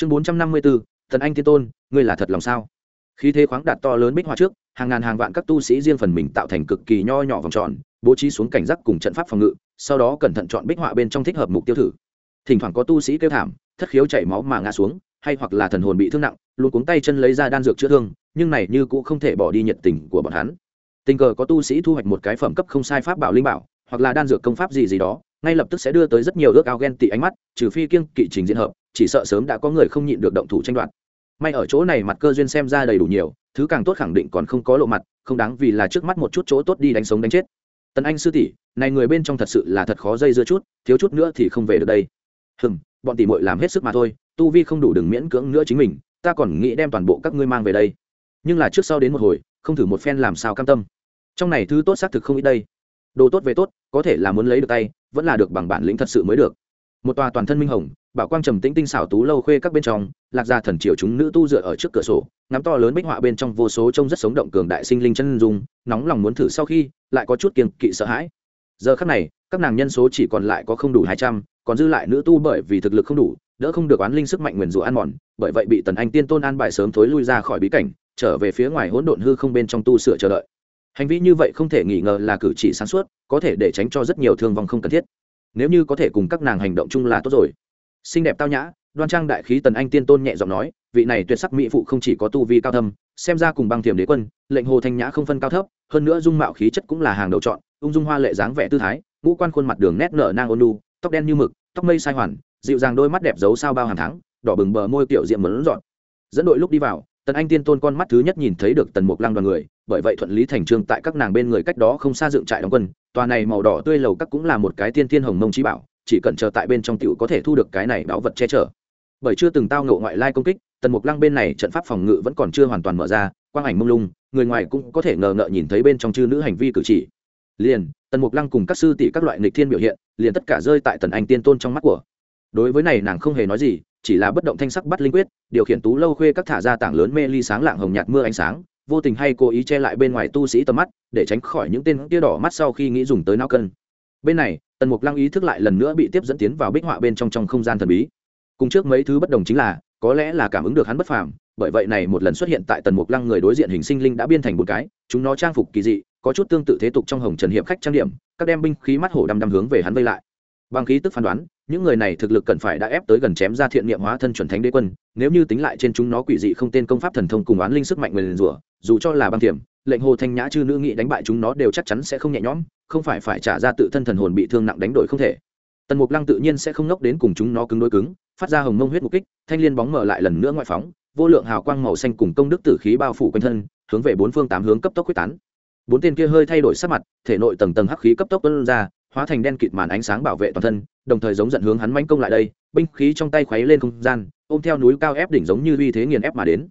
chương bốn trăm năm mươi bốn thần anh tiên tôn, ngươi là thật lòng sao? Khi thế khoáng đạt to lớn bích hoa trước, hàng ngàn hàng vạn các tu sĩ riêng phần mình tạo thành cực kỳ nho nhỏ vòng tròn, bố trí xuống cảnh giác cùng trận pháp phòng ngự, sau đó cẩn thận chọn bích họa bên trong thích hợp mục tiêu thử. Thỉnh thoảng có tu sĩ kêu thảm, thất khiếu chảy máu mà ngã xuống, hay hoặc là thần hồn bị thương nặng, luôn cuống tay chân lấy ra đan dược chữa thương, nhưng này như cũng không thể bỏ đi nhiệt tình của bọn hắn. Tình cờ có tu sĩ thu hoạch một cái phẩm cấp không sai pháp bảo linh bảo, hoặc là đan dược công pháp gì gì đó, ngay lập tức sẽ đưa tới rất nhiều ước ao ghen tị ánh mắt, trừ phi kiêng kỵ trình diện hợp chỉ sợ sớm đã có người không nhịn được động thủ tranh đoạt. May ở chỗ này mặt cơ duyên xem ra đầy đủ nhiều, thứ càng tốt khẳng định còn không có lộ mặt, không đáng vì là trước mắt một chút chỗ tốt đi đánh sống đánh chết. Tần anh sư tỷ, này người bên trong thật sự là thật khó dây dưa chút, thiếu chút nữa thì không về được đây. Hừm, bọn tỷ muội làm hết sức mà thôi, tu vi không đủ đừng miễn cưỡng nữa chính mình, ta còn nghĩ đem toàn bộ các ngươi mang về đây. Nhưng là trước sau đến một hồi, không thử một phen làm sao cam tâm. Trong này thứ tốt xác thực không ít đây. Đồ tốt về tốt, có thể là muốn lấy được tay, vẫn là được bằng bản lĩnh thật sự mới được. Một tòa toàn thân minh hồng bảo quang trầm tĩnh tinh xảo tú lâu khuê các bên trong, lạc gia thần triều chúng nữ tu dựa ở trước cửa sổ, ngắm to lớn bích họa bên trong vô số trông rất sống động cường đại sinh linh chân dung, nóng lòng muốn thử sau khi, lại có chút kiêng kỵ sợ hãi. Giờ khắc này, các nàng nhân số chỉ còn lại có không đủ hai trăm, còn dư lại nữ tu bởi vì thực lực không đủ, đỡ không được oán linh sức mạnh nguyền rủa ăn mòn, bởi vậy bị tần anh tiên tôn an bài sớm thối lui ra khỏi bí cảnh, trở về phía ngoài hỗn độn hư không bên trong tu sửa chờ đợi. Hành vi như vậy không thể nghi ngờ là cử chỉ sáng suốt, có thể để tránh cho rất nhiều thương vong không cần thiết. Nếu như có thể cùng các nàng hành động chung là tốt rồi xinh đẹp tao nhã, đoan trang đại khí tần anh tiên tôn nhẹ giọng nói, vị này tuyệt sắc mỹ phụ không chỉ có tu vi cao thâm, xem ra cùng băng thiềm đế quân, lệnh hồ thanh nhã không phân cao thấp, hơn nữa dung mạo khí chất cũng là hàng đầu chọn, ung dung hoa lệ dáng vẻ tư thái, ngũ quan khuôn mặt đường nét nở nang ôn lu tóc đen như mực, tóc mây sai hoàn, dịu dàng đôi mắt đẹp giấu sao bao hàng tháng đỏ bừng bờ môi tiểu diệm mẫn dọn. Dẫn đội lúc đi vào, tần anh tiên tôn con mắt thứ nhất nhìn thấy được tần mục lăng đoàn người, bởi vậy thuận lý thành trương tại các nàng bên người cách đó không xa dựng trại đóng quân, tòa này màu đỏ tươi lầu các cũng là một cái tiên tiên hồng mông trí bảo chỉ cần chờ tại bên trong tiểu có thể thu được cái này bảo vật che chở. Bởi chưa từng tao ngộ ngoại lai công kích, tần mục lăng bên này trận pháp phòng ngự vẫn còn chưa hoàn toàn mở ra, quang ảnh mông lung, người ngoài cũng có thể ngờ ngợ nhìn thấy bên trong chư nữ hành vi cử chỉ. Liền, tần mục lăng cùng các sư tỷ các loại nghịch thiên biểu hiện, liền tất cả rơi tại tần anh tiên tôn trong mắt của. Đối với này nàng không hề nói gì, chỉ là bất động thanh sắc bắt linh quyết, điều khiển tú lâu khuê các thả ra tảng lớn mê ly sáng lạng hồng nhạt mưa ánh sáng, vô tình hay cố ý che lại bên ngoài tu sĩ tầm mắt, để tránh khỏi những tên tia đỏ mắt sau khi nghĩ dùng tới não cân. Bên này tần mục lăng ý thức lại lần nữa bị tiếp dẫn tiến vào bích họa bên trong trong không gian thần bí. Cùng trước mấy thứ bất đồng chính là có lẽ là cảm ứng được hắn bất phàm bởi vậy này một lần xuất hiện tại tần mục lăng người đối diện hình sinh linh đã biên thành một cái chúng nó trang phục kỳ dị có chút tương tự thế tục trong hồng trần hiệp khách trang điểm các đem binh khí mắt hổ đăm đăm hướng về hắn vây lại. Bằng khí tức phán đoán những người này thực lực cần phải đã ép tới gần chém ra thiện niệm hóa thân chuẩn thánh đế quân nếu như tính lại trên chúng nó quỷ dị không tên công pháp thần thông cùng oán linh sức mạnh người liền rủa dù cho là băng thiểm, lệnh hồ thanh nhã chư nữ nghị đánh bại chúng nó đều chắc chắn sẽ không nhẹ nhõm không phải phải trả ra tự thân thần hồn bị thương nặng đánh đổi không thể. Tần mục lăng tự nhiên sẽ không nốc đến cùng chúng nó cứng đối cứng, phát ra hồng mông huyết mục kích, thanh liên bóng mở lại lần nữa ngoại phóng, vô lượng hào quang màu xanh cùng công đức tử khí bao phủ quanh thân, hướng về bốn phương tám hướng cấp tốc quyết tán. Bốn tên kia hơi thay đổi sắc mặt, thể nội tầng tầng hắc khí cấp tốc tuôn ra, hóa thành đen kịt màn ánh sáng bảo vệ toàn thân, đồng thời giống giận hướng hắn manh công lại đây, binh khí trong tay khuấy lên không gian, ôm theo núi cao ép đỉnh giống như uy thế nghiền ép mà đến.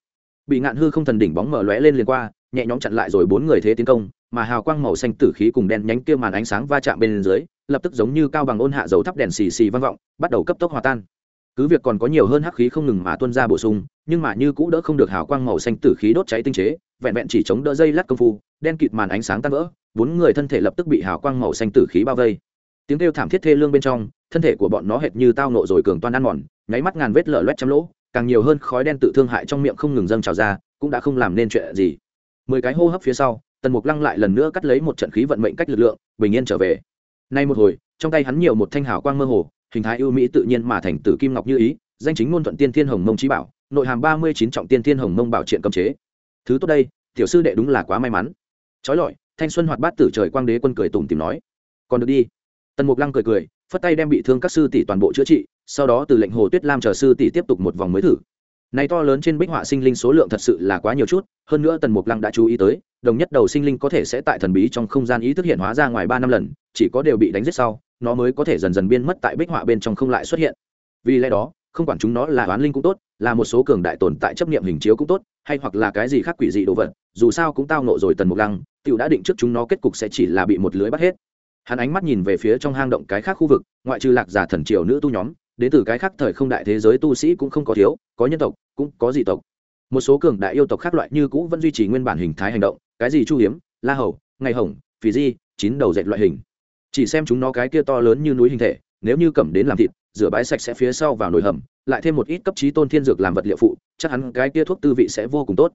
Bị ngạn hư không thần đỉnh bóng mở lóe lên liền qua, nhẹ nhõm chặn lại rồi bốn người thế tiến công mà hào quang màu xanh tử khí cùng đen nhánh kia màn ánh sáng va chạm bên dưới, lập tức giống như cao bằng ôn hạ dấu thắp đèn xì xì vang vọng, bắt đầu cấp tốc hòa tan. Cứ việc còn có nhiều hơn hắc khí không ngừng mà tuôn ra bổ sung, nhưng mà như cũ đỡ không được hào quang màu xanh tử khí đốt cháy tinh chế, vẹn vẹn chỉ chống đỡ dây lát công phu, đen kịt màn ánh sáng tan vỡ, bốn người thân thể lập tức bị hào quang màu xanh tử khí bao vây. Tiếng kêu thảm thiết thê lương bên trong, thân thể của bọn nó hệt như tao nộ rồi cường toan ăn mòn, nháy mắt ngàn vết lở loét trăm lỗ, càng nhiều hơn khói đen tự thương hại trong miệng không ngừng dâng trào ra, cũng đã không làm nên chuyện gì. Mười cái hô hấp phía sau tần mục lăng lại lần nữa cắt lấy một trận khí vận mệnh cách lực lượng, bình yên trở về. Nay một hồi, trong tay hắn nhiều một thanh hào quang mơ hồ, hình thái ưu mỹ tự nhiên mà thành tử kim ngọc như ý, danh chính ngôn thuận tiên thiên hồng mông trí bảo, nội hàm ba mươi chín trọng tiên thiên hồng mông bảo triện cấm chế. Thứ tốt đây, tiểu sư đệ đúng là quá may mắn. Trói lọi, thanh xuân hoạt bát tử trời quang đế quân cười tủm tìm nói. Còn được đi. Tần mục lăng cười cười, phất tay đem bị thương các sư tỷ toàn bộ chữa trị, sau đó từ lệnh hồ tuyết lam chờ sư tỷ tiếp tục một vòng mới thử này to lớn trên bích họa sinh linh số lượng thật sự là quá nhiều chút, hơn nữa tần mục lăng đã chú ý tới, đồng nhất đầu sinh linh có thể sẽ tại thần bí trong không gian ý thức hiện hóa ra ngoài ba năm lần, chỉ có đều bị đánh giết sau, nó mới có thể dần dần biên mất tại bích họa bên trong không lại xuất hiện. Vì lẽ đó, không quản chúng nó là oán linh cũng tốt, là một số cường đại tồn tại chấp niệm hình chiếu cũng tốt, hay hoặc là cái gì khác quỷ dị đồ vật, dù sao cũng tao nộ rồi tần mục lăng, tiểu đã định trước chúng nó kết cục sẽ chỉ là bị một lưới bắt hết. Hắn ánh mắt nhìn về phía trong hang động cái khác khu vực, ngoại trừ lạc giả thần triều nữ tu nhóm đến từ cái khác thời không đại thế giới tu sĩ cũng không có thiếu, có nhân tộc, cũng có dị tộc. Một số cường đại yêu tộc khác loại như cũ vẫn duy trì nguyên bản hình thái hành động, cái gì chu hiếm, la hầu, ngày hồng phì di, chín đầu dệt loại hình. Chỉ xem chúng nó cái kia to lớn như núi hình thể, nếu như cầm đến làm thịt, rửa bãi sạch sẽ phía sau vào nồi hầm, lại thêm một ít cấp trí tôn thiên dược làm vật liệu phụ, chắc hẳn cái kia thuốc tư vị sẽ vô cùng tốt.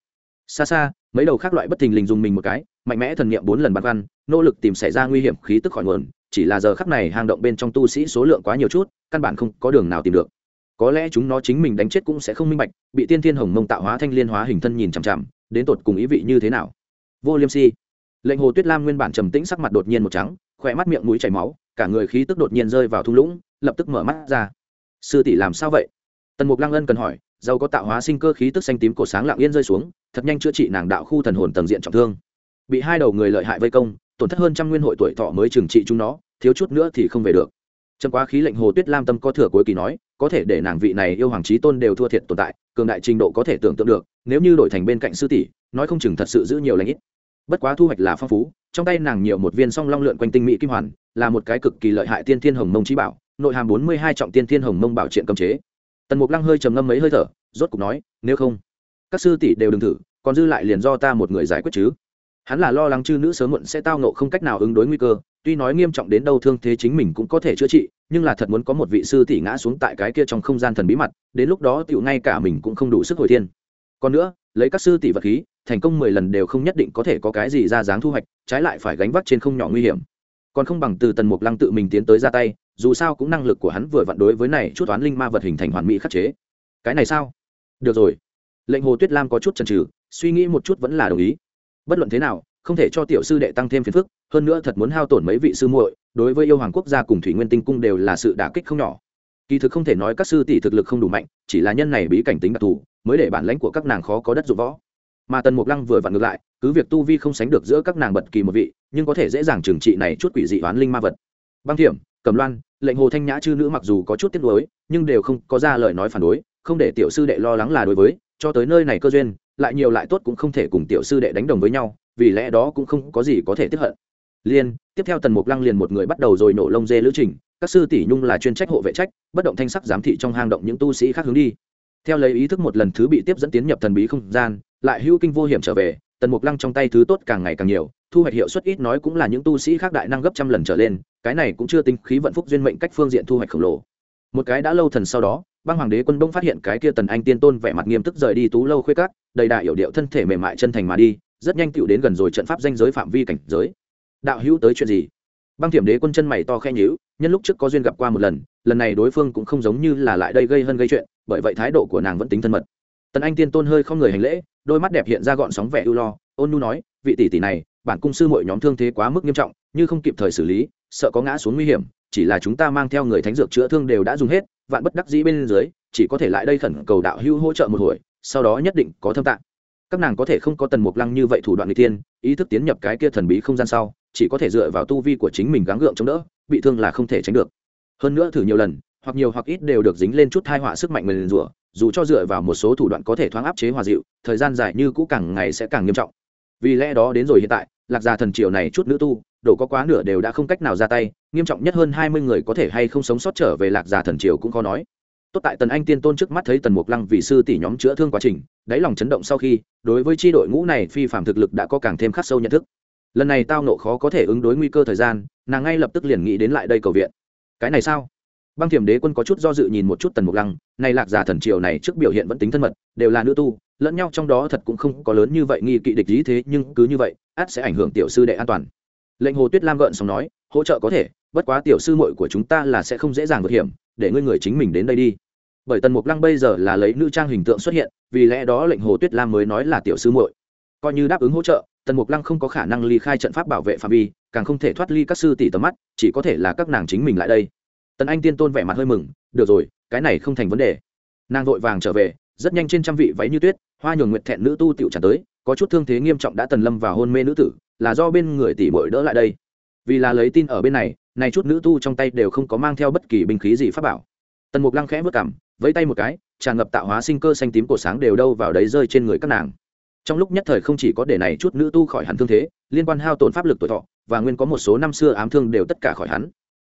Xa xa, mấy đầu khác loại bất thình lình dùng mình một cái, mạnh mẽ thần niệm bốn lần băn khoăn, nỗ lực tìm xảy ra nguy hiểm khí tức khỏi nguồn chỉ là giờ khắc này hang động bên trong tu sĩ số lượng quá nhiều chút, căn bản không có đường nào tìm được. Có lẽ chúng nó chính mình đánh chết cũng sẽ không minh bạch, bị tiên thiên hồng mông tạo hóa thanh liên hóa hình thân nhìn chằm chằm, đến tột cùng ý vị như thế nào. Vô liêm si. Lệnh hồ tuyết lam nguyên bản trầm tĩnh sắc mặt đột nhiên một trắng, khỏe mắt miệng mũi chảy máu, cả người khí tức đột nhiên rơi vào thung lũng, lập tức mở mắt ra. Sư tỷ làm sao vậy? Tần mục lăng ân cần hỏi, dầu có tạo hóa sinh cơ khí tức xanh tím cổ sáng lạng yên rơi xuống, thật nhanh chữa trị nàng đạo khu thần hồn tầng diện trọng thương. Bị hai đầu người lợi hại vây công tổn thất hơn trăm nguyên hội tuổi thọ mới trừng trị chúng nó, thiếu chút nữa thì không về được. Trầm quá khí lệnh hồ tuyết lam tâm có thừa cuối kỳ nói, có thể để nàng vị này yêu hoàng trí tôn đều thua thiệt tồn tại, cường đại trình độ có thể tưởng tượng được, nếu như đổi thành bên cạnh sư tỷ, nói không chừng thật sự giữ nhiều lãnh ít. Bất quá thu hoạch là phong phú, trong tay nàng nhiều một viên song long lượn quanh tinh mỹ kim hoàn, là một cái cực kỳ lợi hại tiên thiên hồng mông trí bảo, nội hàm bốn mươi hai trọng tiên thiên hồng mông bảo triện cầm chế. Tần mục lăng hơi trầm ngâm mấy hơi thở, rốt cục nói, nếu không, các sư tỷ đều đừng thử, còn dư lại liền do ta một người giải quyết chứ hắn là lo lắng chư nữ sớm muộn sẽ tao nộ không cách nào ứng đối nguy cơ, tuy nói nghiêm trọng đến đâu thương thế chính mình cũng có thể chữa trị, nhưng là thật muốn có một vị sư tỷ ngã xuống tại cái kia trong không gian thần bí mật đến lúc đó tựu ngay cả mình cũng không đủ sức hồi thiên. Còn nữa, lấy các sư tỷ vật khí, thành công mười lần đều không nhất định có thể có cái gì ra dáng thu hoạch, trái lại phải gánh vác trên không nhỏ nguy hiểm. Còn không bằng từ tần mục lăng tự mình tiến tới ra tay, dù sao cũng năng lực của hắn vừa vặn đối với này chút toán linh ma vật hình thành hoàn mỹ khắc chế. Cái này sao? Được rồi. Lệnh hồ tuyết lam có chút chần trừ suy nghĩ một chút vẫn là đồng ý bất luận thế nào, không thể cho tiểu sư đệ tăng thêm phiền phức, hơn nữa thật muốn hao tổn mấy vị sư muội, đối với yêu hoàng quốc gia cùng thủy nguyên tinh cung đều là sự đả kích không nhỏ. Kỳ thực không thể nói các sư tỷ thực lực không đủ mạnh, chỉ là nhân này bí cảnh tính đặc thù, mới để bản lãnh của các nàng khó có đất dụng võ. Mà tần mục lăng vừa vặn ngược lại, cứ việc tu vi không sánh được giữa các nàng bật kỳ một vị, nhưng có thể dễ dàng trừng trị này chút quỷ dị oán linh ma vật. Băng thiểm cầm loan, lệnh hồ thanh nhã chư nữ mặc dù có chút tiếc nuối, nhưng đều không có ra lời nói phản đối, không để tiểu sư đệ lo lắng là đối với cho tới nơi này cơ duyên, lại nhiều lại tốt cũng không thể cùng tiểu sư đệ đánh đồng với nhau, vì lẽ đó cũng không có gì có thể tiếp hận. Liên, tiếp theo tần mục lăng liền một người bắt đầu rồi nổ lông dê lữ trình, các sư tỷ nhung là chuyên trách hộ vệ trách, bất động thanh sắc giám thị trong hang động những tu sĩ khác hướng đi. Theo lấy ý thức một lần thứ bị tiếp dẫn tiến nhập thần bí không gian, lại hữu kinh vô hiểm trở về, tần mục lăng trong tay thứ tốt càng ngày càng nhiều, thu hoạch hiệu suất ít nói cũng là những tu sĩ khác đại năng gấp trăm lần trở lên, cái này cũng chưa tính khí vận phúc duyên mệnh cách phương diện thu hoạch khổng lồ. Một cái đã lâu thần sau đó băng hoàng đế quân đông phát hiện cái kia tần anh tiên tôn vẻ mặt nghiêm túc rời đi tú lâu khuê cát đầy đại hiểu điệu thân thể mềm mại chân thành mà đi, rất nhanh tựu đến gần rồi trận pháp danh giới phạm vi cảnh giới. Đạo hữu tới chuyện gì? Băng thiểm đế quân chân mày to khen nhíu, nhân lúc trước có duyên gặp qua một lần lần này đối phương cũng không giống như là lại đây gây hơn gây chuyện, bởi vậy thái độ của nàng vẫn tính thân mật. Tần anh tiên tôn hơi không người hành lễ, đôi mắt đẹp hiện ra gọn sóng vẻ ưu lo, ôn nu nói, vị tỷ tỷ này, bản cung sư mọi nhóm thương thế quá mức nghiêm trọng, như không kịp thời xử lý, sợ có ngã xuống nguy hiểm chỉ là chúng ta mang theo người thánh dược chữa thương đều đã dùng hết, vạn bất đắc dĩ bên dưới, chỉ có thể lại đây khẩn cầu đạo hữu hỗ trợ một hồi, sau đó nhất định có thâm tạng. Các nàng có thể không có tần mục lăng như vậy thủ đoạn n g tiên ý thức tiến nhập cái kia thần bí không gian sau, chỉ có thể dựa vào tu vi của chính mình gắng gượng chống đỡ, bị thương là không thể tránh được. Hơn nữa thử nhiều lần, hoặc nhiều hoặc ít đều được dính lên chút thai họa sức mạnh mình rủa, dù cho dựa vào một số thủ đoạn có thể thoáng áp chế hòa dịu, thời gian dài như cũ càng ngày sẽ càng nghiêm trọng. Vì lẽ đó đến rồi hiện tại, lạc gia thần triều này chút nữ tu đổ có quá nửa đều đã không cách nào ra tay, nghiêm trọng nhất hơn hai mươi người có thể hay không sống sót trở về lạc gia thần triều cũng khó nói. Tốt tại tần anh tiên tôn trước mắt thấy tần mục lăng vì sư tỷ nhóm chữa thương quá trình, đáy lòng chấn động sau khi, đối với tri đội ngũ này phi phạm thực lực đã có càng thêm khắc sâu nhận thức. Lần này tao nộ khó có thể ứng đối nguy cơ thời gian, nàng ngay lập tức liền nghĩ đến lại đây cầu viện. Cái này sao? Băng thiểm đế quân có chút do dự nhìn một chút tần mục lăng, nay lạc giả thần triều này trước biểu hiện vẫn tính thân mật, đều là nữ tu, lẫn nhau trong đó thật cũng không có lớn như vậy nghi kỵ địch lý thế, nhưng cứ như vậy át sẽ ảnh hưởng tiểu sư đệ an toàn lệnh hồ tuyết lam gợn xong nói, hỗ trợ có thể, bất quá tiểu sư muội của chúng ta là sẽ không dễ dàng vượt hiểm, để ngươi người chính mình đến đây đi. Bởi tần mục lăng bây giờ là lấy nữ trang hình tượng xuất hiện, vì lẽ đó lệnh hồ tuyết lam mới nói là tiểu sư muội. Coi như đáp ứng hỗ trợ, tần mục lăng không có khả năng ly khai trận pháp bảo vệ phạm vi, càng không thể thoát ly các sư tỷ tầm mắt, chỉ có thể là các nàng chính mình lại đây. Tần anh tiên tôn vẻ mặt hơi mừng, được rồi, cái này không thành vấn đề. Nàng vội vàng trở về, rất nhanh trên trăm vị váy như tuyết, hoa nhường nguyệt thẹn nữ tu tiểu tràn tới, có chút thương thế nghiêm trọng đã tần lâm vào hôn mê nữ tử là do bên người tỷ bội đỡ lại đây. Vì là lấy tin ở bên này này chút nữ tu trong tay đều không có mang theo bất kỳ binh khí gì pháp bảo. Tần mục lăng khẽ vất cảm vẫy tay một cái, tràn ngập tạo hóa sinh cơ xanh tím cổ sáng đều đâu vào đấy rơi trên người các nàng. Trong lúc nhất thời không chỉ có để này chút nữ tu khỏi hẳn thương thế, liên quan hao tổn pháp lực tuổi thọ, và nguyên có một số năm xưa ám thương đều tất cả khỏi hắn.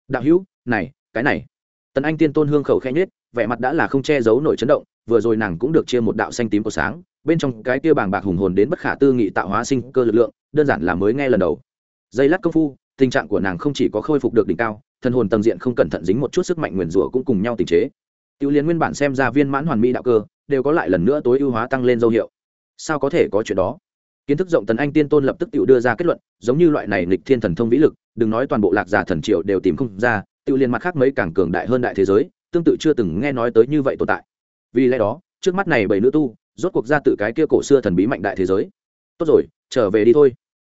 Đạo hữu, này, cái này. Tần anh tiên tôn hương khẩu khẽ nhết vẻ mặt đã là không che giấu nổi chấn động, vừa rồi nàng cũng được chia một đạo xanh tím của sáng bên trong cái kia bàng bạc hùng hồn đến bất khả tư nghị tạo hóa sinh cơ lực lượng, đơn giản là mới nghe lần đầu. Dây lát công phu, tình trạng của nàng không chỉ có khôi phục được đỉnh cao thân hồn tầng diện không cẩn thận dính một chút sức mạnh nguyền rủa cũng cùng nhau tình chế. Tiểu liên nguyên bản xem ra viên mãn hoàn mỹ đạo cơ, đều có lại lần nữa tối ưu hóa tăng lên dấu hiệu. Sao có thể có chuyện đó? Kiến thức rộng tần anh tiên tôn lập tức tự đưa ra kết luận, giống như loại này nghịch thiên thần thông vĩ lực, đừng nói toàn bộ lạc giả thần triệu đều tìm không ra, tiêu liên mặt khác mấy càng cường đại hơn đại thế giới, tương tự chưa từng nghe nói tới như vậy tồn tại. Vì lẽ đó, trước mắt này bảy nữ tu rốt cuộc ra tự cái kia cổ xưa thần bí mạnh đại thế giới. Tốt rồi, trở về đi thôi.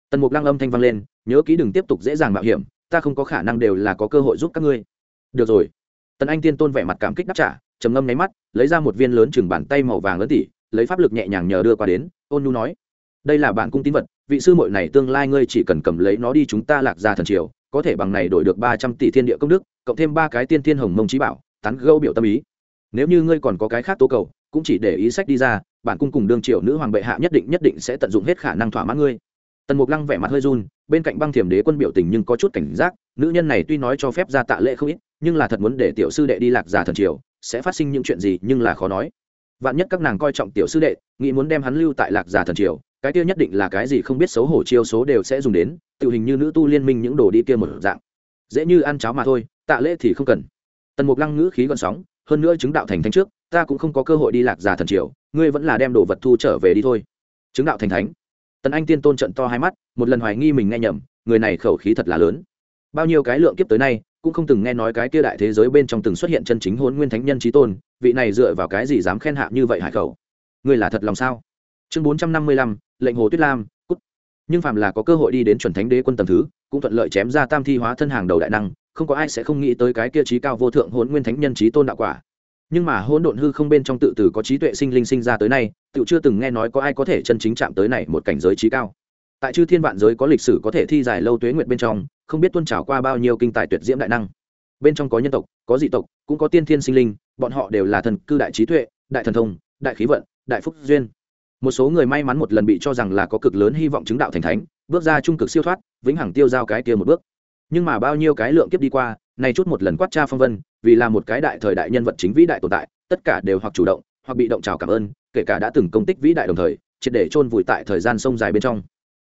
Tần mục lăng âm thanh vang lên, nhớ kỹ đừng tiếp tục dễ dàng mạo hiểm, ta không có khả năng đều là có cơ hội giúp các ngươi. Được rồi. Tần anh tiên tôn vẻ mặt cảm kích đáp trả, trầm ngâm nháy mắt, lấy ra một viên lớn chừng bàn tay màu vàng lớn tỉ, lấy pháp lực nhẹ nhàng nhờ đưa qua đến, ôn nhu nói, đây là bản cung tín vật, vị sư muội này tương lai ngươi chỉ cần cầm lấy nó đi chúng ta lạc ra thần triều, có thể bằng này đổi được ba trăm tỷ thiên địa công đức, cộng thêm ba cái tiên thiên hồng mông trí bảo, tán gâu biểu tâm ý. Nếu như ngươi còn có cái khác tố cầu cũng chỉ để ý sách đi ra, bản cung cùng đương triều nữ hoàng bệ hạ nhất định nhất định sẽ tận dụng hết khả năng thỏa mãn ngươi. Tần mục lăng vẻ mặt hơi run, bên cạnh băng thiểm đế quân biểu tình nhưng có chút cảnh giác, nữ nhân này tuy nói cho phép ra tạ lễ không ít, nhưng là thật muốn để tiểu sư đệ đi lạc giả thần triều, sẽ phát sinh những chuyện gì nhưng là khó nói. Vạn nhất các nàng coi trọng tiểu sư đệ, nghĩ muốn đem hắn lưu tại lạc giả thần triều, cái kia nhất định là cái gì không biết xấu hổ chiêu số đều sẽ dùng đến, tự hình như nữ tu liên minh những đồ đi kia một dạng. Dễ như ăn cháo mà thôi, tạ lễ thì không cần. Tần mục lăng ngữ khí gọn sóng, hơn nữa chứng đạo thành thánh trước ta cũng không có cơ hội đi lạc giả thần triều, ngươi vẫn là đem đồ vật thu trở về đi thôi. Chứng đạo thành thánh. Tần anh tiên tôn trận to hai mắt, một lần hoài nghi mình nghe nhầm, người này khẩu khí thật là lớn. Bao nhiêu cái lượng kiếp tới nay, cũng không từng nghe nói cái kia đại thế giới bên trong từng xuất hiện chân chính hôn nguyên thánh nhân trí tôn, vị này dựa vào cái gì dám khen hạ như vậy hải khẩu? Ngươi là thật lòng sao? Chương bốn trăm năm mươi lăm, lệnh hồ tuyết lam, cút. Nhưng phạm là có cơ hội đi đến chuẩn thánh đế quân tầm thứ, cũng thuận lợi chém ra tam thi hóa thân hàng đầu đại năng, không có ai sẽ không nghĩ tới cái kia trí cao vô thượng hôn nguyên thánh nhân trí tôn đạo quả nhưng mà hỗn độn hư không bên trong tự tử có trí tuệ sinh linh sinh ra tới nay tự chưa từng nghe nói có ai có thể chân chính chạm tới này một cảnh giới trí cao. Tại chư thiên vạn giới có lịch sử có thể thi giải lâu tuế nguyện bên trong, không biết tuôn trào qua bao nhiêu kinh tài tuyệt diễm đại năng. Bên trong có nhân tộc, có dị tộc, cũng có tiên thiên sinh linh, bọn họ đều là thần cư đại trí tuệ, đại thần thông, đại khí vận, đại phúc duyên. Một số người may mắn một lần bị cho rằng là có cực lớn hy vọng chứng đạo thành thánh, bước ra trung cực siêu thoát, vĩnh hằng tiêu giao cái kia một bước. Nhưng mà bao nhiêu cái lượng kiếp đi qua này chút một lần quát tra phong vân, vì là một cái đại thời đại nhân vật chính vĩ đại tồn tại, tất cả đều hoặc chủ động, hoặc bị động chào cảm ơn, kể cả đã từng công tích vĩ đại đồng thời, triệt để chôn vùi tại thời gian sông dài bên trong.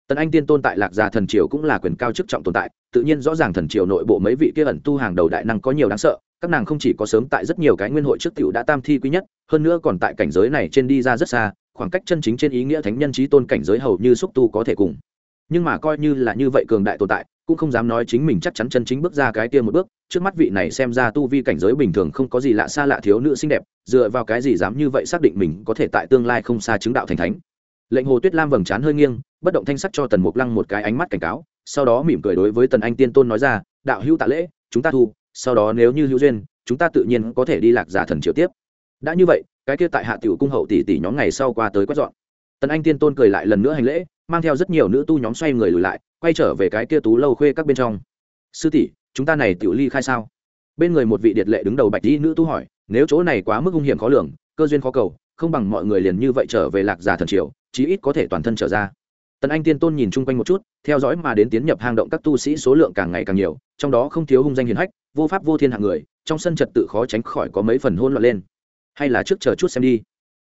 Tần anh tiên tôn tại lạc gia thần triều cũng là quyền cao chức trọng tồn tại, tự nhiên rõ ràng thần triều nội bộ mấy vị kia ẩn tu hàng đầu đại năng có nhiều đáng sợ, các nàng không chỉ có sớm tại rất nhiều cái nguyên hội trước tiểu đã tam thi quý nhất, hơn nữa còn tại cảnh giới này trên đi ra rất xa, khoảng cách chân chính trên ý nghĩa thánh nhân trí tôn cảnh giới hầu như xúc tu có thể cùng. Nhưng mà coi như là như vậy cường đại tồn tại cũng không dám nói chính mình chắc chắn chân chính bước ra cái kia một bước, trước mắt vị này xem ra tu vi cảnh giới bình thường không có gì lạ xa lạ thiếu nữ xinh đẹp, dựa vào cái gì dám như vậy xác định mình có thể tại tương lai không xa chứng đạo thành thánh. Lệnh hồ tuyết lam vầng trán hơi nghiêng, bất động thanh sắc cho tần mục lăng một cái ánh mắt cảnh cáo, sau đó mỉm cười đối với tần anh tiên tôn nói ra, đạo hữu tạ lễ, chúng ta thu, sau đó nếu như hữu duyên, chúng ta tự nhiên có thể đi lạc giả thần triều tiếp. Đã như vậy, cái kia tại hạ tiểu cung hậu tỷ tỷ nhóm ngày sau qua tới quét dọn. Tần anh tiên tôn cười lại lần nữa hành lễ mang theo rất nhiều nữ tu nhóm xoay người lùi lại, quay trở về cái kia tú lâu khuê các bên trong. Sư tỷ, chúng ta này tiểu ly khai sao? Bên người một vị điệt lệ đứng đầu bạch y nữ tu hỏi, nếu chỗ này quá mức hung hiểm khó lường, cơ duyên khó cầu, không bằng mọi người liền như vậy trở về lạc giả thần triều, chí ít có thể toàn thân trở ra. Tần anh tiên tôn nhìn chung quanh một chút, theo dõi mà đến tiến nhập hang động các tu sĩ số lượng càng ngày càng nhiều, trong đó không thiếu hung danh hiền hách, vô pháp vô thiên hạng người, trong sân trật tự khó tránh khỏi có mấy phần hôn loạn lên. Hay là trước chờ chút xem đi.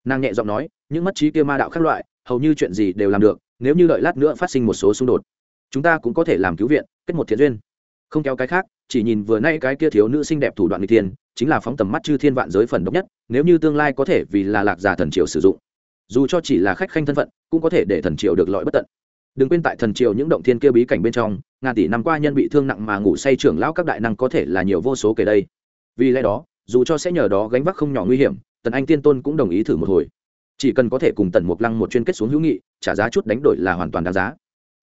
Nàng nhẹ giọng nói, những mất trí kia ma đạo khác loại, hầu như chuyện gì đều làm được nếu như đợi lát nữa phát sinh một số xung đột, chúng ta cũng có thể làm cứu viện, kết một thiện duyên. Không kéo cái khác, chỉ nhìn vừa nay cái kia thiếu nữ xinh đẹp thủ đoạn n g tiên chính là phóng tầm mắt chư thiên vạn giới phần độc nhất, nếu như tương lai có thể vì là lạc giả thần triều sử dụng, dù cho chỉ là khách khanh thân phận, cũng có thể để thần triều được lõi bất tận. Đừng quên tại thần triều những động thiên kia bí cảnh bên trong, ngàn tỷ năm qua nhân bị thương nặng mà ngủ say trưởng lão các đại năng có thể là nhiều vô số kể đây. Vì lẽ đó, dù cho sẽ nhờ đó gánh vác không nhỏ nguy hiểm, tần anh tiên tôn cũng đồng ý thử một hồi chỉ cần có thể cùng tần mục lăng một chuyên kết xuống hữu nghị trả giá chút đánh đổi là hoàn toàn đáng giá.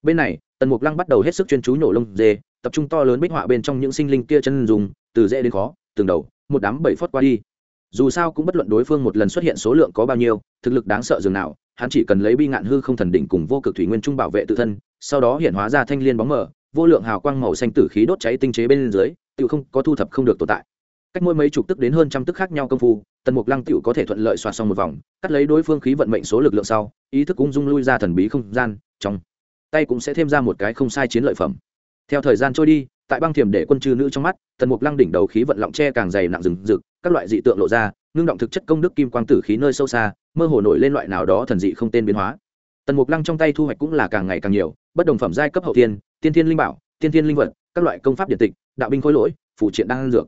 Bên này tần mục lăng bắt đầu hết sức chuyên chú nhổ lông dê tập trung to lớn bích họa bên trong những sinh linh kia chân dùng từ dễ đến khó từng đầu một đám bảy phót qua đi. Dù sao cũng bất luận đối phương một lần xuất hiện số lượng có bao nhiêu thực lực đáng sợ dường nào hắn chỉ cần lấy bi ngạn hư không thần đỉnh cùng vô cực thủy nguyên trung bảo vệ tự thân sau đó hiện hóa ra thanh liên bóng mở, vô lượng hào quang màu xanh tử khí đốt cháy tinh chế bên dưới tự không có thu thập không được tồn tại. Cách mỗi mấy chục tức đến hơn trăm tức khác nhau công phu tần mục lăng tựu có thể thuận lợi xoa xong một vòng, cắt lấy đối phương khí vận mệnh số lực lượng sau, ý thức ung dung lui ra thần bí không gian, trong tay cũng sẽ thêm ra một cái không sai chiến lợi phẩm. Theo thời gian trôi đi, tại băng thiềm để quân chư nữ trong mắt, tần mục lăng đỉnh đầu khí vận lọng tre càng dày nặng rừng rực, các loại dị tượng lộ ra, ngưng động thực chất công đức kim quang tử khí nơi sâu xa, mơ hồ nổi lên loại nào đó thần dị không tên biến hóa. Tần mục lăng trong tay thu hoạch cũng là càng ngày càng nhiều, bất đồng phẩm giai cấp hậu tiên tiên thiên linh bảo, tiên thiên linh vật, các loại công pháp điện tịch, đạo binh khối lỗi phụ triện đang dược.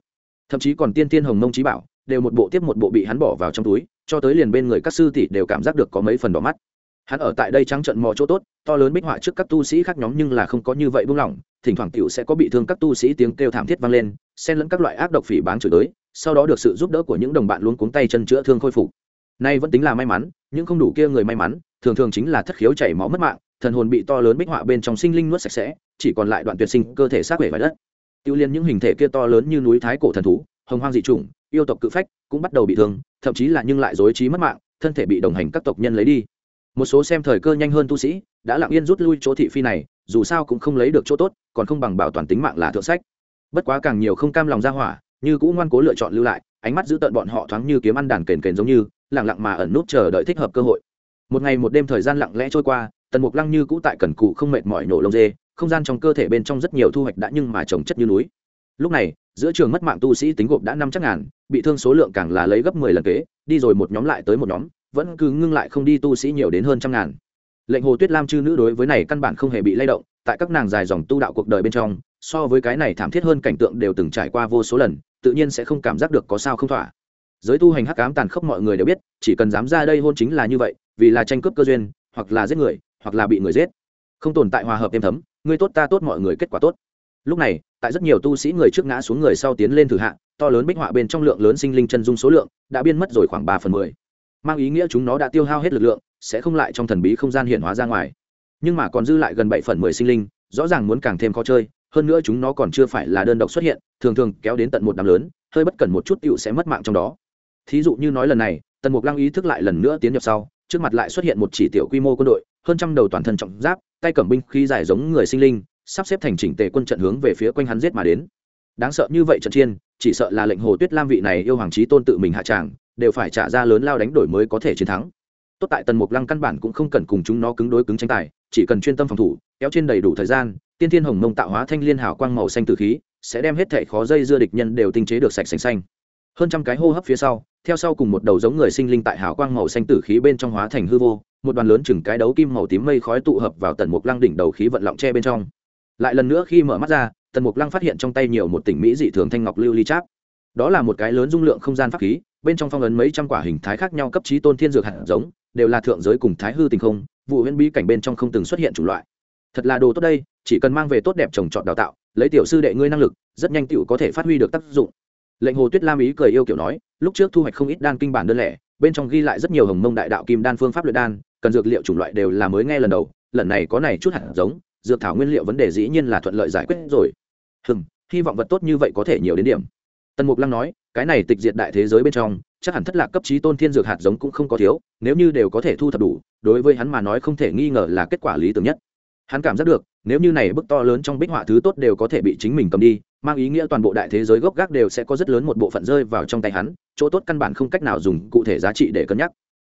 Thậm chí còn tiên thiên hồng mông trí bảo đều một bộ tiếp một bộ bị hắn bỏ vào trong túi, cho tới liền bên người các sư tỷ đều cảm giác được có mấy phần đỏ mắt. Hắn ở tại đây trắng trận mò chỗ tốt, to lớn bích họa trước các tu sĩ khác nhóm nhưng là không có như vậy buông lỏng, thỉnh thoảng tiểu sẽ có bị thương các tu sĩ tiếng kêu thảm thiết vang lên, xen lẫn các loại ác độc phỉ báng chửi tới, sau đó được sự giúp đỡ của những đồng bạn luôn cuống tay chân chữa thương khôi phục. Nay vẫn tính là may mắn nhưng không đủ kia người may mắn, thường thường chính là thất khiếu chảy máu mất mạng, thần hồn bị to lớn bích họa bên trong sinh linh nuốt sạch sẽ, chỉ còn lại đoạn tuyệt sinh cơ thể xác bể vải đất. Tiêu liên những hình thể kia to lớn như núi thái cổ thần thú, hồng hoang dị chủng yêu tộc cự phách cũng bắt đầu bị thương, thậm chí là nhưng lại dối trí mất mạng, thân thể bị đồng hành các tộc nhân lấy đi. Một số xem thời cơ nhanh hơn tu sĩ đã lặng yên rút lui chỗ thị phi này, dù sao cũng không lấy được chỗ tốt, còn không bằng bảo toàn tính mạng là thượng sách. Bất quá càng nhiều không cam lòng ra hỏa, như cũng ngoan cố lựa chọn lưu lại, ánh mắt giữ tận bọn họ thoáng như kiếm ăn đàn kền kền giống như lẳng lặng mà ẩn nút chờ đợi thích hợp cơ hội. Một ngày một đêm thời gian lặng lẽ trôi qua, tần mục lăng như cũ tại cẩn cụ không mệt mỏi nổ lông dê, không gian trong cơ thể bên trong rất nhiều thu hoạch đã nhưng mà trồng chất như núi. Lúc này giữa trường mất mạng tu sĩ tính gộp đã năm chắc ngàn, bị thương số lượng càng là lấy gấp mười lần kế, đi rồi một nhóm lại tới một nhóm, vẫn cứ ngưng lại không đi tu sĩ nhiều đến hơn trăm ngàn. Lệnh hồ tuyết lam chư nữ đối với này căn bản không hề bị lay động, tại các nàng dài dòng tu đạo cuộc đời bên trong, so với cái này thảm thiết hơn cảnh tượng đều từng trải qua vô số lần, tự nhiên sẽ không cảm giác được có sao không thỏa. Giới tu hành hắc ám tàn khốc mọi người đều biết, chỉ cần dám ra đây hôn chính là như vậy, vì là tranh cướp cơ duyên, hoặc là giết người, hoặc là bị người giết. Không tồn tại hòa hợp êm thấm, người tốt ta tốt mọi người kết quả tốt lúc này, tại rất nhiều tu sĩ người trước ngã xuống người sau tiến lên thử hạ, to lớn bích họa bên trong lượng lớn sinh linh chân dung số lượng đã biên mất rồi khoảng ba phần mười. Mang ý nghĩa chúng nó đã tiêu hao hết lực lượng, sẽ không lại trong thần bí không gian hiện hóa ra ngoài. Nhưng mà còn dư lại gần bảy phần mười sinh linh, rõ ràng muốn càng thêm khó chơi, hơn nữa chúng nó còn chưa phải là đơn độc xuất hiện, thường thường kéo đến tận một đám lớn, hơi bất cẩn một chút tựu sẽ mất mạng trong đó. Thí dụ như nói lần này, tần mục lăng ý thức lại lần nữa tiến nhập sau, trước mặt lại xuất hiện một chỉ tiểu quy mô quân đội, hơn trăm đầu toàn thân trọng giáp, tay cầm binh khi giải giống người sinh linh sắp xếp thành chỉnh tề quân trận hướng về phía quanh hắn giết mà đến. Đáng sợ như vậy trận chiên chỉ sợ là lệnh hồ tuyết lam vị này yêu hoàng trí tôn tự mình hạ tràng, đều phải trả ra lớn lao đánh đổi mới có thể chiến thắng. Tốt tại tần mục lăng căn bản cũng không cần cùng chúng nó cứng đối cứng tranh tài, chỉ cần chuyên tâm phòng thủ, kéo trên đầy đủ thời gian, tiên thiên hồng mông tạo hóa thanh liên hào quang màu xanh từ khí, sẽ đem hết thệ khó dây dưa địch nhân đều tinh chế được sạch sành xanh. Hơn trăm cái hô hấp phía sau, theo sau cùng một đầu giống người sinh linh tại hào quang màu xanh tử khí bên trong hóa thành hư vô, một đoàn lớn chừng cái đấu kim màu tím mây khói tụ hợp vào tần mục lăng đỉnh đầu khí vận lọng tre bên trong lại lần nữa khi mở mắt ra, tần mục lăng phát hiện trong tay nhiều một tỉnh mỹ dị thường thanh ngọc lưu ly cháp đó là một cái lớn dung lượng không gian pháp khí, bên trong phong ấn mấy trăm quả hình thái khác nhau cấp trí tôn thiên dược hạt giống, đều là thượng giới cùng thái hư tình không, vụ huyễn bí cảnh bên trong không từng xuất hiện chủng loại. Thật là đồ tốt đây, chỉ cần mang về tốt đẹp trồng trọt đào tạo, lấy tiểu sư đệ ngươi năng lực, rất nhanh tiểu có thể phát huy được tác dụng. Lệnh hồ tuyết lam ý cười yêu kiểu nói, lúc trước thu hoạch không ít đan kinh bản đơn lẻ, bên trong ghi lại rất nhiều hồng mông đại đạo kim đan phương pháp luyện đan, cần dược liệu chủng loại đều là mới nghe lần đầu, lần này có này chút hạt giống dược thảo nguyên liệu vấn đề dĩ nhiên là thuận lợi giải quyết rồi. Hừm, hy vọng vật tốt như vậy có thể nhiều đến điểm. Tần mục lăng nói, cái này tịch diệt đại thế giới bên trong, chắc hẳn thất lạc cấp trí tôn thiên dược hạt giống cũng không có thiếu, nếu như đều có thể thu thập đủ, đối với hắn mà nói không thể nghi ngờ là kết quả lý tưởng nhất. Hắn cảm giác được, nếu như này bức to lớn trong bích họa thứ tốt đều có thể bị chính mình cầm đi, mang ý nghĩa toàn bộ đại thế giới gốc gác đều sẽ có rất lớn một bộ phận rơi vào trong tay hắn, chỗ tốt căn bản không cách nào dùng cụ thể giá trị để cân nhắc.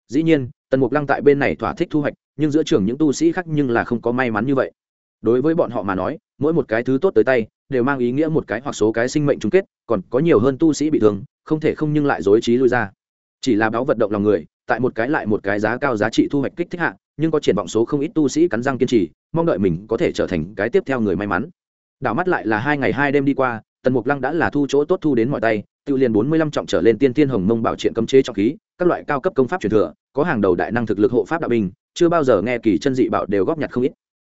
Dĩ nhiên, tần mục lăng tại bên này thỏa thích thu hoạch, nhưng giữa trường những tu sĩ khác nhưng là không có may mắn như vậy đối với bọn họ mà nói, mỗi một cái thứ tốt tới tay, đều mang ý nghĩa một cái hoặc số cái sinh mệnh chung kết, còn có nhiều hơn tu sĩ bị thương, không thể không nhưng lại dối trí lui ra. Chỉ là báo vận động lòng người, tại một cái lại một cái giá cao giá trị thu hoạch kích thích hạ, nhưng có triển vọng số không ít tu sĩ cắn răng kiên trì, mong đợi mình có thể trở thành cái tiếp theo người may mắn. Đảo mắt lại là hai ngày hai đêm đi qua, tần mục lăng đã là thu chỗ tốt thu đến mọi tay tự liền bốn mươi lăm trọng trở lên tiên tiên hồng mông bảo triện cấm chế trọng khí, các loại cao cấp công pháp truyền thừa, có hàng đầu đại năng thực lực hộ pháp đạo binh, chưa bao giờ nghe kỳ chân dị bảo đều góp nhặt không ít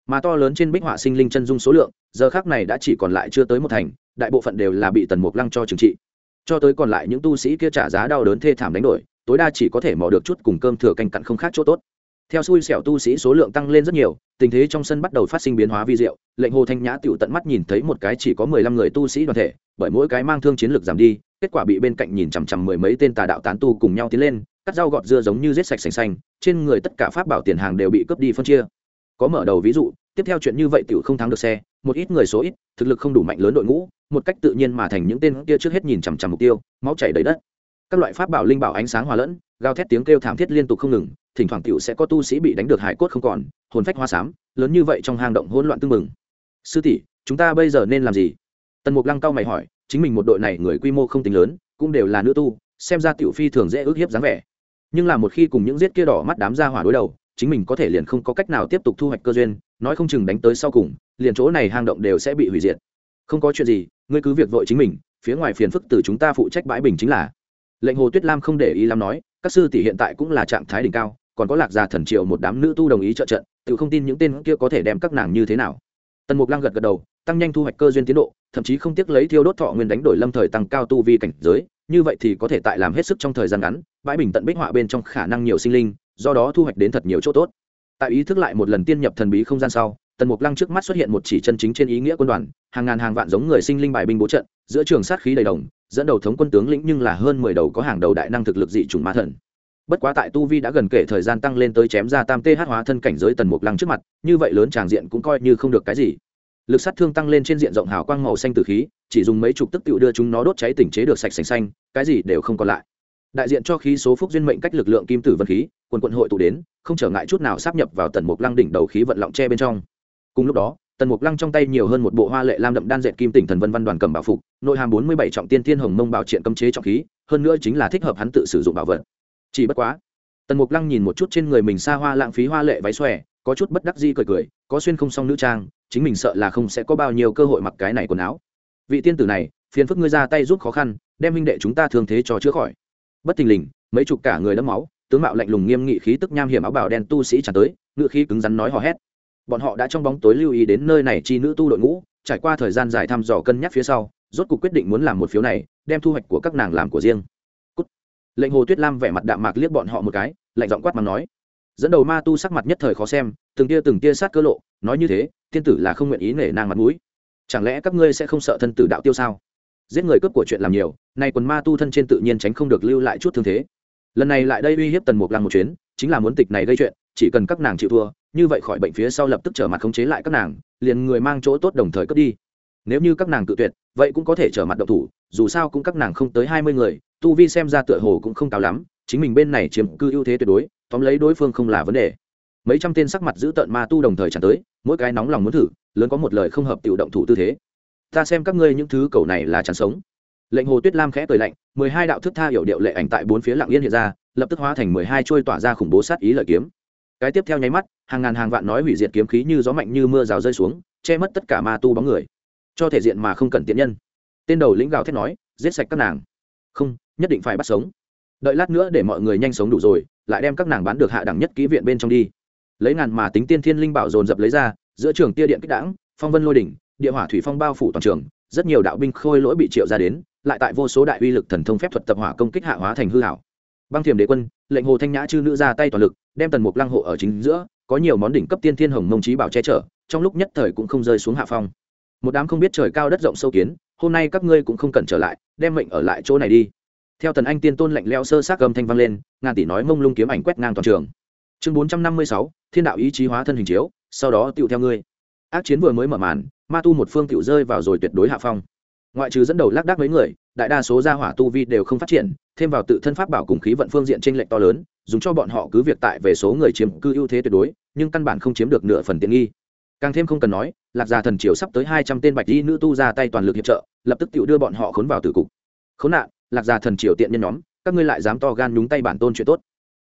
mà to lớn trên bích họa sinh linh chân dung số lượng, giờ khác này đã chỉ còn lại chưa tới một thành, đại bộ phận đều là bị tần mục lăng cho trừng trị. Cho tới còn lại những tu sĩ kia trả giá đau đớn thê thảm đánh đổi, tối đa chỉ có thể mò được chút cùng cơm thừa canh cặn không khác chỗ tốt. Theo xui xẻo tu sĩ số lượng tăng lên rất nhiều, tình thế trong sân bắt đầu phát sinh biến hóa vi diệu, lệnh hồ thanh nhã tựu tận mắt nhìn thấy một cái chỉ có mười lăm người tu sĩ đoàn thể, bởi mỗi cái mang thương chiến lược giảm đi, kết quả bị bên cạnh nhìn chằm chằm mười mấy tên tà đạo tán tu cùng nhau tiến lên, cắt rau gọt dưa giống như rết sạch sành xanh, trên người tất cả pháp bảo tiền hàng đều bị cướp đi phân chia. Có mở đầu ví dụ tiếp theo chuyện như vậy tiểu không thắng được xe, một ít người số ít, thực lực không đủ mạnh lớn đội ngũ, một cách tự nhiên mà thành những tên kia trước hết nhìn chằm chằm mục tiêu, máu chảy đầy đất. Các loại pháp bảo linh bảo ánh sáng hòa lẫn, gào thét tiếng kêu thảm thiết liên tục không ngừng, thỉnh thoảng tiểu sẽ có tu sĩ bị đánh được hải cốt không còn, hồn phách hoa xám, lớn như vậy trong hang động hỗn loạn tương mừng sư tỷ, chúng ta bây giờ nên làm gì? Tần mục lăng cao mày hỏi, chính mình một đội này người quy mô không tính lớn, cũng đều là nữ tu, xem ra tiểu phi thường dễ ước hiếp dáng vẻ. Nhưng là một khi cùng những giết kia đỏ mắt đám ra hỏa đối đầu, chính mình có thể liền không có cách nào tiếp tục thu hoạch cơ duyên nói không chừng đánh tới sau cùng, liền chỗ này hang động đều sẽ bị hủy diệt. Không có chuyện gì, ngươi cứ việc vội chính mình, phía ngoài phiền phức từ chúng ta phụ trách bãi bình chính là. Lệnh hồ tuyết lam không để ý lắm nói, các sư tỷ hiện tại cũng là trạng thái đỉnh cao, còn có lạc già thần triệu một đám nữ tu đồng ý trợ trận, tự không tin những tên kia có thể đem các nàng như thế nào. Tần mục lăng gật gật đầu, tăng nhanh thu hoạch cơ duyên tiến độ, thậm chí không tiếc lấy thiêu đốt thọ nguyên đánh đổi lâm thời tăng cao tu vi cảnh giới, như vậy thì có thể tại làm hết sức trong thời gian ngắn, bãi bình tận bích họa bên trong khả năng nhiều sinh linh, do đó thu hoạch đến thật nhiều chỗ tốt tại ý thức lại một lần tiên nhập thần bí không gian sau, tần mục lăng trước mắt xuất hiện một chỉ chân chính trên ý nghĩa quân đoàn, hàng ngàn hàng vạn giống người sinh linh bài binh bố trận, giữa trường sát khí đầy đồng, dẫn đầu thống quân tướng lĩnh nhưng là hơn mười đầu có hàng đầu đại năng thực lực dị chủng ma thần. Bất quá tại tu vi đã gần kể thời gian tăng lên tới chém ra tam th hóa thân cảnh giới tần mục lăng trước mặt, như vậy lớn tràng diện cũng coi như không được cái gì. Lực sát thương tăng lên trên diện rộng hào quang màu xanh từ khí, chỉ dùng mấy chục tức tự đưa chúng nó đốt cháy tỉnh chế được sạch sành xanh, cái gì đều không còn lại đại diện cho khí số phúc duyên mệnh cách lực lượng kim tử vân khí, quần quận hội tụ đến, không trở ngại chút nào sắp nhập vào tần mục lăng đỉnh đầu khí vận lọng tre bên trong. Cùng lúc đó, tần mục lăng trong tay nhiều hơn một bộ hoa lệ lam đậm đan dệt kim tỉnh thần vân văn đoàn cầm bảo phục, nội hàm bốn mươi bảy trọng tiên thiên hồng mông bảo triện cấm chế trọng khí, hơn nữa chính là thích hợp hắn tự sử dụng bảo vật. Chỉ bất quá, tần mục lăng nhìn một chút trên người mình xa hoa lãng phí hoa lệ váy xòe, có chút bất đắc di cười cười, có xuyên không xong nữ trang, chính mình sợ là không sẽ có bao nhiêu cơ hội mặc cái này quần áo. Vị tiên tử này, phiền phức ngươi ra tay giúp khó khăn, đem minh đệ chúng ta thường thế cho chữa khỏi bất thình lình, mấy chục cả người đẫm máu, tướng mạo lạnh lùng nghiêm nghị khí tức nham hiểm áo bào đen tu sĩ tràn tới ngựa khí cứng rắn nói hò hét. Bọn họ đã trong bóng tối lưu ý đến nơi này chi nữ tu đội ngũ, trải qua thời gian dài thăm dò cân nhắc phía sau, rốt cuộc quyết định muốn làm một phiếu này, đem thu hoạch của các nàng làm của riêng. Cút. lệnh hồ tuyết lam vẻ mặt đạm mạc liếc bọn họ một cái, lạnh giọng quát mắng nói. Dẫn đầu ma tu sắc mặt nhất thời khó xem, từng tia từng tia sát cơ lộ, nói như thế thiên tử là không nguyện ý nể nang mặt mũi. Chẳng lẽ các ngươi sẽ không sợ thân tử đạo tiêu sao? Giết người cướp của chuyện làm nhiều, nay quần ma tu thân trên tự nhiên tránh không được lưu lại chút thương thế. Lần này lại đây uy hiếp tần mục lăng một chuyến, chính là muốn tịch này gây chuyện, chỉ cần các nàng chịu thua, như vậy khỏi bệnh phía sau lập tức trở mặt khống chế lại các nàng, liền người mang chỗ tốt đồng thời cướp đi. Nếu như các nàng tự tuyệt, vậy cũng có thể trở mặt độc thủ, dù sao cũng các nàng không tới hai mươi người, tu vi xem ra tựa hồ cũng không cao lắm, chính mình bên này chiếm cư ưu thế tuyệt đối, tóm lấy đối phương không là vấn đề. Mấy trăm tên sắc mặt giữ tợn ma tu đồng thời tràn tới, mỗi cái nóng lòng muốn thử, lớn có một lời không hợp tự động thủ tư thế ta xem các ngươi những thứ cầu này là chán sống. Lệnh hồ tuyết lam khẽ cười lạnh, mười hai đạo thức tha hiểu điệu lệ ảnh tại bốn phía lạng yên hiện ra, lập tức hóa thành mười hai trôi tỏa ra khủng bố sát ý lợi kiếm. Cái tiếp theo nháy mắt, hàng ngàn hàng vạn nói hủy diệt kiếm khí như gió mạnh như mưa rào rơi xuống, che mất tất cả ma tu bóng người. Cho thể diện mà không cần tiện nhân. Tên đầu lĩnh gào thét nói, giết sạch các nàng. Không, nhất định phải bắt sống. Đợi lát nữa để mọi người nhanh sống đủ rồi, lại đem các nàng bán được hạ đẳng nhất kỹ viện bên trong đi. Lấy ngàn mà tính tiên thiên linh bảo dồn dập lấy ra, giữa trường tia điện kích đảng phong vân lôi đỉnh địa hỏa thủy phong bao phủ toàn trường, rất nhiều đạo binh khôi lỗi bị triệu ra đến, lại tại vô số đại uy lực thần thông phép thuật tập hỏa công kích hạ hóa thành hư hảo băng thiềm đế quân, lệnh hồ thanh nhã chư nữ ra tay toàn lực, đem tần mục lăng hộ ở chính giữa, có nhiều món đỉnh cấp tiên thiên hồng mông trí bảo che chở, trong lúc nhất thời cũng không rơi xuống hạ phong. Một đám không biết trời cao đất rộng sâu kiến, hôm nay các ngươi cũng không cần trở lại, đem mệnh ở lại chỗ này đi. Theo tần anh tiên tôn lệnh leo sơ sát gầm thanh vang lên, ngàn tỷ nói mông lung kiếm ảnh quét ngang toàn trường. Chương bốn trăm năm mươi sáu, thiên đạo ý chí hóa thân hình chiếu, sau đó tựu theo ngươi. Ác chiến vừa mới mở màn ma tu một phương tiểu rơi vào rồi tuyệt đối hạ phong. Ngoại trừ dẫn đầu lác đác mấy người, đại đa số gia hỏa tu vi đều không phát triển, thêm vào tự thân pháp bảo cùng khí vận phương diện t r ê n lệch to lớn, dùng cho bọn họ cứ việc tại về số người chiếm cư ưu thế tuyệt đối, nhưng căn bản không chiếm được nửa phần tiện nghi. Càng thêm không cần nói, lạc gia thần triều sắp tới hai trăm tên bạch di nữ tu ra tay toàn lực hiệp trợ, lập tức tự đưa bọn họ khốn vào tử cục. Khốn nạn, lạc gia thần triều tiện nhân nhóm, các ngươi lại dám to gan nhúng tay bản tôn chuyện tốt.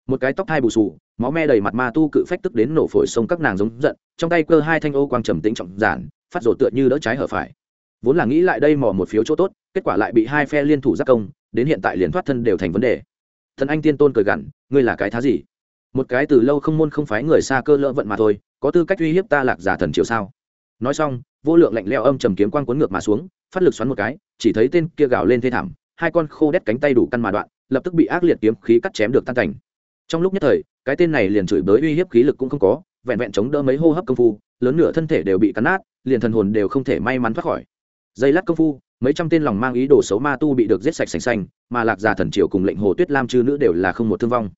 Một cái tóc hai bù xù máu me đầy mặt ma tu cự phách tức đến nổ phổi sông các nàng giống giận, trong tay cơ hai thanh ô quang trầm tính trọng giản, phát rổ tựa như đỡ trái hở phải. Vốn là nghĩ lại đây mò một phiếu chỗ tốt, kết quả lại bị hai phe liên thủ giác công, đến hiện tại liền thoát thân đều thành vấn đề. Thần anh tiên tôn cười gằn, ngươi là cái thá gì? Một cái từ lâu không môn không phái người xa cơ lỡ vận mà thôi, có tư cách uy hiếp ta lạc giả thần chiều sao? Nói xong, vô lượng lạnh leo âm trầm kiếm quang cuốn ngược mà xuống, phát lực xoắn một cái, chỉ thấy tên kia gào lên thê thảm, hai con khô đét cánh tay đủ căn mà đoạn, lập tức bị ác liệt kiếm khí cắt chém được tan cảnh. Trong lúc nhất thời cái tên này liền chửi bới uy hiếp khí lực cũng không có, vẹn vẹn chống đỡ mấy hô hấp công phu, lớn nửa thân thể đều bị cắn nát, liền thần hồn đều không thể may mắn thoát khỏi. Dây lát công phu, mấy trăm tên lòng mang ý đồ xấu ma tu bị được giết sạch sành xanh mà lạc già thần triều cùng lệnh hồ tuyết lam chư nữ đều là không một thương vong.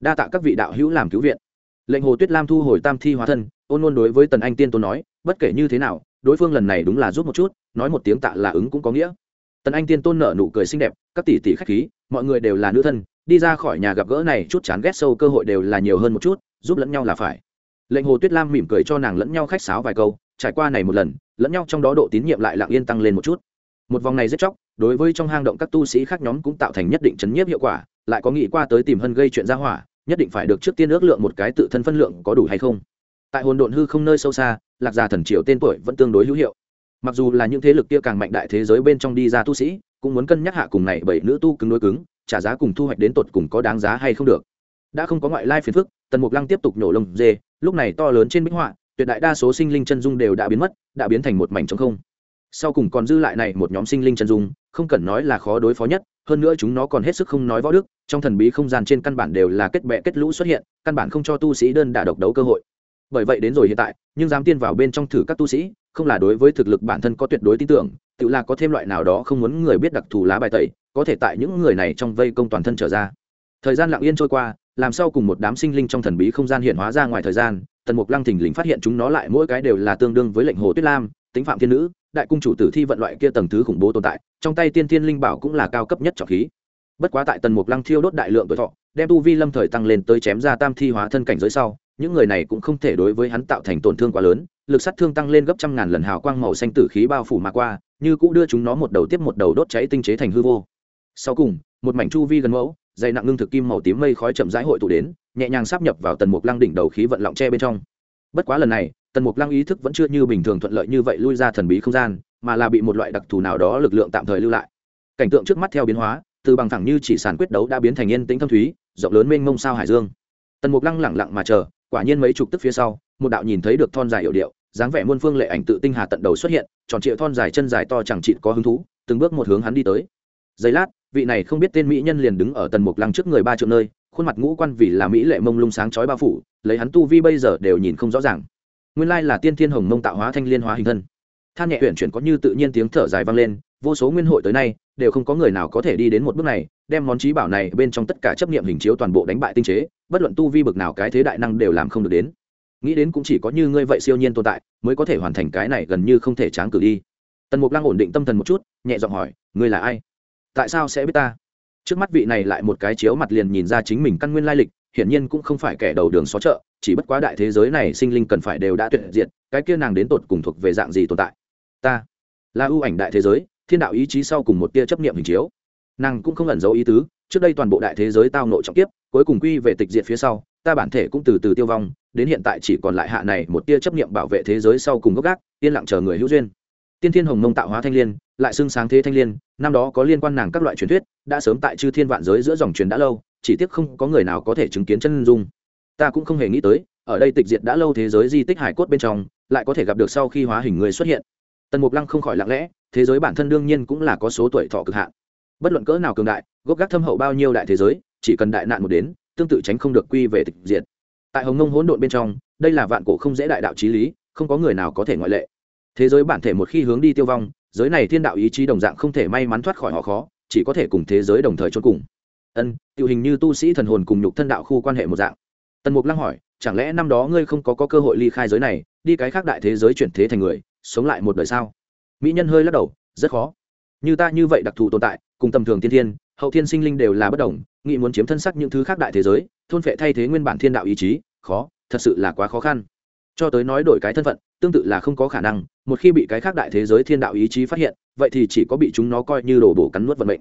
Đa tạ các vị đạo hữu làm cứu viện. Lệnh hồ tuyết lam thu hồi tam thi hóa thân, ôn luôn đối với tần anh tiên tôn nói, bất kể như thế nào, đối phương lần này đúng là giúp một chút, nói một tiếng tạ là ứng cũng có nghĩa. Tần anh tiên tôn nở nụ cười xinh đẹp, các tỷ tỷ khách khí, mọi người đều là nữ thân đi ra khỏi nhà gặp gỡ này chút chán ghét sâu cơ hội đều là nhiều hơn một chút, giúp lẫn nhau là phải. Lệnh hồ tuyết lam mỉm cười cho nàng lẫn nhau khách sáo vài câu, trải qua này một lần, lẫn nhau trong đó độ tín nhiệm lại lặng yên tăng lên một chút. Một vòng này rất chóc, đối với trong hang động các tu sĩ khác nhóm cũng tạo thành nhất định chấn nhiếp hiệu quả, lại có nghĩ qua tới tìm hân gây chuyện ra hỏa, nhất định phải được trước tiên ước lượng một cái tự thân phân lượng có đủ hay không. Tại hồn độn hư không nơi sâu xa, lạc gia thần triều tên tuổi vẫn tương đối hữu hiệu. Mặc dù là những thế lực kia càng mạnh đại thế giới bên trong đi ra tu sĩ, cũng muốn cân nhắc hạ cùng này bảy nữ tu cứng đối cứng trả giá cùng thu hoạch đến tột cùng có đáng giá hay không được. Đã không có ngoại lai phiền phức, tần mục lăng tiếp tục nổ lông dê, lúc này to lớn trên bích họa, tuyệt đại đa số sinh linh chân dung đều đã biến mất, đã biến thành một mảnh trống không. Sau cùng còn dư lại này một nhóm sinh linh chân dung, không cần nói là khó đối phó nhất, hơn nữa chúng nó còn hết sức không nói võ đức, trong thần bí không gian trên căn bản đều là kết bệ kết lũ xuất hiện, căn bản không cho tu sĩ đơn đả độc đấu cơ hội. Bởi vậy đến rồi hiện tại, nhưng dám tiên vào bên trong thử các tu sĩ, không là đối với thực lực bản thân có tuyệt đối tin tưởng, tự là có thêm loại nào đó không muốn người biết đặc thù lá bài tẩy có thể tại những người này trong vây công toàn thân trở ra. Thời gian lặng yên trôi qua, làm sao cùng một đám sinh linh trong thần bí không gian hiện hóa ra ngoài thời gian, tần mục lăng thình lình phát hiện chúng nó lại mỗi cái đều là tương đương với lệnh hồ tuyết lam tính phạm thiên nữ, đại cung chủ tử thi vận loại kia tầng thứ khủng bố tồn tại, trong tay tiên thiên linh bảo cũng là cao cấp nhất trọng khí. Bất quá tại tần mục lăng thiêu đốt đại lượng tuổi thọ, đem tu vi lâm thời tăng lên tới chém ra tam thi hóa thân cảnh giới sau, những người này cũng không thể đối với hắn tạo thành tổn thương quá lớn, lực sát thương tăng lên gấp trăm ngàn lần hào quang màu xanh tử khí bao phủ mà qua, như cũng đưa chúng nó một đầu tiếp một đầu đốt cháy tinh chế thành hư vô sau cùng, một mảnh chu vi gần mẫu, dày nặng ngưng thực kim màu tím mây khói chậm rãi hội tụ đến, nhẹ nhàng sắp nhập vào tần mục lăng đỉnh đầu khí vận lọng tre bên trong. Bất quá lần này, tần mục lăng ý thức vẫn chưa như bình thường thuận lợi như vậy lui ra thần bí không gian, mà là bị một loại đặc thù nào đó lực lượng tạm thời lưu lại. Cảnh tượng trước mắt theo biến hóa, từ bằng thẳng như chỉ sàn quyết đấu đã biến thành yên tĩnh thâm thúy, rộng lớn mênh mông sao hải dương. Tần mục lăng lẳng lặng mà chờ, quả nhiên mấy chục tức phía sau, một đạo nhìn thấy được thon dài hiệu điệu, dáng vẻ muôn phương lệ ảnh tự tinh hà tận đầu xuất hiện, tròn trịa thon dài chân dài to chẳng chịt có hứng thú, từng bước một hướng hắn đi tới. Giây lát vị này không biết tên mỹ nhân liền đứng ở tần mục lăng trước người ba triệu nơi, khuôn mặt ngũ quan vì là mỹ lệ mông lung sáng chói bao phủ, lấy hắn tu vi bây giờ đều nhìn không rõ ràng. Nguyên lai là tiên thiên hồng mông tạo hóa thanh liên hóa hình thân. Than nhẹ huyện chuyển có như tự nhiên tiếng thở dài vang lên, vô số nguyên hội tới nay, đều không có người nào có thể đi đến một bước này, đem món trí bảo này bên trong tất cả chấp niệm hình chiếu toàn bộ đánh bại tinh chế, bất luận tu vi bực nào cái thế đại năng đều làm không được đến. Nghĩ đến cũng chỉ có như ngươi vậy siêu nhiên tồn tại, mới có thể hoàn thành cái này gần như không thể tráng cử đi. Tần mục lăng ổn định tâm thần một chút, nhẹ giọng hỏi, ngươi là ai? Tại sao sẽ biết ta? Trước mắt vị này lại một cái chiếu mặt liền nhìn ra chính mình căn nguyên lai lịch, hiển nhiên cũng không phải kẻ đầu đường xó chợ, chỉ bất quá đại thế giới này sinh linh cần phải đều đã tuyệt diệt, cái kia nàng đến tột cùng thuộc về dạng gì tồn tại? Ta là ưu ảnh đại thế giới, thiên đạo ý chí sau cùng một tia chấp niệm hình chiếu. Nàng cũng không ẩn giấu ý tứ, trước đây toàn bộ đại thế giới tao nội trọng tiếp cuối cùng quy về tịch diệt phía sau, ta bản thể cũng từ từ tiêu vong, đến hiện tại chỉ còn lại hạ này một tia chấp niệm bảo vệ thế giới sau cùng gốc gác, yên lặng chờ người hữu duyên. Tiên thiên hồng mông tạo hóa thanh liên lại xưng sáng thế thanh liên, năm đó có liên quan nàng các loại truyền thuyết, đã sớm tại chư thiên vạn giới giữa dòng truyền đã lâu, chỉ tiếc không có người nào có thể chứng kiến chân dung. Ta cũng không hề nghĩ tới, ở đây tịch diệt đã lâu thế giới di tích hải cốt bên trong, lại có thể gặp được sau khi hóa hình người xuất hiện. Tần mục lăng không khỏi lặng lẽ, thế giới bản thân đương nhiên cũng là có số tuổi thọ cực hạn. Bất luận cỡ nào cường đại, gốc gác thâm hậu bao nhiêu đại thế giới, chỉ cần đại nạn một đến, tương tự tránh không được quy về tịch diệt. Tại hồng ngông hỗn độn bên trong, đây là vạn cổ không dễ đại đạo trí lý, không có người nào có thể ngoại lệ. Thế giới bản thể một khi hướng đi tiêu vong giới này thiên đạo ý chí đồng dạng không thể may mắn thoát khỏi họ khó chỉ có thể cùng thế giới đồng thời chôn cùng. Ân tiểu hình như tu sĩ thần hồn cùng nhục thân đạo khu quan hệ một dạng. Tần mục lăng hỏi chẳng lẽ năm đó ngươi không có, có cơ hội ly khai giới này đi cái khác đại thế giới chuyển thế thành người sống lại một đời sao? Mỹ nhân hơi lắc đầu rất khó. Như ta như vậy đặc thù tồn tại cùng tầm thường thiên thiên hậu thiên sinh linh đều là bất đồng nghị muốn chiếm thân sắc những thứ khác đại thế giới thôn phệ thay thế nguyên bản thiên đạo ý chí khó thật sự là quá khó khăn. Cho tới nói đổi cái thân phận tương tự là không có khả năng, một khi bị cái khác đại thế giới thiên đạo ý chí phát hiện, vậy thì chỉ có bị chúng nó coi như đồ bổ cắn nuốt vận mệnh.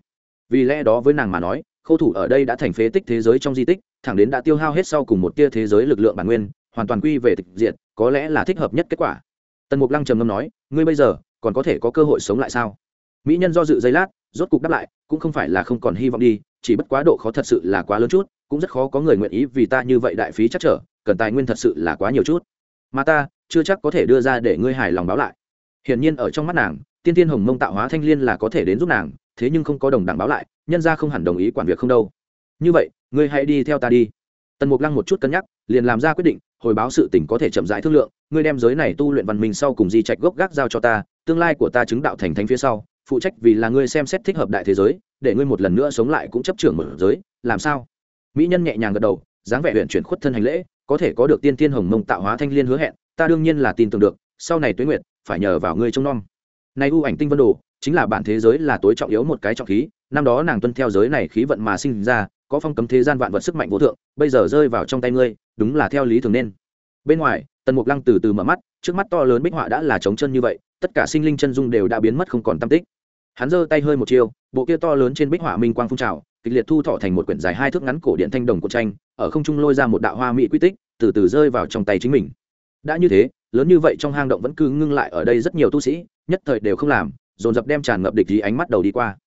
Vì lẽ đó với nàng mà nói, khâu thủ ở đây đã thành phế tích thế giới trong di tích, thẳng đến đã tiêu hao hết sau cùng một tia thế giới lực lượng bản nguyên, hoàn toàn quy về tịch diện có lẽ là thích hợp nhất kết quả. Tần mục lăng trầm ngâm nói, ngươi bây giờ còn có thể có cơ hội sống lại sao? Mỹ nhân do dự giây lát, rốt cục đáp lại, cũng không phải là không còn hy vọng đi, chỉ bất quá độ khó thật sự là quá lớn chút, cũng rất khó có người nguyện ý vì ta như vậy đại phí chắc trở, cần tài nguyên thật sự là quá nhiều chút mà ta chưa chắc có thể đưa ra để ngươi hài lòng báo lại. Hiển nhiên ở trong mắt nàng, tiên tiên hồng mông tạo hóa thanh l i ê n là có thể đến giúp nàng, thế nhưng không có đồng đẳng báo lại, nhân ra không hẳn đồng ý quản việc không đâu. Như vậy, ngươi hãy đi theo ta đi. Tần mục lăng một chút cân nhắc, liền làm ra quyết định, hồi báo sự tỉnh có thể chậm rãi thương lượng, ngươi đem giới này tu luyện văn minh sau cùng di trạch gốc gác giao cho ta, tương lai của ta chứng đạo thành thánh phía sau, phụ trách vì là ngươi xem xét thích hợp đại thế giới, để ngươi một lần nữa sống lại cũng chấp trưởng mở giới, làm sao? Mỹ nhân nhẹ nhàng gật đầu, dáng vẻ huyện chuyển khuất thân hành lễ có thể có được tiên tiên hồng mông tạo hóa thanh liên hứa hẹn, ta đương nhiên là tin tưởng được, sau này tuế nguyệt, phải nhờ vào ngươi trông nom. Nay u ảnh tinh vân đồ, chính là bản thế giới là tối trọng yếu một cái trọng khí, năm đó nàng tuân theo giới này khí vận mà sinh ra, có phong cấm thế gian vạn vật sức mạnh vô thượng, bây giờ rơi vào trong tay ngươi, đúng là theo lý thường nên. Bên ngoài, tần mục lăng từ từ mở mắt, trước mắt to lớn bích họa đã là trống chân như vậy, tất cả sinh linh chân dung đều đã biến mất không còn tam tích. Hắn giơ tay hơi một chiều bộ kia to lớn trên bích họa minh quang phun trào kịch liệt thu thọ thành một quyển dài hai thước ngắn cổ điện thanh đồng của tranh, ở không trung lôi ra một đạo hoa mỹ quy tích, từ từ rơi vào trong tay chính mình. Đã như thế, lớn như vậy trong hang động vẫn cứ ngưng lại ở đây rất nhiều tu sĩ, nhất thời đều không làm, dồn dập đem tràn ngập địch ý ánh mắt đầu đi qua.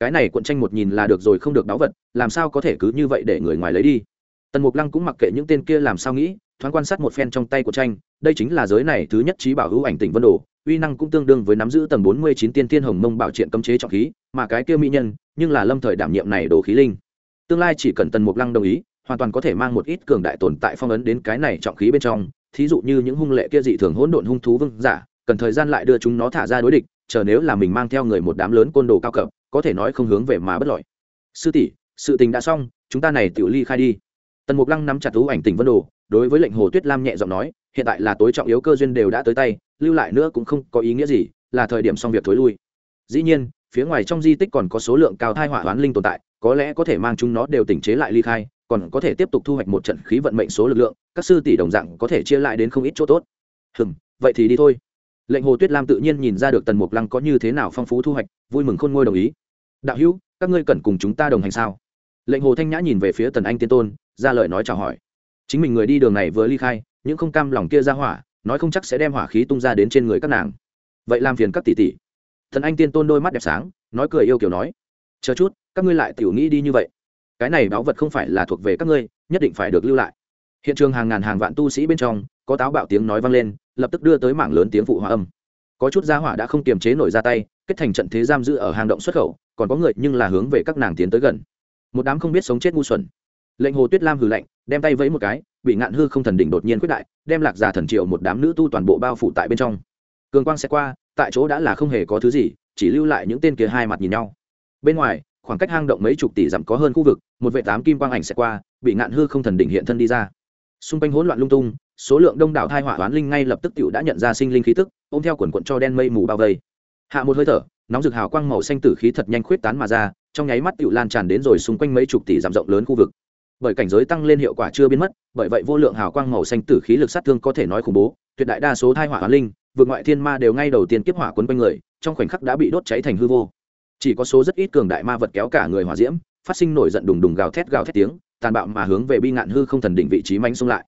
Cái này cuộn tranh một nhìn là được rồi không được đáo vật, làm sao có thể cứ như vậy để người ngoài lấy đi? Tần mục lăng cũng mặc kệ những tên kia làm sao nghĩ, thoáng quan sát một phen trong tay của tranh, đây chính là giới này thứ nhất trí bảo hữu ảnh tỉnh vân đồ uy năng cũng tương đương với nắm giữ tầng bốn mươi chín tiên tiên hồng mông bảo triện cấm chế trọng khí, mà cái kia mỹ nhân, nhưng là lâm thời đảm nhiệm này đồ khí linh. Tương lai chỉ cần tần mục lăng đồng ý, hoàn toàn có thể mang một ít cường đại tồn tại phong ấn đến cái này trọng khí bên trong. Thí dụ như những hung lệ kia dị thường hỗn độn hung thú vương giả, cần thời gian lại đưa chúng nó thả ra đối địch, chờ nếu là mình mang theo người một đám lớn côn đồ cao cấp, có thể nói không hướng về mà bất lợi. sư tỷ, sự tình đã xong, chúng ta này tiểu ly khai đi. Tần mục lăng nắm chặt thú ảnh tỉnh vân đồ, đối với lệnh hồ tuyết lam nhẹ giọng nói, hiện tại là tối trọng yếu cơ duyên đều đã tới tay lưu lại nữa cũng không có ý nghĩa gì, là thời điểm xong việc thối lui. Dĩ nhiên, phía ngoài trong di tích còn có số lượng cao thai hỏa hoán linh tồn tại, có lẽ có thể mang chúng nó đều tỉnh chế lại ly khai, còn có thể tiếp tục thu hoạch một trận khí vận mệnh số lực lượng, các sư tỷ đồng dạng có thể chia lại đến không ít chỗ tốt. Hừm, vậy thì đi thôi. Lệnh hồ tuyết lam tự nhiên nhìn ra được tần mục lăng có như thế nào phong phú thu hoạch, vui mừng khôn ngôi đồng ý. Đạo hữu, các ngươi cần cùng chúng ta đồng hành sao? Lệnh hồ thanh nhã nhìn về phía tần anh tiên tôn, ra lời nói chào hỏi. Chính mình người đi đường này vừa ly khai những không cam lòng kia ra hỏa nói không chắc sẽ đem hỏa khí tung ra đến trên người các nàng. Vậy làm phiền các tỷ tỷ. Thần anh tiên tôn đôi mắt đẹp sáng, nói cười yêu kiểu nói, chờ chút, các ngươi lại tiểu nghĩ đi như vậy. Cái này báu vật không phải là thuộc về các ngươi, nhất định phải được lưu lại. Hiện trường hàng ngàn hàng vạn tu sĩ bên trong, có táo bạo tiếng nói vang lên, lập tức đưa tới mảng lớn tiếng phụ hòa âm. Có chút gia hỏa đã không kiềm chế nổi ra tay, kết thành trận thế giam giữ ở hang động xuất khẩu, còn có người nhưng là hướng về các nàng tiến tới gần. Một đám không biết sống chết ngu xuẩn lệnh hồ tuyết lam hừ lạnh, đem tay vẫy một cái, bị ngạn hư không thần đỉnh đột nhiên quyết đại, đem lạc già thần triệu một đám nữ tu toàn bộ bao phủ tại bên trong. Cường quang sẽ qua, tại chỗ đã là không hề có thứ gì, chỉ lưu lại những tên kia hai mặt nhìn nhau. Bên ngoài, khoảng cách hang động mấy chục tỷ dặm có hơn khu vực, một vệ tám kim quang ảnh sẽ qua, bị ngạn hư không thần đỉnh hiện thân đi ra. Xung quanh hỗn loạn lung tung, số lượng đông đảo thai hỏa oán linh ngay lập tức tiểu đã nhận ra sinh linh khí tức, ôm theo quần quận cho đen mây mù bao vây. Hạ một hơi thở, nóng rực hào quang màu xanh tử khí thật nhanh khuyết tán mà ra, trong nháy mắt tiểu lan tràn đến rồi xung quanh mấy chục tỷ dặm rộng lớn khu vực bởi cảnh giới tăng lên hiệu quả chưa biến mất, bởi vậy vô lượng hào quang màu xanh tử khí lực sát thương có thể nói khủng bố, tuyệt đại đa số thai hỏa oán linh, vượt ngoại thiên ma đều ngay đầu tiên kiếp hỏa quấn quanh người, trong khoảnh khắc đã bị đốt cháy thành hư vô. Chỉ có số rất ít cường đại ma vật kéo cả người hỏa diễm, phát sinh nổi giận đùng đùng gào thét gào thét tiếng, tàn bạo mà hướng về bi ngạn hư không thần đỉnh vị trí manh xông lại.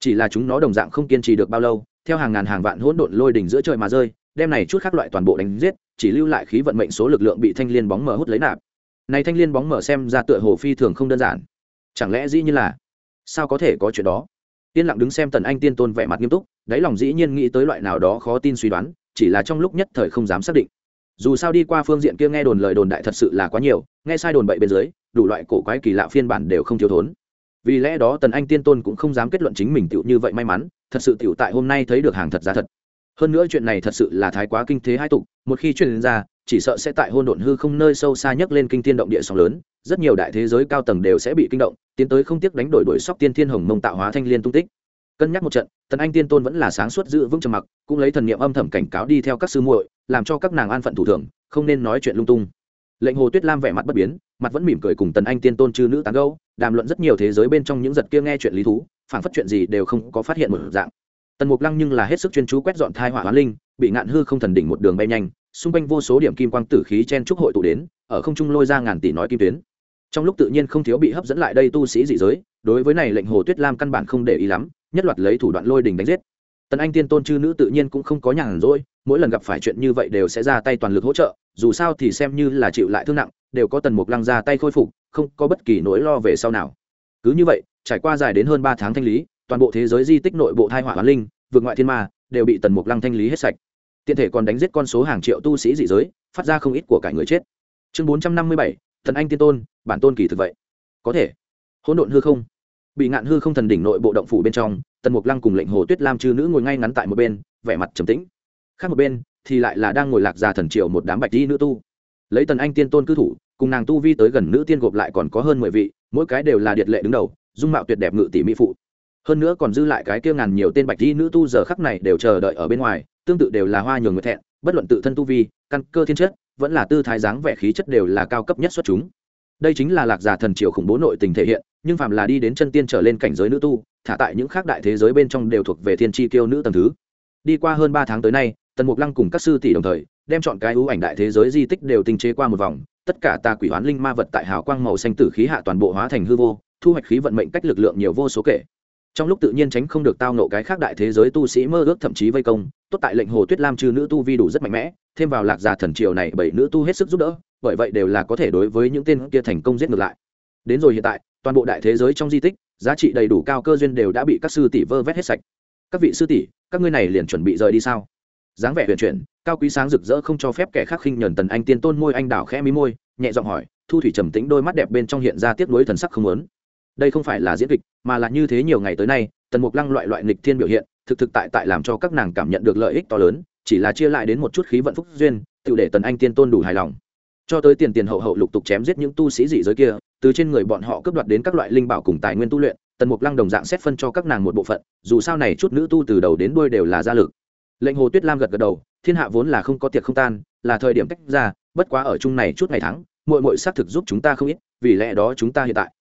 Chỉ là chúng nó đồng dạng không kiên trì được bao lâu, theo hàng ngàn hàng vạn hỗn độn lôi đỉnh giữa trời mà rơi, đem này chút khác loại toàn bộ đánh giết, chỉ lưu lại khí vận mệnh số lực lượng bị thanh liên bóng mở hút lấy nạp. Này thanh liên bóng mở xem ra tựa hồ phi thường không đơn giản chẳng lẽ dĩ nhiên là? Sao có thể có chuyện đó? Tiên lặng đứng xem tần anh tiên tôn vẻ mặt nghiêm túc, đáy lòng dĩ nhiên nghĩ tới loại nào đó khó tin suy đoán, chỉ là trong lúc nhất thời không dám xác định. Dù sao đi qua phương diện kia nghe đồn lời đồn đại thật sự là quá nhiều, nghe sai đồn bậy bên dưới, đủ loại cổ quái kỳ lạ phiên bản đều không thiếu thốn. Vì lẽ đó tần anh tiên tôn cũng không dám kết luận chính mình tựu như vậy may mắn, thật sự tựu tại hôm nay thấy được hàng thật giá thật. Hơn nữa chuyện này thật sự là thái quá kinh thế hai tục, một khi truyền ra chỉ sợ sẽ tại hôn độn hư không nơi sâu xa nhất lên kinh thiên động địa sóng lớn, rất nhiều đại thế giới cao tầng đều sẽ bị kinh động, tiến tới không tiếc đánh đổi đổi sóc tiên thiên hồng mông tạo hóa thanh liên tung tích. Cân nhắc một trận, tần anh tiên tôn vẫn là sáng suốt giữ vững trầm mặc, cũng lấy thần niệm âm thầm cảnh cáo đi theo các sư muội, làm cho các nàng an phận thủ thường, không nên nói chuyện lung tung. Lệnh hồ tuyết lam vẻ mặt bất biến, mặt vẫn mỉm cười cùng tần anh tiên tôn chư nữ tán gâu đàm luận rất nhiều thế giới bên trong những giật kia nghe chuyện lý thú phản phất chuyện gì đều không có phát hiện một dạng. Tần mục lăng nhưng là hết sức chuyên chú quét dọn thai hỏa hoán linh, bị ngạn hư không thần đỉnh một đường bay nhanh xung quanh vô số điểm kim quang tử khí chen trúc hội tụ đến, ở không trung lôi ra ngàn tỷ nói kim tuyến. Trong lúc tự nhiên không thiếu bị hấp dẫn lại đây tu sĩ dị giới, đối với này lệnh hồ tuyết lam căn bản không để ý lắm, nhất loạt lấy thủ đoạn lôi đình đánh giết. Tần anh tiên tôn chư nữ tự nhiên cũng không có nhàn rỗi, mỗi lần gặp phải chuyện như vậy đều sẽ ra tay toàn lực hỗ trợ, dù sao thì xem như là chịu lại thương nặng, đều có tần mục lăng ra tay khôi phục, không có bất kỳ nỗi lo về sau nào. Cứ như vậy, trải qua dài đến hơn ba tháng thanh lý, toàn bộ thế giới di tích nội bộ thai hỏa hoán linh, vượt ngoại thiên ma, đều bị tần mục lăng thanh lý hết sạch tiện thể còn đánh giết con số hàng triệu tu sĩ dị giới, phát ra không ít của cả người chết. Chương bốn trăm năm mươi bảy, thần anh tiên tôn, bản tôn kỳ thực vậy. Có thể. Hỗn độn hư không. Bị ngạn hư không thần đỉnh nội bộ động phủ bên trong, tần mục lăng cùng lệnh hồ tuyết lam chư nữ ngồi ngay ngắn tại một bên, vẻ mặt trầm tĩnh. Khác một bên, thì lại là đang ngồi lạc già thần triệu một đám bạch di nữ tu. Lấy tần anh tiên tôn cư thủ, cùng nàng tu vi tới gần nữ tiên gộp lại còn có hơn mười vị, mỗi cái đều là điệt lệ đứng đầu, dung mạo tuyệt đẹp ngự tỷ mỹ phụ. Hơn nữa còn dư lại cái kia ngàn nhiều tên bạch di nữ tu giờ khắc này đều chờ đợi ở bên ngoài tương tự đều là hoa nhường người thẹn, bất luận tự thân tu vi, căn cơ thiên chất, vẫn là tư thái dáng vẻ khí chất đều là cao cấp nhất xuất chúng. Đây chính là lạc giả thần triều khủng bố nội tình thể hiện, nhưng phàm là đi đến chân tiên trở lên cảnh giới nữ tu, thả tại những khác đại thế giới bên trong đều thuộc về thiên tri tiêu nữ tầm thứ. Đi qua hơn ba tháng tới nay, tần mục lăng cùng các sư tỷ đồng thời, đem chọn cái ưu ảnh đại thế giới di tích đều tinh chế qua một vòng, tất cả tà quỷ hoán linh ma vật tại hào quang màu xanh tử khí hạ toàn bộ hóa thành hư vô, thu hoạch khí vận mệnh cách lực lượng nhiều vô số kể trong lúc tự nhiên tránh không được tao nộ cái khác đại thế giới tu sĩ mơ ước thậm chí vây công, tốt tại lệnh hồ tuyết lam trừ nữ tu vi đủ rất mạnh mẽ, thêm vào lạc già thần triều này bảy nữ tu hết sức giúp đỡ, bởi vậy đều là có thể đối với những tên kia thành công giết ngược lại. Đến rồi hiện tại, toàn bộ đại thế giới trong di tích, giá trị đầy đủ cao cơ duyên đều đã bị các sư tỷ vơ vét hết sạch. Các vị sư tỷ, các ngươi này liền chuẩn bị rời đi sao? Dáng vẻ huyền chuyển, cao quý sáng rực rỡ không cho phép kẻ khác khinh nhờn tần anh tiên tôn môi anh đảo khẽ mí môi, nhẹ giọng hỏi, thu thủy trầm tĩnh đôi mắt đẹp bên trong hiện ra tiếc nuối thần sắc không lớn đây không phải là diễn kịch, mà là như thế nhiều ngày tới nay, tần mục lăng loại loại nghịch thiên biểu hiện, thực thực tại tại làm cho các nàng cảm nhận được lợi ích to lớn, chỉ là chia lại đến một chút khí vận phúc duyên, tự để tần anh tiên tôn đủ hài lòng. Cho tới tiền tiền hậu hậu lục tục chém giết những tu sĩ dị giới kia, từ trên người bọn họ cướp đoạt đến các loại linh bảo cùng tài nguyên tu luyện, tần mục lăng đồng dạng xét phân cho các nàng một bộ phận, dù sao này chút nữ tu từ đầu đến đuôi đều là gia lực. Lệnh hồ tuyết lam gật gật đầu, thiên hạ vốn là không có tiệc không tan, là thời điểm cách ra, bất quá ở chung này chút ngày tháng mội mội xác thực giúp chúng ta không ít, vì lẽ đó chúng ta hiện tại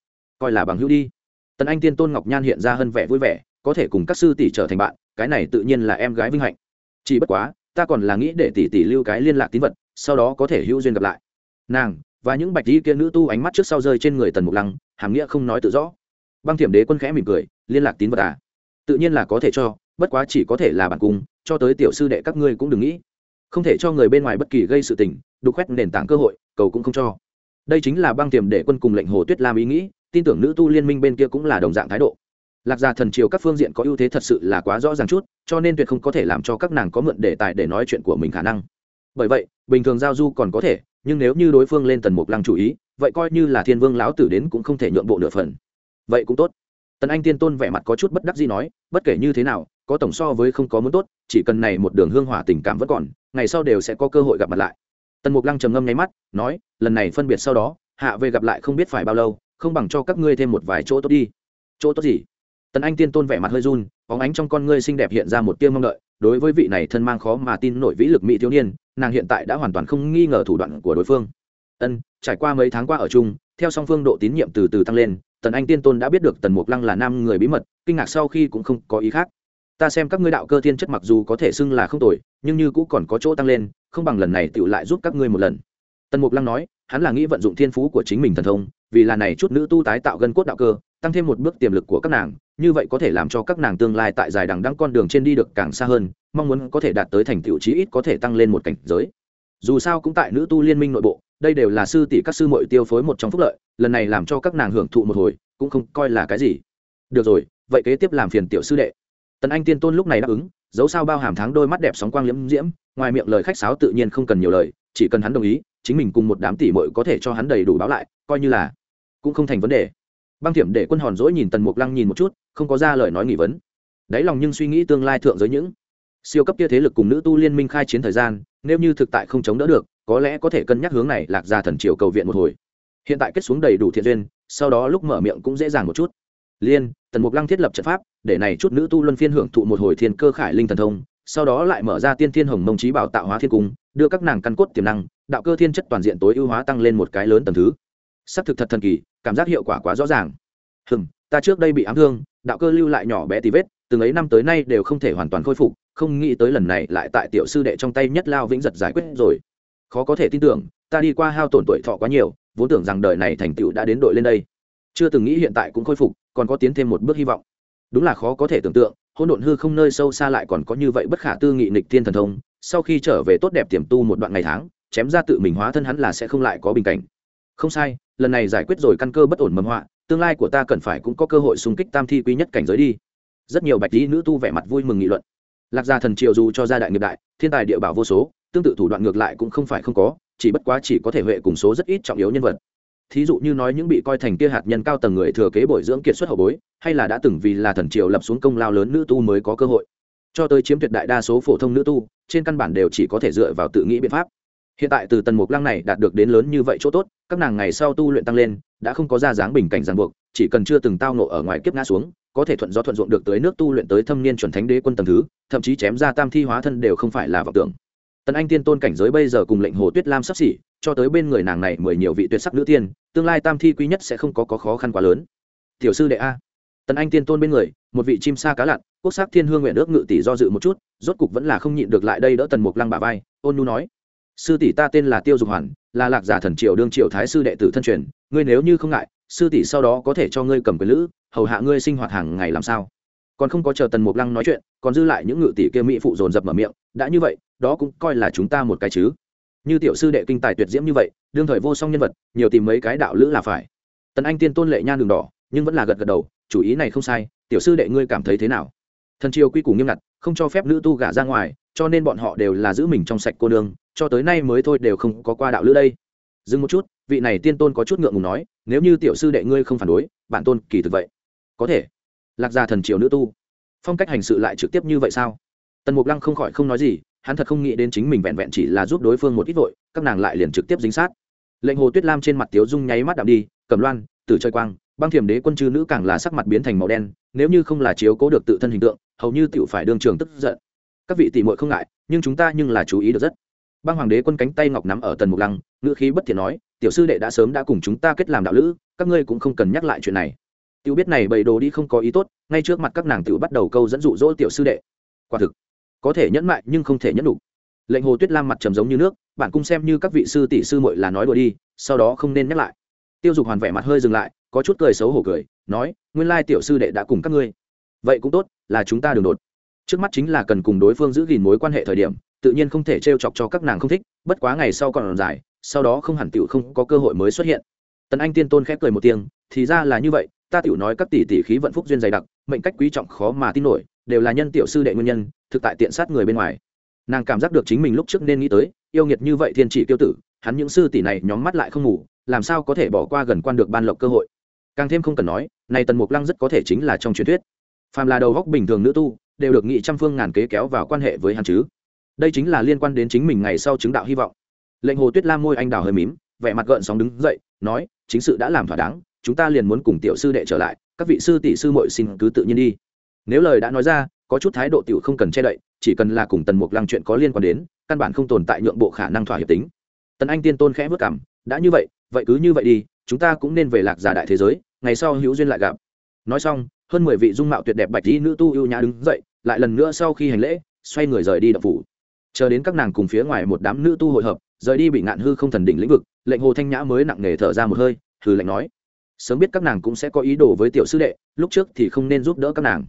coi là bằng hữu đi. Tần anh tiên tôn ngọc nhan hiện ra hơn vẻ vui vẻ, có thể cùng các sư tỷ trở thành bạn, cái này tự nhiên là em gái vinh hạnh. Chỉ bất quá, ta còn là nghĩ để tỷ tỷ lưu cái liên lạc tín vật, sau đó có thể hữu duyên gặp lại. Nàng và những bạch y kia nữ tu ánh mắt trước sau rơi trên người tần mục lăng, hàm nghĩa không nói tự rõ. Băng thiểm đế quân khẽ mỉm cười, liên lạc tín vật à? Tự nhiên là có thể cho, bất quá chỉ có thể là bản cung cho tới tiểu sư đệ các ngươi cũng đừng nghĩ. Không thể cho người bên ngoài bất kỳ gây sự tình, đục khoét nền tảng cơ hội, cầu cũng không cho. Đây chính là băng tiềm để quân cùng lệnh hồ tuyết lam ý nghĩ tin tưởng nữ tu liên minh bên kia cũng là đồng dạng thái độ. Lạc gia thần triều các phương diện có ưu thế thật sự là quá rõ ràng chút, cho nên tuyệt không có thể làm cho các nàng có mượn đề tài để nói chuyện của mình khả năng. Bởi vậy, bình thường giao du còn có thể, nhưng nếu như đối phương lên tần mục lăng chủ ý, vậy coi như là thiên vương lão tử đến cũng không thể nhượng bộ nửa phần. Vậy cũng tốt. Tần anh tiên tôn vẻ mặt có chút bất đắc gì nói, bất kể như thế nào, có tổng so với không có muốn tốt, chỉ cần này một đường hương hỏa tình cảm vẫn còn, ngày sau đều sẽ có cơ hội gặp mặt lại. Tần mục lăng trầm ngâm nháy mắt, nói, lần này phân biệt sau đó, hạ về gặp lại không biết phải bao lâu không bằng cho các ngươi thêm một vài chỗ tốt đi. Chỗ tốt gì? Tần anh tiên tôn vẻ mặt hơi run, bóng ánh trong con ngươi xinh đẹp hiện ra một tiêu mong đợi, đối với vị này thân mang khó mà tin nổi vĩ lực mỹ thiếu niên, nàng hiện tại đã hoàn toàn không nghi ngờ thủ đoạn của đối phương. Ân, trải qua mấy tháng qua ở chung, theo song phương độ tín nhiệm từ từ tăng lên, tần anh tiên tôn đã biết được tần mục lăng là nam người bí mật, kinh ngạc sau khi cũng không có ý khác. Ta xem các ngươi đạo cơ thiên chất mặc dù có thể xưng là không tồi, nhưng như cũng còn có chỗ tăng lên, không bằng lần này tựu lại giúp các ngươi một lần. Tần mục lăng nói, hắn là nghĩ vận dụng thiên phú của chính mình thần thông vì là này chút nữ tu tái tạo gân cốt đạo cơ, tăng thêm một bước tiềm lực của các nàng, như vậy có thể làm cho các nàng tương lai tại dài đằng đăng con đường trên đi được càng xa hơn, mong muốn có thể đạt tới thành tựu chí ít có thể tăng lên một cảnh giới. Dù sao cũng tại nữ tu liên minh nội bộ, đây đều là sư tỷ các sư muội tiêu phối một trong phúc lợi, lần này làm cho các nàng hưởng thụ một hồi, cũng không coi là cái gì. Được rồi, vậy kế tiếp làm phiền tiểu sư đệ. Tần anh tiên tôn lúc này đáp ứng, dấu sao bao hàm tháng đôi mắt đẹp sóng quang liễm diễm, ngoài miệng lời khách sáo tự nhiên không cần nhiều lời, chỉ cần hắn đồng ý, chính mình cùng một đám tỷ muội có thể cho hắn đầy đủ báo lại, coi như là cũng không thành vấn đề. Băng thiểm để quân hòn dỗi nhìn tần mục lăng nhìn một chút, không có ra lời nói nghỉ vấn. Đáy lòng nhưng suy nghĩ tương lai thượng giới những siêu cấp kia thế lực cùng nữ tu liên minh khai chiến thời gian, nếu như thực tại không chống đỡ được, có lẽ có thể cân nhắc hướng này lạc ra thần triều cầu viện một hồi. Hiện tại kết xuống đầy đủ thiện duyên, sau đó lúc mở miệng cũng dễ dàng một chút. Liên, tần mục lăng thiết lập trận pháp, để này chút nữ tu luân phiên hưởng thụ một hồi thiên cơ khải linh thần thông, sau đó lại mở ra tiên thiên hồng mông trí bảo tạo hóa thiên cung, đưa các nàng căn cốt tiềm năng, đạo cơ thiên chất toàn diện tối ưu hóa tăng lên một cái lớn tầm thứ. Xác thực thật thần kỳ cảm giác hiệu quả quá rõ ràng. Hừm, ta trước đây bị ám thương, đạo cơ lưu lại nhỏ bé tí vết, từng ấy năm tới nay đều không thể hoàn toàn khôi phục, không nghĩ tới lần này lại tại tiểu sư đệ trong tay nhất lao vĩnh giật giải quyết rồi. Khó có thể tin tưởng, ta đi qua hao tổn tuổi thọ quá nhiều, vốn tưởng rằng đời này thành tựu đã đến đội lên đây. Chưa từng nghĩ hiện tại cũng khôi phục, còn có tiến thêm một bước hy vọng. Đúng là khó có thể tưởng tượng, hỗn độn hư không nơi sâu xa lại còn có như vậy bất khả tư nghị nịch thiên thần thông, sau khi trở về tốt đẹp tiềm tu một đoạn ngày tháng, chém ra tự mình hóa thân hắn là sẽ không lại có bình cảnh không sai, lần này giải quyết rồi căn cơ bất ổn mầm họa, tương lai của ta cần phải cũng có cơ hội xung kích tam thi quý nhất cảnh giới đi. Rất nhiều bạch lý nữ tu vẻ mặt vui mừng nghị luận. Lạc gia thần triều dù cho gia đại nghiệp đại, thiên tài địa bảo vô số, tương tự thủ đoạn ngược lại cũng không phải không có, chỉ bất quá chỉ có thể huệ cùng số rất ít trọng yếu nhân vật. Thí dụ như nói những bị coi thành kia hạt nhân cao tầng người thừa kế bồi dưỡng kiệt xuất hậu bối, hay là đã từng vì là thần triều lập xuống công lao lớn nữ tu mới có cơ hội. Cho tới chiếm tuyệt đại đa số phổ thông nữ tu, trên căn bản đều chỉ có thể dựa vào tự nghĩ biện pháp hiện tại từ tần mục lăng này đạt được đến lớn như vậy chỗ tốt các nàng ngày sau tu luyện tăng lên đã không có ra dáng bình cảnh ràng buộc chỉ cần chưa từng tao nộ ở ngoài kiếp ngã xuống có thể thuận do thuận dụng được tới nước tu luyện tới thâm niên chuẩn thánh đế quân tầm thứ thậm chí chém ra tam thi hóa thân đều không phải là vọng tưởng. Tần anh tiên tôn cảnh giới bây giờ cùng lệnh hồ tuyết lam sắp xỉ cho tới bên người nàng này mười nhiều vị tuyệt sắc nữ tiên tương lai tam thi quý nhất sẽ không có, có khó khăn quá lớn. Tiểu sư đệ a. Tần anh tiên tôn bên người một vị chim sa cá lặn quốc sắc thiên hương nguyện ước ngự tỷ do dự một chút rốt cục vẫn là không nhịn được lại đây đỡ tần mục lăng bà vai ôn nu nói sư tỷ ta tên là tiêu dục hoàn, là lạc giả thần triều đương triều thái sư đệ tử thân truyền, ngươi nếu như không ngại, sư tỷ sau đó có thể cho ngươi cầm quyền lữ, hầu hạ ngươi sinh hoạt hàng ngày làm sao? Còn không có chờ tần mục lăng nói chuyện, còn dư lại những ngự tỷ kia mỹ phụ dồn dập mở miệng, đã như vậy, đó cũng coi là chúng ta một cái chứ. Như tiểu sư đệ kinh tài tuyệt diễm như vậy, đương thời vô song nhân vật, nhiều tìm mấy cái đạo lữ là phải. Tần anh tiên tôn lệ nhan đường đỏ, nhưng vẫn là gật gật đầu, chủ ý này không sai, tiểu sư đệ ngươi cảm thấy thế nào? Thần triều quy củ nghiêm ngặt, không cho phép nữ tu gả ra ngoài, cho nên bọn họ đều là giữ mình trong sạch cô nương cho tới nay mới thôi đều không có qua đạo lữ đây. Dừng một chút, vị này tiên tôn có chút ngượng ngùng nói, nếu như tiểu sư đệ ngươi không phản đối, bản tôn kỳ thực vậy. Có thể. Lạc gia thần triều nữ tu. Phong cách hành sự lại trực tiếp như vậy sao? Tần mục lăng không khỏi không nói gì, hắn thật không nghĩ đến chính mình vẹn vẹn chỉ là giúp đối phương một ít vội, các nàng lại liền trực tiếp dính sát. Lệnh hồ tuyết lam trên mặt tiếu dung nháy mắt đạm đi cầm loan từ chơi quang, băng thiểm đế quân chư nữ càng là sắc mặt biến thành màu đen, nếu như không là chiếu cố được tự thân hình tượng, hầu như tiểu phải đương trường tức giận. Các vị tỷ muội không ngại, nhưng chúng ta nhưng là chú ý được rất băng hoàng đế quân cánh tay ngọc nắm ở tần mục lăng, ngữ khí bất thiện nói, tiểu sư đệ đã sớm đã cùng chúng ta kết làm đạo lữ, các ngươi cũng không cần nhắc lại chuyện này. Tiểu biết này bầy đồ đi không có ý tốt, ngay trước mặt các nàng tiểu bắt đầu câu dẫn dụ dỗ tiểu sư đệ. Quả thực, có thể nhẫn mại nhưng không thể nhẫn đủ. Lệnh hồ tuyết lam mặt trầm giống như nước, bạn cũng xem như các vị sư tỷ sư muội là nói đùa đi, sau đó không nên nhắc lại. Tiêu dục hoàn vẻ mặt hơi dừng lại, có chút cười xấu hổ cười, nói, nguyên lai tiểu sư đệ đã cùng các ngươi. Vậy cũng tốt, là chúng ta đường đột. Trước mắt chính là cần cùng đối phương giữ gìn mối quan hệ thời điểm tự nhiên không thể t chọc cho các nàng không thích, bất quá ngày sau còn dài, sau đó không hẳn tiểu không có cơ hội mới xuất hiện. Tần anh tiên tôn khép cười một tiếng, thì ra là như vậy, ta tiểu nói các tỷ tỷ khí vận phúc duyên dày đặc, mệnh cách quý trọng khó mà tin nổi, đều là nhân tiểu sư đệ nguyên nhân, thực tại tiện sát người bên ngoài. Nàng cảm giác được chính mình lúc trước nên nghĩ tới, yêu nghiệt như vậy thiên chỉ tiêu tử, hắn những sư tỷ này nhóm mắt lại không ngủ, làm sao có thể bỏ qua gần quan được ban lộc cơ hội. Càng thêm không cần nói này tần mục lăng rất có thể chính là trong truyền thuyết. Phàm là đầu góc bình thường nữ tu, đều được nghị trăm phương ngàn kế kéo vào quan hệ với hắn chứ đây chính là liên quan đến chính mình ngày sau chứng đạo hy vọng. Lệnh hồ tuyết lam môi anh đào hơi mím, vẻ mặt gợn sóng đứng dậy, nói, chính sự đã làm thỏa đáng, chúng ta liền muốn cùng tiểu sư đệ trở lại, các vị sư tỷ sư muội xin cứ tự nhiên đi. Nếu lời đã nói ra, có chút thái độ tiểu không cần che đậy, chỉ cần là cùng tần mục lăng chuyện có liên quan đến, căn bản không tồn tại nhượng bộ khả năng thỏa hiệp tính. Tần anh tiên tôn khẽ vất cảm, đã như vậy vậy cứ như vậy đi, chúng ta cũng nên về lạc giả đại thế giới, ngày sau hữu duyên lại gặp. Nói xong, hơn mười vị dung mạo tuyệt đẹp bạch y nữ tu ưu nhã đứng dậy, lại lần nữa sau khi hành lễ, xoay người rời đi đập phủ chờ đến các nàng cùng phía ngoài một đám nữ tu hội hợp, rời đi bị ngạn hư không thần đỉnh lĩnh vực, lệnh hồ thanh nhã mới nặng nề thở ra một hơi, hừ lệnh nói, sớm biết các nàng cũng sẽ có ý đồ với tiểu sư đệ, lúc trước thì không nên giúp đỡ các nàng.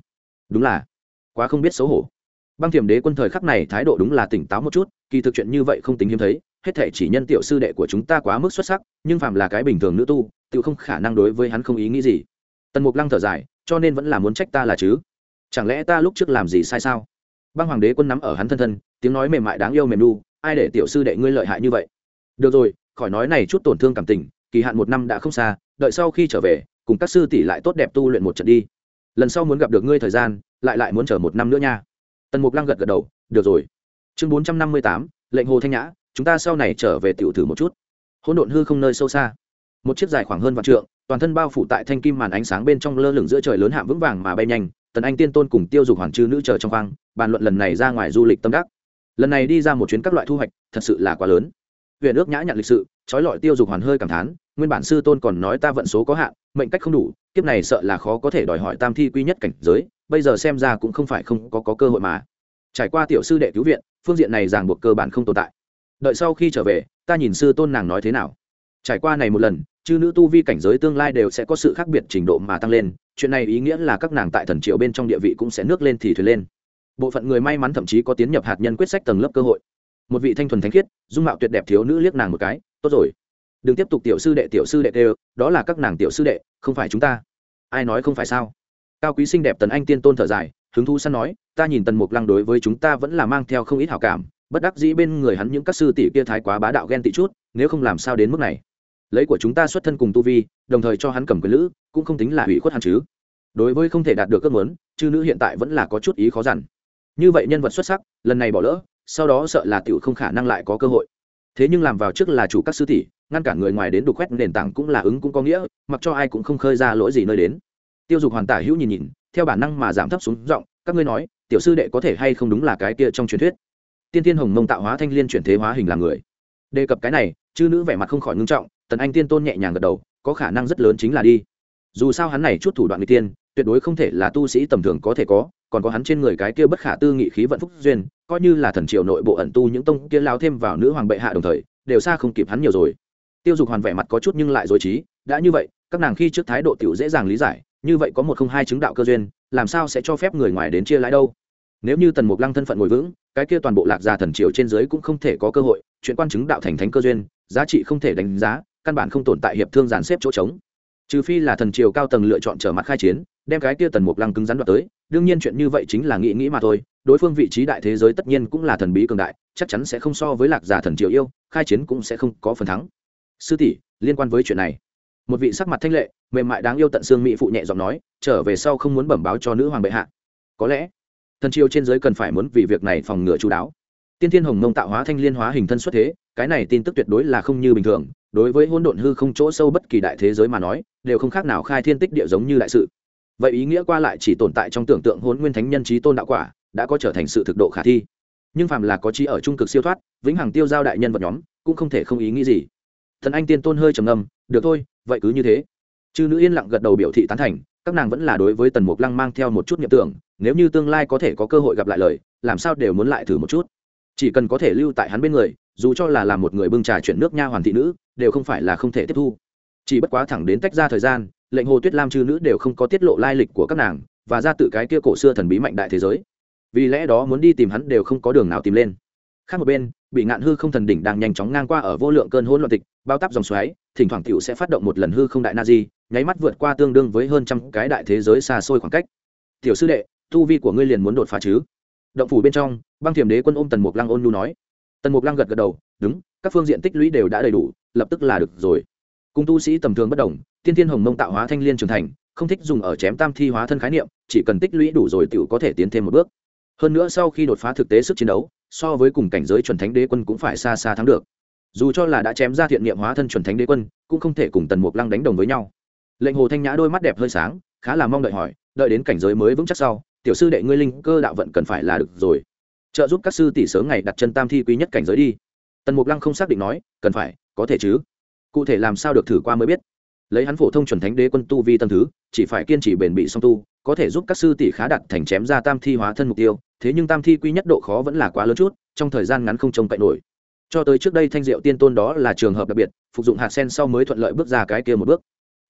Đúng là, quá không biết xấu hổ. Băng thiểm đế quân thời khắc này thái độ đúng là tỉnh táo một chút, kỳ thực chuyện như vậy không tính hiếm thấy, hết thể chỉ nhân tiểu sư đệ của chúng ta quá mức xuất sắc, nhưng phàm là cái bình thường nữ tu tự không khả năng đối với hắn không ý nghĩ gì. Tần mục lăng thở dài, cho nên vẫn là muốn trách ta là chứ? Chẳng lẽ ta lúc trước làm gì sai sao? Băng hoàng đế quân nắm ở hắn thân thân, tiếng nói mềm mại đáng yêu mềm đu ai để tiểu sư đệ ngươi lợi hại như vậy? Được rồi, khỏi nói này chút tổn thương cảm tình, kỳ hạn một năm đã không xa, đợi sau khi trở về, cùng các sư tỷ lại tốt đẹp tu luyện một trận đi. Lần sau muốn gặp được ngươi thời gian, lại lại muốn chờ một năm nữa nha. Tần mục lăng gật gật đầu, được rồi. Chương bốn trăm năm mươi tám, lệnh hồ thanh nhã, chúng ta sau này trở về tiểu thử một chút. Hỗn độn hư không nơi sâu xa. Một chiếc dài khoảng hơn vạn trượng, toàn thân bao phủ tại thanh kim màn ánh sáng bên trong lơ lửng giữa trời lớn hạm vững vàng mà bay nhanh tần anh tiên tôn cùng tiêu dục hoàn chư nữ chờ trong khoang bàn luận lần này ra ngoài du lịch tâm đắc. Lần này đi ra một chuyến các loại thu hoạch thật sự là quá lớn. Huyện ước nhã nhận lịch sự trói lọi tiêu dục hoàn hơi cảm thán nguyên bản sư tôn còn nói ta vận số có hạn mệnh cách không đủ kiếp này sợ là khó có thể đòi hỏi tam thi quy nhất cảnh giới bây giờ xem ra cũng không phải không có, có cơ hội mà. Trải qua tiểu sư đệ cứu viện phương diện này ràng buộc cơ bản không tồn tại. Đợi sau khi trở về ta nhìn sư tôn nàng nói thế nào. Trải qua này một lần chư nữ tu vi cảnh giới tương lai đều sẽ có sự khác biệt trình độ mà tăng lên, chuyện này ý nghĩa là các nàng tại thần triệu bên trong địa vị cũng sẽ nước lên thì thuyền lên. Bộ phận người may mắn thậm chí có tiến nhập hạt nhân quyết sách tầng lớp cơ hội. Một vị thanh thuần thánh khiết, dung mạo tuyệt đẹp thiếu nữ liếc nàng một cái, tốt rồi, đừng tiếp tục tiểu sư đệ, tiểu sư đệ đều, đó là các nàng tiểu sư đệ, không phải chúng ta. Ai nói không phải sao? Cao quý xinh đẹp tần anh tiên tôn thở dài, hứng thú săn nói, ta nhìn tần mục lăng đối với chúng ta vẫn là mang theo không ít hảo cảm, bất đắc dĩ bên người hắn những các sư tỷ kia thái quá bá đạo ghen tị chút, nếu không làm sao đến mức này? Lấy của chúng ta xuất thân cùng tu vi, đồng thời cho hắn cầm quyền lữ, cũng không tính là hủy khuất hắn chứ. Đối với không thể đạt được ước muốn, chư nữ hiện tại vẫn là có chút ý khó dằn. Như vậy nhân vật xuất sắc, lần này bỏ lỡ, sau đó sợ là tiểu không khả năng lại có cơ hội. Thế nhưng làm vào trước là chủ các sư tỷ, ngăn cản người ngoài đến đục khoét nền tảng cũng là ứng cũng có nghĩa, mặc cho ai cũng không khơi ra lỗi gì nơi đến. Tiêu dục hoàn tả hữu nhìn nhìn, theo bản năng mà giảm thấp xuống giọng, các ngươi nói, tiểu sư đệ có thể hay không đúng là cái kia trong truyền thuyết? Tiên tiên hồng mông tạo hóa thanh liên chuyển thế hóa hình làm người. Đề cập cái này, chư nữ vẻ mặt không khỏi ngưng trọng tần anh tiên tôn nhẹ nhàng gật đầu, có khả năng rất lớn chính là đi. Dù sao hắn này chút thủ đoạn người tiên, tuyệt đối không thể là tu sĩ tầm thường có thể có, còn có hắn trên người cái kia bất khả tư nghị khí vận phúc duyên, coi như là thần triều nội bộ ẩn tu những tông kia lao thêm vào nữ hoàng bệ hạ đồng thời, đều xa không kịp hắn nhiều rồi. Tiêu dục hoàn vẻ mặt có chút nhưng lại dối trí, đã như vậy, các nàng khi trước thái độ tiểu dễ dàng lý giải, như vậy có một không hai chứng đạo cơ duyên, làm sao sẽ cho phép người ngoài đến chia lãi đâu? Nếu như tần mục lăng thân phận ngồi vững, cái kia toàn bộ lạc gia thần triều trên dưới cũng không thể có cơ hội, chuyện quan chứng đạo thành thánh cơ duyên, giá trị không thể đánh giá căn bản không tồn tại hiệp thương giàn xếp chỗ trống. Trừ phi là thần triều cao tầng lựa chọn trở mặt khai chiến, đem cái kia tần mục lăng cứng rắn đoạt tới. Đương nhiên chuyện như vậy chính là nghĩ nghĩ mà thôi. Đối phương vị trí đại thế giới tất nhiên cũng là thần bí cường đại, chắc chắn sẽ không so với lạc giả thần triều yêu, khai chiến cũng sẽ không có phần thắng. Sư tỷ, liên quan với chuyện này. Một vị sắc mặt thanh lệ, mềm mại đáng yêu tận xương mỹ phụ nhẹ giọng nói, trở về sau không muốn bẩm báo cho nữ hoàng bệ hạ. Có lẽ, thần triều trên giới cần phải muốn vì việc này phòng ngừa chú đáo. Tiên thiên hồng mông tạo hóa thanh liên hóa hình thân xuất thế, cái này tin tức tuyệt đối là không như bình thường đối với hỗn độn hư không chỗ sâu bất kỳ đại thế giới mà nói, đều không khác nào khai thiên tích địa giống như đại sự. Vậy ý nghĩa qua lại chỉ tồn tại trong tưởng tượng hôn nguyên thánh nhân trí tôn đạo quả, đã có trở thành sự thực độ khả thi. Nhưng phàm là có trí ở trung cực siêu thoát, vĩnh hằng tiêu giao đại nhân vật nhóm, cũng không thể không ý nghĩ gì. Thần anh tiên tôn hơi trầm ngâm, được thôi, vậy cứ như thế. Chư nữ yên lặng gật đầu biểu thị tán thành, các nàng vẫn là đối với tần mục lăng mang theo một chút n tưởng, nếu như tương lai có thể có cơ hội gặp lại lời, làm sao đều muốn lại thử một chút chỉ cần có thể lưu tại hắn bên người, dù cho là làm một người bưng trà chuyển nước nha hoàn thị nữ, đều không phải là không thể tiếp thu. Chỉ bất quá thẳng đến tách ra thời gian, lệnh hồ tuyết lam chư nữ đều không có tiết lộ lai lịch của các nàng, và ra tự cái kia cổ xưa thần bí mạnh đại thế giới. Vì lẽ đó muốn đi tìm hắn đều không có đường nào tìm lên. Khác một bên, bị ngạn hư không thần đỉnh đang nhanh chóng ngang qua ở vô lượng cơn hỗn loạn tịch, bao tắp dòng xoáy, thỉnh thoảng tiểu sẽ phát động một lần hư không đại na di nháy mắt vượt qua tương đương với hơn trăm cái đại thế giới xa xôi khoảng cách. Tiểu sư đệ, tu vi của ngươi liền muốn đột phá chứ? Động phủ bên trong, băng thiểm đế quân ôm tần mục lăng ôn nhu nói. Tần mục lăng gật gật đầu, đúng, các phương diện tích lũy đều đã đầy đủ, lập tức là được rồi. Cùng tu sĩ tầm thường bất đồng tiên thiên hồng mông tạo hóa thanh liên trưởng thành, không thích dùng ở chém tam thi hóa thân khái niệm, chỉ cần tích lũy đủ rồi t có thể tiến thêm một bước. Hơn nữa sau khi đột phá thực tế sức chiến đấu, so với cùng cảnh giới chuẩn thánh đế quân cũng phải xa xa thắng được. Dù cho là đã chém ra thiện niệm hóa thân chuẩn thánh đế quân, cũng không thể cùng tần mục lăng đánh đồng với nhau. Lệnh hồ thanh nhã đôi mắt đẹp hơi sáng, khá là mong đợi hỏi, đợi đến cảnh giới mới vững chắc sau tiểu sư đệ ngươi linh cơ đạo vận cần phải là được rồi. Trợ giúp các sư tỷ sớm ngày đặt chân tam thi quý nhất cảnh giới đi. Tần mục lăng không xác định nói, cần phải, có thể chứ. Cụ thể làm sao được thử qua mới biết. Lấy hắn phổ thông chuẩn thánh đế quân tu vi tâm thứ, chỉ phải kiên trì bền bỉ song tu, có thể giúp các sư tỷ khá đặt thành chém ra tam thi hóa thân mục tiêu, thế nhưng tam thi quy nhất độ khó vẫn là quá lớn chút, trong thời gian ngắn không trông cậy nổi. Cho tới trước đây thanh diệu tiên tôn đó là trường hợp đặc biệt, phục dụng hạt sen sau mới thuận lợi bước ra cái kia một bước.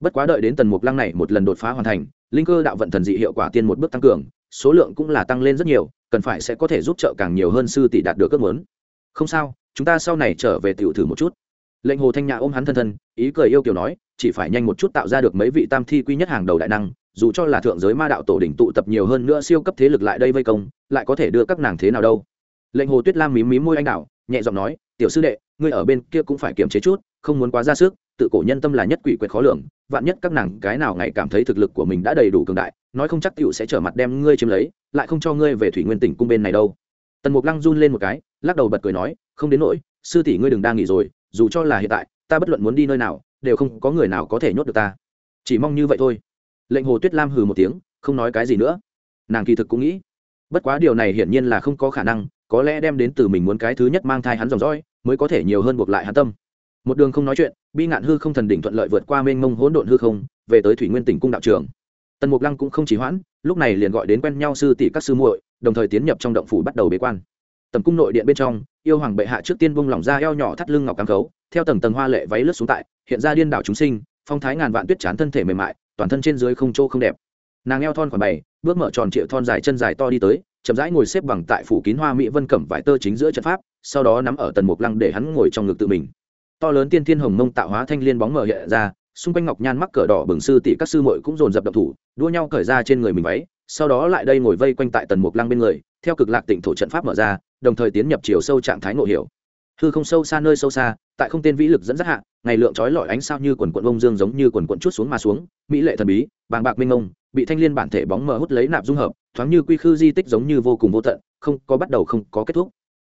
Bất quá đợi đến tần mục lăng này một lần đột phá hoàn thành, linh cơ đạo vận thần dị hiệu quả tiên một bước tăng cường số lượng cũng là tăng lên rất nhiều, cần phải sẽ có thể giúp trợ càng nhiều hơn sư tỷ đạt được ước muốn. Không sao, chúng ta sau này trở về tiểu thử một chút. Lệnh hồ thanh nhã ôm hắn thân thân, ý cười yêu kiểu nói, chỉ phải nhanh một chút tạo ra được mấy vị tam thi quy nhất hàng đầu đại năng, dù cho là thượng giới ma đạo tổ đỉnh tụ tập nhiều hơn nữa siêu cấp thế lực lại đây vây công, lại có thể đưa các nàng thế nào đâu. Lệnh hồ tuyết lam mím mím môi anh đạo nhẹ giọng nói, tiểu sư đệ, ngươi ở bên kia cũng phải kiềm chế chút, không muốn quá ra sức, tự cổ nhân tâm là nhất quỷ quyệt khó lường, vạn nhất các nàng cái nào ngày cảm thấy thực lực của mình đã đầy đủ cường đại nói không chắc tiểu sẽ trở mặt đem ngươi chiếm lấy, lại không cho ngươi về thủy nguyên tỉnh cung bên này đâu. Tần mục lăng run lên một cái, lắc đầu bật cười nói, không đến nỗi, sư tỷ ngươi đừng đang nghỉ rồi, dù cho là hiện tại, ta bất luận muốn đi nơi nào, đều không có người nào có thể nhốt được ta. Chỉ mong như vậy thôi. Lệnh hồ tuyết lam hừ một tiếng, không nói cái gì nữa. Nàng kỳ thực cũng nghĩ, bất quá điều này hiển nhiên là không có khả năng, có lẽ đem đến từ mình muốn cái thứ nhất mang thai hắn dòng dõi, mới có thể nhiều hơn buộc lại hắn tâm. Một đường không nói chuyện, bi ngạn hư không thần đỉnh thuận lợi vượt qua mênh mông hỗn độn hư không, về tới thủy nguyên tỉnh cung đạo trường tần mục lăng cũng không chỉ hoãn, lúc này liền gọi đến quen nhau sư tỷ các sư muội, đồng thời tiến nhập trong động phủ bắt đầu bế quan. Tầm cung nội điện bên trong, yêu hoàng bệ hạ trước tiên bung lỏng ra eo nhỏ thắt lưng ngọc cám khấu, theo tầng tầng hoa lệ váy lướt xuống tại, hiện ra điên đảo chúng sinh, phong thái ngàn vạn tuyết chán thân thể mềm mại, toàn thân trên dưới không trô không đẹp. Nàng eo thon khoảng bảy, bước mở tròn triệu thon dài chân dài to đi tới, chậm rãi ngồi xếp bằng tại phủ kín hoa mỹ vân cẩm vải tơ chính giữa trận pháp, sau đó nắm ở tần mục lăng để hắn ngồi trong ngực tự mình. To lớn tiên thiên hồng mông tạo hóa thanh liên bóng mở hiện ra xung quanh ngọc nhan mắc cờ đỏ bừng sư tỷ các sư muội cũng dồn dập đập thủ, đua nhau cởi ra trên người mình váy, sau đó lại đây ngồi vây quanh tại tần mục lăng bên người, theo cực lạc tịnh thổ trận pháp mở ra, đồng thời tiến nhập chiều sâu trạng thái ngộ hiểu. Hư không sâu xa nơi sâu xa, tại không tên vĩ lực dẫn dắt hạ, ngày lượng trói lọi ánh sao như quần quận bông dương giống như quần quận chút xuống mà xuống, mỹ lệ thần bí, bàng bạc minh ông bị thanh liên bản thể bóng mờ hút lấy nạp dung hợp, thoáng như quy khư di tích giống như vô cùng vô tận, không có bắt đầu không có kết thúc.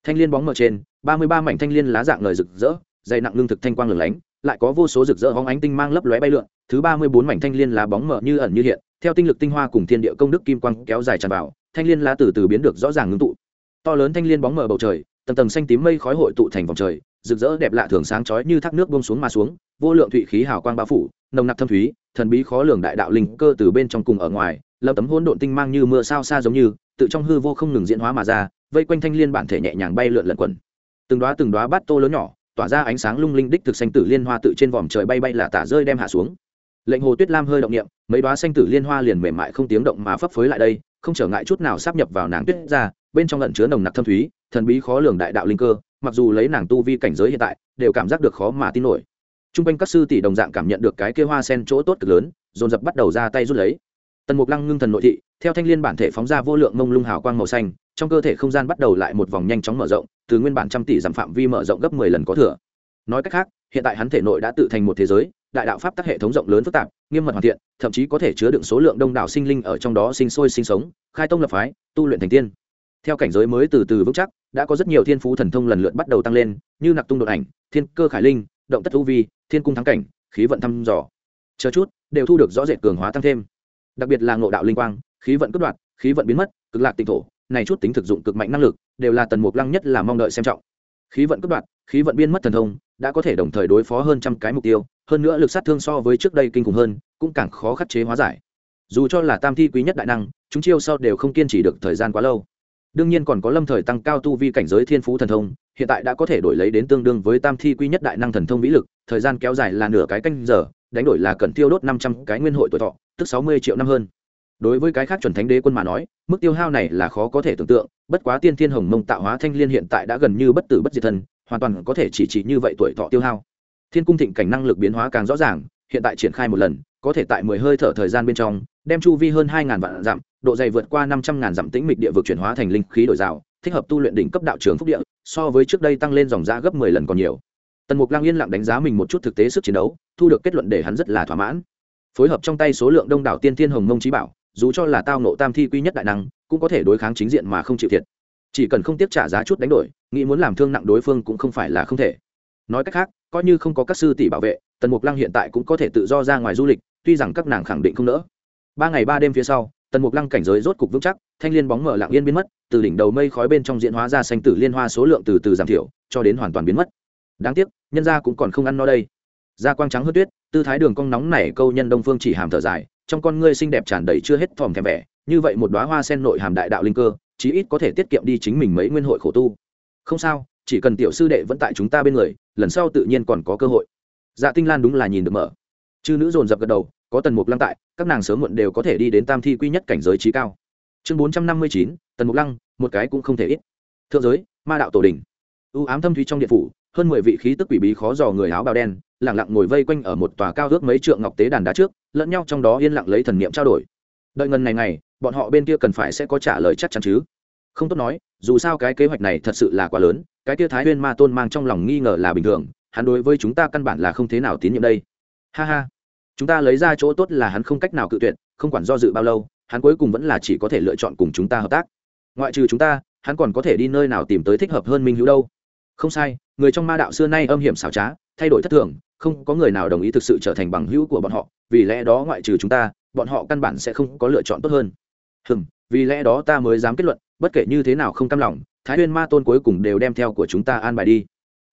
Thanh liên bóng mờ trên, ba mươi ba mảnh thanh liên lá dạng lời rực rỡ, dày nặng lương thực thanh quang lửng lánh lại có vô số rực rỡ hóng ánh tinh mang lấp lóe bay lượn, thứ ba mươi bốn mảnh thanh liên lá bóng mờ như ẩn như hiện, theo tinh lực tinh hoa cùng thiên địa công đức kim quang kéo dài tràn vào, thanh liên lá từ từ biến được rõ ràng ngưng tụ. To lớn thanh liên bóng mờ bầu trời, tầng tầng xanh tím mây khói hội tụ thành vòng trời, rực rỡ đẹp lạ thường sáng chói như thác nước bông xuống mà xuống, vô lượng thụy khí hào quang bao phủ, nồng nặc thâm thúy, thần bí khó lường đại đạo linh cơ từ bên trong cùng ở ngoài, lập tấm hỗn độn tinh mang như mưa sao xa giống như, tự trong hư vô không ngừng diễn hóa mà ra, vây quanh thanh liên bản thể nhẹ nhàng bay lượn lẩn quẩn. Từng đóa từng đóa bát tô lớn nhỏ tỏa ra ánh sáng lung linh đích thực xanh tử liên hoa tự trên vòm trời bay bay là tả rơi đem hạ xuống. Lệnh hồ tuyết lam hơi động niệm, mấy đoá xanh tử liên hoa liền mềm mại không tiếng động mà phấp phới lại đây, không trở ngại chút nào sắp nhập vào nàng tuyết ra, bên trong lẩn chứa nồng nặc thâm thúy, thần bí khó lường đại đạo linh cơ, mặc dù lấy nàng tu vi cảnh giới hiện tại, đều cảm giác được khó mà tin nổi. T r u n g quanh các sư tỷ đồng dạng cảm nhận được cái kia hoa sen chỗ tốt cực lớn, dồn dập bắt đầu ra tay rút lấy tần mục lăng ngưng thần nội thị, theo thanh l i ê n bản thể phóng ra vô lượng mông lung hào quang màu xanh, trong cơ thể không gian bắt đầu lại một vòng nhanh chóng mở rộng, từ nguyên bản trăm tỷ dặm phạm vi mở rộng gấp mười lần có thừa. Nói cách khác, hiện tại hắn thể nội đã tự thành một thế giới, đại đạo pháp tắc hệ thống rộng lớn phức tạp, nghiêm mật hoàn thiện, thậm chí có thể chứa đựng số lượng đông đảo sinh linh ở trong đó sinh sôi sinh sống, khai tông lập phái, tu luyện thành tiên. Theo cảnh giới mới từ từ vững chắc, đã có rất nhiều thiên phú thần thông lần lượt bắt đầu tăng lên, như nặc tung đột ảnh, thiên cơ khải linh, động tất u vi, thiên cung thắng cảnh, khí vận thăm dò. Chờ chút, đều thu được rõ rệt cường hóa tăng thêm đặc biệt là ngộ đạo linh quang, khí vận cướp đoạt, khí vận biến mất, cực lạc tinh thổ, này chút tính thực dụng cực mạnh năng lực, đều là tần mục lăng nhất là mong đợi xem trọng. Khí vận cướp đoạt, khí vận biến mất thần thông, đã có thể đồng thời đối phó hơn trăm cái mục tiêu, hơn nữa lực sát thương so với trước đây kinh khủng hơn, cũng càng khó khắc chế hóa giải. Dù cho là tam thi quý nhất đại năng, chúng chiêu sau đều không kiên trì được thời gian quá lâu. Đương nhiên còn có lâm thời tăng cao tu vi cảnh giới thiên phú thần thông, hiện tại đã có thể đổi lấy đến tương đương với tam thi quy nhất đại năng thần thông vĩ lực, thời gian kéo dài là nửa cái canh giờ đánh đổi là cần tiêu đốt năm trăm cái nguyên hội tuổi thọ, tức sáu mươi triệu năm hơn. Đối với cái khác chuẩn thánh đế quân mà nói, mức tiêu hao này là khó có thể tưởng tượng, bất quá tiên thiên hồng mông tạo hóa thanh liên hiện tại đã gần như bất tử bất diệt thân, hoàn toàn có thể chỉ chỉ như vậy tuổi thọ tiêu hao. Thiên cung thịnh cảnh năng lực biến hóa càng rõ ràng, hiện tại triển khai một lần, có thể tại mười hơi thở thời gian bên trong, đem chu vi hơn hai ngàn vạn dặm, độ dày vượt qua năm trăm ngàn dặm tĩnh mịch địa vực chuyển hóa thành linh khí đổi rào, thích hợp tu luyện đỉnh cấp đạo trường phúc địa, so với trước đây tăng lên dòng ra gấp mười lần còn nhiều tần mục lang yên lặng đánh giá mình một chút thực tế sức chiến đấu, thu được kết luận để hắn rất là thỏa mãn. Phối hợp trong tay số lượng đông đảo tiên thiên hồng mông trí bảo, dù cho là tao nộ tam thi quy nhất đại năng, cũng có thể đối kháng chính diện mà không chịu thiệt. Chỉ cần không tiếp trả giá chút đánh đổi, nghĩ muốn làm thương nặng đối phương cũng không phải là không thể. Nói cách khác, coi như không có các sư tỷ bảo vệ, tần mục lăng hiện tại cũng có thể tự do ra ngoài du lịch, tuy rằng các nàng khẳng định không nỡ. Ba ngày ba đêm phía sau, tần mục lăng cảnh giới rốt cục vững chắc, thanh liên bóng mở lặng yên biến mất, từ đỉnh đầu mây khói bên trong diễn hóa ra xanh tử liên hoa số lượng từ từ giảm thiểu, cho đến hoàn toàn biến mất. Đáng tiếc nhân gia cũng còn không ăn no đây. Da quang trắng hớt tuyết, tư thái đường cong nóng này câu nhân đông phương chỉ hàm thở dài, trong con ngươi xinh đẹp tràn đầy chưa hết thòm thèm vẻ, như vậy một đóa hoa sen nội hàm đại đạo linh cơ, chí ít có thể tiết kiệm đi chính mình mấy nguyên hội khổ tu. Không sao, chỉ cần tiểu sư đệ vẫn tại chúng ta bên người, lần sau tự nhiên còn có cơ hội. Dạ tinh lan đúng là nhìn được mở. Chư nữ dồn dập gật đầu, có tần mục lăng tại, các nàng sớm muộn đều có thể đi đến tam thi quy nhất cảnh giới trí cao. Chương bốn trăm năm mươi chín, tần mục lăng, một cái cũng không thể ít. Thượng giới, ma đạo tổ đình ưu ám thâm thúy trong điện phủ hơn mười vị khí tức quỷ bí khó dò người áo bào đen, lẳng lặng ngồi vây quanh ở một tòa cao ước mấy trượng ngọc tế đàn đá trước, lẫn nhau trong đó yên lặng lấy thần niệm trao đổi. Đợi ngần này ngày, bọn họ bên kia cần phải sẽ có trả lời chắc chắn chứ. Không tốt nói, dù sao cái kế hoạch này thật sự là quá lớn, cái kia thái huyên ma tôn mang trong lòng nghi ngờ là bình thường, hắn đối với chúng ta căn bản là không thế nào tín nhiệm đây. Ha ha. Chúng ta lấy ra chỗ tốt là hắn không cách nào cự tuyệt, không quản do dự bao lâu, hắn cuối cùng vẫn là chỉ có thể lựa chọn cùng chúng ta hợp tác. Ngoại trừ chúng ta, hắn còn có thể đi nơi nào tìm tới thích hợp hơn minh hữu đâu? Không sai, người trong ma đạo xưa nay âm hiểm xảo trá, thay đổi thất thường, không có người nào đồng ý thực sự trở thành bằng hữu của bọn họ, vì lẽ đó ngoại trừ chúng ta, bọn họ căn bản sẽ không có lựa chọn tốt hơn. Hừm, vì lẽ đó ta mới dám kết luận, bất kể như thế nào không cam lòng, thái huyên ma tôn cuối cùng đều đem theo của chúng ta an bài đi.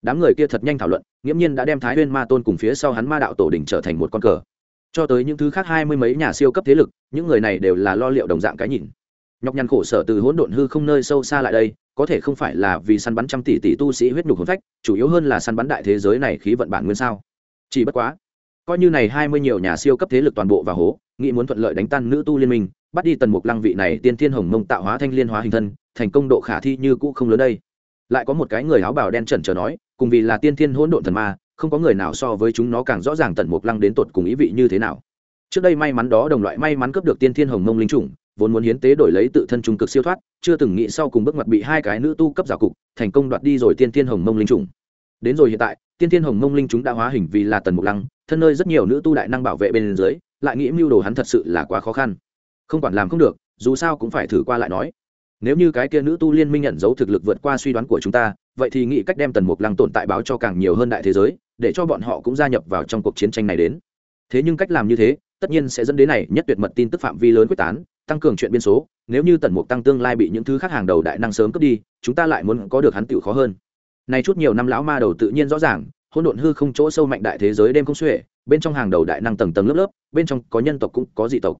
Đám người kia thật nhanh thảo luận, nghiễm nhiên đã đem thái huyên ma tôn cùng phía sau hắn ma đạo tổ đình trở thành một con cờ. Cho tới những thứ khác hai mươi mấy nhà siêu cấp thế lực, những người này đều là lo liệu đồng dạng cái nhìn. Nhọc nhằn khổ sở từ hỗn độn hư không nơi sâu xa lại đây có thể không phải là vì săn bắn trăm tỷ tỷ tu sĩ huyết nhục hồn phách, chủ yếu hơn là săn bắn đại thế giới này khí vận bản nguyên sao. Chỉ bất quá, coi như này hai mươi nhiều nhà siêu cấp thế lực toàn bộ và hố, nghĩ muốn thuận lợi đánh tan nữ tu liên minh, bắt đi tần mục lăng vị này tiên thiên hồng mông tạo hóa thanh liên hóa hình thân, thành công độ khả thi như cũ không lớn đây. Lại có một cái người áo bào đen trần trờ nói, cùng vì là tiên thiên hỗn độn thần ma, không có người nào so với chúng nó càng rõ ràng tần mục lăng đến tột cùng ý vị như thế nào. Trước đây may mắn đó đồng loại may mắn cướp được tiên thiên hồng mông linh chủng vốn muốn hiến tế đổi lấy tự thân trung cực siêu thoát, chưa từng nghĩ sau cùng bước mặt bị hai cái nữ tu cấp giả cục, thành công đoạt đi rồi tiên thiên hồng mông linh trùng. đến rồi hiện tại, tiên thiên hồng mông linh chúng đã hóa hình vì là tần mục lăng, thân nơi rất nhiều nữ tu đại năng bảo vệ bên dưới, lại nghĩ mưu đồ hắn thật sự là quá khó khăn. Không quản làm không được, dù sao cũng phải thử qua lại nói. Nếu như cái kia nữ tu liên minh nhận dấu thực lực vượt qua suy đoán của chúng ta, vậy thì nghĩ cách đem tần mục lăng tồn tại báo cho càng nhiều hơn đại thế giới, để cho bọn họ cũng gia nhập vào trong cuộc chiến tranh này đến. Thế nhưng cách làm như thế, tất nhiên sẽ dẫn đến này nhất tuyệt mật tin tức phạm vi lớn quyết tán tăng cường chuyện biên số, nếu như tần mục tăng tương lai bị những thứ khác hàng đầu đại năng sớm cướp đi, chúng ta lại muốn có được hắn tựu khó hơn. Nay chút nhiều năm lão ma đầu tự nhiên rõ ràng, hỗn độn hư không chỗ sâu mạnh đại thế giới đêm không xuể, bên trong hàng đầu đại năng tầng tầng lớp lớp, bên trong có nhân tộc cũng có dị tộc.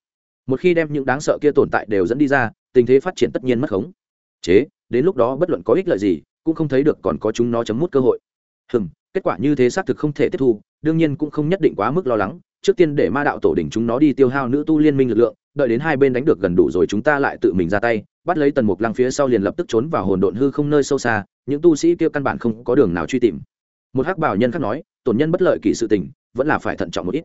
Một khi đem những đáng sợ kia tồn tại đều dẫn đi ra, tình thế phát triển tất nhiên mất khống. Chế, đến lúc đó bất luận có ích lợi gì, cũng không thấy được còn có chúng nó chấm mút cơ hội. Hừm, kết quả như thế xác thực không thể tiếp thu, đương nhiên cũng không nhất định quá mức lo lắng, trước tiên để ma đạo tổ đỉnh chúng nó đi tiêu hao nữ tu liên minh lực lượng đợi đến hai bên đánh được gần đủ rồi chúng ta lại tự mình ra tay, bắt lấy tần mục lăng phía sau liền lập tức trốn vào hồn độn hư không nơi sâu xa, những tu sĩ kia căn bản không có đường nào truy tìm. Một hắc bảo nhân khác nói, tổn nhân bất lợi kỳ sự tình, vẫn là phải thận trọng một ít.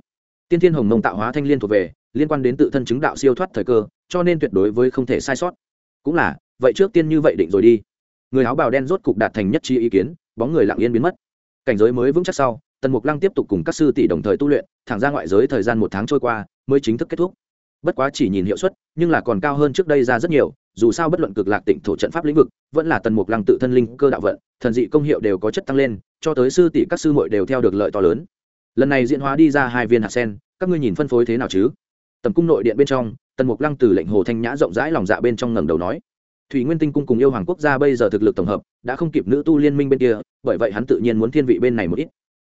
Tiên thiên hồng mông tạo hóa thanh liên thuộc về, liên quan đến tự thân chứng đạo siêu thoát thời cơ, cho nên tuyệt đối với không thể sai sót. Cũng là, vậy trước tiên như vậy định rồi đi. Người áo bào đen rốt cục đạt thành nhất trí ý kiến, bóng người lặng yên biến mất. Cảnh giới mới vững chắc sau, tần mục lăng tiếp tục cùng các sư tỷ đồng thời tu luyện, thẳng ra ngoại giới thời gian một tháng trôi qua, mới chính thức kết thúc bất quá chỉ nhìn hiệu suất, nhưng là còn cao hơn trước đây ra rất nhiều, dù sao bất luận cực lạc tịnh thổ trận pháp lĩnh vực, vẫn là tần mục lăng tự thân linh cơ đạo vận, thần dị công hiệu đều có chất tăng lên, cho tới sư tỷ các sư muội đều theo được lợi to lớn. Lần này diễn hóa đi ra hai viên hạt sen, các ngươi nhìn phân phối thế nào chứ? Tầm cung nội điện bên trong, tần mục lăng từ lệnh hồ thanh nhã rộng rãi lòng dạ bên trong ngẩng đầu nói. Thủy nguyên tinh cung cùng yêu hoàng quốc gia bây giờ thực lực tổng hợp, đã không kịp nữ tu liên minh bên kia, bởi vậy hắn tự nhiên muốn thiên vị bên này một ít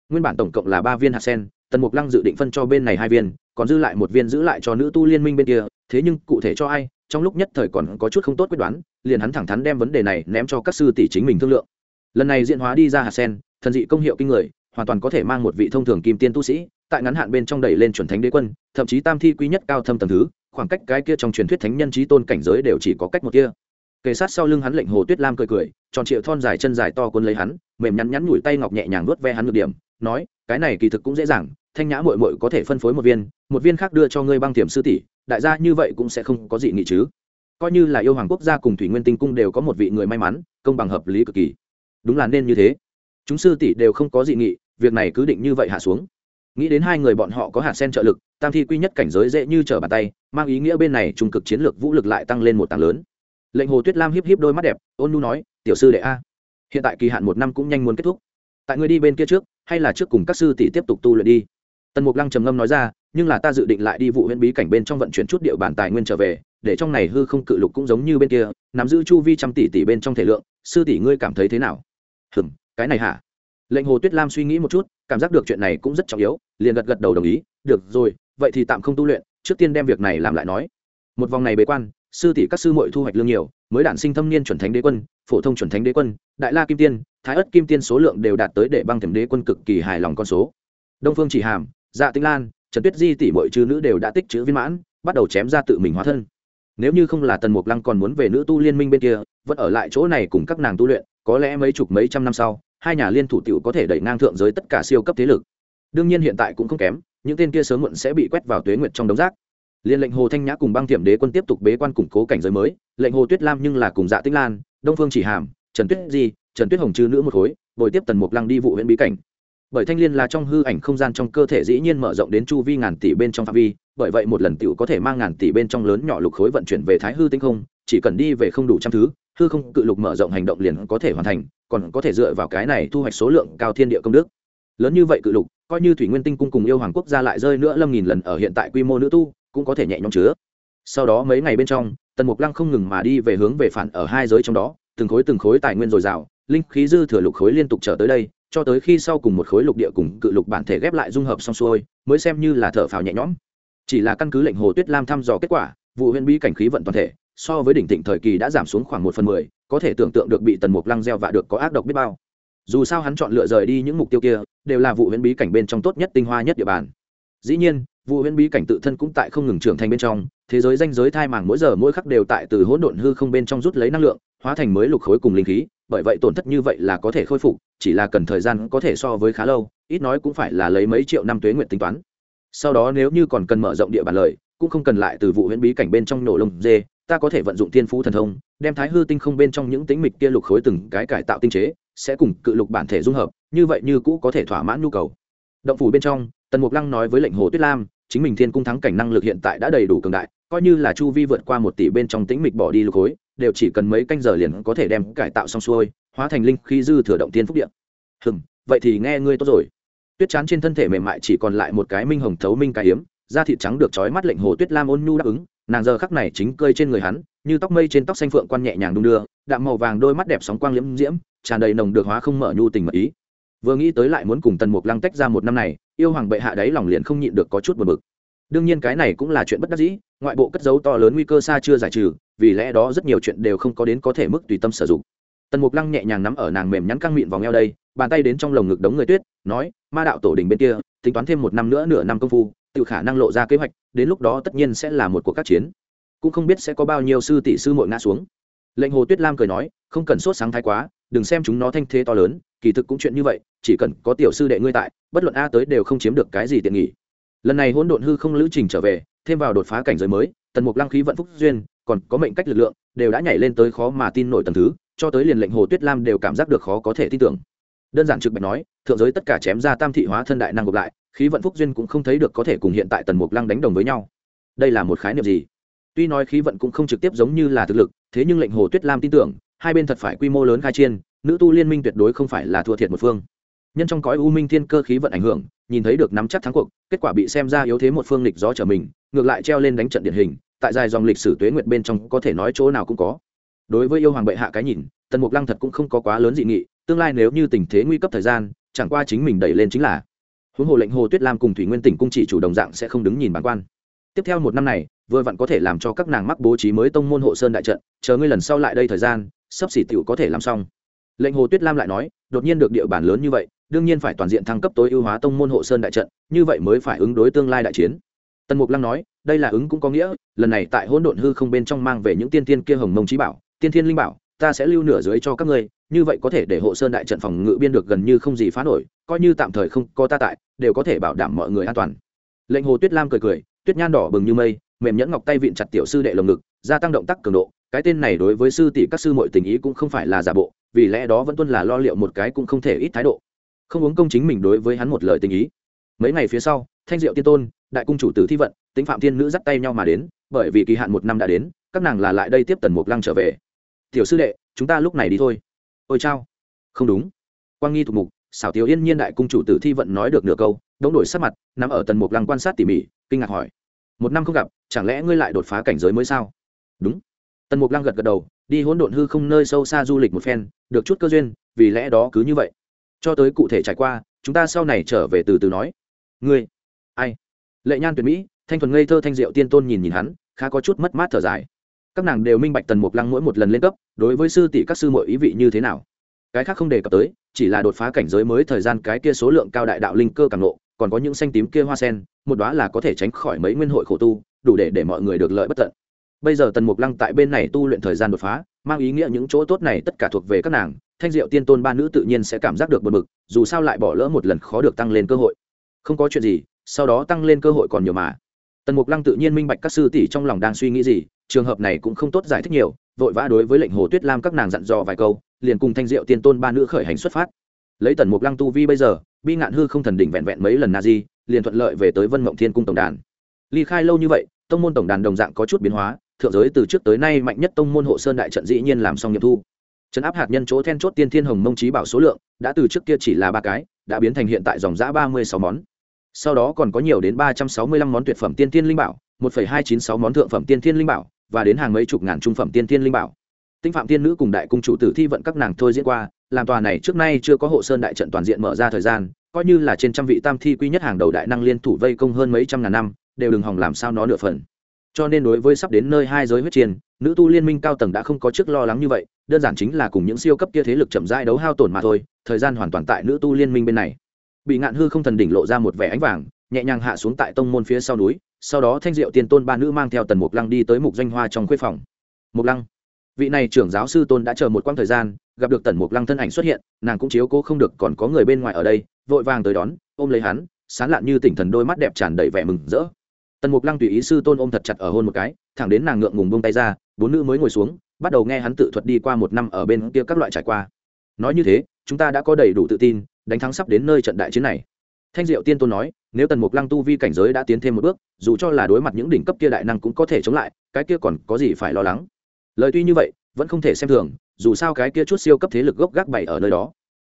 nguyên bản tổng cộng là ba viên hạt sen, tần mục lăng dự định phân cho bên này hai viên, còn dư lại một viên giữ lại cho nữ tu liên minh bên kia, thế nhưng cụ thể cho ai, trong lúc nhất thời còn có chút không tốt quyết đoán, liền hắn thẳng thắn đem vấn đề này ném cho các sư tỷ chính mình thương lượng. Lần này diễn hóa đi ra hạt sen, thần dị công hiệu kinh người, hoàn toàn có thể mang một vị thông thường kim tiên tu sĩ, tại ngắn hạn bên trong đẩy lên chuẩn thánh đế quân, thậm chí tam thi quý nhất cao thâm tầng thứ, khoảng cách cái kia trong truyền thuyết thánh nhân trí tôn cảnh giới đều chỉ có cách một kia kề sát sau lưng hắn lệnh hồ tuyết lam cười cười, tròn triệu thon dài chân dài to cuốn lấy hắn, mềm nhắn nhắn nhủi tay ngọc nhẹ nhàng nuốt ve hắn ngược điểm, nói, cái này kỳ thực cũng dễ dàng, thanh nhã mội mội có thể phân phối một viên một viên khác đưa cho ngươi băng tiềm sư tỷ, đại gia như vậy cũng sẽ không có gì nghị chứ. Coi như là yêu hoàng quốc gia cùng thủy nguyên tinh cung đều có một vị người may mắn, công bằng hợp lý cực kỳ. Đúng là nên như thế. Chúng sư tỷ đều không có dị nghị, việc này cứ định như vậy hạ xuống. Nghĩ đến hai người bọn họ có hạt sen trợ lực, tam thi quy nhất cảnh giới dễ như trở bàn tay, mang ý nghĩa bên này trung cực chiến lược vũ lực lại tăng lên một tầng lớn lệnh hồ tuyết lam hiếp hiếp đôi mắt đẹp, ôn nu nói, tiểu sư đệ a, hiện tại kỳ hạn một năm cũng nhanh muốn kết thúc. Tại người đi bên kia trước, hay là trước cùng các sư tỷ tiếp tục tu luyện đi? Tần mục lăng trầm ngâm nói ra, nhưng là ta dự định lại đi vụ huyện bí cảnh bên trong vận chuyển chút địa bàn tài nguyên trở về, để trong này hư không cự lục cũng giống như bên kia, nắm giữ chu vi trăm tỷ tỷ bên trong thể lượng, sư tỷ ngươi cảm thấy thế nào? Hừm, cái này hả? Lệnh hồ tuyết lam suy nghĩ một chút, cảm giác được chuyện này cũng rất trọng yếu, liền gật gật đầu đồng ý, được rồi, vậy thì tạm không tu luyện, trước tiên đem việc này làm lại nói. Một vòng này bế quan sư tỷ các sư muội thu hoạch lương nhiều, mới đản sinh thâm niên chuẩn thánh đế quân, phổ thông chuẩn thánh đế quân, đại la kim tiên, thái ất kim tiên số lượng đều đạt tới để băng thềm đế quân cực kỳ hài lòng con số. Đông phương chỉ hàm dạ tĩnh lan, trần tuyết di tỷ muội chư nữ đều đã tích chữ viên mãn, bắt đầu chém ra tự mình hóa thân. Nếu như không là tần mục lăng còn muốn về nữ tu liên minh bên kia, vẫn ở lại chỗ này cùng các nàng tu luyện, có lẽ mấy chục mấy trăm năm sau, hai nhà liên thủ tiểu có thể đẩy ngang thượng giới tất cả siêu cấp thế lực. Đương nhiên hiện tại cũng không kém, những tên kia sớm muộn sẽ bị quét vào tuế nguyệt trong đống rác liên lệnh hồ thanh nhã cùng băng thiểm đế quân tiếp tục bế quan củng cố cảnh giới mới, lệnh hồ tuyết lam nhưng là cùng dạ tĩnh lan, đông phương chỉ hàm, trần tuyết di, trần tuyết hồng chư nữ một khối, bồi tiếp tần mục lăng đi vụ huyện bí cảnh. Bởi thanh liên là trong hư ảnh không gian trong cơ thể dĩ nhiên mở rộng đến chu vi ngàn tỷ bên trong phạm vi, bởi vậy một lần tiểu có thể mang ngàn tỷ bên trong lớn nhỏ lục khối vận chuyển về thái hư tinh không, chỉ cần đi về không đủ trăm thứ, hư không cự lục mở rộng hành động liền có thể hoàn thành, còn có thể dựa vào cái này thu hoạch số lượng cao thiên địa công đức. Lớn như vậy cự lục, coi như thủy nguyên tinh cung cùng yêu hoàng quốc gia lại rơi nữa lâm nghìn lần ở hiện tại quy mô nữ tu cũng có thể nhẹ nhõm chứa. Sau đó mấy ngày bên trong, tần mục lăng không ngừng mà đi về hướng về phản ở hai giới trong đó, từng khối từng khối tài nguyên dồi dào, linh khí dư thừa lục khối liên tục trở tới đây, cho tới khi sau cùng một khối lục địa cùng cự lục bản thể ghép lại dung hợp xong xuôi, mới xem như là thở phào nhẹ nhõm. Chỉ là căn cứ lệnh hồ tuyết lam thăm dò kết quả, vụ huyện bí cảnh khí vận toàn thể, so với đỉnh thịnh thời kỳ đã giảm xuống khoảng một phần mười, có thể tưởng tượng được bị tần mục lăng gieo vạ được có ác độc biết bao. Dù sao hắn chọn lựa rời đi những mục tiêu kia, đều là vụ huyện bí cảnh bên trong tốt nhất tinh hoa nhất địa bàn. Dĩ nhiên vụ huyễn bí cảnh tự thân cũng tại không ngừng trưởng thành bên trong, thế giới danh giới thai màng mỗi giờ mỗi khắc đều tại từ hỗn độn hư không bên trong rút lấy năng lượng, hóa thành mới lục khối cùng linh khí, bởi vậy tổn thất như vậy là có thể khôi phục, chỉ là cần thời gian có thể so với khá lâu, ít nói cũng phải là lấy mấy triệu năm tuế nguyện tính toán. Sau đó nếu như còn cần mở rộng địa bàn lời, cũng không cần lại từ vụ huyễn bí cảnh bên trong nổ lông dê, ta có thể vận dụng thiên phú thần thông, đem thái hư tinh không bên trong những tính mịch kia lục khối từng cái cải tạo tinh chế, sẽ cùng cự lục bản thể dung hợp, như vậy như cũ có thể thỏa mãn nhu cầu. Động phủ bên trong, tần mục lăng nói với lệnh hồ tuyết lam chính mình thiên cung thắng cảnh năng lực hiện tại đã đầy đủ cường đại, coi như là chu vi vượt qua một tỷ bên trong tĩnh mịch bỏ đi lục khối, đều chỉ cần mấy canh giờ liền có thể đem cải tạo xong xuôi, hóa thành linh khi dư thừa động tiên phúc điện hừm, vậy thì nghe ngươi tốt rồi. Tuyết chán trên thân thể mềm mại chỉ còn lại một cái minh hồng thấu minh cái hiếm da thịt trắng được trói mắt lệnh hồ tuyết lam ôn nhu đáp ứng, nàng giờ khắc này chính cơi trên người hắn, như tóc mây trên tóc xanh phượng quan nhẹ nhàng đung đưa, đạm màu vàng đôi mắt đẹp sóng quang liễm diễm, tràn đầy nồng được hóa không mở nhu tình mật ý. Vừa nghĩ tới lại muốn cùng tần mục lăng tách ra một năm này yêu hoàng bệ hạ đấy lòng liền không nhịn được có chút buồn bực. Đương nhiên cái này cũng là chuyện bất đắc dĩ, ngoại bộ cất dấu to lớn nguy cơ xa chưa giải trừ, vì lẽ đó rất nhiều chuyện đều không có đến có thể mức tùy tâm sử dụng. Tần mục lăng nhẹ nhàng nắm ở nàng mềm nhắn căng mịn vòng eo đây, bàn tay đến trong lồng ngực đống người tuyết, nói, ma đạo tổ đình bên kia, tính toán thêm một năm nữa nửa năm công phu tự khả năng lộ ra kế hoạch, đến lúc đó tất nhiên sẽ là một cuộc các chiến. Cũng không biết sẽ có bao nhiêu sư tỷ sư muội ngã xuống. Lệnh hồ tuyết lam cười nói, không cần sốt sáng thái quá đừng xem chúng nó thanh thế to lớn, kỳ thực cũng chuyện như vậy, chỉ cần có tiểu sư đệ ngươi tại, bất luận a tới đều không chiếm được cái gì tiện nghỉ lần này hỗn độn hư không lữ trình trở về, thêm vào đột phá cảnh giới mới, tần mục lăng khí vận phúc duyên, còn có mệnh cách lực lượng, đều đã nhảy lên tới khó mà tin nổi tầng thứ, cho tới liền lệnh hồ tuyết lam đều cảm giác được khó có thể tin tưởng. Đơn giản trực bạch nói, thượng giới tất cả chém ra tam thị hóa thân đại năng gộp lại, khí vận phúc duyên cũng không thấy được có thể cùng hiện tại tần mục lăng đánh đồng với nhau. Đây là một khái niệm gì? Tuy nói khí vận cũng không trực tiếp giống như là thực lực, thế nhưng lệnh hồ tuyết lam tin tưởng hai bên thật phải quy mô lớn khai chiên, nữ tu liên minh tuyệt đối không phải là thua thiệt một phương. Nhân trong cõi u minh thiên cơ khí vận ảnh hưởng, nhìn thấy được nắm chắc thắng cuộc, kết quả bị xem ra yếu thế một phương lịch gió trở mình, ngược lại treo lên đánh trận điển hình, tại dài dòng lịch sử tuế nguyệt bên trong có thể nói chỗ nào cũng có. Đối với yêu hoàng bệ hạ cái nhìn, tần mục lăng thật cũng không có quá lớn dị nghị, tương lai nếu như tình thế nguy cấp thời gian, chẳng qua chính mình đẩy lên chính là. Huống hồ lệnh hồ tuyết lam cùng thủy nguyên tỉnh cung chỉ chủ đồng dạng sẽ không đứng nhìn bản quan. Tiếp theo một năm này, vừa vặn có thể làm cho các nàng mắc bố trí mới tông môn hộ sơn đại trận, chờ ngươi lần sau lại đây thời gian sắp xỉ tiểu có thể làm xong. Lệnh hồ tuyết lam lại nói, đột nhiên được địa bàn lớn như vậy, đương nhiên phải toàn diện thăng cấp tối ưu hóa tông môn hộ sơn đại trận, như vậy mới phải ứng đối tương lai đại chiến. Tần mục lăng nói, đây là ứng cũng có nghĩa, lần này tại hỗn độn hư không bên trong mang về những tiên tiên kia hồng mông trí bảo, tiên thiên linh bảo, ta sẽ lưu nửa dưới cho các ngươi, như vậy có thể để hộ sơn đại trận phòng ngự biên được gần như không gì phá nổi, coi như tạm thời không có ta tại, đều có thể bảo đảm mọi người an toàn. Lệnh hồ tuyết lam cười cười, tuyết nhan đỏ bừng như mây, mềm nhẫn ngọc tay vịn chặt tiểu sư đệ lồng ngực, gia tăng động tác cường độ cái tên này đối với sư tỷ các sư mọi tình ý cũng không phải là giả bộ, vì lẽ đó vẫn tuân là lo liệu một cái cũng không thể ít thái độ. Không uống công chính mình đối với hắn một lời tình ý. Mấy ngày phía sau, thanh diệu tiên tôn, đại cung chủ tử thi vận tính phạm thiên nữ dắt tay nhau mà đến, bởi vì kỳ hạn một năm đã đến, các nàng là lại đây tiếp tần mục lăng trở về. Tiểu sư đệ, chúng ta lúc này đi thôi. Ôi chao. Không đúng. Quang nghi thuộc mục xảo tiểu yên nhiên đại cung chủ tử thi vận nói được nửa câu, đống đổi sắc mặt, nằm ở tần mục lăng quan sát tỉ mỉ, kinh ngạc hỏi. Một năm không gặp, chẳng lẽ ngươi lại đột phá cảnh giới mới sao? Đúng tần mục lăng gật gật đầu, đi hỗn độn hư không nơi sâu xa du lịch một phen, được chút cơ duyên, vì lẽ đó cứ như vậy. Cho tới cụ thể trải qua, chúng ta sau này trở về từ từ nói. Ngươi, ai? Lệ nhan tuyệt mỹ, thanh thuần ngây thơ thanh diệu tiên tôn nhìn nhìn hắn, khá có chút mất mát thở dài. Các nàng đều minh bạch tần mục lăng mỗi một lần lên cấp, đối với sư tỷ các sư mọi ý vị như thế nào. Cái khác không đề cập tới, chỉ là đột phá cảnh giới mới thời gian cái kia số lượng cao đại đạo linh cơ càng lộ, còn có những xanh tím kia hoa sen, một đó là có thể tránh khỏi mấy nguyên hội khổ tu, đủ để để mọi người được lợi bất tận bây giờ tần mục lăng tại bên này tu luyện thời gian đột phá, mang ý nghĩa những chỗ tốt này tất cả thuộc về các nàng, thanh diệu tiên tôn ba nữ tự nhiên sẽ cảm giác được bật mực dù sao lại bỏ lỡ một lần khó được tăng lên cơ hội. Không có chuyện gì, sau đó tăng lên cơ hội còn nhiều mà. Tần mục lăng tự nhiên minh bạch các sư tỷ trong lòng đang suy nghĩ gì, trường hợp này cũng không tốt giải thích nhiều, vội vã đối với lệnh hồ tuyết lam các nàng dặn dò vài câu, liền cùng thanh diệu tiên tôn ba nữ khởi hành xuất phát. Lấy tần mục lăng tu vi bây giờ, bi ngạn hư không thần đỉnh vẹn vẹn mấy lần na di, liền thuận lợi về tới vân mộng thiên cung tổng đàn. Ly khai lâu như vậy, tông môn tổng đàn đồng dạng có chút biến hóa thượng giới từ trước tới nay mạnh nhất tông môn hộ sơn đại trận dĩ nhiên làm xong nghiệm thu. Trấn áp hạt nhân chỗ then chốt tiên thiên hồng mông trí bảo số lượng, đã từ trước kia chỉ là ba cái, đã biến thành hiện tại dòng giã ba mươi sáu món. Sau đó còn có nhiều đến ba trăm sáu mươi lăm món tuyệt phẩm tiên thiên linh bảo, một phẩy hai chín sáu món thượng phẩm tiên thiên linh bảo, và đến hàng mấy chục ngàn trung phẩm tiên thiên linh bảo. Tinh phạm tiên nữ cùng đại cung chủ tử thi vận các nàng thôi diễn qua, làm tòa này trước nay chưa có hộ sơn đại trận toàn diện mở ra thời gian, coi như là trên trăm vị tam thi quy nhất hàng đầu đại năng liên thủ vây công hơn mấy trăm ngàn năm, đều đừng hòng làm sao nó nửa phần cho nên đối với sắp đến nơi hai giới huyết chiến, nữ tu liên minh cao tầng đã không có trước lo lắng như vậy, đơn giản chính là cùng những siêu cấp kia thế lực chậm rãi đấu hao tổn mà thôi, thời gian hoàn toàn tại nữ tu liên minh bên này. Bị ngạn hư không thần đỉnh lộ ra một vẻ ánh vàng, nhẹ nhàng hạ xuống tại tông môn phía sau núi, sau đó thanh diệu tiên tôn ba nữ mang theo tần mục lăng đi tới mục doanh hoa trong khuê phòng. Mục lăng, vị này trưởng giáo sư tôn đã chờ một quãng thời gian, gặp được tần mục lăng thân ảnh xuất hiện, nàng cũng chiếu cố không được, còn có người bên ngoài ở đây, vội vàng tới đón, ôm lấy hắn, sán lạn như tỉnh thần, đôi mắt đẹp tràn đầy vẻ mừng rỡ tần mục lăng tùy ý sư tôn ôm thật chặt ở hôn một cái, thẳng đến nàng ngượng ngùng bông tay ra, bốn nữ mới ngồi xuống, bắt đầu nghe hắn tự thuật đi qua một năm ở bên kia các loại trải qua. Nói như thế, chúng ta đã có đầy đủ tự tin, đánh thắng sắp đến nơi trận đại chiến này. Thanh diệu tiên tôn nói, nếu tần mục lăng tu vi cảnh giới đã tiến thêm một bước, dù cho là đối mặt những đỉnh cấp kia đại năng cũng có thể chống lại, cái kia còn có gì phải lo lắng? Lời tuy như vậy, vẫn không thể xem thường, dù sao cái kia chút siêu cấp thế lực gốc gác bày ở nơi đó,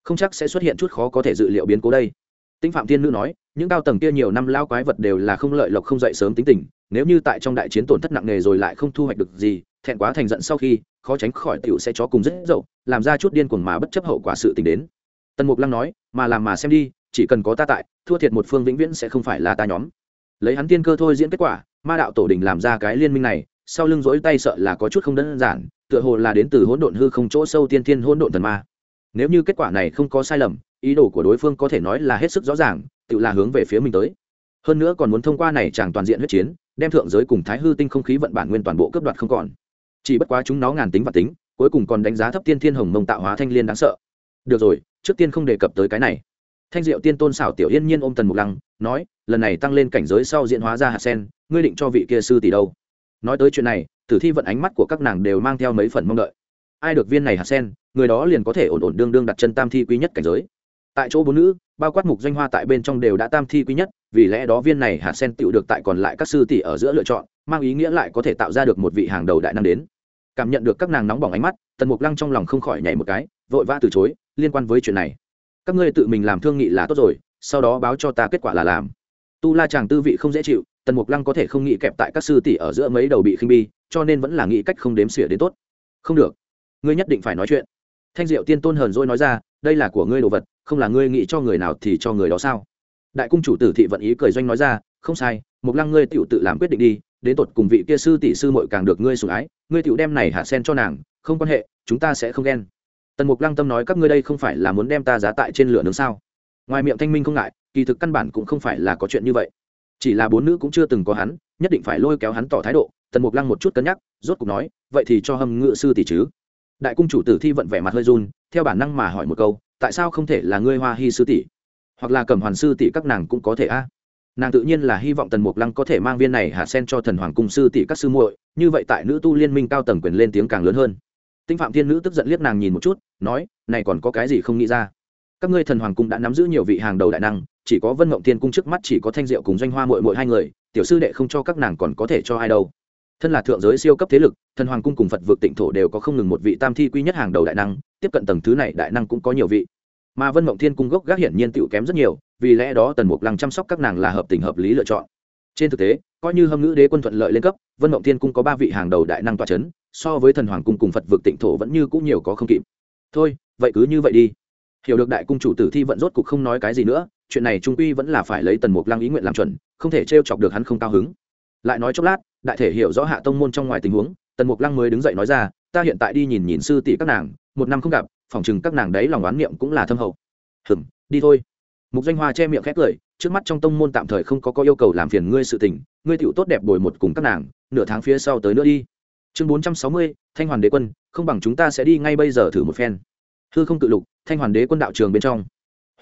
không chắc sẽ xuất hiện chút khó có thể dự liệu biến cố đây tinh phạm thiên nữ nói, những cao tầng kia nhiều năm lao quái vật đều là không lợi lộc không dậy sớm tính tình, nếu như tại trong đại chiến tổn thất nặng nề rồi lại không thu hoạch được gì, thẹn quá thành giận sau khi, khó tránh khỏi tiểu sẽ chó cùng rất dậu, làm ra chút điên cuồng mà bất chấp hậu quả sự tình đến. Tần mục lăng nói, mà làm mà xem đi, chỉ cần có ta tại, thua thiệt một phương vĩnh viễn sẽ không phải là ta nhóm. Lấy hắn tiên cơ thôi diễn kết quả, ma đạo tổ đình làm ra cái liên minh này, sau lưng dỗi tay sợ là có chút không đơn giản, tựa hồ là đến từ hỗn độn hư không chỗ sâu tiên thiên hỗn độn thần ma nếu như kết quả này không có sai lầm, ý đồ của đối phương có thể nói là hết sức rõ ràng, tự là hướng về phía mình tới. Hơn nữa còn muốn thông qua này chẳng toàn diện huyết chiến, đem thượng giới cùng thái hư tinh không khí vận bản nguyên toàn bộ cướp đoạt không còn. Chỉ bất quá chúng nó ngàn tính và tính, cuối cùng còn đánh giá thấp tiên thiên hồng mông tạo hóa thanh liên đáng sợ. Được rồi, trước tiên không đề cập tới cái này. Thanh diệu tiên tôn xảo tiểu yên nhiên ôm tần mục lăng, nói, lần này tăng lên cảnh giới sau diễn hóa ra hạt sen, ngươi định cho vị kia sư tỷ đâu? Nói tới chuyện này, tử thi vận ánh mắt của các nàng đều mang theo mấy phần mong đợi. Ai được viên này hạt sen người đó liền có thể ổn ổn đương đương đặt chân tam thi quý nhất cảnh giới. Tại chỗ bốn nữ, bao quát mục danh hoa tại bên trong đều đã tam thi quý nhất, vì lẽ đó viên này hạt sen tựu được tại còn lại các sư tỷ ở giữa lựa chọn, mang ý nghĩa lại có thể tạo ra được một vị hàng đầu đại năng đến. Cảm nhận được các nàng nóng bỏng ánh mắt, tần mục lăng trong lòng không khỏi nhảy một cái, vội vã từ chối, liên quan với chuyện này. Các ngươi tự mình làm thương nghị là tốt rồi, sau đó báo cho ta kết quả là làm. Tu la chàng tư vị không dễ chịu, tần mục lăng có thể không nghĩ kẹp tại các sư tỷ ở giữa mấy đầu bị khinh bi, cho nên vẫn là nghĩ cách không đếm xỉa đến tốt. Không được. Ngươi nhất định phải nói chuyện thanh diệu tiên tôn hờn dỗi nói ra, đây là của ngươi đồ vật, không là ngươi nghĩ cho người nào thì cho người đó sao? Đại cung chủ tử thị vận ý cười doanh nói ra, không sai mục lăng ngươi tựu tự làm quyết định đi, đến tột cùng vị kia sư tỷ sư mội càng được ngươi sủng ái, ngươi tựu đem này hạ sen cho nàng, không quan hệ, chúng ta sẽ không ghen. Tần mục lăng tâm nói, các ngươi đây không phải là muốn đem ta giá tại trên lửa nướng sao? Ngoài miệng thanh minh không ngại, kỳ thực căn bản cũng không phải là có chuyện như vậy. Chỉ là bốn nữ cũng chưa từng có hắn, nhất định phải lôi kéo hắn tỏ thái độ. Tần mục lăng một chút cân nhắc, rốt cục nói, vậy thì cho hâm ngự sư tỷ chứ đại cung chủ tử thi vận vẻ mặt hơi run, theo bản năng mà hỏi một câu, tại sao không thể là ngươi hoa hy sư tỷ? Hoặc là cầm hoàn sư tỷ các nàng cũng có thể a. Nàng tự nhiên là hy vọng tần mục lăng có thể mang viên này hạ sen cho thần hoàng cung sư tỷ các sư muội, như vậy tại nữ tu liên minh cao tầng quyền lên tiếng càng lớn hơn. Tinh phạm thiên nữ tức giận liếc nàng nhìn một chút, nói, này còn có cái gì không nghĩ ra? Các ngươi thần hoàng cung đã nắm giữ nhiều vị hàng đầu đại năng, chỉ có vân mộng tiên cung trước mắt chỉ có thanh diệu cùng doanh hoa mội mội hai người, tiểu sư đệ không cho các nàng còn có thể cho ai đâu thân là thượng giới siêu cấp thế lực, thần hoàng cung cùng phật vượt tịnh thổ đều có không ngừng một vị tam thi quy nhất hàng đầu đại năng, tiếp cận tầng thứ này đại năng cũng có nhiều vị. Mà vân mộng thiên cung gốc gác hiển nhiên tựu kém rất nhiều, vì lẽ đó tần mục lăng chăm sóc các nàng là hợp tình hợp lý lựa chọn. Trên thực tế, coi như hâm ngữ đế quân thuận lợi lên cấp, vân mộng thiên cung có ba vị hàng đầu đại năng toa c h ấ n so với thần hoàng cung cùng phật vượt tịnh thổ vẫn như cũng nhiều có không kịp. Thôi, vậy cứ như vậy đi. Hiểu được đại cung chủ tử thi vẫn rốt cục không nói cái gì nữa, chuyện này trung quy vẫn là phải lấy tần mục lăng ý nguyện làm chuẩn, không thể t r e o chọc được hắn không cao hứng. Lại nói chốc lát đại thể hiểu rõ hạ tông môn trong ngoài tình huống, tần mục lăng mới đứng dậy nói ra, ta hiện tại đi nhìn nhìn sư tỷ các nàng, một năm không gặp phỏng chừng các nàng đấy lòng oán niệm cũng là thâm hậu. Hừm, đi thôi. Mục danh hoa che miệng khét cười, trước mắt trong tông môn tạm thời không có có yêu cầu làm phiền ngươi sự tình, ngươi tựu tốt đẹp bồi một cùng các nàng, nửa tháng phía sau tới nữa đi. Chương bốn trăm sáu mươi, thanh hoàn đế quân, không bằng chúng ta sẽ đi ngay bây giờ thử một phen. Hư không tự lục, thanh hoàn đế quân đạo trường bên trong.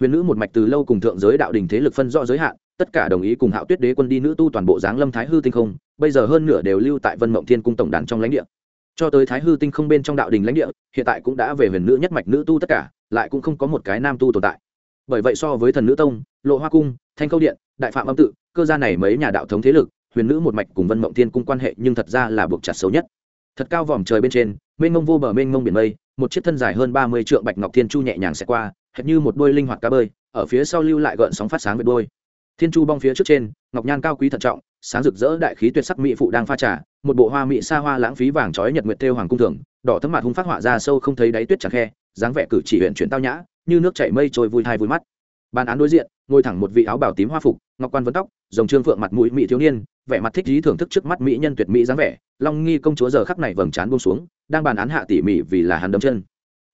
Huyền nữ một mạch từ lâu cùng thượng giới đạo đình thế lực phân rõ giới hạn, tất cả đồng ý cùng hạo tuyết đế quân đi nữ tu toàn bộ dáng lâm thái hư tinh không bây giờ hơn nửa đều lưu tại vân mộng thiên cung tổng đàn trong lãnh địa. Cho tới thái hư tinh không bên trong đạo đình lãnh địa, hiện tại cũng đã về huyền nữ nhất mạch nữ tu tất cả, lại cũng không có một cái nam tu tồn tại. Bởi vậy so với thần nữ tông, lộ hoa cung, thanh câu điện, đại phạm âm tự, cơ gia này mấy nhà đạo thống thế lực, huyền nữ một mạch cùng vân mộng thiên cung quan hệ nhưng thật ra là buộc chặt xấu nhất. Thật cao vòm trời bên trên, mênh mông vô bờ mênh mông biển mây, một chiếc thân dài hơn ba mươi trượng bạch ngọc thiên chu nhẹ nhàng sẽ qua, hệt như một đôi linh hoạt cá bơi, ở phía sau lưu lại gợn sóng phát sáng về đôi thiên chu bong phía trước trên, ngọc nhan cao quý thận trọng, sáng rực rỡ đại khí tuyệt sắc mỹ phụ đang pha trà, một bộ hoa mỹ xa hoa lãng phí vàng trói nhật nguyệt thêu hoàng cung thường, đỏ thấm mặt hung phát họa ra sâu không thấy đáy tuyết chẳng khe, dáng vẻ cử chỉ huyện chuyển tao nhã, như nước chảy mây trôi vui thai vui mắt. Bàn án đối diện, ngồi thẳng một vị áo bảo tím hoa phục, ngọc quan vấn tóc dòng trương phượng mặt mũi mỹ thiếu niên, vẻ mặt thích trí thưởng thức trước mắt mỹ nhân tuyệt mỹ dáng vẻ, long nghi công chúa giờ khắc này vầng trán buông xuống, đang bàn án hạ tỉ mỉ vì là hắn đấm chân.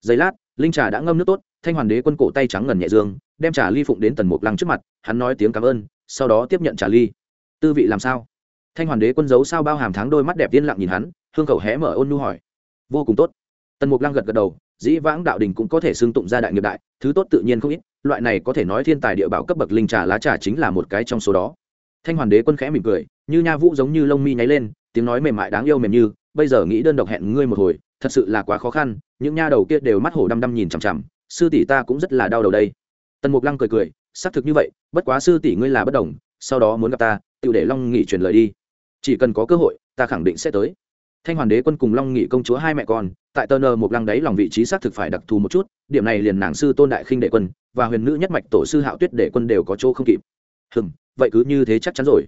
Giây lát, linh trà đã ngâm nước tốt thanh hoàn đế quân cổ tay trắng ngần nhẹ dương, đem trà ly phụng đến tần mục lăng trước mặt, hắn nói tiếng cảm ơn, sau đó tiếp nhận trà ly. Tư vị làm sao? Thanh hoàn đế quân giấu sao bao hàm tháng đôi mắt đẹp yên lặng nhìn hắn, hương khẩu hé mở ôn nu hỏi. Vô cùng tốt. Tần mục lăng gật gật đầu, dĩ vãng đạo đình cũng có thể xưng tụng ra đại nghiệp đại, thứ tốt tự nhiên không ít, loại này có thể nói thiên tài địa bảo cấp bậc linh trà lá trà chính là một cái trong số đó. Thanh hoàn đế quân khẽ mỉm cười, như nha vũ giống như lông mi nháy lên, tiếng nói mềm mại đáng yêu mềm như, bây giờ nghĩ đơn độc hẹn ngươi một hồi, thật sự là quá khó khăn, những nha đầu kia đều mắt hổ đăm đăm nhìn chằm chằm sư tỷ ta cũng rất là đau đầu đây. Tần mục lăng cười cười, xác thực như vậy, bất quá sư tỷ ngươi là bất đồng, sau đó muốn gặp ta tự để long nghị truyền lời đi. Chỉ cần có cơ hội, ta khẳng định sẽ tới. Thanh hoàn đế quân cùng long nghị công chúa hai mẹ con, tại tờ nờ Mục lăng đấy lòng vị trí xác thực phải đặc thù một chút, điểm này liền nàng sư tôn đại khinh đệ quân và huyền nữ nhất mạch tổ sư hạo tuyết đệ quân đều có chỗ không kịp. Hừng vậy cứ như thế chắc chắn rồi.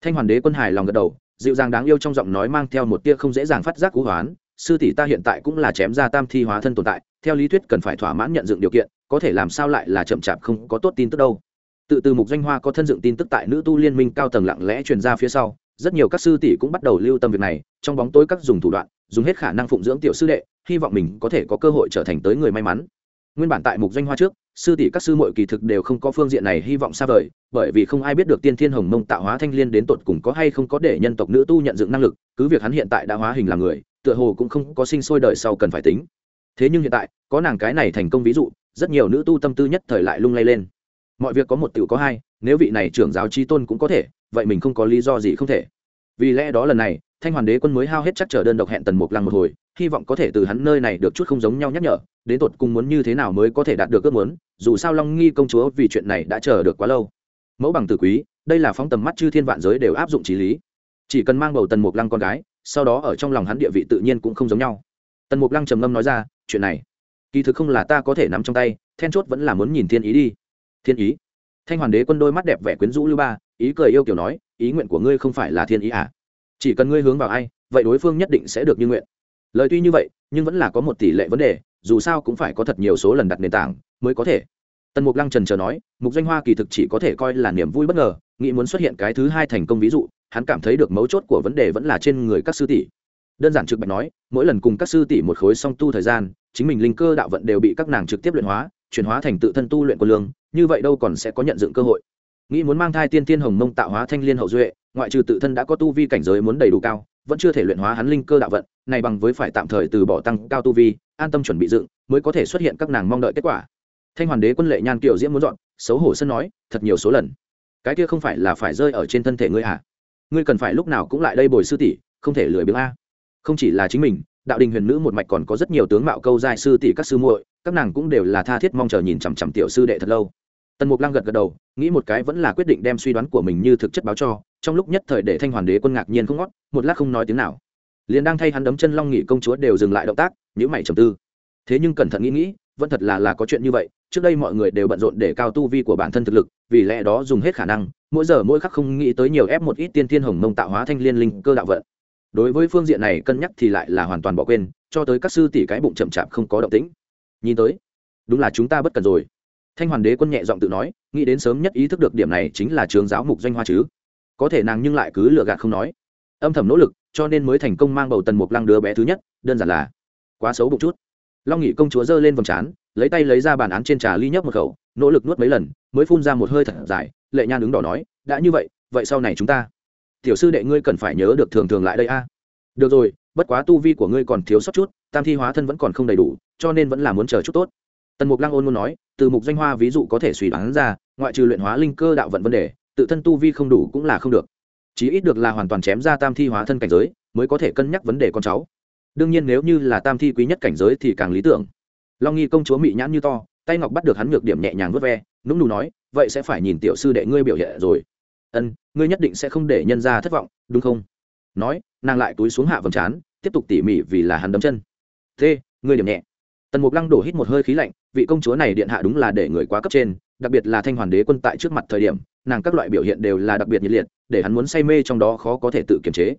Thanh hoàn đế quân hài lòng gật đầu, dịu dàng đáng yêu trong giọng nói mang theo một tia không dễ dàng phát giác cú hoán sư tỷ ta hiện tại cũng là chém ra tam thi hóa thân tồn tại, theo lý thuyết cần phải thỏa mãn nhận dựng điều kiện, có thể làm sao lại là chậm chạp không có tốt tin tức đâu. Tự từ mục doanh hoa có thân dựng tin tức tại nữ tu liên minh cao tầng lặng lẽ truyền ra phía sau, rất nhiều các sư tỷ cũng bắt đầu lưu tâm việc này, trong bóng tối các dùng thủ đoạn, dùng hết khả năng phụng dưỡng tiểu sư đệ, hy vọng mình có thể có cơ hội trở thành tới người may mắn. Nguyên bản tại mục doanh hoa trước, sư tỷ các sư muội kỳ thực đều không có phương diện này hy vọng xa vời, bởi vì không ai biết được tiên thiên hồng mông tạo hóa thanh liên đến tột cùng có hay không có để nhân tộc nữ tu nhận dựng năng lực, cứ việc hắn hiện tại đã hóa hình làm người tựa hồ cũng không có sinh sôi đời sau cần phải tính. Thế nhưng hiện tại, có nàng cái này thành công ví dụ, rất nhiều nữ tu tâm tư nhất thời lại lung lay lên. Mọi việc có một tiểu có hai, nếu vị này trưởng giáo trí tôn cũng có thể, vậy mình không có lý do gì không thể. Vì lẽ đó lần này, thanh hoàn đế quân mới hao hết chắc chờ đơn độc hẹn tần mục lăng một hồi, hy vọng có thể từ hắn nơi này được chút không giống nhau nhắc nhở, đến tột cùng muốn như thế nào mới có thể đạt được ước muốn, dù sao long nghi công chúa vì chuyện này đã chờ được quá lâu. Mẫu bằng tử quý, đây là phóng tầm mắt chư thiên vạn giới đều áp dụng trí lý. Chỉ cần mang bầu tần mục lăng con gái sau đó ở trong lòng hắn địa vị tự nhiên cũng không giống nhau. Tần mục lăng trầm ngâm nói ra, chuyện này, kỳ thực không là ta có thể nắm trong tay, then chốt vẫn là muốn nhìn thiên ý đi. Thiên ý? Thanh hoàn đế quân đôi mắt đẹp vẻ quyến rũ lưu ba, ý cười yêu kiểu nói, ý nguyện của ngươi không phải là thiên ý à? Chỉ cần ngươi hướng vào ai, vậy đối phương nhất định sẽ được như nguyện. Lời tuy như vậy, nhưng vẫn là có một tỷ lệ vấn đề, dù sao cũng phải có thật nhiều số lần đặt nền tảng mới có thể. Tần mục lăng trần chờ nói, mục danh hoa kỳ thực chỉ có thể coi là niềm vui bất ngờ, nghĩ muốn xuất hiện cái thứ hai thành công ví dụ hắn cảm thấy được mấu chốt của vấn đề vẫn là trên người các sư tỷ. Đơn giản trực bạch nói, mỗi lần cùng các sư tỷ một khối song tu thời gian, chính mình linh cơ đạo vận đều bị các nàng trực tiếp luyện hóa, chuyển hóa thành tự thân tu luyện quân lương, như vậy đâu còn sẽ có nhận dựng cơ hội. Nghĩ muốn mang thai tiên tiên hồng mông tạo hóa thanh liên hậu duệ, ngoại trừ tự thân đã có tu vi cảnh giới muốn đầy đủ cao, vẫn chưa thể luyện hóa hắn linh cơ đạo vận, này bằng với phải tạm thời từ bỏ tăng cao tu vi, an tâm chuẩn bị dựng, mới có thể xuất hiện các nàng mong đợi kết quả. Thanh hoàn đế quân lệ nhan kiểu diễm muốn dọn, xấu hổ sân nói, thật nhiều số lần. Cái kia không phải là phải rơi ở trên thân thể ngươi à? Ngươi cần phải lúc nào cũng lại đây bồi sư tỷ, không thể lười biếng a. Không chỉ là chính mình, đạo đình huyền nữ một mạch còn có rất nhiều tướng mạo câu giai sư tỷ các sư muội, các nàng cũng đều là tha thiết mong chờ nhìn chằm chằm tiểu sư đệ thật lâu. Tần mục lăng gật gật đầu, nghĩ một cái vẫn là quyết định đem suy đoán của mình như thực chất báo cho, trong lúc nhất thời để thanh hoàn đế quân ngạc nhiên không ngót, một lát không nói tiếng nào. Liền đang thay hắn đấm chân long nghị công chúa đều dừng lại động tác nhữ mày trầm tư. Thế nhưng cẩn thận nghĩ nghĩ, vẫn thật là là có chuyện như vậy trước đây mọi người đều bận rộn để cao tu vi của bản thân thực lực, vì lẽ đó dùng hết khả năng, mỗi giờ mỗi khắc không nghĩ tới nhiều ép một ít tiên thiên hồng mông tạo hóa thanh liên linh cơ đạo vận. Đối với phương diện này cân nhắc thì lại là hoàn toàn bỏ quên, cho tới các sư tỷ cái bụng chậm chạp không có động tĩnh. Nhìn tới, đúng là chúng ta bất cần rồi. Thanh hoàn đế quân nhẹ giọng tự nói, nghĩ đến sớm nhất ý thức được điểm này chính là trường giáo mục doanh hoa chứ. Có thể nàng nhưng lại cứ lựa gạt không nói. Âm thầm nỗ lực, cho nên mới thành công mang bầu tần mục lăng đứa bé thứ nhất, đơn giản là quá xấu bụng chút long nghị công chúa giơ lên vòng trán, lấy tay lấy ra bàn án trên trà ly nhấp một khẩu, nỗ lực nuốt mấy lần, mới phun ra một hơi thật dài, lệ nhan ứng đỏ nói, đã như vậy vậy sau này chúng ta, tiểu sư đệ ngươi cần phải nhớ được thường thường lại đây a. Được rồi, bất quá tu vi của ngươi còn thiếu sót chút, tam thi hóa thân vẫn còn không đầy đủ, cho nên vẫn là muốn chờ chút tốt. Tần mục lăng ôn muốn nói, từ mục danh hoa ví dụ có thể suy đoán ra, ngoại trừ luyện hóa linh cơ đạo vận vấn đề, tự thân tu vi không đủ cũng là không được. Chí ít được là hoàn toàn chém ra tam thi hóa thân cảnh giới, mới có thể cân nhắc vấn đề con cháu đương nhiên nếu như là tam thi quý nhất cảnh giới thì càng lý tưởng. Long nghi công chúa mị nhãn như to, tay ngọc bắt được hắn ngược điểm nhẹ nhàng vớt ve, nũng nù nói, vậy sẽ phải nhìn tiểu sư đệ ngươi biểu hiện rồi. Ân, ngươi nhất định sẽ không để nhân ra thất vọng, đúng không? Nói, nàng lại túi xuống hạ vầng trán, tiếp tục tỉ mỉ vì là hắn đấm chân. Thế, ngươi điểm nhẹ. Tần mục lăng đổ hít một hơi khí lạnh, vị công chúa này điện hạ đúng là để người quá cấp trên, đặc biệt là thanh hoàn đế quân tại trước mặt thời điểm, nàng các loại biểu hiện đều là đặc biệt nhiệt liệt, để hắn muốn say mê trong đó khó có thể tự kiềm chế.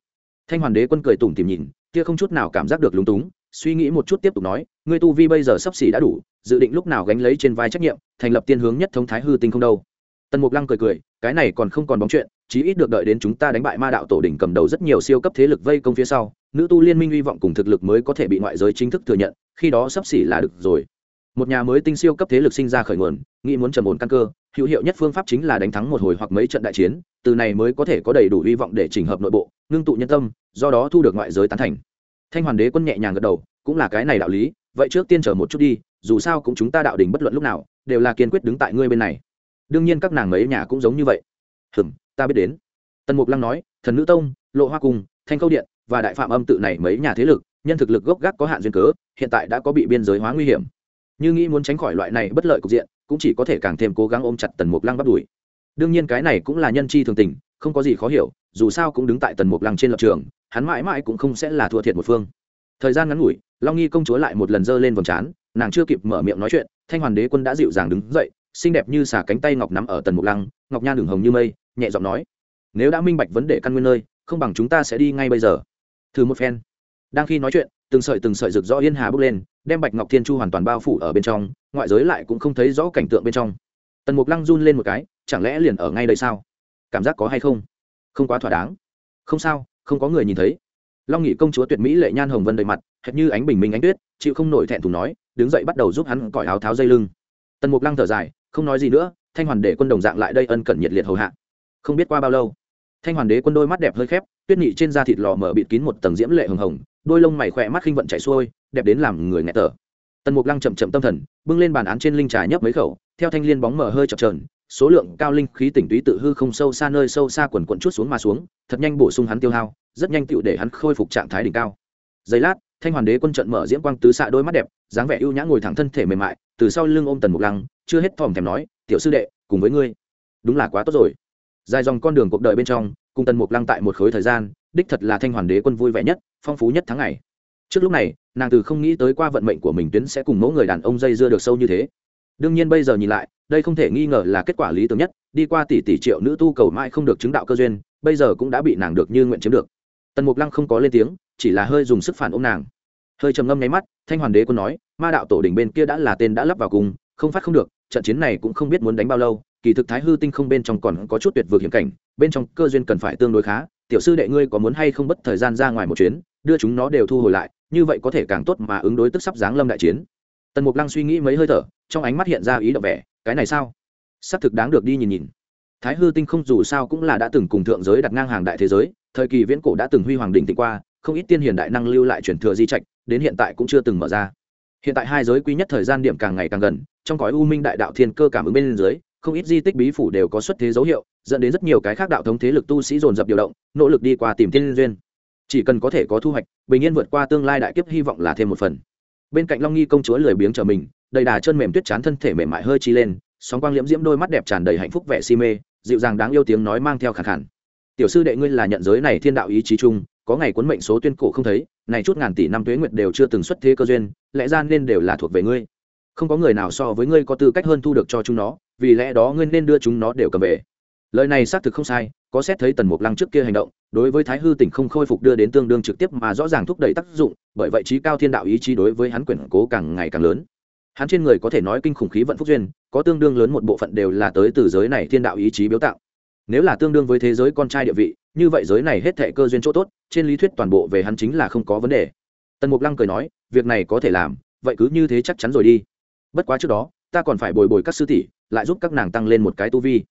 Thanh hoàn đế quân cười tủm tìm nhìn kia không chút nào cảm giác được lúng túng, suy nghĩ một chút tiếp tục nói, ngươi tu vi bây giờ sắp xỉ đã đủ, dự định lúc nào gánh lấy trên vai trách nhiệm, thành lập tiên hướng nhất thống thái hư tinh không đâu. Tần mục lăng cười cười, cái này còn không còn bóng chuyện, chí ít được đợi đến chúng ta đánh bại ma đạo tổ đỉnh cầm đầu rất nhiều siêu cấp thế lực vây công phía sau, nữ tu liên minh hy vọng cùng thực lực mới có thể bị ngoại giới chính thức thừa nhận, khi đó sắp xỉ là được rồi. Một nhà mới tinh siêu cấp thế lực sinh ra khởi nguồn, nghĩ muốn trầm ổn căn cơ, hữu hiệu nhất phương pháp chính là đánh thắng một hồi hoặc mấy trận đại chiến, từ này mới có thể có đầy đủ hy vọng để chỉnh hợp nội bộ, ngưng tụ nhân tâm do đó thu được ngoại giới tán thành. Thanh hoàn đế quân nhẹ nhàng gật đầu, cũng là cái này đạo lý, vậy trước tiên chờ một chút đi, dù sao cũng chúng ta đạo đình bất luận lúc nào, đều là kiên quyết đứng tại ngươi bên này. Đương nhiên các nàng mấy nhà cũng giống như vậy. Hừm, ta biết đến. Tần mục lăng nói, thần nữ tông, lộ hoa cung, thanh câu điện và đại phạm âm tự này mấy nhà thế lực, nhân thực lực gốc gác có hạn duyên cớ, hiện tại đã có bị biên giới hóa nguy hiểm. Như nghĩ muốn tránh khỏi loại này bất lợi cục diện, cũng chỉ có thể càng thêm cố gắng ôm chặt tần mục lăng bắt đuổi đương nhiên cái này cũng là nhân chi thường tình không có gì khó hiểu, dù sao cũng đứng tại tần mục lăng trên lập trường, hắn mãi mãi cũng không sẽ là thua thiệt một phương. Thời gian ngắn ngủi, long nghi công chúa lại một lần giơ lên vòng trán, nàng chưa kịp mở miệng nói chuyện, thanh hoàn đế quân đã dịu dàng đứng dậy, xinh đẹp như xà cánh tay ngọc nắm ở tần mục lăng, ngọc nhan đường hồng như mây, nhẹ giọng nói, nếu đã minh bạch vấn đề căn nguyên nơi, không bằng chúng ta sẽ đi ngay bây giờ. Thử một phen. Đang khi nói chuyện, từng sợi từng sợi rực rõ yên hà bước lên, đem bạch ngọc thiên chu hoàn toàn bao phủ ở bên trong, ngoại giới lại cũng không thấy rõ cảnh tượng bên trong. Tần mục lăng run lên một cái, chẳng lẽ liền ở ngay đây sao? Cảm giác có hay không? Không quá thỏa đáng. Không sao, không có người nhìn thấy. Long nghị công chúa tuyệt mỹ lệ nhan hồng vân đầy mặt, hệt như ánh bình minh ánh tuyết, chịu không nổi thẹn thùng nói, đứng dậy bắt đầu giúp hắn cởi áo tháo dây lưng. Tần mục lăng thở dài, không nói gì nữa, thanh hoàn để quân đồng dạng lại đây ân cần nhiệt liệt hầu hạ. Không biết qua bao lâu, thanh hoàn đế quân đôi mắt đẹp hơi khép, tuyết nhị trên da thịt lò mở bịt kín một tầng diễm lệ hồng hồng, đôi lông mày khỏe mắt khinh vận chảy xuôi, đẹp đến làm người nghẹt tở tần mục lăng chậm chậm tâm thần, bưng lên bàn án trên linh trà nhấp mấy khẩu, theo thanh liên bóng mở hơi chập trờn số lượng cao linh khí tỉnh túy tự hư không sâu xa nơi sâu xa quần quận chút xuống mà xuống, thật nhanh bổ sung hắn tiêu hao, rất nhanh tựu để hắn khôi phục trạng thái đỉnh cao. Giây lát, thanh hoàn đế quân trận mở diễm quang tứ xạ đôi mắt đẹp, dáng vẻ ưu nhã ngồi thẳng thân thể mềm mại, từ sau lưng ôm tần mục lăng, chưa hết thòm thèm nói, tiểu sư đệ, cùng với ngươi, đúng là quá tốt rồi. Dài dòng con đường cuộc đời bên trong, cùng tần mục lăng tại một khối thời gian, đích thật là thanh hoàn đế quân vui vẻ nhất, phong phú nhất tháng ngày. Trước lúc này, nàng từ không nghĩ tới qua vận mệnh của mình tuyến sẽ cùng mẫu người đàn ông dây dưa được sâu như thế đương nhiên bây giờ nhìn lại, đây không thể nghi ngờ là kết quả lý tưởng nhất. Đi qua tỷ tỷ triệu nữ tu cầu mãi không được chứng đạo cơ duyên, bây giờ cũng đã bị nàng được như nguyện chiếm được. Tần mục lăng không có lên tiếng, chỉ là hơi dùng sức phản ôm nàng. Hơi trầm ngâm nháy mắt, thanh hoàn đế quân nói, ma đạo tổ đỉnh bên kia đã là tên đã lắp vào cùng, không phát không được, trận chiến này cũng không biết muốn đánh bao lâu, kỳ thực thái hư tinh không bên trong còn có chút tuyệt vời hiểm cảnh, bên trong cơ duyên cần phải tương đối khá, tiểu sư đệ ngươi có muốn hay không bất thời gian ra ngoài một chuyến, đưa chúng nó đều thu hồi lại, như vậy có thể càng tốt mà ứng đối tức sắp giáng lâm đại chiến tần mục lăng suy nghĩ mấy hơi thở, trong ánh mắt hiện ra ý đậm vẻ, cái này sao? Xác thực đáng được đi nhìn nhìn. Thái hư tinh không dù sao cũng là đã từng cùng thượng giới đặt ngang hàng đại thế giới, thời kỳ viễn cổ đã từng huy hoàng đỉnh tịnh qua, không ít tiên hiền đại năng lưu lại truyền thừa di trạch, đến hiện tại cũng chưa từng mở ra. Hiện tại hai giới quý nhất thời gian điểm càng ngày càng gần, trong cõi u minh đại đạo thiên cơ cảm ứng bên dưới, không ít di tích bí phủ đều có xuất thế dấu hiệu, dẫn đến rất nhiều cái khác đạo thống thế lực tu sĩ dồn dập điều động, nỗ lực đi qua tìm tiên duyên. Chỉ cần có thể có thu hoạch, bình yên vượt qua tương lai đại kiếp hy vọng là thêm một phần bên cạnh long nghi công chúa lười biếng trở mình, đầy đà chân mềm tuyết chán thân thể mềm mại hơi chi lên, sóng quang liễm diễm đôi mắt đẹp tràn đầy hạnh phúc vẻ si mê, dịu dàng đáng yêu tiếng nói mang theo khẳng khẳng tiểu sư đệ ngươi là nhận giới này thiên đạo ý chí chung, có ngày cuốn mệnh số tuyên cổ không thấy, này chút ngàn tỷ năm tuế nguyệt đều chưa từng xuất thế cơ duyên, lẽ ra nên đều là thuộc về ngươi. Không có người nào so với ngươi có tư cách hơn thu được cho chúng nó, vì lẽ đó ngươi nên đưa chúng nó đều cầm về. Lời này xác thực không sai có xét thấy tần mục lăng trước kia hành động, đối với thái hư tỉnh không khôi phục đưa đến tương đương trực tiếp mà rõ ràng thúc đẩy tác dụng, bởi vậy trí cao thiên đạo ý chí đối với hắn quyển cố càng ngày càng lớn. Hắn trên người có thể nói kinh khủng khí vận phúc duyên, có tương đương lớn một bộ phận đều là tới từ giới này thiên đạo ý chí biếu tạo. Nếu là tương đương với thế giới con trai địa vị, như vậy giới này hết thệ cơ duyên chỗ tốt, trên lý thuyết toàn bộ về hắn chính là không có vấn đề. Tần mục lăng cười nói, việc này có thể làm, vậy cứ như thế chắc chắn rồi đi. Bất quá trước đó, ta còn phải bồi bồi các sư tỷ, lại giúp các nàng tăng lên một cái tu vi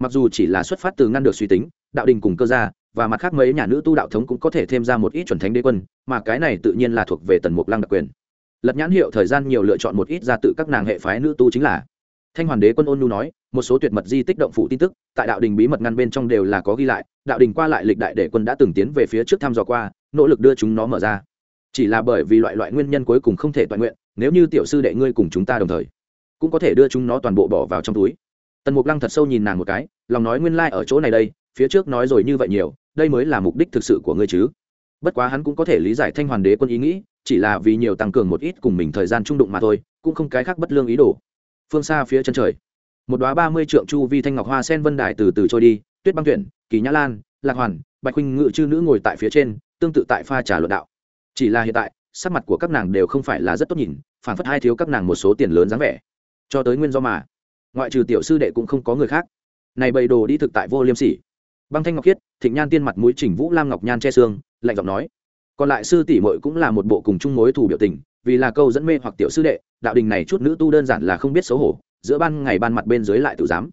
mặc dù chỉ là xuất phát từ ngăn được suy tính, đạo đình cùng cơ gia, và mặt khác mấy nhà nữ tu đạo thống cũng có thể thêm ra một ít chuẩn thánh đế quân, mà cái này tự nhiên là thuộc về tần mục lăng đặc quyền. Lật nhãn hiệu thời gian nhiều lựa chọn một ít ra tự các nàng hệ phái nữ tu chính là. Thanh hoàn đế quân ôn nu nói, một số tuyệt mật di tích động phụ tin tức, tại đạo đình bí mật ngăn bên trong đều là có ghi lại, đạo đình qua lại lịch đại đế quân đã từng tiến về phía trước thăm dò qua, nỗ lực đưa chúng nó mở ra. Chỉ là bởi vì loại loại nguyên nhân cuối cùng không thể toàn nguyện, nếu như tiểu sư đệ ngươi cùng chúng ta đồng thời, cũng có thể đưa chúng nó toàn bộ bỏ vào trong túi tần mục lăng thật sâu nhìn nàng một cái, lòng nói nguyên lai、like、ở chỗ này đây, phía trước nói rồi như vậy nhiều, đây mới là mục đích thực sự của ngươi chứ. Bất quá hắn cũng có thể lý giải thanh hoàn đế quân ý nghĩ, chỉ là vì nhiều tăng cường một ít cùng mình thời gian trung đụng mà thôi, cũng không cái khác bất lương ý đồ. Phương xa phía chân trời, một đoá ba mươi trượng chu vi thanh ngọc hoa sen vân đài từ từ trôi đi, tuyết băng tuyển, kỳ nhã lan, lạc hoàn, bạch huynh ngự chư nữ ngồi tại phía trên, tương tự tại pha trà luận đạo. Chỉ là hiện tại, sắc mặt của các nàng đều không phải là rất tốt nhìn phản phất hai thiếu các nàng một số tiền lớn dáng vẻ. Cho tới nguyên do mà ngoại trừ tiểu sư đệ cũng không có người khác. Này bầy đồ đi thực tại vô liêm sỉ. Băng thanh ngọc khiết, thịnh nhan tiên mặt mũi chỉnh vũ lam ngọc nhan che xương, lạnh giọng nói. Còn lại sư tỷ muội cũng là một bộ cùng chung mối thủ biểu tình, vì là câu dẫn mê hoặc tiểu sư đệ, đạo đình này chút nữ tu đơn giản là không biết xấu hổ, giữa ban ngày ban mặt bên dưới lại tự dám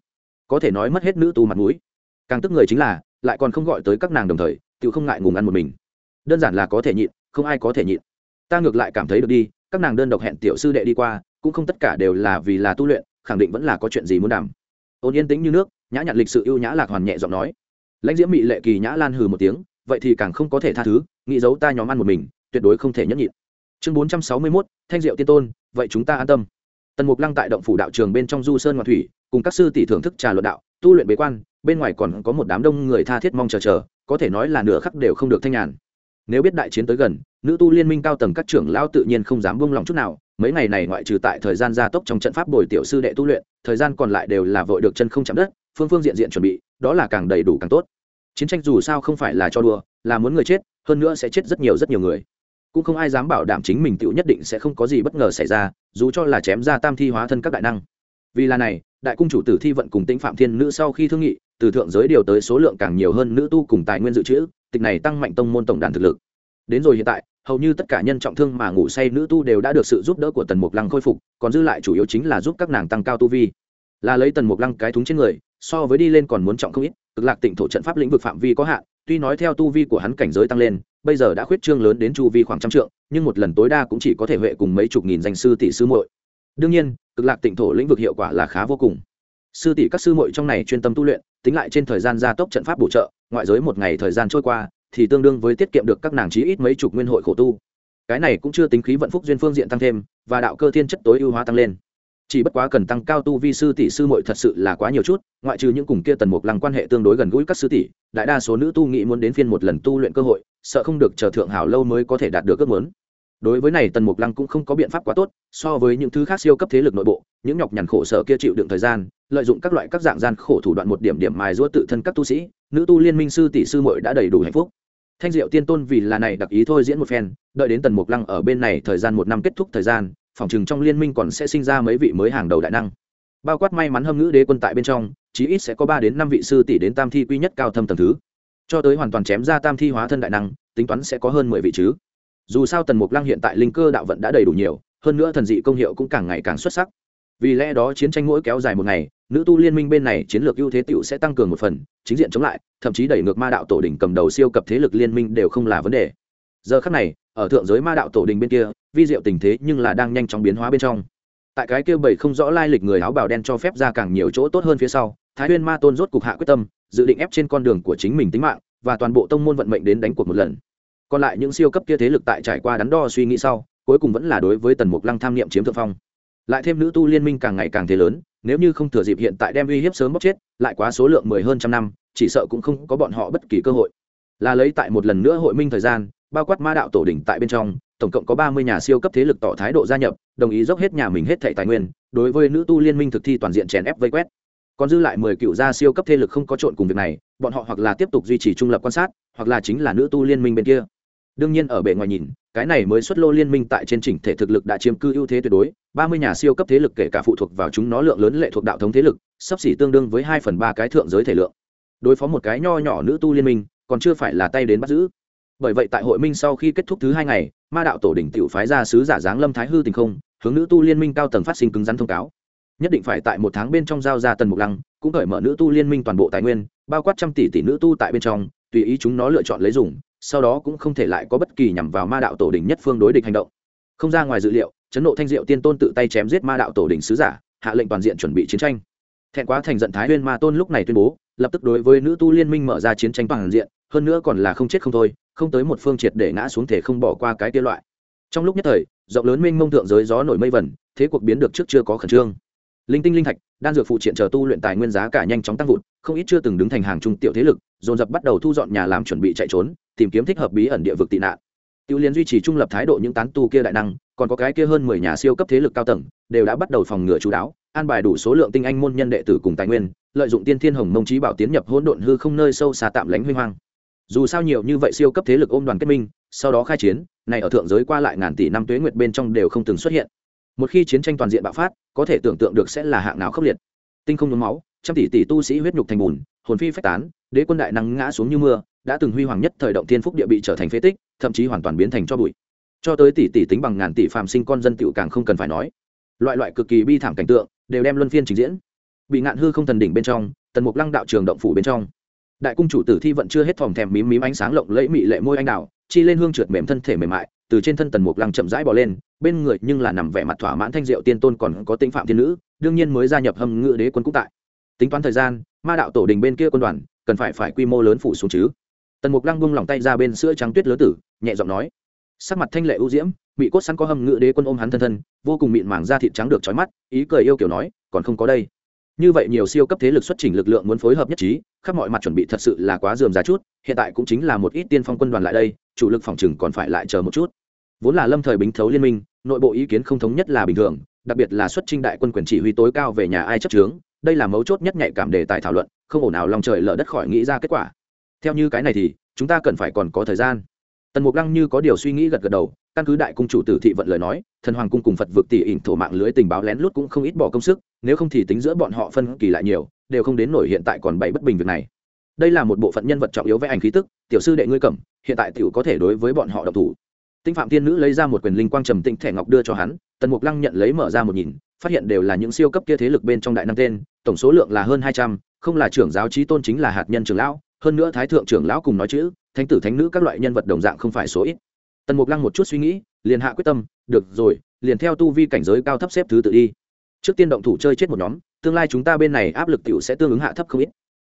có thể nói mất hết nữ tu mặt mũi. Càng tức người chính là, lại còn không gọi tới các nàng đồng thời, tự không ngại ngùng ăn một mình. Đơn giản là có thể nhịn, không ai có thể nhịn. Ta ngược lại cảm thấy được đi, các nàng đơn độc hẹn tiểu sư đệ đi qua, cũng không tất cả đều là vì là tu luyện khẳng định vẫn là có chuyện gì muốn đảm ôn yên tĩnh như nước, nhã nhặn lịch sự ưu nhã lạc hoàn nhẹ giọng nói. Lãnh diễm mị lệ kỳ nhã lan hừ một tiếng, vậy thì càng không có thể tha thứ, nghĩ giấu ta nhóm ăn một mình, tuyệt đối không thể nhẫn nhịn. Chương bốn trăm sáu mươi mốt, thanh diệu tiên tôn, vậy chúng ta an tâm. Tần mục lăng tại động phủ đạo trường bên trong du sơn ngoại thủy, cùng các sư tỷ thưởng thức trà luận đạo, tu luyện bế quan, bên ngoài còn có một đám đông người tha thiết mong chờ chờ, có thể nói là nửa khắc đều không được thanh nhàn. Nếu biết đại chiến tới gần, nữ tu liên minh cao tầng các trưởng lao tự nhiên không dám buông lòng chút nào mấy ngày này ngoại trừ tại thời gian gia tốc trong trận pháp bồi tiểu sư đệ tu luyện, thời gian còn lại đều là vội được chân không chạm đất, phương phương diện diện chuẩn bị, đó là càng đầy đủ càng tốt. Chiến tranh dù sao không phải là cho đùa, là muốn người chết, hơn nữa sẽ chết rất nhiều rất nhiều người. Cũng không ai dám bảo đảm chính mình tựu nhất định sẽ không có gì bất ngờ xảy ra, dù cho là chém ra tam thi hóa thân các đại năng. Vì là này, đại cung chủ tử thi vận cùng tĩnh phạm thiên nữ sau khi thương nghị, từ thượng giới điều tới số lượng càng nhiều hơn nữ tu cùng tài nguyên dự trữ, tịch này tăng mạnh tông môn tổng đàn thực lực. Đến rồi hiện tại hầu như tất cả nhân trọng thương mà ngủ say nữ tu đều đã được sự giúp đỡ của tần mục lăng khôi phục, còn dư lại chủ yếu chính là giúp các nàng tăng cao tu vi. Là lấy tần mục lăng cái thúng trên người, so với đi lên còn muốn trọng không ít, cực lạc tịnh thổ trận pháp lĩnh vực phạm vi có hạn, tuy nói theo tu vi của hắn cảnh giới tăng lên, bây giờ đã khuyết trương lớn đến chu vi khoảng trăm trượng, nhưng một lần tối đa cũng chỉ có thể huệ cùng mấy chục nghìn danh sư tỷ sư muội. Đương nhiên, cực lạc tịnh thổ lĩnh vực hiệu quả là khá vô cùng. Sư tỷ các sư muội trong này chuyên tâm tu luyện, tính lại trên thời gian gia tốc trận pháp bổ trợ, ngoại giới một ngày thời gian trôi qua thì tương đương với tiết kiệm được các nàng chí ít mấy chục nguyên hội khổ tu. Cái này cũng chưa tính khí vận phúc duyên phương diện tăng thêm, và đạo cơ thiên chất tối ưu hóa tăng lên. Chỉ bất quá cần tăng cao tu vi sư tỷ sư muội thật sự là quá nhiều chút, ngoại trừ những cùng kia tần mục lăng quan hệ tương đối gần gũi các sư tỷ, đại đa số nữ tu nghĩ muốn đến phiên một lần tu luyện cơ hội, sợ không được chờ thượng hảo lâu mới có thể đạt được ước muốn. Đối với này, tần mục lăng cũng không có biện pháp quá tốt, so với những thứ khác siêu cấp thế lực nội bộ, những nhọc nhằn khổ sở kia chịu đựng thời gian, lợi dụng các loại các dạng gian khổ thủ đoạn một điểm điểm mài giũa tự thân các tu sĩ, nữ tu liên minh sư tỷ sư muội đã đầy đủ hạnh phúc thanh diệu tiên tôn vì là này đặc ý thôi diễn một phen, đợi đến tần mục lăng ở bên này thời gian một năm kết thúc thời gian, phòng chừng trong liên minh còn sẽ sinh ra mấy vị mới hàng đầu đại năng. Bao quát may mắn hâm ngữ đế quân tại bên trong, chí ít sẽ có ba đến năm vị sư tỷ đến tam thi quy nhất cao thâm tầng thứ. Cho tới hoàn toàn chém ra tam thi hóa thân đại năng, tính toán sẽ có hơn mười vị chứ. Dù sao tần mục lăng hiện tại linh cơ đạo vận đã đầy đủ nhiều, hơn nữa thần dị công hiệu cũng càng ngày càng xuất sắc. Vì lẽ đó chiến tranh mỗi kéo dài một ngày nữ tu liên minh bên này chiến lược ưu thế tựu sẽ tăng cường một phần, chính diện chống lại, thậm chí đẩy ngược ma đạo tổ đình cầm đầu siêu cập thế lực liên minh đều không là vấn đề. Giờ khắc này, ở thượng giới ma đạo tổ đình bên kia, vi diệu tình thế nhưng là đang nhanh chóng biến hóa bên trong. Tại cái kia bảy không rõ lai lịch người áo bào đen cho phép ra càng nhiều chỗ tốt hơn phía sau, thái huyên ma tôn rốt cục hạ quyết tâm, dự định ép trên con đường của chính mình tính mạng và toàn bộ tông môn vận mệnh đến đánh cuộc một lần. Còn lại những siêu cấp kia thế lực tại trải qua đắn đo suy nghĩ sau, cuối cùng vẫn là đối với tần mục lăng tham niệm chiếm thượng phong lại thêm nữ tu liên minh càng ngày càng thế lớn, nếu như không thừa dịp hiện tại đem uy hiếp sớm bóc chết, lại quá số lượng mười hơn trăm năm, chỉ sợ cũng không có bọn họ bất kỳ cơ hội. Là lấy tại một lần nữa hội minh thời gian, bao quát ma đạo tổ đỉnh tại bên trong, tổng cộng có ba mươi nhà siêu cấp thế lực tỏ thái độ gia nhập, đồng ý dốc hết nhà mình hết thảy tài nguyên, đối với nữ tu liên minh thực thi toàn diện chèn ép vây quét. Còn dư lại mười cựu gia siêu cấp thế lực không có trộn cùng việc này, bọn họ hoặc là tiếp tục duy trì trung lập quan sát, hoặc là chính là nữ tu liên minh bên kia. Đương nhiên ở bề ngoài nhìn, cái này mới xuất lô liên minh tại trên chỉnh thể thực lực đã chiếm cư ưu thế tuyệt đối ba mươi nhà siêu cấp thế lực kể cả phụ thuộc vào chúng nó lượng lớn lệ thuộc đạo thống thế lực, sắp xỉ tương đương với hai phần ba cái thượng giới thể lượng. Đối phó một cái nho nhỏ nữ tu liên minh, còn chưa phải là tay đến bắt giữ. Bởi vậy tại hội minh sau khi kết thúc thứ hai ngày, ma đạo tổ đỉnh t phái ra sứ giả dáng lâm thái hư tình không, hướng nữ tu liên minh cao tầng phát sinh cứng rắn thông cáo. Nhất định phải tại một tháng bên trong giao ra tần mục lăng, cũng cởi mở nữ tu liên minh toàn bộ tài nguyên, bao quát trăm tỷ tỷ nữ tu tại bên trong, tùy ý chúng nó lựa chọn lấy dùng, sau đó cũng không thể lại có bất kỳ nhằm vào ma đạo tổ đỉnh nhất phương đối địch hành động. Không ra ngoài dự liệu chấn nộ thanh diệu tiên tôn tự tay chém giết ma đạo tổ đỉnh sứ giả, hạ lệnh toàn diện chuẩn bị chiến tranh. Thẹn quá thành giận thái huyên ma tôn lúc này tuyên bố, lập tức đối với nữ tu liên minh mở ra chiến tranh toàn diện, hơn nữa còn là không chết không thôi, không tới một phương triệt để ngã xuống thể không bỏ qua cái kia loại. Trong lúc nhất thời, rộng lớn minh mông thượng giới gió nổi mây vẩn thế cuộc biến được trước chưa có khẩn trương. Linh tinh linh thạch, đan dược phụ triện chờ tu luyện tài nguyên giá cả nhanh chóng tăng vụt, không ít chưa từng đứng thành hàng trung tiểu thế lực, dồn dập bắt đầu thu dọn nhà làm chuẩn bị chạy trốn, tìm kiếm thích hợp bí ẩn địa vực tị nạn. Tiêu liên duy trì trung lập thái độ những tán tu kia đại năng còn có cái kia hơn mười nhà siêu cấp thế lực cao tầng, đều đã bắt đầu phòng ngừa chú đáo, an bài đủ số lượng tinh anh môn nhân đệ tử cùng tài nguyên, lợi dụng tiên thiên hồng mông trí bảo tiến nhập hỗn độn hư không nơi sâu xa tạm lánh huy hoang. Dù sao nhiều như vậy siêu cấp thế lực ôm đoàn kết minh, sau đó khai chiến, này ở thượng giới qua lại ngàn tỷ năm tuế nguyệt bên trong đều không từng xuất hiện. Một khi chiến tranh toàn diện bạo phát, có thể tưởng tượng được sẽ là hạng nào khốc liệt. Tinh không nhuốm máu, trăm tỷ tỷ tu sĩ huyết nhục thành bùn, hồn phi phách tán, đế quân đại năng ngã xuống như mưa, đã từng huy hoàng nhất thời động thiên phúc địa bị trở thành phế tích, thậm chí hoàn toàn biến thành cho bụi cho tới tỷ tỷ tính bằng ngàn tỷ phàm sinh con dân tiểu càng không cần phải nói. Loại loại cực kỳ bi thảm cảnh tượng đều đem luân phiên trình diễn. Bị ngạn hư không thần đỉnh bên trong, tần mục lăng đạo trường động phủ bên trong. Đại cung chủ tử thi vẫn chưa hết thòm thèm mím mím ánh sáng lộng lẫy mị lệ môi anh đào chi lên hương trượt mềm thân thể mềm mại, từ trên thân tần mục lăng chậm rãi bỏ lên, bên người nhưng là nằm vẻ mặt thỏa mãn thanh diệu tiên tôn còn có tính phạm thiên nữ, đương nhiên mới gia nhập hầm ngự đế quân cũng tại. Tính toán thời gian, ma đạo tổ đình bên kia quân đoàn, cần phải phải quy mô lớn phủ xuống chứ. Tần mục lăng buông lòng tay ra bên sữa trắng tuyết lứa tử, nhẹ giọng nói sắc mặt thanh lệ ưu diễm bị cốt sẵn có hầm ngự đế quân ôm hắn thân thân, vô cùng mịn màng da thịt trắng được trói mắt, ý cười yêu kiểu nói, còn không có đây. Như vậy nhiều siêu cấp thế lực xuất trình lực lượng muốn phối hợp nhất trí, khắp mọi mặt chuẩn bị thật sự là quá dườm giá chút, hiện tại cũng chính là một ít tiên phong quân đoàn lại đây, chủ lực phòng chừng còn phải lại chờ một chút. Vốn là lâm thời bính thấu liên minh, nội bộ ý kiến không thống nhất là bình thường, đặc biệt là xuất trinh đại quân quyền chỉ huy tối cao về nhà ai chấp trướng đây là mấu chốt nhất nhạy cảm đề tài thảo luận, không ổn nào lòng trời lở đất khỏi nghĩ ra kết quả. Theo như cái này thì, chúng ta cần phải còn có thời gian tần mục lăng như có điều suy nghĩ gật gật đầu, căn cứ đại cung chủ tử thị vận lời nói, thần hoàng cung cùng phật vực tỷ ỉn thổ mạng lưới tình báo lén lút cũng không ít bỏ công sức, nếu không thì tính giữa bọn họ phân kỳ lại nhiều, đều không đến nổi hiện tại còn bảy bất bình việc này. Đây là một bộ phận nhân vật trọng yếu với ảnh khí tức, tiểu sư đệ ngươi cẩm hiện tại tiểu có thể đối với bọn họ độc thủ. Tinh phạm tiên nữ lấy ra một quyền linh quang trầm tĩnh thẻ ngọc đưa cho hắn, tần mục lăng nhận lấy mở ra một nhìn, phát hiện đều là những siêu cấp kia thế lực bên trong đại năm tên, tổng số lượng là hơn hai trăm, không là trưởng giáo trí tôn chính là hạt nhân trưởng lão, hơn nữa thái thượng trưởng lão cùng nói chữ thánh tử thánh nữ các loại nhân vật đồng dạng không phải số ít. Tần mục lăng một chút suy nghĩ, liền hạ quyết tâm, được rồi, liền theo tu vi cảnh giới cao thấp xếp thứ tự đi. Trước tiên động thủ chơi chết một nhóm, tương lai chúng ta bên này áp lực t i ể u sẽ tương ứng hạ thấp không ít.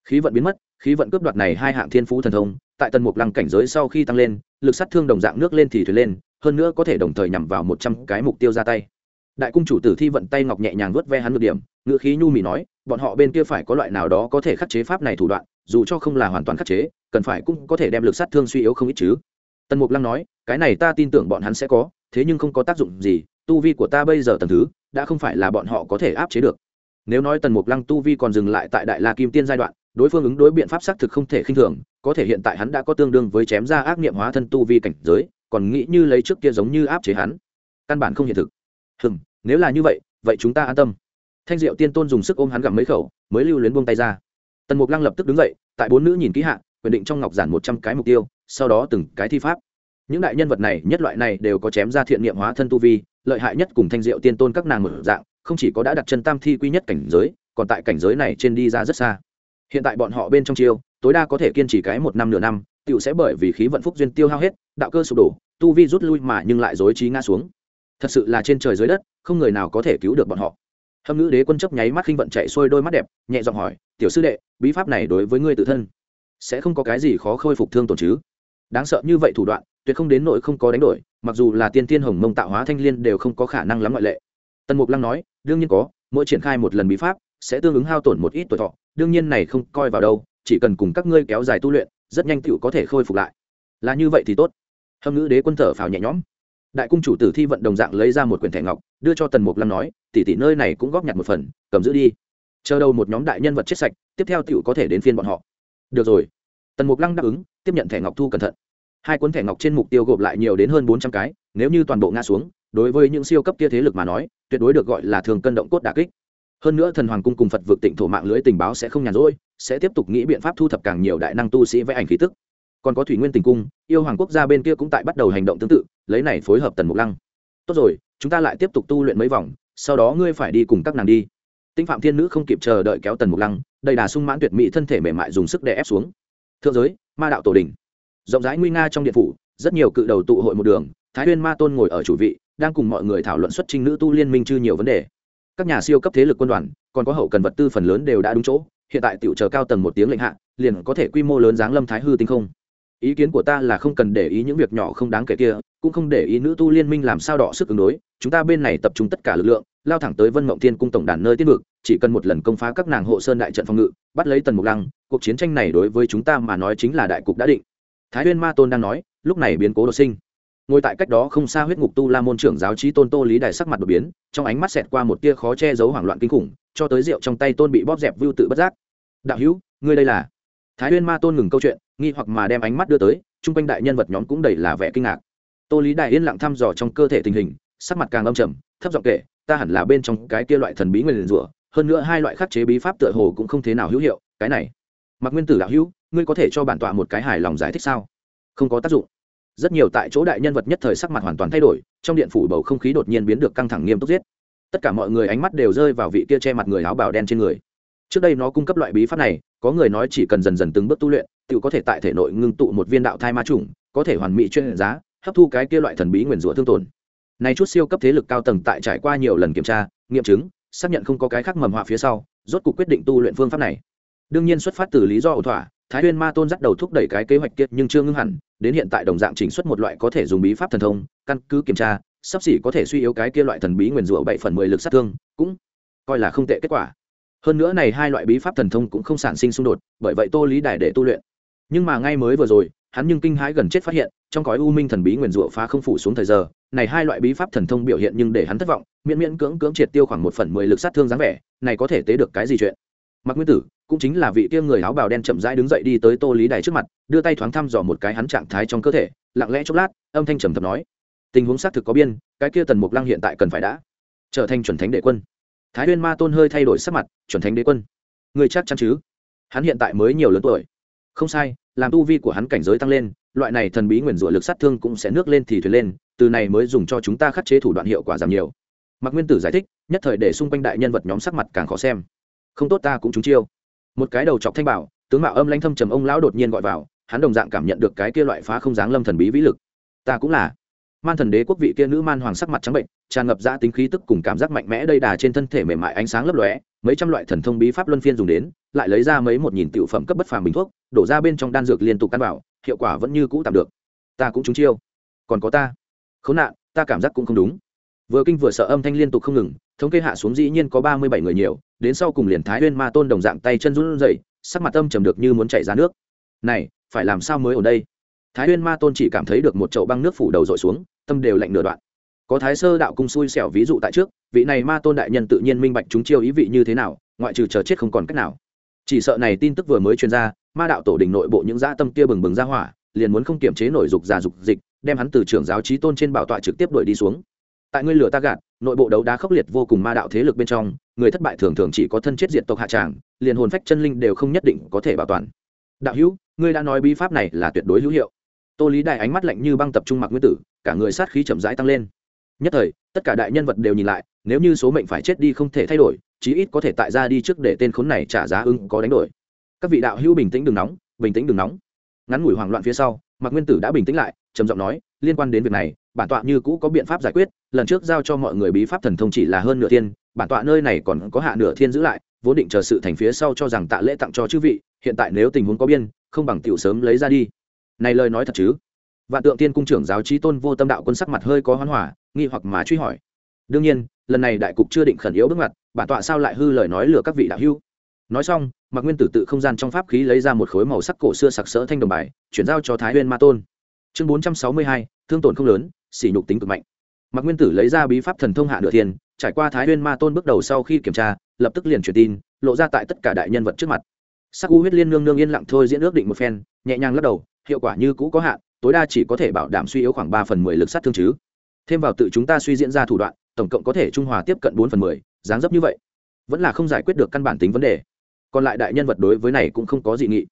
Khí vận biến mất, khí vận cướp đoạt này hai hạng thiên phú thần thông, tại tần mục lăng cảnh giới sau khi tăng lên, lực sát thương đồng dạng nước lên thì thuyền lên, hơn nữa có thể đồng thời nhằm vào một trăm cái mục tiêu ra tay. Đại cung chủ tử thi vận tay ngọc nhẹ nhàng vớt ve hắn ngược điểm ngự khí nhu mì nói, bọn họ bên kia phải có loại nào đó có thể khắc chế pháp này thủ đoạn, dù cho không là hoàn toàn khắc chế cần phải cũng có thể đem lực sát thương suy yếu không ít chứ. Tần mục lăng nói, cái này ta tin tưởng bọn hắn sẽ có, thế nhưng không có tác dụng gì, tu vi của ta bây giờ tầm thứ, đã không phải là bọn họ có thể áp chế được. Nếu nói tần mục lăng tu vi còn dừng lại tại đại la kim tiên giai đoạn, đối phương ứng đối biện pháp xác thực không thể khinh thường, có thể hiện tại hắn đã có tương đương với chém ra ác nghiệm hóa thân tu vi cảnh giới, còn nghĩ như lấy trước kia giống như áp chế hắn. Căn bản không hiện thực. Hừm, nếu là như vậy vậy chúng ta an tâm. Thanh diệu tiên tôn dùng sức ôm hắn gặm mấy khẩu, mới lưu luyến buông tay ra. Tần mục lăng lập tức đứng dậy, tại bốn nữ nhìn kỹ hạ quyền định trong ngọc giản một trăm cái mục tiêu, sau đó từng cái thi pháp. Những đại nhân vật này, nhất loại này đều có chém ra thiện niệm hóa thân tu vi, lợi hại nhất cùng thanh diệu tiên tôn các nàng một dạng, không chỉ có đã đặt chân tam thi quy nhất cảnh giới, còn tại cảnh giới này trên đi ra rất xa. Hiện tại bọn họ bên trong chiêu, tối đa có thể kiên trì cái một năm nửa năm tựu sẽ bởi vì khí vận phúc duyên tiêu hao hết, đạo cơ sụp đổ, tu vi rút lui mà nhưng lại dối trí ngã xuống. Thật sự là trên trời dưới đất, không người nào có thể cứu được bọn họ. Hâm ngữ đế quân chấp nháy mắt khinh vận chạy xuôi đôi mắt đẹp, nhẹ giọng hỏi, tiểu sư đệ, bí pháp này đối với ngươi tự thân? Sẽ không có cái gì khó khôi phục thương tổn chứ. Đáng sợ như vậy thủ đoạn, tuyệt không đến nỗi không có đánh đổi, mặc dù là tiên tiên hồng mông tạo hóa thanh liên đều không có khả năng lắm ngoại lệ. Tần mục lăng nói, đương nhiên có, mỗi triển khai một lần bí pháp, sẽ tương ứng hao tổn một ít tuổi thọ, đương nhiên này không coi vào đâu, chỉ cần cùng các ngươi kéo dài tu luyện, rất nhanh tựu có thể khôi phục lại. Là như vậy thì tốt. Hâm ngữ đế quân thở phào nhẹ nhõm. Đại cung chủ tử thi vận đồng dạng lấy ra một quyển thẻ ngọc, đưa cho tần mục lăng nói, tỷ tỷ nơi này cũng góp nhặt một phần, cầm giữ đi. Chờ đâu một nhóm đại nhân vật chết sạch, tiếp theo tựu có thể đến phiên bọn họ được rồi. Tần mục lăng đáp ứng, tiếp nhận thẻ ngọc thu cẩn thận. Hai cuốn thẻ ngọc trên mục tiêu gộp lại nhiều đến hơn bốn trăm cái, nếu như toàn bộ ngã xuống, đối với những siêu cấp kia thế lực mà nói, tuyệt đối được gọi là thường cân động cốt đà kích. Hơn nữa thần hoàng cung cùng phật vượt tỉnh thổ mạng lưới tình báo sẽ không nhàn rỗi, sẽ tiếp tục nghĩ biện pháp thu thập càng nhiều đại năng tu sĩ vẽ ảnh khí tức. Còn có thủy nguyên tình cung, yêu hoàng quốc gia bên kia cũng tại bắt đầu hành động tương tự, lấy này phối hợp tần mục lăng. Tốt rồi, chúng ta lại tiếp tục tu luyện mấy vòng, sau đó ngươi phải đi cùng các nàng đi. Tinh phạm thiên nữ không kịp chờ đợi kéo tần mục lăng đầy đà sung mãn tuyệt mỹ thân thể mềm mại dùng sức đè ép xuống. Thượng giới, ma đạo tổ đình rộng rãi nguy nga trong điện phủ, rất nhiều cự đầu tụ hội một đường, thái huyên ma tôn ngồi ở chủ vị, đang cùng mọi người thảo luận xuất trình nữ tu liên minh chư nhiều vấn đề. Các nhà siêu cấp thế lực quân đoàn, còn có hậu cần vật tư phần lớn đều đã đúng chỗ, hiện tại tiểu chờ cao tầng một tiếng lệnh hạ, liền có thể quy mô lớn giáng lâm thái hư tinh không. Ý kiến của ta là không cần để ý những việc nhỏ không đáng kể kia, cũng không để ý nữ tu liên minh làm sao đọ sức ứng đối, chúng ta bên này tập trung tất cả lực lượng lao thẳng tới vân mộng thiên cung tổng đàn nơi tiết vực, chỉ cần một lần công phá các nàng hộ sơn đại trận phòng ngự, bắt lấy tần mục lăng, cuộc chiến tranh này đối với chúng ta mà nói chính là đại cục đã định. Thái huyên ma tôn đang nói, lúc này biến cố đột sinh. Ngồi tại cách đó không xa huyết ngục tu la môn trưởng giáo trí tôn tô lý đài sắc mặt đột biến, trong ánh mắt xẹt qua một tia khó che giấu hoảng loạn kinh khủng, cho tới rượu trong tay tôn bị bóp dẹp vưu tự bất giác. Đạo hữu, ngươi đây là? Thái huyên ma tôn ngừng câu chuyện, nghi hoặc mà đem ánh mắt đưa tới, chung quanh đại nhân vật nhóm cũng đầy là vẻ kinh ngạc. Tô lý đại yên lặng thăm dò trong cơ thể tình hình, sắc mặt càng âm trầm, thấp giọng kể ta hẳn là bên trong cái kia loại thần bí nguyên rủa, hơn nữa hai loại khắc chế bí pháp tựa hồ cũng không thế nào hữu hiệu, cái này. Mặc nguyên tử đạo hữu, ngươi có thể cho bản tọa một cái hài lòng giải thích sao? Không có tác dụng. Rất nhiều tại chỗ đại nhân vật nhất thời sắc mặt hoàn toàn thay đổi, trong điện phủ bầu không khí đột nhiên biến được căng thẳng nghiêm túc giết. Tất cả mọi người ánh mắt đều rơi vào vị kia che mặt người áo bào đen trên người. Trước đây nó cung cấp loại bí pháp này, có người nói chỉ cần dần dần từng bước tu luyện tự có thể tại thể nội ngưng tụ một viên đạo thai ma trùng có thể hoàn mỹ chuyên giá hấp thu cái kia loại thần bí nguyền rủa thương tổn này chút siêu cấp thế lực cao tầng tại trải qua nhiều lần kiểm tra, nghiệm chứng, xác nhận không có cái khác mầm họa phía sau, rốt cuộc quyết định tu luyện phương pháp này. Đương nhiên xuất phát từ lý do ổn thỏa, thái huyên ma tôn dắt đầu thúc đẩy cái kế hoạch kiệt nhưng chưa ngưng hẳn, đến hiện tại đồng dạng chỉnh xuất một loại có thể dùng bí pháp thần thông, căn cứ kiểm tra, sắp xỉ có thể suy yếu cái kia loại thần bí nguyền rủa bảy phần mười lực sát thương, cũng coi là không tệ kết quả. Hơn nữa này hai loại bí pháp thần thông cũng không sản sinh xung đột, bởi vậy tô lý đài để tu luyện. Nhưng mà ngay mới vừa rồi, hắn nhưng kinh hãi gần chết phát hiện, trong cõi u minh thần bí nguyền rủa phá không phủ xuống thời giờ này hai loại bí pháp thần thông biểu hiện nhưng để hắn thất vọng, miễn miễn cưỡng cưỡng triệt tiêu khoảng một phần mười lực sát thương dáng vẻ, này có thể tế được cái gì chuyện? Mặc nguyên tử, cũng chính là vị kia người áo bào đen chậm rãi đứng dậy đi tới tô lý đài trước mặt, đưa tay thoáng thăm dò một cái hắn trạng thái trong cơ thể, lặng lẽ chốc lát, âm thanh trầm thập nói, tình huống xác thực có biên, cái kia tần mục lăng hiện tại cần phải đã trở thành chuẩn thánh đệ quân. Thái huyên ma tôn hơi thay đổi sắc mặt, chuẩn thánh đế quân? Người chắc chắn chứ? Hắn hiện tại mới nhiều lớn tuổi. Không sai, làm tu vi của hắn cảnh giới tăng lên loại này thần bí nguyền rủa lực sát thương cũng sẽ nước lên thì thuyền lên, từ này mới dùng cho chúng ta khắc chế thủ đoạn hiệu quả giảm nhiều. Mạc nguyên tử giải thích, nhất thời để xung quanh đại nhân vật nhóm sắc mặt càng khó xem. Không tốt ta cũng trúng chiêu. Một cái đầu chọc thanh bảo, tướng mạo âm lãnh thâm trầm ông lão đột nhiên gọi vào, hắn đồng dạng cảm nhận được cái kia loại phá không dáng lâm thần bí vĩ lực. Ta cũng là. Man thần đế quốc vị kia nữ man hoàng sắc mặt trắng bệnh, tràn ngập ra tính khí tức cùng cảm giác mạnh mẽ đầy đà trên thân thể mềm mại ánh sáng lấp lóe, mấy trăm loại thần thông bí pháp luân phiên dùng đến, lại lấy ra mấy một nghìn tiểu phẩm cấp bất phàm bình thuốc, đổ ra bên trong đan dược liên tục căn bảo hiệu quả vẫn như cũ tạm được. Ta cũng trúng chiêu. Còn có ta. Khốn nạn, ta cảm giác cũng không đúng. Vừa kinh vừa sợ âm thanh liên tục không ngừng, thống kê hạ xuống dĩ nhiên có ba mươi bảy người nhiều, đến sau cùng liền thái huyên ma tôn đồng dạng tay chân run rẩy, sắc mặt âm trầm được như muốn chảy ra nước. Này, phải làm sao mới ở đây? Thái huyên ma tôn chỉ cảm thấy được một chậu băng nước phủ đầu dội xuống, tâm đều lạnh nửa đoạn. Có thái sơ đạo cung xui xẻo ví dụ tại trước, vị này ma tôn đại nhân tự nhiên minh bạch chúng chiêu ý vị như thế nào, ngoại trừ chờ chết không còn cách nào chỉ sợ này tin tức vừa mới truyền ra, ma đạo tổ đình nội bộ những dã tâm kia bừng bừng ra hỏa, liền muốn không kiểm chế nổi dục già dục dịch, đem hắn từ trưởng giáo trí tôn trên bảo tọa trực tiếp đuổi đi xuống. Tại ngươi lửa ta gạt, nội bộ đấu đá khốc liệt vô cùng ma đạo thế lực bên trong, người thất bại thường thường chỉ có thân chết diện tộc hạ tràng, liền hồn phách chân linh đều không nhất định có thể bảo toàn. Đạo hữu, ngươi đã nói bí pháp này là tuyệt đối hữu hiệu. Tô lý đại ánh mắt lạnh như băng tập trung mặc nguyên tử, cả người sát khí chậm rãi tăng lên nhất thời, tất cả đại nhân vật đều nhìn lại, nếu như số mệnh phải chết đi không thể thay đổi, chí ít có thể tại ra đi trước để tên khốn này trả giá ưng có đánh đổi. Các vị đạo hữu bình tĩnh đừng nóng, bình tĩnh đừng nóng. Ngắn ngủi hoảng loạn phía sau, mạc nguyên tử đã bình tĩnh lại, trầm giọng nói, liên quan đến việc này, bản tọa như cũ có biện pháp giải quyết, lần trước giao cho mọi người bí pháp thần thông chỉ là hơn nửa thiên, bản tọa nơi này còn có hạ nửa thiên giữ lại, vốn định chờ sự thành phía sau cho rằng tạ lễ tặng cho chư vị, hiện tại nếu tình huống có biên, không bằng tiểu sớm lấy ra đi. Này lời nói thật chứ? Vạn tượng tiên cung trưởng giáo trí tôn vô tâm đạo quân sắc mặt hơi có hoán hỏa nghi hoặc mà truy hỏi. Đương nhiên, lần này đại cục chưa định khẩn yếu bước mặt bản tọa sao lại hư lời nói lừa các vị đạo hưu nói xong, mạc nguyên tử tự không gian trong pháp khí lấy ra một khối màu sắc cổ xưa sặc sỡ thanh đồng bài, chuyển giao cho thái huyên ma tôn. Chương bốn trăm sáu mươi hai, thương tổn không lớn xỉ nhục tính cực mạnh. Mạc nguyên tử lấy ra bí pháp thần thông hạ nửa thiên, trải qua thái huyên ma tôn bước đầu sau khi kiểm tra, lập tức liền truyền tin, lộ ra tại tất cả đại nhân vật trước mặt. Sắc u huyết liên nương nương yên lặng thôi diễn ước định một phen, nhẹ nhàng lắc đầu, hiệu quả như cũ có hạn, tối đa chỉ có thể bảo đảm suy yếu khoảng ba phần mười lực sát thương chứ thêm vào tự chúng ta suy diễn ra thủ đoạn, tổng cộng có thể trung hòa tiếp cận bốn phần mười, dáng dấp như vậy. Vẫn là không giải quyết được căn bản tính vấn đề. Còn lại đại nhân vật đối với này cũng không có dị nghị.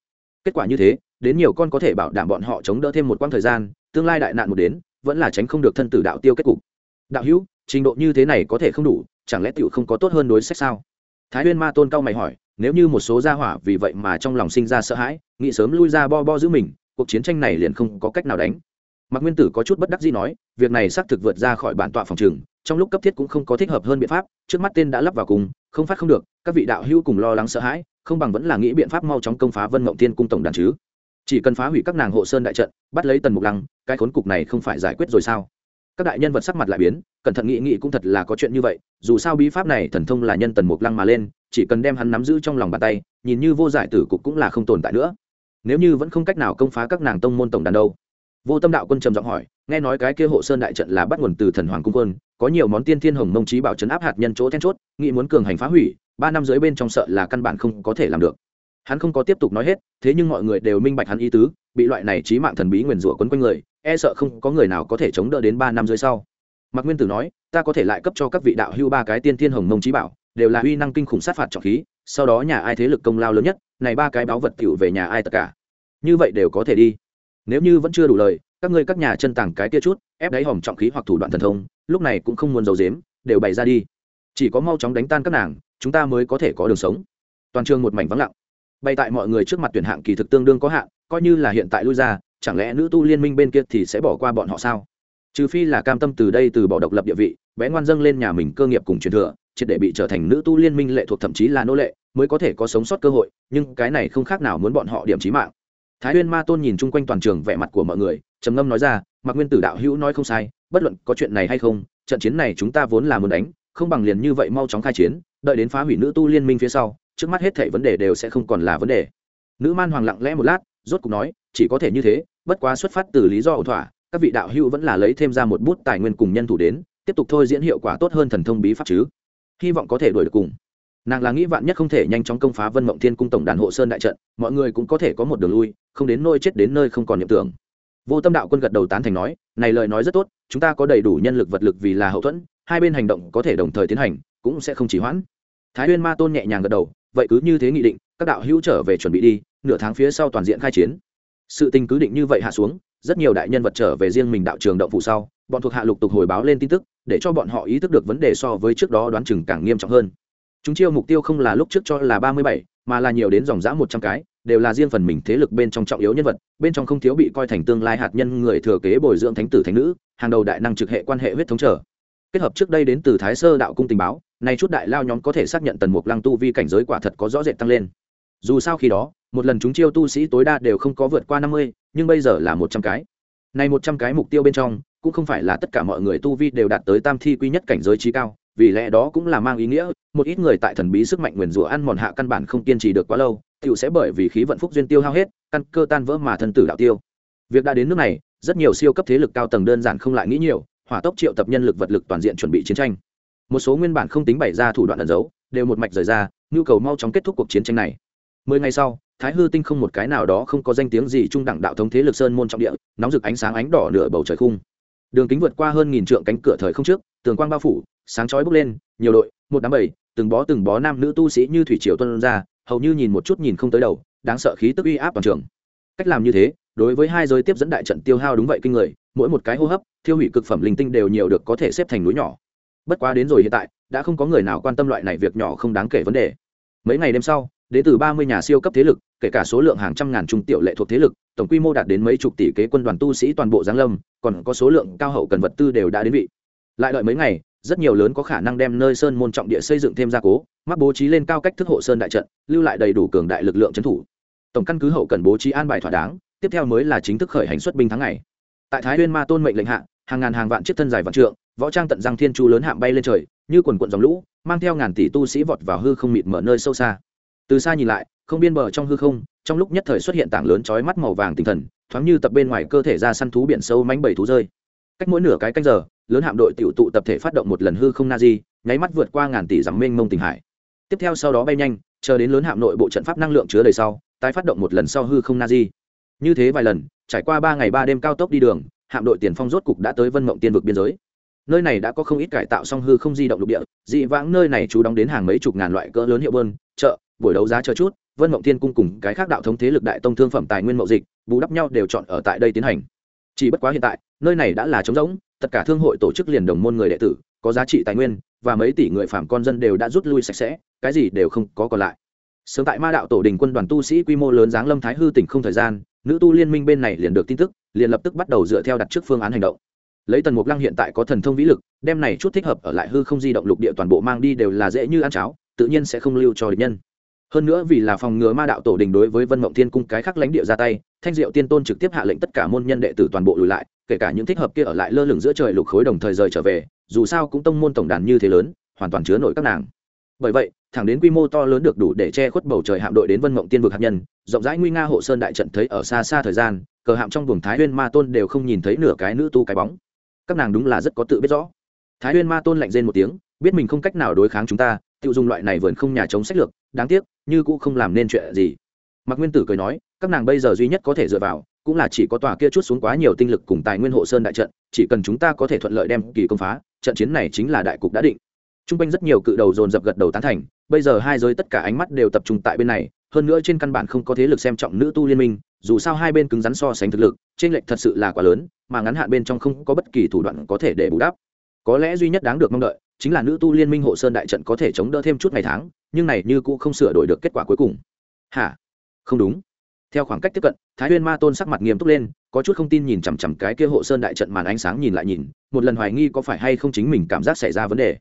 Kết quả như thế, đến nhiều con có thể bảo đảm bọn họ chống đỡ thêm một quãng thời gian, tương lai đại nạn một đến, vẫn là tránh không được thân tử đạo tiêu kết cục. Đạo hữu, trình độ như thế này có thể không đủ, chẳng lẽ tiểu không có tốt hơn đối sách sao? Thái huyên ma tôn cao mày hỏi, nếu như một số gia hỏa vì vậy mà trong lòng sinh ra sợ hãi, nghĩ sớm lui ra bo bo giữ mình, cuộc chiến tranh này liền không có cách nào đánh mạc nguyên tử có chút bất đắc dĩ nói, việc này xác thực vượt ra khỏi bản tọa phòng trường, trong lúc cấp thiết cũng không có thích hợp hơn biện pháp, trước mắt tên đã lắp vào cùng, không phát không được, các vị đạo hữu cùng lo lắng sợ hãi, không bằng vẫn là nghĩ biện pháp mau chóng công phá vân mộng tiên cung tổng đàn chứ. Chỉ cần phá hủy các nàng hộ sơn đại trận, bắt lấy tần mục lăng, cái khốn cục này không phải giải quyết rồi sao? Các đại nhân vật sắc mặt lại biến, cẩn thận nghĩ nghĩ cũng thật là có chuyện như vậy, dù sao bí pháp này thần thông là nhân tần mục lăng mà lên, chỉ cần đem hắn nắm giữ trong lòng bàn tay, nhìn như vô giải tử cục cũng là không tồn tại nữa. Nếu như vẫn không cách nào công phá các nàng tông môn tổng đàn đâu vô tâm đạo quân trầm giọng hỏi, nghe nói cái kia hộ sơn đại trận là bắt nguồn từ thần hoàng cung quân, có nhiều món tiên thiên hồng mông trí bảo chấn áp hạt nhân chỗ then chốt, nghĩ muốn cường hành phá hủy, ba năm dưới bên trong sợ là căn bản không có thể làm được. Hắn không có tiếp tục nói hết, thế nhưng mọi người đều minh bạch hắn ý tứ, bị loại này trí mạng thần bí nguyền rủa quấn quanh người e sợ không có người nào có thể chống đỡ đến ba năm dưới sau. Mạc nguyên tử nói, ta có thể lại cấp cho các vị đạo hưu ba cái tiên thiên hồng mông trí bảo, đều là uy năng kinh khủng sát phạt trọng khí, sau đó nhà ai thế lực công lao lớn nhất, này ba cái báo vật cựu về nhà ai tất cả. Như vậy đều có thể đi nếu như vẫn chưa đủ lời, các ngươi các nhà chân tàng cái kia chút, ép đáy hòm trọng khí hoặc thủ đoạn thần thông, lúc này cũng không muốn giấu dếm đều bày ra đi. Chỉ có mau chóng đánh tan các nàng, chúng ta mới có thể có đường sống. Toàn trường một mảnh vắng lặng. Bày tại mọi người trước mặt tuyển hạng kỳ thực tương đương có hạn, coi như là hiện tại lui ra, chẳng lẽ nữ tu liên minh bên kia thì sẽ bỏ qua bọn họ sao? Trừ phi là cam tâm từ đây từ bỏ độc lập địa vị, bé ngoan dâng lên nhà mình cơ nghiệp cùng truyền thừa, triệt để bị trở thành nữ tu liên minh lệ thuộc thậm chí là nô lệ, mới có thể có sống sót cơ hội, nhưng cái này không khác nào muốn bọn họ điểm trí mạng thái huyên ma tôn nhìn chung quanh toàn trường vẻ mặt của mọi người, trầm ngâm nói ra mặc nguyên tử đạo hữu nói không sai, bất luận có chuyện này hay không, trận chiến này chúng ta vốn là muốn đánh, không bằng liền như vậy mau chóng khai chiến, đợi đến phá hủy nữ tu liên minh phía sau, trước mắt hết thảy vấn đề đều sẽ không còn là vấn đề. Nữ man hoàng lặng lẽ một lát, rốt cục nói, chỉ có thể như thế, bất quá xuất phát từ lý do ẩu thỏa, các vị đạo hữu vẫn là lấy thêm ra một bút tài nguyên cùng nhân thủ đến, tiếp tục thôi diễn hiệu quả tốt hơn thần thông bí pháp chứ. Hy vọng có thể đuổi được cùng nàng là nghĩ vạn nhất không thể nhanh chóng công phá vân mộng thiên cung tổng đàn hộ sơn đại trận, mọi người cũng có thể có một đường lui, không đến nôi chết đến nơi không còn niệm tưởng. Vô tâm đạo quân gật đầu tán thành nói, này lời nói rất tốt, chúng ta có đầy đủ nhân lực vật lực vì là hậu thuẫn, hai bên hành động có thể đồng thời tiến hành, cũng sẽ không chỉ hoãn. Thái huyên ma tôn nhẹ nhàng gật đầu, vậy cứ như thế nghị định, các đạo hữu trở về chuẩn bị đi, nửa tháng phía sau toàn diện khai chiến. Sự tình cứ định như vậy hạ xuống, rất nhiều đại nhân vật trở về riêng mình đạo trường động phủ sau, bọn thuộc hạ lục tục hồi báo lên tin tức, để cho bọn họ ý thức được vấn đề so với trước đó đoán chừng càng nghiêm trọng hơn chúng chiêu mục tiêu không là lúc trước cho là ba mươi bảy, mà là nhiều đến dòng dã một trăm cái, đều là riêng phần mình thế lực bên trong trọng yếu nhân vật, bên trong không thiếu bị coi thành tương lai hạt nhân người thừa kế bồi dưỡng thánh tử thánh nữ, hàng đầu đại năng trực hệ quan hệ huyết thống trở. Kết hợp trước đây đến từ thái sơ đạo cung tình báo, nay chút đại lao nhóm có thể xác nhận tần mục lăng tu vi cảnh giới quả thật có rõ rệt tăng lên. Dù sao khi đó, một lần chúng chiêu tu sĩ tối đa đều không có vượt qua năm mươi, nhưng bây giờ là một trăm cái. Này một trăm cái mục tiêu bên trong, cũng không phải là tất cả mọi người tu vi đều đạt tới tam thi quy nhất cảnh giới trí cao vì lẽ đó cũng là mang ý nghĩa, một ít người tại thần bí sức mạnh nguyền rủa ăn mòn hạ căn bản không kiên trì được quá lâu tựu sẽ bởi vì khí vận phúc duyên tiêu hao hết, căn cơ tan vỡ mà thân tử đạo tiêu. Việc đã đến nước này, rất nhiều siêu cấp thế lực cao tầng đơn giản không lại nghĩ nhiều, hỏa tốc triệu tập nhân lực vật lực toàn diện chuẩn bị chiến tranh. Một số nguyên bản không tính bày ra thủ đoạn ẩn giấu, đều một mạch rời ra, nhu cầu mau chóng kết thúc cuộc chiến tranh này. Mười ngày sau, thái hư tinh không một cái nào đó không có danh tiếng gì trung đẳng đạo thống thế lực sơn môn trọng địa, nóng rực ánh sáng ánh đỏ nửa bầu trời khung. Đường kính vượt qua hơn nghìn trượng cánh cửa thời không trước, tường quang bao phủ sáng chói bốc lên, nhiều đội, một đám bầy từng bó từng bó nam nữ tu sĩ như thủy triều tuân ra, hầu như nhìn một chút nhìn không tới đầu, đáng sợ khí tức uy áp toàn trường. Cách làm như thế, đối với hai giới tiếp dẫn đại trận tiêu hao đúng vậy kinh người, mỗi một cái hô hấp, thiêu hủy cực phẩm linh tinh đều nhiều được có thể xếp thành núi nhỏ. Bất quá đến rồi hiện tại, đã không có người nào quan tâm loại này việc nhỏ không đáng kể vấn đề. Mấy ngày đêm sau, đến từ ba mươi nhà siêu cấp thế lực, kể cả số lượng hàng trăm ngàn trung tiểu lệ thuộc thế lực, tổng quy mô đạt đến mấy chục tỷ kế quân đoàn tu sĩ toàn bộ giáng lâm, còn có số lượng cao hậu cần vật tư đều đã đến vị. Lại đợi mấy ngày rất nhiều lớn có khả năng đem nơi sơn môn trọng địa xây dựng thêm gia cố, mắc bố trí lên cao cách thức hộ sơn đại trận, lưu lại đầy đủ cường đại lực lượng trấn thủ. Tổng căn cứ hậu cần bố trí an bài thỏa đáng, tiếp theo mới là chính thức khởi hành xuất binh tháng ngày. Tại thái nguyên ma tôn mệnh lệnh hạ, hàng ngàn hàng vạn chiếc thân dài vạn trượng, võ trang tận răng thiên chu lớn hạm bay lên trời, như quần quận dòng lũ, mang theo ngàn tỷ tu sĩ vọt vào hư không mịt mở nơi sâu xa. Từ xa nhìn lại, không biên bờ trong hư không, trong lúc nhất thời xuất hiện tảng lớn chói mắt màu vàng tinh thần, thoáng như tập bên ngoài cơ thể ra săn thú biển sâu mánh bảy thú rơi. Cách mỗi nửa cái canh giờ lớn hạm đội tiểu tụ tập thể phát động một lần hư không na di nháy mắt vượt qua ngàn tỷ dặm mênh mông tình hải. Tiếp theo sau đó bay nhanh, chờ đến lớn hạm nội bộ trận pháp năng lượng chứa đầy sau, tái phát động một lần sau hư không na di như thế vài lần, trải qua ba ngày ba đêm cao tốc đi đường, hạm đội tiền phong rốt cục đã tới vân mộng tiên vực biên giới. Nơi này đã có không ít cải tạo song hư không di động lục địa, dị vãng nơi này chú đóng đến hàng mấy chục ngàn loại cỡ lớn hiệu bơn, chợ, buổi đấu giá chờ chút, vân mộng thiên cung cùng cái khác đạo thống thế lực đại tông thương phẩm tài nguyên mậu dịch, bù đắp nhau đều chọn ở tại đây tiến hành. Chỉ bất quá hiện tại, nơi này đã là trống rỗng tất cả thương hội tổ chức liền đồng môn người đệ tử, có giá trị tài nguyên, và mấy tỷ người phạm con dân đều đã rút lui sạch sẽ, cái gì đều không có còn lại. Sớm tại ma đạo tổ đình quân đoàn tu sĩ quy mô lớn giáng lâm thái hư tỉnh không thời gian, nữ tu liên minh bên này liền được tin tức, liền lập tức bắt đầu dựa theo đặt trước phương án hành động. Lấy tần mục lăng hiện tại có thần thông vĩ lực, đem này chút thích hợp ở lại hư không di động lục địa toàn bộ mang đi đều là dễ như ăn cháo, tự nhiên sẽ không lưu cho địch nhân. Hơn nữa vì là phòng ngừa ma đạo tổ đình đối với vân mộng thiên cung cái khác lãnh địa ra tay, thanh diệu tiên tôn trực tiếp hạ lệnh tất cả môn nhân đệ tử toàn bộ lùi lại kể cả những thích hợp kia ở lại lơ lửng giữa trời lục khối đồng thời rời trở về, dù sao cũng tông môn tổng đàn như thế lớn, hoàn toàn chứa nổi các nàng. Bởi vậy, thẳng đến quy mô to lớn được đủ để che khuất bầu trời hạm đội đến vân mộng tiên vực hạt nhân, rộng rãi nguy nga hộ sơn đại trận thấy ở xa xa thời gian, cờ hạm trong vùng thái huyên ma tôn đều không nhìn thấy nửa cái nữ tu cái bóng. Các nàng đúng là rất có tự biết rõ. Thái huyên ma tôn lạnh rên một tiếng, biết mình không cách nào đối kháng chúng ta tự dùng loại này vườn không nhà chống sách lược, đáng tiếc, như cũng không làm nên chuyện gì. Mạc nguyên tử cười nói, các nàng bây giờ duy nhất có thể dựa vào cũng là chỉ có tòa kia chút xuống quá nhiều tinh lực cùng tài nguyên hộ sơn đại trận, chỉ cần chúng ta có thể thuận lợi đem kỳ công phá, trận chiến này chính là đại cục đã định. T r u n g quanh rất nhiều cự đầu dồn dập gật đầu tán thành, bây giờ hai giới tất cả ánh mắt đều tập trung tại bên này, hơn nữa trên căn bản không có thế lực xem trọng nữ tu liên minh, dù sao hai bên cứng rắn so sánh thực lực, trên lệch thật sự là quá lớn, mà ngắn hạn bên trong không có bất kỳ thủ đoạn có thể để bù đắp. Có lẽ duy nhất đáng được mong đợi, chính là nữ tu liên minh hộ sơn đại trận có thể chống đỡ thêm chút ngày tháng, nhưng này như cũng không sửa đổi được kết quả cuối cùng. Hả? Không đúng theo khoảng cách tiếp cận, thái huyên ma tôn sắc mặt nghiêm túc lên, có chút không tin nhìn chằm chằm cái kia hộ sơn đại trận màn ánh sáng nhìn lại nhìn, một lần hoài nghi có phải hay không chính mình cảm giác xảy ra vấn đề.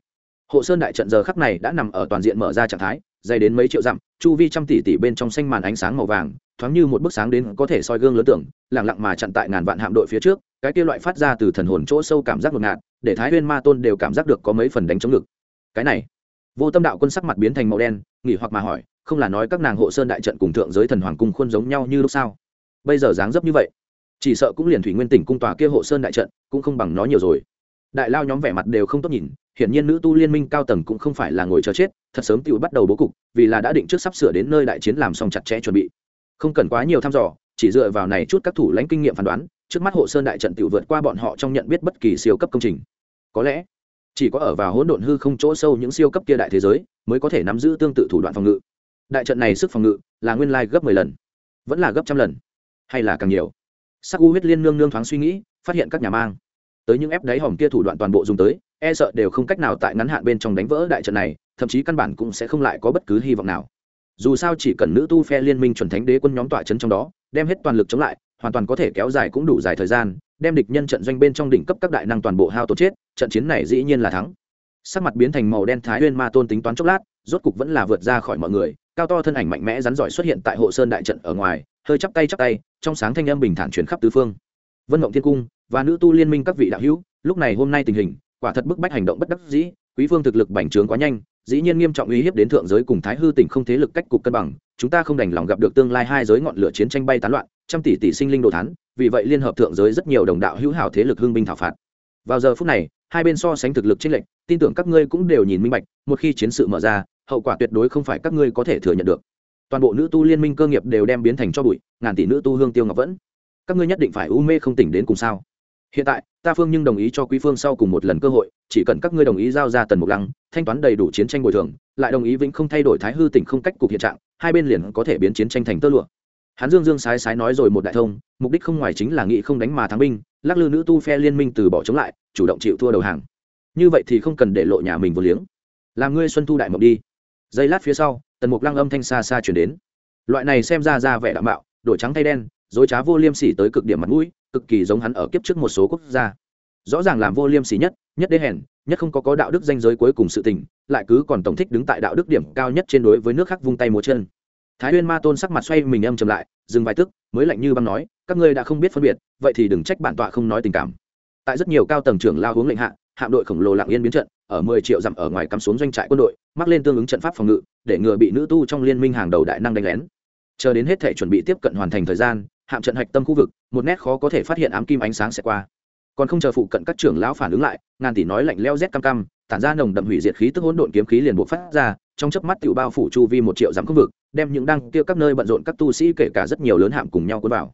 Hộ sơn đại trận giờ khắc này đã nằm ở toàn diện mở ra trạng thái, dày đến mấy triệu dặm, chu vi trăm tỷ tỷ bên trong xanh màn ánh sáng màu vàng, thoáng như một bức sáng đến có thể soi gương lớn tưởng lẳng lặng mà chặn tại ngàn vạn hạm đội phía trước, cái kia loại phát ra từ thần hồn chỗ sâu cảm giác ngột ngạt, để thái huyên ma tôn đều cảm giác được có mấy phần đánh chống ngực. Cái này, vô tâm đạo quân sắc mặt biến thành màu đen, nghỉ hoặc mà hỏi không là nói các nàng hộ sơn đại trận cùng thượng giới thần hoàng cung khuôn giống nhau như lúc sao? Bây giờ dáng dấp như vậy, chỉ sợ cũng liền thủy nguyên tỉnh cung tòa kia hộ sơn đại trận cũng không bằng nó nhiều rồi. Đại lao nhóm vẻ mặt đều không tốt nhìn, hiển nhiên nữ tu liên minh cao tầng cũng không phải là ngồi chờ chết, thật sớm tự bắt đầu bố cục, vì là đã định trước sắp sửa đến nơi đại chiến làm xong chặt chẽ chuẩn bị. Không cần quá nhiều thăm dò, chỉ dựa vào này chút các thủ lãnh kinh nghiệm phán đoán, trước mắt hộ sơn đại trận tự vượt qua bọn họ trong nhận biết bất kỳ siêu cấp công trình. Có lẽ, chỉ có ở vào hỗn độn hư không chỗ sâu những siêu cấp kia đại thế giới, mới có thể nắm giữ tương tự thủ đoạn phòng ngự đại trận này sức phòng ngự là nguyên lai gấp mười lần, vẫn là gấp trăm lần, hay là càng nhiều. Sắc u huyết liên nương nương thoáng suy nghĩ, phát hiện các nhà mang. Tới những ép đáy hỏng kia thủ đoạn toàn bộ dùng tới e sợ đều không cách nào tại ngắn hạn bên trong đánh vỡ đại trận này, thậm chí căn bản cũng sẽ không lại có bất cứ hy vọng nào. Dù sao chỉ cần nữ tu phe liên minh chuẩn thánh đế quân nhóm tọa chấn trong đó, đem hết toàn lực chống lại, hoàn toàn có thể kéo dài cũng đủ dài thời gian, đem địch nhân trận doanh bên trong đỉnh cấp các đại năng toàn bộ hao tổn chết, trận chiến này dĩ nhiên là thắng. Sắc mặt biến thành màu đen thái nguyên ma tôn tính toán chốc lát, rốt cục vẫn là vượt ra khỏi mọi người cao to thân ảnh mạnh mẽ rắn giỏi xuất hiện tại hộ sơn đại trận ở ngoài, hơi chắp tay chắp tay, trong sáng thanh âm bình thản chuyển khắp tứ phương. Vân mộng thiên cung và nữ tu liên minh các vị đạo hữu, lúc này hôm nay tình hình, quả thật bức bách hành động bất đắc dĩ, quý phương thực lực bành trướng quá nhanh, dĩ nhiên nghiêm trọng uy hiếp đến thượng giới cùng thái hư tỉnh không thế lực cách cục cân bằng, chúng ta không đành lòng gặp được tương lai hai giới ngọn lửa chiến tranh bay tán loạn, trăm tỷ tỷ sinh linh đồ thán, vì vậy liên hợp thượng giới rất nhiều đồng đạo hữu hảo thế lực hương binh thảo phạt. Vào giờ phút này, hai bên so sánh thực lực trên lệnh tin tưởng các ngươi cũng đều nhìn minh bạch, một khi chiến sự mở ra hậu quả tuyệt đối không phải các ngươi có thể thừa nhận được. Toàn bộ nữ tu liên minh cơ nghiệp đều đem biến thành cho bụi, ngàn tỷ nữ tu hương tiêu ngọc vẫn. Các ngươi nhất định phải u mê không tỉnh đến cùng sao? Hiện tại, ta phương nhưng đồng ý cho quý phương sau cùng một lần cơ hội, chỉ cần các ngươi đồng ý giao ra tần mục lăng, thanh toán đầy đủ chiến tranh bồi thường, lại đồng ý vĩnh không thay đổi thái hư tỉnh không cách cục hiện trạng, hai bên liền có thể biến chiến tranh thành tơ lụa. Hắn dương dương sái sái nói rồi một đại thông, mục đích không ngoài chính là nghị không đánh mà thắng binh, lắc lư nữ tu phe liên minh từ bỏ chống lại, chủ động chịu thua đầu hàng. Như vậy thì không cần để lộ nhà mình vô liếng. Làm ngươi xuân thu đại mộng đi giây lát phía sau, tần mục lăng âm thanh xa xa chuyển đến. Loại này xem ra ra vẻ đạo mạo, đổi trắng thay đen, dối trá vô liêm sỉ tới cực điểm mặt mũi, cực kỳ giống hắn ở kiếp trước một số quốc gia. Rõ ràng làm vô liêm sỉ nhất nhất đê hèn, nhất không có có đạo đức danh giới cuối cùng sự tình, lại cứ còn tổng thích đứng tại đạo đức điểm cao nhất trên đối với nước khác vung tay múa chân. Thái huyên ma tôn sắc mặt xoay mình âm chầm lại, dừng vài tức, mới lạnh như băng nói, các ngươi đã không biết phân biệt, vậy thì đừng trách bản tọa không nói tình cảm. Tại rất nhiều cao tầng trưởng lao hướng lệnh hạ, hạm đội khổng lồ lặng yên biến trận ở mười triệu dặm ở ngoài cắm xuống doanh trại quân đội, mắc lên tương ứng trận pháp phòng ngự, để ngừa bị nữ tu trong liên minh hàng đầu đại năng đánh lén. Chờ đến hết thể chuẩn bị tiếp cận hoàn thành thời gian, hạm trận hạch tâm khu vực, một nét khó có thể phát hiện ám kim ánh sáng sẽ qua. Còn không chờ phụ cận các trưởng lão phản ứng lại, ngàn tỷ nói lạnh leo rét cam cam tản ra nồng đậm hủy diệt khí tức hỗn độn kiếm khí liền bộc phát ra, trong chớp mắt tiểu bao phủ chu vi một triệu dặm khu vực, đem những đăng kia các nơi bận rộn các tu sĩ kể cả rất nhiều lớn hạm cùng nhau cuốn vào.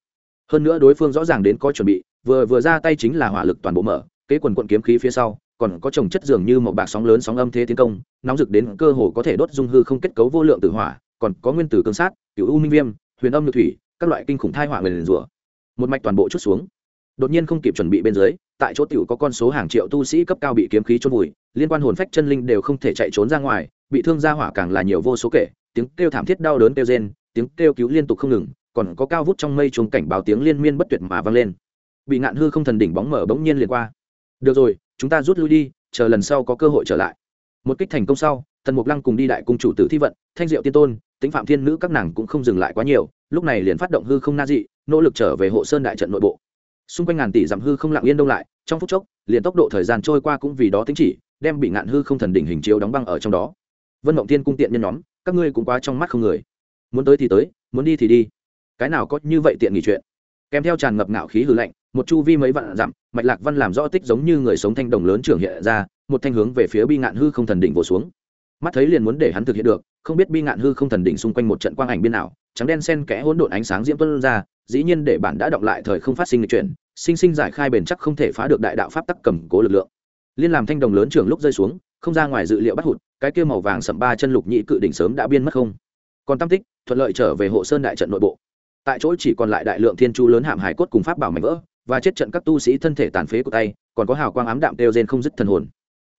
Hơn nữa đối phương rõ ràng đến có chuẩn bị, vừa vừa ra tay chính là hỏa lực toàn bộ mở, kế quần quận kiếm khí phía sau còn có trồng chất dường như một bạc sóng lớn sóng âm thế tiến công, nóng rực đến cơ hồ có thể đốt dung hư không kết cấu vô lượng tử hỏa, còn có nguyên tử cương sát cựu u minh viêm, huyền âm nhược thủy, các loại kinh khủng thai hỏa người rủa. Một mạch toàn bộ chút xuống. Đột nhiên không kịp chuẩn bị bên dưới, tại chỗ tiểu có con số hàng triệu tu sĩ cấp cao bị kiếm khí chôn vùi, liên quan hồn phách chân linh đều không thể chạy trốn ra ngoài, bị thương ra hỏa càng là nhiều vô số kể, tiếng kêu thảm thiết đau đớn kêu rên, tiếng kêu cứu liên tục không ngừng, còn có cao vút trong mây chuông cảnh báo tiếng liên miên bất tuyệt mà vang lên. Bị ngạn hư không thần đỉnh bóng mở bỗng nhiên liền qua được rồi, chúng ta rút lui đi, chờ lần sau có cơ hội trở lại. Một kích thành công sau, tần mục lăng cùng đi đại cung chủ tử thi vận, thanh diệu tiên tôn tính phạm thiên nữ các nàng cũng không dừng lại quá nhiều, lúc này liền phát động hư không na dị, nỗ lực trở về hộ sơn đại trận nội bộ. Xung quanh ngàn tỷ dặm hư không lặng yên đông lại, trong phút chốc, liền tốc độ thời gian trôi qua cũng vì đó tính chỉ, đem bị ngạn hư không thần đỉnh hình chiếu đóng băng ở trong đó. Vân mộng tiên cung tiện nhân nhóm, các ngươi cũng quá trong mắt không người. Muốn tới thì tới, muốn đi thì đi. Cái nào có như vậy tiện nghỉ chuyện? Kèm theo tràn ngập ngạo khí hư lạnh một chu vi mấy vạn dặm, mạch lạc văn làm rõ tích giống như người sống thanh đồng lớn trưởng hiện ra, một thanh hướng về phía bi ngạn hư không thần đỉnh vỗ xuống. Mắt thấy liền muốn để hắn thực hiện được, không biết bi ngạn hư không thần đỉnh xung quanh một trận quang ảnh biên nào trắng đen sen kẽ hỗn độn ánh sáng diễm tuân ra, dĩ nhiên để bản đã động lại thời không phát sinh lịch chuyển, sinh sinh giải khai bền chắc không thể phá được đại đạo pháp tắc cầm cố lực lượng. Liên làm thanh đồng lớn trưởng lúc rơi xuống, không ra ngoài dự liệu bắt hụt, cái kia màu vàng sậm ba chân lục nhị cự đỉnh sớm đã biên mất không. Còn tam tích, thuận lợi trở về hộ sơn đại trận nội bộ. Tại chỗ chỉ còn lại đại lượng thiên chu lớn hạm hải cốt cùng pháp bảo mảnh vỡ và chết trận các tu sĩ thân thể tàn phế của tay, còn có hào quang ám đạm đều rên không dứt thần hồn.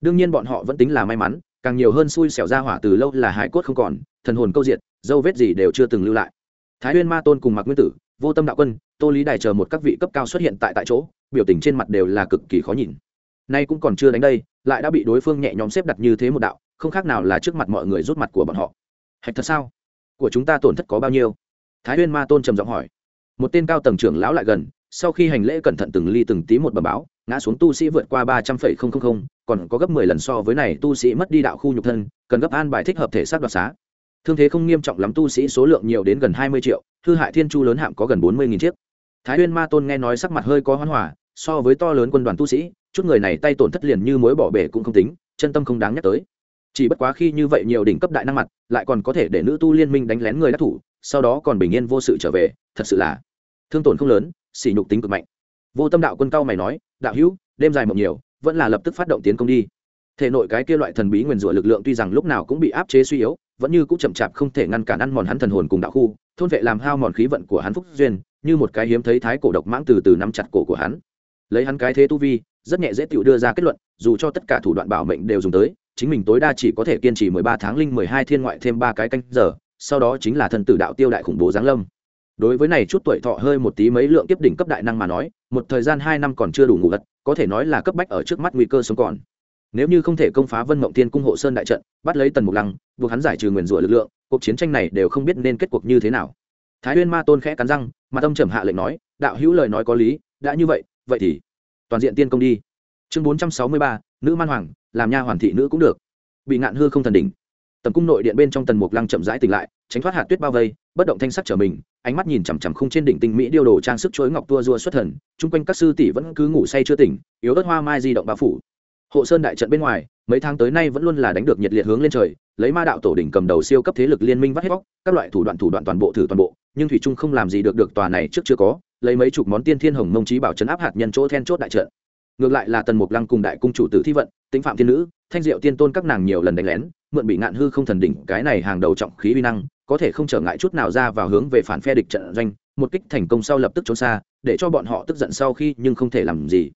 Đương nhiên bọn họ vẫn tính là may mắn, càng nhiều hơn xui xẻo ra hỏa từ lâu là hải cốt không còn, thần hồn câu diệt, dấu vết gì đều chưa từng lưu lại. Thái huyên ma tôn cùng mặc nguyên tử, vô tâm đạo quân, tô lý đài chờ một các vị cấp cao xuất hiện tại tại chỗ, biểu tình trên mặt đều là cực kỳ khó nhìn. Nay cũng còn chưa đánh đây, lại đã bị đối phương nhẹ nhõm xếp đặt như thế một đạo, không khác nào là trước mặt mọi người rút mặt của bọn họ. Hạch thật sao? Của chúng ta tổn thất có bao nhiêu? Thái huyên ma tôn trầm giọng hỏi. Một tên cao tầng trưởng lão lại gần sau khi hành lễ cẩn thận từng ly từng tí một bẩm báo, ngã xuống tu sĩ vượt qua ba trăm phẩy không không không, còn có gấp mười lần so với này tu sĩ mất đi đạo khu nhục thân, cần gấp an bài thích hợp thể xác đoạt xá. Thương thế không nghiêm trọng lắm tu sĩ số lượng nhiều đến gần hai mươi triệu, hư hại thiên chu lớn hạm có gần bốn mươi nghìn chiếc. Thái huyên ma tôn nghe nói sắc mặt hơi có hoán hòa so với to lớn quân đoàn tu sĩ, chút người này tay tổn thất liền như mối bỏ bể cũng không tính, chân tâm không đáng nhắc tới. Chỉ bất quá khi như vậy nhiều đỉnh cấp đại năng mặt, lại còn có thể để nữ tu liên minh đánh lén người đắc thủ, sau đó còn bình yên vô sự trở về, thật sự là thương tổn không lớn sỉ nhục tính cực mạnh. Vô tâm đạo quân cao mày nói, đạo hữu, đêm dài mộng nhiều, vẫn là lập tức phát động tiến công đi. Thể nội cái kia loại thần bí nguyền rủa lực lượng tuy rằng lúc nào cũng bị áp chế suy yếu, vẫn như cũng chậm chạp không thể ngăn cản ăn mòn hắn thần hồn cùng đạo khu, thôn vệ làm hao mòn khí vận của hắn phúc duyên, như một cái hiếm thấy thái cổ độc mãng từ từ nắm chặt cổ của hắn. Lấy hắn cái thế tu vi, rất nhẹ dễ tự đưa ra kết luận, dù cho tất cả thủ đoạn bảo mệnh đều dùng tới, chính mình tối đa chỉ có thể kiên trì mười ba tháng linh mười hai thiên ngoại thêm ba cái canh giờ, sau đó chính là thần tử đạo tiêu đại khủng bố giáng lâm đối với này chút tuổi thọ hơi một tí mấy lượng tiếp đỉnh cấp đại năng mà nói, một thời gian hai năm còn chưa đủ ngủ gật, có thể nói là cấp bách ở trước mắt nguy cơ sống còn. Nếu như không thể công phá vân mộng tiên cung hộ sơn đại trận, bắt lấy tần mục lăng, buộc hắn giải trừ nguyền rủa lực lượng, cuộc chiến tranh này đều không biết nên kết cuộc như thế nào. Thái huyên ma tôn khẽ cắn răng, mà tâm trầm hạ lệnh nói, đạo hữu lời nói có lý, đã như vậy vậy thì toàn diện tiên công đi. Chương bốn trăm sáu mươi ba, nữ man hoàng, làm nha hoàn thị nữ cũng được. Bị ngạn hư không thần đỉnh tầm cung nội điện bên trong tần mục lăng chậm rãi tỉnh lại, tránh thoát hạt tuyết bao vây, bất động thanh sắc trở mình, ánh mắt nhìn chằm chằm khung trên đỉnh tinh mỹ điêu đồ trang sức chối ngọc tua rua xuất thần, chung quanh các sư tỷ vẫn cứ ngủ say chưa tỉnh, yếu ớt hoa mai di động bao phủ. Hộ sơn đại trận bên ngoài, mấy tháng tới nay vẫn luôn là đánh được nhiệt liệt hướng lên trời, lấy ma đạo tổ đỉnh cầm đầu siêu cấp thế lực liên minh vắt hết bóc, các loại thủ đoạn thủ đoạn toàn bộ thử toàn bộ, nhưng thủy trung không làm gì được được tòa này trước chưa có, lấy mấy chục món tiên thiên hồng mông trí bảo chấn áp hạt nhân chỗ then chốt đại trận. Ngược lại là tần mục lăng cùng đại cung chủ tử thi vận tính phạm thiên nữ, thanh diệu tiên tôn các nàng nhiều lần đánh lén mượn bị ngạn hư không thần đỉnh, cái này hàng đầu trọng khí uy năng, có thể không trở ngại chút nào ra vào hướng về phản phe địch trận doanh, một kích thành công sau lập tức trốn xa, để cho bọn họ tức giận sau khi nhưng không thể làm gì.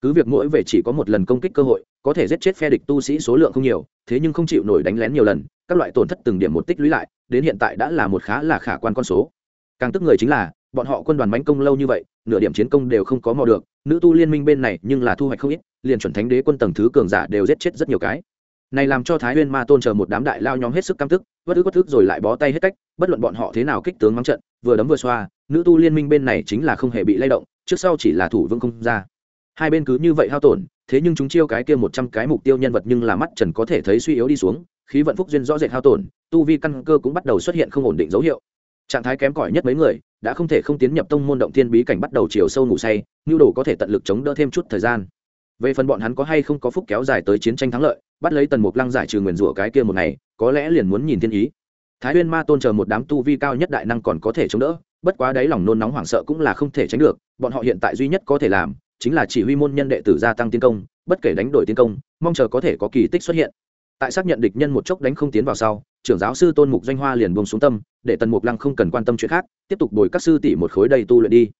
Cứ việc mỗi về chỉ có một lần công kích cơ hội, có thể giết chết phe địch tu sĩ số lượng không nhiều, thế nhưng không chịu nổi đánh lén nhiều lần, các loại tổn thất từng điểm một tích lũy lại, đến hiện tại đã là một khá là khả quan con số. Càng tức người chính là, bọn họ quân đoàn bánh công lâu như vậy, nửa điểm chiến công đều không có mò được, nữ tu liên minh bên này nhưng là thu hoạch không ít, liền chuẩn thánh đế quân tầng thứ cường giả đều giết chết rất nhiều cái này làm cho thái nguyên ma tôn chờ một đám đại lao nhóm hết sức căm tức bất ức bất ức rồi lại bó tay hết cách, bất luận bọn họ thế nào kích tướng mắng trận, vừa đấm vừa xoa, nữ tu liên minh bên này chính là không hề bị lay động, trước sau chỉ là thủ vương không ra. Hai bên cứ như vậy hao tổn, thế nhưng chúng chiêu cái kia một trăm cái mục tiêu nhân vật nhưng là mắt trần có thể thấy suy yếu đi xuống, khí vận phúc duyên rõ rệt hao tổn, tu vi căn cơ cũng bắt đầu xuất hiện không ổn định dấu hiệu. Trạng thái kém cỏi nhất mấy người, đã không thể không tiến nhập tông môn động thiên bí cảnh bắt đầu chiều sâu ngủ say, nhu đồ có thể tận lực chống đỡ thêm chút thời gian về phần bọn hắn có hay không có phúc kéo dài tới chiến tranh thắng lợi, bắt lấy tần mục lăng giải trừ nguyền rủa cái kia một ngày, có lẽ liền muốn nhìn thiên ý. Thái huyên ma tôn chờ một đám tu vi cao nhất đại năng còn có thể chống đỡ, bất quá đáy lòng nôn nóng hoảng sợ cũng là không thể tránh được, bọn họ hiện tại duy nhất có thể làm, chính là chỉ huy môn nhân đệ tử gia tăng tiến công, bất kể đánh đổi tiến công, mong chờ có thể có kỳ tích xuất hiện. Tại xác nhận địch nhân một chốc đánh không tiến vào sau, trưởng giáo sư tôn mục doanh hoa liền buông xuống tâm, để tần mục lăng không cần quan tâm chuyện khác, tiếp tục bồi các sư tỷ một khối đầy tu luyện đi.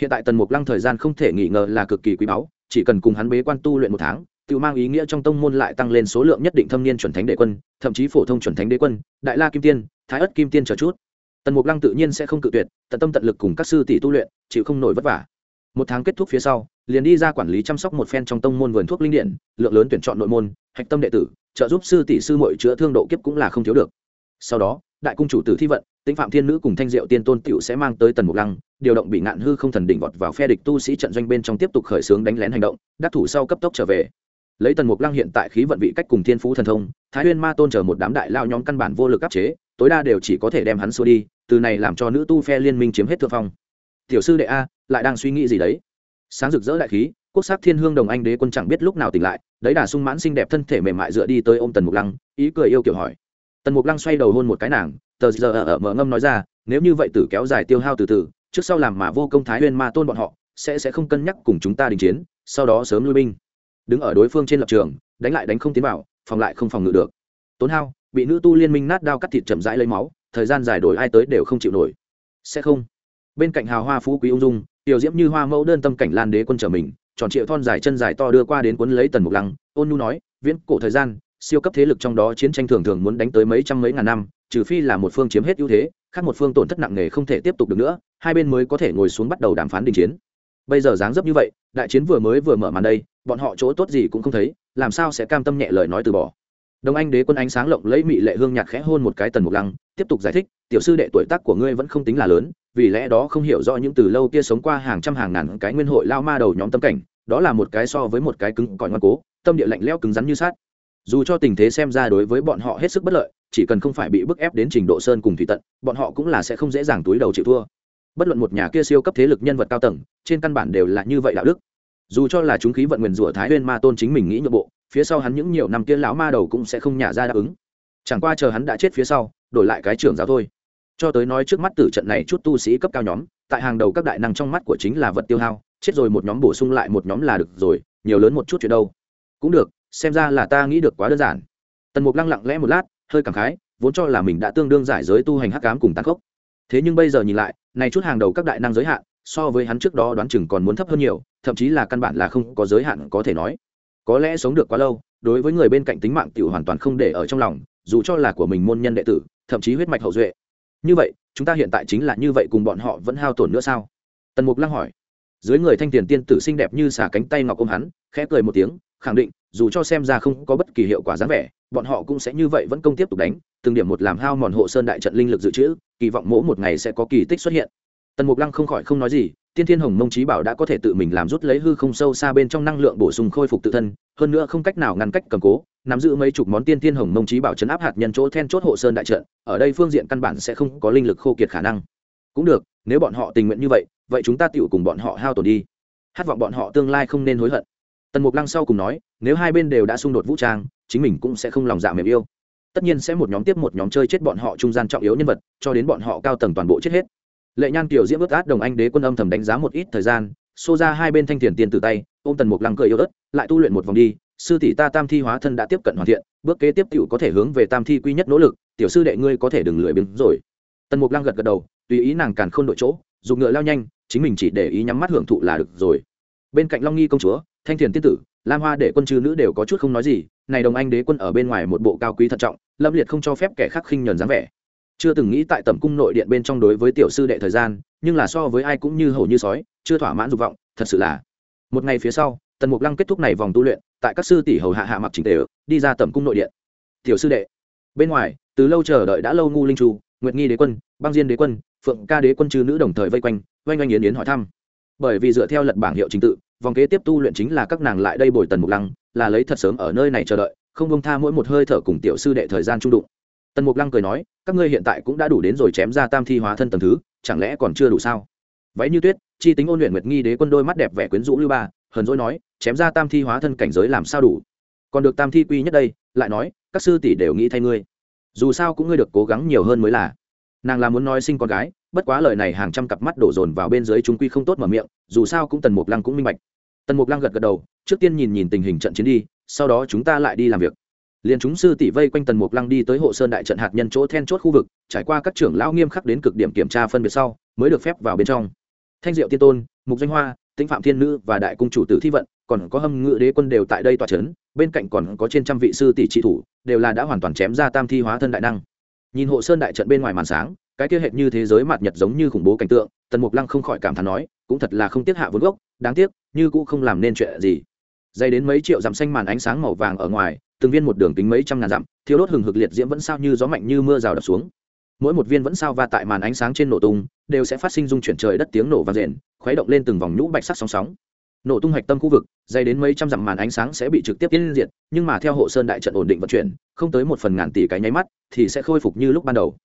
Hiện tại tần mục lăng thời gian không thể nghỉ ngờ là cực kỳ quý báu chỉ cần cùng hắn bế quan tu luyện một tháng tự mang ý nghĩa trong tông môn lại tăng lên số lượng nhất định thâm niên chuẩn thánh đế quân, thậm chí phổ thông chuẩn thánh đế quân, đại la kim tiên, thái ất kim tiên chờ chút. Tần mục lăng tự nhiên sẽ không cự tuyệt, tận tâm tận lực cùng các sư tỷ tu luyện, chịu không nổi vất vả. Một tháng kết thúc phía sau, liền đi ra quản lý chăm sóc một phen trong tông môn vườn thuốc linh điện, lượng lớn tuyển chọn nội môn, hạch tâm đệ tử, trợ giúp sư tỷ sư mội chữa thương độ kiếp cũng là không thiếu được. Sau đó đại cung chủ tử thi vận, tĩnh phạm thiên nữ cùng thanh diệu tiên tôn tiểu sẽ mang tới tần mục lăng, điều động bị ngạn hư không thần đỉnh vọt vào phe địch tu sĩ trận doanh bên trong tiếp tục khởi xướng đánh lén hành động, đắc thủ sau cấp tốc trở về. Lấy tần mục lăng hiện tại khí vận vị cách cùng thiên phú thần thông, thái huyên ma tôn chờ một đám đại lao nhóm căn bản vô lực áp chế, tối đa đều chỉ có thể đem hắn xua đi, từ này làm cho nữ tu phe liên minh chiếm hết thượng phong. Tiểu sư đệ a, lại đang suy nghĩ gì đấy? Sáng rực rỡ đại khí, quốc sắc thiên hương đồng anh đế quân chẳng biết lúc nào tỉnh lại đấy đà sung mãn xinh đẹp thân thể mềm mại dựa đi tới ôm tần mục lăng, ý cười yêu kiểu hỏi tần mục lăng xoay đầu hôn một cái nàng, tờ giờ ở mở ngâm nói ra, nếu như vậy tử kéo dài tiêu hao từ từ, trước sau làm mà vô công thái huyên ma tôn bọn họ, sẽ sẽ không cân nhắc cùng chúng ta đình chiến, sau đó sớm lui binh. Đứng ở đối phương trên lập trường, đánh lại đánh không tiến vào, phòng lại không phòng ngự được. Tốn hao, bị nữ tu liên minh nát đao cắt thịt chậm rãi lấy máu, thời gian dài đổi ai tới đều không chịu nổi. Sẽ không. Bên cạnh hào hoa phú quý ung dung, tiểu diễm như hoa mẫu đơn tâm cảnh lan đế quân trở mình, tròn triệu thon dài chân dài to đưa qua đến cuốn lấy tần mục lăng, ôn nhu nói, viễn, cổ thời gian siêu cấp thế lực trong đó chiến tranh thường thường muốn đánh tới mấy trăm mấy ngàn năm, trừ phi là một phương chiếm hết ưu thế, khác một phương tổn thất nặng nề không thể tiếp tục được nữa, hai bên mới có thể ngồi xuống bắt đầu đàm phán đình chiến. Bây giờ dáng dấp như vậy, đại chiến vừa mới vừa mở màn đây, bọn họ chỗ tốt gì cũng không thấy, làm sao sẽ cam tâm nhẹ lời nói từ bỏ. Đồng anh đế quân ánh sáng lộng lấy mị lệ hương nhạt khẽ hôn một cái tần mục lăng, tiếp tục giải thích, tiểu sư đệ tuổi tác của ngươi vẫn không tính là lớn, vì lẽ đó không hiểu rõ những từ lâu kia sống qua hàng trăm hàng ngàn cái nguyên hội lao ma đầu nhóm tâm cảnh, đó là một cái so với một cái cứng cỏi ngoan cố, tâm địa lạnh lẽo cứng rắn như sát dù cho tình thế xem ra đối với bọn họ hết sức bất lợi, chỉ cần không phải bị bức ép đến trình độ sơn cùng thủy tận, bọn họ cũng là sẽ không dễ dàng túi đầu chịu thua. Bất luận một nhà kia siêu cấp thế lực nhân vật cao tầng, trên căn bản đều là như vậy đạo đức. Dù cho là chúng khí vận nguyền rủa thái huyên ma tôn chính mình nghĩ nhượng bộ, phía sau hắn những nhiều năm kia lão ma đầu cũng sẽ không nhả ra đáp ứng. Chẳng qua chờ hắn đã chết phía sau, đổi lại cái trưởng giáo thôi. Cho tới nói trước mắt tử trận này chút tu sĩ cấp cao nhóm, tại hàng đầu các đại năng trong mắt của chính là vật tiêu hao, chết rồi một nhóm bổ sung lại một nhóm là được rồi, nhiều lớn một chút chuyện đâu. Cũng được xem ra là ta nghĩ được quá đơn giản. Tần mục lăng lặng lẽ một lát, hơi cảm khái, vốn cho là mình đã tương đương giải giới tu hành hắc cám cùng tăng khốc. Thế nhưng bây giờ nhìn lại, này chút hàng đầu các đại năng giới hạn, so với hắn trước đó đoán chừng còn muốn thấp hơn nhiều, thậm chí là căn bản là không có giới hạn có thể nói. Có lẽ sống được quá lâu, đối với người bên cạnh tính mạng tiểu hoàn toàn không để ở trong lòng, dù cho là của mình môn nhân đệ tử, thậm chí huyết mạch hậu duệ. Như vậy, chúng ta hiện tại chính là như vậy cùng bọn họ vẫn hao tổn nữa sao? Tần mục lăng hỏi. Dưới người thanh tiền tiên tử xinh đẹp như xả cánh tay ngọc ôm hắn, khẽ cười một tiếng, khẳng định dù cho xem ra không có bất kỳ hiệu quả dáng vẻ, bọn họ cũng sẽ như vậy vẫn công tiếp tục đánh, từng điểm một làm hao mòn hộ sơn đại trận linh lực dự trữ, kỳ vọng mỗi một ngày sẽ có kỳ tích xuất hiện. Tần mục lăng không khỏi không nói gì, tiên thiên hồng mông trí bảo đã có thể tự mình làm rút lấy hư không sâu xa bên trong năng lượng bổ sung khôi phục tự thân, hơn nữa không cách nào ngăn cách cầm cố, nắm giữ mấy chục món tiên thiên hồng mông trí bảo chấn áp hạt nhân chỗ then chốt hộ sơn đại trận, ở đây phương diện căn bản sẽ không có linh lực khô kiệt khả năng. Cũng được, nếu bọn họ tình nguyện như vậy vậy chúng ta tựu cùng bọn họ hao tổn đi. Hát vọng bọn họ tương lai không nên hối hận tần mục lăng sau cùng nói, nếu hai bên đều đã xung đột vũ trang, chính mình cũng sẽ không lòng dạ mềm yêu. Tất nhiên sẽ một nhóm tiếp một nhóm chơi chết bọn họ trung gian trọng yếu nhân vật, cho đến bọn họ cao tầng toàn bộ chết hết. Lệ nhan kiểu diễm ướt át đồng anh đế quân âm thầm đánh giá một ít thời gian, xô ra hai bên thanh thiền tiền từ tay, ôm tần mục lăng cười yếu ớt, lại tu luyện một vòng đi, sư tỷ ta tam thi hóa thân đã tiếp cận hoàn thiện, bước kế tiếp t có thể hướng về tam thi quy nhất nỗ lực, tiểu sư đệ ngươi có thể đừng lười biếng rồi. Tần mục lăng gật gật đầu, tùy ý nàng càn k h ô n đội chỗ, dùng ngựa lao nhanh, chính mình chỉ để ý nhắm mắt hưởng thụ là được rồi bên cạnh long nghi công chúa, thanh thiền tiên tử, lam hoa để quân chư nữ đều có chút không nói gì, này đồng anh đế quân ở bên ngoài một bộ cao quý thận trọng, lâm liệt không cho phép kẻ khác khinh nhờn dáng vẻ. Chưa từng nghĩ tại tầm cung nội điện bên trong đối với tiểu sư đệ thời gian, nhưng là so với ai cũng như hầu như sói, chưa thỏa mãn dục vọng, thật sự là. Một ngày phía sau, tần mục lăng kết thúc này vòng tu luyện, tại các sư tỷ hầu hạ hạ mặc trình tề, đi ra tầm cung nội điện. Tiểu sư đệ, bên ngoài, từ lâu chờ đợi đã lâu ngu linh chu, nguyệt nghi đế quân, băng diên đế quân, phượng ca đế quân chư nữ đồng thời vây quanh, oanh oanh yến yến hỏi thăm. Bởi vì dựa theo lật bảng hiệu trình tự vòng kế tiếp tu luyện chính là các nàng lại đây bồi tần mục lăng, là lấy thật sớm ở nơi này chờ đợi, không bông tha mỗi một hơi thở cùng tiểu sư đệ thời gian trung đụng. Tần mục lăng cười nói, các ngươi hiện tại cũng đã đủ đến rồi chém ra tam thi hóa thân tầm thứ, chẳng lẽ còn chưa đủ sao? Váy như tuyết, chi tính ôn luyện nguyệt nghi đế quân đôi mắt đẹp vẻ quyến rũ lưu ba, hờn dỗi nói, chém ra tam thi hóa thân cảnh giới làm sao đủ? Còn được tam thi quy nhất đây, lại nói, các sư tỷ đều nghĩ thay ngươi. Dù sao cũng ngươi được cố gắng nhiều hơn mới là. Nàng là muốn nói sinh con gái bất quá lời này hàng trăm cặp mắt đổ dồn vào bên dưới chúng quy không tốt mở miệng, dù sao cũng tần mục lăng cũng minh bạch. Tần mục lăng gật gật đầu, trước tiên nhìn nhìn tình hình trận chiến đi, sau đó chúng ta lại đi làm việc. Liền chúng sư tỷ vây quanh tần mục lăng đi tới hộ sơn đại trận hạt nhân chỗ then chốt khu vực, trải qua các trưởng lão nghiêm khắc đến cực điểm kiểm tra phân biệt sau, mới được phép vào bên trong. Thanh diệu tiên tôn, mục danh hoa, tĩnh phạm thiên nữ và đại cung chủ tử thi vận, còn có hâm ngự đế quân đều tại đây tòa trấn bên cạnh còn có trên trăm vị sư tỷ trị thủ, đều là đã hoàn toàn chém ra tam thi hóa thân đại năng. Nhìn hộ sơn đại trận bên ngoài màn sáng cái kia hệt như thế giới mạt nhật giống như khủng bố cảnh tượng, tần mục lăng không khỏi cảm thán nói, cũng thật là không tiếc hạ vốn gốc, đáng tiếc, như cũng không làm nên chuyện gì. Dày đến mấy triệu dặm xanh màn ánh sáng màu vàng ở ngoài, từng viên một đường tính mấy trăm ngàn dặm thiếu đốt hừng hực liệt diễm vẫn sao như gió mạnh như mưa rào đập xuống. Mỗi một viên vẫn sao va tại màn ánh sáng trên nổ tung, đều sẽ phát sinh dung chuyển trời đất tiếng nổ và rền khuấy động lên từng vòng nhũ bạch sắc sóng sóng. Nổ tung hạch tâm khu vực dày đến mấy trăm dặm màn ánh sáng sẽ bị trực tiếp tiến diệt, nhưng mà theo hộ sơn đại trận ổn định vận chuyển, không tới một phần ngàn tỷ cái nháy mắt, thì sẽ khôi phục như lúc ban đầu.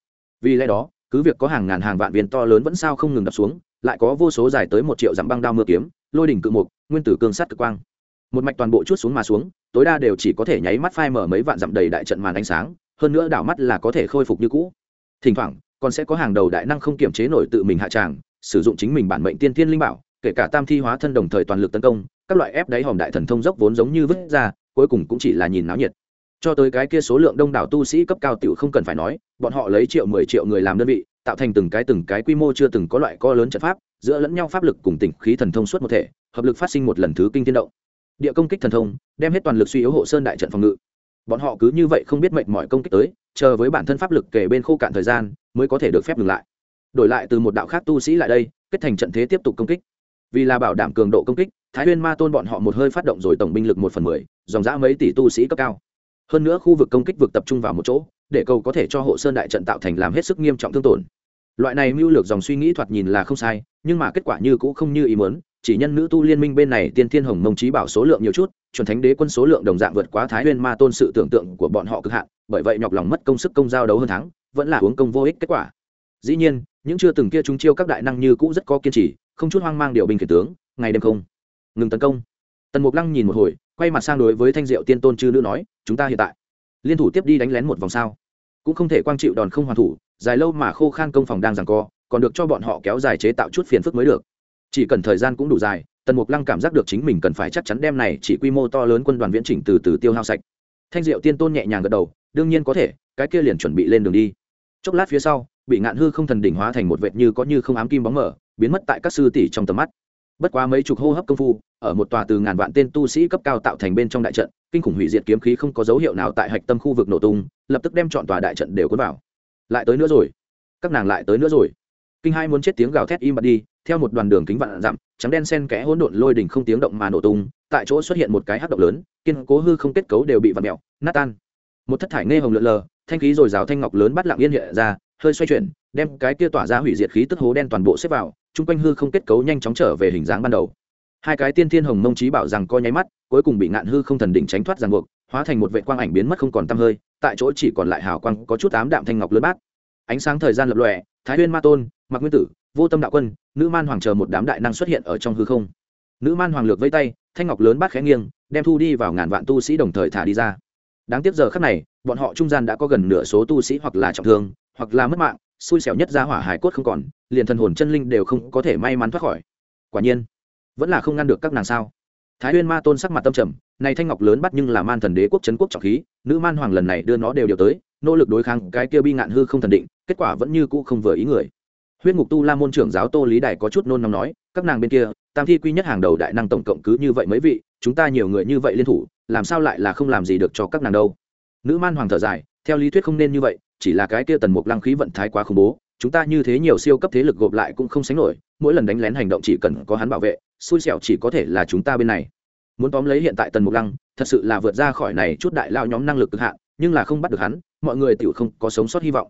Vì lẽ đó cứ việc có hàng ngàn hàng vạn viên to lớn vẫn sao không ngừng đập xuống, lại có vô số dài tới một triệu dặm băng đao mưa kiếm, lôi đỉnh cự mục, nguyên tử cương sắt cực quang. Một mạch toàn bộ chút xuống mà xuống, tối đa đều chỉ có thể nháy mắt phai mở mấy vạn dặm đầy đại trận màn ánh sáng, hơn nữa đảo mắt là có thể khôi phục như cũ. Thỉnh thoảng, còn sẽ có hàng đầu đại năng không kiểm chế nổi tự mình hạ tràng, sử dụng chính mình bản mệnh tiên thiên linh bảo, kể cả tam thi hóa thân đồng thời toàn lực tấn công, các loại ép đáy hòm đại thần thông dốc vốn giống như vứt ra, cuối cùng cũng chỉ là nhìn náo nhiệt cho tới cái kia số lượng đông đảo tu sĩ cấp cao tiểu không cần phải nói, bọn họ lấy triệu mười triệu người làm đơn vị, tạo thành từng cái từng cái quy mô chưa từng có loại co lớn trận pháp, giữa lẫn nhau pháp lực cùng tỉnh khí thần thông suốt một thể, hợp lực phát sinh một lần thứ kinh thiên động. Địa công kích thần thông, đem hết toàn lực suy yếu hộ sơn đại trận phòng ngự. Bọn họ cứ như vậy không biết mệnh mọi công kích tới, chờ với bản thân pháp lực kể bên khô cạn thời gian, mới có thể được phép dừng lại. Đổi lại từ một đạo khác tu sĩ lại đây, kết thành trận thế tiếp tục công kích. Vì là bảo đảm cường độ công kích, thái nguyên ma tôn bọn họ một hơi phát động rồi tổng binh lực một phần mười, dòng dã mấy tỷ tu sĩ cấp cao hơn nữa khu vực công kích vực tập trung vào một chỗ, để cầu có thể cho hộ sơn đại trận tạo thành làm hết sức nghiêm trọng thương tổn. Loại này mưu lược dòng suy nghĩ thoạt nhìn là không sai, nhưng mà kết quả như cũ không như ý muốn, chỉ nhân nữ tu liên minh bên này tiên thiên hồng mông trí bảo số lượng nhiều chút, chuẩn thánh đế quân số lượng đồng dạng vượt quá thái nguyên ma tôn sự tưởng tượng của bọn họ cực hạn, bởi vậy nhọc lòng mất công sức công giao đấu hơn thắng, vẫn là uống công vô ích kết quả. Dĩ nhiên, những chưa từng kia chúng chiêu các đại năng như cũ rất có kiên trì, không chút hoang mang điều binh khiển tướng, ngày đêm không ngừng tấn công. Tần mục lăng nhìn một hồi, quay mặt sang đối với thanh diệu tiên tôn chư nữ nói chúng ta hiện tại. Liên thủ tiếp đi đánh lén một vòng sao? Cũng không thể quang chịu đòn không hoàn thủ, dài lâu mà khô khan công phòng đang giằng co, còn được cho bọn họ kéo dài chế tạo chút phiền phức mới được. Chỉ cần thời gian cũng đủ dài, tần mục lăng cảm giác được chính mình cần phải chắc chắn đem này chỉ quy mô to lớn quân đoàn viễn chỉnh từ từ tiêu hao sạch. Thanh diệu tiên tôn nhẹ nhàng gật đầu, đương nhiên có thể, cái kia liền chuẩn bị lên đường đi. Chốc lát phía sau, bị ngạn hư không thần đỉnh hóa thành một vệt như có như không ám kim bóng mở biến mất tại các sư tỷ trong tầm mắt bất quá mấy chục hô hấp công phu, ở một tòa từ ngàn vạn tên tu sĩ cấp cao tạo thành bên trong đại trận, kinh khủng hủy diệt kiếm khí không có dấu hiệu nào tại hạch tâm khu vực nổ tung, lập tức đem chọn tòa đại trận đều cuốn vào. Lại tới nữa rồi. Các nàng lại tới nữa rồi. Kinh hai muốn chết tiếng gào thét im bặt đi, theo một đoàn đường kính vạn dặm, trắng đen sen kẽ hỗn độn lôi đỉnh không tiếng động mà nổ tung, tại chỗ xuất hiện một cái hắc động lớn, kiên cố hư không kết cấu đều bị vặn mẹo nát tan. Một thất thải nghe hồng lượn lờ, thanh khí rồi rào thanh ngọc lớn bắt lặng yên hiện ra, hơi xoay chuyển, đem cái kia tỏa ra hủy diệt khí tức hố đen toàn bộ xếp vào chung quanh hư không kết cấu nhanh chóng trở về hình dáng ban đầu. Hai cái tiên thiên hồng mông trí bảo rằng co nháy mắt, cuối cùng bị ngạn hư không thần đỉnh tránh thoát ràng buộc, hóa thành một vệ quang ảnh biến mất không còn tăm hơi, tại chỗ chỉ còn lại hào quang có chút ám đạm thanh ngọc lớn bát. Ánh sáng thời gian lập lòe, thái huyên ma tôn mặc nguyên tử, vô tâm đạo quân, nữ man hoàng chờ một đám đại năng xuất hiện ở trong hư không. Nữ man hoàng lược vây tay, thanh ngọc lớn bát khẽ nghiêng, đem thu đi vào ngàn vạn tu sĩ đồng thời thả đi ra. Đáng tiếc giờ khắc này, bọn họ trung gian đã có gần nửa số tu sĩ hoặc là trọng thương, hoặc là mất mạng xui xẻo nhất ra hỏa hải cốt không còn, liền thần hồn chân linh đều không có thể may mắn thoát khỏi. Quả nhiên, vẫn là không ngăn được các nàng sao? Thái huyên ma tôn sắc mặt tâm trầm, này thanh ngọc lớn bắt nhưng là man thần đế quốc trấn quốc trọng khí, nữ man hoàng lần này đưa nó đều điều tới, nỗ lực đối kháng cái kia bi ngạn hư không thần định, kết quả vẫn như cũ không vừa ý người. Huyết ngục tu la môn trưởng giáo tô lý đài có chút nôn nóng nói, các nàng bên kia, tam thi quy nhất hàng đầu đại năng tổng cộng cứ như vậy mấy vị, chúng ta nhiều người như vậy liên thủ, làm sao lại là không làm gì được cho các nàng đâu? Nữ man hoàng thở dài, theo lý thuyết không nên như vậy chỉ là cái kia tần mục lăng khí vận thái quá khủng bố, chúng ta như thế nhiều siêu cấp thế lực gộp lại cũng không sánh nổi, mỗi lần đánh lén hành động chỉ cần có hắn bảo vệ, xui xẻo chỉ có thể là chúng ta bên này. Muốn tóm lấy hiện tại tần mục lăng, thật sự là vượt ra khỏi này chút đại lao nhóm năng lực cực hạn, nhưng là không bắt được hắn, mọi người tự không có sống sót hy vọng.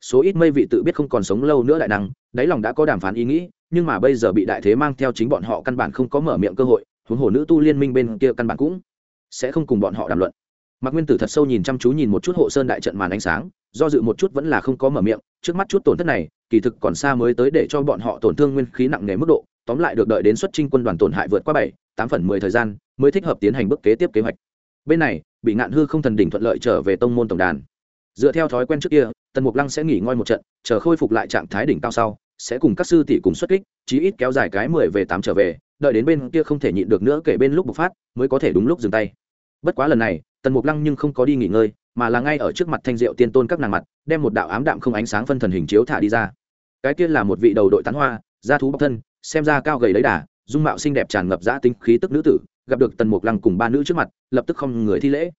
Số ít mây vị tự biết không còn sống lâu nữa đại năng, đáy lòng đã có đàm phán ý nghĩ, nhưng mà bây giờ bị đại thế mang theo chính bọn họ căn bản không có mở miệng cơ hội, huống hồ nữ tu liên minh bên kia căn bản cũng sẽ không cùng bọn họ đàm luận mạc nguyên tử thật sâu nhìn chăm chú nhìn một chút hộ sơn đại trận màn ánh sáng, do dự một chút vẫn là không có mở miệng, trước mắt chút tổn thất này, kỳ thực còn xa mới tới để cho bọn họ tổn thương nguyên khí nặng nề mức độ, tóm lại được đợi đến xuất trinh quân đoàn tổn hại vượt qua bảy, tám phần mười thời gian, mới thích hợp tiến hành bước kế tiếp kế hoạch. Bên này, bị ngạn hư không thần đỉnh thuận lợi trở về tông môn tổng đàn. Dựa theo thói quen trước kia, tần mục lăng sẽ nghỉ ngơi một trận, chờ khôi phục lại trạng thái đỉnh cao sau, sẽ cùng các sư tỷ cùng xuất kích, chí ít kéo dài cái mười về tám trở về, đợi đến bên kia không thể nhịn được nữa kể bên lúc bộc phát, mới có thể đúng lúc dừng tay. Bất quá lần này tần mục lăng nhưng không có đi nghỉ ngơi, mà là ngay ở trước mặt thanh diệu tiên tôn các nàng mặt, đem một đạo ám đạm không ánh sáng phân thần hình chiếu thả đi ra. Cái kia là một vị đầu đội tán hoa, da thú bọc thân, xem ra cao gầy lấy đà, dung mạo xinh đẹp tràn ngập giã tính khí tức nữ tử, gặp được tần mục lăng cùng ba nữ trước mặt, lập tức không người thi lễ.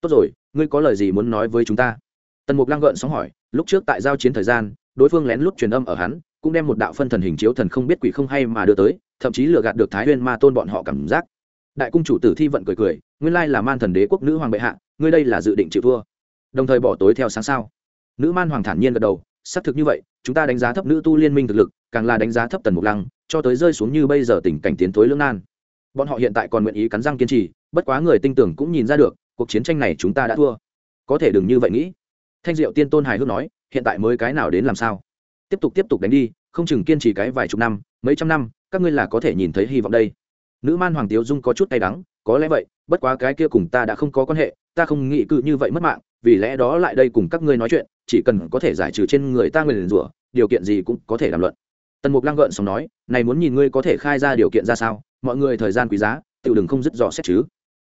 Tốt rồi, ngươi có lời gì muốn nói với chúng ta? Tần mục lăng gợn sóng hỏi. Lúc trước tại giao chiến thời gian, đối phương lén lút truyền âm ở hắn, cũng đem một đạo phân thần hình chiếu thần không biết quỷ không hay mà đưa tới, thậm chí lừa gạt được thái huyên ma tôn bọn họ cảm giác. Đại cung chủ tử thi vận cười cười nguyên lai là man thần đế quốc nữ hoàng bệ hạ, ngươi đây là dự định chịu thua. Đồng thời bỏ tối theo sáng sao. Nữ man hoàng thản nhiên gật đầu, xác thực như vậy, chúng ta đánh giá thấp nữ tu liên minh thực lực, càng là đánh giá thấp tần mục lăng, cho tới rơi xuống như bây giờ tình cảnh tiến thối lưỡng nan. Bọn họ hiện tại còn nguyện ý cắn răng kiên trì, bất quá người tinh tưởng cũng nhìn ra được, cuộc chiến tranh này chúng ta đã thua. Có thể đừng như vậy nghĩ. Thanh diệu tiên tôn hài hước nói, hiện tại mới cái nào đến làm sao? Tiếp tục tiếp tục đánh đi, không chừng kiên trì cái vài chục năm, mấy trăm năm, các ngươi là có thể nhìn thấy hy vọng đây. Nữ man hoàng tiếu dung có chút tay đắng có lẽ vậy, bất quá cái kia cùng ta đã không có quan hệ, ta không nghĩ cự như vậy mất mạng, vì lẽ đó lại đây cùng các ngươi nói chuyện, chỉ cần có thể giải trừ trên người ta người liền rủa, điều kiện gì cũng có thể làm luận. Tần mục lăng gợn xong nói, này muốn nhìn ngươi có thể khai ra điều kiện ra sao, mọi người thời gian quý giá tự đừng không dứt dò xét chứ.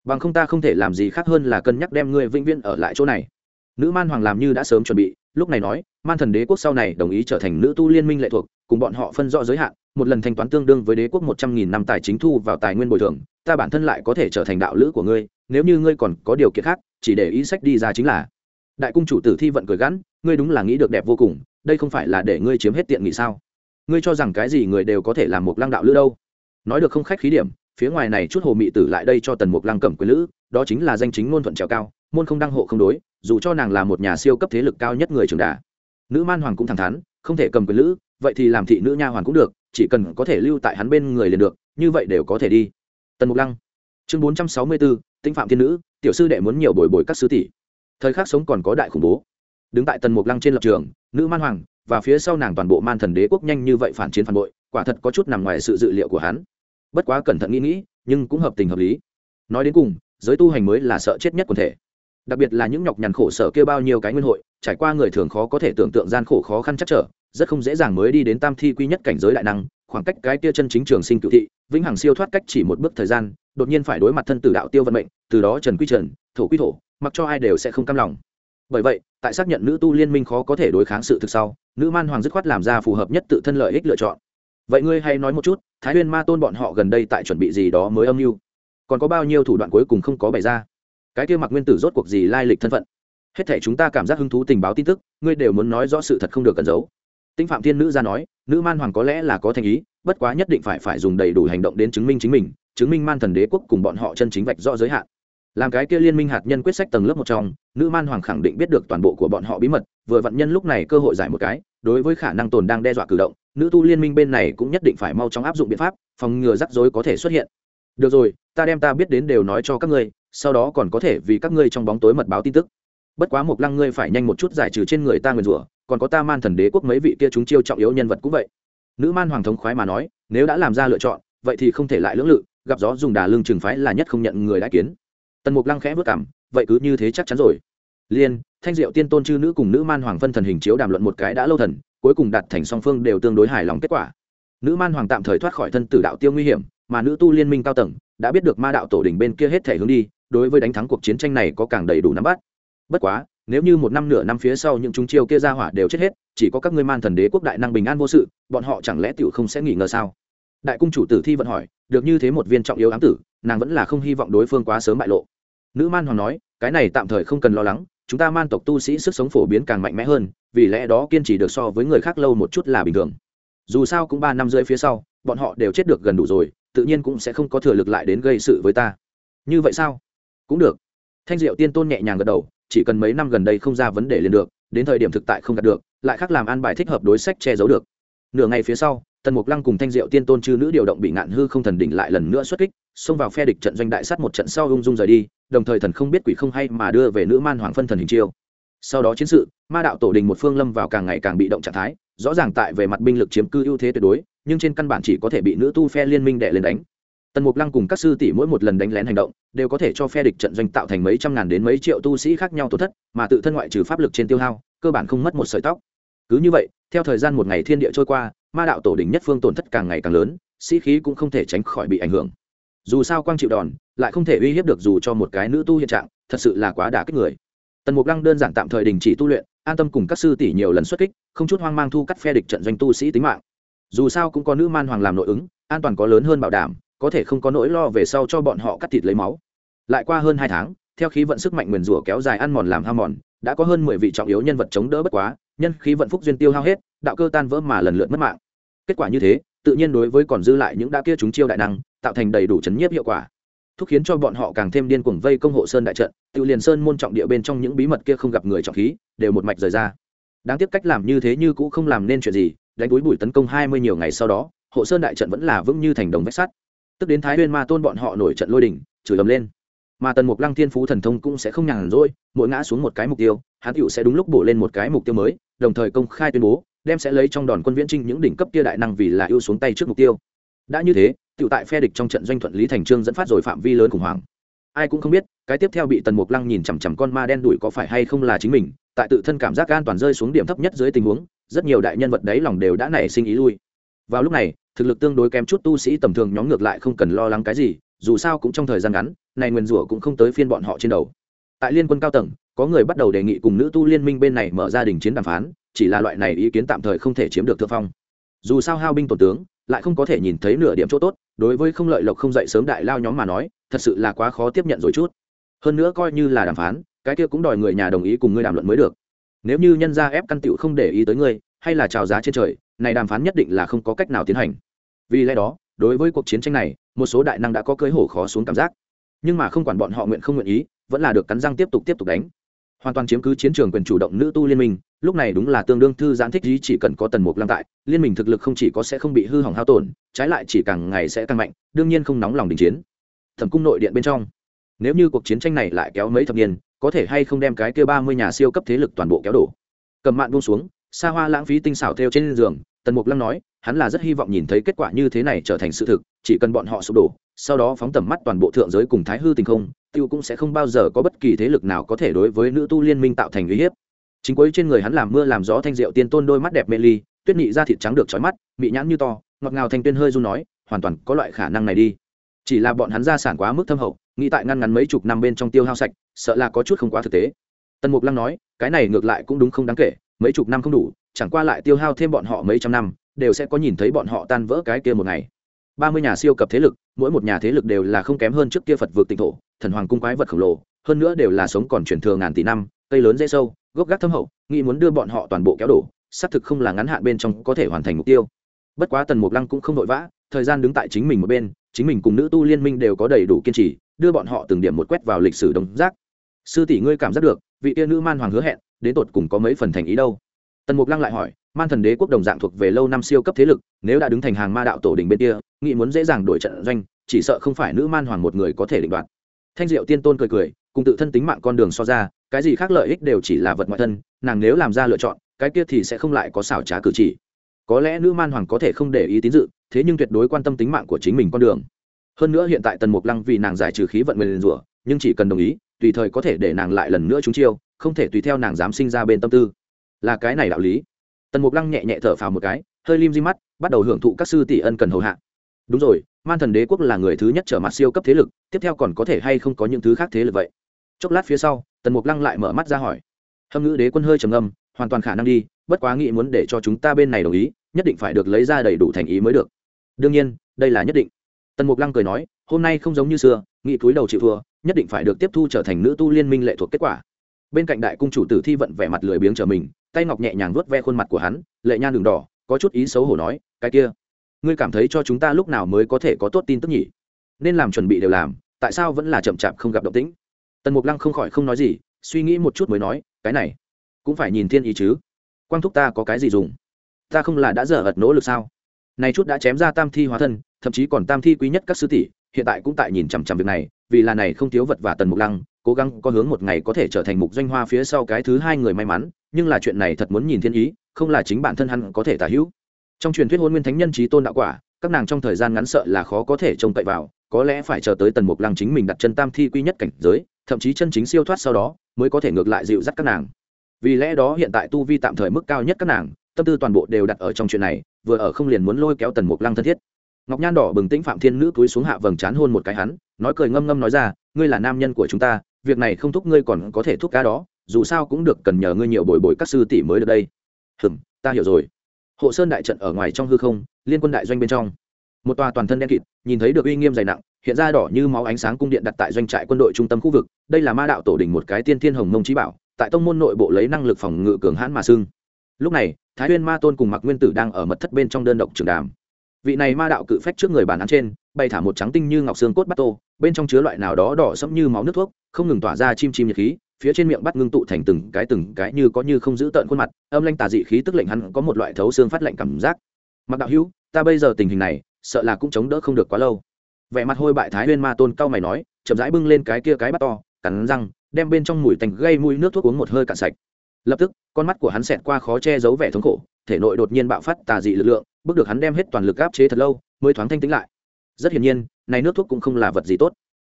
Bằng không ta không thể làm gì khác hơn là cân nhắc đem ngươi vĩnh viễn ở lại chỗ này. Nữ man hoàng làm như đã sớm chuẩn bị, lúc này nói, man thần đế quốc sau này đồng ý trở thành nữ tu liên minh lệ thuộc, cùng bọn họ phân rõ giới hạn, một lần thanh toán tương đương với đế quốc một trăm nghìn năm tài chính thu vào tài nguyên bồi thường ta bản thân lại có thể trở thành đạo lữ của ngươi, nếu như ngươi còn có điều kiện khác, chỉ để ý sách đi ra chính là. Đại cung chủ tử thi vận cười gắn, ngươi đúng là nghĩ được đẹp vô cùng, đây không phải là để ngươi chiếm hết tiện nghị sao? Ngươi cho rằng cái gì người đều có thể làm một lăng đạo lữ đâu? Nói được không khách khí điểm, phía ngoài này chút hồ mị tử lại đây cho tần mục lăng cẩm quyền lữ, đó chính là danh chính ngôn thuận trèo cao, môn không đăng hộ không đối, dù cho nàng là một nhà siêu cấp thế lực cao nhất người trường đà. Nữ man hoàng cũng thẳng thắn, không thể cầm quyền lữ, vậy thì làm thị nữ nha hoàn cũng được, chỉ cần có thể lưu tại hắn bên người liền được, như vậy đều có thể đi tần mục lăng. Chương bốn trăm sáu mươi bốn tinh phạm thiên nữ, tiểu sư đệ muốn nhiều bồi bồi các sứ tỷ. Thời khắc sống còn có đại khủng bố. Đứng tại tần mục lăng trên lập trường, nữ man hoàng và phía sau nàng toàn bộ man thần đế quốc nhanh như vậy phản chiến phản bội, quả thật có chút nằm ngoài sự dự liệu của hắn. Bất quá cẩn thận nghĩ nghĩ, nhưng cũng hợp tình hợp lý. Nói đến cùng, giới tu hành mới là sợ chết nhất quần thể. Đặc biệt là những nhọc nhằn khổ sở kia bao nhiêu cái nguyên hội, trải qua người thường khó có thể tưởng tượng gian khổ khó khăn chắc trở, rất không dễ dàng mới đi đến tam thi quy nhất cảnh giới đại năng khoảng cách cái kia chân chính trường sinh cựu thị, vĩnh hằng siêu thoát cách chỉ một bước thời gian, đột nhiên phải đối mặt thân tử đạo tiêu vận mệnh, từ đó trần quy trần, thổ quy thổ, mặc cho ai đều sẽ không cam lòng. Bởi vậy, tại xác nhận nữ tu liên minh khó có thể đối kháng sự thực sau, nữ man hoàng dứt khoát làm ra phù hợp nhất tự thân lợi ích lựa chọn. Vậy ngươi hay nói một chút, thái huyên ma tôn bọn họ gần đây tại chuẩn bị gì đó mới âm mưu? Còn có bao nhiêu thủ đoạn cuối cùng không có bày ra? Cái kia mặc nguyên tử rốt cuộc gì lai lịch thân phận? Hết thể chúng ta cảm giác hứng thú tình báo tin tức, ngươi đều muốn nói rõ sự thật không được cẩn giấu tinh phạm thiên nữ ra nói, nữ man hoàng có lẽ là có thành ý, bất quá nhất định phải phải dùng đầy đủ hành động đến chứng minh chính mình, chứng minh man thần đế quốc cùng bọn họ chân chính vạch rõ giới hạn. Làm cái kia liên minh hạt nhân quyết sách tầng lớp một trong, nữ man hoàng khẳng định biết được toàn bộ của bọn họ bí mật, vừa vận nhân lúc này cơ hội giải một cái, đối với khả năng tồn đang đe dọa cử động, nữ tu liên minh bên này cũng nhất định phải mau chóng áp dụng biện pháp, phòng ngừa rắc rối có thể xuất hiện. Được rồi, ta đem ta biết đến đều nói cho các ngươi, sau đó còn có thể vì các ngươi trong bóng tối mật báo tin tức. Bất quá một lăng ngươi phải nhanh một chút giải trừ trên người ta nguyền rủa còn có ta man thần đế quốc mấy vị kia chúng chiêu trọng yếu nhân vật cũng vậy. Nữ man hoàng thống khoái mà nói, nếu đã làm ra lựa chọn, vậy thì không thể lại lưỡng lự, gặp gió dùng đà lương trừng phái là nhất không nhận người đã kiến. Tần mục lăng khẽ vất cảm, vậy cứ như thế chắc chắn rồi. Liên, thanh diệu tiên tôn chư nữ cùng nữ man hoàng phân thần hình chiếu đàm luận một cái đã lâu thần, cuối cùng đạt thành song phương đều tương đối hài lòng kết quả. Nữ man hoàng tạm thời thoát khỏi thân tử đạo tiêu nguy hiểm, mà nữ tu liên minh cao tầng, đã biết được ma đạo tổ đỉnh bên kia hết thể hướng đi, đối với đánh thắng cuộc chiến tranh này có càng đầy đủ nắm bắt. Bất quá nếu như một năm nửa năm phía sau những chúng chiêu kia ra hỏa đều chết hết, chỉ có các ngươi man thần đế quốc đại năng bình an vô sự, bọn họ chẳng lẽ tiểu không sẽ nghỉ ngờ sao? Đại cung chủ tử thi vận hỏi, được như thế một viên trọng yếu ám tử, nàng vẫn là không hy vọng đối phương quá sớm bại lộ. Nữ man hoàng nói, cái này tạm thời không cần lo lắng, chúng ta man tộc tu sĩ sức sống phổ biến càng mạnh mẽ hơn, vì lẽ đó kiên trì được so với người khác lâu một chút là bình thường. Dù sao cũng ba năm rưỡi phía sau, bọn họ đều chết được gần đủ rồi, tự nhiên cũng sẽ không có thừa lực lại đến gây sự với ta. Như vậy sao? Cũng được. Thanh diệu tiên tôn nhẹ nhàng gật đầu chỉ cần mấy năm gần đây không ra vấn đề liền được, đến thời điểm thực tại không đạt được, lại khác làm an bài thích hợp đối sách che giấu được. Nửa ngày phía sau, tần mục lăng cùng thanh diệu tiên tôn chư nữ điều động bị ngạn hư không thần đỉnh lại lần nữa xuất kích, xông vào phe địch trận doanh đại sát một trận sau ung dung rời đi, đồng thời thần không biết quỷ không hay mà đưa về nữ man hoàng phân thần hình chiêu. Sau đó chiến sự, ma đạo tổ đình một phương lâm vào càng ngày càng bị động trạng thái, rõ ràng tại về mặt binh lực chiếm cư ưu thế tuyệt đối, nhưng trên căn bản chỉ có thể bị nữ tu phe liên minh đệ lên đánh tần mục lăng cùng các sư tỷ mỗi một lần đánh lén hành động, đều có thể cho phe địch trận doanh tạo thành mấy trăm ngàn đến mấy triệu tu sĩ khác nhau tổn thất, mà tự thân ngoại trừ pháp lực trên tiêu hao, cơ bản không mất một sợi tóc. Cứ như vậy, theo thời gian một ngày thiên địa trôi qua, ma đạo tổ đỉnh nhất phương tổn thất càng ngày càng lớn, sĩ khí cũng không thể tránh khỏi bị ảnh hưởng. Dù sao quang chịu đòn, lại không thể uy hiếp được dù cho một cái nữ tu hiện trạng, thật sự là quá đả kích người. Tần mục lăng đơn giản tạm thời đình chỉ tu luyện, an tâm cùng các sư tỷ nhiều lần xuất kích, không chút hoang mang thu cắt phe địch trận doanh tu sĩ tính mạng. Dù sao cũng có nữ man hoàng làm nội ứng, an toàn có lớn hơn bảo đảm có thể không có nỗi lo về sau cho bọn họ cắt thịt lấy máu. Lại qua hơn hai tháng, theo khí vận sức mạnh nguyền rủa kéo dài ăn mòn làm ham mòn, đã có hơn mười vị trọng yếu nhân vật chống đỡ bất quá, nhân khí vận phúc duyên tiêu hao hết, đạo cơ tan vỡ mà lần lượt mất mạng. Kết quả như thế, tự nhiên đối với còn dư lại những đã kia chúng chiêu đại năng, tạo thành đầy đủ chấn nhiếp hiệu quả. Thúc khiến cho bọn họ càng thêm điên cuồng vây công hộ sơn đại trận, tự liền sơn môn trọng địa bên trong những bí mật kia không gặp người trọng khí, đều một mạch rời ra. Đáng tiếc cách làm như thế như cũng không làm nên chuyện gì, đánh túi bùi tấn công hai mươi nhiều ngày sau đó, hộ sơn đại trận vẫn là vững như thành đồng vách sắt tức đến thái huyên ma tôn bọn họ nổi trận lôi đỉnh chửi ầm lên. Mà tần mục lăng thiên phú thần thông cũng sẽ không nhàn rỗi, mỗi ngã xuống một cái mục tiêu, hắn cựu sẽ đúng lúc bổ lên một cái mục tiêu mới, đồng thời công khai tuyên bố, đem sẽ lấy trong đòn quân viễn trinh những đỉnh cấp kia đại năng vì là ưu xuống tay trước mục tiêu. Đã như thế, tựu tại phe địch trong trận doanh thuận lý thành trương dẫn phát rồi phạm vi lớn khủng hoảng. Ai cũng không biết, cái tiếp theo bị tần mục lăng nhìn chằm chằm con ma đen đuổi có phải hay không là chính mình, tại tự thân cảm giác an toàn rơi xuống điểm thấp nhất dưới tình huống, rất nhiều đại nhân vật đấy lòng đều đã nảy sinh ý lui vào lúc này, thực lực tương đối kém chút tu sĩ tầm thường nhóm ngược lại không cần lo lắng cái gì, dù sao cũng trong thời gian ngắn, này nguyền rủa cũng không tới phiên bọn họ trên đầu. Tại liên quân cao tầng, có người bắt đầu đề nghị cùng nữ tu liên minh bên này mở gia đình chiến đàm phán, chỉ là loại này ý kiến tạm thời không thể chiếm được thượng phong. Dù sao hao binh tổ tướng, lại không có thể nhìn thấy nửa điểm chỗ tốt, đối với không lợi lộc không dậy sớm đại lao nhóm mà nói, thật sự là quá khó tiếp nhận rồi chút. Hơn nữa coi như là đàm phán, cái kia cũng đòi người nhà đồng ý cùng ngươi đàm luận mới được. Nếu như nhân gia ép căn tịu không để ý tới ngươi hay là trào giá trên trời, này đàm phán nhất định là không có cách nào tiến hành. Vì lẽ đó, đối với cuộc chiến tranh này, một số đại năng đã có cưới hổ khó xuống cảm giác. Nhưng mà không quản bọn họ nguyện không nguyện ý, vẫn là được cắn răng tiếp tục tiếp tục đánh. Hoàn toàn chiếm cứ chiến trường quyền chủ động nữ tu liên minh, lúc này đúng là tương đương thư giãn thích ý chỉ cần có tần mục lăng tại, liên minh thực lực không chỉ có sẽ không bị hư hỏng hao tổn, trái lại chỉ càng ngày sẽ tăng mạnh, đương nhiên không nóng lòng đình chiến. Thẩm cung nội điện bên trong, nếu như cuộc chiến tranh này lại kéo mấy thập niên, có thể hay không đem cái kia ba mươi nhà siêu cấp thế lực toàn bộ kéo đổ. Cầm mạn buông xuống xa hoa lãng phí tinh xảo theo trên giường, tần mục lăng nói, hắn là rất hy vọng nhìn thấy kết quả như thế này trở thành sự thực, chỉ cần bọn họ sụp đổ, sau đó phóng tầm mắt toàn bộ thượng giới cùng thái hư tình không, tiêu cũng sẽ không bao giờ có bất kỳ thế lực nào có thể đối với nữ tu liên minh tạo thành uy hiếp. Chính cuối trên người hắn làm mưa làm gió thanh diệu tiên tôn đôi mắt đẹp mê ly, tuyết nhị da thịt trắng được trói mắt bị nhãn như to, ngọt ngào thanh tuyên hơi run nói, hoàn toàn có loại khả năng này đi. Chỉ là bọn hắn gia sản quá mức thâm hậu, nghĩ tại ngăn ngắn mấy chục năm bên trong tiêu hao sạch, sợ là có chút không quá thực tế. Tần mục lăng nói, cái này ngược lại cũng đúng không đáng kể mấy chục năm không đủ, chẳng qua lại tiêu hao thêm bọn họ mấy trăm năm, đều sẽ có nhìn thấy bọn họ tan vỡ cái kia một ngày. Ba mươi nhà siêu cấp thế lực, mỗi một nhà thế lực đều là không kém hơn trước kia phật vượt tịnh thổ, thần hoàng cung quái vật khổng lồ, hơn nữa đều là sống còn truyền thừa ngàn tỷ năm, cây lớn dễ sâu, gốc gác thâm hậu, nghĩ muốn đưa bọn họ toàn bộ kéo đổ, xác thực không là ngắn hạn bên trong có thể hoàn thành mục tiêu. Bất quá tần mục lăng cũng không vội vã, thời gian đứng tại chính mình một bên, chính mình cùng nữ tu liên minh đều có đầy đủ kiên trì, đưa bọn họ từng điểm một quét vào lịch sử đồng giác. Sư tỷ ngươi cảm giác được, vị tiên nữ man hoàng hứa hẹn đến tột cùng có mấy phần thành ý đâu? Tần mục lăng lại hỏi, man thần đế quốc đồng dạng thuộc về lâu năm siêu cấp thế lực, nếu đã đứng thành hàng ma đạo tổ đình bên kia nghị muốn dễ dàng đổi trận doanh, chỉ sợ không phải nữ man hoàng một người có thể định đoạt. Thanh diệu tiên tôn cười cười, cùng tự thân tính mạng con đường so ra, cái gì khác lợi ích đều chỉ là vật ngoại thân, nàng nếu làm ra lựa chọn, cái kia thì sẽ không lại có xảo trá cử chỉ. Có lẽ nữ man hoàng có thể không để ý tín dự, thế nhưng tuyệt đối quan tâm tính mạng của chính mình con đường. Hơn nữa hiện tại tần mục lăng vì nàng giải trừ khí vận mình rủa, nhưng chỉ cần đồng ý, tùy thời có thể để nàng lại lần nữa trúng chiêu không thể tùy theo nàng dám sinh ra bên tâm tư. Là cái này đạo lý. Tần mục lăng nhẹ nhẹ thở phào một cái, hơi lim di mắt, bắt đầu hưởng thụ các sư tỷ ân cần hầu hạ. Đúng rồi, man thần đế quốc là người thứ nhất trở mặt siêu cấp thế lực, tiếp theo còn có thể hay không có những thứ khác thế lực vậy? Chốc lát phía sau, tần mục lăng lại mở mắt ra hỏi. Hâm ngữ đế quân hơi trầm âm hoàn toàn khả năng đi, bất quá nghĩ muốn để cho chúng ta bên này đồng ý, nhất định phải được lấy ra đầy đủ thành ý mới được. Đương nhiên, đây là nhất định. Tần mục lăng cười nói, hôm nay không giống như xưa, nghị túi đầu chịu thua, nhất định phải được tiếp thu trở thành nữ tu liên minh lệ thuộc kết quả bên cạnh đại cung chủ tử thi vận vẻ mặt lười biếng trở mình, tay ngọc nhẹ nhàng vuốt ve khuôn mặt của hắn, lệ nhan đường đỏ, có chút ý xấu hổ nói, cái kia, ngươi cảm thấy cho chúng ta lúc nào mới có thể có tốt tin tức nhỉ? Nên làm chuẩn bị đều làm, tại sao vẫn là chậm chạp không gặp động tĩnh? Tần mục lăng không khỏi không nói gì, suy nghĩ một chút mới nói, cái này, cũng phải nhìn thiên ý chứ. Quang thúc ta có cái gì dùng? Ta không là đã dở ật nỗ lực sao? Này chút đã chém ra tam thi hóa thân, thậm chí còn tam thi quý nhất các sư tỷ, hiện tại cũng tại nhìn chằm chằm việc này, vì là này không thiếu vật và tần mục lăng cố gắng có hướng một ngày có thể trở thành mục doanh hoa phía sau cái thứ hai người may mắn, nhưng là chuyện này thật muốn nhìn thiên ý, không là chính bản thân hắn có thể tả hữu. Trong truyền thuyết hôn nguyên thánh nhân trí tôn đạo quả, các nàng trong thời gian ngắn sợ là khó có thể trông cậy vào, có lẽ phải chờ tới tần mục lăng chính mình đặt chân tam thi quy nhất cảnh giới, thậm chí chân chính siêu thoát sau đó, mới có thể ngược lại dịu dắt các nàng. Vì lẽ đó hiện tại tu vi tạm thời mức cao nhất các nàng, tâm tư toàn bộ đều đặt ở trong chuyện này, vừa ở không liền muốn lôi kéo tần mục lăng thân thiết. Ngọc nhan đỏ bừng tĩnh phạm thiên nữ túi xuống hạ vầng chán hôn một cái hắn, nói cười ngâm ngâm nói ra, ngươi là nam nhân của chúng ta việc này không thúc ngươi còn có thể thúc cá đó, dù sao cũng được cần nhờ ngươi nhiều bồi bồi các sư tỷ mới được đây. Hừm, ta hiểu rồi. Hộ sơn đại trận ở ngoài trong hư không, liên quân đại doanh bên trong. Một tòa toàn thân đen kịt, nhìn thấy được uy nghiêm dày nặng, hiện ra đỏ như máu ánh sáng cung điện đặt tại doanh trại quân đội trung tâm khu vực, đây là ma đạo tổ đình một cái tiên thiên hồng mông trí bảo, tại tông môn nội bộ lấy năng lực phòng ngự cường hãn mà xưng. Lúc này, thái huyên ma tôn cùng mặc nguyên tử đang ở mật thất bên trong đơn độc trường đàm. Vị này ma đạo cự phách trước người bàn án trên bày thả một trắng tinh như ngọc xương cốt bắt tô, bên trong chứa loại nào đó đỏ sẫm như máu nước thuốc, không ngừng tỏa ra chim chim nhiệt khí, phía trên miệng bắt ngưng tụ thành từng cái từng cái như có như không giữ tợn khuôn mặt, âm lanh tà dị khí tức lệnh hắn có một loại thấu xương phát lạnh cảm giác. Mặc đạo hữu, ta bây giờ tình hình này, sợ là cũng chống đỡ không được quá lâu. Vẻ mặt hôi bại thái huyên ma tôn cao mày nói, chậm rãi bưng lên cái kia cái bắt to, cắn răng, đem bên trong mùi tành gây mùi nước thuốc uống một hơi cạn sạch. Lập tức, con mắt của hắn xẹt qua khó che giấu vẻ thống khổ, thể nội đột nhiên bạo phát tà dị lực lượng, bước được hắn đem hết toàn lực áp chế thật lâu, mới thoáng thanh tĩnh lại rất hiển nhiên, này nước thuốc cũng không là vật gì tốt.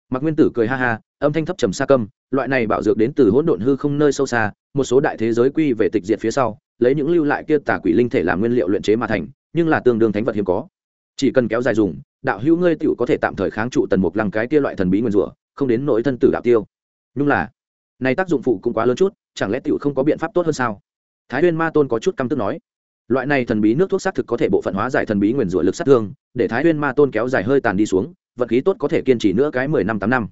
Mạc nguyên tử cười ha ha, âm thanh thấp trầm xa câm, loại này bảo dược đến từ hỗn độn hư không nơi sâu xa, một số đại thế giới quy về tịch diệt phía sau, lấy những lưu lại kia tà quỷ linh thể làm nguyên liệu luyện chế mà thành, nhưng là tương đương thánh vật hiếm có. Chỉ cần kéo dài dùng, đạo hữu ngươi tựu có thể tạm thời kháng trụ tần mục lăng cái kia loại thần bí nguyên rủa, không đến nỗi thân tử đạo tiêu. Nhưng là, này tác dụng phụ cũng quá lớn chút, chẳng lẽ tựu không có biện pháp tốt hơn sao? Thái huyên ma tôn có chút căm tức nói, loại này thần bí nước thuốc xác thực có thể bộ phận hóa giải thần bí nguyền rủa lực sát thương để thái huyên ma tôn kéo dài hơi tàn đi xuống vật khí tốt có thể kiên trì nữa cái mười năm tám năm.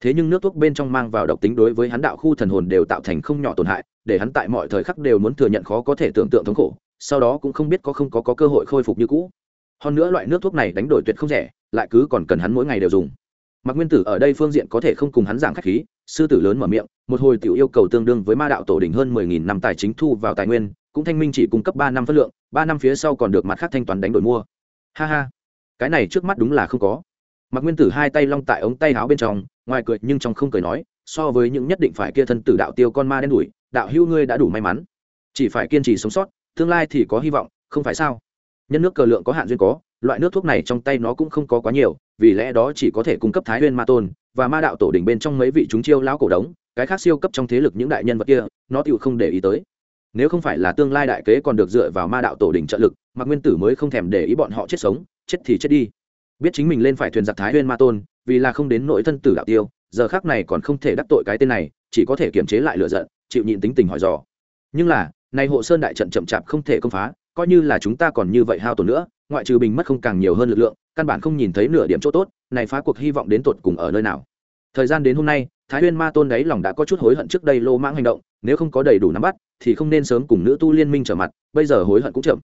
Thế nhưng nước thuốc bên trong mang vào độc tính đối với hắn đạo khu thần hồn đều tạo thành không nhỏ tổn hại để hắn tại mọi thời khắc đều muốn thừa nhận khó có thể tưởng tượng thống khổ sau đó cũng không biết có không có, có cơ hội khôi phục như cũ. Hơn nữa loại nước thuốc này đánh đổi tuyệt không rẻ lại cứ còn cần hắn mỗi ngày đều dùng. Mặc nguyên tử ở đây phương diện có thể không cùng hắn giảng khách khí sư tử lớn mở miệng một hồi tiểu yêu cầu tương đương với ma đạo tổ đỉnh hơn mười nghìn năm tài chính thu vào tài nguyên cũng thanh minh chỉ cung cấp ba năm phân lượng ba năm phía sau còn được mặt khác thanh toán đánh đổi mua. Ha ha cái này trước mắt đúng là không có. Mặc nguyên tử hai tay long tại ống tay áo bên trong, ngoài cười nhưng trong không cười nói, so với những nhất định phải kia thân tử đạo tiêu con ma đen đủi, đạo hữu ngươi đã đủ may mắn. Chỉ phải kiên trì sống sót, tương lai thì có hy vọng, không phải sao? Nhân nước cờ lượng có hạn duyên có, loại nước thuốc này trong tay nó cũng không có quá nhiều, vì lẽ đó chỉ có thể cung cấp thái nguyên ma tôn và ma đạo tổ đỉnh bên trong mấy vị chúng chiêu lão cổ đống, cái khác siêu cấp trong thế lực những đại nhân vật kia, nó tự không để ý tới nếu không phải là tương lai đại kế còn được dựa vào ma đạo tổ đỉnh trợ lực, mạc nguyên tử mới không thèm để ý bọn họ chết sống, chết thì chết đi. Biết chính mình lên phải thuyền giặc thái huyên ma tôn, vì là không đến nội thân tử đạo tiêu, giờ khác này còn không thể đắc tội cái tên này, chỉ có thể kiềm chế lại lựa giận, chịu nhịn tính tình hỏi dò. Nhưng là, nay hộ sơn đại trận chậm chạp không thể công phá, coi như là chúng ta còn như vậy hao tổn nữa, ngoại trừ bình mất không càng nhiều hơn lực lượng, căn bản không nhìn thấy nửa điểm chỗ tốt, này phá cuộc hy vọng đến tột cùng ở nơi nào. Thời gian đến hôm nay, thái huyên ma tôn đấy lòng đã có chút hối hận trước đây lô mãng hành động, nếu không có đầy đủ nắm bắt thì không nên sớm cùng nữ tu liên minh trở mặt, bây giờ hối hận cũng chậm.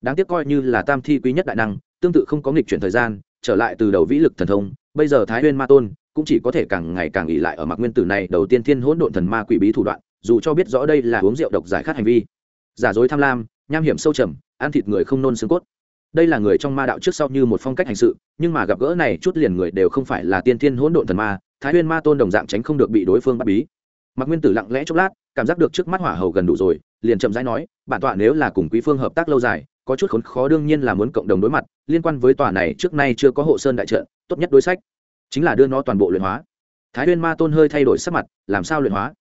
Đáng tiếc coi như là tam thi quý nhất đại năng, tương tự không có nghịch chuyển thời gian, trở lại từ đầu vĩ lực thần thông, bây giờ thái nguyên ma tôn cũng chỉ có thể càng ngày càng nghỉ lại ở mặc nguyên tử này đầu tiên thiên hỗn độn thần ma quỷ bí thủ đoạn, dù cho biết rõ đây là uống rượu độc giải khát hành vi. Giả dối tham lam, nham hiểm sâu trầm, ăn thịt người không nôn xương cốt. Đây là người trong ma đạo trước sau như một phong cách hành sự, nhưng mà gặp gỡ này chút liền người đều không phải là tiên thiên hỗn độn thần ma, thái nguyên ma tôn đồng dạng tránh không được bị đối phương bắt bí. Mạc nguyên tử lặng lẽ chốc lát, cảm giác được trước mắt hỏa hầu gần đủ rồi, liền chậm rãi nói, bản tọa nếu là cùng quý phương hợp tác lâu dài, có chút khốn khó đương nhiên là muốn cộng đồng đối mặt, liên quan với tòa này trước nay chưa có hộ sơn đại trận, tốt nhất đối sách. Chính là đưa nó toàn bộ luyện hóa. Thái huyên ma tôn hơi thay đổi sắc mặt, làm sao luyện hóa?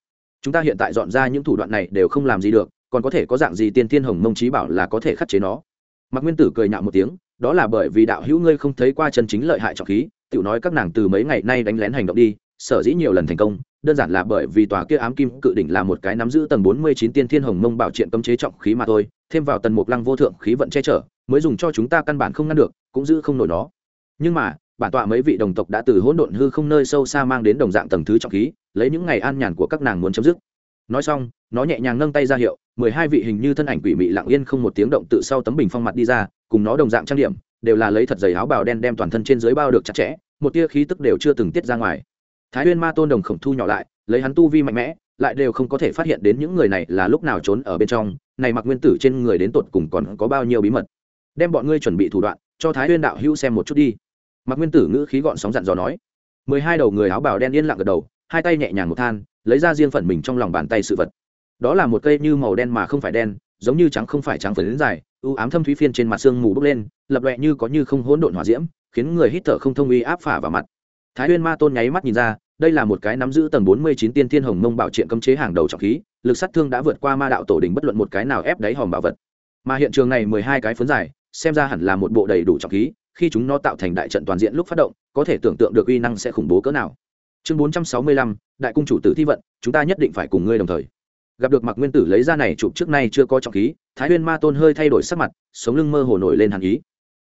Chúng ta hiện tại dọn ra những thủ đoạn này đều không làm gì được, còn có thể có dạng gì tiên thiên hồng mông trí bảo là có thể khắc chế nó? Mạc nguyên tử cười nhạo một tiếng, đó là bởi vì đạo hữu ngươi không thấy qua chân chính lợi hại trọng khí, tiểu nói các nàng từ mấy ngày nay đánh lén hành động đi, sở dĩ nhiều lần thành công đơn giản là bởi vì tòa kia ám kim cự đỉnh là một cái nắm giữ tầng bốn mươi chín tiên thiên hồng mông bảo triện cấm chế trọng khí mà thôi, thêm vào tần mục lăng vô thượng khí vận che chở, mới dùng cho chúng ta căn bản không ngăn được, cũng giữ không nổi nó. Nhưng mà, bản tọa mấy vị đồng tộc đã từ hỗn độn hư không nơi sâu xa mang đến đồng dạng tầng thứ trọng khí, lấy những ngày an nhàn của các nàng muốn chấm dứt. Nói xong, nó nhẹ nhàng nâng tay ra hiệu, mười hai vị hình như thân ảnh quỷ mị lặng yên không một tiếng động tự sau tấm bình phong mặt đi ra, cùng nó đồng dạng trang điểm, đều là lấy thật dày áo bào đen đem toàn thân trên dưới bao được chặt chẽ, một tia khí tức đều chưa từng tiết ra ngoài thái huyên ma tôn đồng khổng thu nhỏ lại, lấy hắn tu vi mạnh mẽ, lại đều không có thể phát hiện đến những người này là lúc nào trốn ở bên trong, này mặc nguyên tử trên người đến tột cùng còn có bao nhiêu bí mật. Đem bọn ngươi chuẩn bị thủ đoạn, cho thái huyên đạo hữu xem một chút đi. Mặc nguyên tử ngữ khí gọn sóng dặn dò nói. Mười hai đầu người áo bào đen yên lặng gật đầu, hai tay nhẹ nhàng một than, lấy ra riêng phần mình trong lòng bàn tay sự vật. Đó là một cây như màu đen mà không phải đen, giống như trắng không phải trắng phần đến dài ưu ám thâm thúy phiên trên mặt sương mù bốc lên, lập loẹ như có như không hỗn độn hỏa diễm, khiến người hít thở không thông uy áp phả vào mặt thái huyên ma tôn nháy mắt nhìn ra đây là một cái nắm giữ tầng bốn mươi chín tiên thiên hồng mông bảo triện cấm chế hàng đầu trọng khí lực sát thương đã vượt qua ma đạo tổ đình bất luận một cái nào ép đáy hòm bảo vật. Mà hiện trường này mười hai cái phấn giải, xem ra hẳn là một bộ đầy đủ trọng khí khi chúng nó tạo thành đại trận toàn diện lúc phát động có thể tưởng tượng được uy năng sẽ khủng bố cỡ nào. Chương bốn trăm sáu mươi lăm đại cung chủ tử thi vận chúng ta nhất định phải cùng ngươi đồng thời. Gặp được mặc nguyên tử lấy ra này chụp trước nay chưa có trọng khí thái huyên ma tôn hơi thay đổi sắc mặt sống lưng mơ hồ nổi lên hàn ý.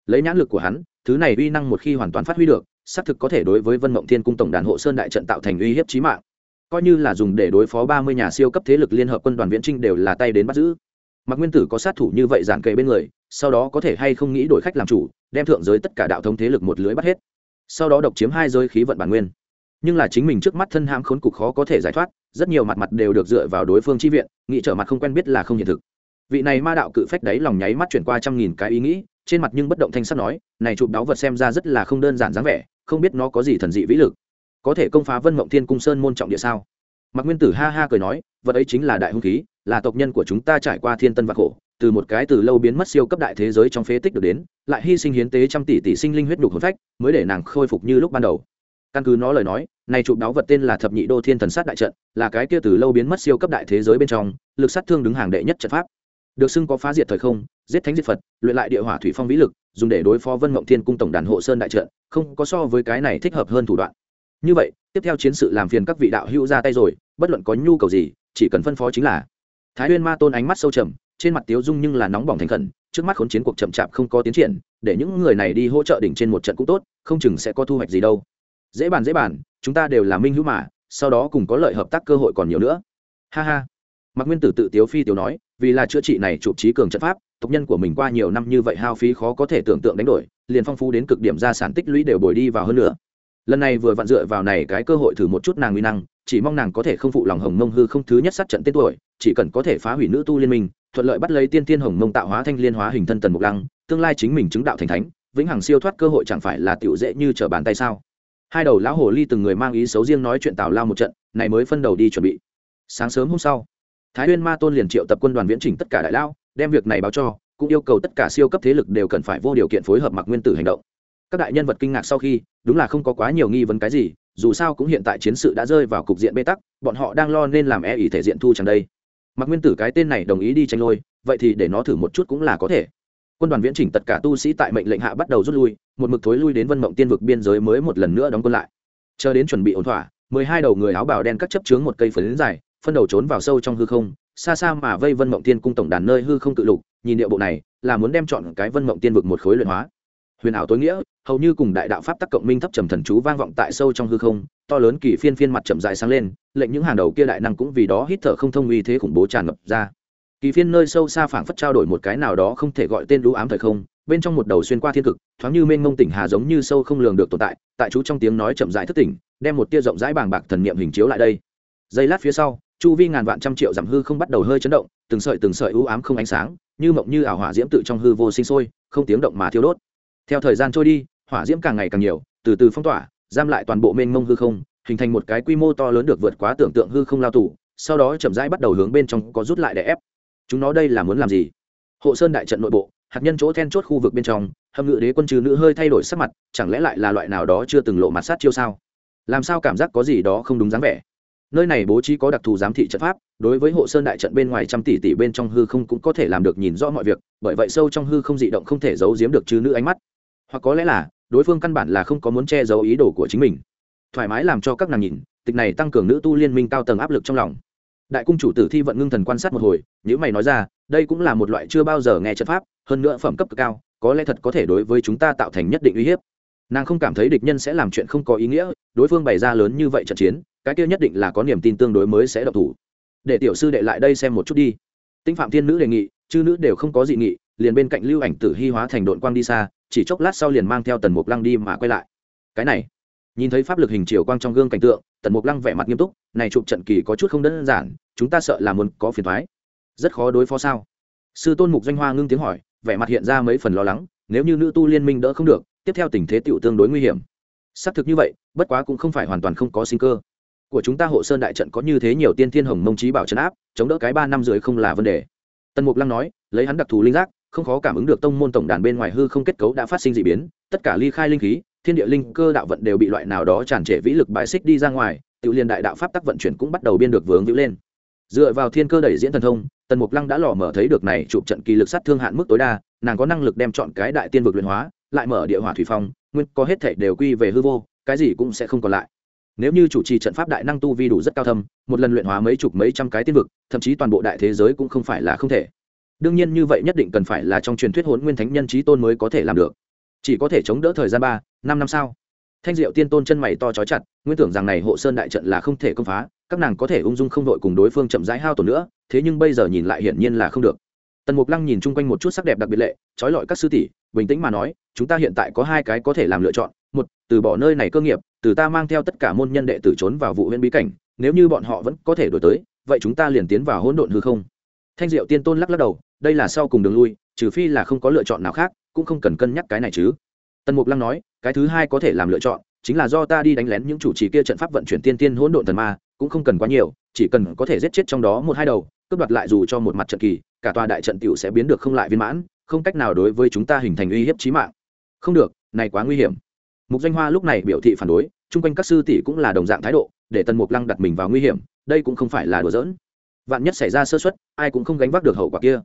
Lấy nhãn lực của hắn thứ này uy năng một khi hoàn toàn phát huy được xác thực có thể đối với vân mộng thiên cung tổng đàn hộ sơn đại trận tạo thành uy hiếp trí mạng. Coi như là dùng để đối phó ba mươi nhà siêu cấp thế lực liên hợp quân đoàn viễn trinh đều là tay đến bắt giữ. Mặc nguyên tử có sát thủ như vậy giản kề bên người, sau đó có thể hay không nghĩ đổi khách làm chủ, đem thượng giới tất cả đạo thống thế lực một lưới bắt hết. Sau đó độc chiếm hai giới khí vận bản nguyên. Nhưng là chính mình trước mắt thân ham khốn cục khó có thể giải thoát, rất nhiều mặt mặt đều được dựa vào đối phương chi viện, nghĩ trở mặt không quen biết là không hiện thực. Vị này ma đạo cự phách đấy lòng nháy mắt chuyển qua trăm nghìn cái ý nghĩ, trên mặt nhưng bất động thanh sắt nói, này chụp đáo vật xem ra rất là không đơn giản dáng vẻ không biết nó có gì thần dị vĩ lực. Có thể công phá vân mộng thiên cung sơn môn trọng địa sao? Mạc nguyên tử ha ha cười nói, vật ấy chính là đại hung khí, là tộc nhân của chúng ta trải qua thiên tân vạc khổ, từ một cái từ lâu biến mất siêu cấp đại thế giới trong phế tích được đến, lại hy sinh hiến tế trăm tỷ tỷ sinh linh huyết đục hồn phách, mới để nàng khôi phục như lúc ban đầu. Căn cứ nó lời nói, này chụp đáo vật tên là thập nhị đô thiên thần sát đại trận, là cái kia từ lâu biến mất siêu cấp đại thế giới bên trong, lực sát thương đứng hàng đệ nhất trận pháp. Được xưng có phá diệt thời không giết thánh diệt phật, luyện lại địa hỏa thủy phong vĩ lực, dùng để đối phó vân mộng thiên cung tổng đàn hộ sơn đại trận, không có so với cái này thích hợp hơn thủ đoạn. Như vậy, tiếp theo chiến sự làm phiền các vị đạo hữu ra tay rồi, bất luận có nhu cầu gì, chỉ cần phân phó chính là. Thái huyên ma tôn ánh mắt sâu trầm, trên mặt tiếu dung nhưng là nóng bỏng thành khẩn, trước mắt khốn chiến cuộc chậm chạp không có tiến triển, để những người này đi hỗ trợ đỉnh trên một trận cũng tốt, không chừng sẽ có thu hoạch gì đâu. Dễ bàn dễ bàn, chúng ta đều là minh hữu mà, sau đó cùng có lợi hợp tác cơ hội còn nhiều nữa. Ha ha. Mạc nguyên tử tự tiếu phi Tiểu nói, vì là chữa trị này chụp trí cường trận pháp tộc nhân của mình qua nhiều năm như vậy hao phí khó có thể tưởng tượng đánh đổi, liền phong phú đến cực điểm gia sản tích lũy đều bồi đi vào hơn nữa. Lần này vừa vặn dựa vào này cái cơ hội thử một chút nàng uy năng, chỉ mong nàng có thể không phụ lòng hồng mông hư không thứ nhất sát trận tên tuổi, chỉ cần có thể phá hủy nữ tu liên minh, thuận lợi bắt lấy tiên tiên hồng mông tạo hóa thanh liên hóa hình thân tần mục lăng, tương lai chính mình chứng đạo thành thánh, vĩnh hằng siêu thoát cơ hội chẳng phải là tiểu dễ như trở bàn tay sao? Hai đầu lão hồ ly từng người mang ý xấu riêng nói chuyện tào lao một trận, này mới phân đầu đi chuẩn bị. Sáng sớm hôm sau, thái nguyên ma tôn liền triệu tập quân đoàn viễn chỉnh tất cả đại lao đem việc này báo cho, cũng yêu cầu tất cả siêu cấp thế lực đều cần phải vô điều kiện phối hợp mặc nguyên tử hành động. Các đại nhân vật kinh ngạc sau khi, đúng là không có quá nhiều nghi vấn cái gì, dù sao cũng hiện tại chiến sự đã rơi vào cục diện bê tắc, bọn họ đang lo nên làm e ỉ thể diện thu chẳng đây. Mặc nguyên tử cái tên này đồng ý đi tranh lôi, vậy thì để nó thử một chút cũng là có thể. Quân đoàn viễn chỉnh tất cả tu sĩ tại mệnh lệnh hạ bắt đầu rút lui, một mực thối lui đến vân mộng tiên vực biên giới mới một lần nữa đóng quân lại. Chờ đến chuẩn bị ổn thỏa, mười hai đầu người áo bào đen cắt chấp chướng một cây phấn dài, phân đầu trốn vào sâu trong hư không xa xa mà vây vân mộng tiên cung tổng đàn nơi hư không tự lục, nhìn điệu bộ này, là muốn đem chọn cái vân mộng tiên vực một khối luyện hóa. Huyền ảo tối nghĩa, hầu như cùng đại đạo pháp tắc cộng minh thấp trầm thần chú vang vọng tại sâu trong hư không, to lớn kỳ phiên phiên mặt chậm dài sáng lên, lệnh những hàng đầu kia đại năng cũng vì đó hít thở không thông uy thế khủng bố tràn ngập ra. Kỳ phiên nơi sâu xa phảng phất trao đổi một cái nào đó không thể gọi tên lũ ám thời không, bên trong một đầu xuyên qua thiên cực, thoáng như mênh mông tỉnh hà giống như sâu không lường được tồn tại tại chú trong tiếng nói chậm rãi thất tỉnh, đem một tia rộng rãi bàng bạc thần niệm hình chiếu lại đây. Giây lát phía sau chu vi ngàn vạn trăm triệu giảm hư không bắt đầu hơi chấn động, từng sợi từng sợi u ám không ánh sáng, như mộng như ảo hỏa diễm tự trong hư vô sinh sôi, không tiếng động mà thiêu đốt. Theo thời gian trôi đi, hỏa diễm càng ngày càng nhiều, từ từ phong tỏa, giam lại toàn bộ mênh mông hư không, hình thành một cái quy mô to lớn được vượt quá tưởng tượng hư không lao tù, sau đó chậm rãi bắt đầu hướng bên trong có rút lại để ép. Chúng nó đây là muốn làm gì? Hộ sơn đại trận nội bộ, hạt nhân chỗ then chốt khu vực bên trong hâm ngự đế quân trừ nữ hơi thay đổi sắc mặt, chẳng lẽ lại là loại nào đó chưa từng lộ mặt sát chiêu sao? Làm sao cảm giác có gì đó không đúng dáng vẻ? Nơi này bố trí có đặc thù giám thị trận pháp, đối với hộ sơn đại trận bên ngoài trăm tỷ tỷ bên trong hư không cũng có thể làm được nhìn rõ mọi việc, bởi vậy sâu trong hư không dị động không thể giấu giếm được chứ nữ ánh mắt. Hoặc có lẽ là, đối phương căn bản là không có muốn che giấu ý đồ của chính mình. Thoải mái làm cho các nàng nhìn, tịch này tăng cường nữ tu liên minh cao tầng áp lực trong lòng. Đại cung chủ tử thi vận ngưng thần quan sát một hồi nếu mày nói ra, đây cũng là một loại chưa bao giờ nghe trận pháp, hơn nữa phẩm cấp cực cao, có lẽ thật có thể đối với chúng ta tạo thành nhất định uy hiếp. Nàng không cảm thấy địch nhân sẽ làm chuyện không có ý nghĩa, đối phương bày ra lớn như vậy trận chiến cái kia nhất định là có niềm tin tương đối mới sẽ độc thủ. Để tiểu sư đệ lại đây xem một chút đi. Tinh phạm thiên nữ đề nghị, chư nữ đều không có dị nghị, liền bên cạnh lưu ảnh tử hy hóa thành đội quang đi xa, chỉ chốc lát sau liền mang theo tần mục lăng đi mà quay lại. Cái này, nhìn thấy pháp lực hình chiều quang trong gương cảnh tượng, tần mục lăng vẻ mặt nghiêm túc, này chụp trận kỳ có chút không đơn giản, chúng ta sợ là muốn có phiền thoái rất khó đối phó sao? Sư tôn mục danh hoa ngưng tiếng hỏi, vẻ mặt hiện ra mấy phần lo lắng, nếu như nữ tu liên minh đỡ không được, tiếp theo tình thế tựu tương đối nguy hiểm. Xác thực như vậy, bất quá cũng không phải hoàn toàn không có sinh cơ của chúng ta hộ sơn đại trận có như thế nhiều tiên thiên hồng mông trí bảo trấn áp, chống đỡ cái ba năm dưới không là vấn đề. Tần mục lăng nói, lấy hắn đặc thù linh giác, không khó cảm ứng được tông môn tổng đàn bên ngoài hư không kết cấu đã phát sinh d ị biến, tất cả ly khai linh khí, thiên địa linh cơ đạo vận đều bị loại nào đó tràn trệ vĩ lực bài xích đi ra ngoài, tự liên đại đạo pháp tắc vận chuyển cũng bắt đầu biên được vướng vĩu lên. Dựa vào thiên cơ đẩy diễn thần thông, tần mục lăng đã lò mở thấy được này chụp trận kỳ lực sát thương hạn mức tối đa, nàng có năng lực đem chọn cái đại tiên vực luyện hóa, lại mở địa hỏa thủy phong, nguyên có hết thể đều quy về hư vô, cái gì cũng sẽ không còn lại nếu như chủ trì trận pháp đại năng tu vi đủ rất cao thâm, một lần luyện hóa mấy chục mấy trăm cái tiên vực, thậm chí toàn bộ đại thế giới cũng không phải là không thể. Đương nhiên như vậy nhất định cần phải là trong truyền thuyết hốn nguyên thánh nhân trí tôn mới có thể làm được. Chỉ có thể chống đỡ thời gian ba, năm năm sau. Thanh diệu tiên tôn chân mày to trói chặt, nguyên tưởng rằng này hộ sơn đại trận là không thể công phá, các nàng có thể ung dung không đội cùng đối phương chậm rãi hao tổn nữa, thế nhưng bây giờ nhìn lại hiển nhiên là không được tần mục lăng nhìn chung quanh một chút sắc đẹp đặc biệt lệ, trói lọi các sư tỷ, bình tĩnh mà nói, chúng ta hiện tại có hai cái có thể làm lựa chọn. Một, từ bỏ nơi này cơ nghiệp, từ ta mang theo tất cả môn nhân đệ tử trốn vào vụ huyện bí cảnh, nếu như bọn họ vẫn có thể đổi tới, vậy chúng ta liền tiến vào hỗn độn hư không. Thanh diệu tiên tôn lắc lắc đầu, đây là sau cùng đường lui, trừ phi là không có lựa chọn nào khác, cũng không cần cân nhắc cái này chứ. Tần mục lăng nói, cái thứ hai có thể làm lựa chọn, chính là do ta đi đánh lén những chủ trì kia trận pháp vận chuyển tiên tiên hỗn độn thần ma, cũng không cần quá nhiều, chỉ cần có thể giết chết trong đó một hai đầu, cướp đoạt lại dù cho một mặt trận kỳ cả tòa đại trận tiểu sẽ biến được không lại viên mãn, không cách nào đối với chúng ta hình thành uy hiếp chí mạng. Không được, này quá nguy hiểm. Mục danh hoa lúc này biểu thị phản đối, chung quanh các sư tỷ cũng là đồng dạng thái độ, để tần mục lăng đặt mình vào nguy hiểm, đây cũng không phải là đùa giỡn. Vạn nhất xảy ra sơ suất, ai cũng không gánh vác được hậu quả kia.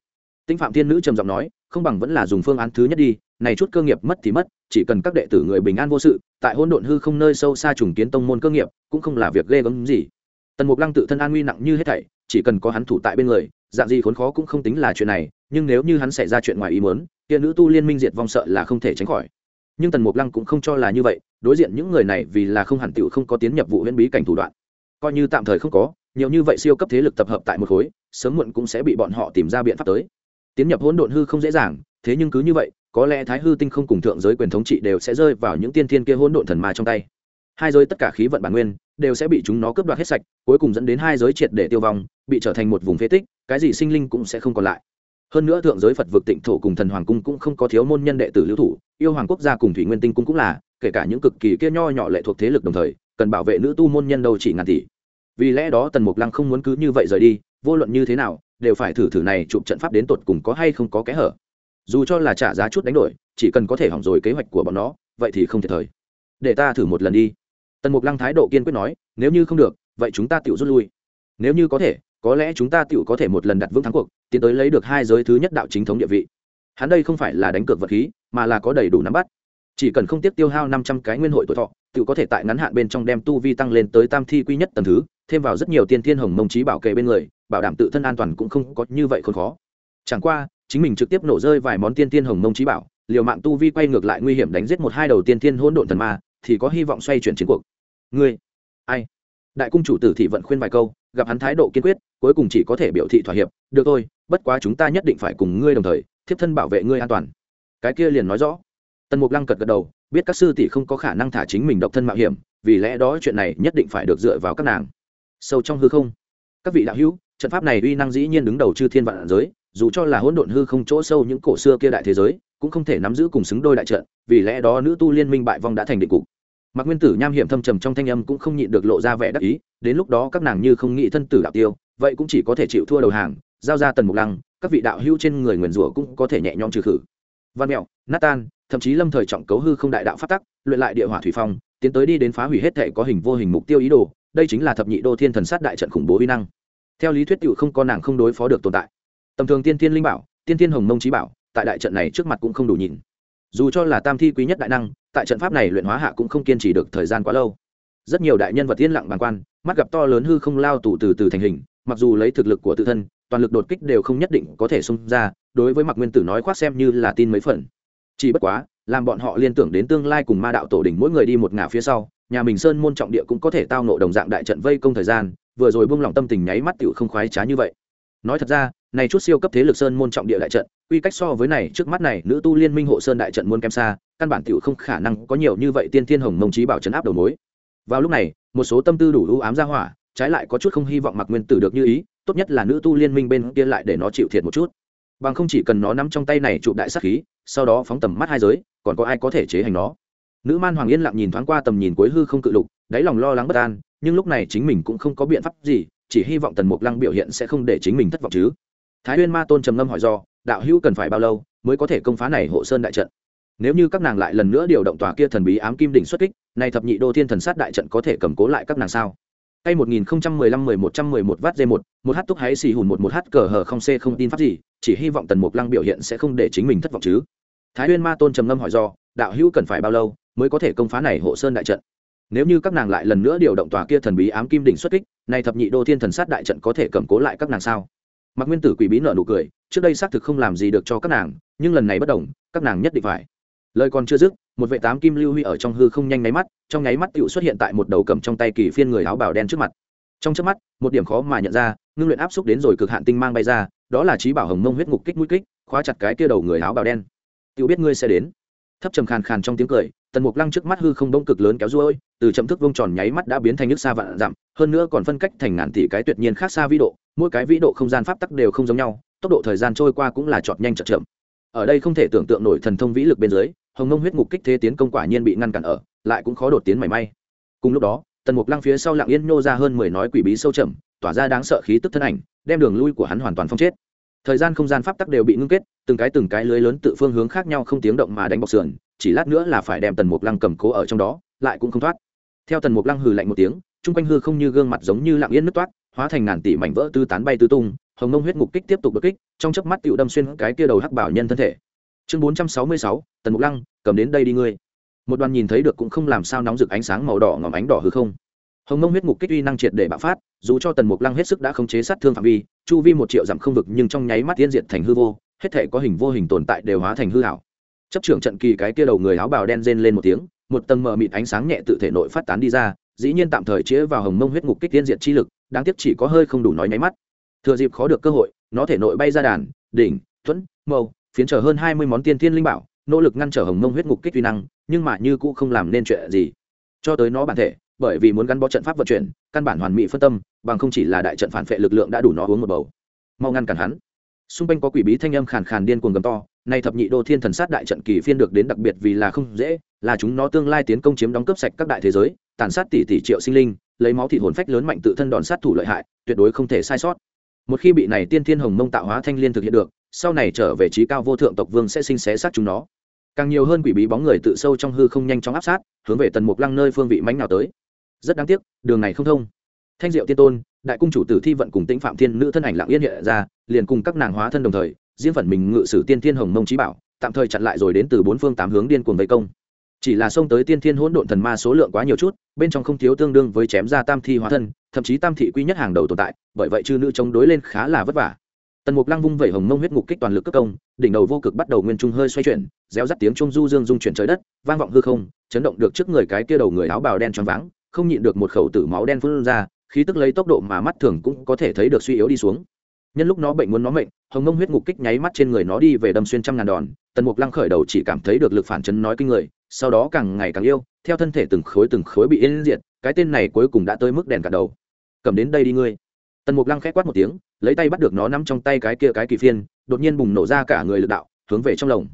Tinh phạm thiên nữ trầm giọng nói, không bằng vẫn là dùng phương án thứ nhất đi, này chút cơ nghiệp mất thì mất, chỉ cần các đệ tử người bình an vô sự, tại hôn độn hư không nơi sâu xa trùng kiến tông môn cơ nghiệp, cũng không là việc ghê gớm gì. Tần mục lăng tự thân an nguy nặng như hết thảy chỉ cần có hắn thủ tại bên người, dạng gì khốn khó cũng không tính là chuyện này, nhưng nếu như hắn xảy ra chuyện ngoài ý muốn, kia nữ tu liên minh diệt vong sợ là không thể tránh khỏi. Nhưng tần mục lăng cũng không cho là như vậy, đối diện những người này vì là không hẳn tựu không có tiến nhập vụ huyễn bí cảnh thủ đoạn. Coi như tạm thời không có, nhiều như vậy siêu cấp thế lực tập hợp tại một khối, sớm muộn cũng sẽ bị bọn họ tìm ra biện pháp tới. Tiến nhập hỗn độn hư không dễ dàng, thế nhưng cứ như vậy, có lẽ thái hư tinh không cùng thượng giới quyền thống trị đều sẽ rơi vào những tiên thiên kia hỗn độn thần ma trong tay. Hai giới tất cả khí vận bản nguyên, đều sẽ bị chúng nó cướp đoạt hết sạch, cuối cùng dẫn đến hai giới triệt để tiêu vong bị trở thành một vùng phế tích, cái gì sinh linh cũng sẽ không còn lại. Hơn nữa thượng giới phật vực tịnh thổ cùng thần hoàng cung cũng không có thiếu môn nhân đệ tử lưu thủ, yêu hoàng quốc gia cùng thủy nguyên tinh cung cũng là, kể cả những cực kỳ kia nho nhỏ lệ thuộc thế lực đồng thời, cần bảo vệ nữ tu môn nhân đâu chỉ ngàn tỷ. Vì lẽ đó tần mục lăng không muốn cứ như vậy rời đi, vô luận như thế nào, đều phải thử thử này chụp trận pháp đến tột cùng có hay không có kẽ hở. Dù cho là trả giá chút đánh đổi, chỉ cần có thể hỏng rồi kế hoạch của bọn nó, vậy thì không thể thời. Để ta thử một lần đi. Tần mục lăng thái độ kiên quyết nói, nếu như không được, vậy chúng ta tự rút lui. Nếu như có thể có lẽ chúng ta Tựu có thể một lần đặt vững thắng cuộc, tiến tới lấy được hai giới thứ nhất đạo chính thống địa vị. Hắn đây không phải là đánh cược vật khí, mà là có đầy đủ nắm bắt. Chỉ cần không tiếp tiêu hao năm trăm cái nguyên hội tuổi thọ, Tựu có thể tại ngắn hạn bên trong đem tu vi tăng lên tới tam thi quy nhất tầng thứ, thêm vào rất nhiều tiên thiên hồng mông trí bảo kề bên người, bảo đảm tự thân an toàn cũng không có như vậy khốn khó. Chẳng qua, chính mình trực tiếp nổ rơi vài món tiên tiên hồng mông trí bảo, liều mạng tu vi quay ngược lại nguy hiểm đánh giết một hai đầu tiên tiên hỗn độn thần ma, thì có hy vọng xoay chuyển chiến cuộc. Ngươi, ai? Đại cung chủ tử thị vận khuyên vài câu gặp hắn thái độ kiên quyết, cuối cùng chỉ có thể biểu thị thỏa hiệp, được thôi, bất quá chúng ta nhất định phải cùng ngươi đồng thời, thiếp thân bảo vệ ngươi an toàn. Cái kia liền nói rõ. Tần mục lăng cật gật đầu, biết các sư tỷ không có khả năng thả chính mình độc thân mạo hiểm, vì lẽ đó chuyện này nhất định phải được dựa vào các nàng. Sâu trong hư không, các vị đạo hữu, trận pháp này uy năng dĩ nhiên đứng đầu chư thiên vạn giới, dù cho là hỗn độn hư không chỗ sâu những cổ xưa kia đại thế giới, cũng không thể nắm giữ cùng xứng đôi đại trận, vì lẽ đó nữ tu liên minh bại vong đã thành định cục mặc nguyên tử nham hiểm thâm trầm trong thanh âm cũng không nhịn được lộ ra vẻ đắc ý đến lúc đó các nàng như không nghĩ thân tử đạo tiêu vậy cũng chỉ có thể chịu thua đầu hàng giao ra tần mục lăng các vị đạo hữu trên người nguyền rủa cũng có thể nhẹ nhõm trừ khử. Văn mẹo tan, thậm chí lâm thời trọng cấu hư không đại đạo phát tắc luyện lại địa hỏa thủy phong tiến tới đi đến phá hủy hết thể có hình vô hình mục tiêu ý đồ đây chính là thập nhị đô thiên thần sát đại trận khủng bố uy năng. Theo lý thuyết cựu không có nàng không đối phó được tồn tại. Tầm thường tiên thiên linh bảo tiên thiên hồng mông trí bảo tại đại trận này trước mặt cũng không đủ nhìn. Dù cho là tam thi quý nhất đại năng tại trận pháp này luyện hóa hạ cũng không kiên trì được thời gian quá lâu. Rất nhiều đại nhân vật yên lặng bàng quan, mắt gặp to lớn hư không lao tù từ từ thành hình, mặc dù lấy thực lực của tự thân, toàn lực đột kích đều không nhất định có thể xông ra, đối với mặc nguyên tử nói khoác xem như là tin mấy phần. Chỉ bất quá, làm bọn họ liên tưởng đến tương lai cùng ma đạo tổ đỉnh mỗi người đi một ngả phía sau, nhà mình sơn môn trọng địa cũng có thể tao nộ đồng dạng đại trận vây công thời gian, vừa rồi buông lỏng tâm tình nháy mắt tiểu không khoái trá như vậy. Nói thật ra, này chút siêu cấp thế lực sơn môn trọng địa đại trận quy cách so với này, trước mắt này, nữ tu liên minh hộ sơn đại trận muôn kem xa, căn bản tiểu không khả năng có nhiều như vậy tiên thiên hồng mông trí bảo trấn áp đầu mối. Vào lúc này, một số tâm tư đủ ưu ám ra hỏa, trái lại có chút không hy vọng mặc nguyên tử được như ý, tốt nhất là nữ tu liên minh bên kia lại để nó chịu thiệt một chút. Bằng không chỉ cần nó nắm trong tay này chụp đại sắc khí, sau đó phóng tầm mắt hai giới, còn có ai có thể chế hành nó? Nữ man hoàng yên lặng nhìn thoáng qua tầm nhìn cuối hư không cự lục, đáy lòng lo lắng bất an, nhưng lúc này chính mình cũng không có biện pháp gì, chỉ hy vọng tần mục lăng biểu hiện sẽ không để chính mình thất vọng chứ. Thái huyên ma tôn trầm ngâm hỏi do đạo hữu cần phải bao lâu mới có thể công phá này hộ sơn đại trận nếu như các nàng lại lần nữa điều động tòa kia thần bí ám kim đỉnh xuất kích này thập nhị đô thiên thần sát đại trận có thể cầm cố lại các nàng sao Cây 1015 1111 vát D1, một h túc hái xì hùn một một h cờ hờ không c không tin pháp gì, chỉ hy vọng Tần Mục Lăng biểu hiện sẽ không để chính mình thất vọng chứ. Thái Huyên Ma Tôn trầm ngâm hỏi do, đạo hữu cần phải bao lâu mới có thể công phá này hộ sơn đại trận? Nếu như các nàng lại lần nữa điều động tòa kia thần bí ám kim đỉnh xuất kích, này thập nhị đô thiên thần sát đại trận có thể cầm cố lại các nàng sao? Mặc Nguyên Tử quỷ bí nở nụ cười, trước đây xác thực không làm gì được cho các nàng, nhưng lần này bất đồng, các nàng nhất định phải. Lời còn chưa dứt, một vệ tám kim lưu huy ở trong hư không nhanh nháy mắt, trong nháy mắt tựu xuất hiện tại một đầu cầm trong tay kỳ phiên người áo bào đen trước mặt. Trong chớp mắt một điểm khó mà nhận ra ngưng luyện áp xúc đến rồi cực hạn tinh mang bay ra đó là trí bảo hồng mông huyết ngục kích mũi kích khóa chặt cái kia đầu người áo bào đen. Tựu biết ngươi sẽ đến. Thấp trầm khàn khàn trong tiếng cười tần mục lăng trước mắt hư không bông cực lớn kéo ruôi, từ chậm thức vông tròn nháy mắt đã biến thành nước xa vạn dặm, hơn nữa còn phân cách thành ngàn tỷ cái tuyệt nhiên khác xa vĩ độ, mỗi cái vĩ độ không gian pháp tắc đều không giống nhau, tốc độ thời gian trôi qua cũng là chọt nhanh chậm chậm. Ở đây không thể tưởng tượng nổi thần thông vĩ lực bên dưới, hồng ngông huyết ngục kích thế tiến công quả nhiên bị ngăn cản ở, lại cũng khó đột tiến mảy may. Cùng lúc đó, tần mục lăng phía sau lặng yên nhô ra hơn mười nói quỷ bí sâu chậm, tỏa ra đáng sợ khí tức thân ảnh, đem đường lui của hắn hoàn toàn phong chết. Thời gian không gian pháp tắc đều bị ngưng kết, từng cái từng cái lưới lớn tự phương hướng khác nhau không tiếng động mà đánh bọc sườn chỉ lát nữa là phải đem tần mục lăng cầm cố ở trong đó, lại cũng không thoát. Theo tần mục lăng hừ lạnh một tiếng, chung quanh hư không như gương mặt giống như lặng yên nứt toát, hóa thành ngàn tỷ mảnh vỡ tư tán bay tứ tung, hồng mông huyết ngục kích tiếp tục đột kích, trong chớp mắt tựu đâm xuyên cái kia đầu hắc bảo nhân thân thể. Chương bốn trăm sáu mươi sáu, tần mục lăng, cầm đến đây đi ngươi. Một đoàn nhìn thấy được cũng không làm sao nóng rực ánh sáng màu đỏ ngòm ánh đỏ hư không. Hồng mông huyết ngục kích uy năng triệt để bạo phát, dù cho tần mục lăng hết sức đã khống chế sát thương phạm vi, chu vi một triệu dặm không vực nhưng trong nháy mắt tiến diện thành hư vô, hết thể có hình vô hình tồn tại đều hóa thành hư hảo chấp trưởng trận kỳ cái kia đầu người áo bào đen rên lên một tiếng, một tầng mờ mịt ánh sáng nhẹ tự thể nội phát tán đi ra, dĩ nhiên tạm thời chĩa vào hồng mông huyết ngục kích tiên diệt chi lực, đáng tiếc chỉ có hơi không đủ nói nháy mắt. Thừa dịp khó được cơ hội, nó thể nội bay ra đàn, đỉnh, thuẫn, mâu, phiến trở hơn hai mươi món tiên thiên linh bảo, nỗ lực ngăn trở hồng mông huyết ngục kích uy năng, nhưng mà như cũ không làm nên chuyện gì. Cho tới nó bản thể, bởi vì muốn gắn bó trận pháp vận chuyển, căn bản hoàn mỹ phân tâm, bằng không chỉ là đại trận phản phệ lực lượng đã đủ nó uống một bầu. Mau ngăn cản hắn xung quanh có quỷ bí thanh âm khàn khàn điên cuồng gầm to, nay thập nhị đô thiên thần sát đại trận kỳ phiên được đến đặc biệt vì là không dễ, là chúng nó tương lai tiến công chiếm đóng cướp sạch các đại thế giới, tàn sát tỷ tỷ triệu sinh linh, lấy máu thịt hồn phách lớn mạnh tự thân đòn sát thủ lợi hại, tuyệt đối không thể sai sót. Một khi bị này tiên thiên hồng mông tạo hóa thanh liên thực hiện được, sau này trở về trí cao vô thượng tộc vương sẽ sinh xé sát chúng nó. Càng nhiều hơn quỷ bí bóng người tự sâu trong hư không nhanh chóng áp sát, hướng về tần mục lăng nơi phương vị mánh nào tới. Rất đáng tiếc, đường này không thông. Thanh diệu tiên tôn đại cung chủ tử thi vận cùng tĩnh phạm thiên nữ thân ảnh lặng yên hiện ra, liền cùng các nàng hóa thân đồng thời riêng phần mình ngự sử tiên thiên hồng mông trí bảo, tạm thời chặn lại rồi đến từ bốn phương tám hướng điên cuồng vây công. Chỉ là xông tới tiên thiên hỗn độn thần ma số lượng quá nhiều chút, bên trong không thiếu tương đương với chém ra tam thi hóa thân, thậm chí tam thị quy nhất hàng đầu tồn tại, bởi vậy chư nữ chống đối lên khá là vất vả. Tần mục lăng vung vẩy hồng mông huyết ngục kích toàn lực cất công, đỉnh đầu vô cực bắt đầu nguyên trung hơi xoay chuyển, réo rắt tiếng trung du dương dung chuyển trời đất, vang vọng hư không, chấn động được trước người cái kia đầu người áo bào đen tròn váng, không nhịn được một khẩu tử máu đen phun ra khí tức lấy tốc độ mà mắt thường cũng có thể thấy được suy yếu đi xuống. Nhân lúc nó bệnh muốn nó mệnh, hồng mông huyết ngục kích nháy mắt trên người nó đi về đâm xuyên trăm ngàn đòn, tần mục lăng khởi đầu chỉ cảm thấy được lực phản chấn nói kinh người, sau đó càng ngày càng yêu, theo thân thể từng khối từng khối bị yên diệt, cái tên này cuối cùng đã tới mức đèn cả đầu. Cầm đến đây đi ngươi. Tần mục lăng khẽ quát một tiếng, lấy tay bắt được nó nắm trong tay cái kia cái kỳ phiên, đột nhiên bùng nổ ra cả người lực đạo, hướng về trong lồng.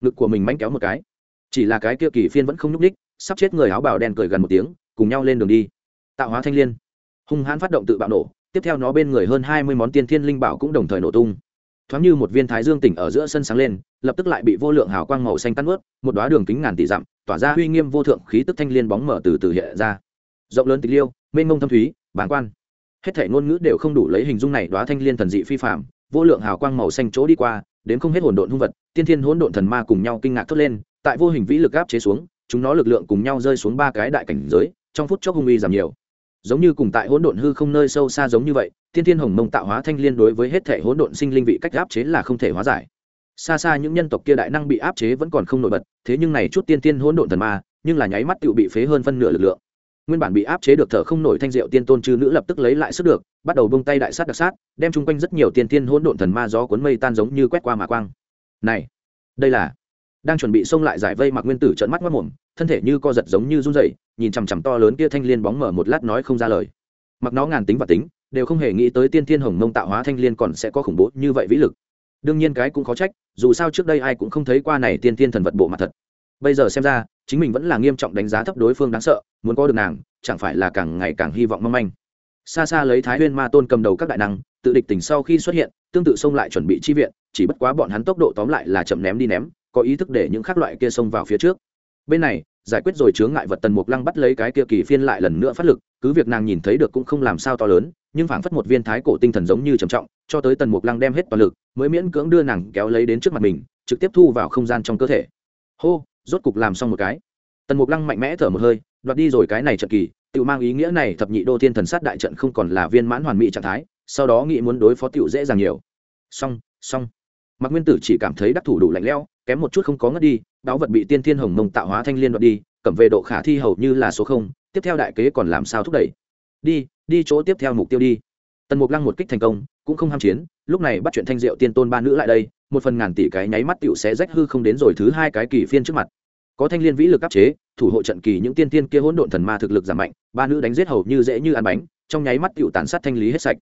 Ngực của mình mánh kéo một cái. Chỉ là cái kia kỳ phiên vẫn không nhúc ních sắp chết người áo bào đen cười gần một tiếng, cùng nhau lên đường đi. Tạo hóa thanh l i ê n hung hãn phát động tự bạo nổ, tiếp theo nó bên người hơn hai mươi món tiên thiên linh bảo cũng đồng thời nổ tung. Thoáng như một viên thái dương tỉnh ở giữa sân sáng lên, lập tức lại bị vô lượng hào quang màu xanh cắt ướt một đoá đường kính ngàn tỷ dặm, tỏa ra uy nghiêm vô thượng khí tức thanh liên bóng mở từ từ hiện ra. Rộng lớn tịch liêu, mênh mông thâm thúy bản quan. Hết thể ngôn ngữ đều không đủ lấy hình dung này đoá thanh liên thần dị phi phạm vô lượng hào quang màu xanh chỗ đi qua, đến không hết hỗn độn hung vật, tiên thiên hỗn độn thần ma cùng nhau kinh ngạc thốt lên, tại vô hình vĩ lực áp chế xuống, chúng nó lực lượng cùng nhau rơi xuống ba cái đại cảnh giới, trong phút chốc hung uy giảm nhiều giống như cùng tại hỗn độn hư không nơi sâu xa giống như vậy tiên thiên hồng mông tạo hóa thanh liên đối với hết thể hỗn độn sinh linh vị cách áp chế là không thể hóa giải. Xa xa những nhân tộc kia đại năng bị áp chế vẫn còn không nổi bật, thế nhưng này chút tiên thiên hỗn độn thần ma, nhưng là nháy mắt tự bị phế hơn phân nửa lực lượng. Nguyên bản bị áp chế được thở không nổi thanh diệu tiên tôn chư nữ lập tức lấy lại sức được, bắt đầu bông tay đại sát đặc sát, đem chung quanh rất nhiều tiên tiên hỗn độn thần ma gió cuốn mây tan giống như quét qua mà quang. Này, đây là đang chuẩn bị xông lại giải vây mặc nguyên tử trợn mắt mất mồm thân thể như co giật giống như run rẩy, nhìn chằm chằm to lớn kia thanh liên bóng mở một lát nói không ra lời. Mặc nó ngàn tính và tính, đều không hề nghĩ tới tiên thiên hồng mông tạo hóa thanh liên còn sẽ có khủng bố như vậy vĩ lực. Đương nhiên cái cũng khó trách, dù sao trước đây ai cũng không thấy qua này tiên thiên thần vật bộ mặt thật. Bây giờ xem ra, chính mình vẫn là nghiêm trọng đánh giá thấp đối phương đáng sợ, muốn có được nàng, chẳng phải là càng ngày càng hy vọng mong manh. Xa xa lấy thái huyên ma tôn cầm đầu các đại năng, tự địch tình sau khi xuất hiện, tương tự xông lại chuẩn bị chi viện, chỉ bất quá bọn hắn tốc độ tóm lại là chậm ném đi ném có ý thức để những khác loại kia xông vào phía trước. Bên này, giải quyết rồi chướng ngại vật tần mục lăng bắt lấy cái kia kỳ phiên lại lần nữa phát lực, cứ việc nàng nhìn thấy được cũng không làm sao to lớn, nhưng phảng phất một viên thái cổ tinh thần giống như trầm trọng, cho tới tần mục lăng đem hết toàn lực, mới miễn cưỡng đưa nàng kéo lấy đến trước mặt mình, trực tiếp thu vào không gian trong cơ thể. Hô, rốt cục làm xong một cái. Tần mục lăng mạnh mẽ thở một hơi, đoạt đi rồi cái này trận kỳ, tự mang ý nghĩa này thập nhị đô thiên thần sát đại trận không còn là viên mãn hoàn mỹ trạng thái, sau đó nghĩ muốn đối phó tiểu dễ dàng nhiều. Song song mạc nguyên tử chỉ cảm thấy đắc thủ đủ lạnh lẽo kém một chút không có ngất đi đáo vật bị tiên thiên hồng mông tạo hóa thanh liên đoạt đi cầm về độ khả thi hầu như là số không, tiếp theo đại kế còn làm sao thúc đẩy? Đi đi chỗ tiếp theo mục tiêu đi. Tần mục lăng một kích thành công, cũng không ham chiến, lúc này bắt chuyện thanh diệu tiên tôn ba nữ lại đây, một phần ngàn tỷ cái nháy mắt tiểu sẽ rách hư không đến rồi thứ hai cái kỳ phiên trước mặt. Có thanh liên vĩ lực áp chế, thủ hộ trận kỳ những tiên tiên kia hỗn độn thần ma thực lực giảm mạnh, ba nữ đánh giết hầu như dễ như ăn bánh, trong nháy mắt tiểu tàn sát thanh lý hết sạch.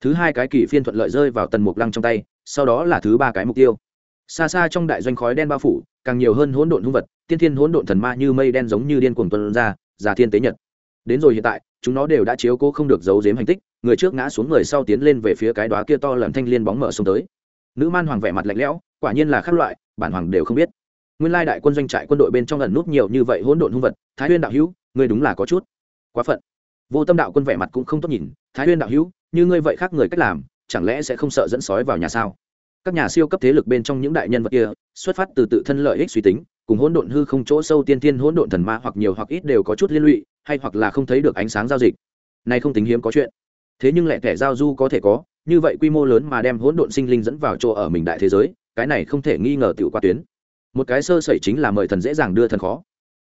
Thứ hai cái kỳ phiên thuận lợi rơi vào tần mục lăng trong tay, sau đó là thứ ba cái mục tiêu xa xa trong đại doanh khói đen bao phủ, càng nhiều hơn hỗn độn hung vật, tiên thiên hỗn độn thần ma như mây đen giống như điên cuồng tuân ra già thiên tế nhật. Đến rồi hiện tại, chúng nó đều đã chiếu cố không được giấu giếm hành tích, người trước ngã xuống, người sau tiến lên về phía cái đóa kia to lần thanh liên bóng mở xuống tới. Nữ man hoàng vẻ mặt lạnh lẽo, quả nhiên là khác loại, bản hoàng đều không biết. Nguyên lai đại quân doanh trại quân đội bên trong lần nút nhiều như vậy hỗn độn hung vật, thái huyên đạo hữu, ngươi đúng là có chút quá phận. Vô tâm đạo quân vẻ mặt cũng không tốt nhìn, thái huyên đạo hữu, như ngươi vậy khác người cách làm, chẳng lẽ sẽ không sợ dẫn sói vào nhà sao? Các nhà siêu cấp thế lực bên trong những đại nhân vật kia, xuất phát từ tự thân lợi ích suy tính, cùng hỗn độn hư không chỗ sâu tiên tiên hỗn độn thần ma hoặc nhiều hoặc ít đều có chút liên lụy, hay hoặc là không thấy được ánh sáng giao dịch. Này không tính hiếm có chuyện. Thế nhưng lẽ kẻ giao du có thể có, như vậy quy mô lớn mà đem hỗn độn sinh linh dẫn vào chỗ ở mình đại thế giới, cái này không thể nghi ngờ tiểu qua tuyến. Một cái sơ sẩy chính là mời thần dễ dàng đưa thần khó.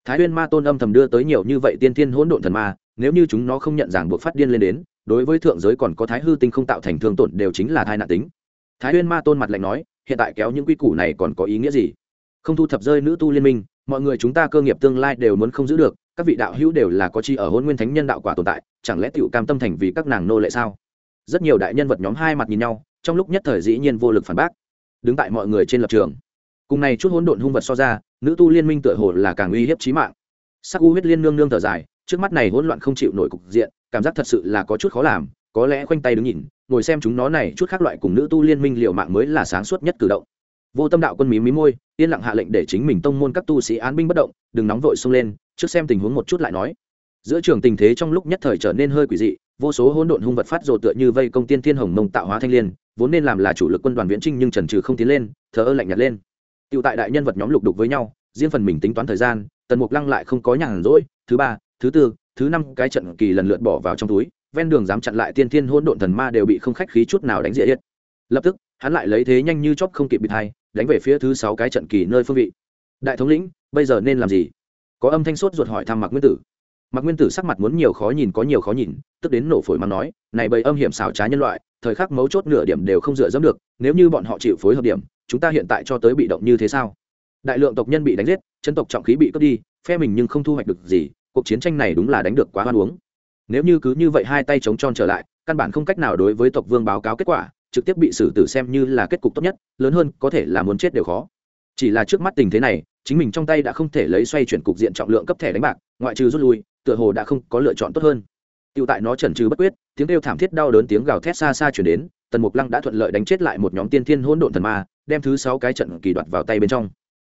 Thái nguyên ma tôn âm thầm đưa tới nhiều như vậy tiên thiên hỗn độn thần ma, nếu như chúng nó không nhận ràng buộc phát điên lên đến, đối với thượng giới còn có thái hư tinh không tạo thành thương tổn đều chính là thai nạn tính thái huyên ma tôn mặt lạnh nói, hiện tại kéo những quy củ này còn có ý nghĩa gì? Không thu thập rơi nữ tu liên minh, mọi người chúng ta cơ nghiệp tương lai đều muốn không giữ được, các vị đạo hữu đều là có chi ở hôn nguyên thánh nhân đạo quả tồn tại, chẳng lẽ tiểu cam tâm thành vì các nàng nô lệ sao? Rất nhiều đại nhân vật nhóm hai mặt nhìn nhau, trong lúc nhất thời dĩ nhiên vô lực phản bác. Đứng tại mọi người trên lập trường. Cùng này chút hỗn độn hung vật so ra, nữ tu liên minh tựa hồ là càng uy hiếp chí mạng. Sắc u huyết liên nương nương thở dài, trước mắt này hỗn loạn không chịu nổi cục diện, cảm giác thật sự là có chút khó làm có lẽ khoanh tay đứng nhìn ngồi xem chúng nó này chút khác loại cùng nữ tu liên minh liệu mạng mới là sáng suốt nhất cử động. Vô tâm đạo quân mí mí môi yên lặng hạ lệnh để chính mình tông môn các tu sĩ án binh bất động đừng nóng vội xông lên trước xem tình huống một chút lại nói. Giữa trường tình thế trong lúc nhất thời trở nên hơi quỷ dị vô số hỗn độn hung vật phát rồ tựa như vây công tiên thiên hồng mông tạo hóa thanh liên vốn nên làm là chủ lực quân đoàn viễn trinh nhưng trần trừ không tiến lên thờ ơ lạnh nhạt lên. Tiểu tại đại nhân vật nhóm lục đục với nhau, riêng phần mình tính toán thời gian, Tần Mục Lăng lại không có nhàn rỗi, thứ ba, thứ tư, thứ năm cái trận kỳ lần lượt bỏ vào trong túi, ven đường dám chặn lại tiên thiên hỗn độn thần ma đều bị không khách khí chút nào đánh dễ hết. Lập tức, hắn lại lấy thế nhanh như chóp không kịp bị thay đánh về phía thứ sáu cái trận kỳ nơi phương vị. Đại thống lĩnh bây giờ nên làm gì? Có âm thanh sốt ruột hỏi thăm mạc nguyên tử. Mạc nguyên tử sắc mặt muốn nhiều khó nhìn có nhiều khó nhìn tức đến nổ phổi mà nói này bầy âm hiểm xảo trá nhân loại thời khắc mấu chốt nửa điểm đều không dựa dẫm được nếu như bọn họ chịu phối hợp điểm chúng ta hiện tại cho tới bị động như thế sao? Đại lượng tộc nhân bị đánh giết chân tộc trọng khí bị cướp đi phe mình nhưng không thu hoạch được gì cuộc chiến tranh này đúng là đánh được quá hoan uống nếu như cứ như vậy hai tay chống tròn trở lại, căn bản không cách nào đối với tộc vương báo cáo kết quả, trực tiếp bị xử tử xem như là kết cục tốt nhất, lớn hơn có thể là muốn chết đều khó. Chỉ là trước mắt tình thế này, chính mình trong tay đã không thể lấy xoay chuyển cục diện trọng lượng cấp thẻ đánh bạc, ngoại trừ rút lui, tựa hồ đã không có lựa chọn tốt hơn. Tựu tại nó chần trừ bất quyết, tiếng kêu thảm thiết đau đớn tiếng gào thét xa xa chuyển đến, tần mục lăng đã thuận lợi đánh chết lại một nhóm tiên thiên hỗn độn thần ma, đem thứ sáu cái trận kỳ đoạt vào tay bên trong.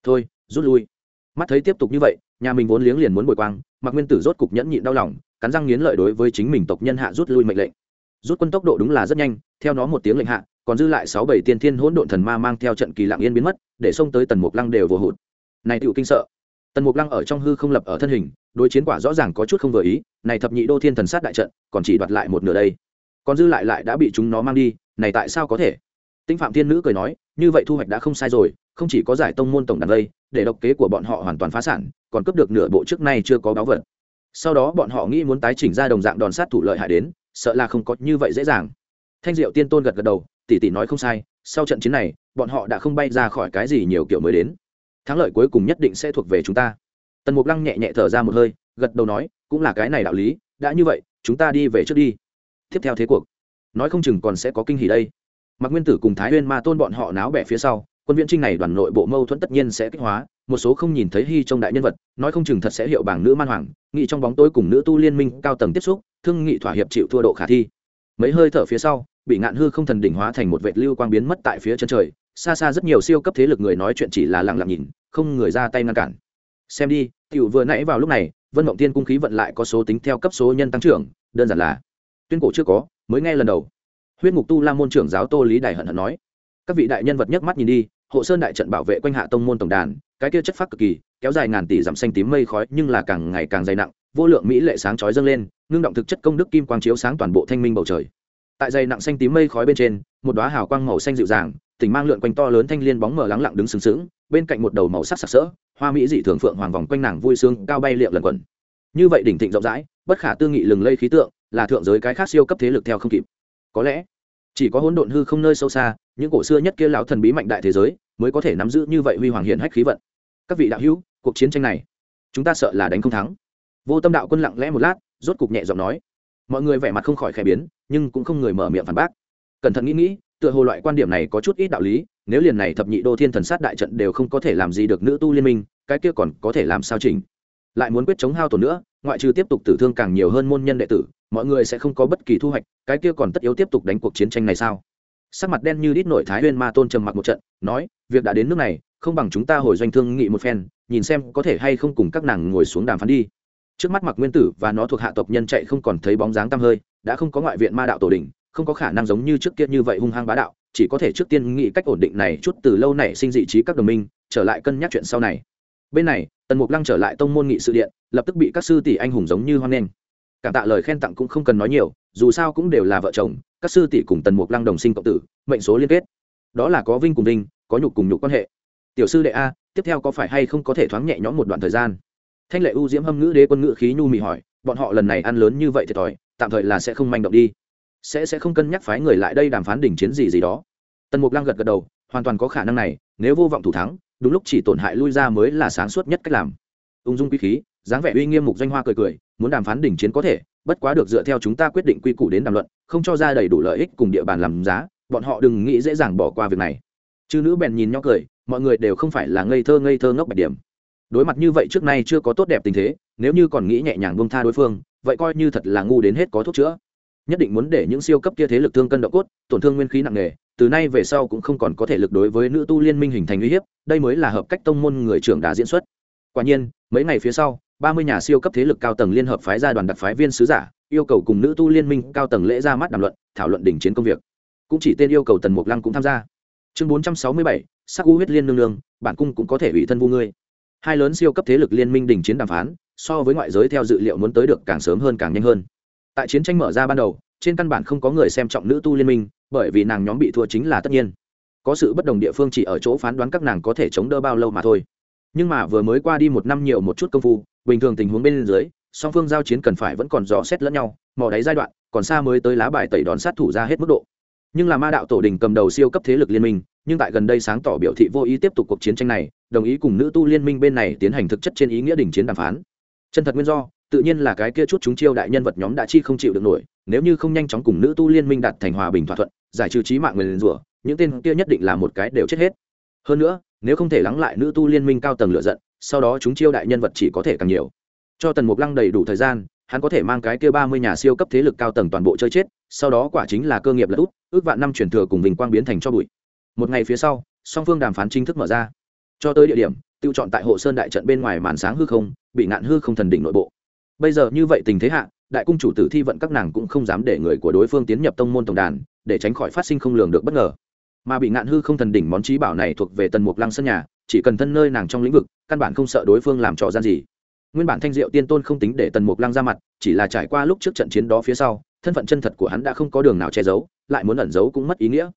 Thôi, rút lui. Mắt thấy tiếp tục như vậy, nhà mình vốn liếng liền muốn bồi quang mặc nguyên tử rốt cục nhẫn nhịn đau lòng, cắn răng nghiến lợi đối với chính mình tộc nhân hạ rút lui mệnh lệnh. Rút quân tốc độ đúng là rất nhanh, theo nó một tiếng lệnh hạ, còn dư lại sáu bảy tiên thiên hỗn độn thần ma mang theo trận kỳ lạng yên biến mất, để xông tới tần mục lăng đều vô hụt. Này tựu kinh sợ. Tần mục lăng ở trong hư không lập ở thân hình, đối chiến quả rõ ràng có chút không vừa ý, này thập nhị đô thiên thần sát đại trận, còn chỉ đoạt lại một nửa đây. Còn dư lại lại đã bị chúng nó mang đi, này tại sao có thể? Tinh phạm thiên nữ cười nói, như vậy thu hoạch đã không sai rồi, không chỉ có giải tông môn tổng đàn lây để độc kế của bọn họ hoàn toàn phá sản, còn cướp được nửa bộ trước nay chưa có báo vật. Sau đó bọn họ nghĩ muốn tái chỉnh ra đồng dạng đòn sát thủ lợi hại đến, sợ là không có như vậy dễ dàng. Thanh diệu tiên tôn gật gật đầu, tỷ tỷ nói không sai, sau trận chiến này, bọn họ đã không bay ra khỏi cái gì nhiều kiểu mới đến. Thắng lợi cuối cùng nhất định sẽ thuộc về chúng ta. Tần mục lăng nhẹ nhẹ thở ra một hơi, gật đầu nói, cũng là cái này đạo lý, đã như vậy, chúng ta đi về trước đi. Tiếp theo thế cuộc, nói không chừng còn sẽ có kinh hỉ đây. Mặc nguyên tử cùng thái huyên ma tôn bọn họ náo bẻ phía sau quân viễn trinh này đoàn nội bộ mâu thuẫn tất nhiên sẽ kích hóa, một số không nhìn thấy hy trong đại nhân vật, nói không chừng thật sẽ hiệu bảng nữ man hoàng nghị trong bóng tối cùng nữ tu liên minh cao tầng tiếp xúc, thương nghị thỏa hiệp chịu thua độ khả thi. Mấy hơi thở phía sau, bị ngạn hư không thần đỉnh hóa thành một vệ lưu quang biến mất tại phía chân trời, xa xa rất nhiều siêu cấp thế lực người nói chuyện chỉ là lặng lặng nhìn, không người ra tay ngăn cản. Xem đi, tiểu vừa nãy vào lúc này, vân mộng tiên cung khí vận lại có số tính theo cấp số nhân tăng trưởng, đơn giản là, tuyên cổ chưa có, mới nghe lần đầu. Huyết ngục tu la môn trưởng giáo tô lý đài hận hận nói, các vị đại nhân vật nhấc mắt nhìn đi hộ sơn đại trận bảo vệ quanh hạ tông môn tổng đàn, cái kia chất phác cực kỳ, kéo dài ngàn tỷ dặm xanh tím mây khói nhưng là càng ngày càng dày nặng, vô lượng mỹ lệ sáng chói dâng lên, ngưng động thực chất công đức kim quang chiếu sáng toàn bộ thanh minh bầu trời. Tại dày nặng xanh tím mây khói bên trên, một đoá hào quang màu xanh dịu dàng tỉnh mang lượn quanh to lớn thanh liên bóng mờ lắng lặng đứng sừng sững, bên cạnh một đầu màu sắc sặc sỡ, hoa mỹ dị thường phượng hoàng vòng quanh nàng vui sướng, cao bay liệm lần quẩn. Như vậy đỉnh thịnh rộng rãi, bất khả tư nghị lừng lây khí tượng, là thượng giới cái khác siêu cấp thế lực theo không kịp. Có lẽ chỉ có hỗn độn hư không nơi sâu xa, những cổ xưa nhất kia lão thần bí mạnh đại thế giới mới có thể nắm giữ như vậy huy hoàng hiển hách khí vận. Các vị đạo hữu, cuộc chiến tranh này, chúng ta sợ là đánh không thắng. Vô tâm đạo quân lặng lẽ một lát, rốt cục nhẹ giọng nói, mọi người vẻ mặt không khỏi khẽ biến, nhưng cũng không người mở miệng phản bác. Cẩn thận nghĩ nghĩ, tựa hồ loại quan điểm này có chút ít đạo lý, nếu liền này thập nhị đô thiên thần sát đại trận đều không có thể làm gì được nữ tu liên minh, cái kia còn có thể làm sao chỉnh? Lại muốn quyết chống hao tổn nữa, ngoại trừ tiếp tục tử thương càng nhiều hơn môn nhân đệ tử, mọi người sẽ không có bất kỳ thu hoạch, cái kia còn tất yếu tiếp tục đánh cuộc chiến tranh này sao? Sắc mặt đen như đít nội thái huyên ma tôn trầm mặc một trận, nói, việc đã đến nước này, không bằng chúng ta hồi doanh thương nghị một phen, nhìn xem có thể hay không cùng các nàng ngồi xuống đàm phán đi. Trước mắt mặc nguyên tử và nó thuộc hạ tộc nhân chạy không còn thấy bóng dáng tăm hơi, đã không có ngoại viện ma đạo tổ đình không có khả năng giống như trước kia như vậy hung hăng bá đạo, chỉ có thể trước tiên nghĩ cách ổn định này chút từ lâu nảy sinh dị trí các đồng minh, trở lại cân nhắc chuyện sau này bên này, tần mục lăng trở lại tông môn nghị sự điện, lập tức bị các sư tỷ anh hùng giống như hoan nghênh. Cảm tạ lời khen tặng cũng không cần nói nhiều, dù sao cũng đều là vợ chồng, các sư tỷ cùng tần mục lăng đồng sinh cộng tử, mệnh số liên kết. Đó là có vinh cùng vinh, có nhục cùng nhục quan hệ. Tiểu sư đệ a, tiếp theo có phải hay không có thể thoáng nhẹ nhõm một đoạn thời gian? Thanh lệ u diễm hâm ngữ đế quân ngữ khí nhu mị hỏi, bọn họ lần này ăn lớn như vậy thiệt thòi tạm thời là sẽ không manh động đi. Sẽ sẽ không cân nhắc phái người lại đây đàm phán đỉnh chiến gì gì đó. Tần mục lăng gật gật đầu, hoàn toàn có khả năng này, nếu vô vọng thủ thắng đúng lúc chỉ tổn hại lui ra mới là sáng suốt nhất cách làm. Ung dung quý khí, dáng vẻ uy nghiêm mục danh hoa cười cười, muốn đàm phán đỉnh chiến có thể, bất quá được dựa theo chúng ta quyết định quy củ đến đàm luận, không cho ra đầy đủ lợi ích cùng địa bàn làm giá, bọn họ đừng nghĩ dễ dàng bỏ qua việc này. Chư nữ bèn nhìn nhau cười, mọi người đều không phải là ngây thơ ngây thơ ngốc bạch điểm. Đối mặt như vậy trước nay chưa có tốt đẹp tình thế, nếu như còn nghĩ nhẹ nhàng bông tha đối phương, vậy coi như thật là ngu đến hết có thuốc chữa. Nhất định muốn để những siêu cấp kia thế lực thương cân độ cốt, tổn thương nguyên khí nặng nề từ nay về sau cũng không còn có thể lực đối với nữ tu liên minh hình thành uy hiếp, đây mới là hợp cách tông môn người trưởng đã diễn xuất. Quả nhiên, mấy ngày phía sau, ba mươi nhà siêu cấp thế lực cao tầng liên hợp phái gia đoàn đặc phái viên sứ giả, yêu cầu cùng nữ tu liên minh cao tầng lễ ra mắt đàm luận, thảo luận đỉnh chiến công việc. Cũng chỉ tên yêu cầu tần mục lăng cũng tham gia. Chương bốn trăm sáu mươi bảy, sắc u huyết liên nương nương, bản cung cũng có thể ủy thân vu ngươi. Hai lớn siêu cấp thế lực liên minh đỉnh chiến đàm phán, so với ngoại giới theo dự liệu muốn tới được càng sớm hơn càng nhanh hơn. Tại chiến tranh mở ra ban đầu trên căn bản không có người xem trọng nữ tu liên minh, bởi vì nàng nhóm bị thua chính là tất nhiên. Có sự bất đồng địa phương chỉ ở chỗ phán đoán các nàng có thể chống đỡ bao lâu mà thôi. Nhưng mà vừa mới qua đi một năm nhiều một chút công phu, bình thường tình huống bên dưới, song phương giao chiến cần phải vẫn còn rõ xét lẫn nhau, mò đáy giai đoạn, còn xa mới tới lá bài tẩy đón sát thủ ra hết mức độ. Nhưng là ma đạo tổ đình cầm đầu siêu cấp thế lực liên minh, nhưng tại gần đây sáng tỏ biểu thị vô ý tiếp tục cuộc chiến tranh này, đồng ý cùng nữ tu liên minh bên này tiến hành thực chất trên ý nghĩa đình chiến đàm phán. Chân thật nguyên do tự nhiên là cái kia chút chúng chiêu đại nhân vật nhóm đã chi không chịu được nổi, nếu như không nhanh chóng cùng nữ tu liên minh đạt thành hòa bình thỏa thuận, giải trừ trí mạng người liền rủa, những tên kia nhất định là một cái đều chết hết. Hơn nữa, nếu không thể lắng lại nữ tu liên minh cao tầng lựa giận, sau đó chúng chiêu đại nhân vật chỉ có thể càng nhiều. Cho tần mục lăng đầy đủ thời gian, hắn có thể mang cái kia ba mươi nhà siêu cấp thế lực cao tầng toàn bộ chơi chết, sau đó quả chính là cơ nghiệp lật út ước vạn năm truyền thừa cùng vinh quang biến thành cho bụi. Một ngày phía sau, song phương đàm phán chính thức mở ra. Cho tới địa điểm tự chọn tại hộ sơn đại trận bên ngoài màn sáng hư không, bị ngạn hư không thần đỉnh nội bộ bây giờ như vậy tình thế hạ, đại cung chủ tử thi vận các nàng cũng không dám để người của đối phương tiến nhập tông môn tổng đàn, để tránh khỏi phát sinh không lường được bất ngờ. Mà bị ngạn hư không thần đỉnh món trí bảo này thuộc về tần mục lăng sân nhà, chỉ cần thân nơi nàng trong lĩnh vực, căn bản không sợ đối phương làm trò gian gì. Nguyên bản thanh diệu tiên tôn không tính để tần mục lăng ra mặt, chỉ là trải qua lúc trước trận chiến đó phía sau, thân phận chân thật của hắn đã không có đường nào che giấu, lại muốn ẩn giấu cũng mất ý nghĩa.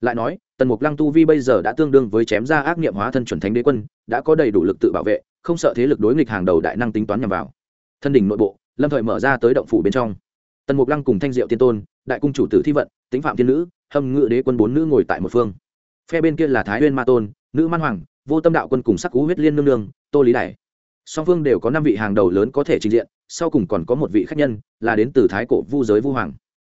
Lại nói, tần mục lăng tu vi bây giờ đã tương đương với chém ra ác nghiệm hóa thân chuẩn thánh đế quân, đã có đầy đủ lực tự bảo vệ, không sợ thế lực đối nghịch hàng đầu đại năng tính toán nhằm vào thân đỉnh nội bộ, lâm thời mở ra tới động phủ bên trong. Tần mục lăng cùng thanh diệu tiên tôn, đại cung chủ tử thi vận tính phạm thiên nữ, hâm ngự đế quân bốn nữ ngồi tại một phương. Phe bên kia là thái huyên ma tôn, nữ man hoàng, vô tâm đạo quân cùng sắc cú huyết liên nương nương, tô lý đại song phương đều có năm vị hàng đầu lớn có thể trình diện, sau cùng còn có một vị khách nhân, là đến từ thái cổ vu giới vu hoàng.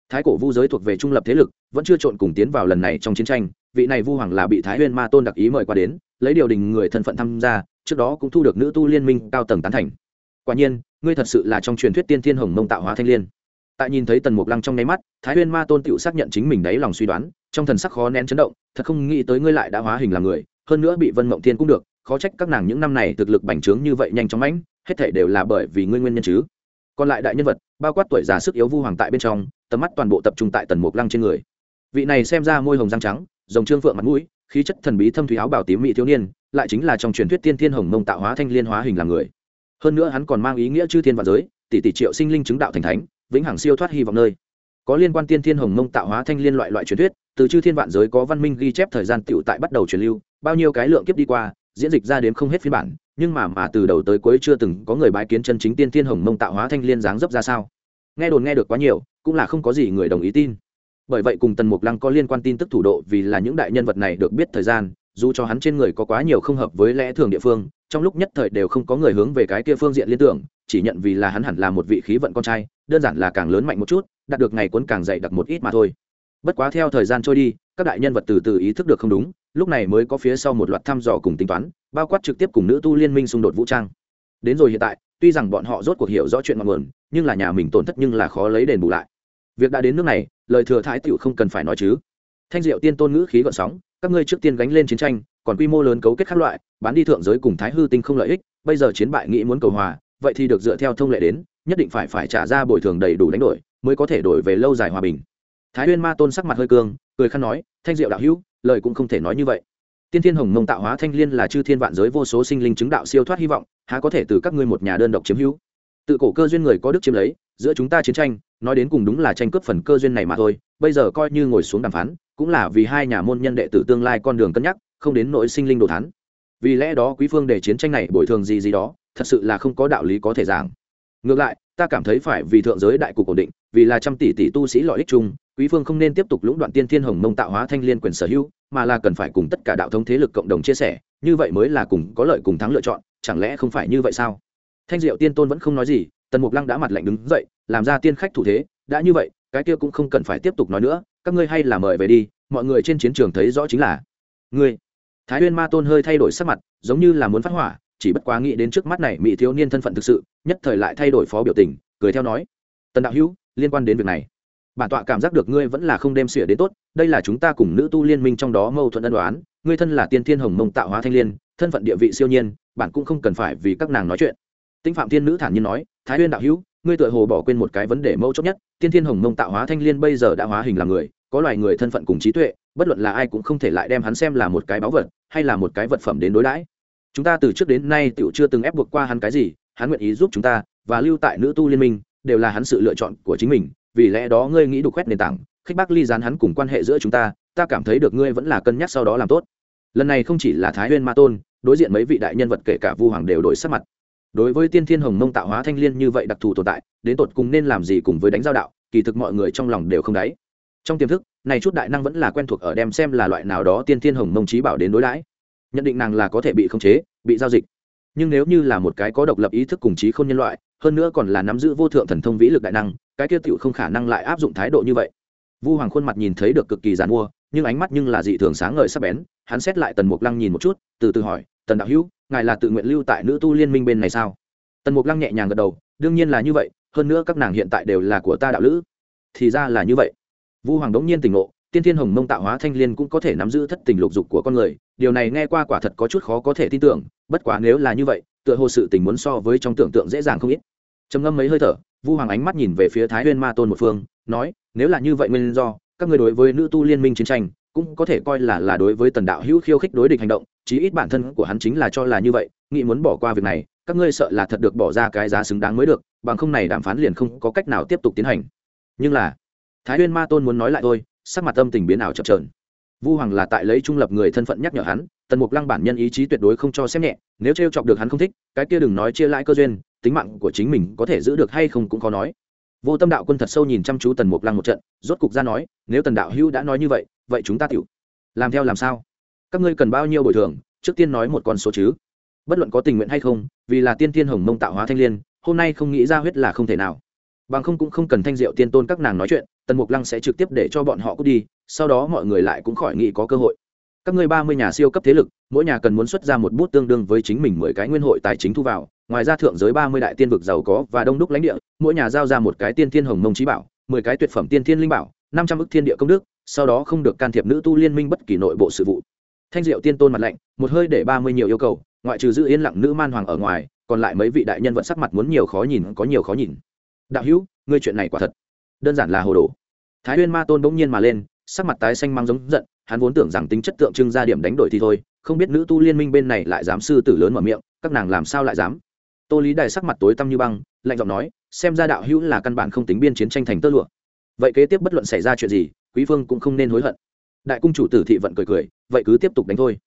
Thái cổ vu giới thuộc về trung lập thế lực, vẫn chưa trộn cùng tiến vào lần này trong chiến tranh, vị này vu hoàng là bị thái huyên ma tôn đặc ý mời qua đến, lấy điều đình người thân phận tham gia, trước đó cũng thu được nữ tu liên minh cao tầng tán thành quả nhiên, ngươi thật sự là trong truyền thuyết tiên thiên hồng mông tạo hóa thanh liên. Tại nhìn thấy tần mục lăng trong nháy mắt, thái huyên ma tôn tựu xác nhận chính mình đáy lòng suy đoán, trong thần sắc khó nén chấn động, thật không nghĩ tới ngươi lại đã hóa hình làm người, hơn nữa bị vân mộng thiên cũng được, khó trách các nàng những năm này thực lực bành trướng như vậy nhanh chóng mãnh, hết thể đều là bởi vì ngươi nguyên nhân chứ. Còn lại đại nhân vật, bao quát tuổi già sức yếu vu hoàng tại bên trong, tầm mắt toàn bộ tập trung tại tần mục lăng trên người. Vị này xem ra môi hồng răng trắng dòng trương phượng mặt mũi, khí chất thần bí thâm thủy áo bảo tím mỹ thiếu niên, lại chính là trong truyền thuyết tiên thiên hồng mông tạo hóa thanh liên hóa hình làm người hơn nữa hắn còn mang ý nghĩa chư thiên và giới, tỷ tỷ triệu sinh linh chứng đạo thành thánh, vĩnh hằng siêu thoát hy vọng nơi. Có liên quan tiên thiên hồng mông tạo hóa thanh liên loại loại truyền thuyết, từ chư thiên vạn giới có văn minh ghi chép thời gian tựu tại bắt đầu truyền lưu, bao nhiêu cái lượng kiếp đi qua, diễn dịch ra đến không hết phiên bản, nhưng mà mà từ đầu tới cuối chưa từng có người bái kiến chân chính tiên thiên hồng mông tạo hóa thanh liên dáng dấp ra sao. Nghe đồn nghe được quá nhiều, cũng là không có gì người đồng ý tin. Bởi vậy cùng tần mục lăng có liên quan tin tức thủ độ vì là những đại nhân vật này được biết thời gian, dù cho hắn trên người có quá nhiều không hợp với lẽ thường địa phương trong lúc nhất thời đều không có người hướng về cái kia phương diện liên tưởng, chỉ nhận vì là hắn hẳn là một vị khí vận con trai, đơn giản là càng lớn mạnh một chút, đạt được ngày cuốn càng dày đặc một ít mà thôi. Bất quá theo thời gian trôi đi, các đại nhân vật từ từ ý thức được không đúng, lúc này mới có phía sau một loạt thăm dò cùng tính toán, bao quát trực tiếp cùng nữ tu liên minh xung đột vũ trang. Đến rồi hiện tại, tuy rằng bọn họ rốt cuộc hiểu rõ chuyện ngọn nguồn, nhưng là nhà mình tổn thất nhưng là khó lấy đền bù lại. Việc đã đến nước này, lời thừa thái tiểu không cần phải nói chứ. Thanh diệu tiên tôn ngữ khí gợn sóng, các ngươi trước tiên gánh lên chiến tranh còn quy mô lớn cấu kết các loại, bán đi thượng giới cùng thái hư tinh không lợi ích, bây giờ chiến bại nghĩ muốn cầu hòa, vậy thì được dựa theo thông lệ đến, nhất định phải phải trả ra bồi thường đầy đủ đánh đổi, mới có thể đổi về lâu dài hòa bình. Thái huyên ma tôn sắc mặt hơi cương, cười khăn nói, thanh diệu đạo hữu, lời cũng không thể nói như vậy. Tiên thiên hồng mông tạo hóa thanh liên là chư thiên vạn giới vô số sinh linh chứng đạo siêu thoát hy vọng, há có thể từ các ngươi một nhà đơn độc chiếm hữu? Tự cổ cơ duyên người có đức chiếm lấy, giữa chúng ta chiến tranh, nói đến cùng đúng là tranh cướp phần cơ duyên này mà thôi, bây giờ coi như ngồi xuống đàm phán, cũng là vì hai nhà môn nhân đệ tử tương lai con đường cân nhắc không đến nỗi sinh linh đồ thán. Vì lẽ đó quý phương để chiến tranh này bồi thường gì gì đó, thật sự là không có đạo lý có thể giảng. Ngược lại, ta cảm thấy phải vì thượng giới đại cục ổn định, vì là trăm tỷ tỷ tu sĩ lợi ích chung, quý phương không nên tiếp tục lũng đoạn tiên thiên hồng mông tạo hóa thanh liên quyền sở hữu, mà là cần phải cùng tất cả đạo thống thế lực cộng đồng chia sẻ, như vậy mới là cùng có lợi cùng thắng lựa chọn, chẳng lẽ không phải như vậy sao? Thanh diệu tiên tôn vẫn không nói gì, tần mục lăng đã mặt lạnh đứng dậy, làm ra tiên khách thủ thế, đã như vậy, cái kia cũng không cần phải tiếp tục nói nữa, các ngươi hay là mời về đi, mọi người trên chiến trường thấy rõ chính là. Ngươi thái huyên ma tôn hơi thay đổi sắc mặt, giống như là muốn phát hỏa, chỉ bất quá nghĩ đến trước mắt này mỹ thiếu niên thân phận thực sự, nhất thời lại thay đổi phó biểu tình, cười theo nói, tần đạo hữu, liên quan đến việc này, bản tọa cảm giác được ngươi vẫn là không đem xỉa đến tốt, đây là chúng ta cùng nữ tu liên minh trong đó mâu thuẫn ân đoán ngươi thân là tiên thiên hồng mông tạo hóa thanh liên, thân phận địa vị siêu nhiên bản cũng không cần phải vì các nàng nói chuyện. Tinh phạm thiên nữ thản nhiên nói, thái huyên đạo hữu, ngươi tựa hồ bỏ quên một cái vấn đề mâu chốt nhất, tiên thiên hồng mông tạo hóa thanh liên bây giờ đã hóa hình làm người, có loài người thân phận cùng trí tuệ, bất luận là ai cũng không thể lại đem hắn xem là một cái báu vật hay là một cái vật phẩm đến đối đãi? Chúng ta từ trước đến nay tựu chưa từng ép buộc qua hắn cái gì, hắn nguyện ý giúp chúng ta và lưu tại nữ tu liên minh, đều là hắn sự lựa chọn của chính mình, vì lẽ đó ngươi nghĩ đủ khoét nền tảng, khích bác ly gián hắn cùng quan hệ giữa chúng ta ta cảm thấy được ngươi vẫn là cân nhắc sau đó làm tốt. Lần này không chỉ là thái huyên ma tôn, đối diện mấy vị đại nhân vật kể cả vu hoàng đều đổi sắc mặt. Đối với tiên thiên hồng mông tạo hóa thanh l i ê n như vậy đặc thù tồn tại, đến tột cùng nên làm gì cùng với đánh giao đạo, kỳ thực mọi người trong lòng đều không đáy trong tiềm thức, này chút đại năng vẫn là quen thuộc ở đem xem là loại nào đó tiên thiên hồng mông trí bảo đến đối đãi. Nhận định nàng là có thể bị khống chế, bị giao dịch. Nhưng nếu như là một cái có độc lập ý thức cùng trí không nhân loại, hơn nữa còn là nắm giữ vô thượng thần thông vĩ lực đại năng, cái kia tựu không khả năng lại áp dụng thái độ như vậy. Vu hoàng khuôn mặt nhìn thấy được cực kỳ giàn mua, nhưng ánh mắt nhưng là dị thường sáng ngời sắc bén, hắn xét lại tần mục lăng nhìn một chút, từ từ hỏi, tần đạo hữu, ngài là tự nguyện lưu tại nữ tu liên minh bên này sao? Tần mục lăng nhẹ nhàng gật đầu, đương nhiên là như vậy, hơn nữa các nàng hiện tại đều là của ta đạo lữ. Thì ra là như vậy vu hoàng đống nhiên tỉnh ngộ, tiên thiên hồng mông tạo hóa thanh liên cũng có thể nắm giữ thất tình lục dục của con người, điều này nghe qua quả thật có chút khó có thể tin tưởng, bất quá nếu là như vậy, tựa hồ sự tình muốn so với trong tưởng tượng dễ dàng không ít. Trầm ngâm mấy hơi thở, vu hoàng ánh mắt nhìn về phía thái huyên ma tôn một phương, nói, nếu là như vậy nguyên do, các người đối với nữ tu liên minh chiến tranh, cũng có thể coi là là đối với tần đạo hữu khiêu khích đối địch hành động, chí ít bản thân của hắn chính là cho là như vậy nghĩ muốn bỏ qua việc này, các ngươi sợ là thật được bỏ ra cái giá xứng đáng mới được, bằng không này đàm phán liền không có cách nào tiếp tục tiến hành. Nhưng là thái huyên ma tôn muốn nói lại thôi, sắc mặt âm tình biến ảo chập trờn vu hoàng là tại lấy trung lập người thân phận nhắc nhở hắn, tần mục lăng bản nhân ý chí tuyệt đối không cho xem nhẹ, nếu t r e o chọc được hắn không thích, cái kia đừng nói chia lãi cơ duyên, tính mạng của chính mình có thể giữ được hay không cũng khó nói. Vô tâm đạo quân thật sâu nhìn chăm chú tần mục lăng một trận, rốt cục ra nói, nếu tần đạo hữu đã nói như vậy vậy chúng ta tiểu, làm theo làm sao? Các ngươi cần bao nhiêu bồi thường, trước tiên nói một con số chứ. Bất luận có tình nguyện hay không, vì là tiên tiên hồng mông tạo hóa thanh l i ê n hôm nay không nghĩ ra huyết là không thể nào bằng không cũng không cần thanh diệu tiên tôn các nàng nói chuyện, tần mục lăng sẽ trực tiếp để cho bọn họ cút đi, sau đó mọi người lại cũng khỏi nghĩ có cơ hội. Các ngươi ba mươi nhà siêu cấp thế lực, mỗi nhà cần muốn xuất ra một bút tương đương với chính mình mười cái nguyên hội tài chính thu vào, ngoài ra thượng giới ba mươi đại tiên vực giàu có và đông đúc lãnh địa, mỗi nhà giao ra một cái tiên thiên hồng mông trí bảo, mười cái tuyệt phẩm tiên thiên linh bảo, năm trăm ước thiên địa công đức, sau đó không được can thiệp nữ tu liên minh bất kỳ nội bộ sự vụ. Thanh diệu tiên tôn mặt lạnh, một hơi để ba mươi nhiều yêu cầu, ngoại trừ giữ yên lặng nữ man hoàng ở ngoài, còn lại mấy vị đại nhân vẫn sắc mặt muốn nhiều khó nhìn, có nhiều khó nhìn đạo hữu, ngươi chuyện này quả thật đơn giản là hồ đồ. Thái huyên ma tôn bỗng nhiên mà lên, sắc mặt tái xanh mang giống giận, hắn vốn tưởng rằng tính chất tượng trưng ra điểm đánh đổi thì thôi, không biết nữ tu liên minh bên này lại dám sư tử lớn mở miệng, các nàng làm sao lại dám? Tô lý đài sắc mặt tối tăm như băng, lạnh giọng nói, xem ra đạo hữu là căn bản không tính biên chiến tranh thành tơ lụa. Vậy kế tiếp bất luận xảy ra chuyện gì, quý Vương cũng không nên hối hận. Đại cung chủ tử thị vận cười cười, vậy cứ tiếp tục đánh thôi.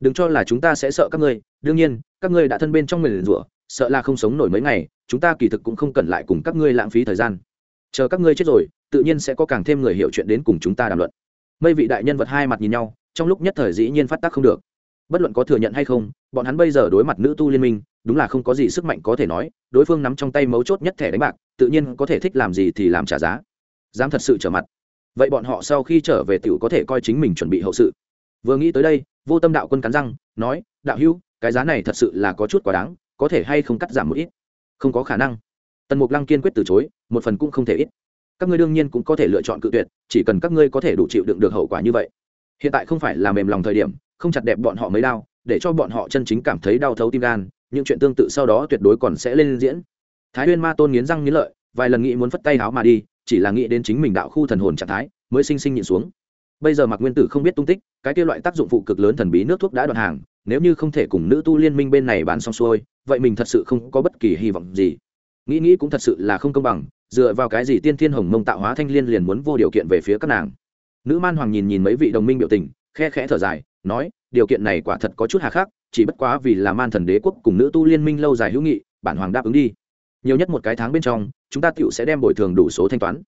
Đừng cho là chúng ta sẽ sợ các ngươi, đương nhiên, các ngươi đã thân bên trong mình rủa sợ là không sống nổi mấy ngày chúng ta kỳ thực cũng không cần lại cùng các ngươi lãng phí thời gian. Chờ các ngươi chết rồi, tự nhiên sẽ có càng thêm người hiểu chuyện đến cùng chúng ta đàm luận. Mây vị đại nhân vật hai mặt nhìn nhau, trong lúc nhất thời dĩ nhiên phát tác không được. Bất luận có thừa nhận hay không, bọn hắn bây giờ đối mặt nữ tu liên minh, đúng là không có gì sức mạnh có thể nói, đối phương nắm trong tay mấu chốt nhất thẻ đánh bạc, tự nhiên có thể thích làm gì thì làm trả giá. Dám thật sự trở mặt. Vậy bọn họ sau khi trở về t i ể u có thể coi chính mình chuẩn bị hậu sự. Vừa nghĩ tới đây, vô tâm đạo quân cắn răng, nói, đạo hữu, cái giá này thật sự là có chút quá đáng, có thể hay không cắt giảm một ít? Không có khả năng. Tần mục lăng kiên quyết từ chối, một phần cũng không thể ít. Các ngươi đương nhiên cũng có thể lựa chọn cự tuyệt, chỉ cần các ngươi có thể đủ chịu đựng được hậu quả như vậy. Hiện tại không phải là mềm lòng thời điểm, không chặt đẹp bọn họ mới đau để cho bọn họ chân chính cảm thấy đau thấu tim gan, những chuyện tương tự sau đó tuyệt đối còn sẽ lên diễn. Thái huyên ma tôn nghiến răng nghiến lợi, vài lần nghĩ muốn phất tay háo mà đi, chỉ là nghĩ đến chính mình đạo khu thần hồn trạng thái, mới sinh sinh nhịn xuống. Bây giờ mặc nguyên tử không biết tung tích, cái kia loại tác dụng phụ cực lớn thần bí nước thuốc đã đoạn hàng nếu như không thể cùng nữ tu liên minh bên này bán xong xuôi, vậy mình thật sự không có bất kỳ hy vọng gì. Nghĩ nghĩ cũng thật sự là không công bằng, dựa vào cái gì tiên thiên hồng mông tạo hóa thanh liên liền muốn vô điều kiện về phía các nàng. Nữ man hoàng nhìn nhìn mấy vị đồng minh biểu tình, khe khẽ thở dài, nói, điều kiện này quả thật có chút hà khắc, chỉ bất quá vì là man thần đế quốc cùng nữ tu liên minh lâu dài hữu nghị, bản hoàng đáp ứng đi. Nhiều nhất một cái tháng bên trong, chúng ta tựu sẽ đem bồi thường đủ số thanh toán.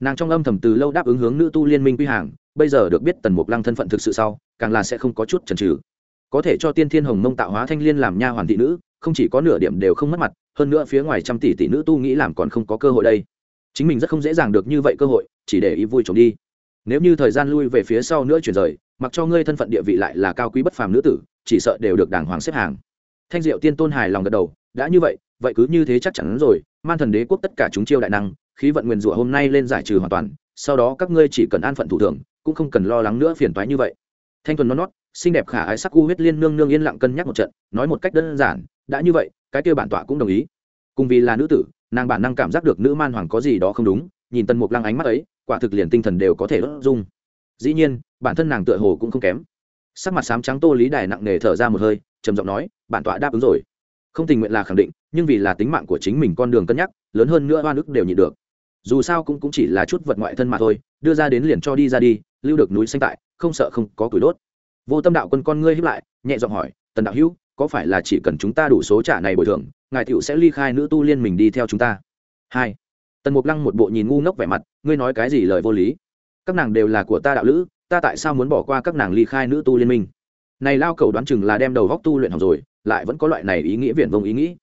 Nàng trong âm thầm từ lâu đáp ứng hướng nữ tu liên minh quy hàng, bây giờ được biết tần mục lăng thân phận thực sự sau, càng là sẽ không có chút chần trừ có thể cho tiên thiên hồng mông tạo hóa thanh liên làm nha hoàn thị nữ, không chỉ có nửa điểm đều không mất mặt, hơn nữa phía ngoài trăm tỷ tỷ nữ tu nghĩ làm còn không có cơ hội đây. Chính mình rất không dễ dàng được như vậy cơ hội, chỉ để ý vui trốn đi. Nếu như thời gian lui về phía sau nữa chuyển rời, mặc cho ngươi thân phận địa vị lại là cao quý bất phàm nữ tử, chỉ sợ đều được đàng hoàng xếp hàng. Thanh diệu tiên tôn hài lòng gật đầu, đã như vậy vậy cứ như thế chắc chắn rồi, man thần đế quốc tất cả chúng chiêu đại năng, khí vận nguyền rủa hôm nay lên giải trừ hoàn toàn, sau đó các ngươi chỉ cần an phận thủ thường cũng không cần lo lắng nữa phiền toái như vậy. Thanh thuần non nót xinh đẹp khả ái sắc u huyết liên nương nương yên lặng cân nhắc một trận nói một cách đơn giản đã như vậy cái kia bản tọa cũng đồng ý. Cùng vì là nữ tử nàng bản năng cảm giác được nữ man hoàng có gì đó không đúng nhìn tân mục lăng ánh mắt ấy quả thực liền tinh thần đều có thể đốt dung dĩ nhiên bản thân nàng tựa hồ cũng không kém. Sắc mặt sám trắng tô lý đài nặng nề thở ra một hơi trầm giọng nói bản tọa đáp ứng rồi. Không tình nguyện là khẳng định nhưng vì là tính mạng của chính mình con đường cân nhắc lớn hơn nữa oan ức đều nhịn được. Dù sao cũng, cũng chỉ là chút vật ngoại thân mà thôi đưa ra đến liền cho đi ra đi lưu được núi xanh tại không sợ không có củi đốt vô tâm đạo quân con ngươi hiếp lại, nhẹ giọng hỏi, tần đạo hữu, có phải là chỉ cần chúng ta đủ số trả này bồi thường, ngài tựu sẽ ly khai nữ tu liên mình đi theo chúng ta? Hai, tần mục lăng một bộ nhìn ngu ngốc vẻ mặt, ngươi nói cái gì lời vô lý? Các nàng đều là của ta đạo lữ, ta tại sao muốn bỏ qua các nàng ly khai nữ tu liên minh? Này lao cầu đoán chừng là đem đầu góc tu luyện học rồi, lại vẫn có loại này ý nghĩa viển vông ý nghĩ.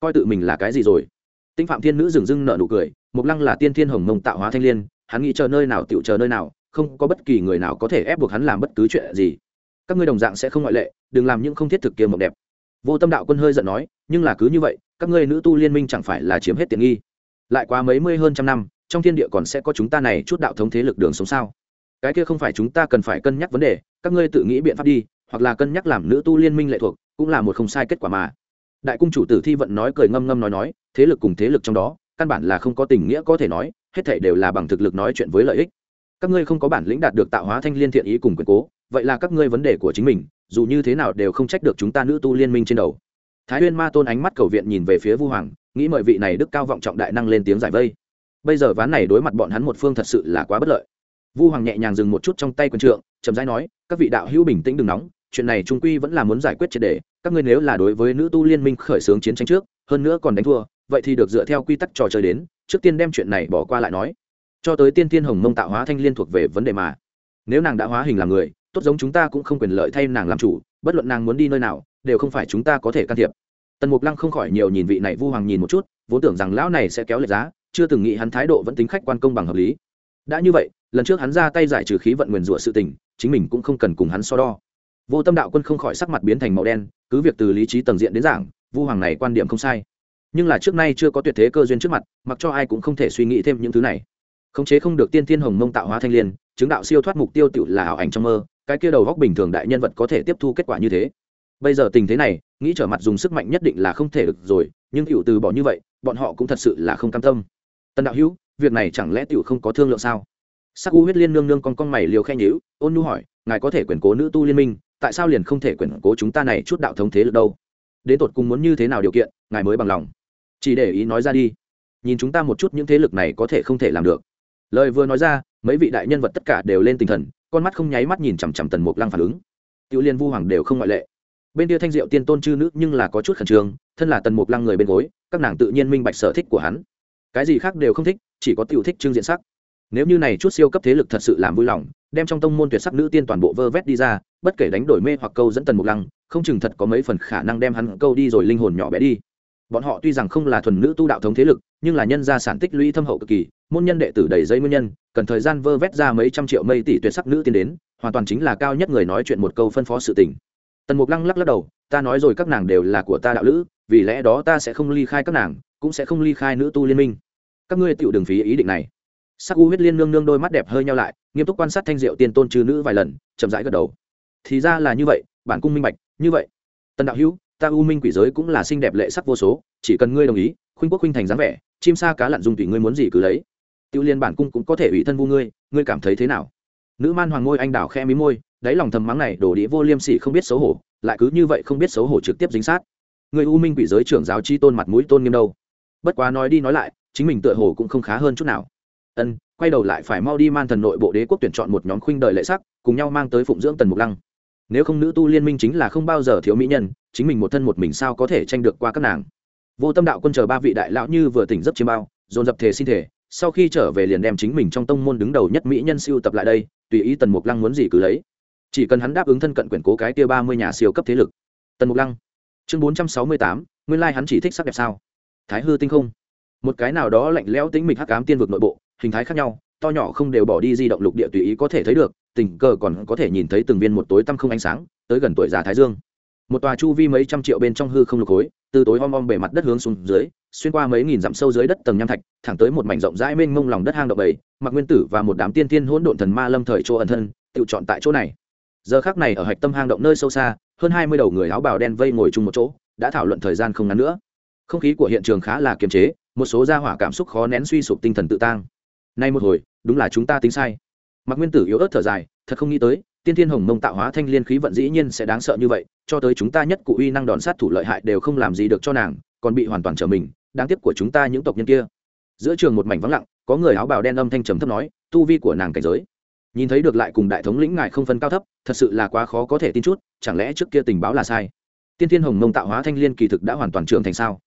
Coi tự mình là cái gì rồi? Tinh phạm thiên nữ dừng dưng nợ nụ cười, mục lăng là tiên thiên hồng mông tạo hóa thanh liên, hắn nghĩ chờ nơi nào tựu chờ nơi nào, không có bất kỳ người nào có thể ép buộc hắn làm bất cứ chuyện gì các ngươi đồng dạng sẽ không ngoại lệ, đừng làm những không thiết thực kia mộng đẹp. Vô tâm đạo quân hơi giận nói, nhưng là cứ như vậy, các ngươi nữ tu liên minh chẳng phải là chiếm hết tiện nghi? Lại quá mấy mươi hơn trăm năm, trong thiên địa còn sẽ có chúng ta này chút đạo thống thế lực đường sống sao? Cái kia không phải chúng ta cần phải cân nhắc vấn đề, các ngươi tự nghĩ biện pháp đi, hoặc là cân nhắc làm nữ tu liên minh lệ thuộc, cũng là một không sai kết quả mà. Đại cung chủ tử thi vận nói cười ngâm ngâm nói nói, thế lực cùng thế lực trong đó, căn bản là không có tình nghĩa có thể nói, hết thể đều là bằng thực lực nói chuyện với lợi ích. Các ngươi không có bản lĩnh đạt được tạo hóa thanh liên thiện ý cùng quyền cố vậy là các ngươi vấn đề của chính mình, dù như thế nào đều không trách được chúng ta nữ tu liên minh trên đầu. Thái huyên ma tôn ánh mắt cầu viện nhìn về phía vu hoàng, nghĩ mọi vị này đức cao vọng trọng đại năng lên tiếng giải vây. Bây giờ ván này đối mặt bọn hắn một phương thật sự là quá bất lợi. Vu hoàng nhẹ nhàng dừng một chút trong tay quân trượng, chậm rãi nói, các vị đạo hữu bình tĩnh đừng nóng, chuyện này trung quy vẫn là muốn giải quyết triệt đề các ngươi nếu là đối với nữ tu liên minh khởi xướng chiến tranh trước, hơn nữa còn đánh thua, vậy thì được dựa theo quy tắc trò chơi đến, trước tiên đem chuyện này bỏ qua lại nói. Cho tới tiên tiên hồng mông tạo hóa thanh liên thuộc về vấn đề mà. Nếu nàng đã hóa hình làm người tốt giống chúng ta cũng không quyền lợi thay nàng làm chủ, bất luận nàng muốn đi nơi nào, đều không phải chúng ta có thể can thiệp. Tần mục lăng không khỏi nhiều nhìn vị này vu hoàng nhìn một chút, vốn tưởng rằng lão này sẽ kéo lệch giá, chưa từng nghĩ hắn thái độ vẫn tính khách quan công bằng hợp lý. Đã như vậy, lần trước hắn ra tay giải trừ khí vận nguyền rủa sự tình, chính mình cũng không cần cùng hắn so đo. Vô tâm đạo quân không khỏi sắc mặt biến thành màu đen, cứ việc từ lý trí tầng diện đến giảng, vu hoàng này quan điểm không sai. Nhưng là trước nay chưa có tuyệt thế cơ duyên trước mặt, mặc cho ai cũng không thể suy nghĩ thêm những thứ này. Khống chế không được tiên thiên hồng mông tạo hóa thanh liên, chứng đạo siêu thoát mục tiêu tự là ảo ảnh trong mơ cái kia đầu góc bình thường đại nhân vật có thể tiếp thu kết quả như thế. Bây giờ tình thế này, nghĩ trở mặt dùng sức mạnh nhất định là không thể được rồi, nhưng cựu từ bỏ như vậy, bọn họ cũng thật sự là không cam tâm. Tần đạo hữu, việc này chẳng lẽ tiểu không có thương lượng sao? Sắc u huyết liên nương nương con con mày liều khen nhữ ôn nhu hỏi, ngài có thể quyền cố nữ tu liên minh, tại sao liền không thể quyền cố chúng ta này chút đạo thống thế lực đâu? Đến tột cùng muốn như thế nào điều kiện, ngài mới bằng lòng. Chỉ để ý nói ra đi. Nhìn chúng ta một chút những thế lực này có thể không thể làm được. Lời vừa nói ra, mấy vị đại nhân vật tất cả đều lên tinh thần con mắt không nháy mắt nhìn chằm chằm tần mục lăng phản ứng. Tiểu liên vu hoàng đều không ngoại lệ. Bên kia thanh diệu tiên tôn chư nữ nhưng là có chút khẩn trương, thân là tần mục lăng người bên gối, các nàng tự nhiên minh bạch sở thích của hắn. Cái gì khác đều không thích, chỉ có tiểu thích trương diện sắc. Nếu như này chút siêu cấp thế lực thật sự làm vui lòng, đem trong tông môn tuyệt sắc nữ tiên toàn bộ vơ vét đi ra, bất kể đánh đổi mê hoặc câu dẫn tần mục lăng, không chừng thật có mấy phần khả năng đem hắn câu đi rồi linh hồn nhỏ bé đi bọn họ tuy rằng không là thuần nữ tu đạo thống thế lực, nhưng là nhân gia sản tích lũy thâm hậu cực kỳ, môn nhân đệ tử đầy dây nguyên nhân, cần thời gian vơ vét ra mấy trăm triệu mây tỷ tuyệt sắc nữ tiên đến, hoàn toàn chính là cao nhất người nói chuyện một câu phân phó sự tình. Tần mục lăng lắc lắc đầu, ta nói rồi các nàng đều là của ta đạo lữ, vì lẽ đó ta sẽ không ly khai các nàng, cũng sẽ không ly khai nữ tu liên minh. Các ngươi tựu đừng phí ý định này. Sắc u huyết liên nương nương đôi mắt đẹp hơi nhau lại, nghiêm túc quan sát thanh diệu tiên tôn trừ nữ vài lần, chậm rãi gật đầu. Thì ra là như vậy, bản cung minh bạch, như vậy. Tần đạo hữu ta u minh quỷ giới cũng là xinh đẹp lệ sắc vô số, chỉ cần ngươi đồng ý, khuynh quốc khuynh thành dáng vẻ, chim sa cá lặn dùng tùy ngươi muốn gì cứ lấy. Tiêu liên bản cung cũng có thể ủy thân vu ngươi ngươi cảm thấy thế nào? Nữ man hoàng ngôi anh đào khe mí môi, đáy lòng thầm mắng này đổ đĩ vô liêm sỉ không biết xấu hổ, lại cứ như vậy không biết xấu hổ trực tiếp dính sát. Người u minh quỷ giới trưởng giáo chi tôn mặt mũi tôn nghiêm đâu? Bất quá nói đi nói lại, chính mình tựa hồ cũng không khá hơn chút nào. Ân, quay đầu lại phải mau đi man thần nội bộ đế quốc tuyển chọn một nhóm khuynh đời lệ sắc, cùng nhau mang tới phụng dưỡng tần mục lăng nếu không nữ tu liên minh chính là không bao giờ thiếu mỹ nhân, chính mình một thân một mình sao có thể tranh được qua các nàng? Vô tâm đạo quân chờ ba vị đại lão như vừa tỉnh giấc chiêm bao, dồn dập thể xin thể sau khi trở về liền đem chính mình trong tông môn đứng đầu nhất mỹ nhân siêu tập lại đây, tùy ý tần mục lăng muốn gì cứ lấy. Chỉ cần hắn đáp ứng thân cận quyển cố cái tia ba mươi nhà siêu cấp thế lực. Tần mục lăng, chương bốn trăm sáu mươi tám, nguyên lai hắn chỉ thích sắc đẹp sao? Thái hư tinh không. Một cái nào đó lạnh lẽo tính mịch hắc ám tiên vực nội bộ, hình thái khác nhau, to nhỏ không đều bỏ đi di động lục địa tùy ý có thể thấy được tình cờ còn có thể nhìn thấy từng viên một tối tăm không ánh sáng, tới gần tuổi già thái dương. Một tòa chu vi mấy trăm triệu bên trong hư không lục khối, từ tối om om bề mặt đất hướng xuống dưới, xuyên qua mấy nghìn dặm sâu dưới đất tầng nham thạch, thẳng tới một mảnh rộng rãi mênh mông lòng đất hang động bầy mặc nguyên tử và một đám tiên tiên hỗn độn thần ma lâm thời chỗ ẩn thân, tự chọn tại chỗ này. Giờ khác này ở hạch tâm hang động nơi sâu xa, hơn hai mươi đầu người áo bào đen vây ngồi chung một chỗ, đã thảo luận thời gian không ngắn nữa. Không khí của hiện trường khá là kiềm chế, một số gia hỏa cảm xúc khó nén suy sụp tinh thần tự tang. Nay một hồi, đúng là chúng ta tính sai mặc nguyên tử yếu ớt thở dài, thật không nghĩ tới, tiên thiên hồng mông tạo hóa thanh liên khí vận dĩ nhiên sẽ đáng sợ như vậy, cho tới chúng ta nhất cụ uy năng đòn sát thủ lợi hại đều không làm gì được cho nàng, còn bị hoàn toàn trở mình, đáng tiếc của chúng ta những tộc nhân kia. Giữa trường một mảnh vắng lặng, có người áo bào đen âm thanh trầm thấp nói, tu vi của nàng cảnh giới. Nhìn thấy được lại cùng đại thống lĩnh ngài không phân cao thấp, thật sự là quá khó có thể tin chút, chẳng lẽ trước kia tình báo là sai? Tiên thiên hồng mông tạo hóa thanh liên kỳ thực đã hoàn toàn trưởng thành sao?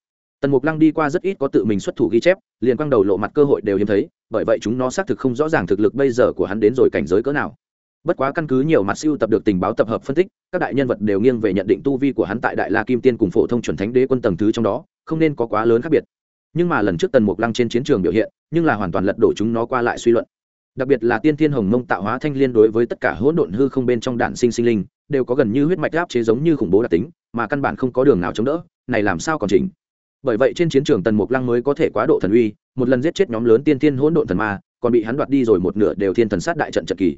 Tần mục lăng đi qua rất ít có tự mình xuất thủ ghi chép, liền quăng đầu lộ mặt cơ hội đều hiếm thấy, bởi vậy chúng nó xác thực không rõ ràng thực lực bây giờ của hắn đến rồi cảnh giới cỡ nào. Bất quá căn cứ nhiều mặt siêu tập được tình báo tập hợp phân tích, các đại nhân vật đều nghiêng về nhận định tu vi của hắn tại đại la kim tiên cùng phổ thông chuẩn thánh đế quân tầng thứ trong đó, không nên có quá lớn khác biệt. Nhưng mà lần trước tần mục lăng trên chiến trường biểu hiện, nhưng là hoàn toàn lật đổ chúng nó qua lại suy luận. Đặc biệt là tiên thiên hồng mông tạo hóa thanh liên đối với tất cả hỗn độn hư không bên trong đản sinh sinh linh, đều có gần như huyết mạch áp chế giống như khủng bố đặc tính, mà căn bản không có đường nào chống đỡ, này làm sao còn chỉnh? Bởi vậy trên chiến trường tần mục lăng mới có thể quá độ thần uy, một lần giết chết nhóm lớn tiên thiên hỗn độn thần ma, còn bị hắn đoạt đi rồi một nửa đều thiên thần sát đại trận trận kỳ.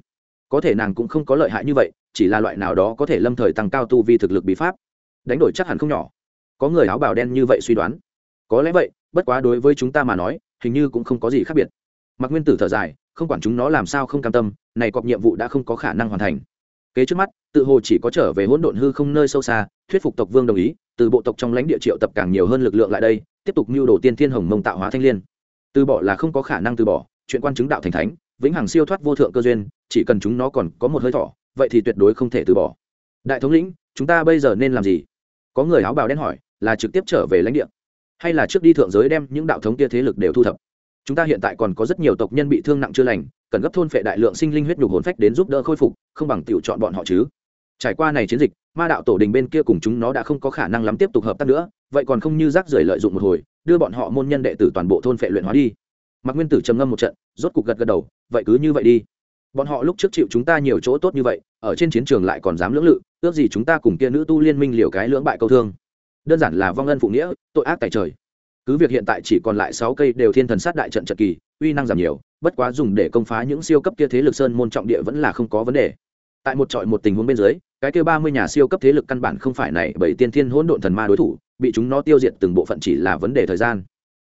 Có thể nàng cũng không có lợi hại như vậy, chỉ là loại nào đó có thể lâm thời tăng cao tu vi thực lực bí pháp. Đánh đổi chắc hẳn không nhỏ. Có người áo bào đen như vậy suy đoán. Có lẽ vậy, bất quá đối với chúng ta mà nói, hình như cũng không có gì khác biệt. Mặc nguyên tử thở dài, không quản chúng nó làm sao không cam tâm, này cọc nhiệm vụ đã không có khả năng hoàn thành kế trước mắt, tự hồ chỉ có trở về hỗn độn hư không nơi sâu xa, thuyết phục tộc vương đồng ý, từ bộ tộc trong lãnh địa triệu tập càng nhiều hơn lực lượng lại đây, tiếp tục mưu đồ tiên thiên hồng mông tạo hóa thanh liên. Từ bỏ là không có khả năng từ bỏ, chuyện quan chứng đạo thành thánh, vĩnh hằng siêu thoát vô thượng cơ duyên, chỉ cần chúng nó còn có một hơi thỏ vậy thì tuyệt đối không thể từ bỏ. Đại thống lĩnh, chúng ta bây giờ nên làm gì? Có người áo bào đen hỏi, là trực tiếp trở về lãnh địa, hay là trước đi thượng giới đem những đạo thống kia thế lực đều thu thập? Chúng ta hiện tại còn có rất nhiều tộc nhân bị thương nặng chưa lành, cần gấp thôn phệ đại lượng sinh linh huyết nhục hồn phách đến giúp đỡ khôi phục, không bằng tiểu chọn bọn họ chứ. Trải qua này chiến dịch, ma đạo tổ đình bên kia cùng chúng nó đã không có khả năng lắm tiếp tục hợp tác nữa, vậy còn không như rác rưởi lợi dụng một hồi, đưa bọn họ môn nhân đệ tử toàn bộ thôn phệ luyện hóa đi. Mạc nguyên tử trầm ngâm một trận, rốt cục gật gật đầu, vậy cứ như vậy đi. Bọn họ lúc trước chịu chúng ta nhiều chỗ tốt như vậy, ở trên chiến trường lại còn dám lưỡng lự, ước gì chúng ta cùng kia nữ tu liên minh liều cái lưỡng bại câu thương. Đơn giản là vong ân phụ nghĩa, tội ác tại trời cứ việc hiện tại chỉ còn lại sáu cây đều thiên thần sát đại trận trận kỳ, uy năng giảm nhiều, bất quá dùng để công phá những siêu cấp kia thế lực sơn môn trọng địa vẫn là không có vấn đề. Tại một trọi một tình huống bên dưới, cái kia ba mươi nhà siêu cấp thế lực căn bản không phải này bởi tiên thiên hỗn độn thần ma đối thủ, bị chúng nó tiêu diệt từng bộ phận chỉ là vấn đề thời gian.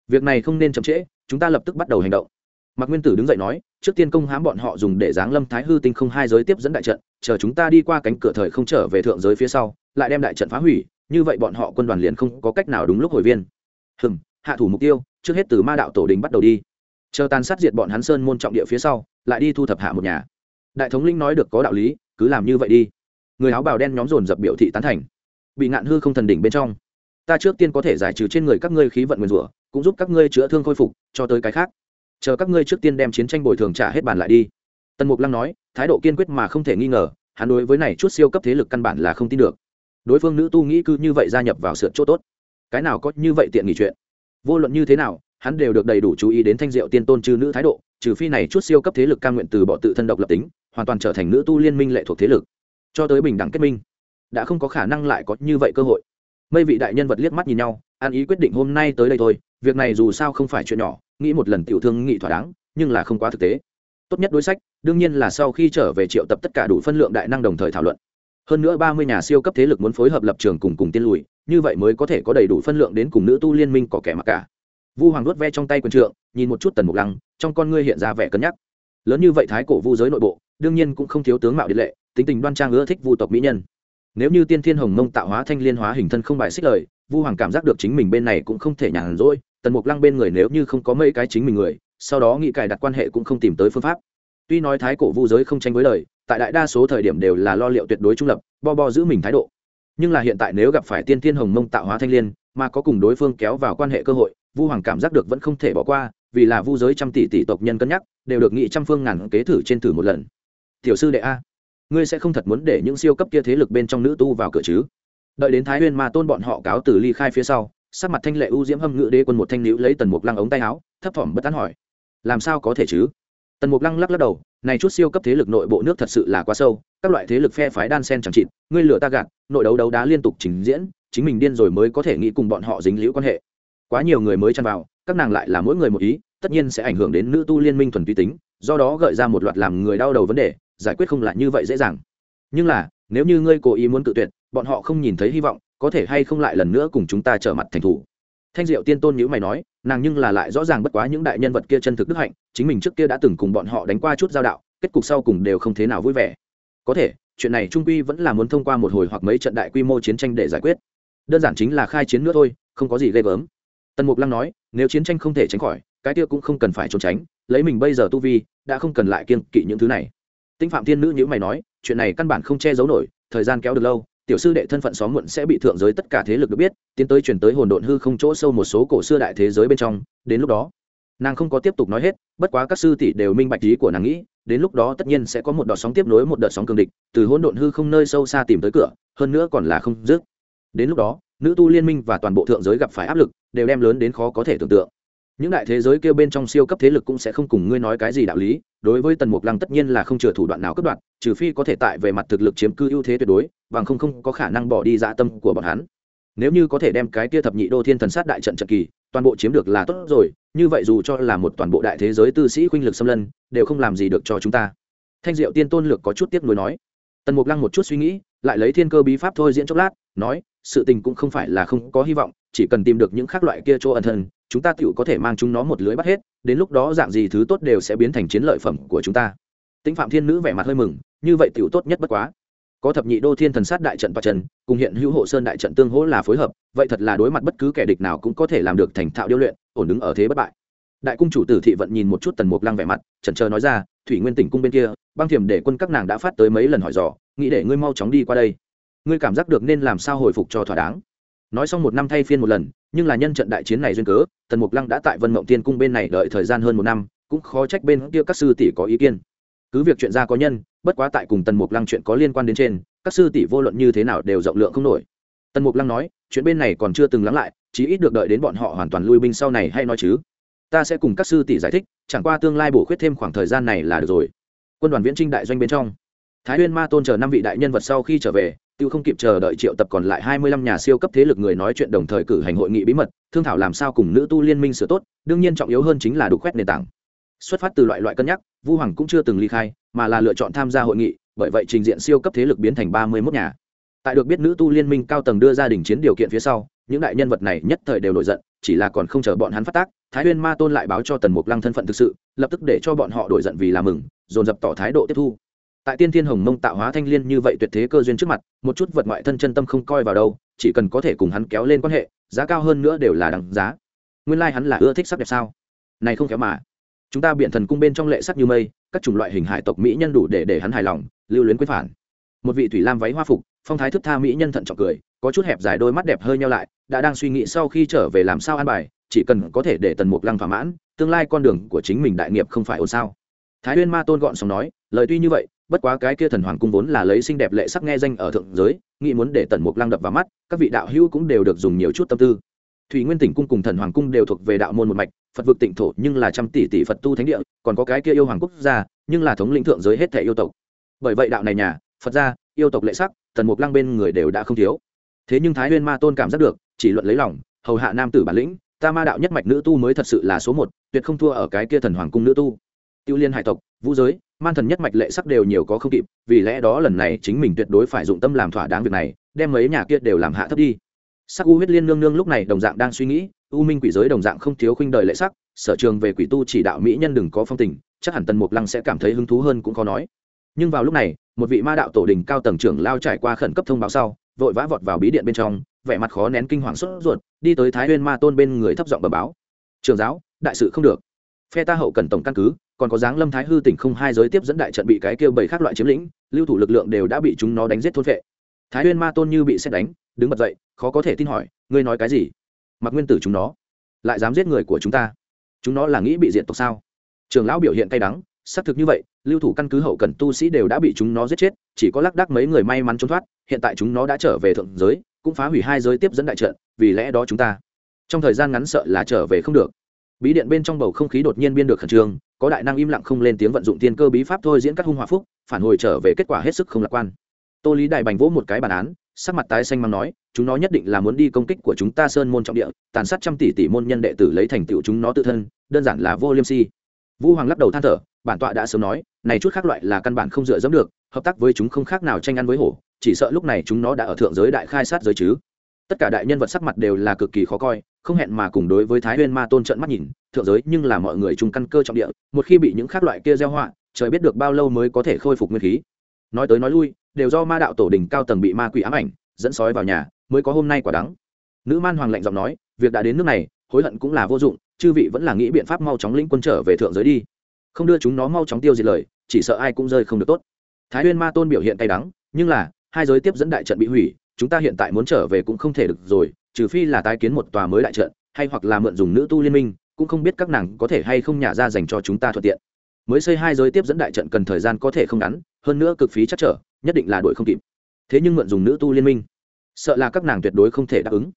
Việc này không nên chậm trễ, chúng ta lập tức bắt đầu hành động. Mạc nguyên tử đứng dậy nói, trước tiên công hãm bọn họ dùng để giáng lâm thái hư tinh không hai giới tiếp dẫn đại trận, chờ chúng ta đi qua cánh cửa thời không trở về thượng giới phía sau, lại đem đại trận phá hủy, như vậy bọn họ quân đoàn liền không có cách nào đúng lúc hồi viên hừm, hạ thủ mục tiêu, trước hết từ ma đạo tổ đình bắt đầu đi. Chờ tàn sát diệt bọn hắn sơn môn trọng địa phía sau, lại đi thu thập hạ một nhà. Đại thống linh nói được có đạo lý, cứ làm như vậy đi. Người áo bào đen nhóm dồn dập biểu thị tán thành. Bị ngạn hư không thần đỉnh bên trong. Ta trước tiên có thể giải trừ trên người các ngươi khí vận nguyên rủa, cũng giúp các ngươi chữa thương khôi phục, cho tới cái khác. Chờ các ngươi trước tiên đem chiến tranh bồi thường trả hết bàn lại đi. Tần mục lăng nói, thái độ kiên quyết mà không thể nghi ngờ, hắn đối với này chút siêu cấp thế lực căn bản là không tin được. Đối phương nữ tu nghĩ cứ như vậy gia nhập vào sượt chỗ tốt cái nào có như vậy tiện nghỉ chuyện? Vô luận như thế nào, hắn đều được đầy đủ chú ý đến thanh diệu tiên tôn chư nữ thái độ, trừ phi này chút siêu cấp thế lực ca nguyện từ bỏ tự thân độc lập tính, hoàn toàn trở thành nữ tu liên minh lệ thuộc thế lực. Cho tới bình đẳng kết minh, đã không có khả năng lại có như vậy cơ hội. Mây vị đại nhân vật liếc mắt nhìn nhau, an ý quyết định hôm nay tới đây thôi, việc này dù sao không phải chuyện nhỏ, nghĩ một lần tiểu thương nghị thỏa đáng, nhưng là không quá thực tế. Tốt nhất đối sách, đương nhiên là sau khi trở về triệu tập tất cả đủ phân lượng đại năng đồng thời thảo luận. Hơn nữa ba mươi nhà siêu cấp thế lực muốn phối hợp lập trường cùng cùng tiên lùi như vậy mới có thể có đầy đủ phân lượng đến cùng nữ tu liên minh có kẻ mặc cả. Vu hoàng đuốt ve trong tay quần trượng, nhìn một chút tần mục lăng, trong con ngươi hiện ra vẻ cân nhắc. Lớn như vậy thái cổ vu giới nội bộ, đương nhiên cũng không thiếu tướng mạo điện lệ, tính tình đoan trang ưa thích vu tộc mỹ nhân. Nếu như tiên thiên hồng mông tạo hóa thanh liên hóa hình thân không bài xích lời, vu hoàng cảm giác được chính mình bên này cũng không thể nhàn rỗi, tần mục lăng bên người nếu như không có mấy cái chính mình người, sau đó nghĩ cài đặt quan hệ cũng không tìm tới phương pháp. Tuy nói thái cổ vu giới không tranh với lời, tại đại đa số thời điểm đều là lo liệu tuyệt đối trung lập, bo bo giữ mình thái độ nhưng là hiện tại nếu gặp phải tiên thiên hồng mông tạo hóa thanh liên, mà có cùng đối phương kéo vào quan hệ cơ hội, vu hoàng cảm giác được vẫn không thể bỏ qua, vì là vu giới trăm tỷ tỷ tộc nhân cân nhắc, đều được nghị trăm phương ngàn kế thử trên thử một lần. Tiểu sư đệ a, ngươi sẽ không thật muốn để những siêu cấp kia thế lực bên trong nữ tu vào cửa chứ? Đợi đến thái huyên ma tôn bọn họ cáo từ ly khai phía sau, sắc mặt thanh lệ u diễm hâm ngự đế quân một thanh nữ lấy tần mục lăng ống tay áo, thấp thỏm bất tán hỏi, làm sao có thể chứ? Tần mục lăng lắc lắc đầu, này chút siêu cấp thế lực nội bộ nước thật sự là quá sâu, các loại thế lực phe phái đan sen chẳng chịt, ngươi lửa ta gạt, nội đấu đấu đá liên tục trình diễn, chính mình điên rồi mới có thể nghĩ cùng bọn họ dính liễu quan hệ. Quá nhiều người mới chăn vào, các nàng lại là mỗi người một ý, tất nhiên sẽ ảnh hưởng đến nữ tu liên minh thuần túy tính, do đó gợi ra một loạt làm người đau đầu vấn đề, giải quyết không lại như vậy dễ dàng. Nhưng là, nếu như ngươi cố ý muốn tự tuyệt, bọn họ không nhìn thấy hy vọng, có thể hay không lại lần nữa cùng chúng ta trở mặt thành thủ? Thanh diệu tiên tôn nhữ mày nói, nàng nhưng là lại rõ ràng bất quá những đại nhân vật kia chân thực đức hạnh, chính mình trước kia đã từng cùng bọn họ đánh qua chút giao đạo, kết cục sau cùng đều không thế nào vui vẻ. Có thể, chuyện này trung quy vẫn là muốn thông qua một hồi hoặc mấy trận đại quy mô chiến tranh để giải quyết. Đơn giản chính là khai chiến nữa thôi, không có gì ghê gớm. Tần mục lăng nói, nếu chiến tranh không thể tránh khỏi, cái kia cũng không cần phải trốn tránh, lấy mình bây giờ tu vi, đã không cần lại kiên kỵ những thứ này. Tinh phạm thiên nữ nhữ mày nói, chuyện này căn bản không che giấu nổi, thời gian kéo được lâu tiểu sư đệ thân phận xóm muộn sẽ bị thượng giới tất cả thế lực được biết, tiến tới chuyển tới hồn độn hư không chỗ sâu một số cổ xưa đại thế giới bên trong. Đến lúc đó, nàng không có tiếp tục nói hết, bất quá các sư tỷ đều minh bạch ý của nàng nghĩ, đến lúc đó tất nhiên sẽ có một đợt sóng tiếp nối, một đợt sóng cường địch, từ hỗn độn hư không nơi sâu xa tìm tới cửa, hơn nữa còn là không dứt. Đến lúc đó, nữ tu liên minh và toàn bộ thượng giới gặp phải áp lực, đều đem lớn đến khó có thể tưởng tượng những đại thế giới kêu bên trong siêu cấp thế lực cũng sẽ không cùng ngươi nói cái gì đạo lý, đối với tần mục lăng tất nhiên là không chừa thủ đoạn nào cấp đoạn trừ phi có thể tại về mặt thực lực chiếm cư ưu thế tuyệt đối, bằng không không có khả năng bỏ đi dạ tâm của bọn hắn. Nếu như có thể đem cái tia thập nhị đô thiên thần sát đại trận trận kỳ, toàn bộ chiếm được là tốt rồi, như vậy dù cho là một toàn bộ đại thế giới tư sĩ khuynh lực xâm lân, đều không làm gì được cho chúng ta. Thanh diệu tiên tôn lược có chút tiếc nuối nói. Tần mục lăng một chút suy nghĩ, lại lấy thiên cơ bí pháp thôi diễn chốc lát, nói, sự tình cũng không phải là không có hy vọng chỉ cần tìm được những khác loại kia chỗ ẩn thân, chúng ta tựu có thể mang chúng nó một lưới bắt hết, đến lúc đó dạng gì thứ tốt đều sẽ biến thành chiến lợi phẩm của chúng ta. Tĩnh phạm thiên nữ vẻ mặt hơi mừng, như vậy tựu tốt nhất bất quá. Có thập nhị đô thiên thần sát đại trận toa trần, cùng hiện hữu hộ sơn đại trận tương hỗ là phối hợp, vậy thật là đối mặt bất cứ kẻ địch nào cũng có thể làm được thành thạo điêu luyện, ổn đứng ở thế bất bại. Đại cung chủ tử thị vận nhìn một chút tần mục lăng vẻ mặt trần trờ nói ra, thủy nguyên tỉnh cung bên kia, băng thiểm để quân các nàng đã phát tới mấy lần hỏi dò, nghĩ để ngươi mau chóng đi qua đây. Ngươi cảm giác được nên làm sao hồi phục cho thỏa đáng? Nói xong một năm thay phiên một lần, nhưng là nhân trận đại chiến này duyên cớ, tần mục lăng đã tại vân mộng tiên cung bên này đợi thời gian hơn một năm, cũng khó trách bên kia các sư tỷ có ý kiến. Cứ việc chuyện ra có nhân, bất quá tại cùng tần mục lăng chuyện có liên quan đến trên, các sư tỷ vô luận như thế nào đều rộng lượng không nổi. Tần mục lăng nói, chuyện bên này còn chưa từng lắng lại, chí ít được đợi đến bọn họ hoàn toàn lui binh sau này hay nói chứ. Ta sẽ cùng các sư tỷ giải thích, chẳng qua tương lai bổ khuyết thêm khoảng thời gian này là được rồi. Quân đoàn viễn trinh đại doanh bên trong. Thái huyên ma tôn chờ năm vị đại nhân vật sau khi trở về tiêu không kịp chờ đợi triệu tập còn lại hai mươi lăm nhà siêu cấp thế lực người nói chuyện đồng thời cử hành hội nghị bí mật, thương thảo làm sao cùng nữ tu liên minh sửa tốt, đương nhiên trọng yếu hơn chính là đủ quét nền tảng. Xuất phát từ loại loại cân nhắc, vu hoàng cũng chưa từng ly khai, mà là lựa chọn tham gia hội nghị, bởi vậy trình diện siêu cấp thế lực biến thành ba mươi mốt nhà. Tại được biết nữ tu liên minh cao tầng đưa ra đỉnh chiến điều kiện phía sau, những đại nhân vật này nhất thời đều nổi giận, chỉ là còn không chờ bọn hắn phát tác, thái huyên ma tôn lại báo cho tần mục lăng thân phận thực sự, lập tức để cho bọn họ đổi giận vì làm mừng, dồn dập tỏ thái độ tiếp thu tại tiên thiên hồng mông tạo hóa thanh liên như vậy tuyệt thế cơ duyên trước mặt, một chút vật ngoại thân chân tâm không coi vào đâu, chỉ cần có thể cùng hắn kéo lên quan hệ, giá cao hơn nữa đều là đằng giá. Nguyên lai hắn là ưa thích sắc đẹp sao? Này không kéo mà. Chúng ta biện thần cung bên trong lệ sắc như mây, các chủng loại hình hải tộc mỹ nhân đủ để để hắn hài lòng, lưu luyến quyết phản. Một vị thủy lam váy hoa phục, phong thái thức tha mỹ nhân thận trọng cười, có chút hẹp dài đôi mắt đẹp hơi nhau lại, đã đang suy nghĩ sau khi trở về làm sao an bài, chỉ cần có thể để tần mục lăng thỏa mãn, tương lai con đường của chính mình đại nghiệp không phải ổn sao? Thái huyên ma tôn gọn xong nói, lời tuy như vậy bất quá cái kia thần hoàng cung vốn là lấy xinh đẹp lệ sắc nghe danh ở thượng giới, nghĩ muốn để tần mục lăng đập vào mắt, các vị đạo hữu cũng đều được dùng nhiều chút tâm tư. Thủy nguyên tỉnh cung cùng thần hoàng cung đều thuộc về đạo môn một mạch, phật vực tịnh thổ nhưng là trăm tỷ tỷ phật tu thánh địa, còn có cái kia yêu hoàng quốc gia, nhưng là thống lĩnh thượng giới hết thể yêu tộc. Bởi vậy đạo này nhà, phật gia, yêu tộc lệ sắc, tần mục lăng bên người đều đã không thiếu. Thế nhưng thái nguyên ma tôn cảm giác được, chỉ luận lấy lòng, hầu hạ nam tử bản lĩnh, ta ma đạo nhất mạch nữ tu mới thật sự là số một, tuyệt không thua ở cái kia thần hoàng cung nữ tu. Tiêu liên hải tộc, vũ giới man thần nhất mạch lệ sắc đều nhiều có không kịp, vì lẽ đó lần này chính mình tuyệt đối phải dụng tâm làm thỏa đáng việc này, đem mấy nhà kia đều làm hạ thấp đi. Sắc u huyết liên nương nương lúc này đồng dạng đang suy nghĩ, u minh quỷ giới đồng dạng không thiếu khuynh đời lệ sắc, sở trường về quỷ tu chỉ đạo mỹ nhân đừng có phong tình, chắc hẳn tần mục lăng sẽ cảm thấy hứng thú hơn cũng khó nói. Nhưng vào lúc này, một vị ma đạo tổ đình cao tầng trưởng lao trải qua khẩn cấp thông báo sau, vội vã vọt vào bí điện bên trong, vẻ mặt khó nén kinh hoàng sốt ruột, đi tới thái huyên ma tôn bên người thấp giọng bờ báo. Trường giáo, đại sự không được. Phe ta hậu cần tổng căn cứ còn có dáng lâm thái hư tỉnh không hai giới tiếp dẫn đại trận bị cái kêu bảy khác loại chiếm lĩnh, lưu thủ lực lượng đều đã bị chúng nó đánh giết thôn vệ thái huyên ma tôn như bị xét đánh, đứng bật dậy, khó có thể tin hỏi, ngươi nói cái gì? Mặc nguyên tử chúng nó, lại dám giết người của chúng ta? Chúng nó là nghĩ bị diện tộc sao? Trường lão biểu hiện cay đắng, xác thực như vậy, lưu thủ căn cứ hậu cần tu sĩ đều đã bị chúng nó giết chết, chỉ có lác đác mấy người may mắn trốn thoát, hiện tại chúng nó đã trở về thượng giới, cũng phá hủy hai giới tiếp dẫn đại trận, vì lẽ đó chúng ta, trong thời gian ngắn sợ là trở về không được. Bí điện bên trong bầu không khí đột nhiên biên được khẩn trương có đại năng im lặng không lên tiếng vận dụng tiên cơ bí pháp thôi diễn các hung hòa phúc, phản hồi trở về kết quả hết sức không lạc quan. Tô lý đại bành vỗ một cái bản án, sắc mặt tái xanh mắng nói, chúng nó nhất định là muốn đi công kích của chúng ta sơn môn trọng địa, tàn sát trăm tỷ tỷ môn nhân đệ tử lấy thành tựu chúng nó tự thân, đơn giản là vô liêm si vũ hoàng lắc đầu than thở, bản tọa đã sớm nói, này chút khác loại là căn bản không dựa dẫm được, hợp tác với chúng không khác nào tranh ăn với hổ, chỉ sợ lúc này chúng nó đã ở thượng giới đại khai sát giới chứ. Tất cả đại nhân vật sắc mặt đều là cực kỳ khó coi không hẹn mà cùng đối với thái huyên ma tôn trận mắt nhìn, thượng giới nhưng là mọi người chung căn cơ trọng địa, một khi bị những khác loại kia gieo họa, trời biết được bao lâu mới có thể khôi phục nguyên khí. Nói tới nói lui, đều do ma đạo tổ đình cao tầng bị ma quỷ ám ảnh, dẫn sói vào nhà, mới có hôm nay quả đắng. Nữ man hoàng lạnh giọng nói, việc đã đến nước này, hối hận cũng là vô dụng, chư vị vẫn là nghĩ biện pháp mau chóng lĩnh quân trở về thượng giới đi. Không đưa chúng nó mau chóng tiêu diệt lời, chỉ sợ ai cũng rơi không được tốt. Thái huyên ma tôn biểu hiện tay đắng, nhưng là, hai giới tiếp dẫn đại trận bị hủy, chúng ta hiện tại muốn trở về cũng không thể được rồi trừ phi là tái kiến một tòa mới đại trận, hay hoặc là mượn dùng nữ tu liên minh, cũng không biết các nàng có thể hay không nhả ra dành cho chúng ta thuận tiện. Mới xây hai giới tiếp dẫn đại trận cần thời gian có thể không ngắn, hơn nữa cực phí chắc trở, nhất định là đội không kịp. Thế nhưng mượn dùng nữ tu liên minh, sợ là các nàng tuyệt đối không thể đáp ứng.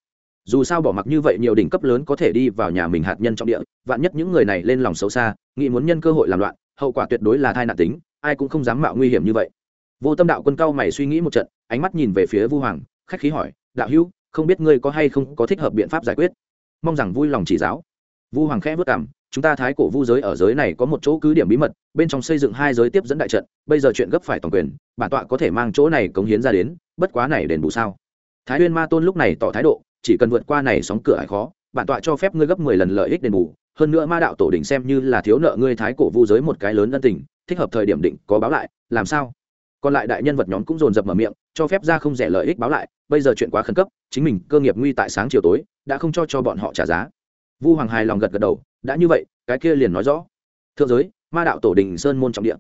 Dù sao bỏ mặc như vậy nhiều đỉnh cấp lớn có thể đi vào nhà mình hạt nhân trong địa, vạn nhất những người này lên lòng xấu xa, nghĩ muốn nhân cơ hội làm loạn, hậu quả tuyệt đối là thai nạn tính, ai cũng không dám mạo nguy hiểm như vậy. Vô tâm đạo quân cao mày suy nghĩ một trận, ánh mắt nhìn về phía vu hoàng, khách khí hỏi, đạo hữu không biết ngươi có hay không có thích hợp biện pháp giải quyết. Mong rằng vui lòng chỉ giáo. Vu hoàng khẽ vất cảm, chúng ta thái cổ vu giới ở giới này có một chỗ cứ điểm bí mật, bên trong xây dựng hai giới tiếp dẫn đại trận, bây giờ chuyện gấp phải toàn quyền, bản tọa có thể mang chỗ này cống hiến ra đến, bất quá này đền bù sao? Thái huyên ma tôn lúc này tỏ thái độ, chỉ cần vượt qua này sóng cửa hải khó, bản tọa cho phép ngươi gấp mười lần lợi ích đền bù. Hơn nữa ma đạo tổ đỉnh xem như là thiếu nợ ngươi thái cổ vu giới một cái lớn ân tình, thích hợp thời điểm định có báo lại, làm sao? Còn lại đại nhân vật nhóm cũng dồn dập mở miệng, cho phép ra không rẻ lợi ích báo lại bây giờ chuyện quá khẩn cấp, chính mình cơ nghiệp nguy tại sáng chiều tối, đã không cho cho bọn họ trả giá. Vu hoàng hài lòng gật gật đầu, đã như vậy, cái kia liền nói rõ. Thượng giới, ma đạo tổ đình sơn môn trọng địa.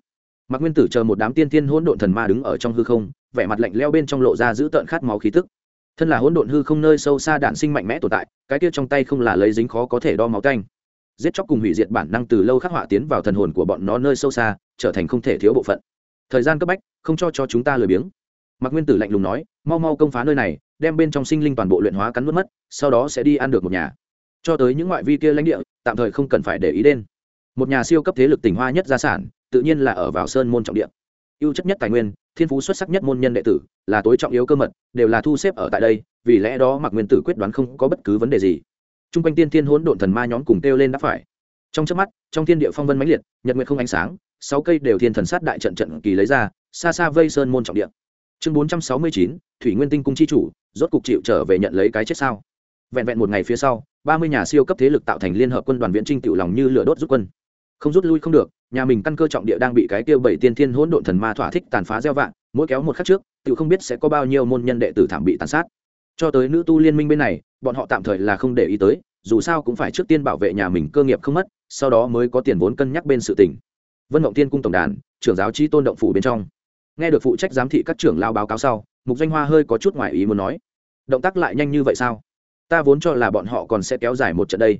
Mạc nguyên tử chờ một đám tiên tiên hỗn độn thần ma đứng ở trong hư không, vẻ mặt lạnh leo bên trong lộ ra giữ tợn khát máu khí tức. Thân là hỗn độn hư không nơi sâu xa đạn sinh mạnh mẽ tồn tại, cái kia trong tay không là lấy dính khó có thể đo máu canh. Giết chóc cùng hủy diệt bản năng từ lâu khắc họa tiến vào thần hồn của bọn nó nơi sâu xa, trở thành không thể thiếu bộ phận. Thời gian cấp bách, không cho cho chúng ta lười biếng mạc nguyên tử lạnh lùng nói, mau mau công phá nơi này, đem bên trong sinh linh toàn bộ luyện hóa cắn mất mất, sau đó sẽ đi ăn được một nhà. Cho tới những ngoại vi kia lãnh địa, tạm thời không cần phải để ý đến. Một nhà siêu cấp thế lực tỉnh hoa nhất gia sản, tự nhiên là ở vào sơn môn trọng địa. Ưu chất nhất tài nguyên, thiên phú xuất sắc nhất môn nhân đệ tử, là tối trọng yếu cơ mật, đều là thu xếp ở tại đây, vì lẽ đó Mạc nguyên tử quyết đoán không có bất cứ vấn đề gì. T r u n g quanh tiên thiên hỗn độn thần ma nhóm cùng kêu lên đáp phải. Trong trước mắt, trong thiên địa phong vân mãnh liệt, nhật nguyện không ánh sáng, sáu cây đều thiên thần sát đại trận trận kỳ lấy ra, xa xa vây sơn môn trọng địa chương bốn trăm sáu mươi chín, thủy nguyên tinh cung chi chủ, rốt cục chịu trở về nhận lấy cái chết sao? Vẹn vẹn một ngày phía sau, ba mươi nhà siêu cấp thế lực tạo thành liên hợp quân đoàn viễn trinh tiểu lòng như lửa đốt rút quân. Không rút lui không được, nhà mình căn cơ trọng địa đang bị cái kia bảy tiên thiên hỗn độn thần ma thỏa thích tàn phá gieo vạn, mỗi kéo một khắc trước tự không biết sẽ có bao nhiêu môn nhân đệ tử thảm bị tàn sát. Cho tới nữ tu liên minh bên này, bọn họ tạm thời là không để ý tới, dù sao cũng phải trước tiên bảo vệ nhà mình cơ nghiệp không mất, sau đó mới có tiền vốn cân nhắc bên sự tình. Vân mộng tiên cung tổng đàn, trưởng giáo chi tôn động phủ bên trong nghe được phụ trách giám thị các trưởng lao báo cáo sau, mục danh hoa hơi có chút ngoài ý muốn nói, động tác lại nhanh như vậy sao? Ta vốn cho là bọn họ còn sẽ kéo dài một trận đây.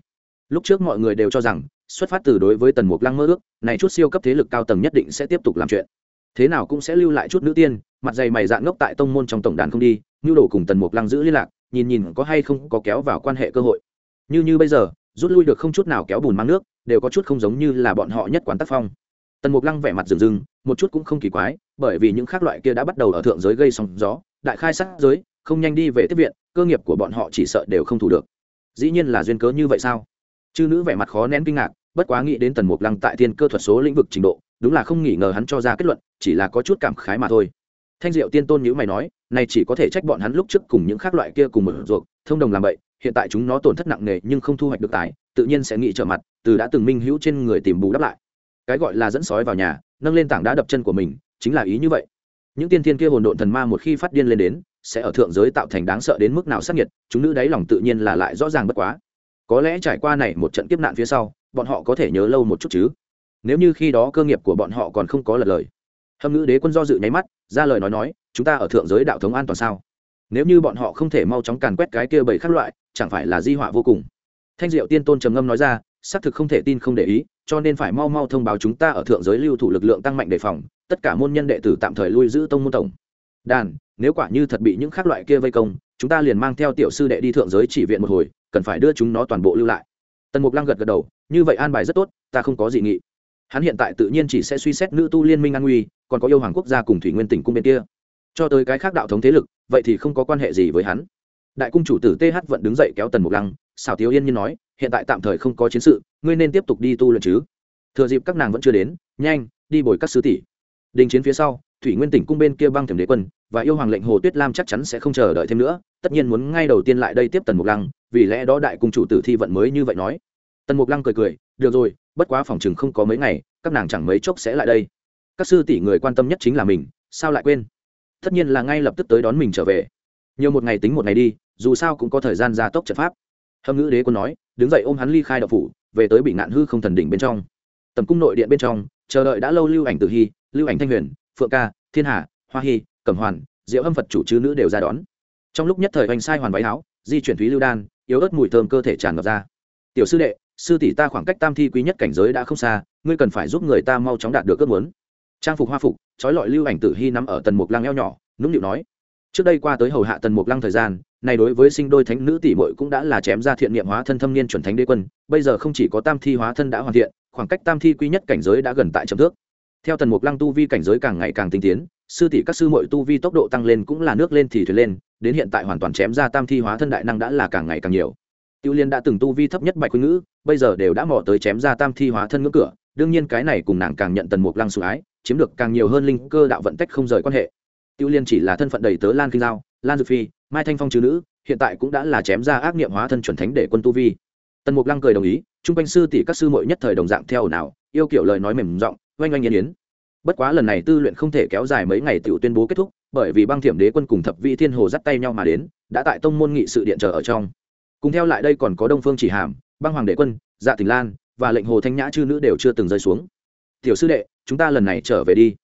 Lúc trước mọi người đều cho rằng, xuất phát từ đối với tần mục lăng mơ ước, này chút siêu cấp thế lực cao tầng nhất định sẽ tiếp tục làm chuyện. Thế nào cũng sẽ lưu lại chút nữ tiên, mặt dày mày dạn ngốc tại tông môn trong tổng đàn không đi, nhu đồ cùng tần mục lăng giữ liên lạc, nhìn nhìn có hay không có kéo vào quan hệ cơ hội. Như như bây giờ, rút lui được không chút nào kéo bùn mang nước, đều có chút không giống như là bọn họ nhất quán tác phong tần mục lăng vẻ mặt rừng rừng, một chút cũng không kỳ quái, bởi vì những khác loại kia đã bắt đầu ở thượng giới gây sóng gió, đại khai sát giới, không nhanh đi về tiếp viện, cơ nghiệp của bọn họ chỉ sợ đều không thủ được. Dĩ nhiên là duyên cớ như vậy sao? Chư nữ vẻ mặt khó nén kinh ngạc, bất quá nghĩ đến tần mục lăng tại thiên cơ thuật số lĩnh vực trình độ, đúng là không nghĩ ngờ hắn cho ra kết luận, chỉ là có chút cảm khái mà thôi. Thanh diệu tiên tôn nhữ mày nói, này chỉ có thể trách bọn hắn lúc trước cùng những khác loại kia cùng một ruột thông đồng làm vậy hiện tại chúng nó tổn thất nặng nề nhưng không thu hoạch được tài, tự nhiên sẽ nghĩ trở mặt, từ đã từng minh hữu trên người tìm bù đắp lại cái gọi là dẫn sói vào nhà, nâng lên tảng đá đập chân của mình, chính là ý như vậy. Những tiên thiên kia hồn độn thần ma một khi phát điên lên đến, sẽ ở thượng giới tạo thành đáng sợ đến mức nào sắc nhiệt, chúng nữ đáy lòng tự nhiên là lại rõ ràng bất quá. Có lẽ trải qua này một trận kiếp nạn phía sau, bọn họ có thể nhớ lâu một chút chứ. Nếu như khi đó cơ nghiệp của bọn họ còn không có lật lời. Hâm ngữ đế quân do dự nháy mắt, ra lời nói nói, chúng ta ở thượng giới đạo thống an toàn sao? Nếu như bọn họ không thể mau chóng càn quét cái kia bảy khắc loại, chẳng phải là di họa vô cùng. Thanh diệu tiên tôn trầm ngâm nói ra, xác thực không thể tin không để ý cho nên phải mau mau thông báo chúng ta ở thượng giới lưu thủ lực lượng tăng mạnh đề phòng, tất cả môn nhân đệ tử tạm thời lui giữ tông môn tổng. Đàn, nếu quả như thật bị những khác loại kia vây công, chúng ta liền mang theo tiểu sư đệ đi thượng giới chỉ viện một hồi, cần phải đưa chúng nó toàn bộ lưu lại. Tần mục lăng gật gật đầu, như vậy an bài rất tốt, ta không có gì nghị. Hắn hiện tại tự nhiên chỉ sẽ suy xét nữ tu liên minh an nguy, còn có yêu hoàng quốc gia cùng thủy nguyên tỉnh cung bên kia. Cho tới cái khác đạo thống thế lực, vậy thì không có quan hệ gì với hắn. Đại cung chủ tử th vẫn đứng dậy kéo tần mục lăng xảo tiếu yên nhiên nói, hiện tại tạm thời không có chiến sự, ngươi nên tiếp tục đi tu luyện chứ. Thừa dịp các nàng vẫn chưa đến, nhanh, đi bồi các sứ tỷ. Đình chiến phía sau, thủy nguyên tỉnh cung bên kia băng thềm đế quân và yêu hoàng lệnh hồ tuyết lam chắc chắn sẽ không chờ đợi thêm nữa, tất nhiên muốn ngay đầu tiên lại đây tiếp tần mục lăng, vì lẽ đó đại cung chủ tử thi vận mới như vậy nói. Tần mục lăng cười cười, được rồi, bất quá phòng chừng không có mấy ngày, các nàng chẳng mấy chốc sẽ lại đây. Các sư tỷ người quan tâm nhất chính là mình, sao lại quên? Tất nhiên là ngay lập tức tới đón mình trở về. Nhiều một ngày tính một ngày đi, dù sao cũng có thời gian gia tốc trận pháp hâm ngữ đế quân nói, đứng dậy ôm hắn ly khai đạo phủ, về tới bị ngạn hư không thần đỉnh bên trong. Tầm cung nội điện bên trong, chờ đợi đã lâu lưu ảnh tử hy, lưu ảnh thanh huyền, phượng ca, thiên hà, hoa hy, cẩm hoàn, diệu âm phật chủ chư nữ đều ra đón. Trong lúc nhất thời hoành sai hoàn váy áo, di chuyển thúy lưu đan, yếu ớt mùi thơm cơ thể tràn ngập ra. Tiểu sư đệ, sư tỷ ta khoảng cách tam thi quý nhất cảnh giới đã không xa, ngươi cần phải giúp người ta mau chóng đạt được ước muốn. Trang phục hoa phục, trói lọi lưu ảnh tử hy nắm ở tần mục lăng eo nhỏ, nũng nịu nói. Trước đây qua tới hầu hạ tần mục lăng thời gian này đối với sinh đôi thánh nữ tỷ muội cũng đã là chém ra thiện niệm hóa thân thâm niên chuẩn thánh đế quân, bây giờ không chỉ có tam thi hóa thân đã hoàn thiện, khoảng cách tam thi quy nhất cảnh giới đã gần tại chậm thước. Theo tần mục lăng tu vi cảnh giới càng ngày càng tinh tiến, sư tỷ các sư muội tu vi tốc độ tăng lên cũng là nước lên thì thuyền lên, đến hiện tại hoàn toàn chém ra tam thi hóa thân đại năng đã là càng ngày càng nhiều. Tiêu liên đã từng tu vi thấp nhất bạch khuynh ngữ, bây giờ đều đã mò tới chém ra tam thi hóa thân ngưỡng cửa, đương nhiên cái này cùng nàng càng nhận tần mục lăng sủng ái, chiếm được càng nhiều hơn linh cơ đạo vận tách không rời quan hệ. Tiêu liên chỉ là thân phận đầy tớ lan kinh giao, lan dược phi mai thanh phong chứ nữ, hiện tại cũng đã là chém ra ác niệm hóa thân chuẩn thánh để quân tu vi. Tần mục lăng cười đồng ý, chung quanh sư tỷ các sư muội nhất thời đồng dạng theo nào yêu kiểu lời nói mềm giọng, oanh oanh yên yến. Bất quá lần này tư luyện không thể kéo dài mấy ngày tự tuyên bố kết thúc, bởi vì băng thiểm đế quân cùng thập vị thiên hồ dắt tay nhau mà đến, đã tại tông môn nghị sự điện chờ ở trong. Cùng theo lại đây còn có đông phương chỉ hàm, băng hoàng đế quân dạ tình lan và lệnh hồ thanh nhã chư nữ đều chưa từng rơi xuống. Tiểu sư đệ, chúng ta lần này trở về đi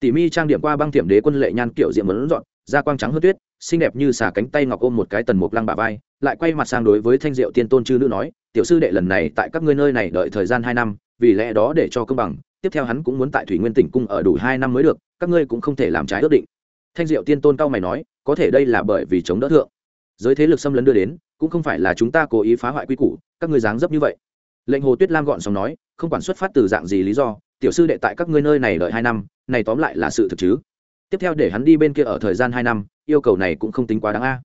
tỷ mi trang điểm qua băng thiểm đế quân lệ nhan kiểu diện mẫn dọn, da quang trắng hơn tuyết, xinh đẹp như xả cánh tay ngọc ôm một cái tần mục lăng bà vai, lại quay mặt sang đối với thanh diệu tiên tôn chư nữ nói, tiểu sư đệ lần này tại các ngươi nơi này đợi thời gian hai năm, vì lẽ đó để cho công bằng, tiếp theo hắn cũng muốn tại thủy nguyên tỉnh cung ở đủ hai năm mới được, các ngươi cũng không thể làm trái ước định. Thanh diệu tiên tôn cao mày nói, có thể đây là bởi vì chống đỡ thượng. Giới thế lực xâm lấn đưa đến, cũng không phải là chúng ta cố ý phá hoại quy củ, các ngươi dáng dấp như vậy. Lệnh hồ tuyết lam gọn xong nói, không quản xuất phát từ dạng gì lý do, tiểu sư đệ tại các ngươi nơi này đợi hai năm này tóm lại là sự thực chứ. Tiếp theo để hắn đi bên kia ở thời gian hai năm, yêu cầu này cũng không tính quá đáng a.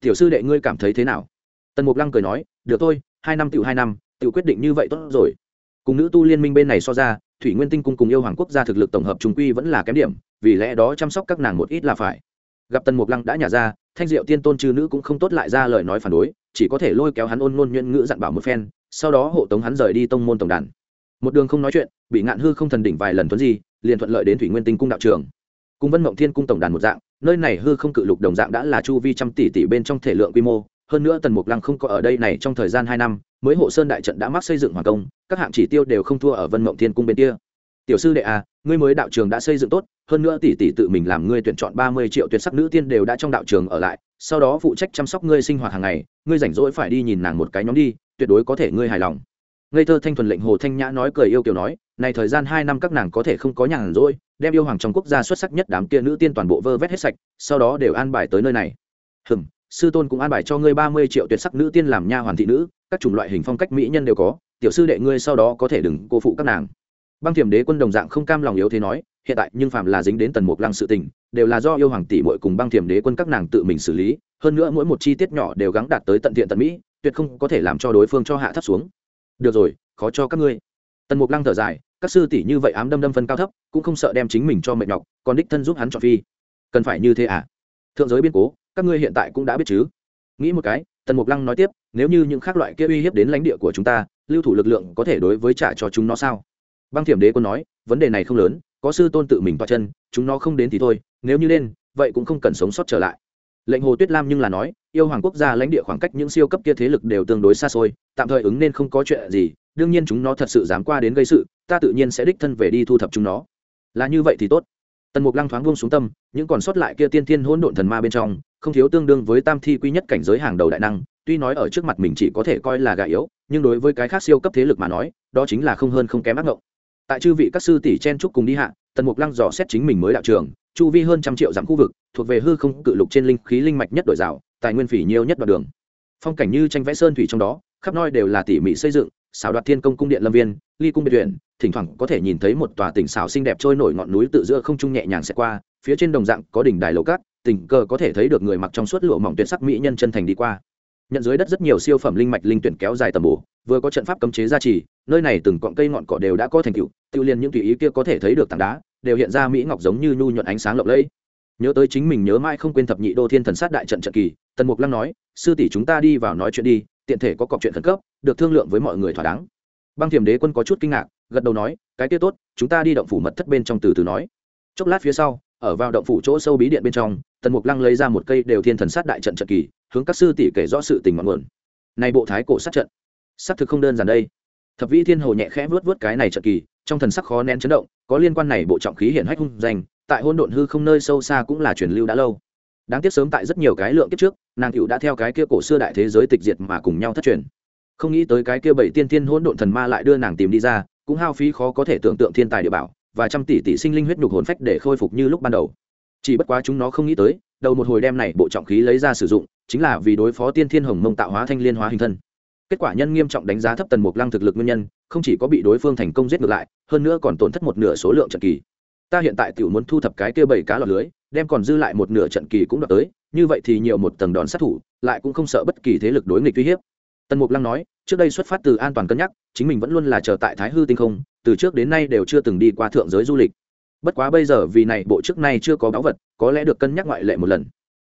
Tiểu sư đệ ngươi cảm thấy thế nào? Tần mục lăng cười nói, được thôi, hai năm tiểu hai năm, tiểu quyết định như vậy tốt rồi. Cùng nữ tu liên minh bên này so ra, thủy nguyên tinh cung cùng yêu hoàng quốc gia thực lực tổng hợp trung quy vẫn là kém điểm, vì lẽ đó chăm sóc các nàng một ít là phải. Gặp tần mục lăng đã nhả ra, thanh diệu tiên tôn chư nữ cũng không tốt lại ra lời nói phản đối, chỉ có thể lôi kéo hắn ôn ngôn nhuận ngữ dặn bảo một phen, sau đó hộ tống hắn rời đi tông môn tổng đàn một đường không nói chuyện, bị ngạn hư không thần đỉnh vài lần tuấn gì liền thuận lợi đến thủy nguyên tinh cung đạo trường. Cung vân mộng thiên cung tổng đàn một dạng, nơi này hư không cự lục đồng dạng đã là chu vi trăm tỷ tỷ bên trong thể lượng quy mô, hơn nữa tần mục lăng không có ở đây này trong thời gian hai năm, mới hộ sơn đại trận đã mắc xây dựng hoàn công, các hạng chỉ tiêu đều không thua ở vân mộng thiên cung bên kia. Tiểu sư đệ à ngươi mới đạo trường đã xây dựng tốt, hơn nữa tỷ tỷ tự mình làm ngươi tuyển chọn ba mươi triệu tuyệt sắc nữ tiên đều đã trong đạo trường ở lại, sau đó phụ trách chăm sóc ngươi sinh hoạt hàng ngày, ngươi rảnh rỗi phải đi nhìn nàng một cái nhóm đi, tuyệt đối có thể ngươi hài lòng ngây thơ thanh thuần lệnh hồ thanh nhã nói cười yêu kiểu nói, này thời gian hai năm các nàng có thể không có nhàn rỗi, đem yêu hoàng trong quốc gia xuất sắc nhất đám kia nữ tiên toàn bộ vơ vét hết sạch, sau đó đều an bài tới nơi này. Hừm, sư tôn cũng an bài cho ngươi ba mươi triệu tuyệt sắc nữ tiên làm nha hoàn thị nữ, các chủng loại hình phong cách mỹ nhân đều có, tiểu sư đệ ngươi sau đó có thể đừng cô phụ các nàng. Băng thiểm đế quân đồng dạng không cam lòng yếu thế nói, hiện tại nhưng phạm là dính đến tần mục lăng sự tình, đều là do yêu hoàng tỷ muội cùng băng thiểm đế quân các nàng tự mình xử lý, hơn nữa mỗi một chi tiết nhỏ đều gắng đạt tới tận thiện tận mỹ, tuyệt không có thể làm cho đối phương cho hạ thấp xuống được rồi, khó cho các ngươi. Tần mục lăng thở dài, các sư tỷ như vậy ám đâm đâm phân cao thấp, cũng không sợ đem chính mình cho mệt nhọc, còn đích thân giúp hắn chọn phi. Cần phải như thế à? Thượng giới biên cố, các ngươi hiện tại cũng đã biết chứ? Nghĩ một cái, tần mục lăng nói tiếp, nếu như những khác loại kia uy hiếp đến lãnh địa của chúng ta, lưu thủ lực lượng có thể đối với trả cho chúng nó sao? Băng thiểm đế quân nói, vấn đề này không lớn, có sư tôn tự mình toa chân, chúng nó không đến thì thôi, nếu như nên vậy cũng không cần sống sót trở lại lệnh hồ tuyết lam nhưng là nói, yêu hoàng quốc gia lãnh địa khoảng cách những siêu cấp kia thế lực đều tương đối xa xôi, tạm thời ứng nên không có chuyện gì, đương nhiên chúng nó thật sự dám qua đến gây sự, ta tự nhiên sẽ đích thân về đi thu thập chúng nó. Là như vậy thì tốt. Tần mục lăng thoáng buông xuống tâm, những còn sót lại kia tiên thiên hỗn độn thần ma bên trong, không thiếu tương đương với tam thi quy nhất cảnh giới hàng đầu đại năng, tuy nói ở trước mặt mình chỉ có thể coi là gà yếu, nhưng đối với cái khác siêu cấp thế lực mà nói, đó chính là không hơn không kém ác ngộng. Tại chư vị các sư tỷ chen trúc cùng đi hạ, tần mục lăng dò xét chính mình mới đạo trường chu vi hơn trăm triệu dặm khu vực, thuộc về hư không cự lục trên linh khí linh mạch nhất đổi rào, tài nguyên phỉ nhiêu nhất đoạn đường. Phong cảnh như tranh vẽ sơn thủy trong đó, khắp nơi đều là tỉ mỉ xây dựng, xảo đoạt thiên công cung điện lâm viên, ly cung biệt viện, thỉnh thoảng có thể nhìn thấy một tòa tỉnh xảo xinh đẹp trôi nổi ngọn núi tự giữa không trung nhẹ nhàng xẹt qua, phía trên đồng dạng có đỉnh đài lầu cát, tình cờ có thể thấy được người mặc trong suốt lụa mỏng tuyệt sắc mỹ nhân chân thành đi qua. Nhận dưới đất rất nhiều siêu phẩm linh mạch linh tuyển kéo dài tầm bổ, vừa có trận pháp cấm chế gia trì, nơi này từng cọn cây ngọn cỏ đều đã có thành tựu tiêu liền những tùy ý kia có thể thấy được tảng đá đều hiện ra mỹ ngọc giống như nhu nhuận ánh sáng lộng lẫy. Nhớ tới chính mình nhớ mãi không quên thập nhị đô thiên thần sát đại trận trận kỳ, tần mục lăng nói, sư tỷ chúng ta đi vào nói chuyện đi, tiện thể có cọc chuyện khẩn cấp, được thương lượng với mọi người thỏa đáng. Băng thiềm đế quân có chút kinh ngạc, gật đầu nói, cái kia tốt, chúng ta đi động phủ mật thất bên trong từ từ nói. Chốc lát phía sau, ở vào động phủ chỗ sâu bí điện bên trong, tần mục lăng lấy ra một cây đều thiên thần sát đại trận trận kỳ, hướng các sư tỷ kể rõ sự tình mọn nguồn. Này bộ thái cổ sát trận, xác thực không đơn giản đây thập vĩ thiên hồ nhẹ khẽ vớt vớt cái này trận kỳ, trong thần sắc khó nén chấn động, có liên quan này bộ trọng khí hiển hách hung danh, tại hôn độn hư không nơi sâu xa cũng là truyền lưu đã lâu. Đáng tiếc sớm tại rất nhiều cái lượng kiếp trước, nàng cựu đã theo cái kia cổ xưa đại thế giới tịch diệt mà cùng nhau thất truyền. Không nghĩ tới cái kia bảy tiên tiên hỗn độn thần ma lại đưa nàng tìm đi ra, cũng hao phí khó có thể tưởng tượng thiên tài địa bảo, và trăm tỷ tỷ sinh linh huyết nhục hồn phách để khôi phục như lúc ban đầu. Chỉ bất quá chúng nó không nghĩ tới, đầu một hồi đem này bộ trọng khí lấy ra sử dụng, chính là vì đối phó tiên thiên hồng mông tạo hóa thanh liên hóa hình thân kết quả nhân nghiêm trọng đánh giá thấp tần mục lăng thực lực nguyên nhân, không chỉ có bị đối phương thành công giết ngược lại, hơn nữa còn tổn thất một nửa số lượng trận kỳ. Ta hiện tại tiểu muốn thu thập cái kia bảy cá lọt lưới, đem còn dư lại một nửa trận kỳ cũng đọc tới, như vậy thì nhiều một tầng đòn sát thủ, lại cũng không sợ bất kỳ thế lực đối nghịch uy hiếp. Tần mục lăng nói, trước đây xuất phát từ an toàn cân nhắc, chính mình vẫn luôn là chờ tại thái hư tinh không, từ trước đến nay đều chưa từng đi qua thượng giới du lịch. Bất quá bây giờ vì này bộ trước nay chưa có báu vật, có lẽ được cân nhắc ngoại lệ một lần.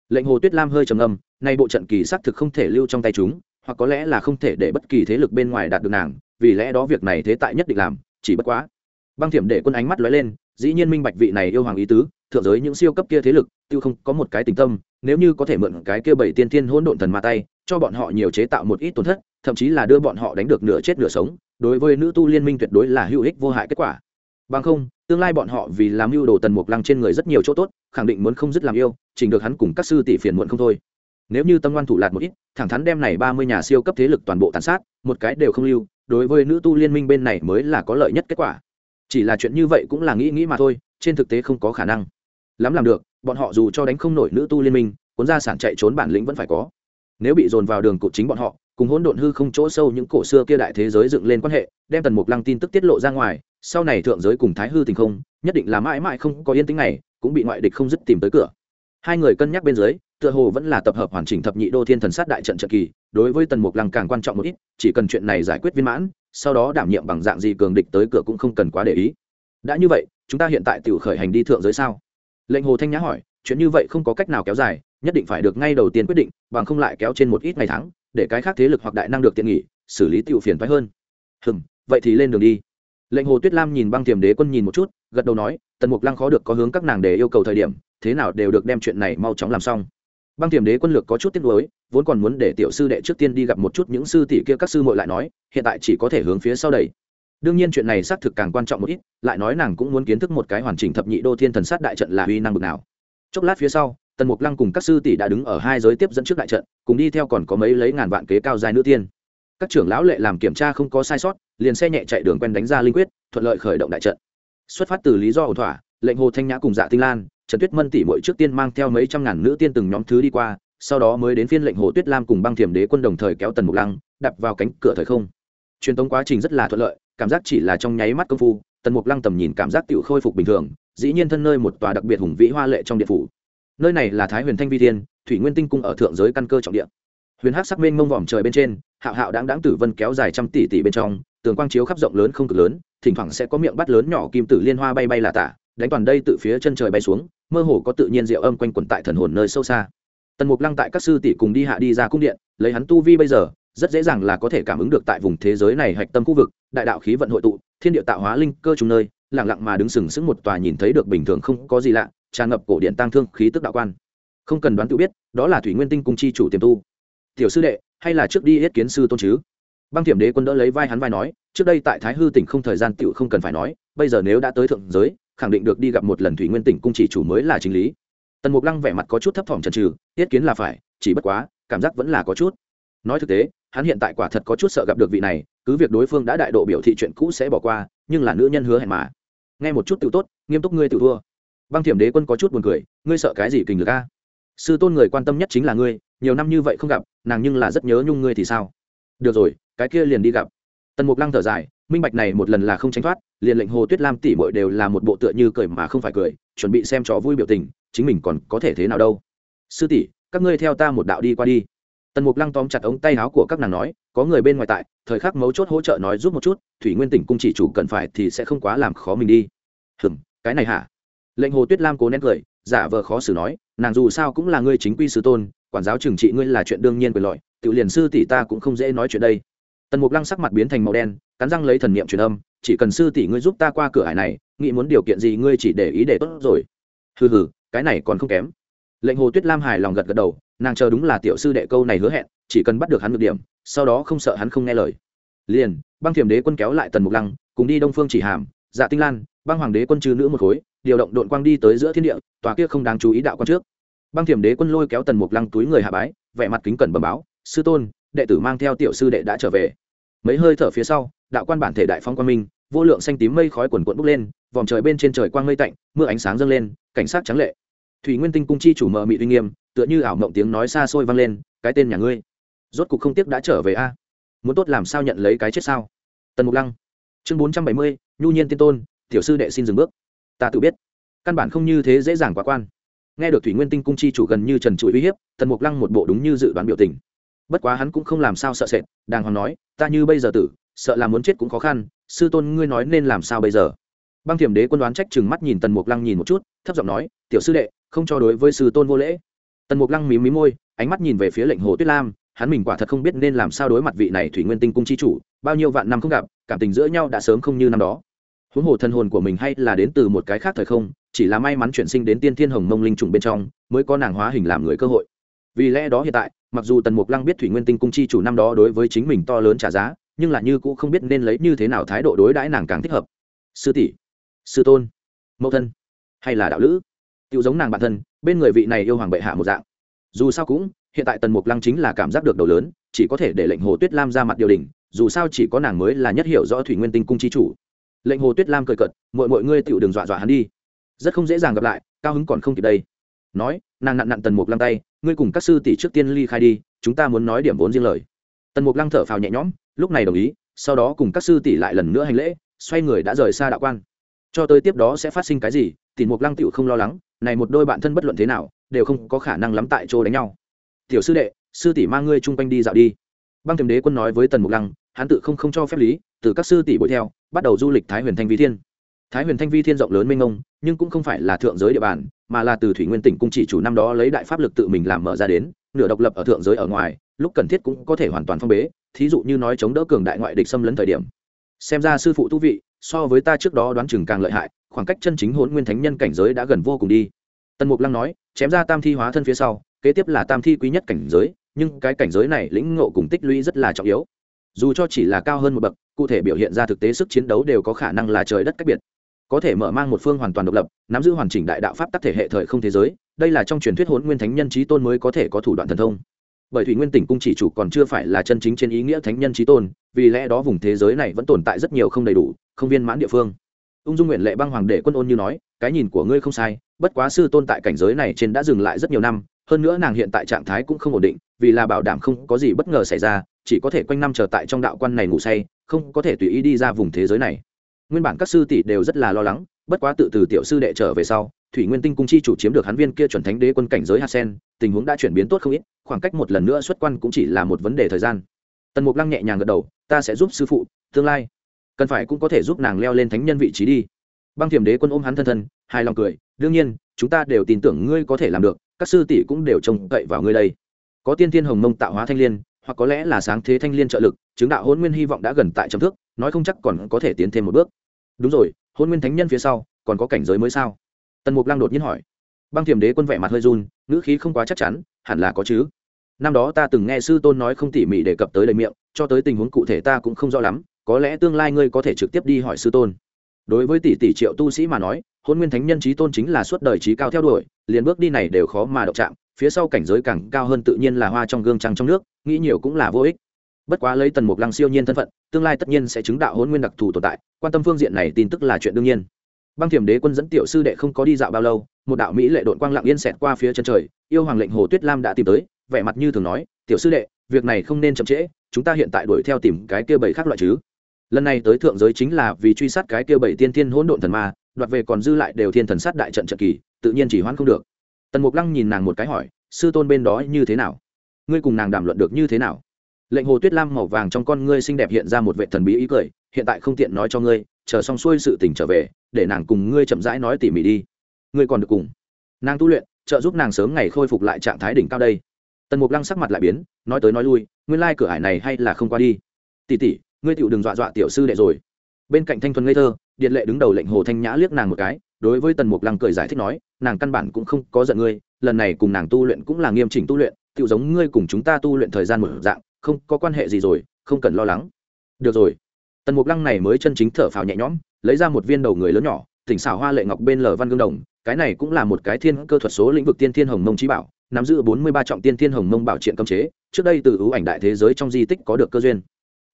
Lệnh hồ tuyết lam hơi trầm âm nay bộ trận kỳ xác thực không thể lưu trong tay chúng hoặc có lẽ là không thể để bất kỳ thế lực bên ngoài đạt được nàng, vì lẽ đó việc này thế tại nhất định làm, chỉ bất quá. Băng thiểm để quân ánh mắt lóe lên, dĩ nhiên minh bạch vị này yêu hoàng ý tứ, thượng giới những siêu cấp kia thế lực, tiêu không có một cái tình tâm, nếu như có thể mượn cái kia bảy tiên thiên hỗn độn thần ma tay, cho bọn họ nhiều chế tạo một ít tổn thất, thậm chí là đưa bọn họ đánh được nửa chết nửa sống, đối với nữ tu liên minh tuyệt đối là hữu ích vô hại kết quả. Bằng không, tương lai bọn họ vì làm mưu đồ tần mục lăng trên người rất nhiều chỗ tốt, khẳng định muốn không dứt làm yêu, chỉnh được hắn cùng các sư tỷ phiền muộn không thôi nếu như tâm ngoan thủ lạt một ít, thẳng thắn đem này ba mươi nhà siêu cấp thế lực toàn bộ tàn sát, một cái đều không lưu, đối với nữ tu liên minh bên này mới là có lợi nhất kết quả. Chỉ là chuyện như vậy cũng là nghĩ nghĩ mà thôi, trên thực tế không có khả năng. Lắm làm được, bọn họ dù cho đánh không nổi nữ tu liên minh, cuốn ra sản chạy trốn bản lĩnh vẫn phải có. Nếu bị dồn vào đường cụt chính bọn họ, cùng hỗn độn hư không chỗ sâu những cổ xưa kia đại thế giới dựng lên quan hệ, đem tần mục lăng tin tức tiết lộ ra ngoài, sau này thượng giới cùng thái hư tình không, nhất định là mãi mãi không có yên tĩnh này, cũng bị ngoại địch không dứt tìm tới cửa. Hai người cân nhắc bên dưới tựa hồ vẫn là tập hợp hoàn chỉnh thập nhị đô thiên thần sát đại trận trận kỳ, đối với tần mục lăng càng quan trọng một ít, chỉ cần chuyện này giải quyết viên mãn, sau đó đảm nhiệm bằng dạng gì cường địch tới cửa cũng không cần quá để ý. Đã như vậy, chúng ta hiện tại tự khởi hành đi thượng giới sao? Lệnh hồ thanh nhã hỏi, chuyện như vậy không có cách nào kéo dài, nhất định phải được ngay đầu tiên quyết định, bằng không lại kéo trên một ít ngày tháng, để cái khác thế lực hoặc đại năng được tiện nghỉ xử lý tiểu phiền thoái hơn. Hừm, vậy thì lên đường đi. Lệnh hồ tuyết lam nhìn băng tiềm đế quân nhìn một chút, gật đầu nói, tần mục lăng khó được có hướng các nàng để yêu cầu thời điểm, thế nào đều được đem chuyện này mau chóng làm xong băng tiềm đế quân lược có chút tiếc nuối, vốn còn muốn để tiểu sư đệ trước tiên đi gặp một chút những sư tỷ kia các sư muội lại nói, hiện tại chỉ có thể hướng phía sau đẩy. Đương nhiên chuyện này xác thực càng quan trọng một ít, lại nói nàng cũng muốn kiến thức một cái hoàn chỉnh thập nhị đô thiên thần sát đại trận là uy năng bực nào. Chốc lát phía sau, tần mục lăng cùng các sư tỷ đã đứng ở hai giới tiếp dẫn trước đại trận, cùng đi theo còn có mấy lấy ngàn vạn kế cao dài nữ tiên. Các trưởng lão lệ làm kiểm tra không có sai sót, liền xe nhẹ chạy đường quen đánh ra linh quyết, thuận lợi khởi động đại trận. Xuất phát từ lý do ổn thỏa, lệnh hồ thanh nhã cùng dạ tinh lan trần tuyết mân tỷ mỗi trước tiên mang theo mấy trăm ngàn nữ tiên từng nhóm thứ đi qua, sau đó mới đến phiên lệnh hồ tuyết lam cùng băng thiểm đế quân đồng thời kéo tần mục lăng đập vào cánh cửa thời không. Truyền tống quá trình rất là thuận lợi, cảm giác chỉ là trong nháy mắt công phu, tần mục lăng tầm nhìn cảm giác tự khôi phục bình thường, dĩ nhiên thân nơi một tòa đặc biệt hùng vĩ hoa lệ trong điện phủ. Nơi này là thái huyền thanh vi thiên, thủy nguyên tinh cung ở thượng giới căn cơ trọng địa. Huyền hắc sắc mênh mông vòm trời bên trên, hạo hạo đáng đáng tử vân kéo dài trăm tỷ tỷ bên trong, tường quang chiếu khắp rộng lớn không cực lớn, thỉnh thoảng sẽ có miệng bắt lớn nhỏ kim tử liên hoa bay bay là tả, đánh toàn đây từ phía chân trời bay xuống mơ hồ có tự nhiên diệu âm quanh quẩn tại thần hồn nơi sâu xa. Tần mục lăng tại các sư tỷ cùng đi hạ đi ra cung điện, lấy hắn tu vi bây giờ, rất dễ dàng là có thể cảm ứng được tại vùng thế giới này hạch tâm khu vực, đại đạo khí vận hội tụ, thiên địa tạo hóa linh cơ trùng nơi, lặng lặng mà đứng sừng sững một tòa nhìn thấy được bình thường không có gì lạ, tràn ngập cổ điện tăng thương khí tức đạo quan. Không cần đoán tự biết, đó là thủy nguyên tinh cung chi chủ tiềm tu. Tiểu sư đệ, hay là trước đi yết kiến sư tôn chứ? Băng thiểm đế quân đỡ lấy vai hắn vai nói, trước đây tại thái hư tỉnh không thời gian tựu không cần phải nói, bây giờ nếu đã tới thượng giới khẳng định được đi gặp một lần thủy nguyên tỉnh cung chỉ chủ mới là chính lý. Tần mục lăng vẻ mặt có chút thấp thỏm trần trừ thiết kiến là phải, chỉ bất quá, cảm giác vẫn là có chút. Nói thực tế, hắn hiện tại quả thật có chút sợ gặp được vị này, cứ việc đối phương đã đại độ biểu thị chuyện cũ sẽ bỏ qua, nhưng là nữ nhân hứa hẹn mà. Nghe một chút tự tốt, nghiêm túc ngươi tự thua. Băng thiểm đế quân có chút buồn cười, ngươi sợ cái gì kình được a? Sư tôn người quan tâm nhất chính là ngươi, nhiều năm như vậy không gặp, nàng nhưng là rất nhớ nhung ngươi thì sao? Được rồi, cái kia liền đi gặp. Tần mục lăng thở dài minh bạch này một lần là không tránh thoát, liền lệnh hồ tuyết lam tỷ bội đều là một bộ tựa như cười mà không phải cười, chuẩn bị xem trò vui biểu tình, chính mình còn có thể thế nào đâu. Sư tỷ, các ngươi theo ta một đạo đi qua đi. Tần mục lăng tóm chặt ống tay áo của các nàng nói, có người bên ngoài tại, thời khắc mấu chốt hỗ trợ nói giúp một chút, thủy nguyên tỉnh cung chỉ chủ cần phải thì sẽ không quá làm khó mình đi. Hừng cái này hả? Lệnh hồ tuyết lam cố nén cười, giả vờ khó xử nói, nàng dù sao cũng là ngươi chính quy sư tôn, quản giáo trừng trị ngươi là chuyện đương nhiên quyền lợi, tự liền sư tỷ ta cũng không dễ nói chuyện đây tần mục lăng sắc mặt biến thành màu đen, cắn răng lấy thần niệm truyền âm, chỉ cần sư tỷ ngươi giúp ta qua cửa hải này, nghĩ muốn điều kiện gì ngươi chỉ để ý để tốt rồi. Hừ hừ, cái này còn không kém. Lệnh hồ tuyết lam hài lòng gật gật đầu, nàng chờ đúng là tiểu sư đệ câu này hứa hẹn, chỉ cần bắt được hắn được điểm, sau đó không sợ hắn không nghe lời. Liền, băng thiểm đế quân kéo lại tần mục lăng, cùng đi đông phương chỉ hàm dạ tinh lan, băng hoàng đế quân trừ nữ một khối, điều động đội quang đi tới giữa thiên địa, tòa kia không đáng chú ý đạo quan trước. Băng thiểm đế quân lôi kéo tần mục lăng túi người hạ bái, vẻ mặt kính cẩn bẩm báo, sư tôn, đệ tử mang theo tiểu sư đệ đã trở về mấy hơi thở phía sau, đạo quan bản thể đại phong quang minh, vô lượng xanh tím mây khói quần quận bốc lên vòm trời bên trên trời quang mây tạnh, mưa ánh sáng dâng lên, cảnh sát trắng lệ. Thủy nguyên tinh cung chi chủ mờ mị uy nghiêm, tựa như ảo mộng tiếng nói xa xôi vang lên, cái tên nhà ngươi, rốt cục không tiếc đã trở về a. Muốn tốt làm sao nhận lấy cái chết sao? Tần mục lăng. Chương bốn trăm bảy mươi, nhu nhiên tiên tôn, tiểu sư đệ xin dừng bước. Ta tự biết, căn bản không như thế dễ dàng quá quan. Nghe được thủy nguyên tinh cung chi chủ gần như trần trụi uy hiếp, tần mục lăng một bộ đúng như dự đoán biểu tình bất quá hắn cũng không làm sao sợ sệt, đàng hoàng nói, ta như bây giờ tử, sợ là muốn chết cũng khó khăn, sư tôn ngươi nói nên làm sao bây giờ? Băng thiểm đế quân đoán trách chừng mắt nhìn tần mục lăng nhìn một chút, thấp giọng nói, tiểu sư đệ, không cho đối với sư tôn vô lễ. Tần mục lăng mí mí môi, ánh mắt nhìn về phía lệnh hồ tuyết lam, hắn mình quả thật không biết nên làm sao đối mặt vị này thủy nguyên tinh cung chi chủ, bao nhiêu vạn năm không gặp, cảm tình giữa nhau đã sớm không như năm đó. Huống hồ thân hồn của mình hay là đến từ một cái khác thời không, chỉ là may mắn chuyển sinh đến tiên thiên hồng mông linh trùng bên trong, mới có nàng hóa hình làm người cơ hội. Vì lẽ đó hiện tại mặc dù tần mục lăng biết thủy nguyên tinh cung chi chủ năm đó đối với chính mình to lớn trả giá, nhưng là như cũng không biết nên lấy như thế nào thái độ đối đãi nàng càng thích hợp. Sư tỷ, sư tôn, mẫu thân, hay là đạo lữ? Tự giống nàng bản thân, bên người vị này yêu hoàng bệ hạ một dạng. Dù sao cũng, hiện tại tần mục lăng chính là cảm giác được đầu lớn, chỉ có thể để lệnh hồ tuyết lam ra mặt điều đình, dù sao chỉ có nàng mới là nhất hiểu rõ thủy nguyên tinh cung chi chủ. Lệnh hồ tuyết lam cười cợt mọi mọi ngươi tựu đừng dọa dọa hắn đi. Rất không dễ dàng gặp lại, cao hứng còn không kịp đây. Nói, nàng nặn nặn tần mục lăng tay ngươi cùng các sư tỷ trước tiên ly khai đi, chúng ta muốn nói điểm vốn riêng lời. Tần mục lăng thở phào nhẹ nhõm, lúc này đồng ý, sau đó cùng các sư tỷ lại lần nữa hành lễ, xoay người đã rời xa đạo quan. Cho tới tiếp đó sẽ phát sinh cái gì thì mục lăng tựu không lo lắng, này một đôi bạn thân bất luận thế nào, đều không có khả năng lắm tại chỗ đánh nhau. Tiểu sư đệ, sư tỷ mang ngươi chung quanh đi dạo đi. Băng tiềm đế quân nói với tần mục lăng, hắn tự không không cho phép lý, từ các sư tỷ bội theo, bắt đầu du lịch thái huyền thanh vi thiên. Thái huyền thanh vi thiên rộng lớn mênh mông, nhưng cũng không phải là thượng giới địa bàn mà là từ thủy nguyên tỉnh cung chỉ chủ năm đó lấy đại pháp lực tự mình làm mở ra đến, nửa độc lập ở thượng giới ở ngoài, lúc cần thiết cũng có thể hoàn toàn phong bế, thí dụ như nói chống đỡ cường đại ngoại địch xâm lấn thời điểm. Xem ra sư phụ thú vị, so với ta trước đó đoán chừng càng lợi hại, khoảng cách chân chính hỗn nguyên thánh nhân cảnh giới đã gần vô cùng đi. Tần mục lăng nói, chém ra tam thi hóa thân phía sau, kế tiếp là tam thi quý nhất cảnh giới, nhưng cái cảnh giới này lĩnh ngộ cùng tích lũy rất là trọng yếu. Dù cho chỉ là cao hơn một bậc, cụ thể biểu hiện ra thực tế sức chiến đấu đều có khả năng là trời đất cách biệt có thể mở mang một phương hoàn toàn độc lập, nắm giữ hoàn chỉnh đại đạo pháp tắc thể hệ thời không thế giới, đây là trong truyền thuyết hôn nguyên thánh nhân trí tôn mới có thể có thủ đoạn thần thông. Bởi thủy nguyên tỉnh cung chỉ chủ còn chưa phải là chân chính trên ý nghĩa thánh nhân trí tôn, vì lẽ đó vùng thế giới này vẫn tồn tại rất nhiều không đầy đủ, không viên mãn địa phương. Ung dung nguyện lệ băng hoàng đệ quân ôn như nói, cái nhìn của ngươi không sai, bất quá sư tôn tại cảnh giới này trên đã dừng lại rất nhiều năm, hơn nữa nàng hiện tại trạng thái cũng không ổn định, vì là bảo đảm không có gì bất ngờ xảy ra, chỉ có thể quanh năm chờ tại trong đạo quan này ngủ say, không có thể tùy ý đi ra vùng thế giới này nguyên bản các sư tỷ đều rất là lo lắng, bất quá tự từ tiểu sư đệ trở về sau, thủy nguyên tinh cung chi chủ chiếm được hắn viên kia chuẩn thánh đế quân cảnh giới hạt sen tình huống đã chuyển biến tốt không ít, khoảng cách một lần nữa xuất quan cũng chỉ là một vấn đề thời gian. Tần mục lăng nhẹ nhàng gật đầu, ta sẽ giúp sư phụ, tương lai cần phải cũng có thể giúp nàng leo lên thánh nhân vị trí đi. Băng thiềm đế quân ôm hắn thân thân hai lòng cười, đương nhiên, chúng ta đều tin tưởng ngươi có thể làm được, các sư tỷ cũng đều trông cậy vào ngươi đây. Có tiên thiên hồng mông tạo hóa thanh liên, hoặc có lẽ là sáng thế thanh liên trợ lực, chứng đạo hôn nguyên hy vọng đã gần tại trăm thước nói không chắc còn có thể tiến thêm một bước. Đúng rồi, hôn nguyên thánh nhân phía sau, còn có cảnh giới mới sao? Tần mục lăng đột nhiên hỏi. Băng thiềm đế quân vẻ mặt hơi run, ngữ khí không quá chắc chắn, hẳn là có chứ. Năm đó ta từng nghe sư tôn nói không tỉ mỉ đề cập tới lời miệng, cho tới tình huống cụ thể ta cũng không rõ lắm, có lẽ tương lai ngươi có thể trực tiếp đi hỏi sư tôn. Đối với tỷ tỷ triệu tu sĩ mà nói, hôn nguyên thánh nhân trí tôn chính là suốt đời trí cao theo đuổi, liền bước đi này đều khó mà động chạm, phía sau cảnh giới càng cao hơn tự nhiên là hoa trong gương trăng trong nước, nghĩ nhiều cũng là vô ích. Bất quá lấy tần mục lăng siêu nhiên thân phận tương lai tất nhiên sẽ chứng đạo hôn nguyên đặc thù tồn tại, quan tâm phương diện này tin tức là chuyện đương nhiên. Băng thiểm đế quân dẫn tiểu sư đệ không có đi dạo bao lâu, một đạo mỹ lệ đội quang lặng yên xẹt qua phía chân trời, yêu hoàng lệnh hồ tuyết lam đã tìm tới, vẻ mặt như thường nói, tiểu sư đệ, việc này không nên chậm trễ, chúng ta hiện tại đuổi theo tìm cái kia bảy khác loại chứ. Lần này tới thượng giới chính là vì truy sát cái kia bảy tiên thiên hỗn độn thần ma, đoạt về còn dư lại đều thiên thần sát đại trận trận kỳ, tự nhiên chỉ hoãn không được. Tần mục lăng nhìn nàng một cái hỏi, sư tôn bên đó như thế nào? Ngươi cùng nàng đàm luận được như thế nào? Lệnh hồ tuyết lam màu vàng trong con ngươi xinh đẹp hiện ra một vệ thần bí ý cười, hiện tại không tiện nói cho ngươi, chờ xong xuôi sự tình trở về, để nàng cùng ngươi chậm rãi nói tỉ mỉ đi. Ngươi còn được cùng. Nàng tu luyện, trợ giúp nàng sớm ngày khôi phục lại trạng thái đỉnh cao đây. Tần mục lăng sắc mặt lại biến, nói tới nói lui, nguyên lai cửa hải này hay là không qua đi. Tỉ tỉ ngươi tựu đừng dọa dọa tiểu sư đệ rồi. Bên cạnh thanh thuần ngây thơ, điện lệ đứng đầu lệnh hồ thanh nhã liếc nàng một cái, đối với tần mục lăng cười giải thích nói, nàng căn bản cũng không có giận ngươi, lần này cùng nàng tu luyện cũng là nghiêm chỉnh tu luyện, tựu giống ngươi cùng chúng ta tu luyện thời gian một dạng không có quan hệ gì rồi, không cần lo lắng. Được rồi. Tần mục lăng này mới chân chính thở phào nhẹ nhõm, lấy ra một viên đầu người lớn nhỏ, tỉnh xảo hoa lệ ngọc bên lờ văn gương đồng, cái này cũng là một cái thiên cơ thuật số lĩnh vực tiên thiên hồng mông trí bảo, nắm giữ bốn mươi ba trọng tiên thiên hồng mông bảo triện cấm chế, trước đây từ ưu ảnh đại thế giới trong di tích có được cơ duyên.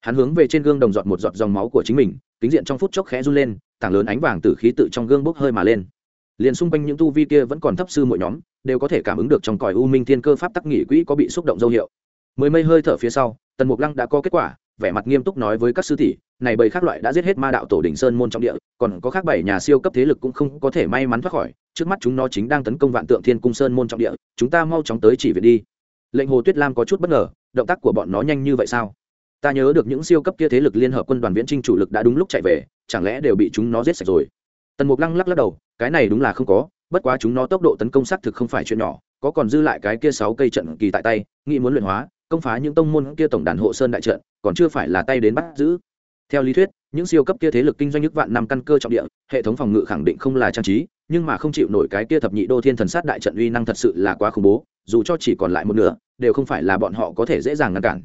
Hắn hướng về trên gương đồng giọt một giọt dòng máu của chính mình, kính diện trong phút chốc khẽ run lên, tảng lớn ánh vàng từ khí tự trong gương bốc hơi mà lên. Liền xung quanh những tu vi kia vẫn còn thấp sư mỗi nhóm, đều có thể cảm ứng được trong còi u minh thiên cơ pháp tắc nghỉ quỹ có bị xúc động dấu hiệu mười mây hơi thở phía sau, tần mục lăng đã có kết quả, vẻ mặt nghiêm túc nói với các sư tỷ, này bầy khác loại đã giết hết ma đạo tổ đỉnh sơn môn trong địa, còn có khác bảy nhà siêu cấp thế lực cũng không có thể may mắn thoát khỏi, trước mắt chúng nó chính đang tấn công vạn tượng thiên cung sơn môn trong địa, chúng ta mau chóng tới chỉ viện đi. Lệnh hồ tuyết lam có chút bất ngờ, động tác của bọn nó nhanh như vậy sao? Ta nhớ được những siêu cấp kia thế lực liên hợp quân đoàn viễn trinh chủ lực đã đúng lúc chạy về, chẳng lẽ đều bị chúng nó giết sạch rồi? Tần mục lăng lắc lắc đầu, cái này đúng là không có, bất quá chúng nó tốc độ tấn công xác thực không phải chuyện nhỏ, có còn dư lại cái kia sáu cây trận kỳ tại tay, nghĩ muốn luyện hóa công phá những tông môn kia tổng đàn hộ sơn đại trận, còn chưa phải là tay đến bắt giữ. Theo lý thuyết, những siêu cấp kia thế lực kinh doanh nhất vạn năm căn cơ trọng địa, hệ thống phòng ngự khẳng định không là trang trí, nhưng mà không chịu nổi cái kia thập nhị đô thiên thần sát đại trận uy năng thật sự là quá khủng bố, dù cho chỉ còn lại một nửa, đều không phải là bọn họ có thể dễ dàng ngăn cản.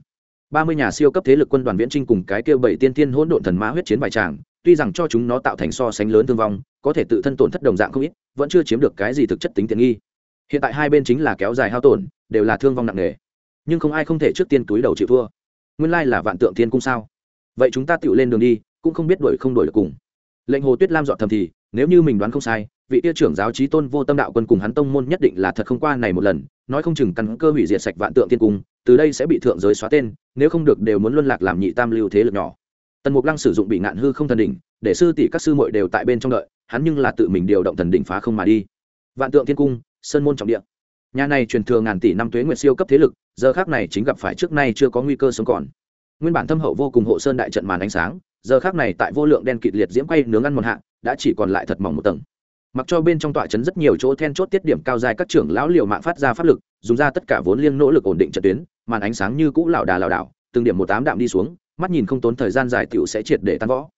Ba mươi nhà siêu cấp thế lực quân đoàn viễn trinh cùng cái kia bảy tiên tiên hỗn độn thần ma huyết chiến bài tràng, tuy rằng cho chúng nó tạo thành so sánh lớn thương vong, có thể tự thân tổn thất đồng dạng không ít, vẫn chưa chiếm được cái gì thực chất tính tiện nghi. Hiện tại hai bên chính là kéo dài hao tổn, đều là thương vong nặng nề nhưng không ai không thể trước tiên túi đầu chịu thua. Nguyên lai là vạn tượng thiên cung sao? Vậy chúng ta tự lên đường đi, cũng không biết đuổi không đuổi được cùng. Lệnh hồ tuyết lam dọn thầm thì, nếu như mình đoán không sai, vị tiêu trưởng giáo trí tôn vô tâm đạo quân cùng hắn tông môn nhất định là thật không qua này một lần, nói không chừng căn cơ hủy diệt sạch vạn tượng thiên cung, từ đây sẽ bị thượng giới xóa tên, nếu không được đều muốn luân lạc làm nhị tam lưu thế lực nhỏ. Tần mục lăng sử dụng bị ngạn hư không thần đỉnh, để sư tỷ các sư muội đều tại bên trong đợi, hắn nhưng là tự mình điều động thần đỉnh phá không mà đi. Vạn tượng thiên cung, sơn môn trọng địa nhà này truyền thừa ngàn tỷ năm tuế nguyệt siêu cấp thế lực, giờ khác này chính gặp phải trước nay chưa có nguy cơ sống còn. Nguyên bản thâm hậu vô cùng hộ sơn đại trận màn ánh sáng, giờ khác này tại vô lượng đen kịt liệt diễm quay nướng ăn một hạng đã chỉ còn lại thật mỏng một tầng. Mặc cho bên trong tọa trấn rất nhiều chỗ then chốt tiết điểm cao dài các trưởng lão liều mạng phát ra pháp lực, dùng ra tất cả vốn liêng nỗ lực ổn định trận tuyến, màn ánh sáng như cũ lảo đà lảo đảo, từng điểm một tám đạm đi xuống, mắt nhìn không tốn thời gian dài tiểu sẽ triệt để tan võ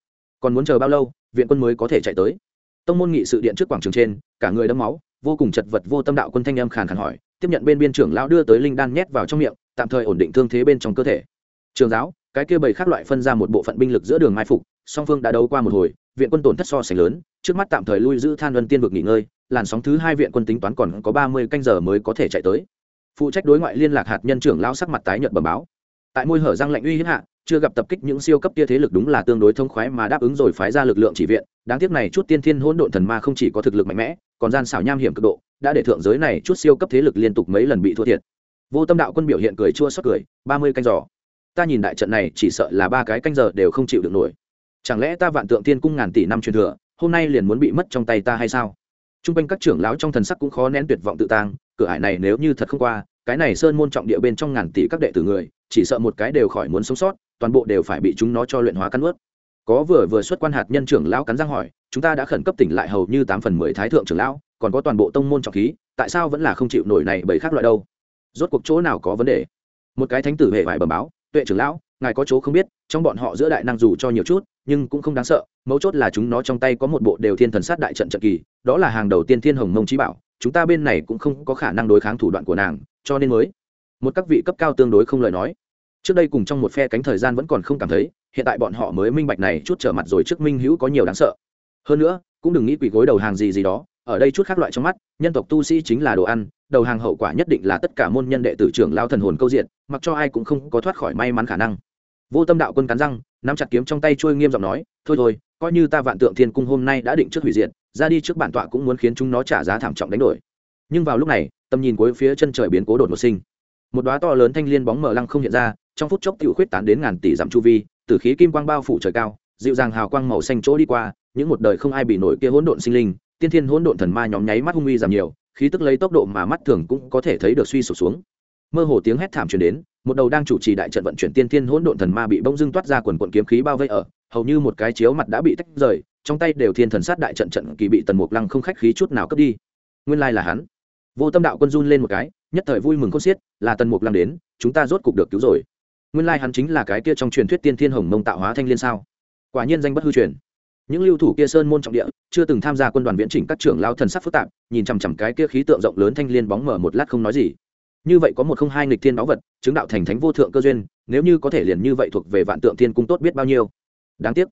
còn muốn chờ bao lâu, viện quân mới có thể chạy tới? Tông môn nghị sự điện trước quảng trường trên, cả người đẫm máu vô cùng chật vật vô tâm đạo quân thanh âm khàn khàn hỏi, tiếp nhận bên biên trưởng lão đưa tới linh đan nhét vào trong miệng, tạm thời ổn định thương thế bên trong cơ thể. Trường giáo, cái kia bầy khác loại phân ra một bộ phận binh lực giữa đường mai phục, song phương đã đấu qua một hồi, viện quân tổn thất so sánh lớn, trước mắt tạm thời lui giữ than luân tiên vực nghỉ ngơi, làn sóng thứ hai viện quân tính toán còn có ba mươi canh giờ mới có thể chạy tới. Phụ trách đối ngoại liên lạc hạt nhân trưởng lão sắc mặt tái nhợt bẩm báo. Tại môi hở răng lạnh uy hiếp hạ chưa gặp tập kích những siêu cấp kia thế lực đúng là tương đối thông khoái mà đáp ứng rồi phái ra lực lượng chỉ viện. Đáng tiếc này chút tiên thiên hỗn độn thần ma không chỉ có thực lực mạnh mẽ, còn gian xảo nham hiểm cực độ, đã để thượng giới này chút siêu cấp thế lực liên tục mấy lần bị thua thiệt. Vô tâm đạo quân biểu hiện cười chua xót cười, ba mươi canh giò ta nhìn đại trận này, chỉ sợ là ba cái canh giờ đều không chịu được nổi. Chẳng lẽ ta vạn tượng tiên cung ngàn tỷ năm truyền thừa, hôm nay liền muốn bị mất trong tay ta hay sao? T r u n g quanh các trưởng lão trong thần sắc cũng khó nén tuyệt vọng tự tang, cửa hải này nếu như thật không qua, cái này sơn môn trọng địa bên trong ngàn tỷ các đệ tử người, chỉ sợ một cái đều khỏi muốn sống sót toàn bộ đều phải bị chúng nó cho luyện hóa cắn ướt. Có vừa vừa xuất quan hạt nhân trưởng lão cắn răng hỏi, chúng ta đã khẩn cấp tỉnh lại hầu như tám phần mười thái thượng trưởng lão, còn có toàn bộ tông môn trọng khí, tại sao vẫn là không chịu nổi này bởi khác loại đâu? Rốt cuộc chỗ nào có vấn đề? Một cái thánh tử hệ vải bẩm báo, tuệ trưởng lão, ngài có chỗ không biết, trong bọn họ giữa đại năng dù cho nhiều chút, nhưng cũng không đáng sợ, mấu chốt là chúng nó trong tay có một bộ đều thiên thần sát đại trận trận kỳ, đó là hàng đầu tiên thiên hồng mông trí bảo, chúng ta bên này cũng không có khả năng đối kháng thủ đoạn của nàng, cho nên mới. Một các vị cấp cao tương đối không lời nói trước đây cùng trong một phe cánh thời gian vẫn còn không cảm thấy, hiện tại bọn họ mới minh bạch này chút trở mặt rồi trước minh hữu có nhiều đáng sợ. Hơn nữa, cũng đừng nghĩ quỷ gối đầu hàng gì gì đó, ở đây chút khác loại trong mắt, nhân tộc tu sĩ chính là đồ ăn, đầu hàng hậu quả nhất định là tất cả môn nhân đệ tử trưởng lao thần hồn câu diện, mặc cho ai cũng không có thoát khỏi may mắn khả năng. Vô tâm đạo quân cắn răng, nắm chặt kiếm trong tay trôi nghiêm giọng nói, thôi thôi, coi như ta vạn tượng thiên cung hôm nay đã định trước hủy diệt, ra đi trước bản tọa cũng muốn khiến chúng nó trả giá thảm trọng đánh đổi. Nhưng vào lúc này, tầm nhìn cuối phía chân trời biến cố đột một sinh. Một đóa to lớn thanh liên bóng mờ lăng không hiện ra trong phút chốc tiểu khuyết tán đến ngàn tỷ dặm chu vi tử khí kim quang bao phủ trời cao, dịu dàng hào quang màu xanh chỗ đi qua, những một đời không ai bị nổi kia hỗn độn sinh linh, tiên thiên hỗn độn thần ma nhóm nháy mắt hung uy giảm nhiều, khí tức lấy tốc độ mà mắt thường cũng có thể thấy được suy sụp xuống. Mơ hồ tiếng hét thảm truyền đến, một đầu đang chủ trì đại trận vận chuyển tiên thiên hỗn độn thần ma bị bỗng dưng toát ra quần quần kiếm khí bao vây ở, hầu như một cái chiếu mặt đã bị tách rời, trong tay đều thiên thần sát đại trận trận kỳ bị tần mục lăng không khách khí chút nào cướp đi. Nguyên lai là hắn. Vô tâm đạo quân run lên một cái, nhất thời vui mừng khôn xiết, là tần mục lăng đến, chúng ta rốt cục được cứu rồi nguyên lai hắn chính là cái kia trong truyền thuyết tiên thiên hồng mông tạo hóa thanh liên sao? Quả nhiên danh bất hư truyền. Những lưu thủ kia sơn môn trọng địa, chưa từng tham gia quân đoàn viễn chỉnh các trưởng lao thần sắc phức tạp, nhìn chằm chằm cái kia khí tượng rộng lớn thanh liên bóng mở một lát không nói gì. Như vậy có một không hai nghịch thiên báu vật, chứng đạo thành thánh vô thượng cơ duyên, nếu như có thể liền như vậy thuộc về vạn tượng thiên cung tốt biết bao nhiêu. Đáng tiếc,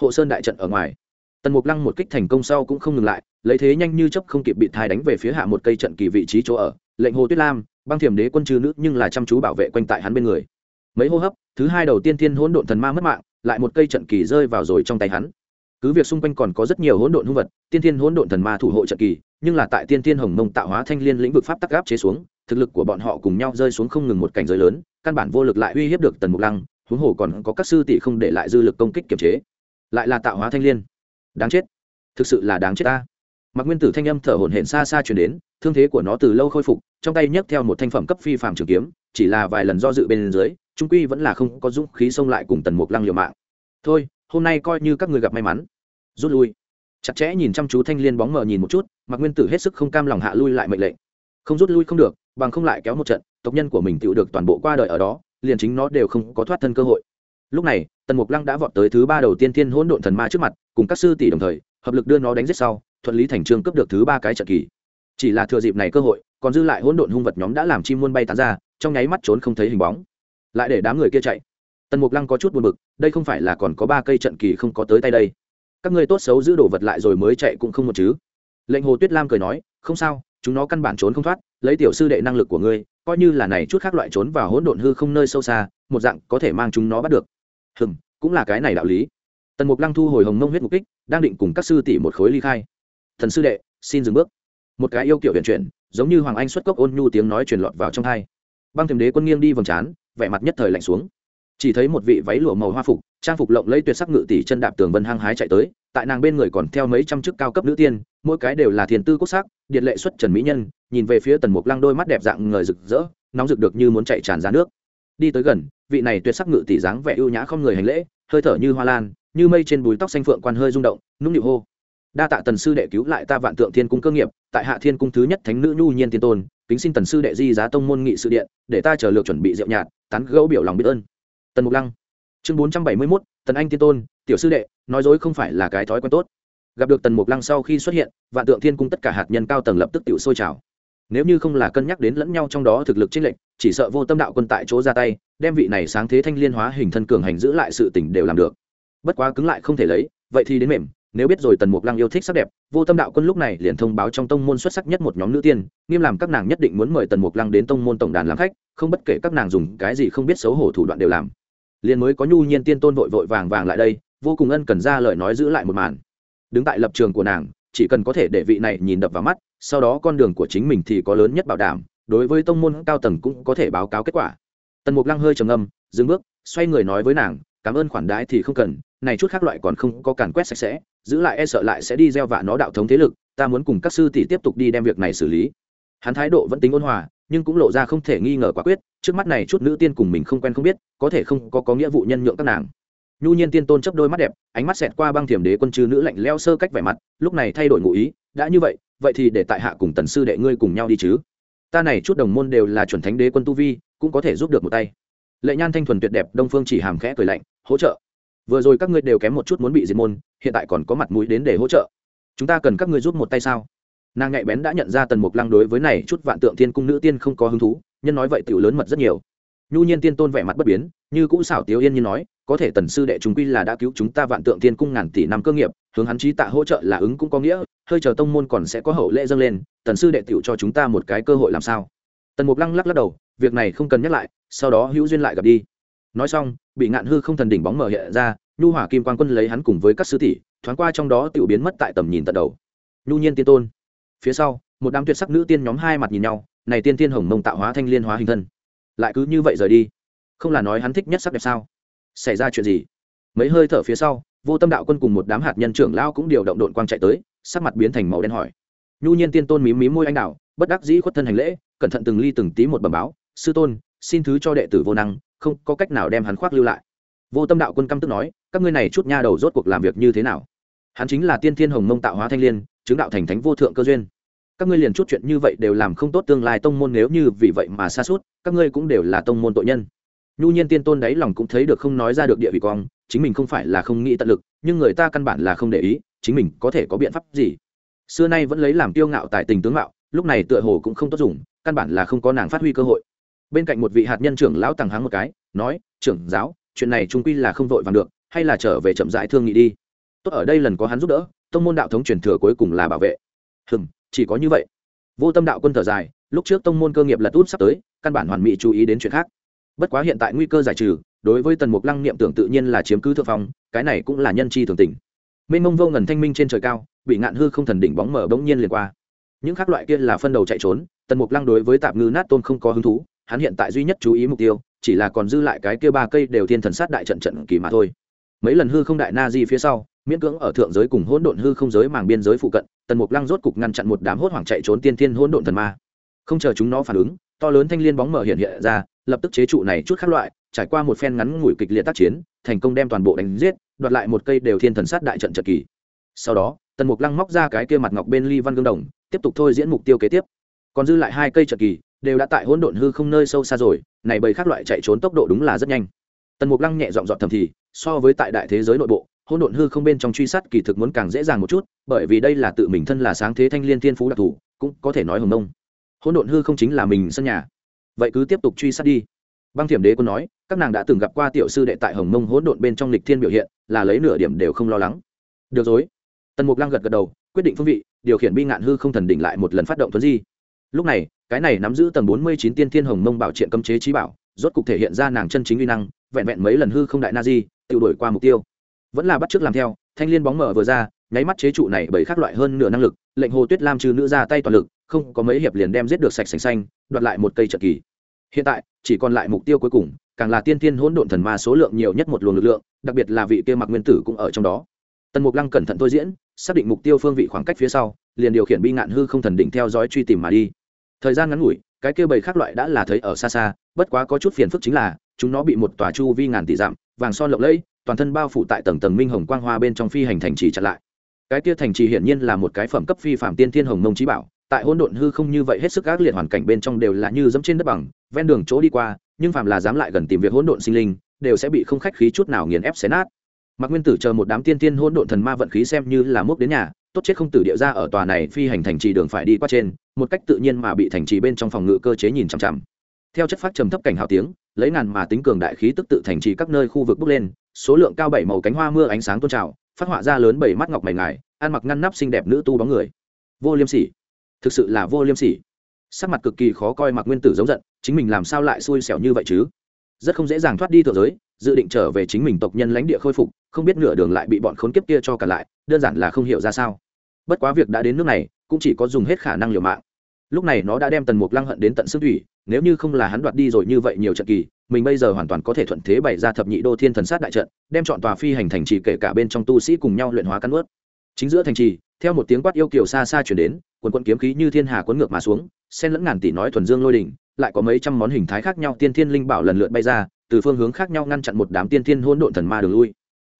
hộ sơn đại trận ở ngoài. Tần mục lăng một kích thành công sau cũng không ngừng lại, lấy thế nhanh như chấp không kịp bị thai đánh về phía hạ một cây trận kỳ vị trí chỗ ở, lệnh hồ tuyết lam, băng thiểm đế quân chư nữ nhưng là chăm chú bảo vệ quanh tại hắn bên người mấy hô hấp, thứ hai đầu tiên thiên hỗn độn thần ma mất mạng, lại một cây trận kỳ rơi vào rồi trong tay hắn. Cứ việc xung quanh còn có rất nhiều hỗn độn hung vật, tiên thiên hỗn độn thần ma thủ hộ trận kỳ, nhưng là tại tiên thiên hồng mông tạo hóa thanh liên lĩnh vực pháp tắc gáp chế xuống, thực lực của bọn họ cùng nhau rơi xuống không ngừng một cảnh giới lớn, căn bản vô lực lại uy hiếp được tần mục lăng, huống hồ còn có các sư tỷ không để lại dư lực công kích kiểm chế. Lại là tạo hóa thanh liên. Đáng chết. Thực sự là đáng chết ta. Mặc nguyên tử thanh âm thở hổn hển xa xa chuyển đến, thương thế của nó từ lâu khôi phục, trong tay nhấc theo một thanh phẩm cấp phi phạm trường kiếm, chỉ là vài lần do dự bên dưới trung quy vẫn là không có dũng khí xông lại cùng tần mục lăng liều mạng. Thôi, hôm nay coi như các người gặp may mắn. Rút lui. Chặt chẽ nhìn chăm chú thanh liên bóng mờ nhìn một chút mặc nguyên tử hết sức không cam lòng hạ lui lại mệnh lệnh. Không rút lui không được, bằng không lại kéo một trận, tộc nhân của mình tự được toàn bộ qua đời ở đó, liền chính nó đều không có thoát thân cơ hội. Lúc này, tần mục lăng đã vọt tới thứ ba đầu tiên thiên hỗn độn thần ma trước mặt, cùng các sư tỷ đồng thời, hợp lực đưa nó đánh giết sau, thuận lý thành trương cướp được thứ ba cái trận kỳ. Chỉ là thừa dịp này cơ hội, còn dư lại hỗn độn hung vật nhóm đã làm chim muôn bay tán ra, trong nháy mắt trốn không thấy hình bóng lại để đám người kia chạy. Tần mục lăng có chút buồn bực, đây không phải là còn có ba cây trận kỳ không có tới tay đây. Các ngươi tốt xấu giữ đồ vật lại rồi mới chạy cũng không một chứ. Lệnh hồ tuyết lam cười nói, không sao, chúng nó căn bản trốn không thoát, lấy tiểu sư đệ năng lực của ngươi, coi như là này chút khác loại trốn vào hỗn độn hư không nơi sâu xa, một dạng có thể mang chúng nó bắt được. Hừm, cũng là cái này đạo lý. Tần mục lăng thu hồi hồng mông huyết mục kích, đang định cùng các sư tỷ một khối ly khai. Thần sư đệ, xin dừng bước. Một cái yêu kiểu huyền chuyển, giống như hoàng anh xuất cốc ôn nhu tiếng nói truyền lọt vào trong hai băng thềm đế quân nghiêng đi vòng trán vẻ mặt nhất thời lạnh xuống. Chỉ thấy một vị váy lụa màu hoa phục, trang phục lộng lấy tuyệt sắc ngự tỷ chân đạp tường vân hăng hái chạy tới, tại nàng bên người còn theo mấy trăm chức cao cấp nữ tiên, mỗi cái đều là thiền tư quốc sắc, điện lệ xuất trần mỹ nhân, nhìn về phía tần mục lăng đôi mắt đẹp dạng ngời rực rỡ, nóng rực được như muốn chạy tràn ra nước. Đi tới gần, vị này tuyệt sắc ngự tỷ dáng vẻ ưu nhã không người hành lễ, hơi thở như hoa lan, như mây trên bùi tóc xanh phượng quan hơi rung động, nũng nịu hô. Đa tạ tần sư đệ cứu lại ta vạn tượng thiên cung cơ nghiệp, tại hạ thiên cung thứ nhất thánh nữ nhu nhiên tiên tôn, kính xin tần sư đệ di giá tông môn nghị sự điện, để ta chờ lược chuẩn bị rượu nhạt tán gẫu biểu lòng biết ơn. Tần mục lăng. Chương bốn trăm bảy mươi mốt, tần anh tiên tôn, tiểu sư đệ, nói dối không phải là cái thói quen tốt. Gặp được tần mục lăng sau khi xuất hiện, vạn tượng thiên cung tất cả hạt nhân cao tầng lập tức tự sôi trào. Nếu như không là cân nhắc đến lẫn nhau trong đó thực lực chênh lệch, chỉ sợ vô tâm đạo quân tại chỗ ra tay, đem vị này sáng thế thanh liên hóa hình thân cường hành giữ lại sự tỉnh đều làm được. Bất quá cứng lại không thể lấy, vậy thì đến mềm nếu biết rồi tần mục lăng yêu thích sắc đẹp, vô tâm đạo quân lúc này liền thông báo trong tông môn xuất sắc nhất một nhóm nữ tiên, nghiêm làm các nàng nhất định muốn mời tần mục lăng đến tông môn tổng đàn làm khách, không bất kể các nàng dùng cái gì không biết xấu hổ thủ đoạn đều làm. Liền mới có nhu nhiên tiên tôn vội vội vàng vàng lại đây, vô cùng ân cần ra lời nói giữ lại một màn. Đứng tại lập trường của nàng, chỉ cần có thể để vị này nhìn đập vào mắt, sau đó con đường của chính mình thì có lớn nhất bảo đảm, đối với tông môn cao tầng cũng có thể báo cáo kết quả. Tần mục lăng hơi trầm âm dừng bước, xoay người nói với nàng, cảm ơn khoản đãi thì không cần, này chút khác loại còn không có càn quét sạch sẽ giữ lại e sợ lại sẽ đi gieo vạ nó đạo thống thế lực, ta muốn cùng các sư tỷ tiếp tục đi đem việc này xử lý. Hắn thái độ vẫn tính ôn hòa, nhưng cũng lộ ra không thể nghi ngờ quả quyết, trước mắt này chút nữ tiên cùng mình không quen không biết, có thể không có có nghĩa vụ nhân nhượng các nàng. Nhu nhiên tiên tôn chấp đôi mắt đẹp, ánh mắt xẹt qua băng thiểm đế quân chư nữ lạnh leo sơ cách vẻ mặt, lúc này thay đổi ngụ ý, đã như vậy vậy thì để tại hạ cùng tần sư đệ ngươi cùng nhau đi chứ. Ta này chút đồng môn đều là chuẩn thánh đế quân tu vi, cũng có thể giúp được một tay. Lệ nhan thanh thuần tuyệt đẹp, đông phương chỉ hàm khẽ cười lạnh, hỗ trợ vừa rồi các ngươi đều kém một chút muốn bị diệt môn, hiện tại còn có mặt mũi đến để hỗ trợ. Chúng ta cần các ngươi giúp một tay sao? Nàng nhạy bén đã nhận ra tần mục lăng đối với này chút vạn tượng thiên cung nữ tiên không có hứng thú, nhân nói vậy tiểu lớn mật rất nhiều. Nhu nhiên tiên tôn vẻ mặt bất biến, như cũ xảo tiếu yên như nói, có thể tần sư đệ chúng quy là đã cứu chúng ta vạn tượng thiên cung ngàn tỷ năm cơ nghiệp, hướng hắn trí tạ hỗ trợ là ứng cũng có nghĩa, hơi chờ tông môn còn sẽ có hậu lễ dâng lên, tần sư đệ tiểu cho chúng ta một cái cơ hội làm sao? Tần mục lăng lắc lắc đầu, việc này không cần nhắc lại, sau đó hữu duyên lại gặp đi nói xong, bị ngạn hư không thần đỉnh bóng mở hiện ra, nhu hỏa kim quan quân lấy hắn cùng với các sư tỷ, thoáng qua trong đó tiểu biến mất tại tầm nhìn tận đầu. Nhu nhiên tiên tôn. Phía sau, một đám tuyệt sắc nữ tiên nhóm hai mặt nhìn nhau, này tiên tiên hồng mông tạo hóa thanh liên hóa hình thân. Lại cứ như vậy rời đi. Không là nói hắn thích nhất sắc đẹp sao? Xảy ra chuyện gì? Mấy hơi thở phía sau, vô tâm đạo quân cùng một đám hạt nhân trưởng lao cũng điều động đội quang chạy tới, sắc mặt biến thành màu đen hỏi. Nhu nhiên tiên tôn mím mím môi anh đạo bất đắc dĩ khuất thân hành lễ, cẩn thận từng ly từng tí một bẩm báo, sư tôn, xin thứ cho đệ tử vô năng không có cách nào đem hắn khoác lưu lại. Vô tâm đạo quân căm tức nói, các ngươi này chút nha đầu rốt cuộc làm việc như thế nào? Hắn chính là tiên thiên hồng mông tạo hóa thanh liên, chứng đạo thành thánh vô thượng cơ duyên. Các ngươi liền chút chuyện như vậy đều làm không tốt tương lai tông môn nếu như vì vậy mà xa suốt các ngươi cũng đều là tông môn tội nhân. Nhu nhiên tiên tôn đấy lòng cũng thấy được không nói ra được địa vị quang, chính mình không phải là không nghĩ tận lực, nhưng người ta căn bản là không để ý, chính mình có thể có biện pháp gì? Xưa nay vẫn lấy làm kiêu ngạo tại tình tướng mạo, lúc này tựa hồ cũng không tốt dùng, căn bản là không có nàng phát huy cơ hội bên cạnh một vị hạt nhân trưởng lão tàng háng một cái, nói, trưởng giáo, chuyện này trung quy là không vội vàng được, hay là trở về chậm rãi thương nghị đi. Tốt ở đây lần có hắn giúp đỡ, tông môn đạo thống truyền thừa cuối cùng là bảo vệ. Hừm, chỉ có như vậy. Vô tâm đạo quân thở dài, lúc trước tông môn cơ nghiệp lật út sắp tới, căn bản hoàn mỹ chú ý đến chuyện khác. Bất quá hiện tại nguy cơ giải trừ, đối với tần mục lăng niệm tưởng tự nhiên là chiếm cứ thượng phong, cái này cũng là nhân chi thường tình. Mênh mông vô ngần thanh minh trên trời cao, bị ngạn hư không thần đỉnh bóng mở bỗng nhiên liền qua. Những khác loại kia là phân đầu chạy trốn, tần mục lăng đối với tạp ngư nát tôn không có hứng thú hắn hiện tại duy nhất chú ý mục tiêu, chỉ là còn dư lại cái kia ba cây đều thiên thần sát đại trận trận kỳ mà thôi. Mấy lần hư không đại na di phía sau, miễn cưỡng ở thượng giới cùng hỗn độn hư không giới màng biên giới phụ cận, tần mục lăng rốt cục ngăn chặn một đám hốt hoảng chạy trốn tiên thiên hỗn độn thần ma. Không chờ chúng nó phản ứng, to lớn thanh liên bóng mở hiện hiện ra, lập tức chế trụ này chút khác loại, trải qua một phen ngắn ngủi kịch liệt tác chiến, thành công đem toàn bộ đánh giết, đoạt lại một cây đều thiên thần sát đại trận trận kỳ. Sau đó, tần mục lăng móc ra cái kia mặt ngọc bên ly văn gương đồng, tiếp tục thôi diễn mục tiêu kế tiếp. Còn dư lại hai cây trận kỳ đều đã tại hỗn độn hư không nơi sâu xa rồi, này bầy khác loại chạy trốn tốc độ đúng là rất nhanh. Tần mục lăng nhẹ dọn dọn thầm thì, so với tại đại thế giới nội bộ, hỗn độn hư không bên trong truy sát kỳ thực muốn càng dễ dàng một chút, bởi vì đây là tự mình thân là sáng thế thanh liên thiên phú đặc thù, cũng có thể nói hồng nông. Hỗn độn hư không chính là mình sân nhà. Vậy cứ tiếp tục truy sát đi. Băng thiểm đế quân nói, các nàng đã từng gặp qua tiểu sư đệ tại hồng mông hỗn độn bên trong lịch thiên biểu hiện, là lấy nửa điểm đều không lo lắng. Được rồi. Tần mục lăng gật gật đầu, quyết định phương vị, điều khiển bi ngạn hư không thần đỉnh lại một lần phát động tuấn di. Lúc này cái này nắm giữ tầng bốn mươi chín tiên thiên hồng mông bảo triện cấm chế trí bảo, rốt cục thể hiện ra nàng chân chính uy năng, vẹn vẹn mấy lần hư không đại na di, tự đổi qua mục tiêu. Vẫn là bắt chước làm theo, thanh liên bóng mở vừa ra, nháy mắt chế trụ này bởi khác loại hơn nửa năng lực, lệnh hồ tuyết lam trừ nữ ra tay toàn lực, không có mấy hiệp liền đem giết được sạch sành xanh, đoạt lại một cây trận kỳ. Hiện tại, chỉ còn lại mục tiêu cuối cùng, càng là tiên thiên hỗn độn thần ma số lượng nhiều nhất một luồng lực lượng, đặc biệt là vị kia mặc nguyên tử cũng ở trong đó. Tần mục lăng cẩn thận thôi diễn, xác định mục tiêu phương vị khoảng cách phía sau, liền điều khiển bi ngạn hư không thần đỉnh theo dõi truy tìm mà đi thời gian ngắn ngủi, cái kia bầy khác loại đã là thấy ở xa xa, bất quá có chút phiền phức chính là, chúng nó bị một tòa chu vi ngàn tỷ dặm, vàng son lộng lẫy, toàn thân bao phủ tại tầng tầng minh hồng quang hoa bên trong phi hành thành trì chặn lại. Cái kia thành trì hiển nhiên là một cái phẩm cấp phi phạm tiên thiên hồng mông trí bảo, tại hỗn độn hư không như vậy hết sức ác liệt hoàn cảnh bên trong đều là như dẫm trên đất bằng, ven đường chỗ đi qua, nhưng phàm là dám lại gần tìm việc hỗn độn sinh linh, đều sẽ bị không khách khí chút nào nghiền ép xé nát. Mạc nguyên tử chờ một đám tiên tiên hỗn độn thần ma vận khí xem như là mốc đến nhà, tốt chết không tử địa ra ở tòa này phi hành thành trì đường phải đi qua trên, một cách tự nhiên mà bị thành trì bên trong phòng ngự cơ chế nhìn chằm chằm. Theo chất phát trầm thấp cảnh hào tiếng, lấy ngàn mà tính cường đại khí tức tự thành trì các nơi khu vực bốc lên, số lượng cao bảy màu cánh hoa mưa ánh sáng tôn trào, phát họa ra lớn bảy mắt ngọc mày ngài, ăn mặc ngăn nắp xinh đẹp nữ tu bóng người. Vô liêm sỉ. Thực sự là vô liêm sỉ. Sắc mặt cực kỳ khó coi mặc nguyên tử giống giận, chính mình làm sao lại xui xẻo như vậy chứ? Rất không dễ dàng thoát đi thượng giới dự định trở về chính mình tộc nhân lãnh địa khôi phục, không biết nửa đường lại bị bọn khốn kiếp kia cho cả lại, đơn giản là không hiểu ra sao. Bất quá việc đã đến nước này, cũng chỉ có dùng hết khả năng liều mạng. Lúc này nó đã đem tần mục lăng hận đến tận xương thủy, nếu như không là hắn đoạt đi rồi như vậy nhiều trận kỳ, mình bây giờ hoàn toàn có thể thuận thế bày ra thập nhị đô thiên thần sát đại trận, đem chọn tòa phi hành thành trì kể cả bên trong tu sĩ cùng nhau luyện hóa cắn ướt. Chính giữa thành trì, theo một tiếng quát yêu kiều xa xa chuyển đến, quần quận kiếm khí như thiên hà quấn ngược mà xuống, xen lẫn ngàn tỷ nói thuần dương lôi đỉnh, lại có mấy trăm món hình thái khác nhau tiên thiên linh bảo lần lượt bay ra từ phương hướng khác nhau ngăn chặn một đám tiên thiên hỗn độn thần ma đường lui.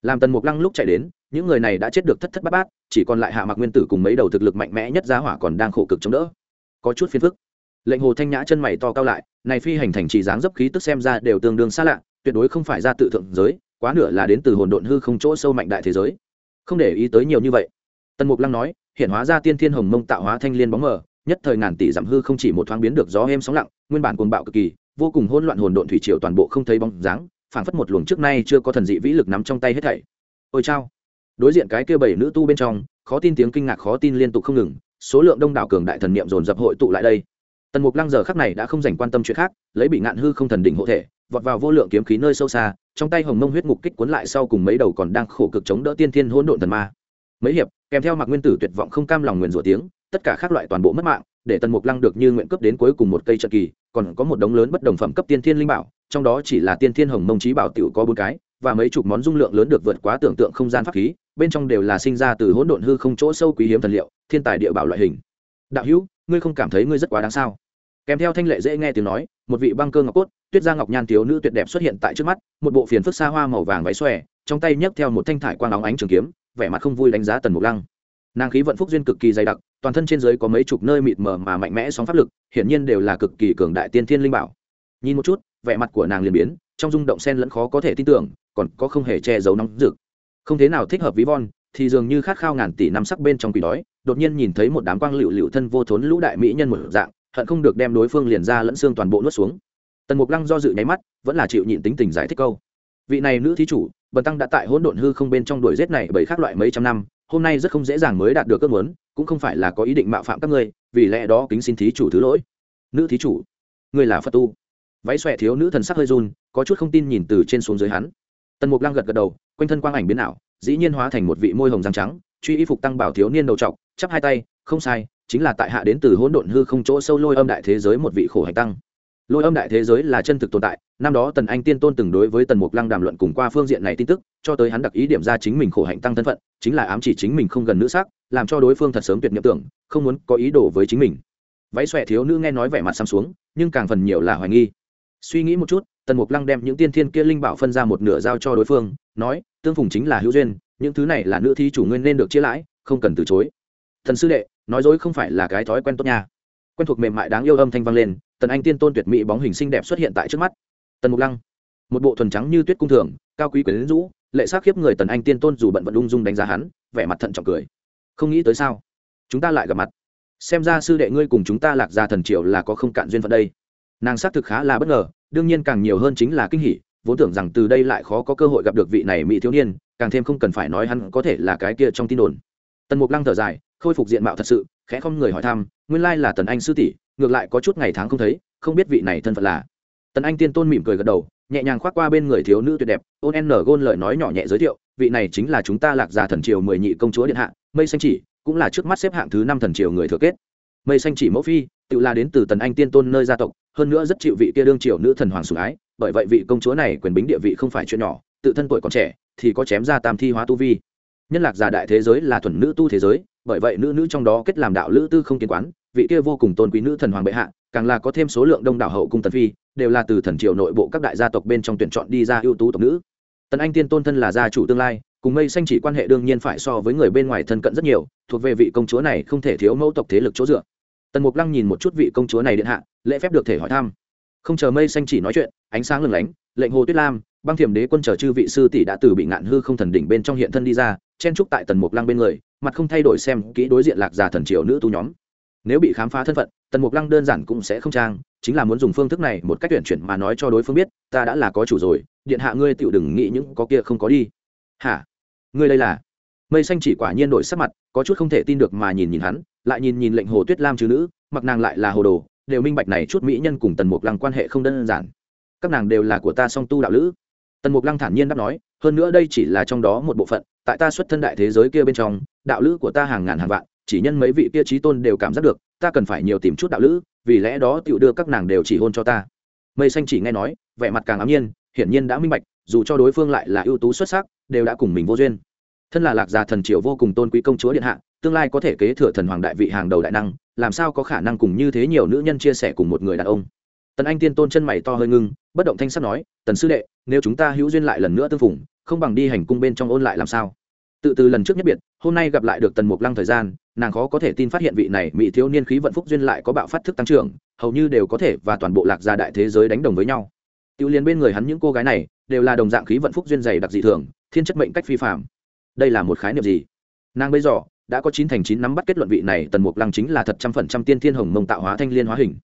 Làm tần mục lăng lúc chạy đến, những người này đã chết được thất thất bát bát, chỉ còn lại hạ mặc nguyên tử cùng mấy đầu thực lực mạnh mẽ nhất giá hỏa còn đang khổ cực chống đỡ. Có chút phiền phức. Lệnh hồ thanh nhã chân mày to cao lại, này phi hành thành trì dáng dấp khí tức xem ra đều tương đương xa lạ, tuyệt đối không phải ra tự thượng giới, quá nửa là đến từ hồn độn hư không chỗ sâu mạnh đại thế giới. Không để ý tới nhiều như vậy. Tần mục lăng nói, hiện hóa ra tiên thiên hồng mông tạo hóa thanh liên bóng mờ, nhất thời ngàn tỷ giảm hư không chỉ một thoáng biến được gió êm sóng lặng, nguyên bản cuồng bạo cực kỳ vô cùng hỗn loạn hồn độn thủy triều toàn bộ không thấy bóng dáng, phảng phất một luồng trước nay chưa có thần dị vĩ lực nắm trong tay hết thảy. Ôi chao. Đối diện cái kia bảy nữ tu bên trong, khó tin tiếng kinh ngạc khó tin liên tục không ngừng, số lượng đông đảo cường đại thần niệm dồn dập hội tụ lại đây. Tần mục lăng giờ khắc này đã không dành quan tâm chuyện khác, lấy bị ngạn hư không thần đỉnh hộ thể, vọt vào vô lượng kiếm khí nơi sâu xa, trong tay hồng mông huyết ngục kích cuốn lại sau cùng mấy đầu còn đang khổ cực chống đỡ tiên thiên hỗn độn thần ma. Mấy hiệp, kèm theo mặc nguyên tử tuyệt vọng không cam lòng nguyền rủa tiếng, tất cả các loại toàn bộ mất mạng để tần mục lăng được như nguyện cấp đến cuối cùng một cây trận kỳ, còn có một đống lớn bất đồng phẩm cấp tiên thiên linh bảo, trong đó chỉ là tiên thiên hồng mông trí bảo tiểu có bốn cái, và mấy chục món dung lượng lớn được vượt quá tưởng tượng không gian pháp khí, bên trong đều là sinh ra từ hỗn độn hư không chỗ sâu quý hiếm thần liệu, thiên tài địa bảo loại hình. Đạo hữu, ngươi không cảm thấy ngươi rất quá đáng sao? Kèm theo thanh lệ dễ nghe tiếng nói, một vị băng cơ ngọc cốt, tuyết gia ngọc nhan thiếu nữ tuyệt đẹp xuất hiện tại trước mắt, một bộ phiền phức xa hoa màu vàng váy xòe, trong tay nhấc theo một thanh thải quang óng ánh trường kiếm, vẻ mặt không vui đánh giá tần mục lăng nàng khí vận phúc duyên cực kỳ dày đặc, toàn thân trên dưới có mấy chục nơi mịt mờ mà mạnh mẽ sóng pháp lực, hiển nhiên đều là cực kỳ cường đại tiên thiên linh bảo. Nhìn một chút, vẻ mặt của nàng liền biến, trong rung động sen lẫn khó có thể tin tưởng, còn có không hề che giấu nóng rực. Không thế nào thích hợp ví von, thì dường như khát khao ngàn tỷ năm sắc bên trong quỷ đói, đột nhiên nhìn thấy một đám quang lựu lựu thân vô thốn lũ đại mỹ nhân một dạng, hận không được đem đối phương liền ra lẫn xương toàn bộ nuốt xuống. Tần mục lăng do dự nháy mắt, vẫn là chịu nhịn tính tình giải thích câu. Vị này nữ thí chủ, bần tăng đã tại hỗn độn hư không bên trong đuổi rết này bởi khác loại mấy trăm năm hôm nay rất không dễ dàng mới đạt được ước muốn, cũng không phải là có ý định mạo phạm các ngươi, vì lẽ đó kính xin thí chủ thứ lỗi. Nữ thí chủ, ngươi là phật tu. Váy xòe thiếu nữ thần sắc hơi run, có chút không tin nhìn từ trên xuống dưới hắn. Tần mục lăng gật gật đầu, quanh thân quang ảnh biến ảo, dĩ nhiên hóa thành một vị môi hồng răng trắng, truy y phục tăng bảo thiếu niên đầu trọc, chắp hai tay, không sai, chính là tại hạ đến từ hỗn độn hư không chỗ sâu lôi âm đại thế giới một vị khổ hành tăng lôi âm đại thế giới là chân thực tồn tại, năm đó tần anh tiên tôn từng đối với tần mục lăng đàm luận cùng qua phương diện này tin tức, cho tới hắn đặc ý điểm ra chính mình khổ hạnh tăng thân phận, chính là ám chỉ chính mình không gần nữ sắc, làm cho đối phương thật sớm tuyệt niệm tưởng, không muốn có ý đồ với chính mình. Váy xòe thiếu nữ nghe nói vẻ mặt xăm xuống, nhưng càng phần nhiều là hoài nghi. Suy nghĩ một chút, tần mục lăng đem những tiên thiên kia linh bảo phân ra một nửa giao cho đối phương, nói, tương phùng chính là hữu duyên, những thứ này là nữ thi chủ nguyên nên được chia lãi, không cần từ chối. Thần sư đệ, nói dối không phải là cái thói quen tốt nha. Quen thuộc mềm mại đáng yêu âm thanh vang lên tần anh tiên tôn tuyệt mỹ bóng hình xinh đẹp xuất hiện tại trước mắt. Tần mục lăng, một bộ thuần trắng như tuyết cung thường, cao quý quyến rũ, lệ xác khiếp người tần anh tiên tôn dù bận vận ung dung đánh giá hắn, vẻ mặt thận trọng cười. Không nghĩ tới sao? Chúng ta lại gặp mặt. Xem ra sư đệ ngươi cùng chúng ta lạc gia thần triều là có không cạn duyên phận đây. Nàng xác thực khá là bất ngờ, đương nhiên càng nhiều hơn chính là kinh hỉ, vốn tưởng rằng từ đây lại khó có cơ hội gặp được vị này mỹ thiếu niên, càng thêm không cần phải nói hắn có thể là cái kia trong tin đồn. Tần mục lăng thở dài, khôi phục diện mạo thật sự, khẽ không người hỏi thăm, nguyên lai là tần anh sư tỷ ngược lại có chút ngày tháng không thấy, không biết vị này thân phận là. Tần anh tiên tôn mỉm cười gật đầu, nhẹ nhàng khoác qua bên người thiếu nữ tuyệt đẹp, ôn n gôn lời nói nhỏ nhẹ giới thiệu, vị này chính là chúng ta lạc già thần triều mười nhị công chúa điện hạ, mây xanh chỉ, cũng là trước mắt xếp hạng thứ năm thần triều người thừa kết. Mây xanh chỉ mẫu phi, tự là đến từ tần anh tiên tôn nơi gia tộc, hơn nữa rất chịu vị kia đương triều nữ thần hoàng sủng ái, bởi vậy vị công chúa này quyền bính địa vị không phải chuyện nhỏ, tự thân tuổi còn trẻ, thì có chém ra tam thi hóa tu vi. Nhân lạc gia đại thế giới là thuần nữ tu thế giới, bởi vậy nữ nữ trong đó kết làm đạo lữ tư không kiến quán vị kia vô cùng tôn quý nữ thần hoàng bệ hạ, càng là có thêm số lượng đông đảo hậu cung tần phi, đều là từ thần triều nội bộ các đại gia tộc bên trong tuyển chọn đi ra ưu tú tộc nữ. Tần anh tiên tôn thân là gia chủ tương lai, cùng mây xanh chỉ quan hệ đương nhiên phải so với người bên ngoài thân cận rất nhiều, thuộc về vị công chúa này không thể thiếu mẫu tộc thế lực chỗ dựa. Tần mục lăng nhìn một chút vị công chúa này điện hạ, lễ phép được thể hỏi thăm. Không chờ mây xanh chỉ nói chuyện, ánh sáng lừng lánh, lệnh hồ tuyết lam, băng thiểm đế quân chờ chư vị sư tỷ đã từ bị ngạn hư không thần đỉnh bên trong hiện thân đi ra, chen trúc tại tần mục lăng bên người, mặt không thay đổi xem kỹ đối diện lạc già thần triều nữ tu nhóm nếu bị khám phá thân phận, tần mục lăng đơn giản cũng sẽ không trang, chính là muốn dùng phương thức này một cách tuyển chuyển mà nói cho đối phương biết, ta đã là có chủ rồi, điện hạ ngươi tựu đừng nghĩ những có kia không có đi. Hả? Ngươi đây là? Mây xanh chỉ quả nhiên đổi sắc mặt, có chút không thể tin được mà nhìn nhìn hắn, lại nhìn nhìn lệnh hồ tuyết lam chứ nữ, mặc nàng lại là hồ đồ, đều minh bạch này chút mỹ nhân cùng tần mục lăng quan hệ không đơn giản. Các nàng đều là của ta song tu đạo lữ. Tần mục lăng thản nhiên đáp nói, hơn nữa đây chỉ là trong đó một bộ phận, tại ta xuất thân đại thế giới kia bên trong, đạo lữ của ta hàng ngàn hàng vạn chỉ nhân mấy vị kia trí tôn đều cảm giác được, ta cần phải nhiều tìm chút đạo lữ, vì lẽ đó tựu đưa các nàng đều chỉ hôn cho ta. Mây xanh chỉ nghe nói, vẻ mặt càng ám nhiên, hiển nhiên đã minh bạch, dù cho đối phương lại là ưu tú xuất sắc, đều đã cùng mình vô duyên. Thân là lạc già thần triệu vô cùng tôn quý công chúa điện hạ, tương lai có thể kế thừa thần hoàng đại vị hàng đầu đại năng, làm sao có khả năng cùng như thế nhiều nữ nhân chia sẻ cùng một người đàn ông? Tần anh tiên tôn chân mày to hơi ngưng, bất động thanh sắt nói, tần sư đệ, nếu chúng ta hữu duyên lại lần nữa tương phùng, không bằng đi hành cung bên trong ôn lại làm sao? Tự từ lần trước nhất biệt, hôm nay gặp lại được tần mục lăng thời gian, nàng khó có thể tin phát hiện vị này mỹ thiếu niên khí vận phúc duyên lại có bạo phát thức tăng trưởng, hầu như đều có thể và toàn bộ lạc gia đại thế giới đánh đồng với nhau. Tiêu liên bên người hắn những cô gái này, đều là đồng dạng khí vận phúc duyên dày đặc dị thường, thiên chất mệnh cách phi phạm đây là một khái niệm gì? Nàng bây giờ, đã có chín thành chín nắm bắt kết luận vị này tần mục lăng chính là thật trăm phần trăm tiên thiên hồng mông tạo hóa thanh liên hóa hình.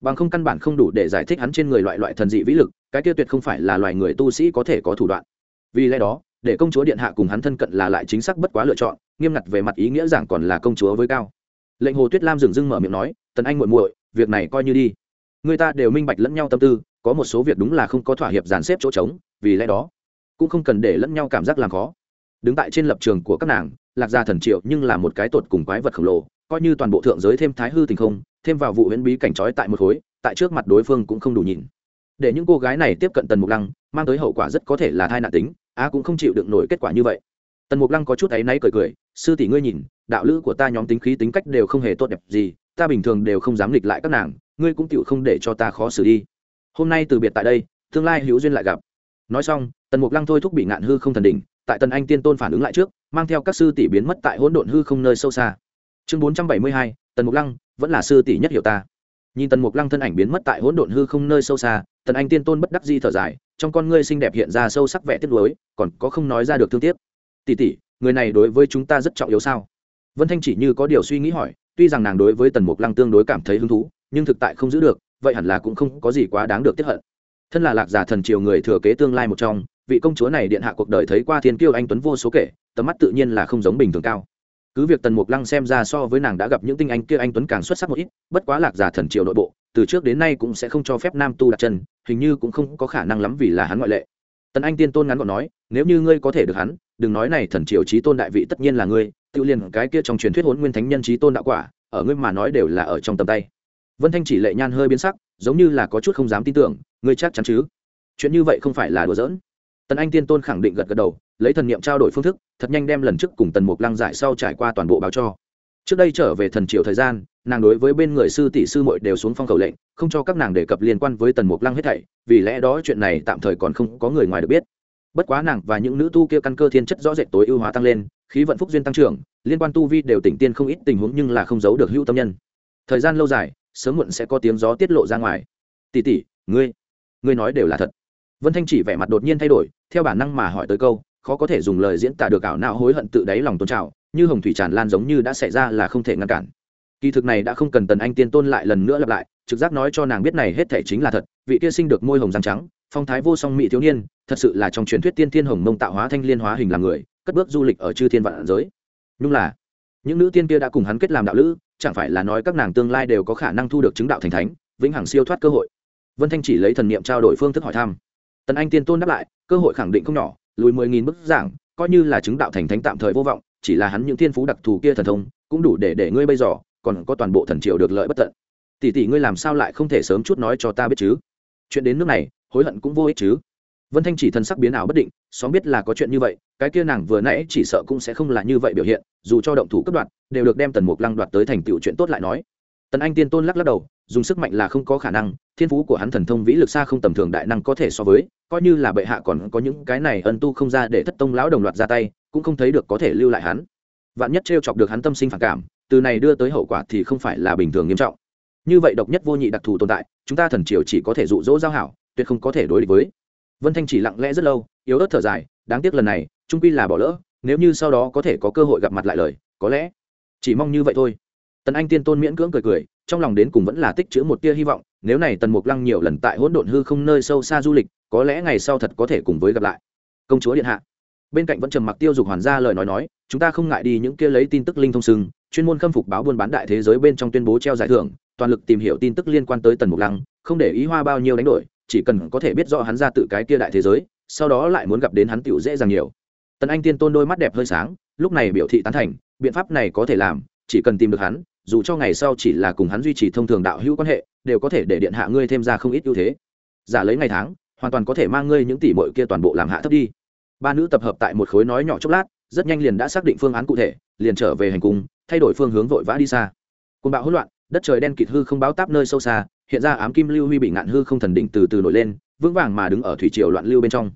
Bằng không căn bản không đủ để giải thích hắn trên người loại loại thần dị vĩ lực, cái kia tuyệt không phải là loài người tu sĩ có thể có thủ đoạn. Vì lẽ đó để công chúa điện hạ cùng hắn thân cận là lại chính xác bất quá lựa chọn, nghiêm ngặt về mặt ý nghĩa rằng còn là công chúa với cao. Lệnh hồ tuyết lam dừng dưng mở miệng nói, tần anh muội muội, việc này coi như đi. Người ta đều minh bạch lẫn nhau tâm tư, có một số việc đúng là không có thỏa hiệp dàn xếp chỗ trống, vì lẽ đó, cũng không cần để lẫn nhau cảm giác làm khó. Đứng tại trên lập trường của các nàng, lạc gia thần triệu nhưng là một cái tột cùng quái vật khổng lồ, coi như toàn bộ thượng giới thêm thái hư tình không, thêm vào vụ huyễn bí cảnh trói tại một khối, tại trước mặt đối phương cũng không đủ nhìn để những cô gái này tiếp cận tần mục lăng, mang tới hậu quả rất có thể là thai nạn tính, á cũng không chịu được nổi kết quả như vậy. Tần mục lăng có chút áy náy cười cười, sư tỷ ngươi nhìn, đạo lữ của ta nhóm tính khí tính cách đều không hề tốt đẹp gì, ta bình thường đều không dám nghịch lại các nàng, ngươi cũng tựu không để cho ta khó xử đi. Hôm nay từ biệt tại đây, tương lai hữu duyên lại gặp. Nói xong, tần mục lăng thôi thúc bị ngạn hư không thần đỉnh, tại tần anh tiên tôn phản ứng lại trước, mang theo các sư tỷ biến mất tại hỗn độn hư không nơi sâu xa. Chương bốn trăm bảy mươi hai, tần mục lăng vẫn là sư tỷ nhất hiểu ta nhìn tần mục lăng thân ảnh biến mất tại hỗn độn hư không nơi sâu xa, tần anh tiên tôn bất đắc di thở dài, trong con ngươi xinh đẹp hiện ra sâu sắc vẻ tiếc nuối, còn có không nói ra được thương tiếc. Tỷ tỷ, người này đối với chúng ta rất trọng yếu sao? Vân thanh chỉ như có điều suy nghĩ hỏi, tuy rằng nàng đối với tần mục lăng tương đối cảm thấy hứng thú, nhưng thực tại không giữ được, vậy hẳn là cũng không có gì quá đáng được tiếp hận. Thân là lạc giả thần triều người thừa kế tương lai một trong, vị công chúa này điện hạ cuộc đời thấy qua thiên kiêu anh tuấn vô số kể, tầm mắt tự nhiên là không giống bình thường cao cứ việc tần mục lăng xem ra so với nàng đã gặp những tinh anh kia anh tuấn càng xuất sắc một ít, bất quá lạc giả thần triều nội bộ, từ trước đến nay cũng sẽ không cho phép nam tu đặt chân, hình như cũng không có khả năng lắm vì là hắn ngoại lệ. Tần anh tiên tôn ngắn gọn nói, nếu như ngươi có thể được hắn, đừng nói này thần triều trí tôn đại vị tất nhiên là ngươi, tự liền cái kia trong truyền thuyết hốn nguyên thánh nhân trí tôn đạo quả, ở ngươi mà nói đều là ở trong tầm tay. Vân thanh chỉ lệ nhan hơi biến sắc, giống như là có chút không dám tin tưởng, ngươi chắc chắn chứ? Chuyện như vậy không phải là đùa giỡn. Tần anh tiên tôn khẳng định gật gật đầu lấy thần niệm trao đổi phương thức, thật nhanh đem lần trước cùng tần mục lăng giải sau trải qua toàn bộ báo cho. Trước đây trở về thần triều thời gian, nàng đối với bên người sư tỷ sư muội đều xuống phong khẩu lệnh, không cho các nàng đề cập liên quan với tần mục lăng hết thảy, vì lẽ đó chuyện này tạm thời còn không có người ngoài được biết. Bất quá nàng và những nữ tu kia căn cơ thiên chất rõ rệt tối ưu hóa tăng lên, khí vận phúc duyên tăng trưởng, liên quan tu vi đều tỉnh tiên không ít tình huống nhưng là không giấu được hữu tâm nhân. Thời gian lâu dài, sớm muộn sẽ có tiếng gió tiết lộ ra ngoài. Tỷ tỷ, ngươi ngươi nói đều là thật. Vân thanh chỉ vẻ mặt đột nhiên thay đổi, theo bản năng mà hỏi tới câu khó có thể dùng lời diễn tả được ảo não hối hận tự đáy lòng tôn trào, như hồng thủy tràn lan giống như đã xảy ra là không thể ngăn cản. Kỳ thực này đã không cần tần anh tiên tôn lại lần nữa lặp lại, trực giác nói cho nàng biết này hết thể chính là thật, vị kia sinh được môi hồng răng trắng, phong thái vô song mỹ thiếu niên, thật sự là trong truyền thuyết tiên thiên hồng mông tạo hóa thanh liên hóa hình làm người, cất bước du lịch ở chư thiên vạn giới. Nhưng là, những nữ tiên kia đã cùng hắn kết làm đạo lữ, chẳng phải là nói các nàng tương lai đều có khả năng thu được chứng đạo thành thánh, vĩnh hằng siêu thoát cơ hội. Vân thanh chỉ lấy thần niệm trao đổi phương thức hỏi thăm. Tần anh tiên tôn đáp lại, cơ hội khẳng định không nhỏ lùi mười nghìn bức giảng, coi như là chứng đạo thành thánh tạm thời vô vọng, chỉ là hắn những thiên phú đặc thù kia thần thông, cũng đủ để để ngươi bây giờ, còn có toàn bộ thần triều được lợi bất tận. Tỷ tỷ ngươi làm sao lại không thể sớm chút nói cho ta biết chứ? Chuyện đến nước này, hối hận cũng vô ích chứ. Vân thanh chỉ thần sắc biến ảo bất định, xóm biết là có chuyện như vậy, cái kia nàng vừa nãy chỉ sợ cũng sẽ không là như vậy biểu hiện, dù cho động thủ cấp đoạt, đều được đem tần mục lăng đoạt tới thành tựu chuyện tốt lại nói. Tần anh tiên tôn lắc lắc đầu dùng sức mạnh là không có khả năng, thiên phú của hắn thần thông vĩ lực xa không tầm thường đại năng có thể so với, coi như là bệ hạ còn có những cái này ân tu không ra để thất tông lão đồng loạt ra tay, cũng không thấy được có thể lưu lại hắn. Vạn nhất t chọc được hắn tâm sinh phản cảm, từ này đưa tới hậu quả thì không phải là bình thường nghiêm trọng. Như vậy độc nhất vô nhị đặc thù tồn tại, chúng ta thần triều chỉ có thể dụ dỗ giao hảo, tuyệt không có thể đối địch với. Vân thanh chỉ lặng lẽ rất lâu, yếu ớt thở dài, đáng tiếc lần này, trung quy là bỏ lỡ, nếu như sau đó có thể có cơ hội gặp mặt lại lời, có lẽ chỉ mong như vậy thôi. Tần anh tiên tôn miễn cưỡng cười cười trong lòng đến cùng vẫn là tích chữ một tia hy vọng, nếu này tần mục lăng nhiều lần tại hỗn độn hư không nơi sâu xa du lịch, có lẽ ngày sau thật có thể cùng với gặp lại. Công chúa điện hạ. Bên cạnh vẫn trầm mặc tiêu dục hoàn ra lời nói nói, chúng ta không ngại đi những kia lấy tin tức linh thông sừng chuyên môn khâm phục báo buôn bán đại thế giới bên trong tuyên bố treo giải thưởng, toàn lực tìm hiểu tin tức liên quan tới tần mục lăng, không để ý hoa bao nhiêu đánh đổi, chỉ cần có thể biết rõ hắn ra tự cái kia đại thế giới, sau đó lại muốn gặp đến hắn tựu dễ dàng nhiều. Tần anh tiên tôn đôi mắt đẹp hơi sáng, lúc này biểu thị tán thành, biện pháp này có thể làm, chỉ cần tìm được hắn dù cho ngày sau chỉ là cùng hắn duy trì thông thường đạo hữu quan hệ, đều có thể để điện hạ ngươi thêm ra không ít ưu thế. Giả lấy ngày tháng, hoàn toàn có thể mang ngươi những tỷ mội kia toàn bộ làm hạ thấp đi. Ba nữ tập hợp tại một khối nói nhỏ chốc lát, rất nhanh liền đã xác định phương án cụ thể, liền trở về hành cung, thay đổi phương hướng vội vã đi xa. Côn bão hỗn loạn, đất trời đen kịt hư không báo táp nơi sâu xa, hiện ra ám kim lưu huy bị ngạn hư không thần định từ từ nổi lên, vững vàng mà đứng ở thủy triều loạn lưu bên trong.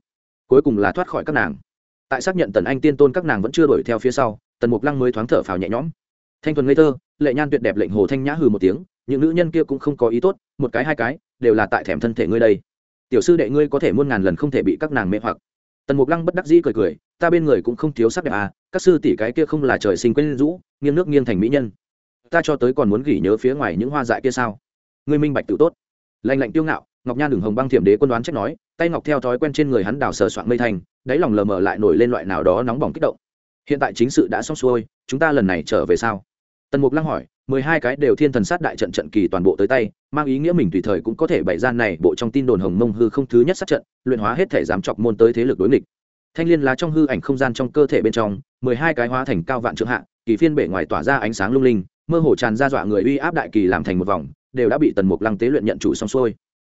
Cuối cùng là thoát khỏi các nàng. Tại xác nhận tần anh tiên tôn các nàng vẫn chưa đuổi theo phía sau, tần mục lăng mới thoáng thở phào nhẹ nhõm thanh thuần ngây thơ, lệ nhan tuyệt đẹp lệnh hồ thanh nhã hừ một tiếng, những nữ nhân kia cũng không có ý tốt, một cái hai cái, đều là tại thèm thân thể ngươi đây. Tiểu sư đệ ngươi có thể muôn ngàn lần không thể bị các nàng mê hoặc. Tần mục lăng bất đắc dĩ cười cười, ta bên người cũng không thiếu sắc đẹp à các sư tỷ cái kia không là trời sinh quên rũ, nghiêng nước nghiêng thành mỹ nhân. Ta cho tới còn muốn gỉ nhớ phía ngoài những hoa dại kia sao? Ngươi minh bạch tự tốt. Lành lạnh tiêu ngạo, ngọc nhan đường hồng băng thiểm đế quân đoán trách nói, tay ngọc theo thói quen trên người hắn đào sờ soạn mây thành, đáy lòng lờ mờ lại nổi lên loại nào đó nóng bỏng kích động. Hiện tại chính sự đã xong xuôi, chúng ta lần này trở về sao? Tần mục lăng hỏi, mười hai cái đều thiên thần sát đại trận trận kỳ toàn bộ tới tay, mang ý nghĩa mình tùy thời cũng có thể bày gian này bộ trong tin đồn hồng mông hư không thứ nhất sát trận, luyện hóa hết thể dám chọc môn tới thế lực đối nghịch. Thanh liên lá trong hư ảnh không gian trong cơ thể bên trong, mười hai cái hóa thành cao vạn trượng hạ, kỳ phiên bể ngoài tỏa ra ánh sáng lung linh, mơ hồ tràn ra dọa người uy áp đại kỳ làm thành một vòng, đều đã bị tần mục lăng tế luyện nhận chủ xong xuôi.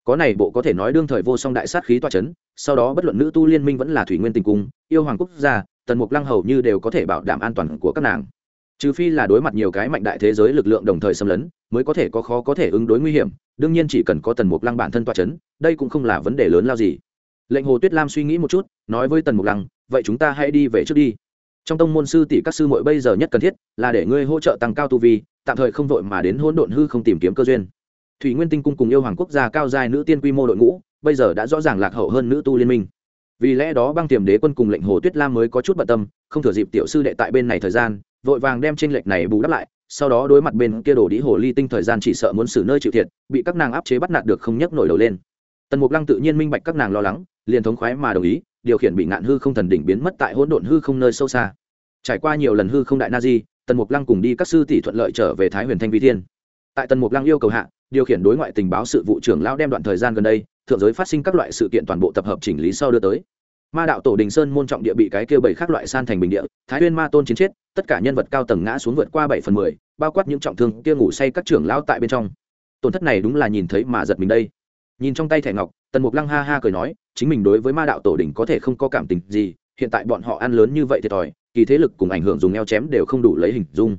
Có này bộ có thể nói đương thời vô song đại sát khí toa c h ấ n sau đó bất luận nữ tu liên minh vẫn là thủy nguyên tình cung, yêu hoàng quốc gia, tần mục lăng hầu như đều có thể bảo đảm an toàn của các nàng trừ phi là đối mặt nhiều cái mạnh đại thế giới lực lượng đồng thời xâm lấn, mới có thể có khó có thể ứng đối nguy hiểm, đương nhiên chỉ cần có tần mục lăng bản thân toa c h ấ n đây cũng không là vấn đề lớn lao gì. Lệnh hồ tuyết lam suy nghĩ một chút, nói với tần mục lăng, vậy chúng ta hãy đi về trước đi. Trong tông môn sư tỷ các sư mội bây giờ nhất cần thiết là để ngươi hỗ trợ tăng cao tu vi, tạm thời không vội mà đến hỗn độn hư không tìm kiếm cơ duyên. Thủy nguyên tinh cung cùng yêu hoàng quốc gia cao giai nữ tiên quy mô đội ngũ, bây giờ đã rõ ràng lạc hậu hơn nữ tu liên minh. Vì lẽ đó băng tiềm đế quân cùng lệnh hồ tuyết lam mới có chút bận tâm, không thừa dịp tiểu sư đệ tại bên này thời gian vội vàng đem tranh lệch này bù đắp lại, sau đó đối mặt bên kia đổ đĩ hồ ly tinh thời gian chỉ sợ muốn xử nơi chịu thiệt, bị các nàng áp chế bắt nạt được không nhấc nổi đầu lên. Tần mục lăng tự nhiên minh bạch các nàng lo lắng, liền thống khoái mà đồng ý, điều khiển bị ngạn hư không thần đỉnh biến mất tại hỗn độn hư không nơi sâu xa. Trải qua nhiều lần hư không đại na di, tần mục lăng cùng đi các sư tỷ thuận lợi trở về thái huyền thanh vi thiên. Tại tần mục lăng yêu cầu hạ, điều khiển đối ngoại tình báo sự vụ trưởng lao đem đoạn thời gian gần đây, thượng giới phát sinh các loại sự kiện toàn bộ tập hợp chỉnh lý sau đưa tới ma đạo tổ đình sơn môn trọng địa bị cái kia bảy khác loại san thành bình địa, thái nguyên ma tôn chiến chết, tất cả nhân vật cao tầng ngã xuống vượt qua bảy phần mười, bao quát những trọng thương kia ngủ say các trưởng lao tại bên trong. Tổn thất này đúng là nhìn thấy mà giật mình đây. Nhìn trong tay thẻ ngọc, tần mục lăng ha ha cười nói, chính mình đối với ma đạo tổ đình có thể không có cảm tình gì, hiện tại bọn họ ăn lớn như vậy thiệt thòi, kỳ thế lực cùng ảnh hưởng dùng eo chém đều không đủ lấy hình dung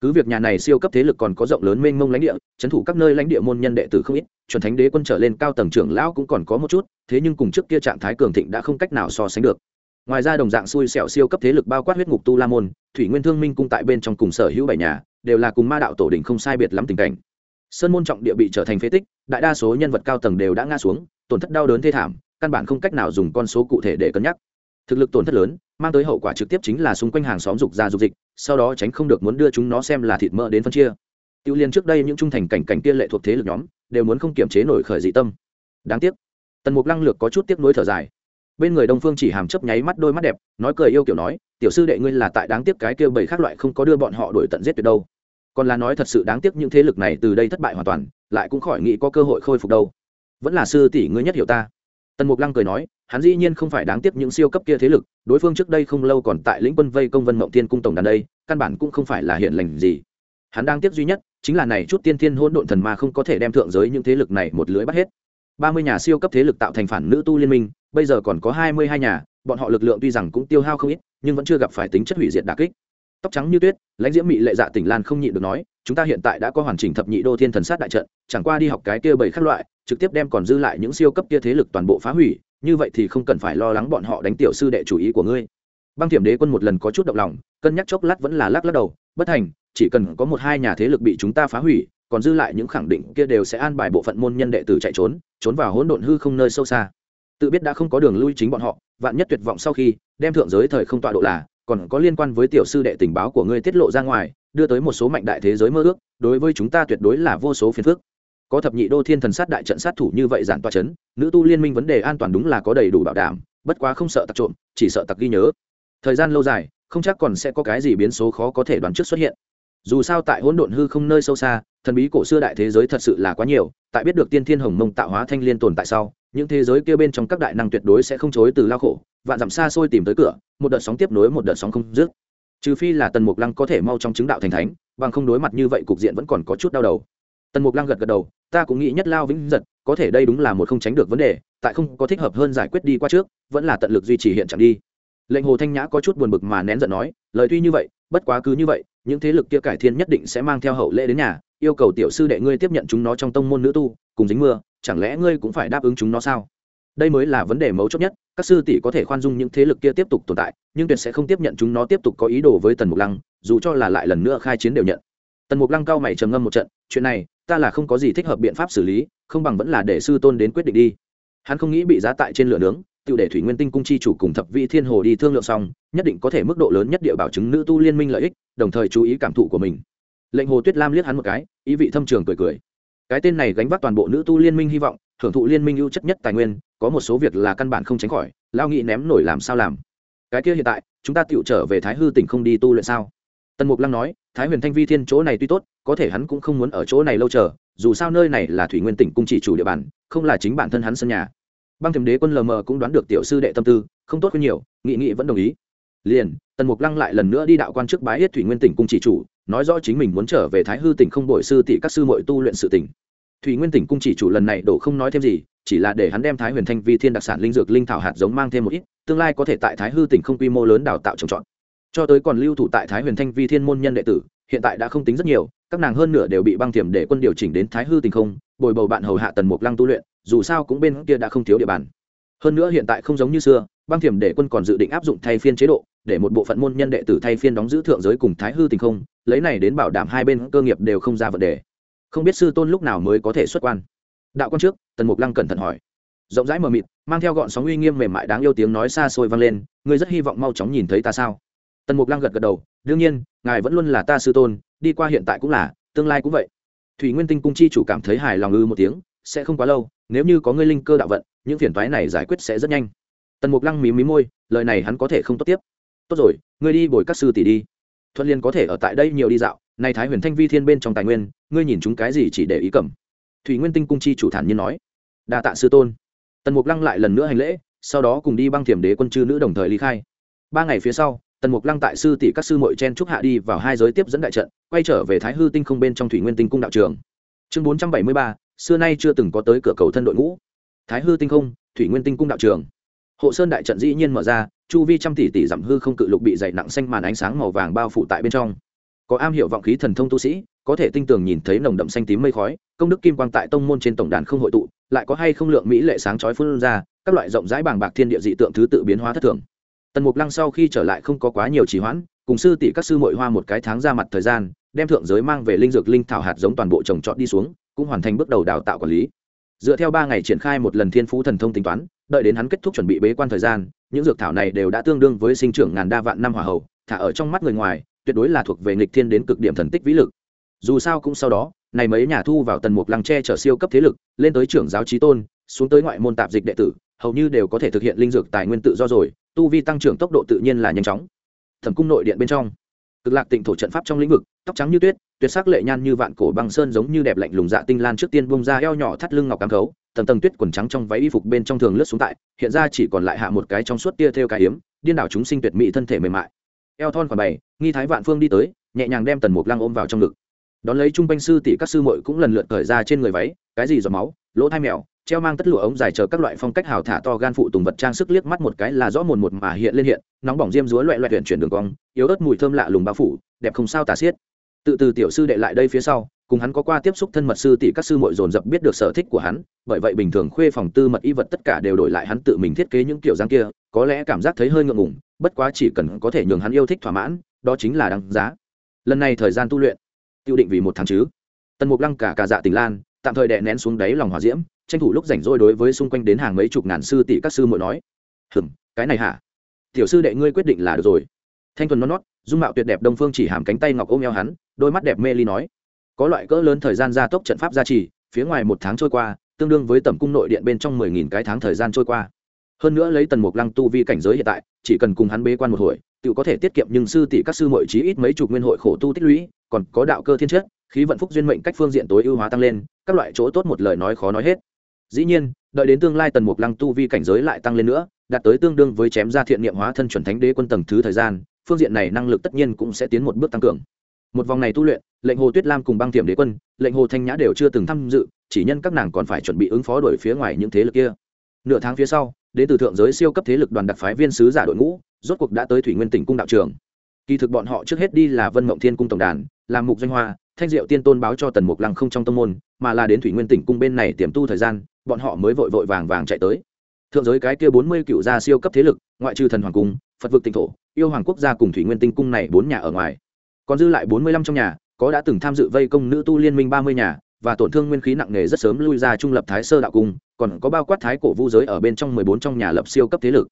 cứ việc nhà này siêu cấp thế lực còn có rộng lớn mênh mông lãnh địa trấn thủ các nơi lãnh địa môn nhân đệ tử không ít, chuẩn thánh đế quân trở lên cao tầng trưởng lão cũng còn có một chút, thế nhưng cùng trước kia trạng thái cường thịnh đã không cách nào so sánh được. Ngoài ra đồng dạng xui xẻo siêu cấp thế lực bao quát huyết ngục tu la môn, thủy nguyên thương minh cung tại bên trong cùng sở hữu bảy nhà, đều là cùng ma đạo tổ đình không sai biệt lắm tình cảnh. Sơn môn trọng địa bị trở thành phế tích, đại đa số nhân vật cao tầng đều đã ngã xuống, tổn thất đau đớn thê thảm, căn bản không cách nào dùng con số cụ thể để cân nhắc. Thực lực tổn thất lớn mang tới hậu quả trực tiếp chính là xung quanh hàng xóm dục ra dục dịch, sau đó tránh không được muốn đưa chúng nó xem là thịt mỡ đến phân chia. Tiêu liên trước đây những trung thành cảnh cảnh kia lệ thuộc thế lực nhóm, đều muốn không kiềm chế nổi khởi dị tâm. Đáng tiếc, tần mục lăng lược có chút tiếc nuối thở dài. Bên người đông phương chỉ hàm chấp nháy mắt đôi mắt đẹp, nói cười yêu kiểu nói, tiểu sư đệ ngươi là tại đáng tiếc cái kia bảy khác loại không có đưa bọn họ đổi tận giết tuyệt đâu. Còn là nói thật sự đáng tiếc những thế lực này từ đây thất bại hoàn toàn, lại cũng khỏi nghĩ có cơ hội khôi phục đâu. Vẫn là sư tỷ ngươi nhất hiểu ta tần mục lăng cười nói, hắn dĩ nhiên không phải đáng tiếc những siêu cấp kia thế lực, đối phương trước đây không lâu còn tại lĩnh quân vây công vân mộng tiên cung tổng đàn đây, căn bản cũng không phải là hiện lành gì. Hắn đang tiếc duy nhất, chính là này chút tiên thiên hôn độn thần mà không có thể đem thượng giới những thế lực này một lưới bắt hết. Ba mươi nhà siêu cấp thế lực tạo thành phản nữ tu liên minh, bây giờ còn có hai mươi hai nhà, bọn họ lực lượng tuy rằng cũng tiêu hao không ít, nhưng vẫn chưa gặp phải tính chất hủy diệt đà kích. Tóc trắng như tuyết, lãnh diễm mị lệ dạ tỉnh lan không nhịn được nói, chúng ta hiện tại đã có hoàn chỉnh thập nhị đô thiên thần sát đại trận, chẳng qua đi học cái kia bảy khác loại trực tiếp đem còn dư lại những siêu cấp kia thế lực toàn bộ phá hủy, như vậy thì không cần phải lo lắng bọn họ đánh tiểu sư đệ chủ ý của ngươi. Băng thiểm đế quân một lần có chút động lòng, cân nhắc chốc lát vẫn là lắc lắc đầu, bất thành, chỉ cần có một hai nhà thế lực bị chúng ta phá hủy, còn dư lại những khẳng định kia đều sẽ an bài bộ phận môn nhân đệ tử chạy trốn trốn vào hỗn độn hư không nơi sâu xa. Tự biết đã không có đường lui chính bọn họ, vạn nhất tuyệt vọng sau khi, đem thượng giới thời không tọa độ là, còn có liên quan với tiểu sư đệ tình báo của ngươi tiết lộ ra ngoài, đưa tới một số mạnh đại thế giới mơ ước, đối với chúng ta tuyệt đối là vô số phiền phức có thập nhị đô thiên thần sát đại trận sát thủ như vậy giản toa chấn, nữ tu liên minh vấn đề an toàn đúng là có đầy đủ bảo đảm, bất quá không sợ tặc trộm, chỉ sợ tặc ghi nhớ. Thời gian lâu dài, không chắc còn sẽ có cái gì biến số khó có thể đoán trước xuất hiện. Dù sao tại hỗn độn hư không nơi sâu xa, thần bí cổ xưa đại thế giới thật sự là quá nhiều, tại biết được tiên thiên hồng mông tạo hóa thanh liên tồn tại sau, những thế giới kia bên trong các đại năng tuyệt đối sẽ không chối từ lao khổ, vạn dặm xa xôi tìm tới cửa, một đợt sóng tiếp nối một đợt sóng không dứt. Trừ phi là tần mục lăng có thể mau trong chứng đạo thành thánh, bằng không đối mặt như vậy cục diện vẫn còn có chút đau đầu tần mục lăng gật gật đầu, ta cũng nghĩ nhất lao vĩnh giật, có thể đây đúng là một không tránh được vấn đề, tại không có thích hợp hơn giải quyết đi qua trước, vẫn là tận lực duy trì hiện trạng đi. Lệnh hồ thanh nhã có chút buồn bực mà nén giận nói, lời tuy như vậy, bất quá cứ như vậy, những thế lực kia cải thiên nhất định sẽ mang theo hậu lễ đến nhà, yêu cầu tiểu sư đệ ngươi tiếp nhận chúng nó trong tông môn nữ tu, cùng dính mưa, chẳng lẽ ngươi cũng phải đáp ứng chúng nó sao? Đây mới là vấn đề mấu chốt nhất, các sư tỷ có thể khoan dung những thế lực kia tiếp tục tồn tại, nhưng tuyệt sẽ không tiếp nhận chúng nó tiếp tục có ý đồ với tần mục lăng, dù cho là lại lần nữa khai chiến đều nhận. Tần mục lăng cao mày trầm ngâm một trận, chuyện này ta là không có gì thích hợp biện pháp xử lý, không bằng vẫn là để sư tôn đến quyết định đi. Hắn không nghĩ bị giá tại trên lửa nướng tự để thủy nguyên tinh cung chi chủ cùng thập vị thiên hồ đi thương lượng xong, nhất định có thể mức độ lớn nhất địa bảo chứng nữ tu liên minh lợi ích, đồng thời chú ý cảm thụ của mình. Lệnh hồ tuyết lam liếc hắn một cái, ý vị thâm trường cười cười. Cái tên này gánh vác toàn bộ nữ tu liên minh hy vọng hưởng thụ liên minh ưu chất nhất tài nguyên, có một số việc là căn bản không tránh khỏi, lao nghị ném nổi làm sao làm. Cái kia hiện tại, chúng ta tựu trở về thái hư tỉnh không đi tu luyện sao? Tần mục lăng nói, thái huyền thanh vi thiên chỗ này tuy tốt, có thể hắn cũng không muốn ở chỗ này lâu chờ, dù sao nơi này là thủy nguyên tỉnh cung chỉ chủ địa bàn, không là chính bản thân hắn sân nhà. Băng thiểm đế quân lờ mờ cũng đoán được tiểu sư đệ tâm tư, không tốt hơn nhiều, nghị nghị vẫn đồng ý. Liền, tần mục lăng lại lần nữa đi đạo quan trước bái yết thủy nguyên tỉnh cung chỉ chủ, nói rõ chính mình muốn trở về thái hư tỉnh không bội sư tỷ các sư mội tu luyện sự tỉnh thủy nguyên tỉnh cung chỉ chủ lần này đổ không nói thêm gì, chỉ là để hắn đem thái huyền thanh vi thiên đặc sản linh dược linh thảo hạt giống mang thêm một ít, tương lai có thể tại thái hư tỉnh không quy mô lớn đào tạo trồng trọt cho tới còn lưu thủ tại thái huyền thanh vi thiên môn nhân đệ tử, hiện tại đã không tính rất nhiều, các nàng hơn nửa đều bị băng thiểm để quân điều chỉnh đến thái hư tình không, bồi bầu bạn hầu hạ tần mục lăng tu luyện, dù sao cũng bên kia đã không thiếu địa bàn. Hơn nữa hiện tại không giống như xưa, băng thiểm để quân còn dự định áp dụng thay phiên chế độ, để một bộ phận môn nhân đệ tử thay phiên đóng giữ thượng giới cùng thái hư tình không, lấy này đến bảo đảm hai bên cơ nghiệp đều không ra vấn đề. Không biết sư tôn lúc nào mới có thể xuất quan. Đạo quan trước, tần mục lăng cẩn thận hỏi. Rộng rãi mờ mịt, mang theo gọn sóng uy nghiêm mềm mại đáng yêu tiếng nói xa xôi vang lên, ngươi rất hy vọng mau chóng nhìn thấy ta sao? Tần mục lăng gật gật đầu, đương nhiên, ngài vẫn luôn là ta sư tôn, đi qua hiện tại cũng là, tương lai cũng vậy. Thủy nguyên tinh cung chi chủ cảm thấy hài lòng ư một tiếng, sẽ không quá lâu, nếu như có ngươi linh cơ đạo vận, những phiền toái này giải quyết sẽ rất nhanh. Tần mục lăng mí mí môi, lời này hắn có thể không tốt tiếp. Tốt rồi, ngươi đi bồi các sư tỷ đi. Thuận liên có thể ở tại đây nhiều đi dạo, nay thái huyền thanh vi thiên bên trong tài nguyên, ngươi nhìn chúng cái gì chỉ để ý cầm. Thủy nguyên tinh cung chi chủ thản nhiên nói, đa tạ sư tôn. Tần mục lăng lại lần nữa hành lễ, sau đó cùng đi băng thiểm đế quân chư nữ đồng thời ly khai. Ba ngày phía sau tần mục lăng tại sư tỷ các sư mội chen trúc hạ đi vào hai giới tiếp dẫn đại trận, quay trở về thái hư tinh không bên trong thủy nguyên tinh cung đạo trường. Chương bốn trăm bảy mươi ba, xưa nay chưa từng có tới cửa cầu thân đội ngũ. Thái hư tinh không, thủy nguyên tinh cung đạo trường. Hộ sơn đại trận dĩ nhiên mở ra, chu vi trăm tỷ tỷ giảm hư không cự lục bị dày nặng xanh màn ánh sáng màu vàng bao phủ tại bên trong. Có am hiểu vọng khí thần thông tu sĩ, có thể tinh tường nhìn thấy nồng đậm xanh tím mây khói, công đức kim quang tại tông môn trên tổng đàn không hội tụ, lại có hay không lượng mỹ lệ sáng chói phun ra, các loại rộng rãi bàng bạc thiên địa dị tượng thứ tự biến hóa thất thường tần mục lăng sau khi trở lại không có quá nhiều trì hoãn, cùng sư tỷ các sư mội hoa một cái tháng ra mặt thời gian, đem thượng giới mang về linh dược linh thảo hạt giống toàn bộ trồng trọt đi xuống, cũng hoàn thành bước đầu đào tạo quản lý. Dựa theo ba ngày triển khai một lần thiên phú thần thông tính toán, đợi đến hắn kết thúc chuẩn bị bế quan thời gian, những dược thảo này đều đã tương đương với sinh trưởng ngàn đa vạn năm hỏa hậu thả ở trong mắt người ngoài, tuyệt đối là thuộc về nghịch thiên đến cực điểm thần tích vĩ lực. Dù sao cũng sau đó, này mấy nhà thu vào tần mục lăng tre trở siêu cấp thế lực, lên tới trưởng giáo trí tôn, xuống tới ngoại môn tạp dịch đệ tử, hầu như đều có thể thực hiện linh dược tài nguyên tự do rồi tu vi tăng trưởng tốc độ tự nhiên là nhanh chóng. Thẩm cung nội điện bên trong, cực lạc tịnh thổ trận pháp trong lĩnh vực, tóc trắng như tuyết, tuyệt sắc lệ nhan như vạn cổ băng sơn giống như đẹp lạnh lùng dạ tinh lan trước tiên bông ra eo nhỏ thắt lưng ngọc cám khấu, tầng tầng tuyết quần trắng trong váy y phục bên trong thường lướt xuống tại, hiện ra chỉ còn lại hạ một cái trong suốt tia theo cái hiếm điên đảo chúng sinh tuyệt mỹ thân thể mềm mại. Eo thon khoảng bảy, nghi thái vạn phương đi tới, nhẹ nhàng đem tần mục lăng ôm vào trong ngực. Đón lấy trung quanh sư tỷ các sư muội cũng lần lượt cởi ra trên người váy, cái gì giọt máu, lỗ thai mèo treo mang tất lụa ống dài chờ các loại phong cách hào thả to gan phụ tùng vật trang sức liếc mắt một cái là rõ mồn một mà hiện lên hiện, nóng bỏng diêm dúa loại loại tuyển chuyển đường cong, yếu ớt mùi thơm lạ lùng bao phủ, đẹp không sao tả xiết. Tự từ tiểu sư đệ lại đây phía sau, cùng hắn có qua tiếp xúc thân mật sư tỷ các sư muội dồn dập biết được sở thích của hắn, bởi vậy bình thường khuê phòng tư mật y vật tất cả đều đổi lại hắn tự mình thiết kế những kiểu dáng kia, có lẽ cảm giác thấy hơi ngượng ngùng, bất quá chỉ cần có thể nhường hắn yêu thích thỏa mãn, đó chính là đáng giá. Lần này thời gian tu luyện, tiêu định vì một tháng chứ. Tần mục lăng cả cả dạ tình lan, tạm thời đè nén xuống đáy lòng hòa diễm tranh thủ lúc rảnh rỗi đối với xung quanh đến hàng mấy chục ngàn sư tỷ các sư muội nói, hừm, cái này hả? Tiểu sư đệ ngươi quyết định là được rồi. Thanh thuần non nót, dung mạo tuyệt đẹp đông phương chỉ hàm cánh tay ngọc ôm eo hắn, đôi mắt đẹp mê ly nói, có loại cỡ lớn thời gian gia tốc trận pháp gia trì, phía ngoài một tháng trôi qua, tương đương với tầm cung nội điện bên trong mười nghìn cái tháng thời gian trôi qua. Hơn nữa lấy tần mục lăng tu vi cảnh giới hiện tại, chỉ cần cùng hắn bế quan một hồi, tự có thể tiết kiệm nhưng sư tỷ các sư mội trí ít mấy chục nguyên hội khổ tu tích lũy, còn có đạo cơ thiên chất, khí vận phúc duyên mệnh cách phương diện tối ưu hóa tăng lên, các loại chỗ tốt một lời nói khó nói hết dĩ nhiên, đợi đến tương lai tần mục lăng tu vi cảnh giới lại tăng lên nữa, đạt tới tương đương với chém ra thiện niệm hóa thân chuẩn thánh đế quân tầng thứ thời gian, phương diện này năng lực tất nhiên cũng sẽ tiến một bước tăng cường. Một vòng này tu luyện, lệnh hồ tuyết lam cùng băng thiểm đế quân, lệnh hồ thanh nhã đều chưa từng tham dự, chỉ nhân các nàng còn phải chuẩn bị ứng phó đổi phía ngoài những thế lực kia. Nửa tháng phía sau, đến từ thượng giới siêu cấp thế lực đoàn đặc phái viên sứ giả đội ngũ, rốt cuộc đã tới thủy nguyên tỉnh cung đạo trường. Kỳ thực bọn họ trước hết đi là vân mộng thiên cung tổng đàn làm mục doanh hoa thanh diệu tiên tôn báo cho tần mục lăng không trong tâm môn, mà là đến thủy nguyên tỉnh cung bên này tiềm tu thời gian, bọn họ mới vội vội vàng vàng chạy tới. Thượng giới cái kia bốn mươi cựu gia siêu cấp thế lực, ngoại trừ thần hoàng cung, phật vực tỉnh thổ, yêu hoàng quốc gia cùng thủy nguyên tinh cung này bốn nhà ở ngoài. Còn dư lại bốn mươi lăm trong nhà, có đã từng tham dự vây công nữ tu liên minh ba mươi nhà, và tổn thương nguyên khí nặng nề rất sớm lui ra trung lập thái sơ đạo cung, còn có bao quát thái cổ vu giới ở bên trong mười bốn trong nhà lập siêu cấp thế lực.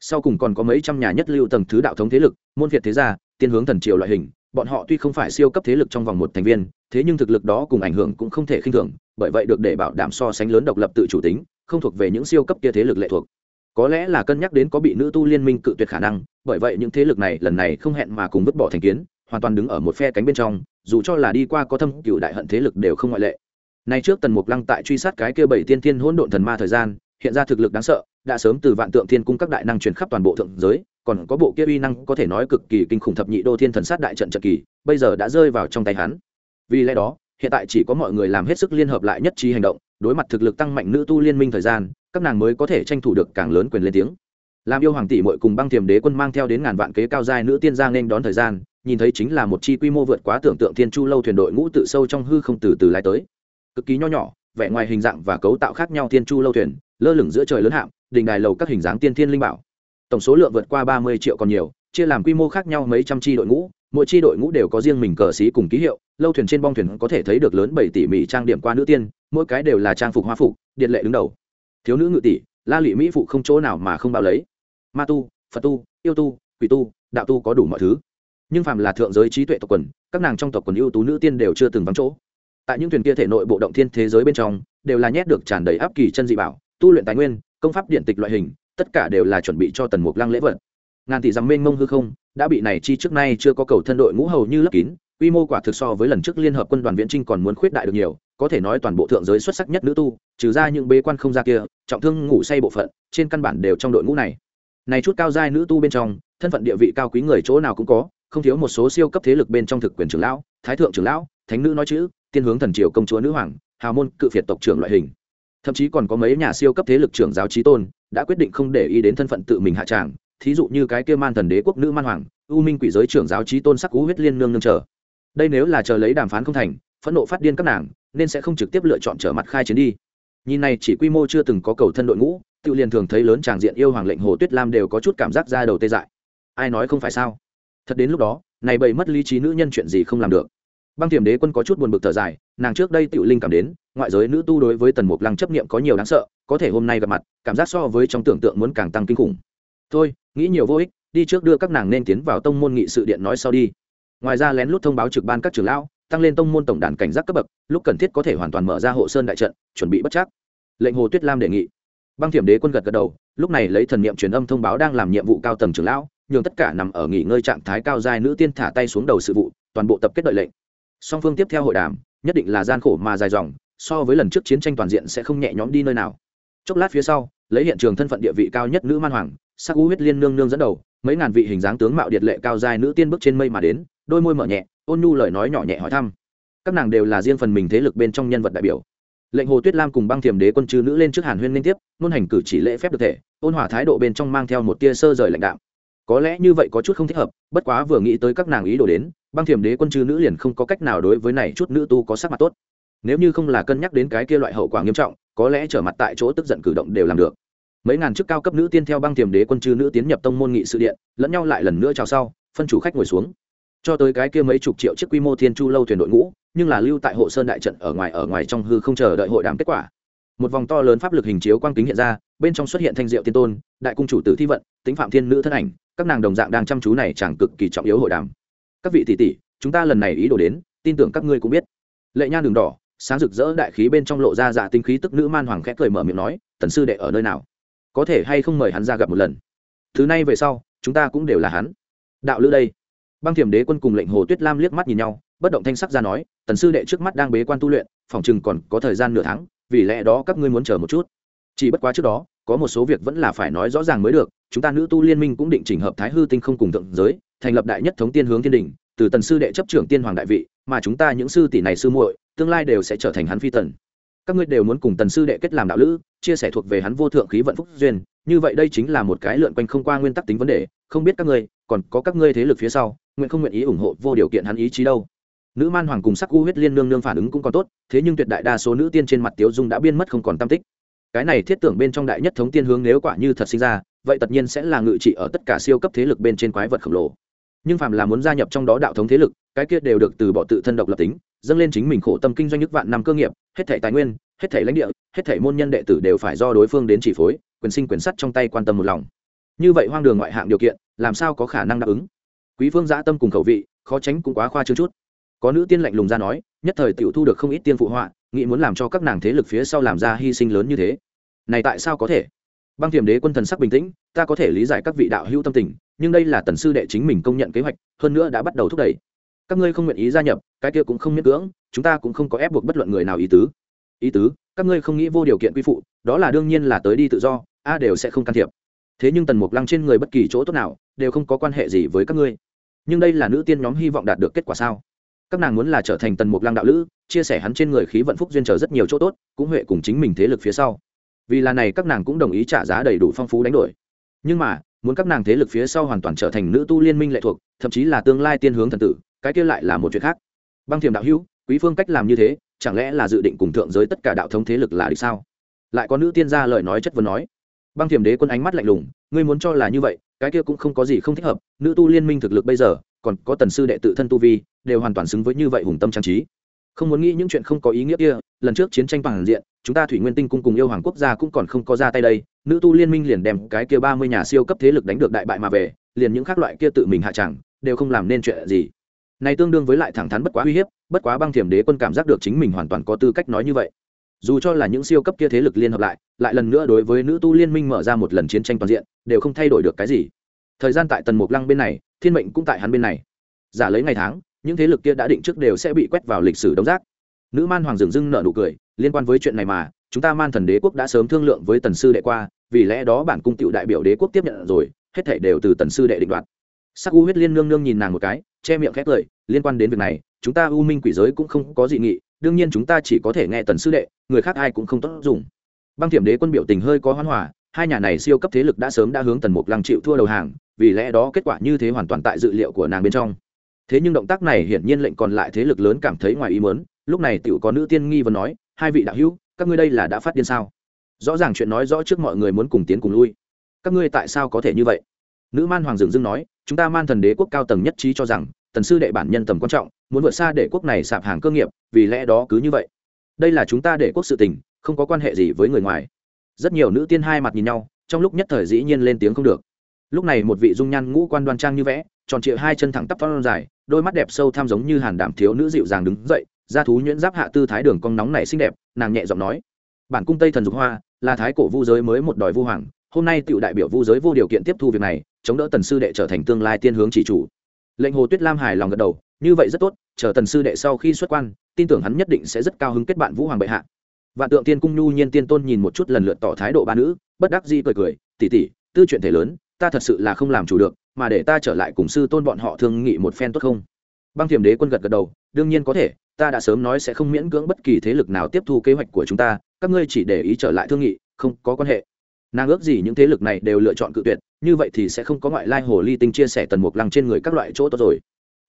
Sau cùng còn có mấy trăm nhà nhất lưu tầng thứ đạo thống thế lực, môn việt thế gia, tiên hướng thần triều loại hình bọn họ tuy không phải siêu cấp thế lực trong vòng một thành viên, thế nhưng thực lực đó cùng ảnh hưởng cũng không thể khinh thường, bởi vậy được để bảo đảm so sánh lớn độc lập tự chủ tính, không thuộc về những siêu cấp kia thế lực lệ thuộc. Có lẽ là cân nhắc đến có bị nữ tu liên minh cự tuyệt khả năng, bởi vậy những thế lực này lần này không hẹn mà cùng vứt bỏ thành kiến, hoàn toàn đứng ở một phe cánh bên trong, dù cho là đi qua có thâm cựu đại hận thế lực đều không ngoại lệ. Nay trước tần mục lăng tại truy sát cái kia bảy tiên thiên hỗn độn thần ma thời gian hiện ra thực lực đáng sợ, đã sớm từ vạn tượng thiên cung các đại năng truyền khắp toàn bộ thượng giới, còn có bộ kia uy năng có thể nói cực kỳ kinh khủng thập nhị đô thiên thần sát đại trận trận kỳ, bây giờ đã rơi vào trong tay hắn. Vì lẽ đó, hiện tại chỉ có mọi người làm hết sức liên hợp lại nhất trí hành động, đối mặt thực lực tăng mạnh nữ tu liên minh thời gian, các nàng mới có thể tranh thủ được càng lớn quyền lên tiếng. Làm yêu hoàng tỷ mội cùng băng thiềm đế quân mang theo đến ngàn vạn kế cao giai nữ tiên giang nên đón thời gian, nhìn thấy chính là một chi quy mô vượt quá tưởng tượng thiên chu lâu thuyền đội ngũ tự sâu trong hư không từ từ lái tới. Cực kỳ nho nhỏ, vẻ ngoài hình dạng và cấu tạo khác nhau thiên chu lâu thuyền lơ lửng giữa trời lớn hạm đình đài lầu các hình dáng tiên thiên linh bảo. Tổng số lượng vượt qua ba mươi triệu còn nhiều, chia làm quy mô khác nhau mấy trăm chi đội ngũ, mỗi chi đội ngũ đều có riêng mình cờ xí cùng ký hiệu, lâu thuyền trên bong thuyền có thể thấy được lớn bảy tỷ mỹ trang điểm qua nữ tiên, mỗi cái đều là trang phục hoa phục, điện lệ đứng đầu. Thiếu nữ ngự tỷ, la lụy mỹ phụ không chỗ nào mà không bao lấy. Ma tu, phật tu, yêu tu, quỷ tu, đạo tu có đủ mọi thứ. Nhưng phàm là thượng giới trí tuệ tộc quần, các nàng trong tộc quần ưu tú nữ tiên đều chưa từng vắng chỗ. Tại những thuyền kia thể nội bộ động thiên thế giới bên trong, đều là nhét được tràn đầy áp kỳ chân dị bảo tu luyện tài nguyên, công pháp điện tịch loại hình, tất cả đều là chuẩn bị cho tần mục lăng lễ vật. Ngàn tỷ dặm mênh mông hư không, đã bị này chi trước nay chưa có cầu thân đội ngũ hầu như lấp kín, quy mô quả thực so với lần trước liên hợp quân đoàn viễn trinh còn muốn khuyết đại được nhiều, có thể nói toàn bộ thượng giới xuất sắc nhất nữ tu, trừ ra những bế quan không ra kia, trọng thương ngủ say bộ phận, trên căn bản đều trong đội ngũ này. Này chút cao giai nữ tu bên trong, thân phận địa vị cao quý người chỗ nào cũng có, không thiếu một số siêu cấp thế lực bên trong thực quyền trưởng lão, thái thượng trưởng lão, thánh nữ nói chữ, tiên hướng thần triều công chúa nữ hoàng, hào môn cự phiệt tộc trưởng loại hình thậm chí còn có mấy nhà siêu cấp thế lực trưởng giáo trí tôn, đã quyết định không để ý đến thân phận tự mình hạ tràng, thí dụ như cái kia man thần đế quốc nữ man hoàng, u minh quỷ giới trưởng giáo trí tôn sắc cú huyết liên nương nương chờ. Đây nếu là chờ lấy đàm phán không thành, phẫn nộ phát điên các nàng, nên sẽ không trực tiếp lựa chọn trở mặt khai chiến đi. Nhìn này, chỉ quy mô chưa từng có cầu thân đội ngũ, tự liền thường thấy lớn tràng diện yêu hoàng lệnh hồ tuyết lam đều có chút cảm giác ra đầu tê dại. Ai nói không phải sao? Thật đến lúc đó, này bậy mất lý trí nữ nhân chuyện gì không làm được? Băng tiềm đế quân có chút buồn bực thở dài, nàng trước đây tự linh cảm đến, ngoại giới nữ tu đối với tần mục lăng chấp niệm có nhiều đáng sợ, có thể hôm nay gặp mặt, cảm giác so với trong tưởng tượng muốn càng tăng kinh khủng. Thôi, nghĩ nhiều vô ích, đi trước đưa các nàng nên tiến vào tông môn nghị sự điện nói sau đi. Ngoài ra lén lút thông báo trực ban các trưởng lão, tăng lên tông môn tổng đàn cảnh giác cấp bậc, lúc cần thiết có thể hoàn toàn mở ra hộ sơn đại trận, chuẩn bị bất chắc. Lệnh hồ tuyết lam đề nghị. Băng thiểm đế quân gật gật đầu, lúc này lấy thần niệm truyền âm thông báo đang làm nhiệm vụ cao tầng trưởng lão, nhường tất cả nằm ở nghỉ ngơi trạng thái cao dài nữ tiên thả tay xuống đầu sự vụ, toàn bộ tập kết đợi lệnh song phương tiếp theo hội đàm, nhất định là gian khổ mà dài dòng, so với lần trước chiến tranh toàn diện sẽ không nhẹ nhõm đi nơi nào. Chốc lát phía sau, lấy hiện trường thân phận địa vị cao nhất nữ man hoàng, sắc u huyết liên nương nương dẫn đầu, mấy ngàn vị hình dáng tướng mạo điệt lệ cao dài nữ tiên bước trên mây mà đến, đôi môi mở nhẹ, ôn nhu lời nói nhỏ nhẹ hỏi thăm. Các nàng đều là riêng phần mình thế lực bên trong nhân vật đại biểu. Lệnh hồ tuyết lam cùng băng thiềm đế quân chư nữ lên trước hàn huyên liên tiếp nôn hành cử chỉ lễ phép được thể, ôn hòa thái độ bên trong mang theo một tia sơ rời lãnh đạo. Có lẽ như vậy có chút không thích hợp, bất quá vừa nghĩ tới các nàng ý đồ đến băng thiềm đế quân chư nữ liền không có cách nào đối với này chút nữ tu có sắc mặt tốt. Nếu như không là cân nhắc đến cái kia loại hậu quả nghiêm trọng, có lẽ trở mặt tại chỗ tức giận cử động đều làm được. Mấy ngàn chức cao cấp nữ tiên theo băng thiềm đế quân chư nữ tiến nhập tông môn nghị sự điện, lẫn nhau lại lần nữa chào sau, phân chủ khách ngồi xuống. Cho tới cái kia mấy chục triệu chiếc quy mô thiên chu lâu thuyền đội ngũ, nhưng là lưu tại hộ sơn đại trận ở ngoài ở ngoài trong hư không chờ đợi hội đàm kết quả. Một vòng to lớn pháp lực hình chiếu quang kính hiện ra, bên trong xuất hiện thanh diệu tiên tôn, đại cung chủ tử thi vận tính phạm thiên nữ thân ảnh, các nàng đồng dạng đang chăm chú này chẳng cực kỳ trọng yếu hội đàm các vị tỷ tỷ, chúng ta lần này ý đồ đến, tin tưởng các ngươi cũng biết. Lệ nhan đường đỏ, sáng rực rỡ đại khí bên trong lộ ra dạ tinh khí tức nữ man hoàng khẽ cười mở miệng nói, tần sư đệ ở nơi nào? Có thể hay không mời hắn ra gặp một lần? Thứ này về sau, chúng ta cũng đều là hắn. Đạo lữ đây. Băng thiểm đế quân cùng lệnh hồ tuyết lam liếc mắt nhìn nhau, bất động thanh sắc ra nói, tần sư đệ trước mắt đang bế quan tu luyện, phòng chừng còn có thời gian nửa tháng, vì lẽ đó các ngươi muốn chờ một chút. Chỉ bất quá trước đó, có một số việc vẫn là phải nói rõ ràng mới được, chúng ta nữ tu liên minh cũng định chỉnh hợp thái hư tinh không cùng thượng giới thành lập đại nhất thống tiên hướng thiên đình, từ tần sư đệ chấp trưởng tiên hoàng đại vị, mà chúng ta những sư tỷ này sư muội, tương lai đều sẽ trở thành hắn phi tần. Các ngươi đều muốn cùng tần sư đệ kết làm đạo lữ, chia sẻ thuộc về hắn vô thượng khí vận phúc duyên, như vậy đây chính là một cái lượn quanh không qua nguyên tắc tính vấn đề, không biết các ngươi, còn có các ngươi thế lực phía sau, nguyện không nguyện ý ủng hộ vô điều kiện hắn ý chí đâu. Nữ man hoàng cùng sắc u huyết liên nương nương phản ứng cũng còn tốt, thế nhưng tuyệt đại đa số nữ tiên trên mặt tiếu dung đã biên mất không còn tam tích. Cái này thiết tưởng bên trong đại nhất thống tiên hướng nếu quả như thật sinh ra, vậy tất nhiên sẽ là ngự trị ở tất cả siêu cấp thế lực bên trên quái vật khổng lồ nhưng phàm là muốn gia nhập trong đó đạo thống thế lực, cái kia đều được từ bỏ tự thân độc lập tính, dâng lên chính mình khổ tâm kinh doanh nước vạn năm cơ nghiệp, hết thảy tài nguyên, hết thảy lãnh địa, hết thảy môn nhân đệ tử đều phải do đối phương đến chỉ phối, quyền sinh quyền sắt trong tay quan tâm một lòng. Như vậy hoang đường ngoại hạng điều kiện, làm sao có khả năng đáp ứng? Quý phương giã tâm cùng khẩu vị, khó tránh cũng quá khoa trương chút. Có nữ tiên lạnh lùng ra nói, nhất thời tiểu thu được không ít tiên phụ họa, nghĩ muốn làm cho các nàng thế lực phía sau làm ra hy sinh lớn như thế. Này tại sao có thể? Băng thiềm đế quân thần sắc bình tĩnh, ta có thể lý giải các vị đạo hữu tâm tình nhưng đây là tần sư đệ chính mình công nhận kế hoạch, hơn nữa đã bắt đầu thúc đẩy. Các ngươi không nguyện ý gia nhập, cái kia cũng không miễn cưỡng, chúng ta cũng không có ép buộc bất luận người nào ý tứ. Ý tứ, các ngươi không nghĩ vô điều kiện quy phụ, đó là đương nhiên là tới đi tự do, a đều sẽ không can thiệp. Thế nhưng tần mục lăng trên người bất kỳ chỗ tốt nào, đều không có quan hệ gì với các ngươi. Nhưng đây là nữ tiên nhóm hy vọng đạt được kết quả sao? Các nàng muốn là trở thành tần mục lăng đạo lữ, chia sẻ hắn trên người khí vận phúc duyên chờ rất nhiều chỗ tốt, cũng huệ cùng chính mình thế lực phía sau. Vì là này các nàng cũng đồng ý trả giá đầy đủ phong phú đánh đổi. Nhưng mà muốn các nàng thế lực phía sau hoàn toàn trở thành nữ tu liên minh lệ thuộc, thậm chí là tương lai tiên hướng thần tử, cái kia lại là một chuyện khác. Băng thiềm đạo hữu, quý phương cách làm như thế, chẳng lẽ là dự định cùng thượng giới tất cả đạo thống thế lực là đi sao? Lại có nữ tiên gia lời nói chất vấn nói. Băng thiềm đế quân ánh mắt lạnh lùng, ngươi muốn cho là như vậy, cái kia cũng không có gì không thích hợp, nữ tu liên minh thực lực bây giờ, còn có tần sư đệ tự thân tu vi, đều hoàn toàn xứng với như vậy hùng tâm trang trí. Không muốn nghĩ những chuyện không có ý nghĩa kia, lần trước chiến tranh bằng diện, chúng ta thủy nguyên tinh cung cùng yêu hoàng quốc gia cũng còn không có ra tay đây nữ tu liên minh liền đem cái kia ba mươi nhà siêu cấp thế lực đánh được đại bại mà về, liền những khác loại kia tự mình hạ chẳng, đều không làm nên chuyện gì. Này tương đương với lại thẳng thắn bất quá uy hiếp, bất quá băng thiểm đế quân cảm giác được chính mình hoàn toàn có tư cách nói như vậy. Dù cho là những siêu cấp kia thế lực liên hợp lại lại lần nữa đối với nữ tu liên minh mở ra một lần chiến tranh toàn diện, đều không thay đổi được cái gì. Thời gian tại tần mục lăng bên này, thiên mệnh cũng tại hắn bên này. Giả lấy ngày tháng, những thế lực kia đã định trước đều sẽ bị quét vào lịch sử đống rác. Nữ man hoàng dường dưng nợ nụ cười, liên quan với chuyện này mà chúng ta man thần đế quốc đã sớm thương lượng với tần sư đệ qua, vì lẽ đó bản cung tiệu đại biểu đế quốc tiếp nhận rồi, hết thể đều từ tần sư đệ định đoạt. Sắc u huyết liên nương nương nhìn nàng một cái, che miệng khép lời, liên quan đến việc này, chúng ta u minh quỷ giới cũng không có dị nghị, đương nhiên chúng ta chỉ có thể nghe tần sư đệ, người khác ai cũng không tốt dùng. Băng thiểm đế quân biểu tình hơi có hoan hòa hai nhà này siêu cấp thế lực đã sớm đã hướng tần mục lăng chịu thua đầu hàng, vì lẽ đó kết quả như thế hoàn toàn tại dự liệu của nàng bên trong. Thế nhưng động tác này hiển nhiên lệnh còn lại thế lực lớn cảm thấy ngoài ý mớn lúc này t i ể u có nữ tiên nghi vấn nói, hai vị đạo hữu các ngươi đây là đã phát điên sao? Rõ ràng chuyện nói rõ trước mọi người muốn cùng tiến cùng lui. Các ngươi tại sao có thể như vậy? Nữ man hoàng dường dưng nói, chúng ta man thần đế quốc cao tầng nhất trí cho rằng, tần sư đệ bản nhân tầm quan trọng, muốn vượt xa để quốc này sạp hàng cơ nghiệp, vì lẽ đó cứ như vậy. Đây là chúng ta để quốc sự tình, không có quan hệ gì với người ngoài. Rất nhiều nữ tiên hai mặt nhìn nhau, trong lúc nhất thời dĩ nhiên lên tiếng không được. Lúc này một vị dung nhan ngũ quan đoan trang như vẽ, tròn trịa hai chân thẳng tắp thon dài, đôi mắt đẹp sâu tham giống như hàn đảm thiếu nữ dịu dàng đứng dậy gia thú nhuyễn giáp hạ tư thái đường cong nóng này xinh đẹp, nàng nhẹ giọng nói, bản cung tây thần dục hoa, là thái cổ vu giới mới một đòi vu hoàng, hôm nay tựu đại biểu vu giới vô điều kiện tiếp thu việc này, chống đỡ tần sư đệ trở thành tương lai tiên hướng chỉ chủ. Lệnh hồ tuyết lam hài lòng gật đầu, như vậy rất tốt, chờ tần sư đệ sau khi xuất quan, tin tưởng hắn nhất định sẽ rất cao hứng kết bạn vũ hoàng bệ hạ. Vạn tượng tiên cung nhu nhiên tiên tôn nhìn một chút lần lượt tỏ thái độ ba nữ, bất đắc di cười cười tỉ tỉ tư chuyện thể lớn, ta thật sự là không làm chủ được, mà để ta trở lại cùng sư tôn bọn họ thương nghị một phen tốt không? Băng thiềm đế quân gật gật đầu, đương nhiên có thể ta đã sớm nói sẽ không miễn cưỡng bất kỳ thế lực nào tiếp thu kế hoạch của chúng ta, các ngươi chỉ để ý trở lại thương nghị, không có quan hệ. Nàng ước gì những thế lực này đều lựa chọn cự tuyệt, như vậy thì sẽ không có ngoại lai hồ ly tinh chia sẻ tần mục lăng trên người các loại chỗ tốt rồi.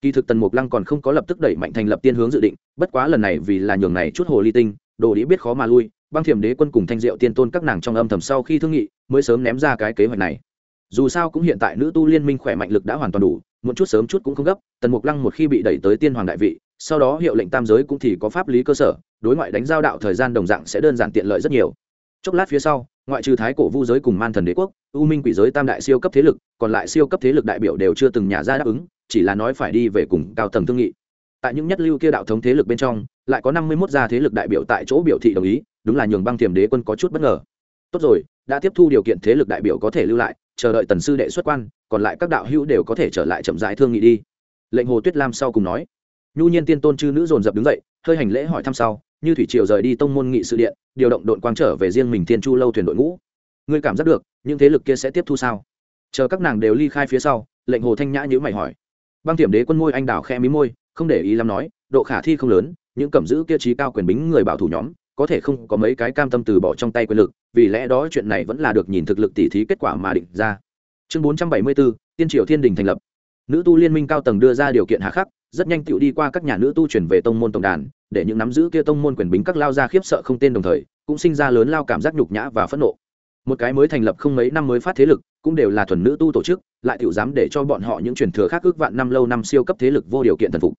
Kỳ thực tần mục lăng còn không có lập tức đẩy mạnh thành lập tiên hướng dự định, bất quá lần này vì là nhường này chút hồ ly tinh, đồ đĩ biết khó mà lui, băng thiểm đế quân cùng thanh diệu tiên tôn các nàng trong âm thầm sau khi thương nghị, mới sớm ném ra cái kế hoạch này. Dù sao cũng hiện tại nữ tu liên minh khỏe mạnh lực đã hoàn toàn đủ, một chút sớm chút cũng không gấp, tần mục lăng một khi bị đẩy tới tiên hoàng đại vị sau đó hiệu lệnh tam giới cũng thì có pháp lý cơ sở, đối ngoại đánh giao đạo thời gian đồng dạng sẽ đơn giản tiện lợi rất nhiều. Chốc lát phía sau, ngoại trừ thái cổ vu giới cùng man thần đế quốc, u minh quỷ giới tam đại siêu cấp thế lực, còn lại siêu cấp thế lực đại biểu đều chưa từng nhà ra đáp ứng, chỉ là nói phải đi về cùng cao tầng thương nghị. Tại những nhất lưu kia đạo thống thế lực bên trong, lại có năm mươi mốt gia thế lực đại biểu tại chỗ biểu thị đồng ý, đúng là nhường băng thiềm đế quân có chút bất ngờ. Tốt rồi, đã tiếp thu điều kiện thế lực đại biểu có thể lưu lại, chờ đợi tần sư đệ xuất quan, còn lại các đạo hữu đều có thể trở lại chậm rãi thương nghị đi. Lệnh hồ tuyết lam sau cùng nói nhu nhiên tiên tôn chư nữ dồn dập đứng dậy, hơi hành lễ hỏi thăm sau, như thủy triều rời đi tông môn nghị sự điện, điều động đội quang trở về riêng mình thiên chu lâu thuyền đội ngũ. Ngươi cảm giác được, những thế lực kia sẽ tiếp thu sao? Chờ các nàng đều ly khai phía sau, lệnh hồ thanh nhã nhữ mày hỏi. Băng tiệm đế quân môi anh đào khe mí môi, không để ý lắm nói, độ khả thi không lớn, những cẩm giữ kia trí cao quyền bính người bảo thủ nhóm, có thể không có mấy cái cam tâm từ bỏ trong tay quyền lực, vì lẽ đó chuyện này vẫn là được nhìn thực lực tỉ thí kết quả mà định ra. Chương bốn trăm bảy mươi bốn, tiên triều thiên đình thành lập. Nữ tu liên minh cao tầng đưa ra điều kiện hạ khắc rất nhanh tựu đi qua các nhà nữ tu chuyển về tông môn tổng đàn, để những nắm giữ kia tông môn quyền bính các lao ra khiếp sợ không tên đồng thời, cũng sinh ra lớn lao cảm giác nhục nhã và phẫn nộ. Một cái mới thành lập không mấy năm mới phát thế lực, cũng đều là thuần nữ tu tổ chức, lại tiểu dám để cho bọn họ những truyền thừa khác ước vạn năm lâu năm siêu cấp thế lực vô điều kiện thần phục.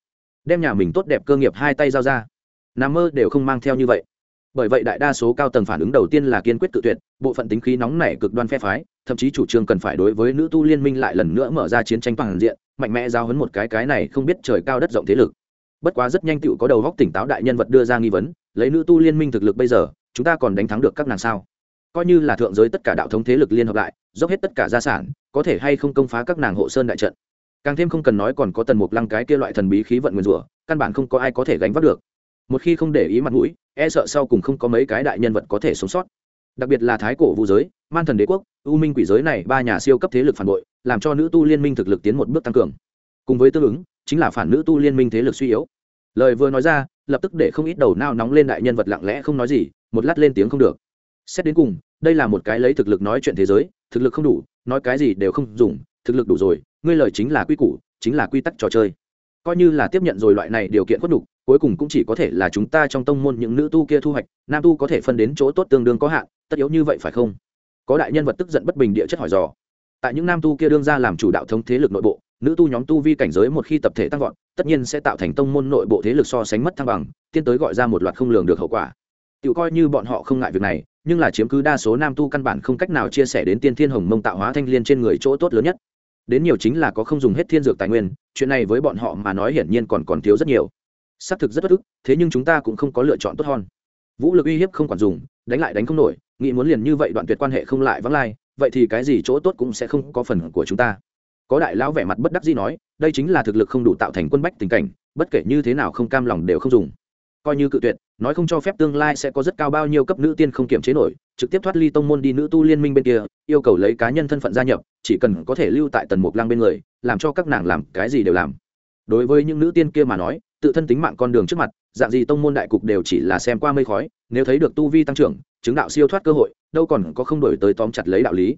Đem nhà mình tốt đẹp cơ nghiệp hai tay giao ra. Nằm mơ đều không mang theo như vậy. Bởi vậy đại đa số cao tầng phản ứng đầu tiên là kiên quyết tự tuyệt, bộ phận tính khí nóng nảy cực đoan phe phái thậm chí chủ trương cần phải đối với nữ tu liên minh lại lần nữa mở ra chiến tranh toàn diện, mạnh mẽ giao hấn một cái cái này không biết trời cao đất rộng thế lực. Bất quá rất nhanh tựu có đầu góc tỉnh táo đại nhân vật đưa ra nghi vấn, lấy nữ tu liên minh thực lực bây giờ, chúng ta còn đánh thắng được các nàng sao? Coi như là thượng giới tất cả đạo thống thế lực liên hợp lại, dốc hết tất cả gia sản, có thể hay không công phá các nàng hộ sơn đại trận? Càng thêm không cần nói còn có tần mục lăng cái kia loại thần bí khí vận nguyên rủa, căn bản không có ai có thể gánh vác được. Một khi không để ý mặt mũi e sợ sau cùng không có mấy cái đại nhân vật có thể sống sót đặc biệt là thái cổ vũ giới, man thần đế quốc, u minh quỷ giới này ba nhà siêu cấp thế lực phản bội, làm cho nữ tu liên minh thực lực tiến một bước tăng cường. Cùng với tương ứng, chính là phản nữ tu liên minh thế lực suy yếu. Lời vừa nói ra, lập tức để không ít đầu nao nóng lên đại nhân vật lặng lẽ không nói gì, một lát lên tiếng không được. Xét đến cùng, đây là một cái lấy thực lực nói chuyện thế giới, thực lực không đủ, nói cái gì đều không dùng, thực lực đủ rồi, ngươi lời chính là quy củ, chính là quy tắc trò chơi coi như là tiếp nhận rồi loại này điều kiện khuất đủ, cuối cùng cũng chỉ có thể là chúng ta trong tông môn những nữ tu kia thu hoạch nam tu có thể phân đến chỗ tốt tương đương có hạn tất yếu như vậy phải không? Có đại nhân vật tức giận bất bình địa chất hỏi dò. Tại những nam tu kia đương ra làm chủ đạo thống thế lực nội bộ nữ tu nhóm tu vi cảnh giới một khi tập thể tăng vọt tất nhiên sẽ tạo thành tông môn nội bộ thế lực so sánh mất thăng bằng tiến tới gọi ra một loạt không lường được hậu quả. Tự coi như bọn họ không ngại việc này nhưng là chiếm cứ đa số nam tu căn bản không cách nào chia sẻ đến tiên thiên hồng mông tạo hóa thanh liên trên người chỗ tốt lớn nhất đến nhiều chính là có không dùng hết thiên dược tài nguyên, chuyện này với bọn họ mà nói hiển nhiên còn còn thiếu rất nhiều. Xác thực rất bất ức, thế nhưng chúng ta cũng không có lựa chọn tốt hơn. Vũ lực uy hiếp không quản dùng, đánh lại đánh không nổi, nghĩ muốn liền như vậy đoạn tuyệt quan hệ không lại vắng lai, vậy thì cái gì chỗ tốt cũng sẽ không có phần của chúng ta. Có đại lão vẻ mặt bất đắc dĩ nói, đây chính là thực lực không đủ tạo thành quân bách tình cảnh, bất kể như thế nào không cam lòng đều không dùng. Coi như cự tuyệt nói không cho phép tương lai sẽ có rất cao bao nhiêu cấp nữ tiên không kiểm chế nổi, trực tiếp thoát ly tông môn đi nữ tu liên minh bên kia, yêu cầu lấy cá nhân thân phận gia nhập, chỉ cần có thể lưu tại tần mục lăng bên người, làm cho các nàng làm cái gì đều làm. Đối với những nữ tiên kia mà nói, tự thân tính mạng con đường trước mặt, dạng gì tông môn đại cục đều chỉ là xem qua mây khói, nếu thấy được tu vi tăng trưởng, chứng đạo siêu thoát cơ hội, đâu còn có không đổi tới tóm chặt lấy đạo lý.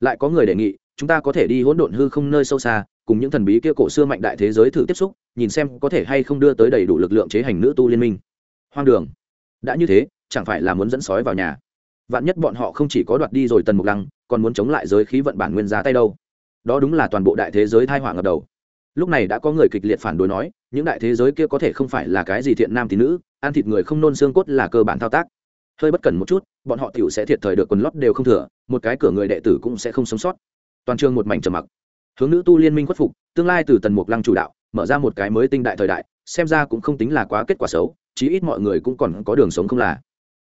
Lại có người đề nghị, chúng ta có thể đi hỗn độn hư không nơi sâu xa, cùng những thần bí kia cổ xưa mạnh đại thế giới thử tiếp xúc, nhìn xem có thể hay không đưa tới đầy đủ lực lượng chế hành nữ tu liên minh hoang đường. Đã như thế, chẳng phải là muốn dẫn sói vào nhà. Vạn nhất bọn họ không chỉ có đoạt đi rồi tần mục lăng, còn muốn chống lại giới khí vận bản nguyên giá tay đâu. Đó đúng là toàn bộ đại thế giới thai hỏa ngập đầu. Lúc này đã có người kịch liệt phản đối nói, những đại thế giới kia có thể không phải là cái gì thiện nam tín nữ, ăn thịt người không nôn xương cốt là cơ bản thao tác. Hơi bất cần một chút, bọn họ tiểu sẽ thiệt thời được quần lót đều không thừa, một cái cửa người đệ tử cũng sẽ không sống sót. Toàn trường một mảnh trầm mặc. Hướng nữ tu liên minh khuất phục, tương lai từ tần mục lăng chủ đạo, mở ra một cái mới tinh đại thời đại, xem ra cũng không tính là quá kết quả xấu chí ít mọi người cũng còn có đường sống không là.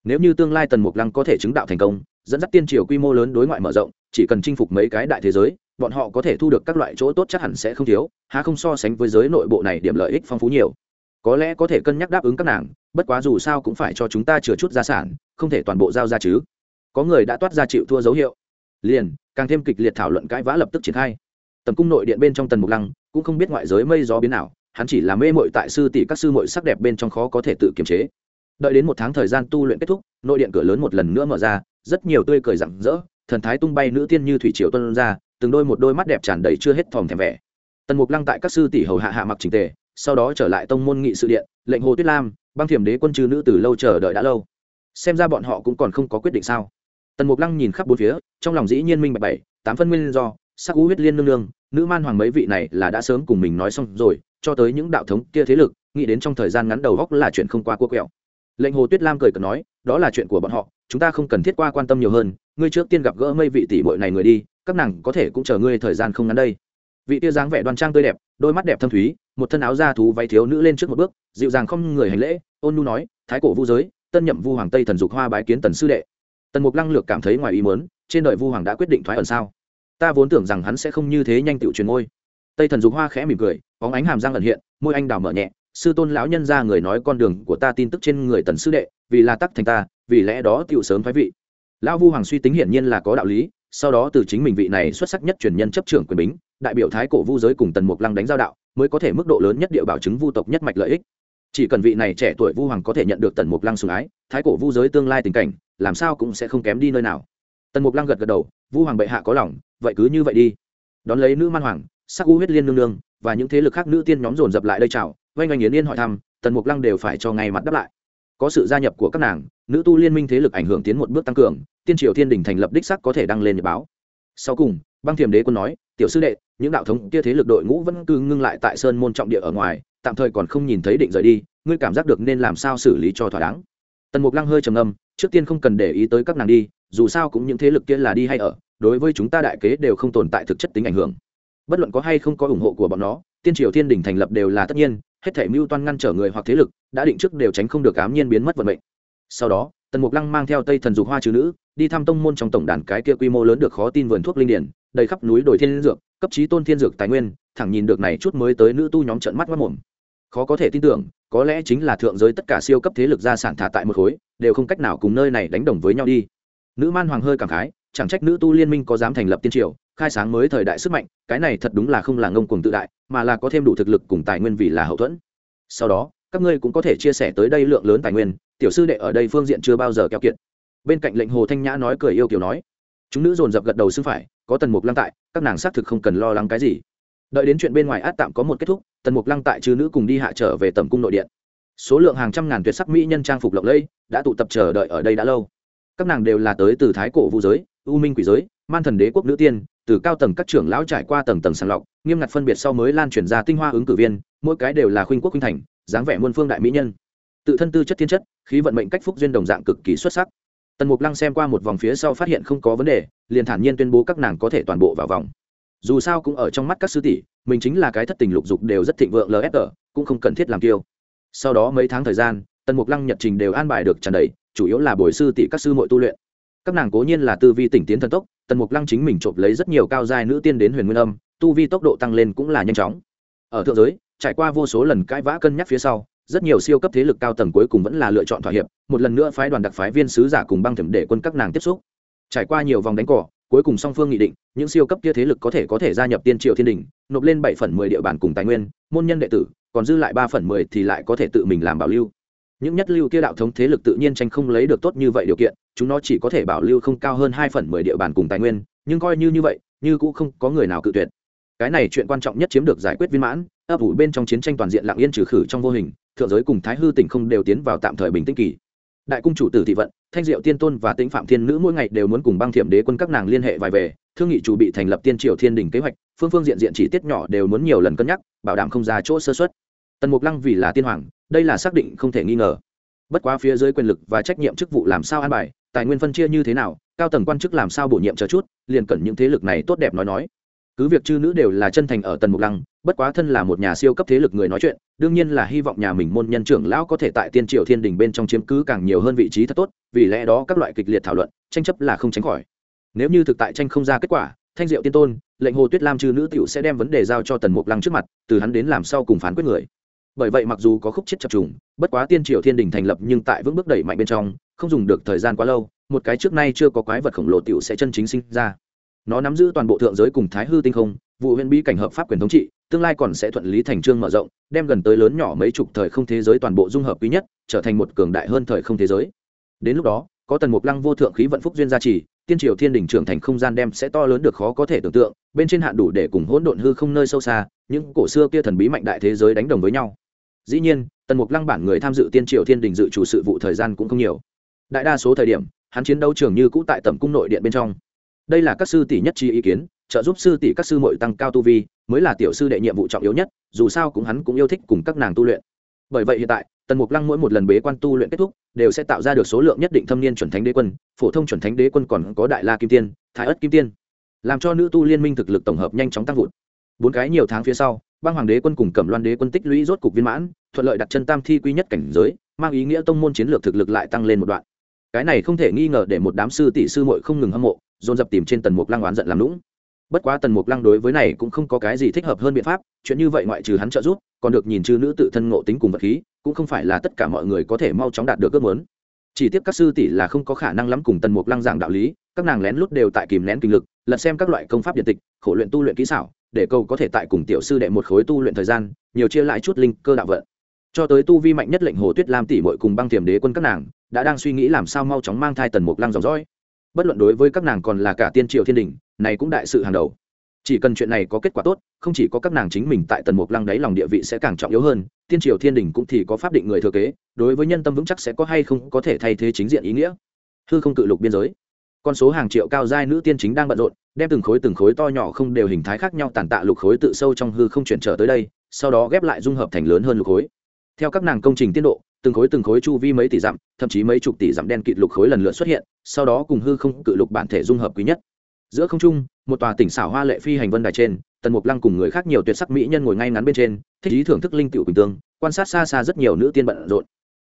Nếu như tương lai tần mục lăng có thể chứng đạo thành công, dẫn dắt tiên triều quy mô lớn đối ngoại mở rộng, chỉ cần chinh phục mấy cái đại thế giới, bọn họ có thể thu được các loại chỗ tốt chắc hẳn sẽ không thiếu, há không so sánh với giới nội bộ này điểm lợi ích phong phú nhiều. Có lẽ có thể cân nhắc đáp ứng các nàng, bất quá dù sao cũng phải cho chúng ta chừa chút gia sản, không thể toàn bộ giao ra chứ. Có người đã toát ra chịu thua dấu hiệu. Liền, càng thêm kịch liệt thảo luận cãi vã lập tức triển khai. Tầm cung nội điện bên trong tần mục lăng cũng không biết ngoại giới mây gió biến nào hắn chỉ là mê mội tại sư tỷ các sư mội sắc đẹp bên trong khó có thể tự kiềm chế. Đợi đến một tháng thời gian tu luyện kết thúc, nội điện cửa lớn một lần nữa mở ra, rất nhiều tươi cười rặng rỡ, thần thái tung bay nữ tiên như thủy triều tuân ra, từng đôi một đôi mắt đẹp tràn đầy chưa hết thòm thèm vẻ. Tần mục lăng tại các sư tỷ hầu hạ hạ mặc trình tề, sau đó trở lại tông môn nghị sự điện, lệnh hồ tuyết lam, băng thiểm đế quân chư nữ từ lâu chờ đợi đã lâu. Xem ra bọn họ cũng còn không có quyết định sao. Tần mục lăng nhìn khắp bốn phía, trong lòng dĩ nhiên minh bạch bảy, tám phân nguyên do, sắc u huyết liên nương nương, nữ man hoàng mấy vị này là đã sớm cùng mình nói xong rồi cho tới những đạo thống kia thế lực, nghĩ đến trong thời gian ngắn đầu góc là chuyện không qua cua quẹo. Lệnh hồ tuyết lam cười cợt nói, đó là chuyện của bọn họ, chúng ta không cần thiết qua quan tâm nhiều hơn, ngươi trước tiên gặp gỡ mây vị tỷ bội này người đi, các nàng có thể cũng chờ ngươi thời gian không ngắn đây. Vị tia dáng vẻ đoan trang tươi đẹp, đôi mắt đẹp thâm thúy, một thân áo da thú váy thiếu nữ lên trước một bước, dịu dàng không người hành lễ, ôn nu nói, thái cổ vu giới, tân nhậm vu hoàng tây thần dục hoa bái kiến tần sư đệ. Tần mục lăng lược cảm thấy ngoài ý mớn trên đời vu hoàng đã quyết định thoái ẩn sao? Ta vốn tưởng rằng hắn sẽ không như thế nhanh tựu truyền ngôi tây thần dục hoa khẽ mỉm cười, bóng ánh hàm răng ẩn hiện, môi anh đào mở nhẹ. Sư tôn lão nhân ra người nói con đường của ta tin tức trên người tần sư đệ, vì là tắc thành ta, vì lẽ đó tựu sớm thoái vị. Lão vu hoàng suy tính hiển nhiên là có đạo lý, sau đó từ chính mình vị này xuất sắc nhất truyền nhân chấp trưởng quyền bính, đại biểu thái cổ vu giới cùng tần mục lăng đánh giao đạo, mới có thể mức độ lớn nhất địa bảo chứng vu tộc nhất mạch lợi ích. Chỉ cần vị này trẻ tuổi vu hoàng có thể nhận được tần mục lăng sùng ái, thái cổ vu giới tương lai tình cảnh, làm sao cũng sẽ không kém đi nơi nào. Tần mục lăng gật gật đầu, vu hoàng bệ hạ có lòng, vậy cứ như vậy đi. Đón lấy nữ man hoàng sắc u huyết liên nương nương, và những thế lực khác nữ tiên nhóm dồn dập lại đây chào vanh oanh yến yên hỏi thăm, tần mục lăng đều phải cho ngay mặt đáp lại. Có sự gia nhập của các nàng, nữ tu liên minh thế lực ảnh hưởng tiến một bước tăng cường, tiên triều thiên đình thành lập đích sắc có thể đăng lên nhật báo. Sau cùng, băng thiềm đế quân nói, tiểu sư đệ, những đạo thống kia thế lực đội ngũ vẫn cứ ngưng lại tại sơn môn trọng địa ở ngoài, tạm thời còn không nhìn thấy định rời đi, ngươi cảm giác được nên làm sao xử lý cho thỏa đáng. Tần mục lăng hơi trầm âm trước tiên không cần để ý tới các nàng đi, dù sao cũng những thế lực kia là đi hay ở, đối với chúng ta đại kế đều không tồn tại thực chất tính ảnh hưởng bất luận có hay không có ủng hộ của bọn nó, tiên triều thiên đình thành lập đều là tất nhiên, hết thể mưu toan ngăn trở người hoặc thế lực, đã định trước đều tránh không được ám nhiên biến mất vận mệnh. Sau đó, tần mục lăng mang theo tây thần dục hoa trừ nữ, đi thăm tông môn trong tổng đàn cái kia quy mô lớn được khó tin vườn thuốc linh điển, đầy khắp núi đồi thiên dược, cấp trí tôn thiên dược tài nguyên, thẳng nhìn được này chút mới tới nữ tu nhóm trận mắt mất mồm. Khó có thể tin tưởng, có lẽ chính là thượng giới tất cả siêu cấp thế lực gia sản thả tại một khối, đều không cách nào cùng nơi này đánh đồng với nhau đi. Nữ man hoàng hơi cảm khái, chẳng trách nữ tu liên minh có dám thành lập tiên triều khai sáng mới thời đại sức mạnh, cái này thật đúng là không là ngông cuồng tự đại, mà là có thêm đủ thực lực cùng tài nguyên vì là hậu thuẫn. Sau đó, các ngươi cũng có thể chia sẻ tới đây lượng lớn tài nguyên, tiểu sư đệ ở đây phương diện chưa bao giờ keo kiệt. Bên cạnh lệnh hồ thanh nhã nói cười yêu kiểu nói, chúng nữ dồn dập gật đầu xưng phải, có tần mục lăng tại, các nàng xác thực không cần lo lắng cái gì. Đợi đến chuyện bên ngoài át tạm có một kết thúc, tần mục lăng tại chứ nữ cùng đi hạ trở về tầm cung nội điện. Số lượng hàng trăm ngàn tuyệt sắc mỹ nhân trang phục lộng lẫy, đã tụ tập chờ đợi ở đây đã lâu. Các nàng đều là tới từ thái cổ vũ giới, u minh quỷ giới, man thần đế quốc nữ tiên từ cao tầng các trưởng lão trải qua tầng tầng sàng lọc, nghiêm ngặt phân biệt sau mới lan truyền ra tinh hoa ứng cử viên, mỗi cái đều là khuynh quốc khuynh thành, dáng vẻ muôn phương đại mỹ nhân. Tự thân tư chất thiên chất, khí vận mệnh cách phúc duyên đồng dạng cực kỳ xuất sắc. Tần mục lăng xem qua một vòng phía sau phát hiện không có vấn đề, liền thản nhiên tuyên bố các nàng có thể toàn bộ vào vòng. Dù sao cũng ở trong mắt các sư tỷ, mình chính là cái thất tình lục dục đều rất thịnh vượng lfg cũng không cần thiết làm kiêu. Sau đó mấy tháng thời gian, tần mục lăng nhật trình đều an bài được tràn đầy, chủ yếu là bồi sư tỷ các sư muội tu luyện các nàng cố nhiên là tư vi tỉnh tiến thần tốc, tần mục lăng chính mình trộm lấy rất nhiều cao giai nữ tiên đến huyền nguyên âm, tu vi tốc độ tăng lên cũng là nhanh chóng. Ở thượng giới, trải qua vô số lần cãi vã cân nhắc phía sau, rất nhiều siêu cấp thế lực cao tầng cuối cùng vẫn là lựa chọn thỏa hiệp, một lần nữa phái đoàn đặc phái viên sứ giả cùng băng thẩm để quân các nàng tiếp xúc. Trải qua nhiều vòng đánh cỏ, cuối cùng song phương nghị định, những siêu cấp kia thế lực có thể có thể gia nhập tiên triệu thiên đình, nộp lên bảy phần mười địa bàn cùng tài nguyên, môn nhân đệ tử, còn dư lại ba phần mười thì lại có thể tự mình làm bảo lưu những nhất lưu kia đạo thống thế lực tự nhiên tranh không lấy được tốt như vậy điều kiện, chúng nó chỉ có thể bảo lưu không cao hơn hai phần mười địa bàn cùng tài nguyên, nhưng coi như như vậy, như cũng không có người nào cự tuyệt. Cái này chuyện quan trọng nhất chiếm được giải quyết viên mãn, ấp ủ bên trong chiến tranh toàn diện lạng yên trừ khử trong vô hình, thượng giới cùng thái hư tỉnh không đều tiến vào tạm thời bình tĩnh kỳ. Đại cung chủ tử thị vận, thanh diệu tiên tôn và tĩnh phạm thiên nữ mỗi ngày đều muốn cùng băng thiểm đế quân các nàng liên hệ vài về, thương nghị chủ bị thành lập tiên triều thiên đình kế hoạch, phương phương diện diện chỉ tiết nhỏ đều muốn nhiều lần cân nhắc, bảo đảm không ra chỗ sơ xuất tần mục lăng vì là tiên hoàng đây là xác định không thể nghi ngờ. Bất quá phía dưới quyền lực và trách nhiệm chức vụ làm sao an bài, tài nguyên phân chia như thế nào, cao tầng quan chức làm sao bổ nhiệm chờ chút, liền cần những thế lực này tốt đẹp nói nói. Cứ việc chư nữ đều là chân thành ở tần mục lăng, bất quá thân là một nhà siêu cấp thế lực người nói chuyện, đương nhiên là hy vọng nhà mình môn nhân trưởng lão có thể tại tiên triều thiên đình bên trong chiếm cứ càng nhiều hơn vị trí thật tốt, vì lẽ đó các loại kịch liệt thảo luận, tranh chấp là không tránh khỏi. Nếu như thực tại tranh không ra kết quả, thanh diệu tiên tôn, lệnh hồ tuyết lam chư nữ t sẽ đem vấn đề giao cho tần mục lăng trước mặt, từ hắn đến làm sau cùng phán quyết người bởi vậy mặc dù có khúc chết chập trùng, bất quá tiên triều thiên đình thành lập nhưng tại vững bước đẩy mạnh bên trong, không dùng được thời gian quá lâu, một cái trước nay chưa có quái vật khổng lồ t sẽ chân chính sinh ra. Nó nắm giữ toàn bộ thượng giới cùng thái hư tinh không, vụ huyện bí cảnh hợp pháp quyền thống trị, tương lai còn sẽ thuận lý thành trương mở rộng, đem gần tới lớn nhỏ mấy chục thời không thế giới toàn bộ dung hợp quý nhất, trở thành một cường đại hơn thời không thế giới. Đến lúc đó, có tần mục lăng vô thượng khí vận phúc duyên gia trì, tiên triều thiên đình trưởng thành không gian đem sẽ to lớn được khó có thể tưởng tượng, bên trên hạn đủ để cùng hỗn độn hư không nơi sâu xa, những cổ xưa kia thần bí mạnh đại thế giới đánh đồng với nhau dĩ nhiên, tần mục lăng bản người tham dự tiên triều thiên đình dự chủ sự vụ thời gian cũng không nhiều. Đại đa số thời điểm, hắn chiến đấu trường như cũ tại tầm cung nội điện bên trong. Đây là các sư tỷ nhất chi ý kiến, trợ giúp sư tỷ các sư mội tăng cao tu vi, mới là tiểu sư đệ nhiệm vụ trọng yếu nhất, dù sao cũng hắn cũng yêu thích cùng các nàng tu luyện. Bởi vậy hiện tại, tần mục lăng mỗi một lần bế quan tu luyện kết thúc, đều sẽ tạo ra được số lượng nhất định thâm niên chuẩn thánh đế quân, phổ thông chuẩn thánh đế quân còn có đại la kim tiên, thái ất kim tiên. Làm cho nữ tu liên minh thực lực tổng hợp nhanh chóng tăng vụt bốn cái nhiều tháng phía sau băng hoàng đế quân cùng cẩm loan đế quân tích lũy rốt cục viên mãn, thuận lợi đặt chân tam thi quy nhất cảnh giới, mang ý nghĩa tông môn chiến lược thực lực lại tăng lên một đoạn. Cái này không thể nghi ngờ để một đám sư tỷ sư muội không ngừng hâm mộ, dồn dập tìm trên tần mục lăng oán giận làm lũng bất quá tần mục lăng đối với này cũng không có cái gì thích hợp hơn biện pháp, chuyện như vậy ngoại trừ hắn trợ giúp, còn được nhìn chư nữ tự thân ngộ tính cùng vật khí, cũng không phải là tất cả mọi người có thể mau chóng đạt được ước muốn. Chỉ tiếc các sư tỷ là không có khả năng lắm cùng tần mục lăng giảng đạo lý các nàng lén lút đều tại kìm nén kinh lực, lật xem các loại công pháp điện tịch, khổ luyện tu luyện kỹ xảo, để câu có thể tại cùng tiểu sư đệ một khối tu luyện thời gian, nhiều chia lại chút linh cơ đạo vận. Cho tới tu vi mạnh nhất lệnh hồ tuyết lam tỷ mội cùng băng tiềm đế quân các nàng, đã đang suy nghĩ làm sao mau chóng mang thai tần mục lăng dòng dõi. Bất luận đối với các nàng còn là cả tiên triều thiên đình, này cũng đại sự hàng đầu. Chỉ cần chuyện này có kết quả tốt, không chỉ có các nàng chính mình tại tần mục lăng đáy lòng địa vị sẽ càng trọng yếu hơn, tiên triều thiên đình cũng thì có pháp định người thừa kế, đối với nhân tâm vững chắc sẽ có hay không có thể thay thế chính diện ý nghĩa. Hư không cự lục biên giới con số hàng triệu cao giai nữ tiên chính đang bận rộn, đem từng khối từng khối to nhỏ không đều hình thái khác nhau tàn tạ lục khối tự sâu trong hư không chuyển trở tới đây, sau đó ghép lại dung hợp thành lớn hơn lục khối. Theo các nàng công trình tiến độ, từng khối từng khối chu vi mấy tỷ dặm, thậm chí mấy chục tỷ dặm đen kịt lục khối lần lượt xuất hiện, sau đó cùng hư không cự lục bản thể dung hợp quý nhất. Giữa không trung, một tòa tỉnh xảo hoa lệ phi hành vân đài trên, tần mục lăng cùng người khác nhiều tuyệt sắc mỹ nhân ngồi ngay ngắn bên trên, thích ý thưởng thức linh cựu quỳnh tương, quan sát xa xa rất nhiều nữ tiên bận rộn.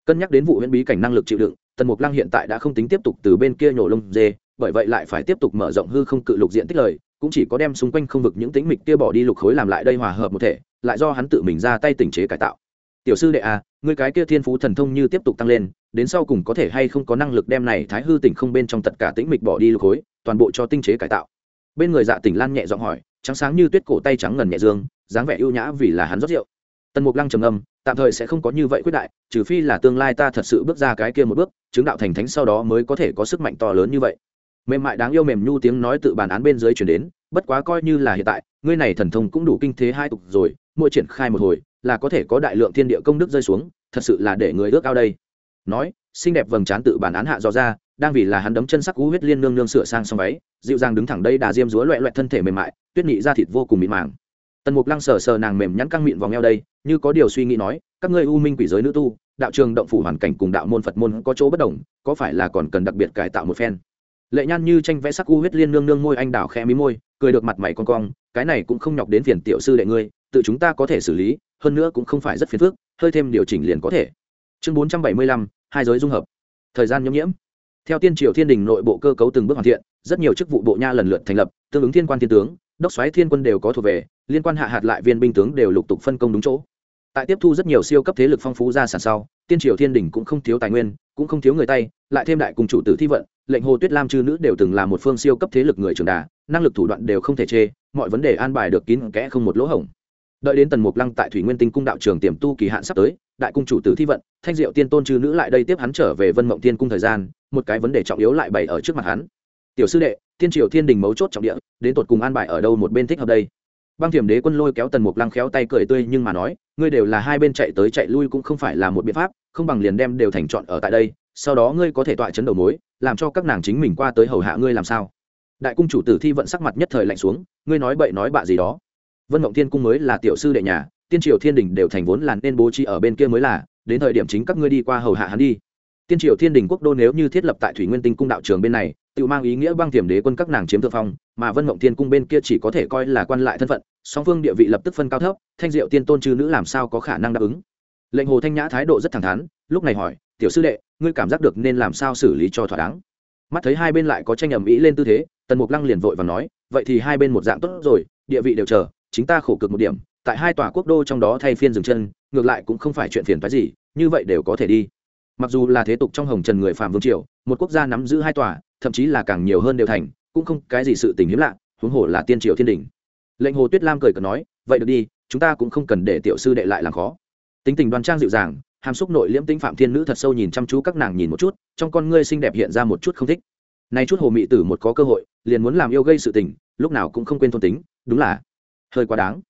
Cân nhắc đến vụ huyễn bí cảnh năng lực chịu đựng, tần mục lăng hiện tại đã không tính tiếp tục từ bên kia nhổ lông dê bởi vậy lại phải tiếp tục mở rộng hư không cự lục diện tích lời cũng chỉ có đem xung quanh không vực những tính mịch kia bỏ đi lục khối làm lại đây hòa hợp một thể lại do hắn tự mình ra tay tình chế cải tạo. Tiểu sư đệ a à, người cái kia thiên phú thần thông như tiếp tục tăng lên đến sau cùng có thể hay không có năng lực đem này thái hư tỉnh không bên trong tất cả tĩnh mịch bỏ đi lục khối toàn bộ cho tinh chế cải tạo. Bên người dạ tỉnh lan nhẹ giọng hỏi trắng sáng như tuyết cổ tay trắng ngần nhẹ dương dáng vẻ ưu nhã vì là hắn rót rượu. Tần mục lăng trầm âm tạm thời sẽ không có như vậy quyết đại trừ phi là tương lai ta thật sự bước ra cái kia một bước chứng đạo thành thánh sau đó mới có thể có sức mạnh to lớn như vậy mềm mại đáng yêu mềm nhu tiếng nói tự bản án bên dưới chuyển đến, bất quá coi như là hiện tại, ngươi này thần thông cũng đủ kinh thế hai tục rồi, mỗi triển khai một hồi, là có thể có đại lượng thiên địa công đức rơi xuống, thật sự là để người ước ao đây. Nói, xinh đẹp vầng trán tự bản án hạ dò ra, đang vì là hắn đấm chân sắc cú huyết liên nương nương sửa sang xong váy, dịu dàng đứng thẳng đây đà diêm rúa loẹ loẹt thân thể mềm mại, tuyết nhị ra thịt vô cùng mịn màng. Tần mục lăng sờ sờ nàng mềm nhắn căng miệng vòng eo đây, như có điều suy nghĩ nói, các ngươi u minh quỷ giới nữ tu, đạo trường động phủ hoàn cảnh cùng đạo môn phật môn có chỗ bất đồng, có phải là còn cần đặc biệt cải tạo một phen? Lệ nhan như tranh vẽ sắc u huyết liên nương nương môi anh đào khẽ mí môi, cười được mặt mày con cong, cái này cũng không nhọc đến phiền tiểu sư đệ ngươi, tự chúng ta có thể xử lý, hơn nữa cũng không phải rất phiền phức, hơi thêm điều chỉnh liền có thể. Chương bốn trăm bảy mươi lăm, hai giới dung hợp. Thời gian nhâm nhiễm. Theo tiên triều thiên đình nội bộ cơ cấu từng bước hoàn thiện, rất nhiều chức vụ bộ nha lần lượt thành lập, tương ứng thiên quan thiên tướng, đốc xoáy thiên quân đều có thuộc về, liên quan hạ hạt lại viên binh tướng đều lục tục phân công đúng chỗ. Tại tiếp thu rất nhiều siêu cấp thế lực phong phú ra sản sau, tiên triều thiên đình cũng không thiếu tài nguyên, cũng không thiếu người tay, lại thêm đại cùng chủ tử thi vận lệnh hồ tuyết lam chư nữ đều từng là một phương siêu cấp thế lực người trường đà, năng lực thủ đoạn đều không thể chê, mọi vấn đề an bài được kín kẽ không một lỗ hổng. Đợi đến tần mục lăng tại thủy nguyên tinh cung đạo trường tiềm tu kỳ hạn sắp tới, đại cung chủ tử thi vận, thanh diệu tiên tôn chư nữ lại đây tiếp hắn trở về vân mộng tiên cung thời gian, một cái vấn đề trọng yếu lại bày ở trước mặt hắn. Tiểu sư đệ tiên triều thiên đình mấu chốt trọng địa, đến tột cùng an bài ở đâu một bên thích hợp đây? Băng thiểm đế quân lôi kéo tần mục lăng khéo tay cười tươi nhưng mà nói, ngươi đều là hai bên chạy tới chạy lui cũng không phải là một biện pháp, không bằng liền đem đều thành chọn ở tại đây, sau đó ngươi có thể tọa chấn đầu mối làm cho các nàng chính mình qua tới hầu hạ ngươi làm sao? Đại cung chủ tử thi vận sắc mặt nhất thời lạnh xuống, ngươi nói bậy nói bạ gì đó. Vân mộng thiên cung mới là tiểu sư đệ nhà, tiên triều thiên đình đều thành vốn là nên bố trí ở bên kia mới là, đến thời điểm chính các ngươi đi qua hầu hạ hắn đi. Tiên triều thiên đình quốc đô nếu như thiết lập tại thủy nguyên tinh cung đạo trường bên này, tự mang ý nghĩa băng tiềm đế quân các nàng chiếm thượng phong, mà vân mộng thiên cung bên kia chỉ có thể coi là quan lại thân phận, song phương địa vị lập tức phân cao thấp, thanh diệu tiên tôn chư nữ làm sao có khả năng đáp ứng? Lệnh hồ thanh nhã thái độ rất thẳng thắn, lúc này hỏi tiểu sư đệ, ngươi cảm giác được nên làm sao xử lý cho thỏa đáng? Mắt thấy hai bên lại có tranh ầm ĩ lên tư thế, tần mục lăng liền vội và nói, vậy thì hai bên một dạng tốt rồi, địa vị đều chờ, chính ta khổ cực một điểm, tại hai tòa quốc đô trong đó thay phiên dừng chân, ngược lại cũng không phải chuyện phiền phái gì, như vậy đều có thể đi. Mặc dù là thế tục trong hồng trần người phạm vương triều, một quốc gia nắm giữ hai tòa, thậm chí là càng nhiều hơn đều thành, cũng không cái gì sự tình hiếm lạ, huống hồ là tiên triều thiên đình. Lệnh hồ tuyết lam cười cợt nói, vậy được đi, chúng ta cũng không cần để tiểu sư đệ lại làm khó. Tính tình đoan trang dịu dàng hàm xúc nội liễm tính phạm thiên nữ thật sâu nhìn chăm chú các nàng nhìn một chút, trong con ngươi xinh đẹp hiện ra một chút không thích. Nay chút hồ mị tử một có cơ hội, liền muốn làm yêu gây sự tình, lúc nào cũng không quên thôn tính, đúng là hơi quá đáng.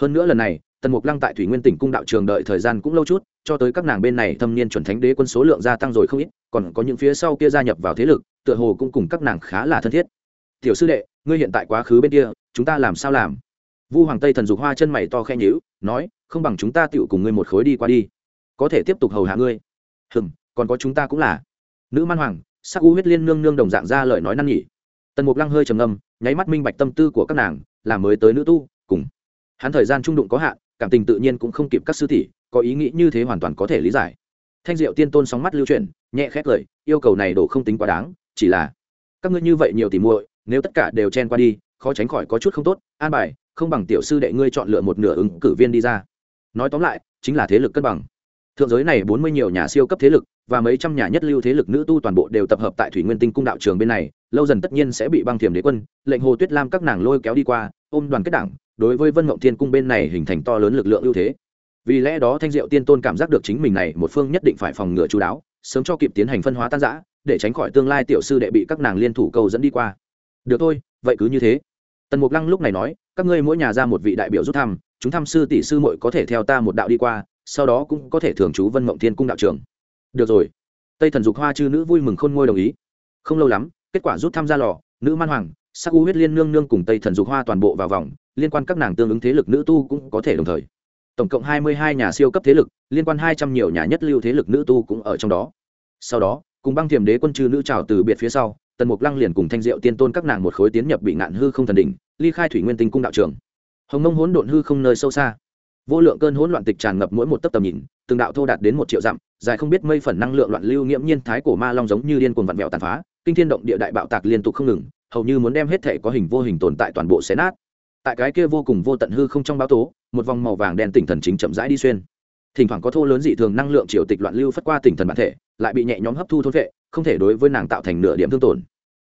Hơn nữa lần này, tần mục lăng tại thủy nguyên tỉnh cung đạo trường đợi thời gian cũng lâu chút, cho tới các nàng bên này thâm niên chuẩn thánh đế quân số lượng gia tăng rồi không ít, còn có những phía sau kia gia nhập vào thế lực, tựa hồ cũng cùng các nàng khá là thân thiết. Tiểu sư đệ, ngươi hiện tại quá khứ bên kia, chúng ta làm sao làm? Vu hoàng tây thần dục hoa chân mày to khe nhữ nói, không bằng chúng ta tựu cùng ngươi một khối đi qua đi có thể tiếp tục hầu hạ ngươi. Hừm, còn có chúng ta cũng là. Nữ man hoàng, sắc u huyết liên nương nương đồng dạng ra lời nói năn nhỉ tần mục lăng hơi trầm ngâm, nháy mắt minh bạch tâm tư của các nàng, là mới tới nữ tu, cùng. Hắn thời gian trung đụng có hạn, cảm tình tự nhiên cũng không kịp các sư tỷ, có ý nghĩ như thế hoàn toàn có thể lý giải. Thanh diệu tiên tôn sóng mắt lưu chuyển, nhẹ khét lời yêu cầu này đổ không tính quá đáng, chỉ là các ngươi như vậy nhiều tỷ muội, nếu tất cả đều chen qua đi, khó tránh khỏi có chút không tốt, an bài, không bằng tiểu sư đệ ngươi chọn lựa một nửa ứng cử viên đi ra. Nói tóm lại, chính là thế lực cân bằng thượng giới này bốn mươi nhiều nhà siêu cấp thế lực và mấy trăm nhà nhất lưu thế lực nữ tu toàn bộ đều tập hợp tại thủy nguyên tinh cung đạo trường bên này, lâu dần tất nhiên sẽ bị băng thiểm đế quân, lệnh hồ tuyết lam các nàng lôi kéo đi qua, ôm đoàn kết đảng, đối với vân ngộng thiên cung bên này hình thành to lớn lực lượng ưu thế. Vì lẽ đó thanh diệu tiên tôn cảm giác được chính mình này một phương nhất định phải phòng ngừa chú đáo, sớm cho kịp tiến hành phân hóa tan giã để tránh khỏi tương lai tiểu sư đệ bị các nàng liên thủ cầu dẫn đi qua. Được thôi, vậy cứ như thế. Tần mục lăng lúc này nói, các ngươi mỗi nhà ra một vị đại biểu rút thăm, chúng thăm sư tỷ sư muội có thể theo ta một đạo đi qua sau đó cũng có thể thường trú vân mộng thiên cung đạo trưởng. Được rồi. Tây thần dục hoa chư nữ vui mừng khôn ngôi đồng ý. Không lâu lắm, kết quả rút tham gia lò, nữ man hoàng, sắc u huyết liên nương nương cùng tây thần dục hoa toàn bộ vào vòng, liên quan các nàng tương ứng thế lực nữ tu cũng có thể đồng thời. Tổng cộng hai mươi hai nhà siêu cấp thế lực, liên quan hai trăm nhiều nhà nhất lưu thế lực nữ tu cũng ở trong đó. Sau đó, cùng băng thiềm đế quân chư nữ trào từ biệt phía sau, tần mục lăng liền cùng thanh diệu tiên tôn các nàng một khối tiến nhập bị ngạn hư không thần đỉnh, ly khai thủy nguyên tinh cung đạo trường hồng mông hỗn độn hư không nơi sâu xa vô lượng cơn hỗn loạn tịch tràn ngập mỗi một tấc tầm nhìn, từng đạo thô đạt đến một triệu dặm, dài không biết mây phần năng lượng loạn lưu nghiễm nhiên thái cổ ma long giống như điên cuồng vặn vẹo tàn phá, kinh thiên động địa đại bạo tạc liên tục không ngừng, hầu như muốn đem hết thể có hình vô hình tồn tại toàn bộ xé nát. Tại cái kia vô cùng vô tận hư không trong báo tố, một vòng màu vàng đen tỉnh thần chính chậm rãi đi xuyên. Thỉnh thoảng có thô lớn dị thường năng lượng triều tịch loạn lưu phất qua tỉnh thần bản thể, lại bị nhẹ nhóm hấp thu thôn vệ không thể đối với nàng tạo thành nửa điểm thương tổn.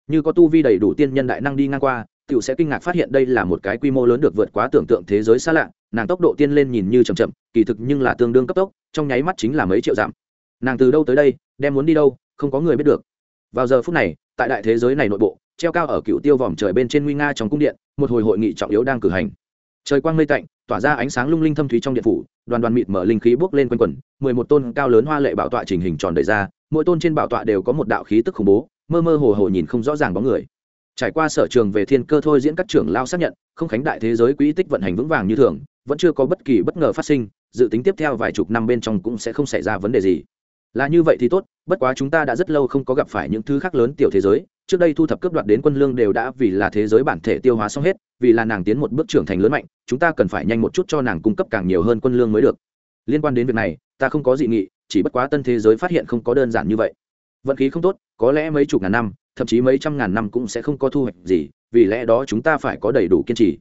Như có tu vi đầy đủ tiên nhân đại năng đi ngang qua, tiểu sẽ kinh ngạc phát hiện đây là một cái quy mô lớn được vượt quá tưởng tượng thế giới xa lạ nàng tốc độ tiên lên nhìn như chậm chậm, kỳ thực nhưng là tương đương cấp tốc, trong nháy mắt chính là mấy triệu giảm nàng từ đâu tới đây, đem muốn đi đâu, không có người biết được. Vào giờ phút này, tại đại thế giới này nội bộ, treo cao ở cựu tiêu vòm trời bên trên nguy nga trong cung điện, một hồi hội nghị trọng yếu đang cử hành. Trời quang mây tạnh, tỏa ra ánh sáng lung linh thâm thúy trong điện phủ, đoàn đoàn mịt mở linh khí bước lên quanh quần mười một tôn cao lớn hoa lệ bảo tọa trình hình tròn đầy ra, mỗi tôn trên bảo tọa đều có một đạo khí tức khủng bố, mơ mơ hồ hồ nhìn không rõ ràng bóng người. Trải qua sở trường về thiên cơ thôi diễn các trưởng lao xác nhận, không khánh đại thế giới quỹ tích vận hành vững vàng như thường vẫn chưa có bất kỳ bất ngờ phát sinh, dự tính tiếp theo vài chục năm bên trong cũng sẽ không xảy ra vấn đề gì. Là như vậy thì tốt, bất quá chúng ta đã rất lâu không có gặp phải những thứ khác lớn tiểu thế giới, trước đây thu thập cướp đoạt đến quân lương đều đã vì là thế giới bản thể tiêu hóa xong hết, vì là nàng tiến một bước trưởng thành lớn mạnh, chúng ta cần phải nhanh một chút cho nàng cung cấp càng nhiều hơn quân lương mới được. Liên quan đến việc này, ta không có dị nghị, chỉ bất quá tân thế giới phát hiện không có đơn giản như vậy. Vận khí không tốt, có lẽ mấy chục ngàn năm, thậm chí mấy trăm ngàn năm cũng sẽ không có thu hoạch gì, vì lẽ đó chúng ta phải có đầy đủ kiên trì.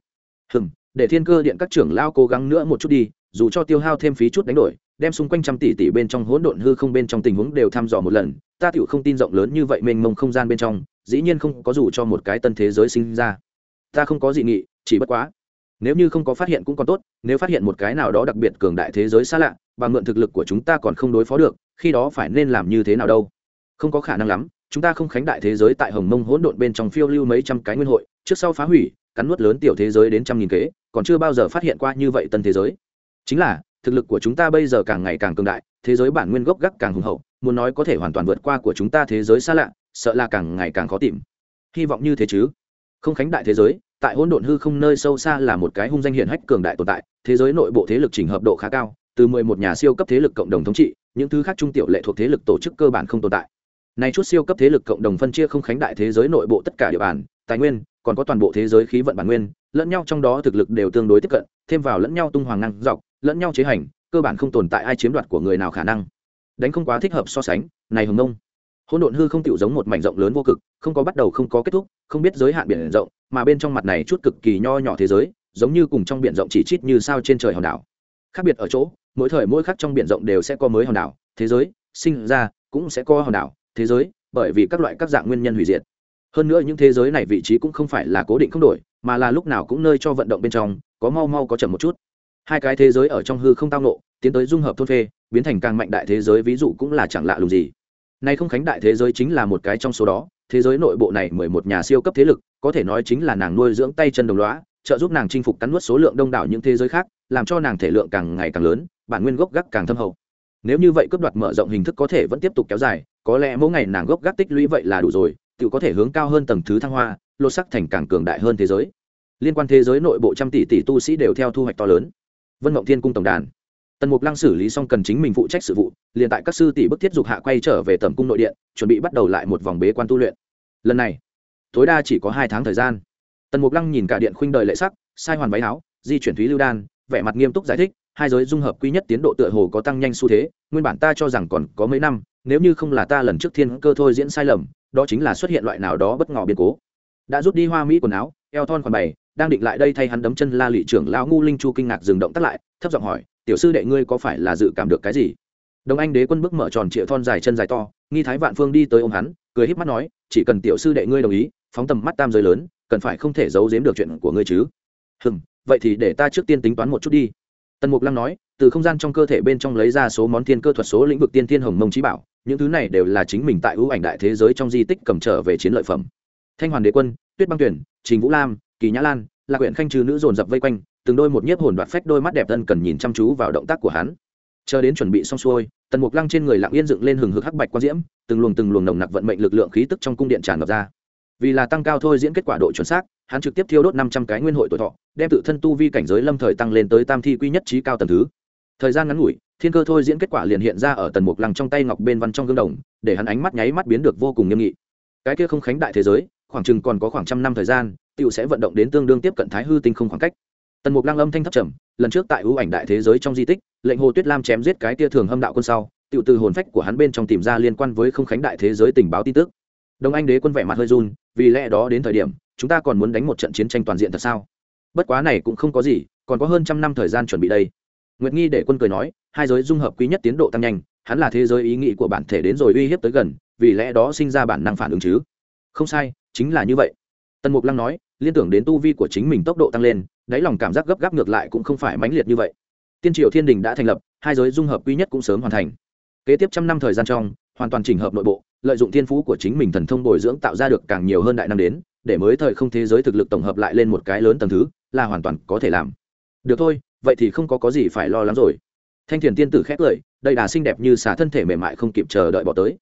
Hừm để thiên cơ điện các trưởng lao cố gắng nữa một chút đi, dù cho tiêu hao thêm phí chút đánh đổi, đem xung quanh trăm tỷ tỷ bên trong hỗn độn hư không bên trong tình huống đều thăm dò một lần, ta tựu không tin rộng lớn như vậy mênh mông không gian bên trong, dĩ nhiên không có dù cho một cái tân thế giới sinh ra. Ta không có dị nghị, chỉ bất quá. Nếu như không có phát hiện cũng còn tốt, nếu phát hiện một cái nào đó đặc biệt cường đại thế giới xa lạ, và mượn thực lực của chúng ta còn không đối phó được, khi đó phải nên làm như thế nào đâu? Không có khả năng lắm, chúng ta không khánh đại thế giới tại hồng mông hỗn độn bên trong phiêu lưu mấy trăm cái nguyên hội, trước sau phá hủy, cắn nuốt lớn tiểu thế giới đến trăm nghìn kế còn chưa bao giờ phát hiện qua như vậy tân thế giới. Chính là, thực lực của chúng ta bây giờ càng ngày càng cường đại, thế giới bản nguyên gốc gác càng hùng hậu, muốn nói có thể hoàn toàn vượt qua của chúng ta thế giới xa lạ, sợ là càng ngày càng khó tìm. Hy vọng như thế chứ. Không khánh đại thế giới, tại hỗn độn hư không nơi sâu xa là một cái hung danh hiển hách cường đại tồn tại, thế giới nội bộ thế lực chỉnh hợp độ khá cao, từ mười một nhà siêu cấp thế lực cộng đồng thống trị, những thứ khác trung tiểu lệ thuộc thế lực tổ chức cơ bản không tồn tại. Nay chút siêu cấp thế lực cộng đồng phân chia không khánh đại thế giới nội bộ tất cả địa bàn, tài nguyên, còn có toàn bộ thế giới khí vận bản nguyên lẫn nhau trong đó thực lực đều tương đối tiếp cận, thêm vào lẫn nhau tung hoàng năng dọc, lẫn nhau chế hành, cơ bản không tồn tại ai chiếm đoạt của người nào khả năng. Đánh không quá thích hợp so sánh, này hồng nông. Hỗn độn hư không tựu giống một mảnh rộng lớn vô cực, không có bắt đầu không có kết thúc, không biết giới hạn biển rộng, mà bên trong mặt này chút cực kỳ nho nhỏ thế giới, giống như cùng trong biển rộng chỉ chít như sao trên trời hòn đảo. Khác biệt ở chỗ, mỗi thời mỗi khắc trong biển rộng đều sẽ có mới hòn đảo, thế giới, sinh ra cũng sẽ có hòn đảo, thế giới, bởi vì các loại các dạng nguyên nhân hủy diệt hơn nữa những thế giới này vị trí cũng không phải là cố định không đổi, mà là lúc nào cũng nơi cho vận động bên trong, có mau mau có chậm một chút. Hai cái thế giới ở trong hư không tao nộ tiến tới dung hợp thôn phê, biến thành càng mạnh đại thế giới ví dụ cũng là chẳng lạ lùng gì. Nay không khánh đại thế giới chính là một cái trong số đó, thế giới nội bộ này mười một nhà siêu cấp thế lực, có thể nói chính là nàng nuôi dưỡng tay chân đồng loá trợ giúp nàng chinh phục cắn nuốt số lượng đông đảo những thế giới khác, làm cho nàng thể lượng càng ngày càng lớn, bản nguyên gốc gác càng thâm hậu. Nếu như vậy cướp đoạt mở rộng hình thức có thể vẫn tiếp tục kéo dài, có lẽ mỗi ngày nàng gốc gác tích lũy vậy là đủ rồi tự có thể hướng cao hơn tầng thứ thăng hoa, lột sắc thành càng cường đại hơn thế giới. Liên quan thế giới nội bộ trăm tỷ tỷ tu sĩ đều theo thu hoạch to lớn. Vân mộng thiên cung tổng đàn. Tần mục lăng xử lý xong cần chính mình phụ trách sự vụ, liền tại các sư tỷ bức thiết dục hạ quay trở về tầm cung nội điện, chuẩn bị bắt đầu lại một vòng bế quan tu luyện. Lần này, tối đa chỉ có hai tháng thời gian. Tần mục lăng nhìn cả điện khuynh đời lệ sắc, sai hoàn váy áo, di chuyển thúy lưu đan, vẻ mặt nghiêm túc giải thích, hai giới dung hợp quy nhất tiến độ tựa hồ có tăng nhanh xu thế, nguyên bản ta cho rằng còn có mấy năm, nếu như không là ta lần trước thiên cơ thôi diễn sai lầm đó chính là xuất hiện loại nào đó bất ngờ biến cố. Đã rút đi hoa mỹ quần áo, eo thon còn bày, đang định lại đây thay hắn đấm chân la lị trưởng lão ngu linh chu kinh ngạc dừng động tắt lại, thấp giọng hỏi, tiểu sư đệ ngươi có phải là dự cảm được cái gì? Đồng anh đế quân bước mở tròn trịa thon dài chân dài to, nghi thái vạn phương đi tới ôm hắn, cười híp mắt nói, chỉ cần tiểu sư đệ ngươi đồng ý, phóng tầm mắt tam giới lớn, cần phải không thể giấu giếm được chuyện của ngươi chứ. Hừm, vậy thì để ta trước tiên tính toán một chút đi. Tần mục lăng nói, từ không gian trong cơ thể bên trong lấy ra số món thiên cơ thuật số lĩnh vực tiên thiên hồng mông trí bảo những thứ này đều là chính mình tại ưu ảnh đại thế giới trong di tích cầm trở về chiến lợi phẩm. Thanh hoàn đế quân, tuyết băng tuyển, trình vũ lam, kỳ nhã lan là huyện khanh trừ nữ dồn dập vây quanh, từng đôi một nhiếp hồn đoạt phách đôi mắt đẹp tân cần nhìn chăm chú vào động tác của hắn. Chờ đến chuẩn bị xong xuôi, tần mục lăng trên người lặng yên dựng lên hừng hực hắc bạch quang diễm, từng luồng từng luồng nồng nặc vận mệnh lực lượng khí tức trong cung điện tràn ngập ra. Vì là tăng cao thôi diễn kết quả độ chuẩn xác, hắn trực tiếp thiêu đốt năm trăm cái nguyên hội tuổi thọ, đem tự thân tu vi cảnh giới lâm thời tăng lên tới tam thi quy nhất trí cao tầng thứ thời gian ngắn ngủi, thiên cơ thôi diễn kết quả liền hiện ra ở tần mục lăng trong tay ngọc bên văn trong gương đồng, để hắn ánh mắt nháy mắt biến được vô cùng nghiêm nghị. Cái kia không khánh đại thế giới, khoảng chừng còn có khoảng trăm năm thời gian tựu sẽ vận động đến tương đương tiếp cận thái hư tinh không khoảng cách. Tần mục lăng âm thanh thấp trầm, lần trước tại ưu ảnh đại thế giới trong di tích, lệnh hồ tuyết lam chém giết cái tia thường hâm đạo quân sau tựu từ hồn phách của hắn bên trong tìm ra liên quan với không khánh đại thế giới tình báo tin tức. Đông anh đế quân vẻ mặt hơi run, vì lẽ đó đến thời điểm, chúng ta còn muốn đánh một trận chiến tranh toàn diện thật sao? Bất quá này cũng không có gì, còn có hơn trăm năm thời gian chuẩn bị đây nguyệt nghi để quân cười nói, hai giới dung hợp quý nhất tiến độ tăng nhanh, hắn là thế giới ý nghĩ của bản thể đến rồi uy hiếp tới gần, vì lẽ đó sinh ra bản năng phản ứng chứ. Không sai, chính là như vậy. Tần mục lăng nói, liên tưởng đến tu vi của chính mình tốc độ tăng lên, đáy lòng cảm giác gấp gáp ngược lại cũng không phải mãnh liệt như vậy. Tiên triều thiên đình đã thành lập, hai giới dung hợp quý nhất cũng sớm hoàn thành. Kế tiếp trăm năm thời gian trong, hoàn toàn chỉnh hợp nội bộ, lợi dụng thiên phú của chính mình thần thông bồi dưỡng tạo ra được càng nhiều hơn đại năng đến, để mới thời không thế giới thực lực tổng hợp lại lên một cái lớn tầng thứ, là hoàn toàn có thể làm. Được thôi vậy thì không có có gì phải lo lắng rồi. Thanh thiền tiên tử khét lời đây đà xinh đẹp như xả thân thể mềm mại không kịp chờ đợi bỏ tới.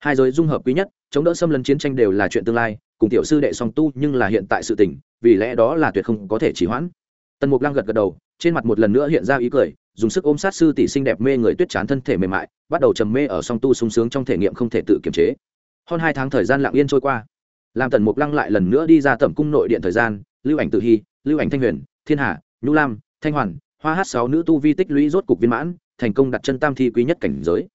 Hai giới dung hợp quý nhất, chống đỡ xâm lấn chiến tranh đều là chuyện tương lai, cùng tiểu sư đệ song tu nhưng là hiện tại sự tình, vì lẽ đó là tuyệt không có thể trì hoãn. Tần mục lăng gật gật đầu, trên mặt một lần nữa hiện ra ý cười, dùng sức ôm sát sư tỷ xinh đẹp mê người tuyết chán thân thể mềm mại, bắt đầu trầm mê ở song tu sung sướng trong thể nghiệm không thể tự kiềm chế. Hơn hai tháng thời gian lặng yên trôi qua, làm tần mục lăng lại lần nữa đi ra tẩm cung nội điện thời gian, lưu ảnh tự hy, lưu ảnh thanh huyền, thiên hà, nhu lam, thanh hoàn hoa hát sáu nữ tu vi tích lũy rốt cục viên mãn, thành công đặt chân tam thi quý nhất cảnh giới.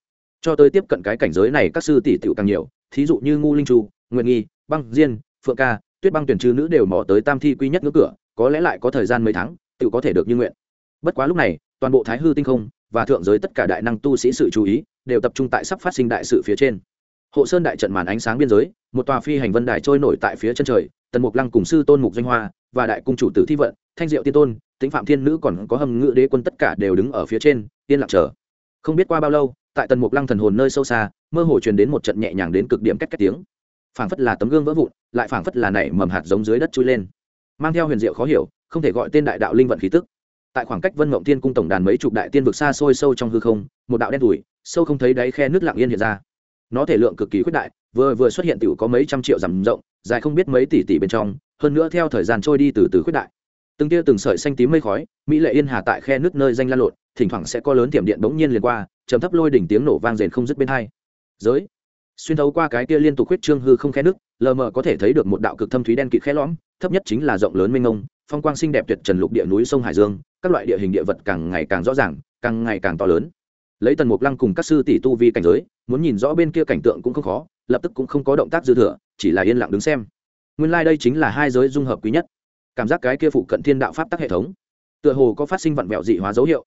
Cho tới tiếp cận cái cảnh giới này các sư tỷ tiểu càng nhiều, thí dụ như ngu linh chu nguyện nghi, băng diên, phượng ca, tuyết băng tuyển trừ nữ đều mò tới tam thi quý nhất ngưỡng cửa, có lẽ lại có thời gian mấy tháng tự có thể được như nguyện. Bất quá lúc này, toàn bộ thái hư tinh không và thượng giới tất cả đại năng tu sĩ sự chú ý đều tập trung tại sắp phát sinh đại sự phía trên. Hộ sơn đại trận màn ánh sáng biên giới, một tòa phi hành vân đài trôi nổi tại phía chân trời, tần mục lăng cùng sư tôn mục danh hoa và đại cung chủ tử thi vận, thanh diệu tiên tôn tính phạm thiên nữ còn có hầm ngự đế quân tất cả đều đứng ở phía trên, yên lặng chờ. Không biết qua bao lâu, tại tần mục lăng thần hồn nơi sâu xa, mơ hồ truyền đến một trận nhẹ nhàng đến cực điểm cách cách tiếng. Phảng phất là tấm gương vỡ vụn, lại phảng phất là nảy mầm hạt giống dưới đất chui lên. Mang theo huyền diệu khó hiểu, không thể gọi tên đại đạo linh vận khí tức. Tại khoảng cách vân mộng thiên cung tổng đàn mấy chục đại tiên vực xa xôi sâu trong hư không, một đạo đen đủi, sâu không thấy đáy khe nước lặng yên hiện ra. Nó thể lượng cực kỳ khuyết đại, vừa vừa xuất hiện t có mấy trăm triệu dặm rộng, dài không biết mấy tỷ tỷ bên trong, hơn nữa theo thời gian trôi đi từ từ khuyết đại từng tia từng sợi xanh tím mây khói, mỹ lệ yên hà tại khe nước nơi danh lan lộn, thỉnh thoảng sẽ có lớn tiệm điện bỗng nhiên liền qua chấm thấp lôi đỉnh tiếng nổ vang rền không dứt bên hai. Giới, xuyên thấu qua cái kia liên tục huyết trương hư không khe nước, lờ mờ có thể thấy được một đạo cực thâm thúy đen kịt khe lõm, thấp nhất chính là rộng lớn mênh mông, phong quang xinh đẹp tuyệt trần lục địa núi sông hải dương, các loại địa hình địa vật càng ngày càng rõ ràng, càng ngày càng to lớn. Lấy tần mục lăng cùng các sư tỷ tu vi cảnh giới, muốn nhìn rõ bên kia cảnh tượng cũng không khó, lập tức cũng không có động tác dư thừa, chỉ là yên lặng đứng xem. Nguyên lai、like、đây chính là hai giới dung hợp quý nhất cảm giác cái kia phụ cận thiên đạo pháp tắc hệ thống, tựa hồ có phát sinh vặn vẹo dị hóa dấu hiệu.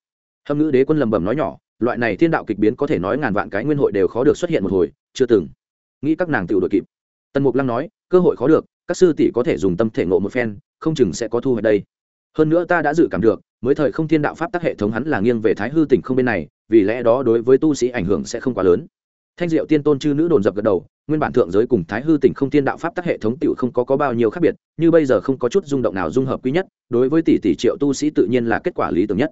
Hâm ngữ đế quân lầm bầm nói nhỏ, loại này thiên đạo kịch biến có thể nói ngàn vạn cái nguyên hội đều khó được xuất hiện một hồi, chưa từng nghĩ các nàng tự đội kịp. Tần mục lăng nói, cơ hội khó được, các sư tỷ có thể dùng tâm thể ngộ một phen, không chừng sẽ có thu hoạch đây. Hơn nữa ta đã dự cảm được, mới thời không thiên đạo pháp tắc hệ thống hắn là nghiêng về thái hư tỉnh không bên này, vì lẽ đó đối với tu sĩ ảnh hưởng sẽ không quá lớn thanh diệu tiên tôn chư nữ đồn dập gật đầu nguyên bản thượng giới cùng thái hư tỉnh không thiên đạo pháp tắc hệ thống tựu không có, có bao nhiêu khác biệt như bây giờ không có chút rung động nào dung hợp quý nhất đối với tỷ tỷ triệu tu sĩ tự nhiên là kết quả lý tưởng nhất.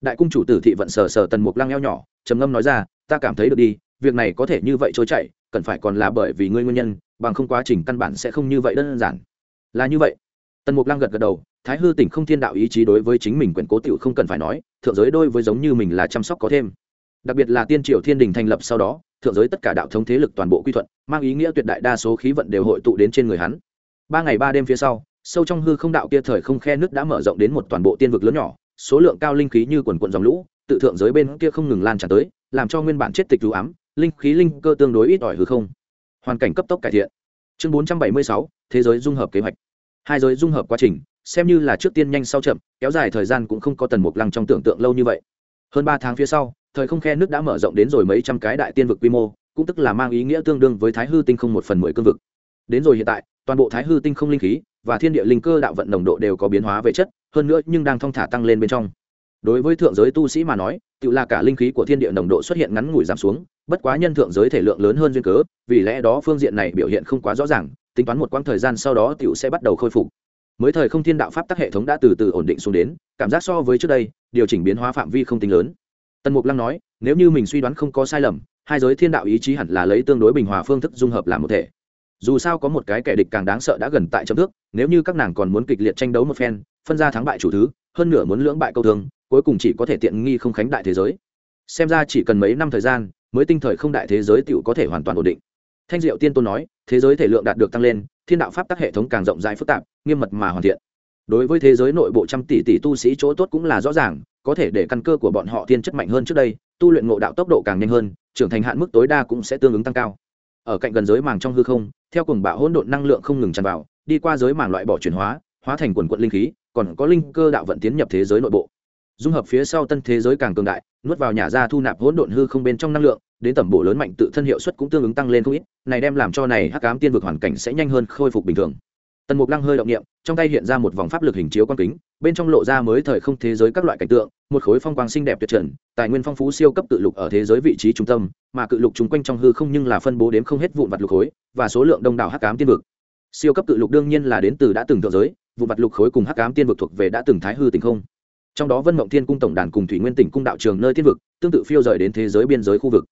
Đại cung chủ tử thị vận sờ sờ tần mục lăng eo nhỏ trầm ngâm nói ra ta cảm thấy được đi việc này có thể như vậy trôi chảy cần phải còn là bởi vì ngươi nguyên nhân bằng không quá trình căn bản sẽ không như vậy đơn giản. Là như vậy. Tần mục lăng gật gật đầu thái hư tỉnh không thiên đạo ý chí đối với chính mình quyền cố t không cần phải nói thượng giới đôi với giống như mình là chăm sóc có thêm đặc biệt là tiên triều thiên đình thành lập sau đó, thượng giới tất cả đạo thống thế lực toàn bộ quy thuận, mang ý nghĩa tuyệt đại đa số khí vận đều hội tụ đến trên người hắn. Ba ngày ba đêm phía sau, sâu trong hư không đạo kia thời không khe nước đã mở rộng đến một toàn bộ tiên vực lớn nhỏ, số lượng cao linh khí như quần quận dòng lũ, tự thượng giới bên kia không ngừng lan tràn tới, làm cho nguyên bản chết tịch ưu ám, linh khí linh cơ tương đối ít ỏi hư không. Hoàn cảnh cấp tốc cải thiện. Chương bốn trăm bảy mươi sáu, thế giới dung hợp kế hoạch. Hai giới dung hợp quá trình, xem như là trước tiên nhanh sau chậm, kéo dài thời gian cũng không có tần mục lăng trong tưởng tượng lâu như vậy. Hơn ba tháng phía sau thời không khe nước đã mở rộng đến rồi mấy trăm cái đại tiên vực quy mô, cũng tức là mang ý nghĩa tương đương với thái hư tinh không một phần mười cương vực. Đến rồi hiện tại, toàn bộ thái hư tinh không linh khí và thiên địa linh cơ đạo vận nồng độ đều có biến hóa về chất, hơn nữa nhưng đang thong thả tăng lên bên trong. Đối với thượng giới tu sĩ mà nói, tự là cả linh khí của thiên địa nồng độ xuất hiện ngắn ngủi giảm xuống, bất quá nhân thượng giới thể lượng lớn hơn duyên cớ, vì lẽ đó phương diện này biểu hiện không quá rõ ràng, tính toán một quãng thời gian sau đó tiểu sẽ bắt đầu khôi phục. Mới thời không thiên đạo pháp tắc hệ thống đã từ từ ổn định xuống đến, cảm giác so với trước đây, điều chỉnh biến hóa phạm vi không tính lớn tần mục lăng nói, nếu như mình suy đoán không có sai lầm, hai giới thiên đạo ý chí hẳn là lấy tương đối bình hòa phương thức dung hợp làm một thể. Dù sao có một cái kẻ địch càng đáng sợ đã gần tại chấm thước nếu như các nàng còn muốn kịch liệt tranh đấu một phen, phân ra thắng bại chủ thứ, hơn nửa muốn lưỡng bại câu thương cuối cùng chỉ có thể tiện nghi không khánh đại thế giới. Xem ra chỉ cần mấy năm thời gian, mới tinh thời không đại thế giới tựu có thể hoàn toàn ổn định. Thanh diệu tiên tôn nói, thế giới thể lượng đạt được tăng lên, thiên đạo pháp tắc hệ thống càng rộng rãi phức tạp, nghiêm mật mà hoàn thiện. Đối với thế giới nội bộ trăm tỷ tỷ tu sĩ chỗ tốt cũng là rõ ràng có thể để căn cơ của bọn họ thiên chất mạnh hơn trước đây, tu luyện ngộ đạo tốc độ càng nhanh hơn, trưởng thành hạn mức tối đa cũng sẽ tương ứng tăng cao. Ở cạnh gần giới màng trong hư không, theo cùng bạo hỗn độn năng lượng không ngừng tràn vào, đi qua giới màng loại bỏ chuyển hóa hóa thành quần quận linh khí, còn có linh cơ đạo vận tiến nhập thế giới nội bộ. Dung hợp phía sau tân thế giới càng cường đại, nuốt vào nhà ra thu nạp hỗn độn hư không bên trong năng lượng, đến tầm bộ lớn mạnh tự thân hiệu suất cũng tương ứng tăng lên không ít, này đem làm cho này hắc ám tiên vực hoàn cảnh sẽ nhanh hơn khôi phục bình thường tần mục lăng hơi động niệm, trong tay hiện ra một vòng pháp lực hình chiếu quang kính, bên trong lộ ra mới thời không thế giới các loại cảnh tượng, một khối phong quang xinh đẹp tuyệt trần, tài nguyên phong phú siêu cấp cự lục ở thế giới vị trí trung tâm, mà cự lục chung quanh trong hư không nhưng là phân bố đếm không hết vụn vặt lục khối, và số lượng đông đảo hắc ám tiên vực. Siêu cấp cự lục đương nhiên là đến từ đã từng thượng giới, vụn vặt lục khối cùng hắc ám tiên vực thuộc về đã từng thái hư tình không. Trong đó vân mộng thiên cung tổng đàn cùng thủy nguyên tỉnh cung đạo trường nơi tiên vực, tương tự phiêu rời đến thế giới biên giới khu vực.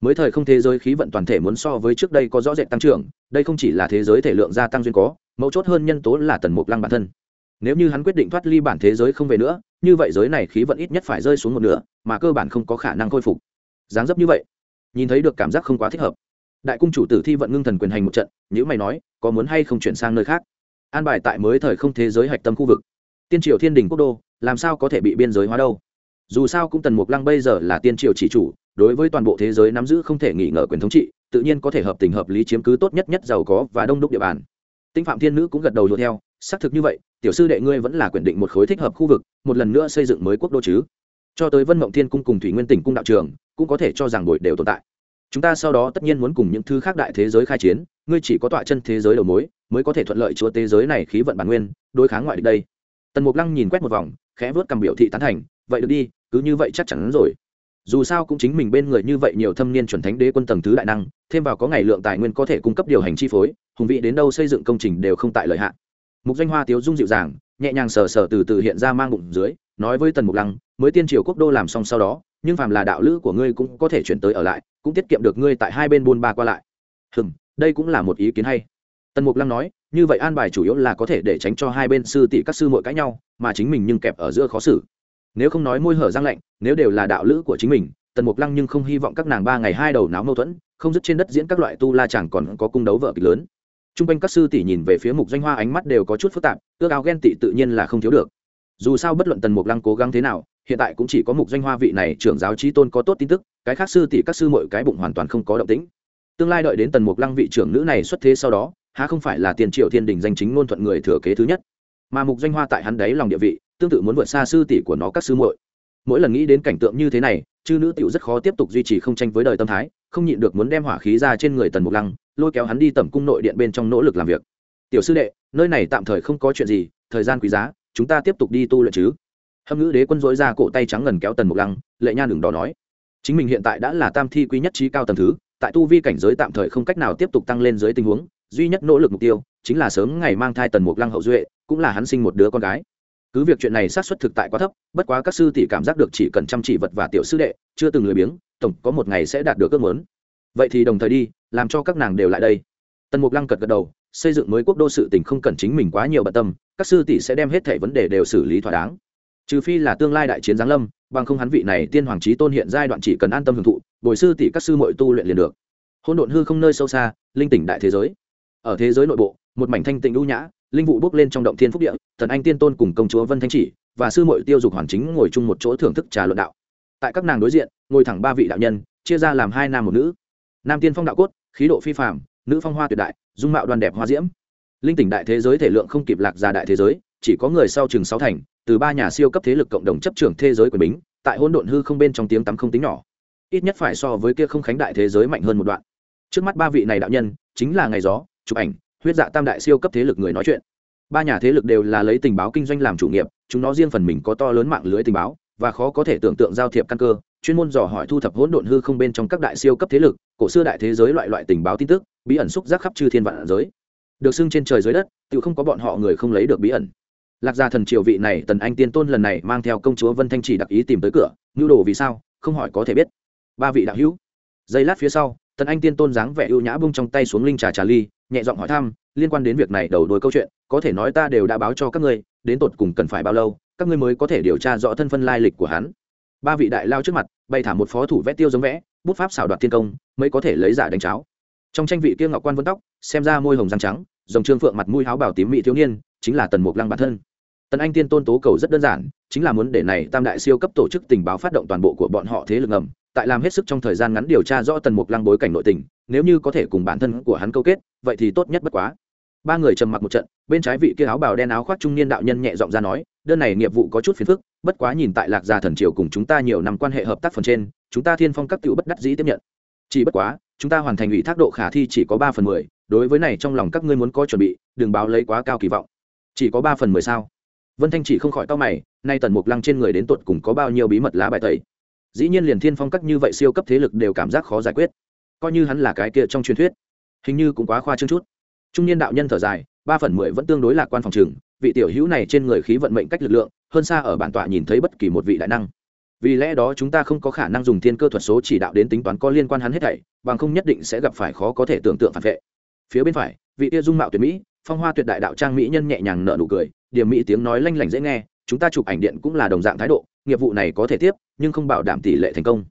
Mới thời không thế giới khí vận toàn thể muốn so với trước đây có rõ rệt tăng trưởng, đây không chỉ là thế giới thể lượng gia tăng duyên có mấu chốt hơn nhân tố là tần mục lăng bản thân. Nếu như hắn quyết định thoát ly bản thế giới không về nữa, như vậy giới này khí vận ít nhất phải rơi xuống một nửa, mà cơ bản không có khả năng khôi phục. Dáng dấp như vậy, nhìn thấy được cảm giác không quá thích hợp. Đại cung chủ tử thi vận ngưng thần quyền hành một trận nhữ mày nói, có muốn hay không chuyển sang nơi khác? An bài tại mới thời không thế giới hạch tâm khu vực. Tiên triều thiên đình quốc đô, làm sao có thể bị biên giới hóa đâu? Dù sao cũng tần mục lăng bây giờ là tiên triều chỉ chủ, đối với toàn bộ thế giới nắm giữ không thể nghỉ ngờ quyền thống trị, tự nhiên có thể hợp tình hợp lý chiếm cứ tốt nhất nhất giàu có và đông đúc địa bàn tinh phạm thiên nữ cũng gật đầu đuổi theo, xác thực như vậy, tiểu sư đệ ngươi vẫn là quyền định một khối thích hợp khu vực, một lần nữa xây dựng mới quốc đô chứ. Cho tới vân mộng thiên cung cùng thủy nguyên tỉnh cung đạo trường, cũng có thể cho rằng bội đều tồn tại. Chúng ta sau đó tất nhiên muốn cùng những thứ khác đại thế giới khai chiến, ngươi chỉ có tọa chân thế giới đầu mối, mới có thể thuận lợi chúa thế giới này khí vận bản nguyên, đối kháng ngoại địch đây. Tần mục lăng nhìn quét một vòng, khẽ vớt cầm biểu thị tán thành, vậy được đi, cứ như vậy chắc chắn rồi dù sao cũng chính mình bên người như vậy nhiều thâm niên chuẩn thánh đế quân tầng thứ đại năng, thêm vào có ngày lượng tài nguyên có thể cung cấp điều hành chi phối, hùng vị đến đâu xây dựng công trình đều không tại lợi hạn. Mục danh hoa tiếu dung dịu dàng, nhẹ nhàng sờ sờ từ từ hiện ra mang bụng dưới, nói với tần mục lăng, mới tiên triều quốc đô làm xong sau đó, nhưng phàm là đạo lữ của ngươi cũng có thể chuyển tới ở lại, cũng tiết kiệm được ngươi tại hai bên buôn ba qua lại. Hừm, đây cũng là một ý kiến hay. Tần mục lăng nói, như vậy an bài chủ yếu là có thể để tránh cho hai bên sư tỷ các sư mội cãi nhau, mà chính mình nhưng kẹp ở giữa khó xử nếu không nói môi hở răng lạnh, nếu đều là đạo lữ của chính mình, tần mục lăng nhưng không hy vọng các nàng ba ngày hai đầu náo mâu thuẫn, không dứt trên đất diễn các loại tu la chẳng còn có cung đấu vợ kịch lớn. T r u n g quanh các sư tỷ nhìn về phía mục doanh hoa ánh mắt đều có chút phức tạp, ước ao ghen tị tự nhiên là không thiếu được. Dù sao bất luận tần mục lăng cố gắng thế nào, hiện tại cũng chỉ có mục doanh hoa vị này trưởng giáo trí tôn có tốt tin tức, cái khác sư tỷ các sư mọi cái bụng hoàn toàn không có động tĩnh. Tương lai đợi đến tần mục lăng vị trưởng nữ này xuất thế sau đó, há không phải là tiền triệu thiên đình danh chính ngôn thuận người thừa kế thứ nhất. Mà mục doanh hoa tại hắn đấy lòng địa vị tương tự muốn vượt xa sư tỷ của nó các sư muội. Mỗi lần nghĩ đến cảnh tượng như thế này, chư nữ tiểu rất khó tiếp tục duy trì không tranh với đời tâm thái, không nhịn được muốn đem hỏa khí ra trên người tần mục lăng, lôi kéo hắn đi tẩm cung nội điện bên trong nỗ lực làm việc. Tiểu sư đệ, nơi này tạm thời không có chuyện gì, thời gian quý giá, chúng ta tiếp tục đi tu luyện chứ. Hâm ngữ đế quân dối ra cổ tay trắng ngần kéo tần mục lăng, lệ nha đường đỏ nói, chính mình hiện tại đã là tam thi quý nhất trí cao tầm thứ, tại tu vi cảnh giới tạm thời không cách nào tiếp tục tăng lên dưới tình huống, duy nhất nỗ lực mục tiêu, chính là sớm ngày mang thai tần mục lăng hậu duệ, cũng là hắn sinh một đứa con gái cứ việc chuyện này sát xuất thực tại quá thấp, bất quá các sư tỷ cảm giác được chỉ cần chăm chỉ vật và tiểu sư đệ, chưa từng lười biếng, tổng có một ngày sẽ đạt được ước muốn. Vậy thì đồng thời đi, làm cho các nàng đều lại đây. Tần mục lăng cật gật đầu, xây dựng mới quốc đô sự tình không cần chính mình quá nhiều bận tâm, các sư tỷ sẽ đem hết thể vấn đề đều xử lý thỏa đáng. Trừ phi là tương lai đại chiến giáng lâm, bằng không hắn vị này tiên hoàng trí tôn hiện giai đoạn chỉ cần an tâm hưởng thụ, bồi sư tỷ các sư mọi tu luyện liền được. Hôn độn hư không nơi sâu xa, linh tỉnh đại thế giới. Ở thế giới nội bộ, một mảnh thanh tịnh ưu nhã linh vụ bước lên trong động thiên phúc địa, thần anh tiên tôn cùng công chúa vân thanh chỉ và sư mội tiêu dục hoàn chính ngồi chung một chỗ thưởng thức trà luận đạo. Tại các nàng đối diện, ngồi thẳng ba vị đạo nhân, chia ra làm hai nam một nữ. Nam tiên phong đạo cốt, khí độ phi phạm nữ phong hoa tuyệt đại, dung mạo đoan đẹp hoa diễm. Linh tỉnh đại thế giới thể lượng không kịp lạc ra đại thế giới, chỉ có người sau chừng sáu thành, từ ba nhà siêu cấp thế lực cộng đồng chấp trưởng thế giới quyền bính, tại hôn độn hư không bên trong tiếng tắm không tính nhỏ. Ít nhất phải so với kia không khánh đại thế giới mạnh hơn một đoạn. Trước mắt ba vị này đạo nhân, chính là ngày gió, chụp ảnh huyết dạ tam đại siêu cấp thế lực người nói chuyện. Ba nhà thế lực đều là lấy tình báo kinh doanh làm chủ nghiệp, chúng nó riêng phần mình có to lớn mạng lưới tình báo, và khó có thể tưởng tượng giao thiệp căn cơ, chuyên môn dò hỏi thu thập hỗn độn hư không bên trong các đại siêu cấp thế lực, cổ xưa đại thế giới loại loại tình báo tin tức, bí ẩn xúc giác khắp chư thiên vạn giới. Được xưng trên trời dưới đất, tự không có bọn họ người không lấy được bí ẩn. Lạc gia thần triều vị này, tần anh tiên tôn lần này mang theo công chúa vân thanh chỉ đặc ý tìm tới cửa ngưu đồ vì sao, không hỏi có thể biết. Ba vị đạo hữu, giây lát phía sau tần anh tiên tôn dáng vẻ ưu nhã bung trong tay xuống linh trà trà ly, nhẹ giọng hỏi thăm, liên quan đến việc này đầu đuôi câu chuyện, có thể nói ta đều đã báo cho các ngươi, đến tột cùng cần phải bao lâu, các ngươi mới có thể điều tra rõ thân phân lai lịch của hắn. Ba vị đại lao trước mặt, bày thả một phó thủ vẽ tiêu giống vẽ, bút pháp xảo đoạt thiên công, mới có thể lấy giả đánh cháo. Trong tranh vị kia ngọc quan vân tóc, xem ra môi hồng răng trắng, dòng trương phượng mặt mũi háo bảo tím mỹ thiếu niên, chính là tần mục lăng bản thân. Tần anh tiên tôn tố cầu rất đơn giản, chính là muốn để này tam đại siêu cấp tổ chức tình báo phát động toàn bộ của bọn họ thế lực ngầm tại làm hết sức trong thời gian ngắn điều tra rõ tần mục lăng bối cảnh nội tình, nếu như có thể cùng bản thân của hắn câu kết, vậy thì tốt nhất bất quá. Ba người trầm mặc một trận, bên trái vị kia áo bào đen áo khoác trung niên đạo nhân nhẹ giọng ra nói, đơn này nghiệp vụ có chút phiền phức, bất quá nhìn tại lạc gia thần triều cùng chúng ta nhiều năm quan hệ hợp tác phần trên, chúng ta thiên phong các cựu bất đắc dĩ tiếp nhận. Chỉ bất quá, chúng ta hoàn thành ủy thác độ khả thi chỉ có ba phần mười, đối với này trong lòng các ngươi muốn có chuẩn bị, đừng báo lấy quá cao kỳ vọng. Chỉ có ba phần mười sao? Vân thanh chỉ không khỏi to mày, nay tần mục lăng trên người đến tột cùng có bao nhiêu bí mật lá bài tẩy? Dĩ nhiên liền thiên phong các như vậy siêu cấp thế lực đều cảm giác khó giải quyết. Coi như hắn là cái kia trong truyền thuyết, hình như cũng quá khoa trương chút. Trung niên đạo nhân thở dài, ba phần mười vẫn tương đối lạc quan phòng trường, vị tiểu hữu này trên người khí vận mệnh cách lực lượng, hơn xa ở bản tọa nhìn thấy bất kỳ một vị đại năng. Vì lẽ đó chúng ta không có khả năng dùng thiên cơ thuật số chỉ đạo đến tính toán có liên quan hắn hết thảy, bằng không nhất định sẽ gặp phải khó có thể tưởng tượng phản vệ. Phía bên phải, vị tia dung mạo tuyệt mỹ, phong hoa tuyệt đại đạo trang mỹ nhân nhẹ nhàng nở nụ cười, điểm mỹ tiếng nói lanh lảnh dễ nghe chúng ta chụp ảnh điện cũng là đồng dạng thái độ, nghiệp vụ này có thể tiếp, nhưng không bảo đảm tỷ lệ thành công.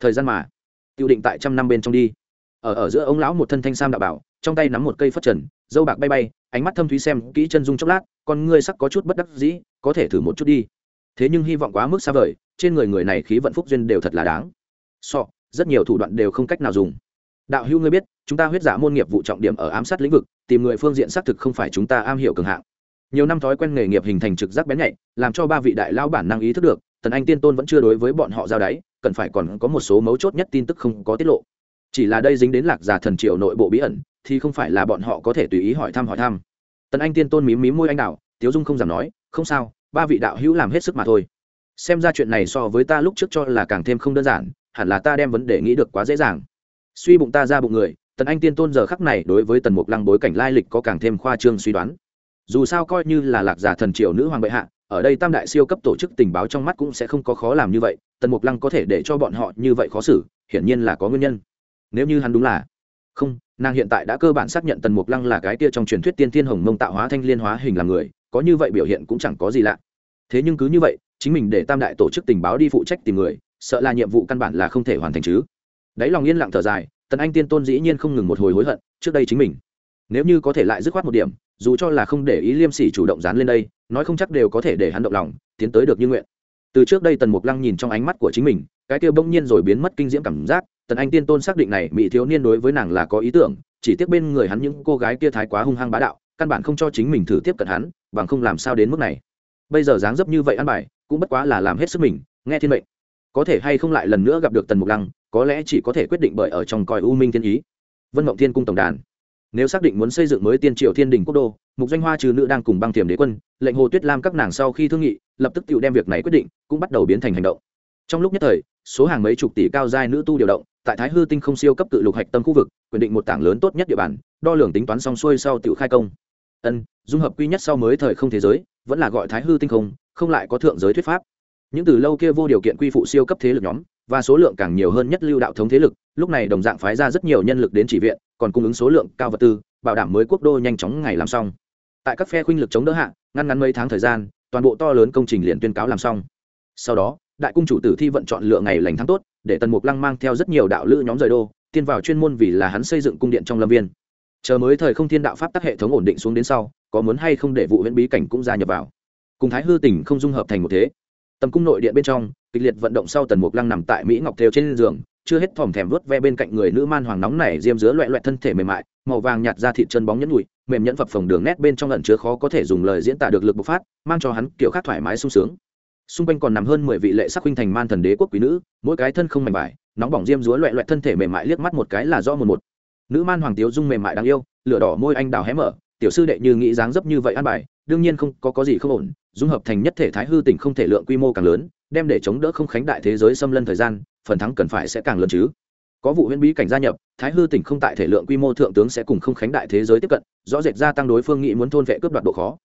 Thời gian mà tiêu định tại trăm năm bên trong đi. Ở ở giữa ông lão một thân thanh sam đạo bảo, trong tay nắm một cây phất trần, dâu bạc bay bay, ánh mắt thâm thúy xem kỹ chân dung chốc lát, con ngươi sắc có chút bất đắc dĩ, có thể thử một chút đi. Thế nhưng hy vọng quá mức xa vời, trên người người này khí vận phúc duyên đều thật là đáng. Sọ rất nhiều thủ đoạn đều không cách nào dùng. Đạo hữu ngươi biết, chúng ta huyết giả môn nghiệp vụ trọng điểm ở ám sát lĩnh vực, tìm người phương diện xác thực không phải chúng ta am hiểu cường hạng nhiều năm thói quen nghề nghiệp hình thành trực giác bén nhạy, làm cho ba vị đại lao bản năng ý thức được, tần anh tiên tôn vẫn chưa đối với bọn họ giao đáy, cần phải còn có một số mấu chốt nhất tin tức không có tiết lộ. Chỉ là đây dính đến lạc giả thần triều nội bộ bí ẩn, thì không phải là bọn họ có thể tùy ý hỏi thăm hỏi thăm. Tần anh tiên tôn mím mím môi anh đạo tiếu dung không dám nói, không sao, ba vị đạo hữu làm hết sức mà thôi. Xem ra chuyện này so với ta lúc trước cho là càng thêm không đơn giản, hẳn là ta đem vấn đề nghĩ được quá dễ dàng. Suy bụng ta ra bụng người, tần anh tiên tôn giờ khắc này đối với tần mục lăng bối cảnh lai lịch có càng thêm khoa trương suy đoán dù sao coi như là lạc giả thần triều nữ hoàng bệ hạ, ở đây tam đại siêu cấp tổ chức tình báo trong mắt cũng sẽ không có khó làm như vậy, tần mục lăng có thể để cho bọn họ như vậy khó xử, hiển nhiên là có nguyên nhân. Nếu như hắn đúng là không, nàng hiện tại đã cơ bản xác nhận tần mục lăng là cái kia trong truyền thuyết tiên thiên hồng mông tạo hóa thanh liên hóa hình làm người, có như vậy biểu hiện cũng chẳng có gì lạ. Thế nhưng cứ như vậy, chính mình để tam đại tổ chức tình báo đi phụ trách tìm người, sợ là nhiệm vụ căn bản là không thể hoàn thành chứ. Đáy lòng yên lặng thở dài, tần anh tiên tôn dĩ nhiên không ngừng một hồi hối hận trước đây chính mình. Nếu như có thể lại dứt khoát một điểm dù cho là không để ý liêm sỉ chủ động dán lên đây, nói không chắc đều có thể để hắn động lòng, tiến tới được như nguyện. Từ trước đây tần mục lăng nhìn trong ánh mắt của chính mình, cái kia bỗng nhiên rồi biến mất kinh diễm cảm giác, tần anh tiên tôn xác định này mỹ thiếu niên đối với nàng là có ý tưởng, chỉ tiếc bên người hắn những cô gái kia thái quá hung hăng bá đạo, căn bản không cho chính mình thử tiếp cận hắn, bằng không làm sao đến mức này. Bây giờ dáng dấp như vậy ăn bài, cũng bất quá là làm hết sức mình, nghe thiên mệnh. Có thể hay không lại lần nữa gặp được tần mục lăng, có lẽ chỉ có thể quyết định bởi ở trong coi u minh thiên ý. Vân mộng thiên cung tổng đàn nếu xác định muốn xây dựng mới tiên triều thiên đình quốc đô, mục doanh hoa trừ nữ đang cùng băng tiềm đế quân, lệnh hồ tuyết lam các nàng sau khi thương nghị, lập tức tự đem việc này quyết định, cũng bắt đầu biến thành hành động. Trong lúc nhất thời, số hàng mấy chục tỷ cao giai nữ tu điều động, tại thái hư tinh không siêu cấp cự lục hạch tâm khu vực, quyền định một tảng lớn tốt nhất địa bàn, đo lường tính toán xong xuôi sau tự khai công. Ân, dung hợp quy nhất sau mới thời không thế giới, vẫn là gọi thái hư tinh không không lại có thượng giới thuyết pháp. Những từ lâu kia vô điều kiện quy phụ siêu cấp thế lực nhóm, và số lượng càng nhiều hơn nhất lưu đạo thống thế lực, lúc này đồng dạng phái ra rất nhiều nhân lực đến chỉ viện còn cung ứng số lượng cao vật tư, bảo đảm mới quốc đô nhanh chóng ngày làm xong. Tại các phe khuynh lực chống đỡ hạ, ngăn ngắn mấy tháng thời gian, toàn bộ to lớn công trình liền tuyên cáo làm xong. Sau đó, đại cung chủ tử thi vận chọn lựa ngày lành tháng tốt, để tần mục lăng mang theo rất nhiều đạo lữ nhóm rời đô, tiên vào chuyên môn vì là hắn xây dựng cung điện trong lâm viên. Chờ mới thời không thiên đạo pháp tắc hệ thống ổn định xuống đến sau, có muốn hay không để vụ huyện bí cảnh cũng gia nhập vào. Cùng thái hư tỉnh không dung hợp thành một thế. Tầm cung nội điện bên trong, kịch liệt vận động sau tần mục lăng nằm tại mỹ ngọc thêu trên giường chưa hết thòm thèm vớt ve bên cạnh người nữ man hoàng nóng này diêm dứa loẹ loẹt thân thể mềm mại, màu vàng nhạt ra thịt chân bóng nhẫn nhụi, mềm nhẫn phập phồng đường nét bên trong lần chứa khó có thể dùng lời diễn tả được lực bộc phát, mang cho hắn kiểu khác thoải mái sung sướng. Xung quanh còn nằm hơn mười vị lệ sắc huynh thành man thần đế quốc quý nữ, mỗi cái thân không mảnh vải, nóng bỏng diêm dúa loẹ loẹt thân thể mềm mại liếc mắt một cái là do một một. Nữ man hoàng tiếu dung mềm mại đáng yêu, lửa đỏ môi anh đào hé mở, tiểu sư đệ như nghĩ dáng dấp như vậy ăn bài, đương nhiên không có có gì không ổn, dung hợp thành nhất thể thái hư tỉnh không thể lượng quy mô càng lớn đem để chống đỡ không khánh đại thế giới xâm lân thời gian, phần thắng cần phải sẽ càng lớn chứ. Có vụ huyễn bí cảnh gia nhập, thái hư tỉnh không tại thể lượng quy mô thượng tướng sẽ cùng không khánh đại thế giới tiếp cận, rõ rệt gia tăng đối phương nghị muốn thôn vệ cướp đoạt độ khó.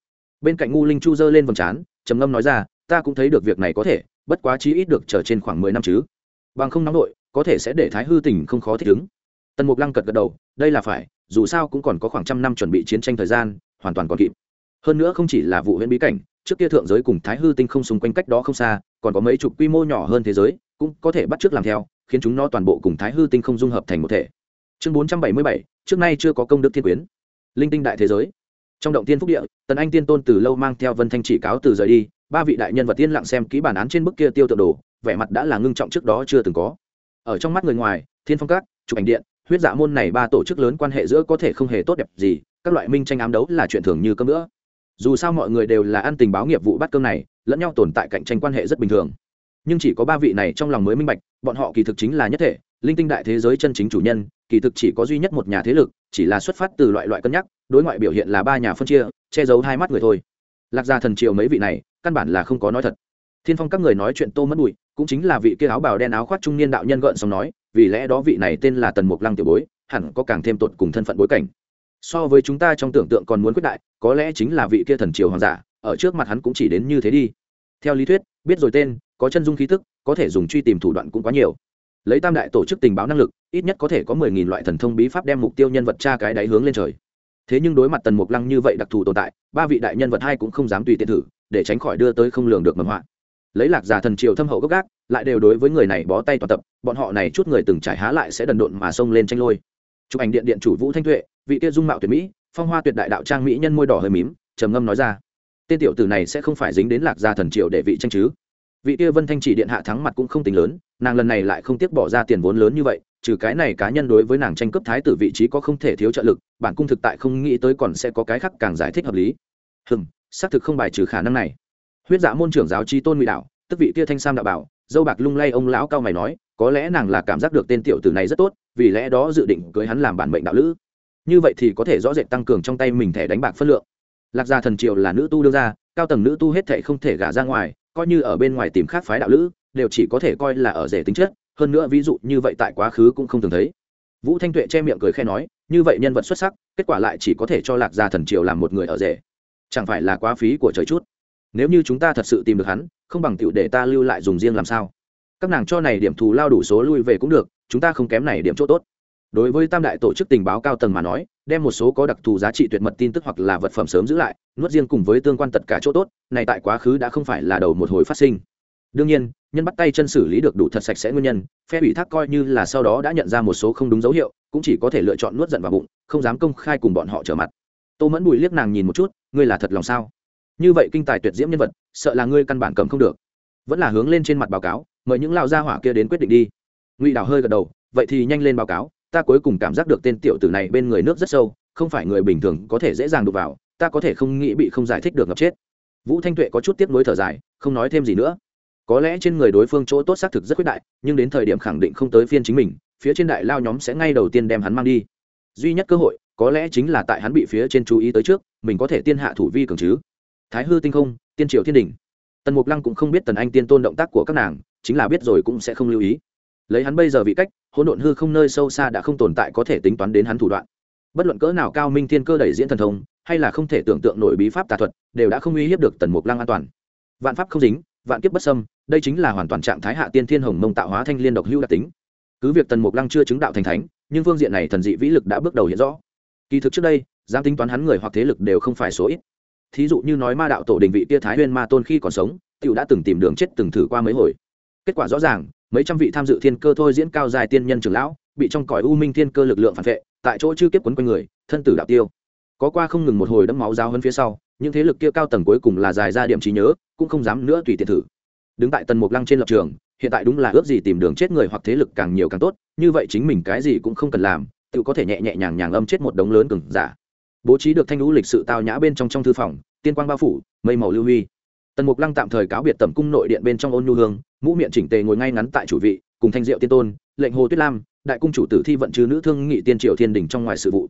Bên cạnh ngu linh chu dơ lên vòng trán, trầm ngâm nói ra, ta cũng thấy được việc này có thể, bất quá chí ít được chờ trên khoảng mười năm chứ. Bằng không nóng nội, có thể sẽ để thái hư tỉnh không khó thích ứng. Tần mục lăng cật gật đầu, đây là phải, dù sao cũng còn có khoảng trăm năm chuẩn bị chiến tranh thời gian, hoàn toàn còn kịp. Hơn nữa không chỉ là vụ huyễn bí cảnh trước kia thượng giới cùng thái hư tinh không xung quanh cách đó không xa, còn có mấy chục quy mô nhỏ hơn thế giới, cũng có thể bắt t r ư ớ c làm theo, khiến chúng nó toàn bộ cùng thái hư tinh không dung hợp thành một thể. Chương bốn trăm bảy mươi bảy, trước nay chưa có công đức thiên quyến. Linh tinh đại thế giới. Trong động tiên phúc địa, tần anh tiên tôn từ lâu mang theo vân thanh chỉ cáo từ rời đi, ba vị đại nhân vật tiên lặng xem ký bản án trên bức kia tiêu tượng đồ, vẻ mặt đã là ngưng trọng trước đó chưa từng có. Ở trong mắt người ngoài, thiên phong các, chụp ảnh điện, huyết dạ môn này ba tổ chức lớn quan hệ giữa có thể không hề tốt đẹp gì, các loại minh tranh ám đấu là chuyện thường như cơm nữa dù sao mọi người đều là ăn tình báo nghiệp vụ bắt cơm này, lẫn nhau tồn tại cạnh tranh quan hệ rất bình thường. Nhưng chỉ có ba vị này trong lòng mới minh bạch, bọn họ kỳ thực chính là nhất thể, linh tinh đại thế giới chân chính chủ nhân, kỳ thực chỉ có duy nhất một nhà thế lực, chỉ là xuất phát từ loại loại cân nhắc, đối ngoại biểu hiện là ba nhà phân chia, che giấu hai mắt người thôi. Lạc gia thần triều mấy vị này, căn bản là không có nói thật. Thiên phong các người nói chuyện tô mất bụi, cũng chính là vị kia áo bào đen áo khoác trung niên đạo nhân gợn xong nói, vì lẽ đó vị này tên là tần mục lăng tiểu bối, hẳn có càng thêm tột cùng thân phận bối cảnh so với chúng ta trong tưởng tượng còn muốn quyết đại, có lẽ chính là vị kia thần triều hoàng giả, ở trước mặt hắn cũng chỉ đến như thế đi. Theo lý thuyết, biết rồi tên, có chân dung khí tức, có thể dùng truy tìm thủ đoạn cũng quá nhiều. Lấy tam đại tổ chức tình báo năng lực, ít nhất có thể có mười nghìn loại thần thông bí pháp đem mục tiêu nhân vật tra cái đáy hướng lên trời. Thế nhưng đối mặt tần mục lăng như vậy đặc thù tồn tại, ba vị đại nhân vật hai cũng không dám tùy tiện thử, để tránh khỏi đưa tới không lường được mầm họa. Lấy lạc giả thần triều thâm hậu gốc gác, lại đều đối với người này bó tay toàn tập, bọn họ này chút người từng trải há lại sẽ đần độn mà xông lên tranh lôi chụp ảnh điện điện chủ vũ thanh tuệ, vị kia dung mạo tuyệt mỹ, phong hoa tuyệt đại đạo trang mỹ nhân môi đỏ hơi mím, trầm ngâm nói ra. Tên tiểu tử này sẽ không phải dính đến lạc gia thần triều để vị tranh chứ. Vị kia vân thanh chỉ điện hạ thắng mặt cũng không tính lớn, nàng lần này lại không tiếc bỏ ra tiền vốn lớn như vậy, trừ cái này cá nhân đối với nàng tranh cướp thái tử vị trí có không thể thiếu trợ lực, bản cung thực tại không nghĩ tới còn sẽ có cái khác càng giải thích hợp lý. Hừm, xác thực không bài trừ khả năng này. Huyết dạ môn trưởng giáo trí tôn ngụy đạo, tức vị kia thanh sam đạo bảo dâu bạc lung lay ông lão cao mày nói, có lẽ nàng là cảm giác được tên tiểu tử này rất tốt, vì lẽ đó dự định cưới hắn làm bản mệnh đạo lữ. Như vậy thì có thể rõ rệt tăng cường trong tay mình thẻ đánh bạc phân lượng. Lạc gia thần triệu là nữ tu đưa ra cao tầng nữ tu hết thệ không thể gả ra ngoài, coi như ở bên ngoài tìm khác phái đạo lữ, đều chỉ có thể coi là ở rể tính chất, hơn nữa ví dụ như vậy tại quá khứ cũng không thường thấy. Vũ thanh tuệ che miệng cười khe nói, như vậy nhân vật xuất sắc, kết quả lại chỉ có thể cho lạc gia thần triều làm một người ở rể. Chẳng phải là quá phí của trời chút. Nếu như chúng ta thật sự tìm được hắn không bằng tựu để ta lưu lại dùng riêng làm sao? Các nàng cho này điểm thù lao đủ số lui về cũng được, chúng ta không kém này điểm chỗ tốt. Đối với tam đại tổ chức tình báo cao tầng mà nói, đem một số có đặc thù giá trị tuyệt mật tin tức hoặc là vật phẩm sớm giữ lại, nuốt riêng cùng với tương quan tất cả chỗ tốt, này tại quá khứ đã không phải là đầu một hồi phát sinh. Đương nhiên, nhân bắt tay chân xử lý được đủ thật sạch sẽ nguyên nhân, phe ủy thác coi như là sau đó đã nhận ra một số không đúng dấu hiệu, cũng chỉ có thể lựa chọn nuốt giận vào bụng, không dám công khai cùng bọn họ trở mặt. Tô mẫn bùi liếc nàng nhìn một chút, ngươi là thật lòng sao? Như vậy kinh tài tuyệt diễm nhân vật, sợ là ngươi căn bản cầm không được. Vẫn là hướng lên trên mặt báo cáo, mời những lao gia hỏa kia đến quyết định đi. Ngụy đào hơi gật đầu, vậy thì nhanh lên báo cáo, ta cuối cùng cảm giác được tên tiểu tử này bên người nước rất sâu, không phải người bình thường có thể dễ dàng đụng vào, ta có thể không nghĩ bị không giải thích được ngập chết. Vũ thanh tuệ có chút tiếp nối thở dài, không nói thêm gì nữa. Có lẽ trên người đối phương chỗ tốt xác thực rất quyết đại, nhưng đến thời điểm khẳng định không tới phiên chính mình, phía trên đại lao nhóm sẽ ngay đầu tiên đem hắn mang đi. Duy nhất cơ hội, có lẽ chính là tại hắn bị phía trên chú ý tới trước, mình có thể tiên hạ thủ vi cường chứ thái hư tinh không, tiên triều thiên đình. Tần mục lăng cũng không biết tần anh tiên tôn động tác của các nàng, chính là biết rồi cũng sẽ không lưu ý. Lấy hắn bây giờ vị cách, hỗn độn hư không nơi sâu xa đã không tồn tại có thể tính toán đến hắn thủ đoạn. Bất luận cỡ nào cao minh thiên cơ đẩy diễn thần thông, hay là không thể tưởng tượng nổi bí pháp tà thuật, đều đã không uy hiếp được tần mục lăng an toàn. Vạn pháp không dính, vạn kiếp bất sâm đây chính là hoàn toàn trạng thái hạ tiên thiên hồng mông tạo hóa thanh liên độc hưu đặc tính. Cứ việc tần mục lăng chưa chứng đạo thành thánh, nhưng phương diện này thần dị vĩ lực đã bước đầu hiện rõ. Kỳ thực trước đây, dám tính toán hắn người hoặc thế lực đều không phải số ít thí dụ như nói ma đạo tổ đình vị tia thái huyên ma tôn khi còn sống t đã từng tìm đường chết từng thử qua mấy hồi. Kết quả rõ ràng, mấy trăm vị tham dự thiên cơ thôi diễn cao dài tiên nhân trưởng lão, bị trong cõi u minh thiên cơ lực lượng phản vệ, tại chỗ chưa kiếp quấn quanh người, thân tử đạo tiêu. Có qua không ngừng một hồi đẫm máu giao hơn phía sau, những thế lực kia cao tầng cuối cùng là dài ra điểm trí nhớ, cũng không dám nữa tùy tiện thử. Đứng tại tần mục lăng trên lập trường, hiện tại đúng là ước gì tìm đường chết người hoặc thế lực càng nhiều càng tốt, như vậy chính mình cái gì cũng không cần làm tự có thể nhẹ nhẹ nhàng nhàng âm chết một đống lớn cừng giả bố trí được thanh lũ lịch sự tao nhã bên trong trong thư phòng, tiên quang bao phủ, mây màu lưu huy. Tần mục lăng tạm thời cáo biệt tẩm cung nội điện bên trong ôn nhu hương, mũ miệng chỉnh tề ngồi ngay ngắn tại chủ vị, cùng thanh diệu tiên tôn, lệnh hồ tuyết lam, đại cung chủ tử thi vận chứ nữ thương nghị tiên triều thiên đình trong ngoài sự vụ.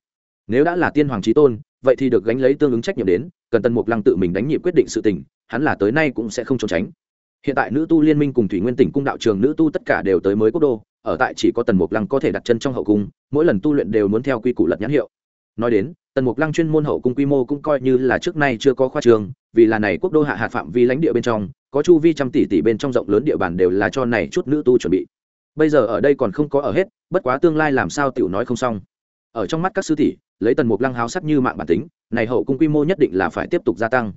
Nếu đã là tiên hoàng trí tôn, vậy thì được gánh lấy tương ứng trách nhiệm đến, cần tần mục lăng tự mình đánh nhịp quyết định sự tình, hắn là tới nay cũng sẽ không trốn tránh. Hiện tại nữ tu liên minh cùng thủy nguyên tỉnh cung đạo trường nữ tu tất cả đều tới mới quốc đô, ở tại chỉ có tần mục lăng có thể đặt chân trong hậu cung, mỗi lần tu luyện đều muốn theo quy củ lật nhãn hiệu nói đến, tần mục lăng chuyên môn hậu cung quy mô cũng coi như là trước nay chưa có khoa trường, vì là này quốc đô hạ hạt phạm vi lãnh địa bên trong, có chu vi trăm tỷ tỷ bên trong rộng lớn địa bàn đều là cho này chút nữ tu chuẩn bị. Bây giờ ở đây còn không có ở hết, bất quá tương lai làm sao tiểu nói không xong. Ở trong mắt các sư tỷ, lấy tần mục lăng háo sắc như mạng bản tính, này hậu cung quy mô nhất định là phải tiếp tục gia tăng.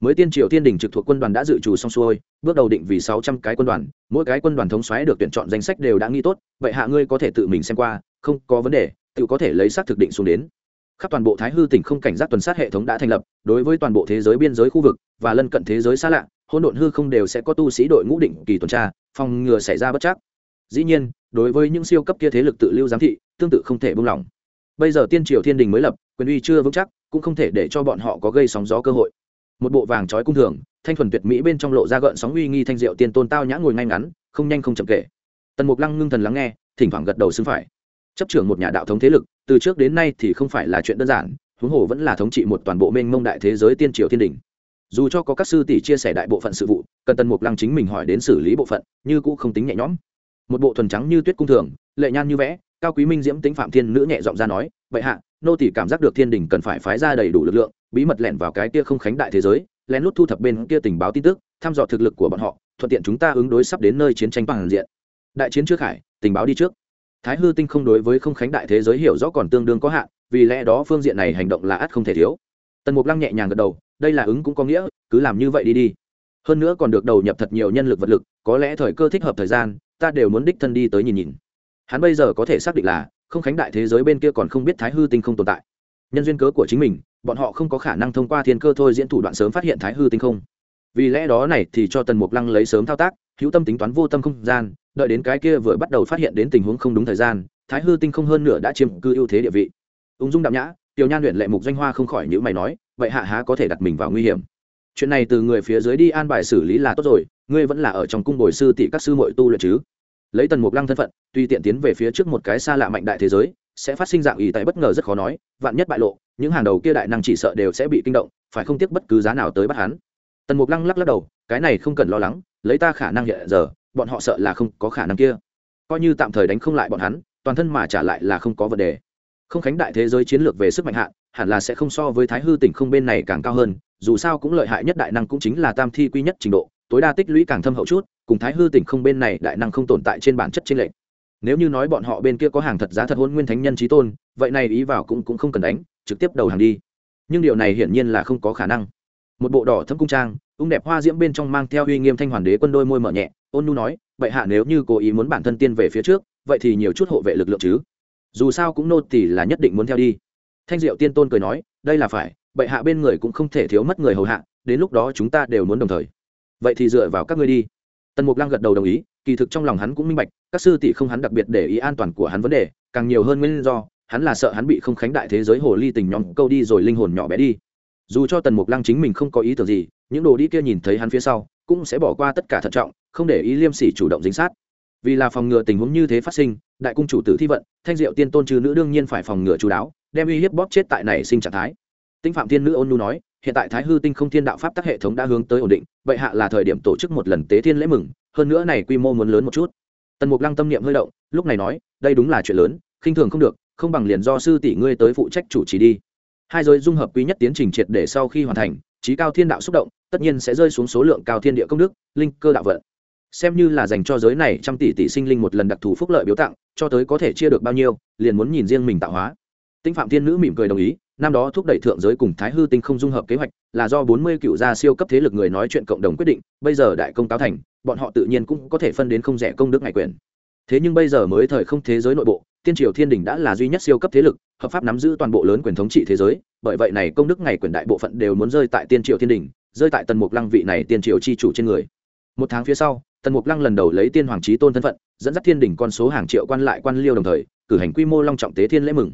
Mới tiên triều thiên đình trực thuộc quân đoàn đã dự trù xong xuôi, bước đầu định vì sáu trăm cái quân đoàn, mỗi cái quân đoàn thống xoáy được tuyển chọn danh sách đều đã nghi tốt, vậy hạ ngươi có thể tự mình xem qua, không có vấn đề tự có thể lấy xác thực định xuống đến khắp toàn bộ thái hư tỉnh không cảnh giác tuần sát hệ thống đã thành lập, đối với toàn bộ thế giới biên giới khu vực và lân cận thế giới xa lạ hôn độn hư không đều sẽ có tu sĩ đội ngũ định kỳ tuần tra, phòng ngừa xảy ra bất chắc. Dĩ nhiên, đối với những siêu cấp kia thế lực tự lưu giám thị, tương tự không thể buông lỏng. Bây giờ tiên triều thiên đình mới lập, quyền uy chưa vững chắc, cũng không thể để cho bọn họ có gây sóng gió cơ hội. Một bộ vàng trói cung thường, thanh thuần tuyệt mỹ bên trong lộ ra gợn sóng uy nghi thanh diệu tiên tôn tao nhã ngồi ngay ngắn, không nhanh không chậm kể. Tần mục lăng ngưng thần lắng nghe, thỉnh thoảng gật đầu xưng phải chấp trưởng một nhà đạo thống thế lực, từ trước đến nay thì không phải là chuyện đơn giản, huống hồ vẫn là thống trị một toàn bộ mênh mông đại thế giới tiên triều thiên đình. Dù cho có các sư tỷ chia sẻ đại bộ phận sự vụ, cần tần mục lăng chính mình hỏi đến xử lý bộ phận, như cũng không tính nhẹ nhõm. Một bộ thuần trắng như tuyết cung thường, lệ nhan như vẽ, cao quý minh diễm tính phạm thiên nữ nhẹ giọng ra nói, vậy hạ, nô tỷ cảm giác được thiên đình cần phải phái ra đầy đủ lực lượng, bí mật lẻn vào cái kia không khánh đại thế giới, lén lút thu thập bên kia tình báo tin tức, thăm dò thực lực của bọn họ, thuận tiện chúng ta ứng đối sắp đến nơi chiến tranh bằng diện. Đại chiến trước hải tình báo đi trước thái hư tinh không đối với không khánh đại thế giới hiểu rõ còn tương đương có hạn, vì lẽ đó phương diện này hành động là ắt không thể thiếu. Tần mục lăng nhẹ nhàng gật đầu, đây là ứng cũng có nghĩa, cứ làm như vậy đi đi. Hơn nữa còn được đầu nhập thật nhiều nhân lực vật lực, có lẽ thời cơ thích hợp thời gian, ta đều muốn đích thân đi tới nhìn nhìn. Hắn bây giờ có thể xác định là, không khánh đại thế giới bên kia còn không biết thái hư tinh không tồn tại. Nhân duyên cớ của chính mình, bọn họ không có khả năng thông qua thiên cơ thôi diễn thủ đoạn sớm phát hiện thái hư tinh không. Vì lẽ đó này thì cho tần mục lăng lấy sớm thao tác, hữu tâm tính toán vô tâm không gian đợi đến cái kia vừa bắt đầu phát hiện đến tình huống không đúng thời gian, thái hư tinh không hơn nữa đã chiếm cư ưu thế địa vị. Ung dung đạm nhã, tiểu nhan luyện lệ mục doanh hoa không khỏi những mày nói, vậy hạ há có thể đặt mình vào nguy hiểm? Chuyện này từ người phía dưới đi an bài xử lý là tốt rồi, ngươi vẫn là ở trong cung bồi sư tỷ các sư mội tu luyện chứ? Lấy tần mục lăng thân phận tuy tiện tiến về phía trước một cái xa lạ mạnh đại thế giới, sẽ phát sinh dạng ý tại bất ngờ rất khó nói, vạn nhất bại lộ, những hàng đầu kia đại năng chỉ sợ đều sẽ bị kinh động, phải không tiếc bất cứ giá nào tới bắt hắn? Tần mục lăng lắc lắc đầu, cái này không cần lo lắng, lấy ta khả năng hiện giờ bọn họ sợ là không có khả năng kia. Coi như tạm thời đánh không lại bọn hắn, toàn thân mà trả lại là không có vấn đề. Không khánh đại thế giới chiến lược về sức mạnh hạn, hẳn là sẽ không so với thái hư tỉnh không bên này càng cao hơn, dù sao cũng lợi hại nhất đại năng cũng chính là tam thi quy nhất trình độ, tối đa tích lũy càng thâm hậu chút, cùng thái hư tỉnh không bên này đại năng không tồn tại trên bản chất trên lệnh nếu như nói bọn họ bên kia có hàng thật giá thật hôn nguyên thánh nhân trí tôn, vậy này ý vào cũng cũng không cần đánh, trực tiếp đầu hàng đi. Nhưng điều này hiển nhiên là không có khả năng. Một bộ đỏ thâm cung trang ung đẹp hoa diễm bên trong mang theo uy nghiêm thanh hoàn đế quân đôi môi mở nhẹ, ôn nu nói vậy hạ nếu như cố ý muốn bản thân tiên về phía trước, vậy thì nhiều chút hộ vệ lực lượng chứ. Dù sao cũng nô tỷ là nhất định muốn theo đi. Thanh diệu tiên tôn cười nói, đây là phải, bệ hạ bên người cũng không thể thiếu mất người hầu hạ, đến lúc đó chúng ta đều muốn đồng thời. Vậy thì dựa vào các ngươi đi. Tần mục lăng gật đầu đồng ý, kỳ thực trong lòng hắn cũng minh bạch, các sư tỷ không hắn đặc biệt để ý an toàn của hắn vấn đề, càng nhiều hơn nguyên do, hắn là sợ hắn bị không khánh đại thế giới hồ ly tình nhóm câu đi rồi linh hồn nhỏ bé đi. Dù cho tần mục lăng chính mình không có ý tưởng gì những đồ đi kia nhìn thấy hắn phía sau, cũng sẽ bỏ qua tất cả thận trọng, không để ý liêm sỉ chủ động dính sát. Vì là phòng ngừa tình huống như thế phát sinh, đại cung chủ tử thi vận, thanh diệu tiên tôn trừ nữ đương nhiên phải phòng ngừa chú đáo, đem uy hiếp bóp chết tại này sinh trạng thái. Tinh phạm thiên nữ ôn nu nói, hiện tại thái hư tinh không thiên đạo pháp tắc hệ thống đã hướng tới ổn định, vậy hạ là thời điểm tổ chức một lần tế thiên lễ mừng, hơn nữa này quy mô muốn lớn một chút. Tần mục lăng tâm niệm hơi động, lúc này nói, đây đúng là chuyện lớn, khinh thường không được, không bằng liền do sư tỷ ngươi tới phụ trách chủ trì đi. Hai giới dung hợp quý nhất tiến trình triệt để sau khi hoàn thành trí cao thiên đạo xúc động tất nhiên sẽ rơi xuống số lượng cao thiên địa công đức, linh cơ đạo vận. Xem như là dành cho giới này trăm tỷ tỷ sinh linh một lần đặc thù phúc lợi biếu tặng, cho tới có thể chia được bao nhiêu, liền muốn nhìn riêng mình tạo hóa. Tinh phạm thiên nữ mỉm cười đồng ý, năm đó thúc đẩy thượng giới cùng thái hư tinh không dung hợp kế hoạch, là do bốn mươi cựu gia siêu cấp thế lực người nói chuyện cộng đồng quyết định, bây giờ đại công táo thành, bọn họ tự nhiên cũng có thể phân đến không rẻ công đức ngày quyền. Thế nhưng bây giờ mới thời không thế giới nội bộ, tiên triều thiên đình đã là duy nhất siêu cấp thế lực, hợp pháp nắm giữ toàn bộ lớn quyền thống trị thế giới, bởi vậy này công đức ngày quyền đại bộ phận đều muốn rơi tại tiên triều thiên đình rơi tại tần mục lăng vị này tiên triều chi chủ trên người. Một tháng phía sau, tần mục lăng lần đầu lấy tiên hoàng trí tôn thân phận, dẫn dắt thiên đỉnh con số hàng triệu quan lại quan liêu đồng thời, cử hành quy mô long trọng tế thiên lễ mừng.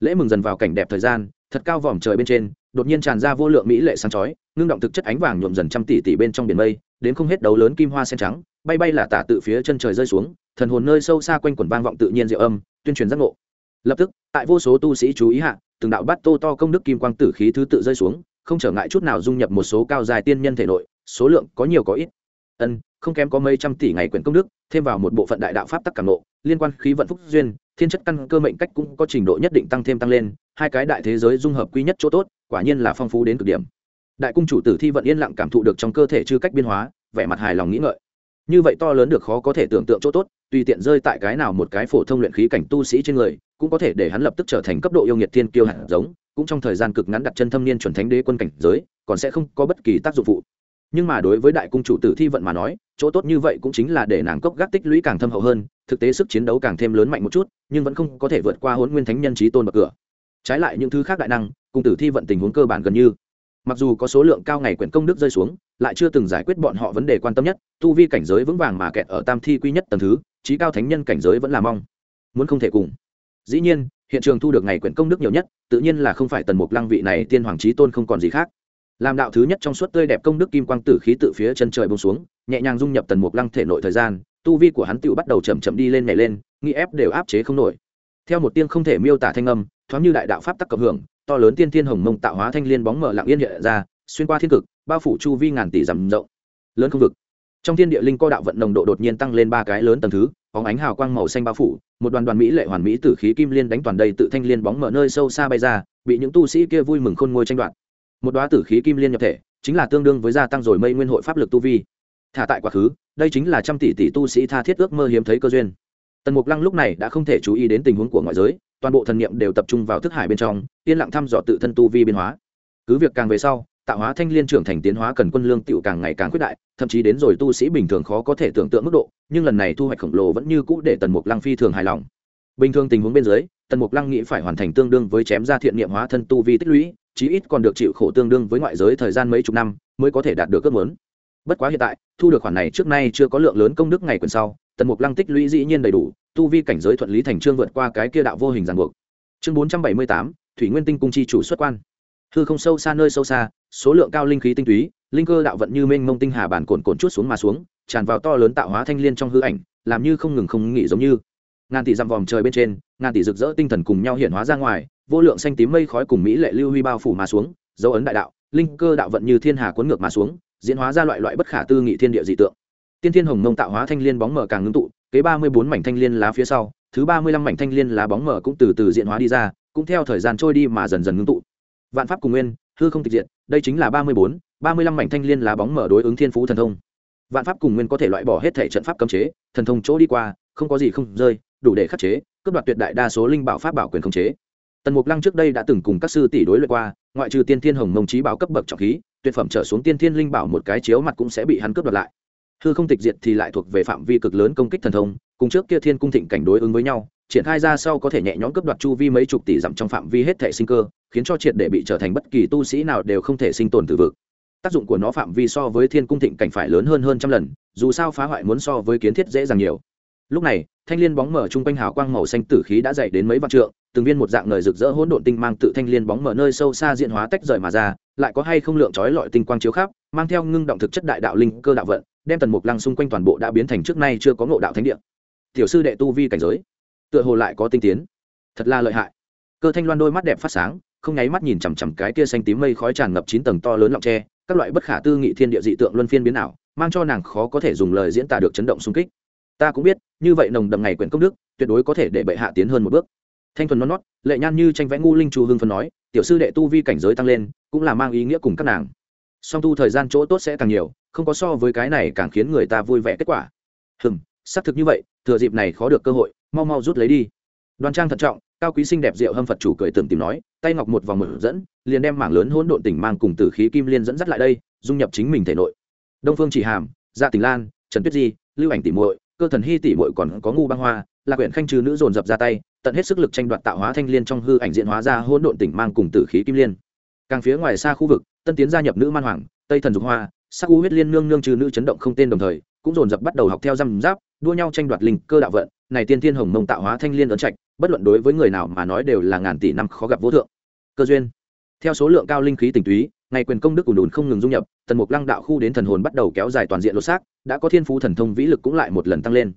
Lễ mừng dần vào cảnh đẹp thời gian, thật cao vòm trời bên trên, đột nhiên tràn ra vô lượng mỹ lệ sáng chói, ngưng động thực chất ánh vàng nhuộm dần trăm tỷ tỷ bên trong biển mây, đến không hết đấu lớn kim hoa sen trắng, bay bay là tả tự phía chân trời rơi xuống, thần hồn nơi sâu xa quanh quần vang vọng tự nhiên diệu âm, tuyên truyền giác ngộ. Lập tức, tại vô số tu sĩ chú ý hạ, từng đạo bắt tô to công đức kim quang tử khí thứ tự rơi xuống không trở ngại chút nào dung nhập một số cao dài tiên nhân thể nội, số lượng có nhiều có ít. Ân, không kém có mấy trăm tỷ ngày quyển công đức, thêm vào một bộ phận đại đạo pháp tắc cảm nộ liên quan khí vận phúc duyên, thiên chất căn cơ mệnh cách cũng có trình độ nhất định tăng thêm tăng lên, hai cái đại thế giới dung hợp quý nhất chỗ tốt, quả nhiên là phong phú đến cực điểm. Đại cung chủ tử thi vận yên lặng cảm thụ được trong cơ thể chư cách biên hóa, vẻ mặt hài lòng nghĩ ngợi. Như vậy to lớn được khó có thể tưởng tượng chỗ tốt, tùy tiện rơi tại cái nào một cái phổ thông luyện khí cảnh tu sĩ trên người cũng có thể để hắn lập tức trở thành cấp độ yêu nghiệt thiên kiêu hạt giống, cũng trong thời gian cực ngắn đặt chân thâm niên chuẩn thánh đế quân cảnh giới, còn sẽ không có bất kỳ tác dụng phụ. Nhưng mà đối với đại cung chủ tử thi vận mà nói, chỗ tốt như vậy cũng chính là để nàng cốc gác tích lũy càng thâm hậu hơn, thực tế sức chiến đấu càng thêm lớn mạnh một chút, nhưng vẫn không có thể vượt qua hôn nguyên thánh nhân trí tôn bậc cửa. Trái lại những thứ khác đại năng cung tử thi vận tình huống cơ bản gần như. Mặc dù có số lượng cao ngày quyển công đức rơi xuống, lại chưa từng giải quyết bọn họ vấn đề quan tâm nhất, tu vi cảnh giới vững vàng mà kẹt ở tam thi quy nhất tầng thứ trí cao thánh nhân cảnh giới vẫn là mong. Muốn không thể cùng dĩ nhiên, hiện trường thu được ngày quyển công đức nhiều nhất, tự nhiên là không phải tần mục lăng vị này tiên hoàng trí tôn không còn gì khác. Làm đạo thứ nhất trong suốt tươi đẹp công đức kim quang tử khí tự phía chân trời bông xuống, nhẹ nhàng dung nhập tần mục lăng thể nội thời gian, tu vi của hắn tựu bắt đầu chậm chậm đi lên nhảy lên nghĩ ép đều áp chế không nổi. Theo một tiên không thể miêu tả thanh âm, thoáng như đại đạo pháp tắc cộng hưởng, to lớn tiên thiên hồng mông tạo hóa thanh liên bóng mở lặng yên hiện ra, xuyên qua thiên cực, bao phủ chu vi ngàn tỷ dặm rộng. Lớn không vực trong thiên địa linh co đạo vận nồng độ đột nhiên tăng lên ba cái lớn tầng thứ, bóng ánh hào quang màu xanh bao phủ, một đoàn đoàn mỹ lệ hoàn mỹ tử khí kim liên đánh toàn đầy tự thanh liên bóng mở nơi sâu xa bay ra, bị những tu sĩ kia vui mừng khôn ngôi tranh đoạt. Một đoá tử khí kim liên nhập thể, chính là tương đương với gia tăng rồi mây nguyên hội pháp lực tu vi. Thả tại quá khứ, đây chính là trăm tỷ tỷ tu sĩ tha thiết ước mơ hiếm thấy cơ duyên. Tần mục lăng lúc này đã không thể chú ý đến tình huống của ngoại giới, toàn bộ thần niệm đều tập trung vào thức hải bên trong, yên lặng thăm dò tự thân tu vi biến hóa. Cứ việc càng về sau tạo hóa thanh liên trưởng thành tiến hóa cần quân lương tiểu càng ngày càng quyết đại, thậm chí đến rồi tu sĩ bình thường khó có thể tưởng tượng mức độ, nhưng lần này thu hoạch khổng lồ vẫn như cũ để tần mục lăng phi thường hài lòng. Bình thường tình huống bên dưới, tần mục lăng nghĩ phải hoàn thành tương đương với chém ra thiện niệm hóa thân tu vi tích lũy, chí ít còn được chịu khổ tương đương với ngoại giới thời gian mấy chục năm mới có thể đạt được ước muốn. Bất quá hiện tại, thu được khoản này trước nay chưa có lượng lớn công đức ngày quần sau, tần mục lăng tích lũy dĩ nhiên đầy đủ, tu vi cảnh giới thuận lý thành chương vượt qua cái kia đạo vô hình ràng buộc. Chương bốn trăm bảy mươi tám, thủy nguyên tinh cung chi chủ xuất quan hư không sâu xa nơi sâu xa, số lượng cao linh khí tinh túy, linh cơ đạo vận như mênh mông tinh hà bản cồn cồn chút xuống mà xuống, tràn vào to lớn tạo hóa thanh liên trong hư ảnh, làm như không ngừng không nghỉ giống như. Ngàn tỷ dặm vòm trời bên trên, ngàn tỷ rực rỡ tinh thần cùng nhau hiện hóa ra ngoài, vô lượng xanh tím mây khói cùng mỹ lệ lưu huy bao phủ mà xuống, dấu ấn đại đạo, linh cơ đạo vận như thiên hà cuốn ngược mà xuống, diễn hóa ra loại loại bất khả tư nghị thiên địa dị tượng. Tiên thiên hồng mông tạo hóa thanh liên bóng mở càng ngưng tụ, kế ba mươi bốn mảnh thanh liên lá phía sau, thứ ba mươi lăm mảnh thanh liên lá bóng mở cũng từ từ diễn hóa đi ra, cũng theo thời gian trôi đi mà dần dần ngưng tụ vạn pháp cùng nguyên hư không tịch diệt, đây chính là ba mươi bốn ba mươi lăm mảnh thanh liên lá bóng mở đối ứng thiên phú thần thông. Vạn pháp cùng nguyên có thể loại bỏ hết thể trận pháp cấm chế thần thông chỗ đi qua không có gì không rơi đủ để khắc chế cướp đoạt tuyệt đại đa số linh bảo pháp bảo quyền khống chế. Tần mục lăng trước đây đã từng cùng các sư tỷ đối luyện qua ngoại trừ tiên thiên hồng mông trí bảo cấp bậc trọng khí tuyệt phẩm trở xuống tiên thiên linh bảo một cái chiếu mặt cũng sẽ bị hắn cướp đoạt lại. Hư không tịch diệt thì lại thuộc về phạm vi cực lớn công kích thần thông cùng trước kia thiên cung thịnh cảnh đối ứng với nhau triển khai ra sau có thể nhẹ nhõm cướp đoạt chu vi mấy chục tỷ dặm trong phạm vi hết thể sinh cơ, khiến cho triệt để bị trở thành bất kỳ tu sĩ nào đều không thể sinh tồn từ vực. Tác dụng của nó phạm vi so với thiên cung thịnh cảnh phải lớn hơn hơn trăm lần, dù sao phá hoại muốn so với kiến thiết dễ dàng nhiều. Lúc này, thanh liên bóng mở chung quanh hào quang màu xanh tử khí đã dày đến mấy vạn trượng, từng viên một dạng lời rực rỡ hỗn độn tinh mang tự thanh liên bóng mở nơi sâu xa diện hóa tách rời mà ra, lại có hay không lượng trói lọi tinh quang chiếu khắp, mang theo ngưng động thực chất đại đạo linh cơ đạo vận, đem tần mục lăng xung quanh toàn bộ đã biến thành trước nay chưa có ngộ đạo thánh địa. Tiểu sư đệ tu vi cảnh giới tựa hồ lại có tinh tiến. Thật là lợi hại. Cơ thanh loan đôi mắt đẹp phát sáng, không nháy mắt nhìn chằm chằm cái kia xanh tím mây khói tràn ngập chín tầng to lớn lọng tre, các loại bất khả tư nghị thiên địa dị tượng luân phiên biến ảo, mang cho nàng khó có thể dùng lời diễn tả được chấn động xung kích. Ta cũng biết, như vậy nồng đậm ngày quyển công đức, tuyệt đối có thể để bệ hạ tiến hơn một bước. Thanh thuần non nót lệ nhan như tranh vẽ ngu linh chu hương phân nói, tiểu sư đệ tu vi cảnh giới tăng lên, cũng là mang ý nghĩa cùng các nàng. Song tu thời gian chỗ tốt sẽ càng nhiều, không có so với cái này càng khiến người ta vui vẻ kết quả. Hừng xác thực như vậy, thừa dịp này khó được cơ hội mau mau rút lấy đi. Đoàn trang thận trọng, cao quý xinh đẹp diệu hâm phật chủ cười tưởng tìm nói, tay ngọc một vòng mở dẫn, liền đem mảng lớn hỗn độn tỉnh mang cùng tử khí kim liên dẫn dắt lại đây, dung nhập chính mình thể nội. Đông phương chỉ hàm dạ gia tình lan, trần tuyết di, lưu ảnh tỉ muội, cơ thần hy tỉ muội còn có ngu băng hoa là quyển khanh trừ nữ dồn dập ra tay, tận hết sức lực tranh đoạt tạo hóa thanh liên trong hư ảnh diện hóa ra hỗn độn tỉnh mang cùng tử khí kim liên. Càng phía ngoài xa khu vực, tân tiến gia nhập nữ man hoàng, tây thần dục hoa, sắc u huyết liên nương nương trừ nữ chấn động không tên đồng thời, cũng dồn dập bắt đầu học theo răm giáp đua nhau tranh đoạt linh cơ đạo vận, này tiên thiên hồng mông tạo hóa thanh liên ấn trạch, bất luận đối với người nào mà nói đều là ngàn tỷ năm khó gặp vô thượng. Cơ duyên. Theo số lượng cao linh khí tỉnh túy, ngày quyền công đức ùn ùn không ngừng dung nhập, tần mục lăng đạo khu đến thần hồn bắt đầu kéo dài toàn diện lột xác, đã có thiên phú thần thông vĩ lực cũng lại một lần tăng lên.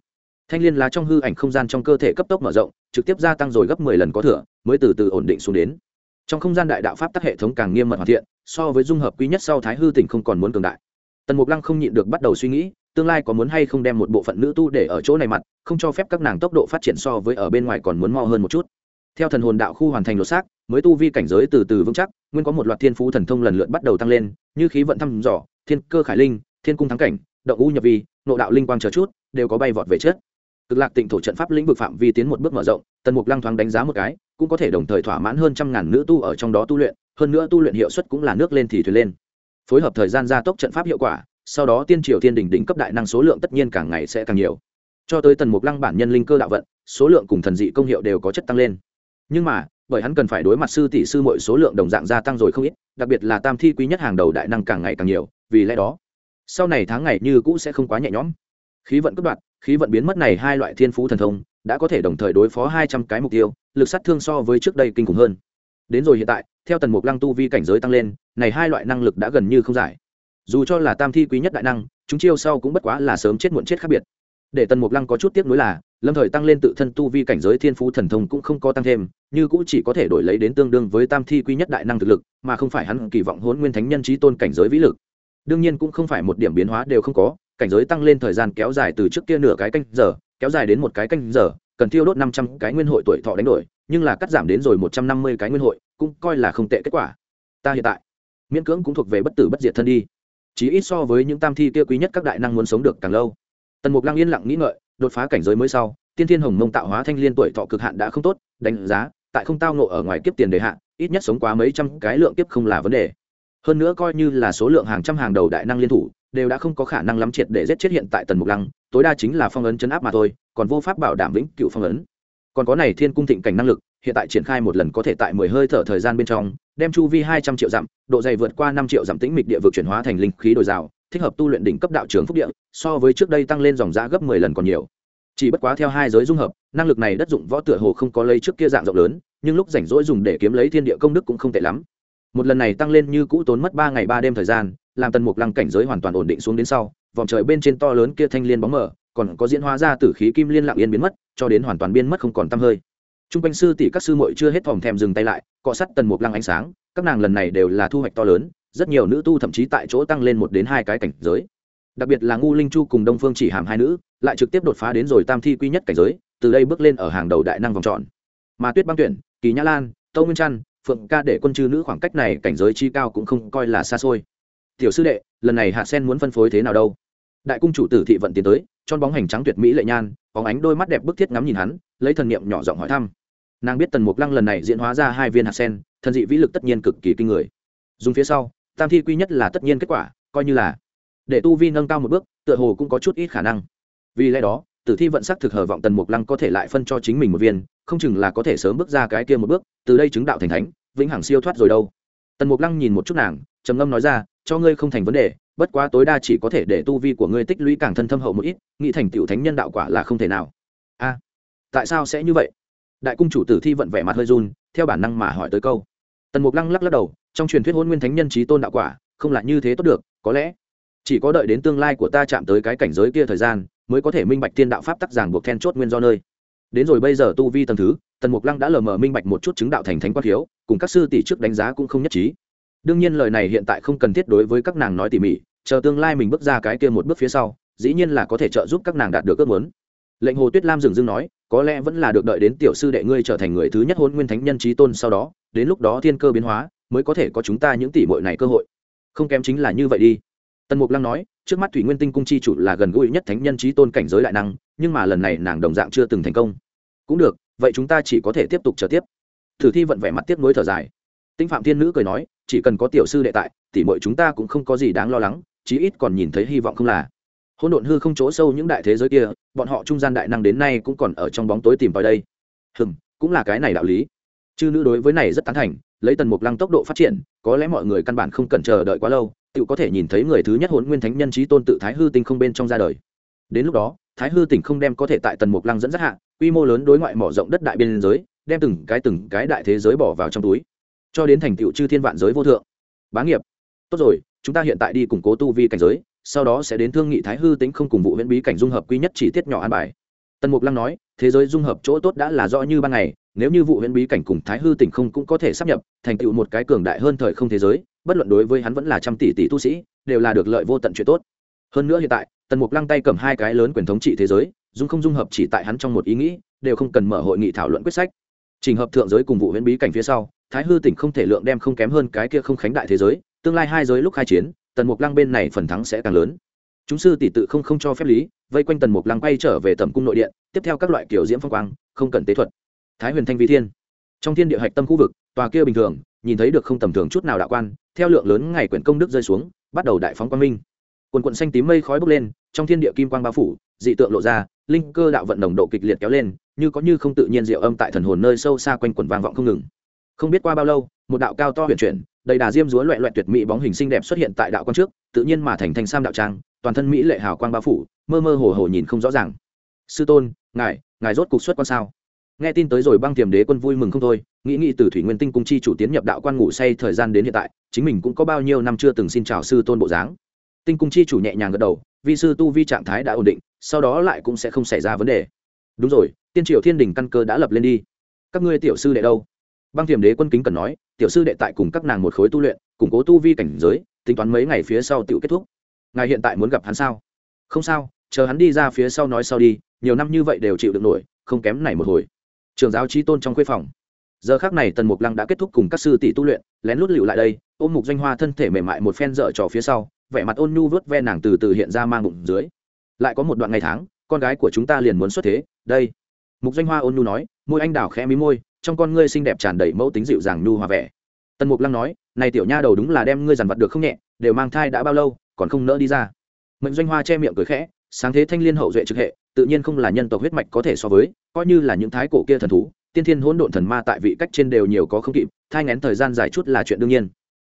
Thanh liên lá trong hư ảnh không gian trong cơ thể cấp tốc mở rộng, trực tiếp gia tăng rồi gấp mười lần có thừa, mới từ từ ổn định xuống đến. Trong không gian đại đạo pháp tắc hệ thống càng nghiêm mật hoàn thiện, so với dung hợp quý nhất sau thái hư tỉnh không còn muốn cường đại. Tần mục lăng không nhịn được bắt đầu suy nghĩ tương lai có muốn hay không đem một bộ phận nữ tu để ở chỗ này mặt, không cho phép các nàng tốc độ phát triển so với ở bên ngoài còn muốn mo hơn một chút. Theo thần hồn đạo khu hoàn thành lột xác, mới tu vi cảnh giới từ từ vững chắc, nguyên có một loạt thiên phú thần thông lần lượt bắt đầu tăng lên, như khí vận thăm dò, thiên cơ khải linh, thiên cung thắng cảnh, động u nhập vi, nộ đạo linh quang chờ chút, đều có bay vọt về chết cực lạc tịnh thổ trận pháp lĩnh vực phạm vi tiến một bước mở rộng, tần mục lăng thoáng đánh giá một cái, cũng có thể đồng thời thỏa mãn hơn trăm ngàn nữ tu ở trong đó tu luyện, hơn nữa tu luyện hiệu suất cũng là nước lên thì thuyền lên. Phối hợp thời gian gia tốc trận pháp hiệu quả sau đó tiên triều thiên đỉnh đỉnh cấp đại năng số lượng tất nhiên càng ngày sẽ càng nhiều. Cho tới tần mục lăng bản nhân linh cơ đạo vận, số lượng cùng thần dị công hiệu đều có chất tăng lên. Nhưng mà, bởi hắn cần phải đối mặt sư tỷ sư mọi số lượng đồng dạng gia tăng rồi không ít, đặc biệt là tam thi quý nhất hàng đầu đại năng càng ngày càng nhiều, vì lẽ đó, sau này tháng ngày như cũ sẽ không quá nhẹ nhõm. Khí vận cấp đoạn khí vận biến mất này hai loại thiên phú thần thông, đã có thể đồng thời đối phó hai trăm cái mục tiêu, lực sát thương so với trước đây kinh khủng hơn. Đến rồi hiện tại, theo tần mục lăng tu vi cảnh giới tăng lên, này hai loại năng lực đã gần như không giải dù cho là tam thi quý nhất đại năng, chúng chiêu sau cũng bất quá là sớm chết muộn chết khác biệt. Để tần mục lăng có chút tiếc nuối là, lâm thời tăng lên tự thân tu vi cảnh giới thiên phú thần thông cũng không có tăng thêm, như cũng chỉ có thể đổi lấy đến tương đương với tam thi quý nhất đại năng thực lực, mà không phải hắn kỳ vọng hôn nguyên thánh nhân trí tôn cảnh giới vĩ lực. Đương nhiên cũng không phải một điểm biến hóa đều không có, cảnh giới tăng lên thời gian kéo dài từ trước kia nửa cái canh giờ, kéo dài đến một cái canh giờ, cần tiêu đốt năm trăm cái nguyên hội tuổi thọ đánh đổi, nhưng là cắt giảm đến rồi một trăm năm mươi cái nguyên hội, cũng coi là không tệ kết quả. Ta hiện tại miễn cưỡng cũng thuộc về bất tử bất diệt thân đi chí ít so với những tam thi kia quý nhất các đại năng muốn sống được càng lâu. Tần mục lăng yên lặng nghĩ ngợi, đột phá cảnh giới mới sau, tiên thiên hồng mông tạo hóa thanh liên tuổi thọ cực hạn đã không tốt, đánh giá, tại không tao nộ ở ngoài kiếp tiền đề hạn ít nhất sống quá mấy trăm cái lượng kiếp không là vấn đề. Hơn nữa coi như là số lượng hàng trăm hàng đầu đại năng liên thủ, đều đã không có khả năng lắm triệt để giết chết hiện tại tần mục lăng, tối đa chính là phong ấn chấn áp mà thôi, còn vô pháp bảo đảm vĩnh cựu phong ấn. Còn có này thiên cung thịnh cảnh năng lực hiện tại triển khai một lần có thể tại mười hơi thở thời gian bên trong, đem chu vi hai trăm triệu dặm, độ dày vượt qua năm triệu dặm tĩnh mịch địa vực chuyển hóa thành linh khí đồi rào, thích hợp tu luyện đỉnh cấp đạo trường phúc địa, so với trước đây tăng lên dòng giá gấp mười lần còn nhiều. Chỉ bất quá theo hai giới dung hợp, năng lực này đất dụng võ tựa hồ không có lấy trước kia dạng rộng lớn, nhưng lúc rảnh rỗi dùng để kiếm lấy thiên địa công đức cũng không tệ lắm. Một lần này tăng lên như cũ tốn mất ba ngày ba đêm thời gian, làm tần mục lăng cảnh giới hoàn toàn ổn định xuống đến sau, vòng trời bên trên to lớn kia thanh liên bóng mở còn có diễn hóa ra tử khí kim liên lặng yên biến mất, cho đến hoàn toàn biến mất không còn tăm hơi t r u n g quanh sư tỷ các sư muội chưa hết thòm thèm dừng tay lại, cọ sắt tần mục lăng ánh sáng, các nàng lần này đều là thu hoạch to lớn, rất nhiều nữ tu thậm chí tại chỗ tăng lên một đến hai cái cảnh giới. Đặc biệt là ngu linh chu cùng đông phương chỉ hàm hai nữ, lại trực tiếp đột phá đến rồi tam thi quy nhất cảnh giới, từ đây bước lên ở hàng đầu đại năng vòng tròn. Mà tuyết băng tuyển, kỳ nhã lan, tâu nguyên trăn, phượng ca để quân chư nữ khoảng cách này cảnh giới chi cao cũng không coi là xa xôi. Tiểu sư đệ, lần này hạ sen muốn phân phối thế nào đâu? Đại cung chủ tử thị vận tiến tới, tròn bóng hành trắng tuyệt mỹ lệ nhan, bóng ánh đôi mắt đẹp bức thiết ngắm nhìn hắn lấy thần niệm nhỏ giọng hỏi thăm. Nàng biết tần mục lăng lần này diễn hóa ra hai viên hạt sen, thần dị vĩ lực tất nhiên cực kỳ kinh người. Dùng phía sau, tam thi quy nhất là tất nhiên kết quả, coi như là để tu vi nâng cao một bước, tựa hồ cũng có chút ít khả năng. Vì lẽ đó, tử thi vận sắc thực hờ vọng tần mục lăng có thể lại phân cho chính mình một viên, không chừng là có thể sớm bước ra cái kia một bước, từ đây chứng đạo thành thánh, vĩnh hằng siêu thoát rồi đâu. Tần mục lăng nhìn một chút nàng, trầm ngâm nói ra, cho ngươi không thành vấn đề, bất quá tối đa chỉ có thể để tu vi của ngươi tích lũy càng thân thâm hậu một ít, nghĩ thành tựu thánh nhân đạo quả là không thể nào. A tại sao sẽ như vậy? Đại cung chủ tử thi vận vẻ mặt hơi run, theo bản năng mà hỏi tới câu. Tần mục lăng lắc lắc đầu, trong truyền thuyết hôn nguyên thánh nhân trí tôn đạo quả, không là như thế tốt được, có lẽ chỉ có đợi đến tương lai của ta chạm tới cái cảnh giới kia thời gian, mới có thể minh bạch thiên đạo pháp tắc giảng buộc then chốt nguyên do nơi. Đến rồi bây giờ tu vi tầng thứ, tần mục lăng đã lờ mờ minh bạch một chút chứng đạo thành thánh quát thiếu, cùng các sư tỷ trước đánh giá cũng không nhất trí. Đương nhiên lời này hiện tại không cần thiết đối với các nàng nói tỉ mỉ, chờ tương lai mình bước ra cái kia một bước phía sau, dĩ nhiên là có thể trợ giúp các nàng đạt được ước muốn. Lệnh hồ tuyết lam dừng dưng nói có lẽ vẫn là được đợi đến tiểu sư đệ ngươi trở thành người thứ nhất hôn nguyên thánh nhân trí tôn sau đó, đến lúc đó thiên cơ biến hóa, mới có thể có chúng ta những tỷ muội này cơ hội. Không kém chính là như vậy đi. Tần mục lăng nói, trước mắt thủy nguyên tinh cung chi chủ là gần gũi nhất thánh nhân trí tôn cảnh giới đại năng, nhưng mà lần này nàng đồng dạng chưa từng thành công. Cũng được, vậy chúng ta chỉ có thể tiếp tục chờ tiếp. Thử thi vận vẻ mặt tiếp nối thở dài. Tinh phạm thiên nữ cười nói, chỉ cần có tiểu sư đệ tại, tỷ muội chúng ta cũng không có gì đáng lo lắng, chí ít còn nhìn thấy hy vọng không là hỗn độn hư không chỗ sâu những đại thế giới kia, bọn họ trung gian đại năng đến nay cũng còn ở trong bóng tối tìm vào đây. Hừm, cũng là cái này đạo lý. Chư nữ đối với này rất tán thành, lấy tần mục lăng tốc độ phát triển, có lẽ mọi người căn bản không cần chờ đợi quá lâu, tự có thể nhìn thấy người thứ nhất hỗn nguyên thánh nhân trí tôn tự thái hư tinh không bên trong ra đời. Đến lúc đó, thái hư tỉnh không đem có thể tại tần mục lăng dẫn dắt hạ, quy mô lớn đối ngoại mở rộng đất đại biên giới, đem từng cái từng cái đại thế giới bỏ vào trong túi. Cho đến thành tựu chư thiên vạn giới vô thượng. Bá nghiệp. Tốt rồi, chúng ta hiện tại đi củng cố tu vi cảnh giới sau đó sẽ đến thương nghị thái hư tính không cùng vụ viễn bí cảnh dung hợp quy nhất chỉ tiết nhỏ an bài. Tần mục lăng nói, thế giới dung hợp chỗ tốt đã là rõ như ban ngày, nếu như vụ viễn bí cảnh cùng thái hư tỉnh không cũng có thể sắp nhập, thành tựu một cái cường đại hơn thời không thế giới, bất luận đối với hắn vẫn là trăm tỷ tỷ tu sĩ, đều là được lợi vô tận chuyện tốt. Hơn nữa hiện tại, tần mục lăng tay cầm hai cái lớn quyền thống trị thế giới, dung không dung hợp chỉ tại hắn trong một ý nghĩ, đều không cần mở hội nghị thảo luận quyết sách. Trình hợp thượng giới cùng vụ viễn bí cảnh phía sau, thái hư tỉnh không thể lượng đem không kém hơn cái kia không khánh đại thế giới, tương lai hai giới lúc khai chiến tần mục lăng bên này phần thắng sẽ càng lớn. Chúng sư tỷ tự không không cho phép lý, vây quanh tần mục lăng quay trở về tầm cung nội điện, tiếp theo các loại kiểu diễm phong quang, không cần tế thuật. Thái huyền thanh vi thiên. Trong thiên địa hạch tâm khu vực, tòa kia bình thường, nhìn thấy được không tầm thường chút nào đạo quan, theo lượng lớn ngày quyển công đức rơi xuống, bắt đầu đại phóng quang minh. Quần quận xanh tím mây khói bốc lên, trong thiên địa kim quang bao phủ, dị tượng lộ ra, linh cơ đạo vận đồng độ kịch liệt kéo lên, như có như không tự nhiên diệu âm tại thần hồn nơi sâu xa quanh quần vang vọng không ngừng. Không biết qua bao lâu, một đạo cao to huyền chuyển đầy đà diêm dúa loẹ loẹt tuyệt mỹ bóng hình xinh đẹp xuất hiện tại đạo quan trước, tự nhiên mà thành thành sam đạo trang, toàn thân mỹ lệ hào quang bao phủ, mơ mơ hồ hồ nhìn không rõ ràng. Sư tôn, ngài ngài rốt cục xuất quan sao? Nghe tin tới rồi băng tiềm đế quân vui mừng không thôi, nghĩ nghĩ từ thủy nguyên tinh cung chi chủ tiến nhập đạo quan ngủ say thời gian đến hiện tại, chính mình cũng có bao nhiêu năm chưa từng xin chào sư tôn bộ dáng. Tinh cung chi chủ nhẹ nhàng gật đầu vì sư tu vi trạng thái đã ổn định, sau đó lại cũng sẽ không xảy ra vấn đề. Đúng rồi, tiên triều thiên đình căn cơ đã lập lên đi. Các ngươi tiểu sư đệ đâu? Băng tiềm đế quân kính cần nói tiểu sư đệ tại cùng các nàng một khối tu luyện, củng cố tu vi cảnh giới, tính toán mấy ngày phía sau tự kết thúc. Ngài hiện tại muốn gặp hắn sao? Không sao, chờ hắn đi ra phía sau nói sau đi, nhiều năm như vậy đều chịu được nổi, không kém này một hồi. Trường giáo trí tôn trong khuê phòng. Giờ khác này tần mục lăng đã kết thúc cùng các sư tỷ tu luyện, lén lút lựu lại đây, ôm mục doanh hoa thân thể mềm mại một phen dở trò phía sau, vẻ mặt ôn nhu vớt ve nàng từ từ hiện ra mang bụng dưới. Lại có một đoạn ngày tháng, con gái của chúng ta liền muốn xuất thế, đây. Mục doanh hoa ôn nhu nói, môi anh đào khẽ mí môi trong con ngươi xinh đẹp tràn đầy mẫu tính dịu dàng nhu hòa vẻ. Tần mục lăng nói, này tiểu nha đầu đúng là đem ngươi dằn vặt được không nhẹ, đều mang thai đã bao lâu, còn không nỡ đi ra. Mệnh doanh hoa che miệng cười khẽ, sáng thế thanh liên hậu duệ trực hệ, tự nhiên không là nhân tộc huyết mạch có thể so với, coi như là những thái cổ kia thần thú, tiên thiên hỗn độn thần ma tại vị cách trên đều nhiều có không kịp, thai ngén thời gian dài chút là chuyện đương nhiên.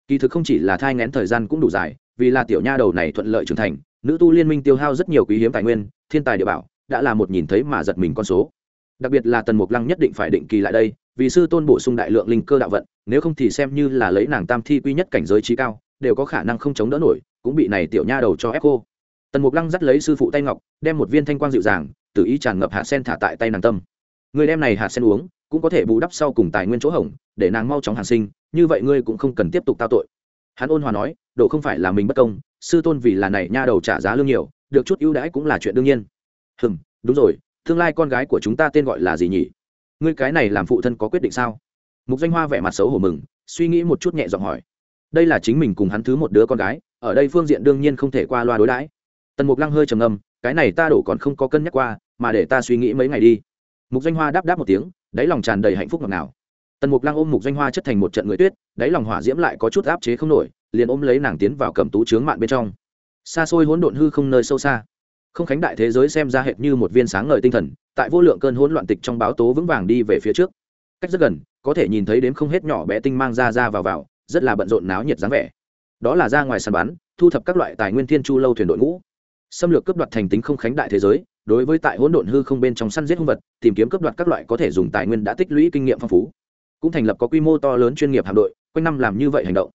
Kỳ thực không chỉ là thai ngén thời gian cũng đủ dài, vì là tiểu nha đầu này thuận lợi trưởng thành, nữ tu liên minh tiêu hao rất nhiều quý hiếm tài nguyên, thiên tài địa bảo, đã là một nhìn thấy mà giật mình con số đặc biệt là tần mục lăng nhất định phải định kỳ lại đây, vì sư tôn bổ sung đại lượng linh cơ đạo vận, nếu không thì xem như là lấy nàng tam thi quy nhất cảnh giới trí cao, đều có khả năng không chống đỡ nổi, cũng bị này tiểu nha đầu cho ép cô tần mục lăng dắt lấy sư phụ tay ngọc, đem một viên thanh quang dịu dàng, tự ý tràn ngập hạt sen thả tại tay nàng tâm. Người đem này hạt sen uống, cũng có thể bù đắp sau cùng tài nguyên chỗ hỏng để nàng mau chóng hàn sinh, như vậy ngươi cũng không cần tiếp tục tao tội. Hắn ôn hòa nói độ không phải là mình bất công, sư tôn vì là này nha đầu trả giá lương nhiều, được chút ưu đãi cũng là chuyện đương nhiên. Hừm, đúng rồi tương lai con gái của chúng ta tên gọi là gì nhỉ? Ngươi cái này làm phụ thân có quyết định sao? Mục danh hoa vẻ mặt xấu hổ mừng, suy nghĩ một chút nhẹ giọng hỏi. Đây là chính mình cùng hắn thứ một đứa con gái, ở đây phương diện đương nhiên không thể qua loa đối đãi. Tần mục lăng hơi trầm ngâm, cái này ta đổ còn không có cân nhắc qua, mà để ta suy nghĩ mấy ngày đi. Mục danh hoa đáp đáp một tiếng, đáy lòng tràn đầy hạnh phúc ngọt nào tần mục lăng ôm mục danh hoa chất thành một trận người tuyết, đáy lòng hỏa diễm lại có chút áp chế không nổi, liền ôm lấy nàng tiến vào cầm tú trướng mạn bên trong. Xa xôi hỗn độn hư không nơi sâu xa không khánh đại thế giới xem ra hệt như một viên sáng ngời tinh thần, tại vô lượng cơn hỗn loạn tịch trong báo tố vững vàng đi về phía trước. Cách rất gần, có thể nhìn thấy đến không hết nhỏ bé tinh mang ra ra vào vào, rất là bận rộn náo nhiệt dáng vẻ. Đó là ra ngoài sàn bán thu thập các loại tài nguyên thiên chu lâu thuyền đội ngũ. Xâm lược cướp đoạt thành tính không khánh đại thế giới, đối với tại hỗn độn hư không bên trong săn giết hung vật, tìm kiếm cướp đoạt các loại có thể dùng tài nguyên đã tích lũy kinh nghiệm phong phú. Cũng thành lập có quy mô to lớn chuyên nghiệp hạm đội, quanh năm làm như vậy hành động.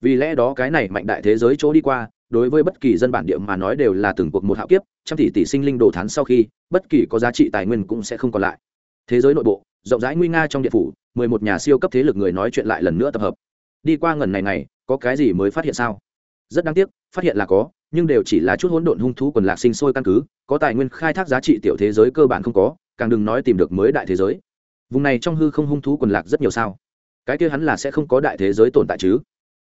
Vì lẽ đó cái này mạnh đại thế giới chỗ đi qua đối với bất kỳ dân bản địa mà nói đều là từng cuộc một hạo kiếp, trăm tỷ tỷ sinh linh đồ thán sau khi, bất kỳ có giá trị tài nguyên cũng sẽ không còn lại. Thế giới nội bộ, rộng rãi nguy nga trong điện phủ, mười một nhà siêu cấp thế lực người nói chuyện lại lần nữa tập hợp. Đi qua ngần này này có cái gì mới phát hiện sao? Rất đáng tiếc, phát hiện là có, nhưng đều chỉ là chút hỗn độn hung thú quần lạc sinh sôi căn cứ, có tài nguyên khai thác giá trị tiểu thế giới cơ bản không có, càng đừng nói tìm được mới đại thế giới. Vùng này trong hư không hung thú quần lạc rất nhiều sao? Cái kia hắn là sẽ không có đại thế giới tồn tại chứ?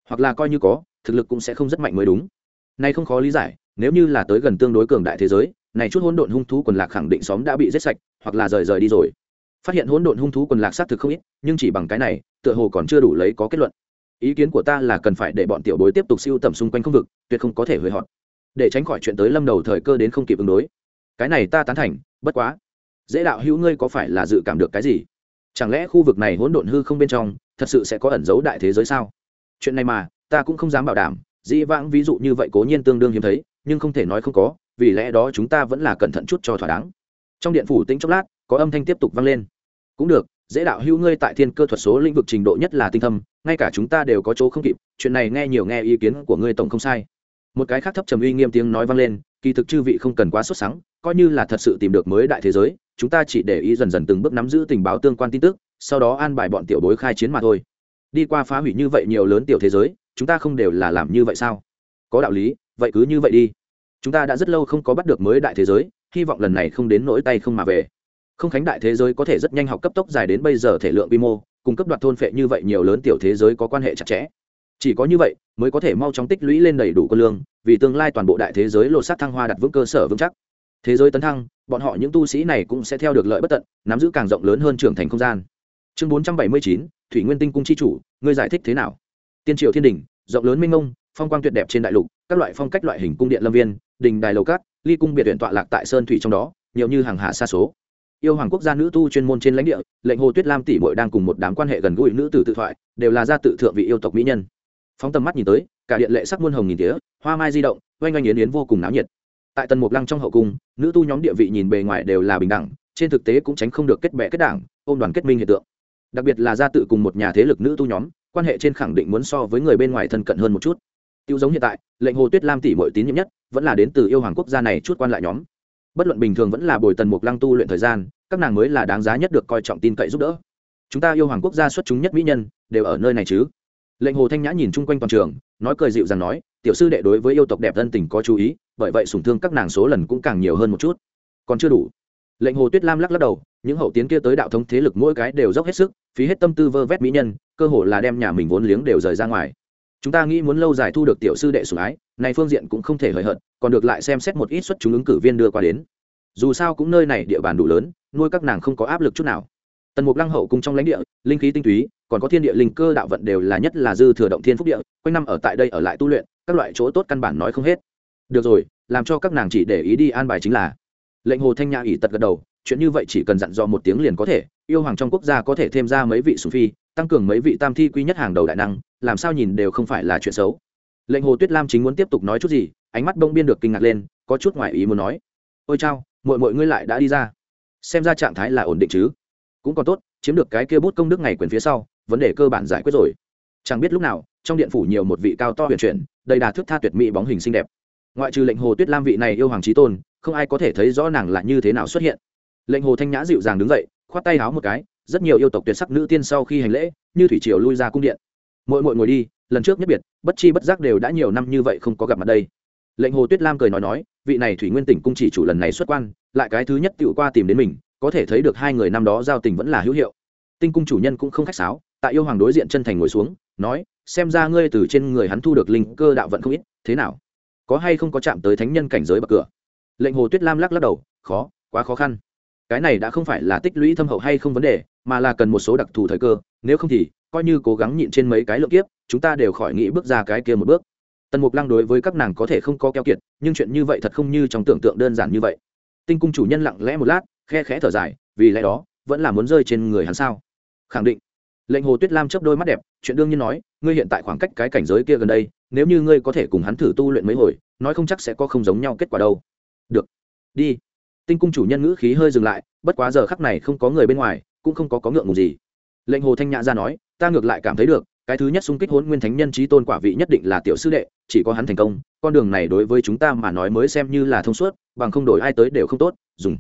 Hoặc là coi như có, thực lực cũng sẽ không rất mạnh mới đúng này không khó lý giải, nếu như là tới gần tương đối cường đại thế giới, này chút hỗn độn hung thú quần lạc khẳng định xóm đã bị giết sạch, hoặc là rời rời đi rồi. Phát hiện hỗn độn hung thú quần lạc xác thực không ít, nhưng chỉ bằng cái này, tựa hồ còn chưa đủ lấy có kết luận. Ý kiến của ta là cần phải để bọn tiểu bối tiếp tục siêu tầm xung quanh không vực, tuyệt không có thể hồi họt để tránh khỏi chuyện tới lâm đầu thời cơ đến không kịp ứng đối. Cái này ta tán thành, bất quá. Dễ đạo hữu ngươi có phải là dự cảm được cái gì? Chẳng lẽ khu vực này hỗn độn hư không bên trong, thật sự sẽ có ẩn dấu đại thế giới sao? Chuyện này mà, ta cũng không dám bảo đảm dĩ vãng ví dụ như vậy cố nhiên tương đương hiếm thấy, nhưng không thể nói không có, vì lẽ đó chúng ta vẫn là cẩn thận chút cho thỏa đáng. Trong điện phủ tính chốc lát, có âm thanh tiếp tục vang lên. Cũng được, dễ đạo hữu ngươi tại thiên cơ thuật số lĩnh vực trình độ nhất là tinh thâm, ngay cả chúng ta đều có chỗ không kịp, chuyện này nghe nhiều nghe ý kiến của ngươi tổng không sai. Một cái khác thấp trầm uy nghiêm tiếng nói vang lên, kỳ thực chư vị không cần quá sốt sắng, coi như là thật sự tìm được mới đại thế giới, chúng ta chỉ để ý dần dần từng bước nắm giữ tình báo tương quan tin tức, sau đó an bài bọn tiểu bối khai chiến mà thôi. Đi qua phá hủy như vậy nhiều lớn tiểu thế giới chúng ta không đều là làm như vậy sao? Có đạo lý, vậy cứ như vậy đi. Chúng ta đã rất lâu không có bắt được mới đại thế giới, hy vọng lần này không đến nỗi tay không mà về. Không khánh đại thế giới có thể rất nhanh học cấp tốc dài đến bây giờ thể lượng quy mô, cùng cấp đoạt thôn phệ như vậy nhiều lớn tiểu thế giới có quan hệ chặt chẽ. Chỉ có như vậy mới có thể mau chóng tích lũy lên đầy đủ quân lương, vì tương lai toàn bộ đại thế giới lột xác thăng hoa đặt vững cơ sở vững chắc. Thế giới tấn thăng, bọn họ những tu sĩ này cũng sẽ theo được lợi bất tận, nắm giữ càng rộng lớn hơn trưởng thành không gian. Chương bốn trăm bảy mươi chín, thủy nguyên tinh cung chi chủ, ngươi giải thích thế nào? Tiên triều thiên đình, rộng lớn minh ngông phong quang tuyệt đẹp trên đại lục, các loại phong cách loại hình cung điện lâm viên, đình đài lầu cát, ly cung biệt huyện tọa lạc tại sơn thủy trong đó, nhiều như hàng hạ xa số. Yêu hoàng quốc gia nữ tu chuyên môn trên lãnh địa, lệnh hồ tuyết lam tỷ bội đang cùng một đám quan hệ gần gũi nữ tử tự thoại, đều là gia tự thượng vị yêu tộc mỹ nhân. Phóng tầm mắt nhìn tới, cả điện lệ sắc muôn hồng nghìn tía, hoa mai di động, oanh oanh yến yến vô cùng náo nhiệt. Tại tần mục lăng trong hậu cung, nữ tu nhóm địa vị nhìn bề ngoài đều là bình đẳng, trên thực tế cũng tránh không được kết bệ kết đảng ôm đoàn kết minh hiện tượng. Đặc biệt là gia tự cùng một nhà thế lực nữ tu nhóm quan hệ trên khẳng định muốn so với người bên ngoài thân cận hơn một chút. Tiêu giống hiện tại, lệnh hồ tuyết lam tỷ mọi tín nhiệm nhất, vẫn là đến từ yêu hoàng quốc gia này chút quan lại nhóm. Bất luận bình thường vẫn là bồi tần mục lăng tu luyện thời gian, các nàng mới là đáng giá nhất được coi trọng tin cậy giúp đỡ. Chúng ta yêu hoàng quốc gia xuất chúng nhất mỹ nhân, đều ở nơi này chứ? Lệnh hồ thanh nhã nhìn chung quanh toàn trường, nói cười dịu rằng nói, tiểu sư đệ đối với yêu tộc đẹp thân tình có chú ý, bởi vậy sủng thương các nàng số lần cũng càng nhiều hơn một chút. Còn chưa đủ. Lệnh hồ tuyết lam lắc lắc đầu, những hậu tiến kia tới đạo thống thế lực mỗi cái đều dốc hết sức, phí hết tâm tư vơ vét mỹ nhân cơ hồ là đem nhà mình vốn liếng đều rời ra ngoài. Chúng ta nghĩ muốn lâu dài thu được tiểu sư đệ sủng ái, này phương diện cũng không thể hời hợt, còn được lại xem xét một ít xuất chúng ứng cử viên đưa qua đến. Dù sao cũng nơi này địa bàn đủ lớn, nuôi các nàng không có áp lực chút nào. Tần mục lăng hậu cùng trong lãnh địa, linh khí tinh túy, còn có thiên địa linh cơ đạo vận đều là nhất là dư thừa động thiên phúc địa, quanh năm ở tại đây ở lại tu luyện, các loại chỗ tốt căn bản nói không hết. Được rồi, làm cho các nàng chỉ để ý đi an bài chính là. Lệnh hồ thanh nhã ỉ tật gật đầu, chuyện như vậy chỉ cần dặn dò một tiếng liền có thể, yêu hoàng trong quốc gia có thể thêm ra mấy vị sủng phi tăng cường mấy vị tam thi quý nhất hàng đầu đại năng, làm sao nhìn đều không phải là chuyện xấu. Lệnh hồ tuyết lam chính muốn tiếp tục nói chút gì, ánh mắt bông biên được kinh ngạc lên, có chút ngoại ý muốn nói. Ôi chao mọi mọi ngươi lại đã đi ra. Xem ra trạng thái là ổn định chứ. Cũng còn tốt, chiếm được cái kia bút công đức ngày quyền phía sau, vấn đề cơ bản giải quyết rồi. Chẳng biết lúc nào, trong điện phủ nhiều một vị cao to huyền chuyển, đầy đà thước tha tuyệt mỹ bóng hình xinh đẹp. Ngoại trừ lệnh hồ tuyết lam vị này yêu hoàng trí tôn, không ai có thể thấy rõ nàng là như thế nào xuất hiện. Lệnh hồ thanh nhã dịu dàng đứng dậy, khoát tay háo một cái rất nhiều yêu tộc tuyệt sắc nữ tiên sau khi hành lễ, như thủy triều lui ra cung điện. Mỗi mỗi ngồi đi, lần trước nhất biệt, bất chi bất giác đều đã nhiều năm như vậy không có gặp mặt đây. Lệnh hồ tuyết lam cười nói nói, vị này thủy nguyên tỉnh cung chỉ chủ lần này xuất quan, lại cái thứ nhất tự qua tìm đến mình, có thể thấy được hai người năm đó giao tình vẫn là hữu hiệu. Tinh cung chủ nhân cũng không khách sáo, tại yêu hoàng đối diện chân thành ngồi xuống, nói, xem ra ngươi từ trên người hắn thu được linh cơ đạo vận không ít, thế nào? Có hay không có chạm tới thánh nhân cảnh giới bậc cửa? Lệnh hồ tuyết lam lắc lắc đầu, khó, quá khó khăn cái này đã không phải là tích lũy thâm hậu hay không vấn đề, mà là cần một số đặc thù thời cơ, nếu không thì, coi như cố gắng nhịn trên mấy cái lượng kiếp, chúng ta đều khỏi nghĩ bước ra cái kia một bước. Tần mục lăng đối với các nàng có thể không có keo kiệt, nhưng chuyện như vậy thật không như trong tưởng tượng đơn giản như vậy. Tinh cung chủ nhân lặng lẽ một lát, khe khẽ thở dài, vì lẽ đó, vẫn là muốn rơi trên người hắn sao? Khẳng định. Lệnh hồ tuyết lam chấp đôi mắt đẹp, chuyện đương nhiên nói, ngươi hiện tại khoảng cách cái cảnh giới kia gần đây, nếu như ngươi có thể cùng hắn thử tu luyện mấy hồi, nói không chắc sẽ có không giống nhau kết quả đâu. Được. Đi tinh cung chủ nhân ngữ khí hơi dừng lại, bất quá giờ khắc này không có người bên ngoài, cũng không có có ngượng ngùng gì. Lệnh hồ thanh nhã ra nói, ta ngược lại cảm thấy được, cái thứ nhất xung kích hôn nguyên thánh nhân trí tôn quả vị nhất định là tiểu sư đệ, chỉ có hắn thành công, con đường này đối với chúng ta mà nói mới xem như là thông suốt, bằng không đổi ai tới đều không tốt. Dùng.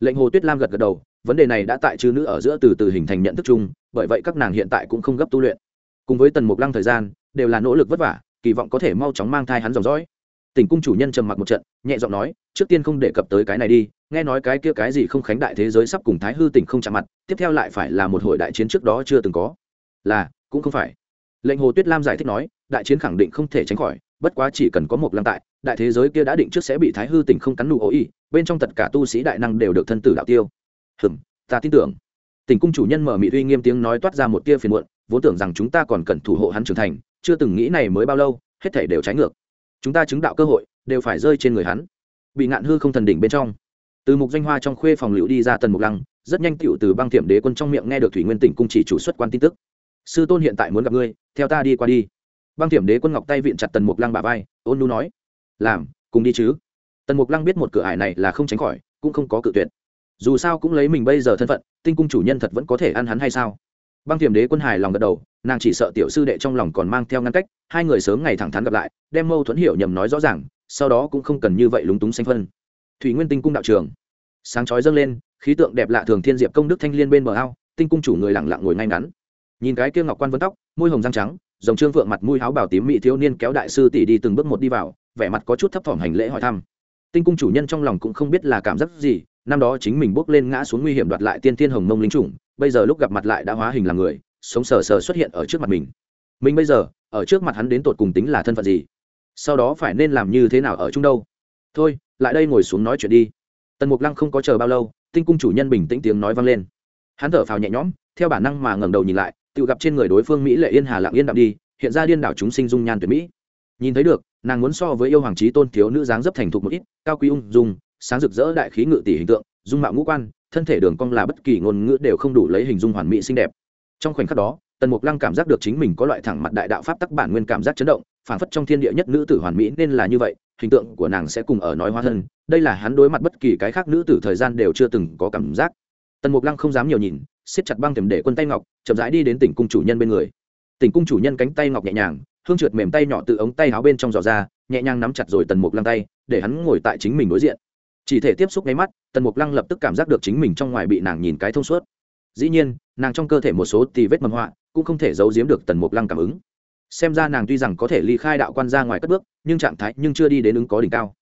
Lệnh hồ tuyết lam gật gật đầu, vấn đề này đã tại chư nữ ở giữa từ từ hình thành nhận thức chung, bởi vậy các nàng hiện tại cũng không gấp tu luyện. Cùng với tần mục lăng thời gian, đều là nỗ lực vất vả, kỳ vọng có thể mau chóng mang thai hắn dòng dõi tỉnh cung chủ nhân trầm mặc một trận, nhẹ giọng nói, trước tiên không đề cập tới cái này đi, nghe nói cái kia cái gì không khánh đại thế giới sắp cùng thái hư tỉnh không chạm mặt, tiếp theo lại phải là một hội đại chiến trước đó chưa từng có. Là, cũng không phải. Lệnh hồ tuyết lam giải thích nói, đại chiến khẳng định không thể tránh khỏi, bất quá chỉ cần có một lăng tại, đại thế giới kia đã định trước sẽ bị thái hư tỉnh không cắn nụ ố y bên trong tất cả tu sĩ đại năng đều được thân tử đạo tiêu. Hừm, ta tin tưởng. Tỉnh cung chủ nhân mở mị uy nghiêm tiếng nói toát ra một tia phiền muộn, vốn tưởng rằng chúng ta còn cần thủ hộ hắn trưởng thành, chưa từng nghĩ này mới bao lâu, hết thể đều trái ngược chúng ta chứng đạo cơ hội đều phải rơi trên người hắn bị ngạn hư không thần đỉnh bên trong từ mục danh hoa trong khuê phòng liệu đi ra tần mục lăng rất nhanh tựu từ băng thiểm đế quân trong miệng nghe được thủy nguyên tỉnh cung chỉ chủ xuất quan tin tức sư tôn hiện tại muốn gặp ngươi theo ta đi qua đi băng thiểm đế quân ngọc tay viện chặt tần mục lăng bà vai ôn nu nói làm cùng đi chứ tần mục lăng biết một cửa ải này là không tránh khỏi cũng không có cự tuyệt dù sao cũng lấy mình bây giờ thân phận tinh cung chủ nhân thật vẫn có thể ăn hắn hay sao băng thiềm đế quân hài lòng gật đầu, nàng chỉ sợ tiểu sư đệ trong lòng còn mang theo ngăn cách, hai người sớm ngày thẳng thắn gặp lại, đem mâu thuẫn hiểu nhầm nói rõ ràng, sau đó cũng không cần như vậy lúng túng xanh phân. Thủy nguyên tinh cung đạo trường. Sáng chói dâng lên, khí tượng đẹp lạ thường thiên diệp công đức thanh liên bên bờ ao, tinh cung chủ người lặng lặng ngồi ngay ngắn. Nhìn cái kia ngọc quan vân tóc, môi hồng răng trắng, dòng trương phượng mặt mũi áo bảo tím mỹ thiếu niên kéo đại sư tỷ đi từng bước một đi vào, vẻ mặt có chút thấp thỏm hành lễ hỏi thăm. Tinh cung chủ nhân trong lòng cũng không biết là cảm giác gì, năm đó chính mình bước lên ngã xuống nguy hiểm đoạt lại tiên thiên hồng mông linh chủng bây giờ lúc gặp mặt lại đã hóa hình là người, sống sờ sờ xuất hiện ở trước mặt mình. Mình bây giờ, ở trước mặt hắn đến tột cùng tính là thân phận gì? Sau đó phải nên làm như thế nào ở chung đâu? Thôi, lại đây ngồi xuống nói chuyện đi. Tần mục lăng không có chờ bao lâu, tinh cung chủ nhân bình tĩnh tiếng nói vang lên. Hắn thở phào nhẹ nhõm, theo bản năng mà ngẩng đầu nhìn lại, tự gặp trên người đối phương mỹ lệ yên hà lặng yên đạm đi, hiện ra điên đảo chúng sinh dung nhan tuyệt mỹ. Nhìn thấy được, nàng muốn so với yêu hoàng trí tôn thiếu nữ dáng dấp thành thục một ít, cao quý ung dung, sáng rực rỡ đại khí ngự tỷ hình tượng, dung mạo ngũ quan thân thể đường cong là bất kỳ ngôn ngữ đều không đủ lấy hình dung hoàn mỹ xinh đẹp. Trong khoảnh khắc đó, tần mục lăng cảm giác được chính mình có loại thẳng mặt đại đạo pháp tắc bản nguyên cảm giác chấn động phản phất trong thiên địa nhất nữ tử hoàn mỹ nên là như vậy, hình tượng của nàng sẽ cùng ở nói hóa thân, đây là hắn đối mặt bất kỳ cái khác nữ tử thời gian đều chưa từng có cảm giác. Tần mục lăng không dám nhiều nhìn, siết chặt băng tiềm để quân tay ngọc, chậm rãi đi đến tỉnh cung chủ nhân bên người. Tỉnh cung chủ nhân cánh tay ngọc nhẹ nhàng, hương trượt mềm tay nhỏ từ ống tay áo bên trong giò ra, nhẹ nhàng nắm chặt rồi tần mục lăng tay, để hắn ngồi tại chính mình đối diện chỉ thể tiếp xúc nháy mắt, tần mục lăng lập tức cảm giác được chính mình trong ngoài bị nàng nhìn cái thông suốt. Dĩ nhiên, nàng trong cơ thể một số tì vết mầm họa cũng không thể giấu giếm được tần mục lăng cảm ứng. Xem ra nàng tuy rằng có thể ly khai đạo quan ra ngoài cất bước, nhưng trạng thái nhưng chưa đi đến ứng có đỉnh cao.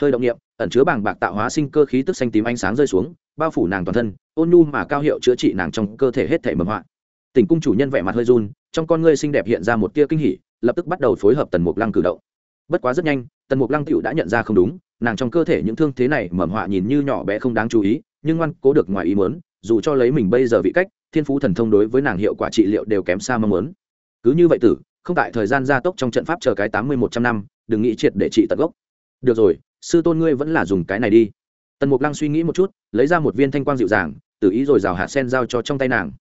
Hơi động nghiệm ẩn chứa bảng bạc tạo hóa sinh cơ khí tức xanh tím ánh sáng rơi xuống, bao phủ nàng toàn thân, ôn nhu mà cao hiệu chữa trị nàng trong cơ thể hết thể mầm họa. Tình cung chủ nhân vẻ mặt hơi run, trong con ngươi xinh đẹp hiện ra một tia kinh hỉ, lập tức bắt đầu phối hợp tần mục lăng cử động. Bất quá rất nhanh, tần mục lăng tựu đã nhận ra không đúng nàng trong cơ thể những thương thế này mầm họa nhìn như nhỏ bé không đáng chú ý, nhưng ngoan cố được ngoài ý mớn dù cho lấy mình bây giờ vị cách, thiên phú thần thông đối với nàng hiệu quả trị liệu đều kém xa mong muốn. Cứ như vậy tử, không tại thời gian gia tốc trong trận pháp chờ cái tám mươi một trăm năm, đừng nghĩ triệt để trị tận gốc. Được rồi, sư tôn ngươi vẫn là dùng cái này đi. Tần mục lăng suy nghĩ một chút, lấy ra một viên thanh quang dịu dàng tự ý rồi rào hạt sen giao cho trong tay nàng.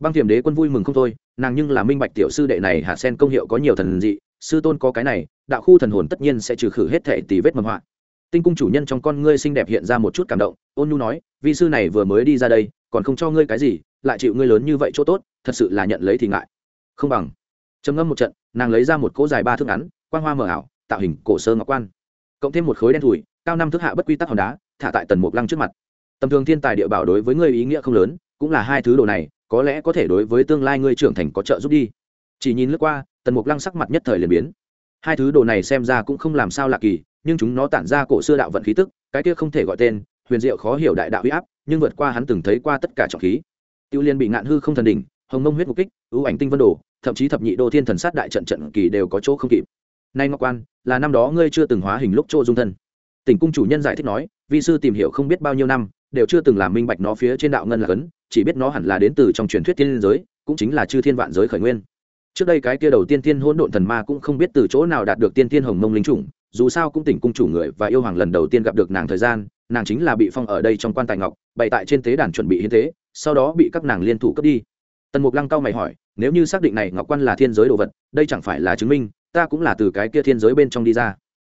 Băng thiểm đế quân vui mừng không thôi, nàng nhưng là minh bạch tiểu sư đệ này hạt sen công hiệu có nhiều thần dị, sư tôn có cái này, đạo khu thần hồn tất nhiên sẽ trừ khử hết thệ tỷ vết mầm họa tinh cung chủ nhân trong con ngươi xinh đẹp hiện ra một chút cảm động, ôn nhu nói, vi sư này vừa mới đi ra đây, còn không cho ngươi cái gì, lại chịu ngươi lớn như vậy chỗ tốt, thật sự là nhận lấy thì ngại. Không bằng. Trầm ngâm một trận, nàng lấy ra một cỗ dài ba thước ngắn quan hoa mờ ảo, tạo hình cổ sơ ngọc quan. Cộng thêm một khối đen thùi cao năm thước hạ bất quy tắc hòn đá, thả tại tần mục lăng trước mặt. Tầm thường thiên tài địa bảo đối với ngươi ý nghĩa không lớn, cũng là hai thứ đồ này, có lẽ có thể đối với tương lai ngươi trưởng thành có trợ giúp đi. Chỉ nhìn lướt qua, tần mục lăng sắc mặt nhất thời liền biến. Hai thứ đồ này xem ra cũng không làm sao lạ kỳ nhưng chúng nó tản ra cổ xưa đạo vận khí tức, cái kia không thể gọi tên, huyền diệu khó hiểu đại đạo huy áp, nhưng vượt qua hắn từng thấy qua tất cả trọng khí. Tiêu liên bị ngạn hư không thần đỉnh, hồng mông huyết mục kích, ưu ảnh tinh vân đồ, thậm chí thập nhị đô thiên thần sát đại trận trận kỳ đều có chỗ không kịp. Nay ngọc quan, là năm đó ngươi chưa từng hóa hình lúc chỗ dung thân. Tỉnh cung chủ nhân giải thích nói, vi sư tìm hiểu không biết bao nhiêu năm, đều chưa từng làm minh bạch nó phía trên đạo ngân là cấn, chỉ biết nó hẳn là đến từ trong truyền thuyết thiên giới, cũng chính là chư thiên vạn giới khởi nguyên. Trước đây cái kia đầu tiên tiên hỗn độn thần ma cũng không biết từ chỗ nào đạt được tiên thiên hồng mông linh chủng dù sao cũng tỉnh cung chủ người và yêu hoàng lần đầu tiên gặp được nàng thời gian, nàng chính là bị phong ở đây trong quan tài ngọc, bày tại trên tế đàn chuẩn bị hiến tế, sau đó bị các nàng liên thủ cướp đi. Tần mục lăng cao mày hỏi, nếu như xác định này ngọc quan là thiên giới đồ vật, đây chẳng phải là chứng minh, ta cũng là từ cái kia thiên giới bên trong đi ra.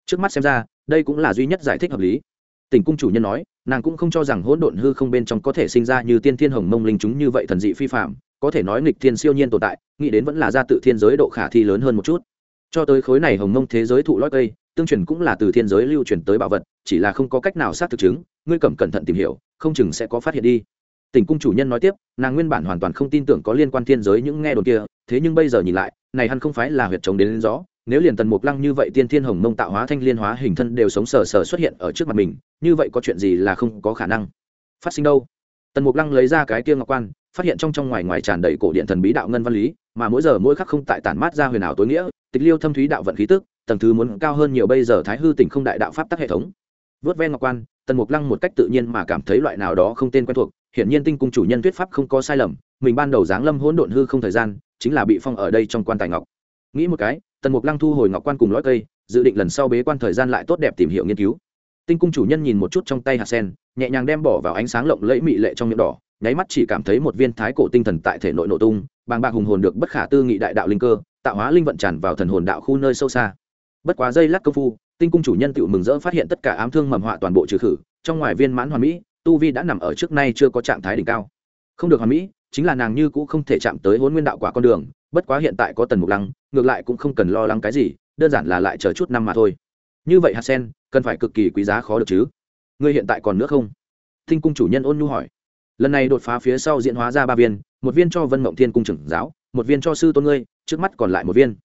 Trước mắt xem ra, đây cũng là duy nhất giải thích hợp lý. Tỉnh cung chủ nhân nói, nàng cũng không cho rằng hỗn độn hư không bên trong có thể sinh ra như tiên thiên hồng mông linh chúng như vậy thần dị phi phạm có thể nói nghịch thiên siêu nhiên tồn tại, nghĩ đến vẫn là ra tự thiên giới độ khả thi lớn hơn một chút. Cho tới khối này hồng mông thế giới thụ lõi cây tương truyền cũng là từ thiên giới lưu truyền tới bảo vật chỉ là không có cách nào xác thực chứng ngươi cầm cẩn thận tìm hiểu không chừng sẽ có phát hiện đi. Tỉnh cung chủ nhân nói tiếp nàng nguyên bản hoàn toàn không tin tưởng có liên quan thiên giới những nghe đồn kia thế nhưng bây giờ nhìn lại này hẳn không phải là huyệt chống đến, đến rõ nếu liền tần mục lăng như vậy tiên thiên hồng mông tạo hóa thanh liên hóa hình thân đều sống sờ sờ xuất hiện ở trước mặt mình như vậy có chuyện gì là không có khả năng phát sinh đâu? Tần mục lăng lấy ra cái kia ngọc quan phát hiện trong trong ngoài ngoài tràn đầy cổ điện thần bí đạo ngân văn lý, mà mỗi giờ mỗi khắc không tại tản mát ra huyền ảo tối nghĩa, tịch liêu thâm thúy đạo vận khí tức, tầng thứ muốn cao hơn nhiều bây giờ thái hư tỉnh không đại đạo pháp tắc hệ thống. Vớt ven ngọc quan, tần mục lăng một cách tự nhiên mà cảm thấy loại nào đó không tên quen thuộc, hiển nhiên tinh cung chủ nhân thuyết pháp không có sai lầm, mình ban đầu giáng lâm hỗn độn hư không thời gian, chính là bị phong ở đây trong quan tài ngọc. Nghĩ một cái, tần mục lăng thu hồi ngọc quan cùng lõi cây, dự định lần sau bế quan thời gian lại tốt đẹp tìm hiểu nghiên cứu. Tinh cung chủ nhân nhìn một chút trong tay hạt sen, nhẹ nhàng đem bỏ vào ánh sáng lộng lẫy mị lệ trong miệng đỏ nháy mắt chỉ cảm thấy một viên thái cổ tinh thần tại thể nội nổ tung, bàng bạc hùng hồn được bất khả tư nghị đại đạo linh cơ, tạo hóa linh vận tràn vào thần hồn đạo khu nơi sâu xa. Bất quá dây lắc công phu, tinh cung chủ nhân tự mừng rỡ phát hiện tất cả ám thương mầm họa toàn bộ trừ khử, trong ngoài viên mãn hoàn mỹ, tu vi đã nằm ở trước nay chưa có trạng thái đỉnh cao. Không được hoàn mỹ, chính là nàng như cũ không thể chạm tới hôn nguyên đạo quả con đường, bất quá hiện tại có tần mục lăng, ngược lại cũng không cần lo lắng cái gì, đơn giản là lại chờ chút năm mà thôi. Như vậy hạt sen, cần phải cực kỳ quý giá khó được chứ. Ngươi hiện tại còn nữa không? Tinh cung chủ nhân ôn nhu hỏi lần này đột phá phía sau diễn hóa ra ba viên, một viên cho vân mộng thiên cung trưởng giáo, một viên cho sư tôn ngươi, trước mắt còn lại một viên.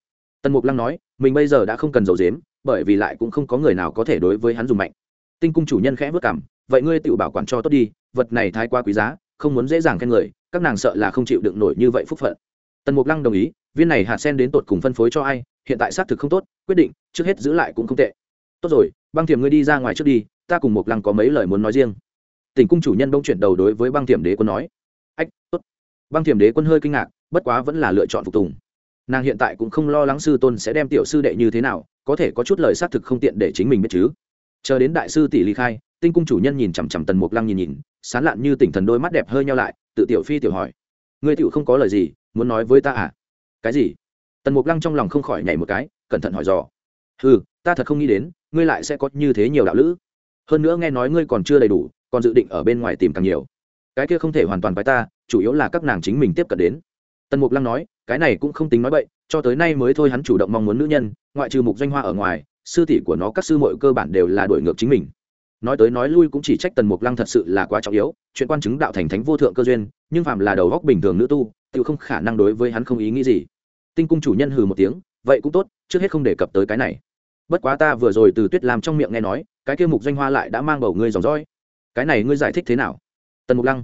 Tần mục lăng nói, mình bây giờ đã không cần dầu dếm bởi vì lại cũng không có người nào có thể đối với hắn dùng mạnh. Tinh cung chủ nhân khẽ vất cảm, vậy ngươi tự bảo quản cho tốt đi, vật này thái quá quý giá, không muốn dễ dàng khen người, các nàng sợ là không chịu đựng nổi như vậy phúc phận. Tần mục lăng đồng ý, viên này hạt sen đến tột cùng phân phối cho ai, hiện tại xác thực không tốt, quyết định, trước hết giữ lại cũng không tệ. Tốt rồi, băng thiềm ngươi đi ra ngoài trước đi, ta cùng mục lăng có mấy lời muốn nói riêng tỉnh cung chủ nhân bỗng chuyển đầu đối với băng thiểm đế quân nói, ách, tốt. Băng thiểm đế quân hơi kinh ngạc, bất quá vẫn là lựa chọn phục tùng. Nàng hiện tại cũng không lo lắng sư tôn sẽ đem tiểu sư đệ như thế nào, có thể có chút lời xác thực không tiện để chính mình biết chứ. Chờ đến đại sư tỷ ly khai, tinh cung chủ nhân nhìn chằm chằm tần mục lăng nhìn nhìn, sán lạn như tỉnh thần đôi mắt đẹp hơi nhau lại, tự tiểu phi tiểu hỏi, ngươi tiểu không có lời gì, muốn nói với ta à? Cái gì? Tần mục lăng trong lòng không khỏi nhảy một cái, cẩn thận hỏi dò ừ ta thật không nghĩ đến, ngươi lại sẽ có như thế nhiều đạo lữ hơn nữa nghe nói ngươi còn chưa đầy đủ, còn dự định ở bên ngoài tìm càng nhiều. Cái kia không thể hoàn toàn với ta, chủ yếu là các nàng chính mình tiếp cận đến. Tần mục lăng nói, cái này cũng không tính nói bậy, cho tới nay mới thôi hắn chủ động mong muốn nữ nhân, ngoại trừ mục doanh hoa ở ngoài, sư tỷ của nó các sư mội cơ bản đều là đổi ngược chính mình. Nói tới nói lui cũng chỉ trách tần mục lăng thật sự là quá trọng yếu, chuyện quan chứng đạo thành thánh vô thượng cơ duyên, nhưng phạm là đầu góc bình thường nữ tu tự không khả năng đối với hắn không ý nghĩ gì. Tinh cung chủ nhân hừ một tiếng, vậy cũng tốt, trước hết không đề cập tới cái này. Bất quá ta vừa rồi từ tuyết làm trong miệng nghe nói cái kia mục doanh hoa lại đã mang bầu ngươi dòng dõi. Cái này ngươi giải thích thế nào? Tần mục lăng.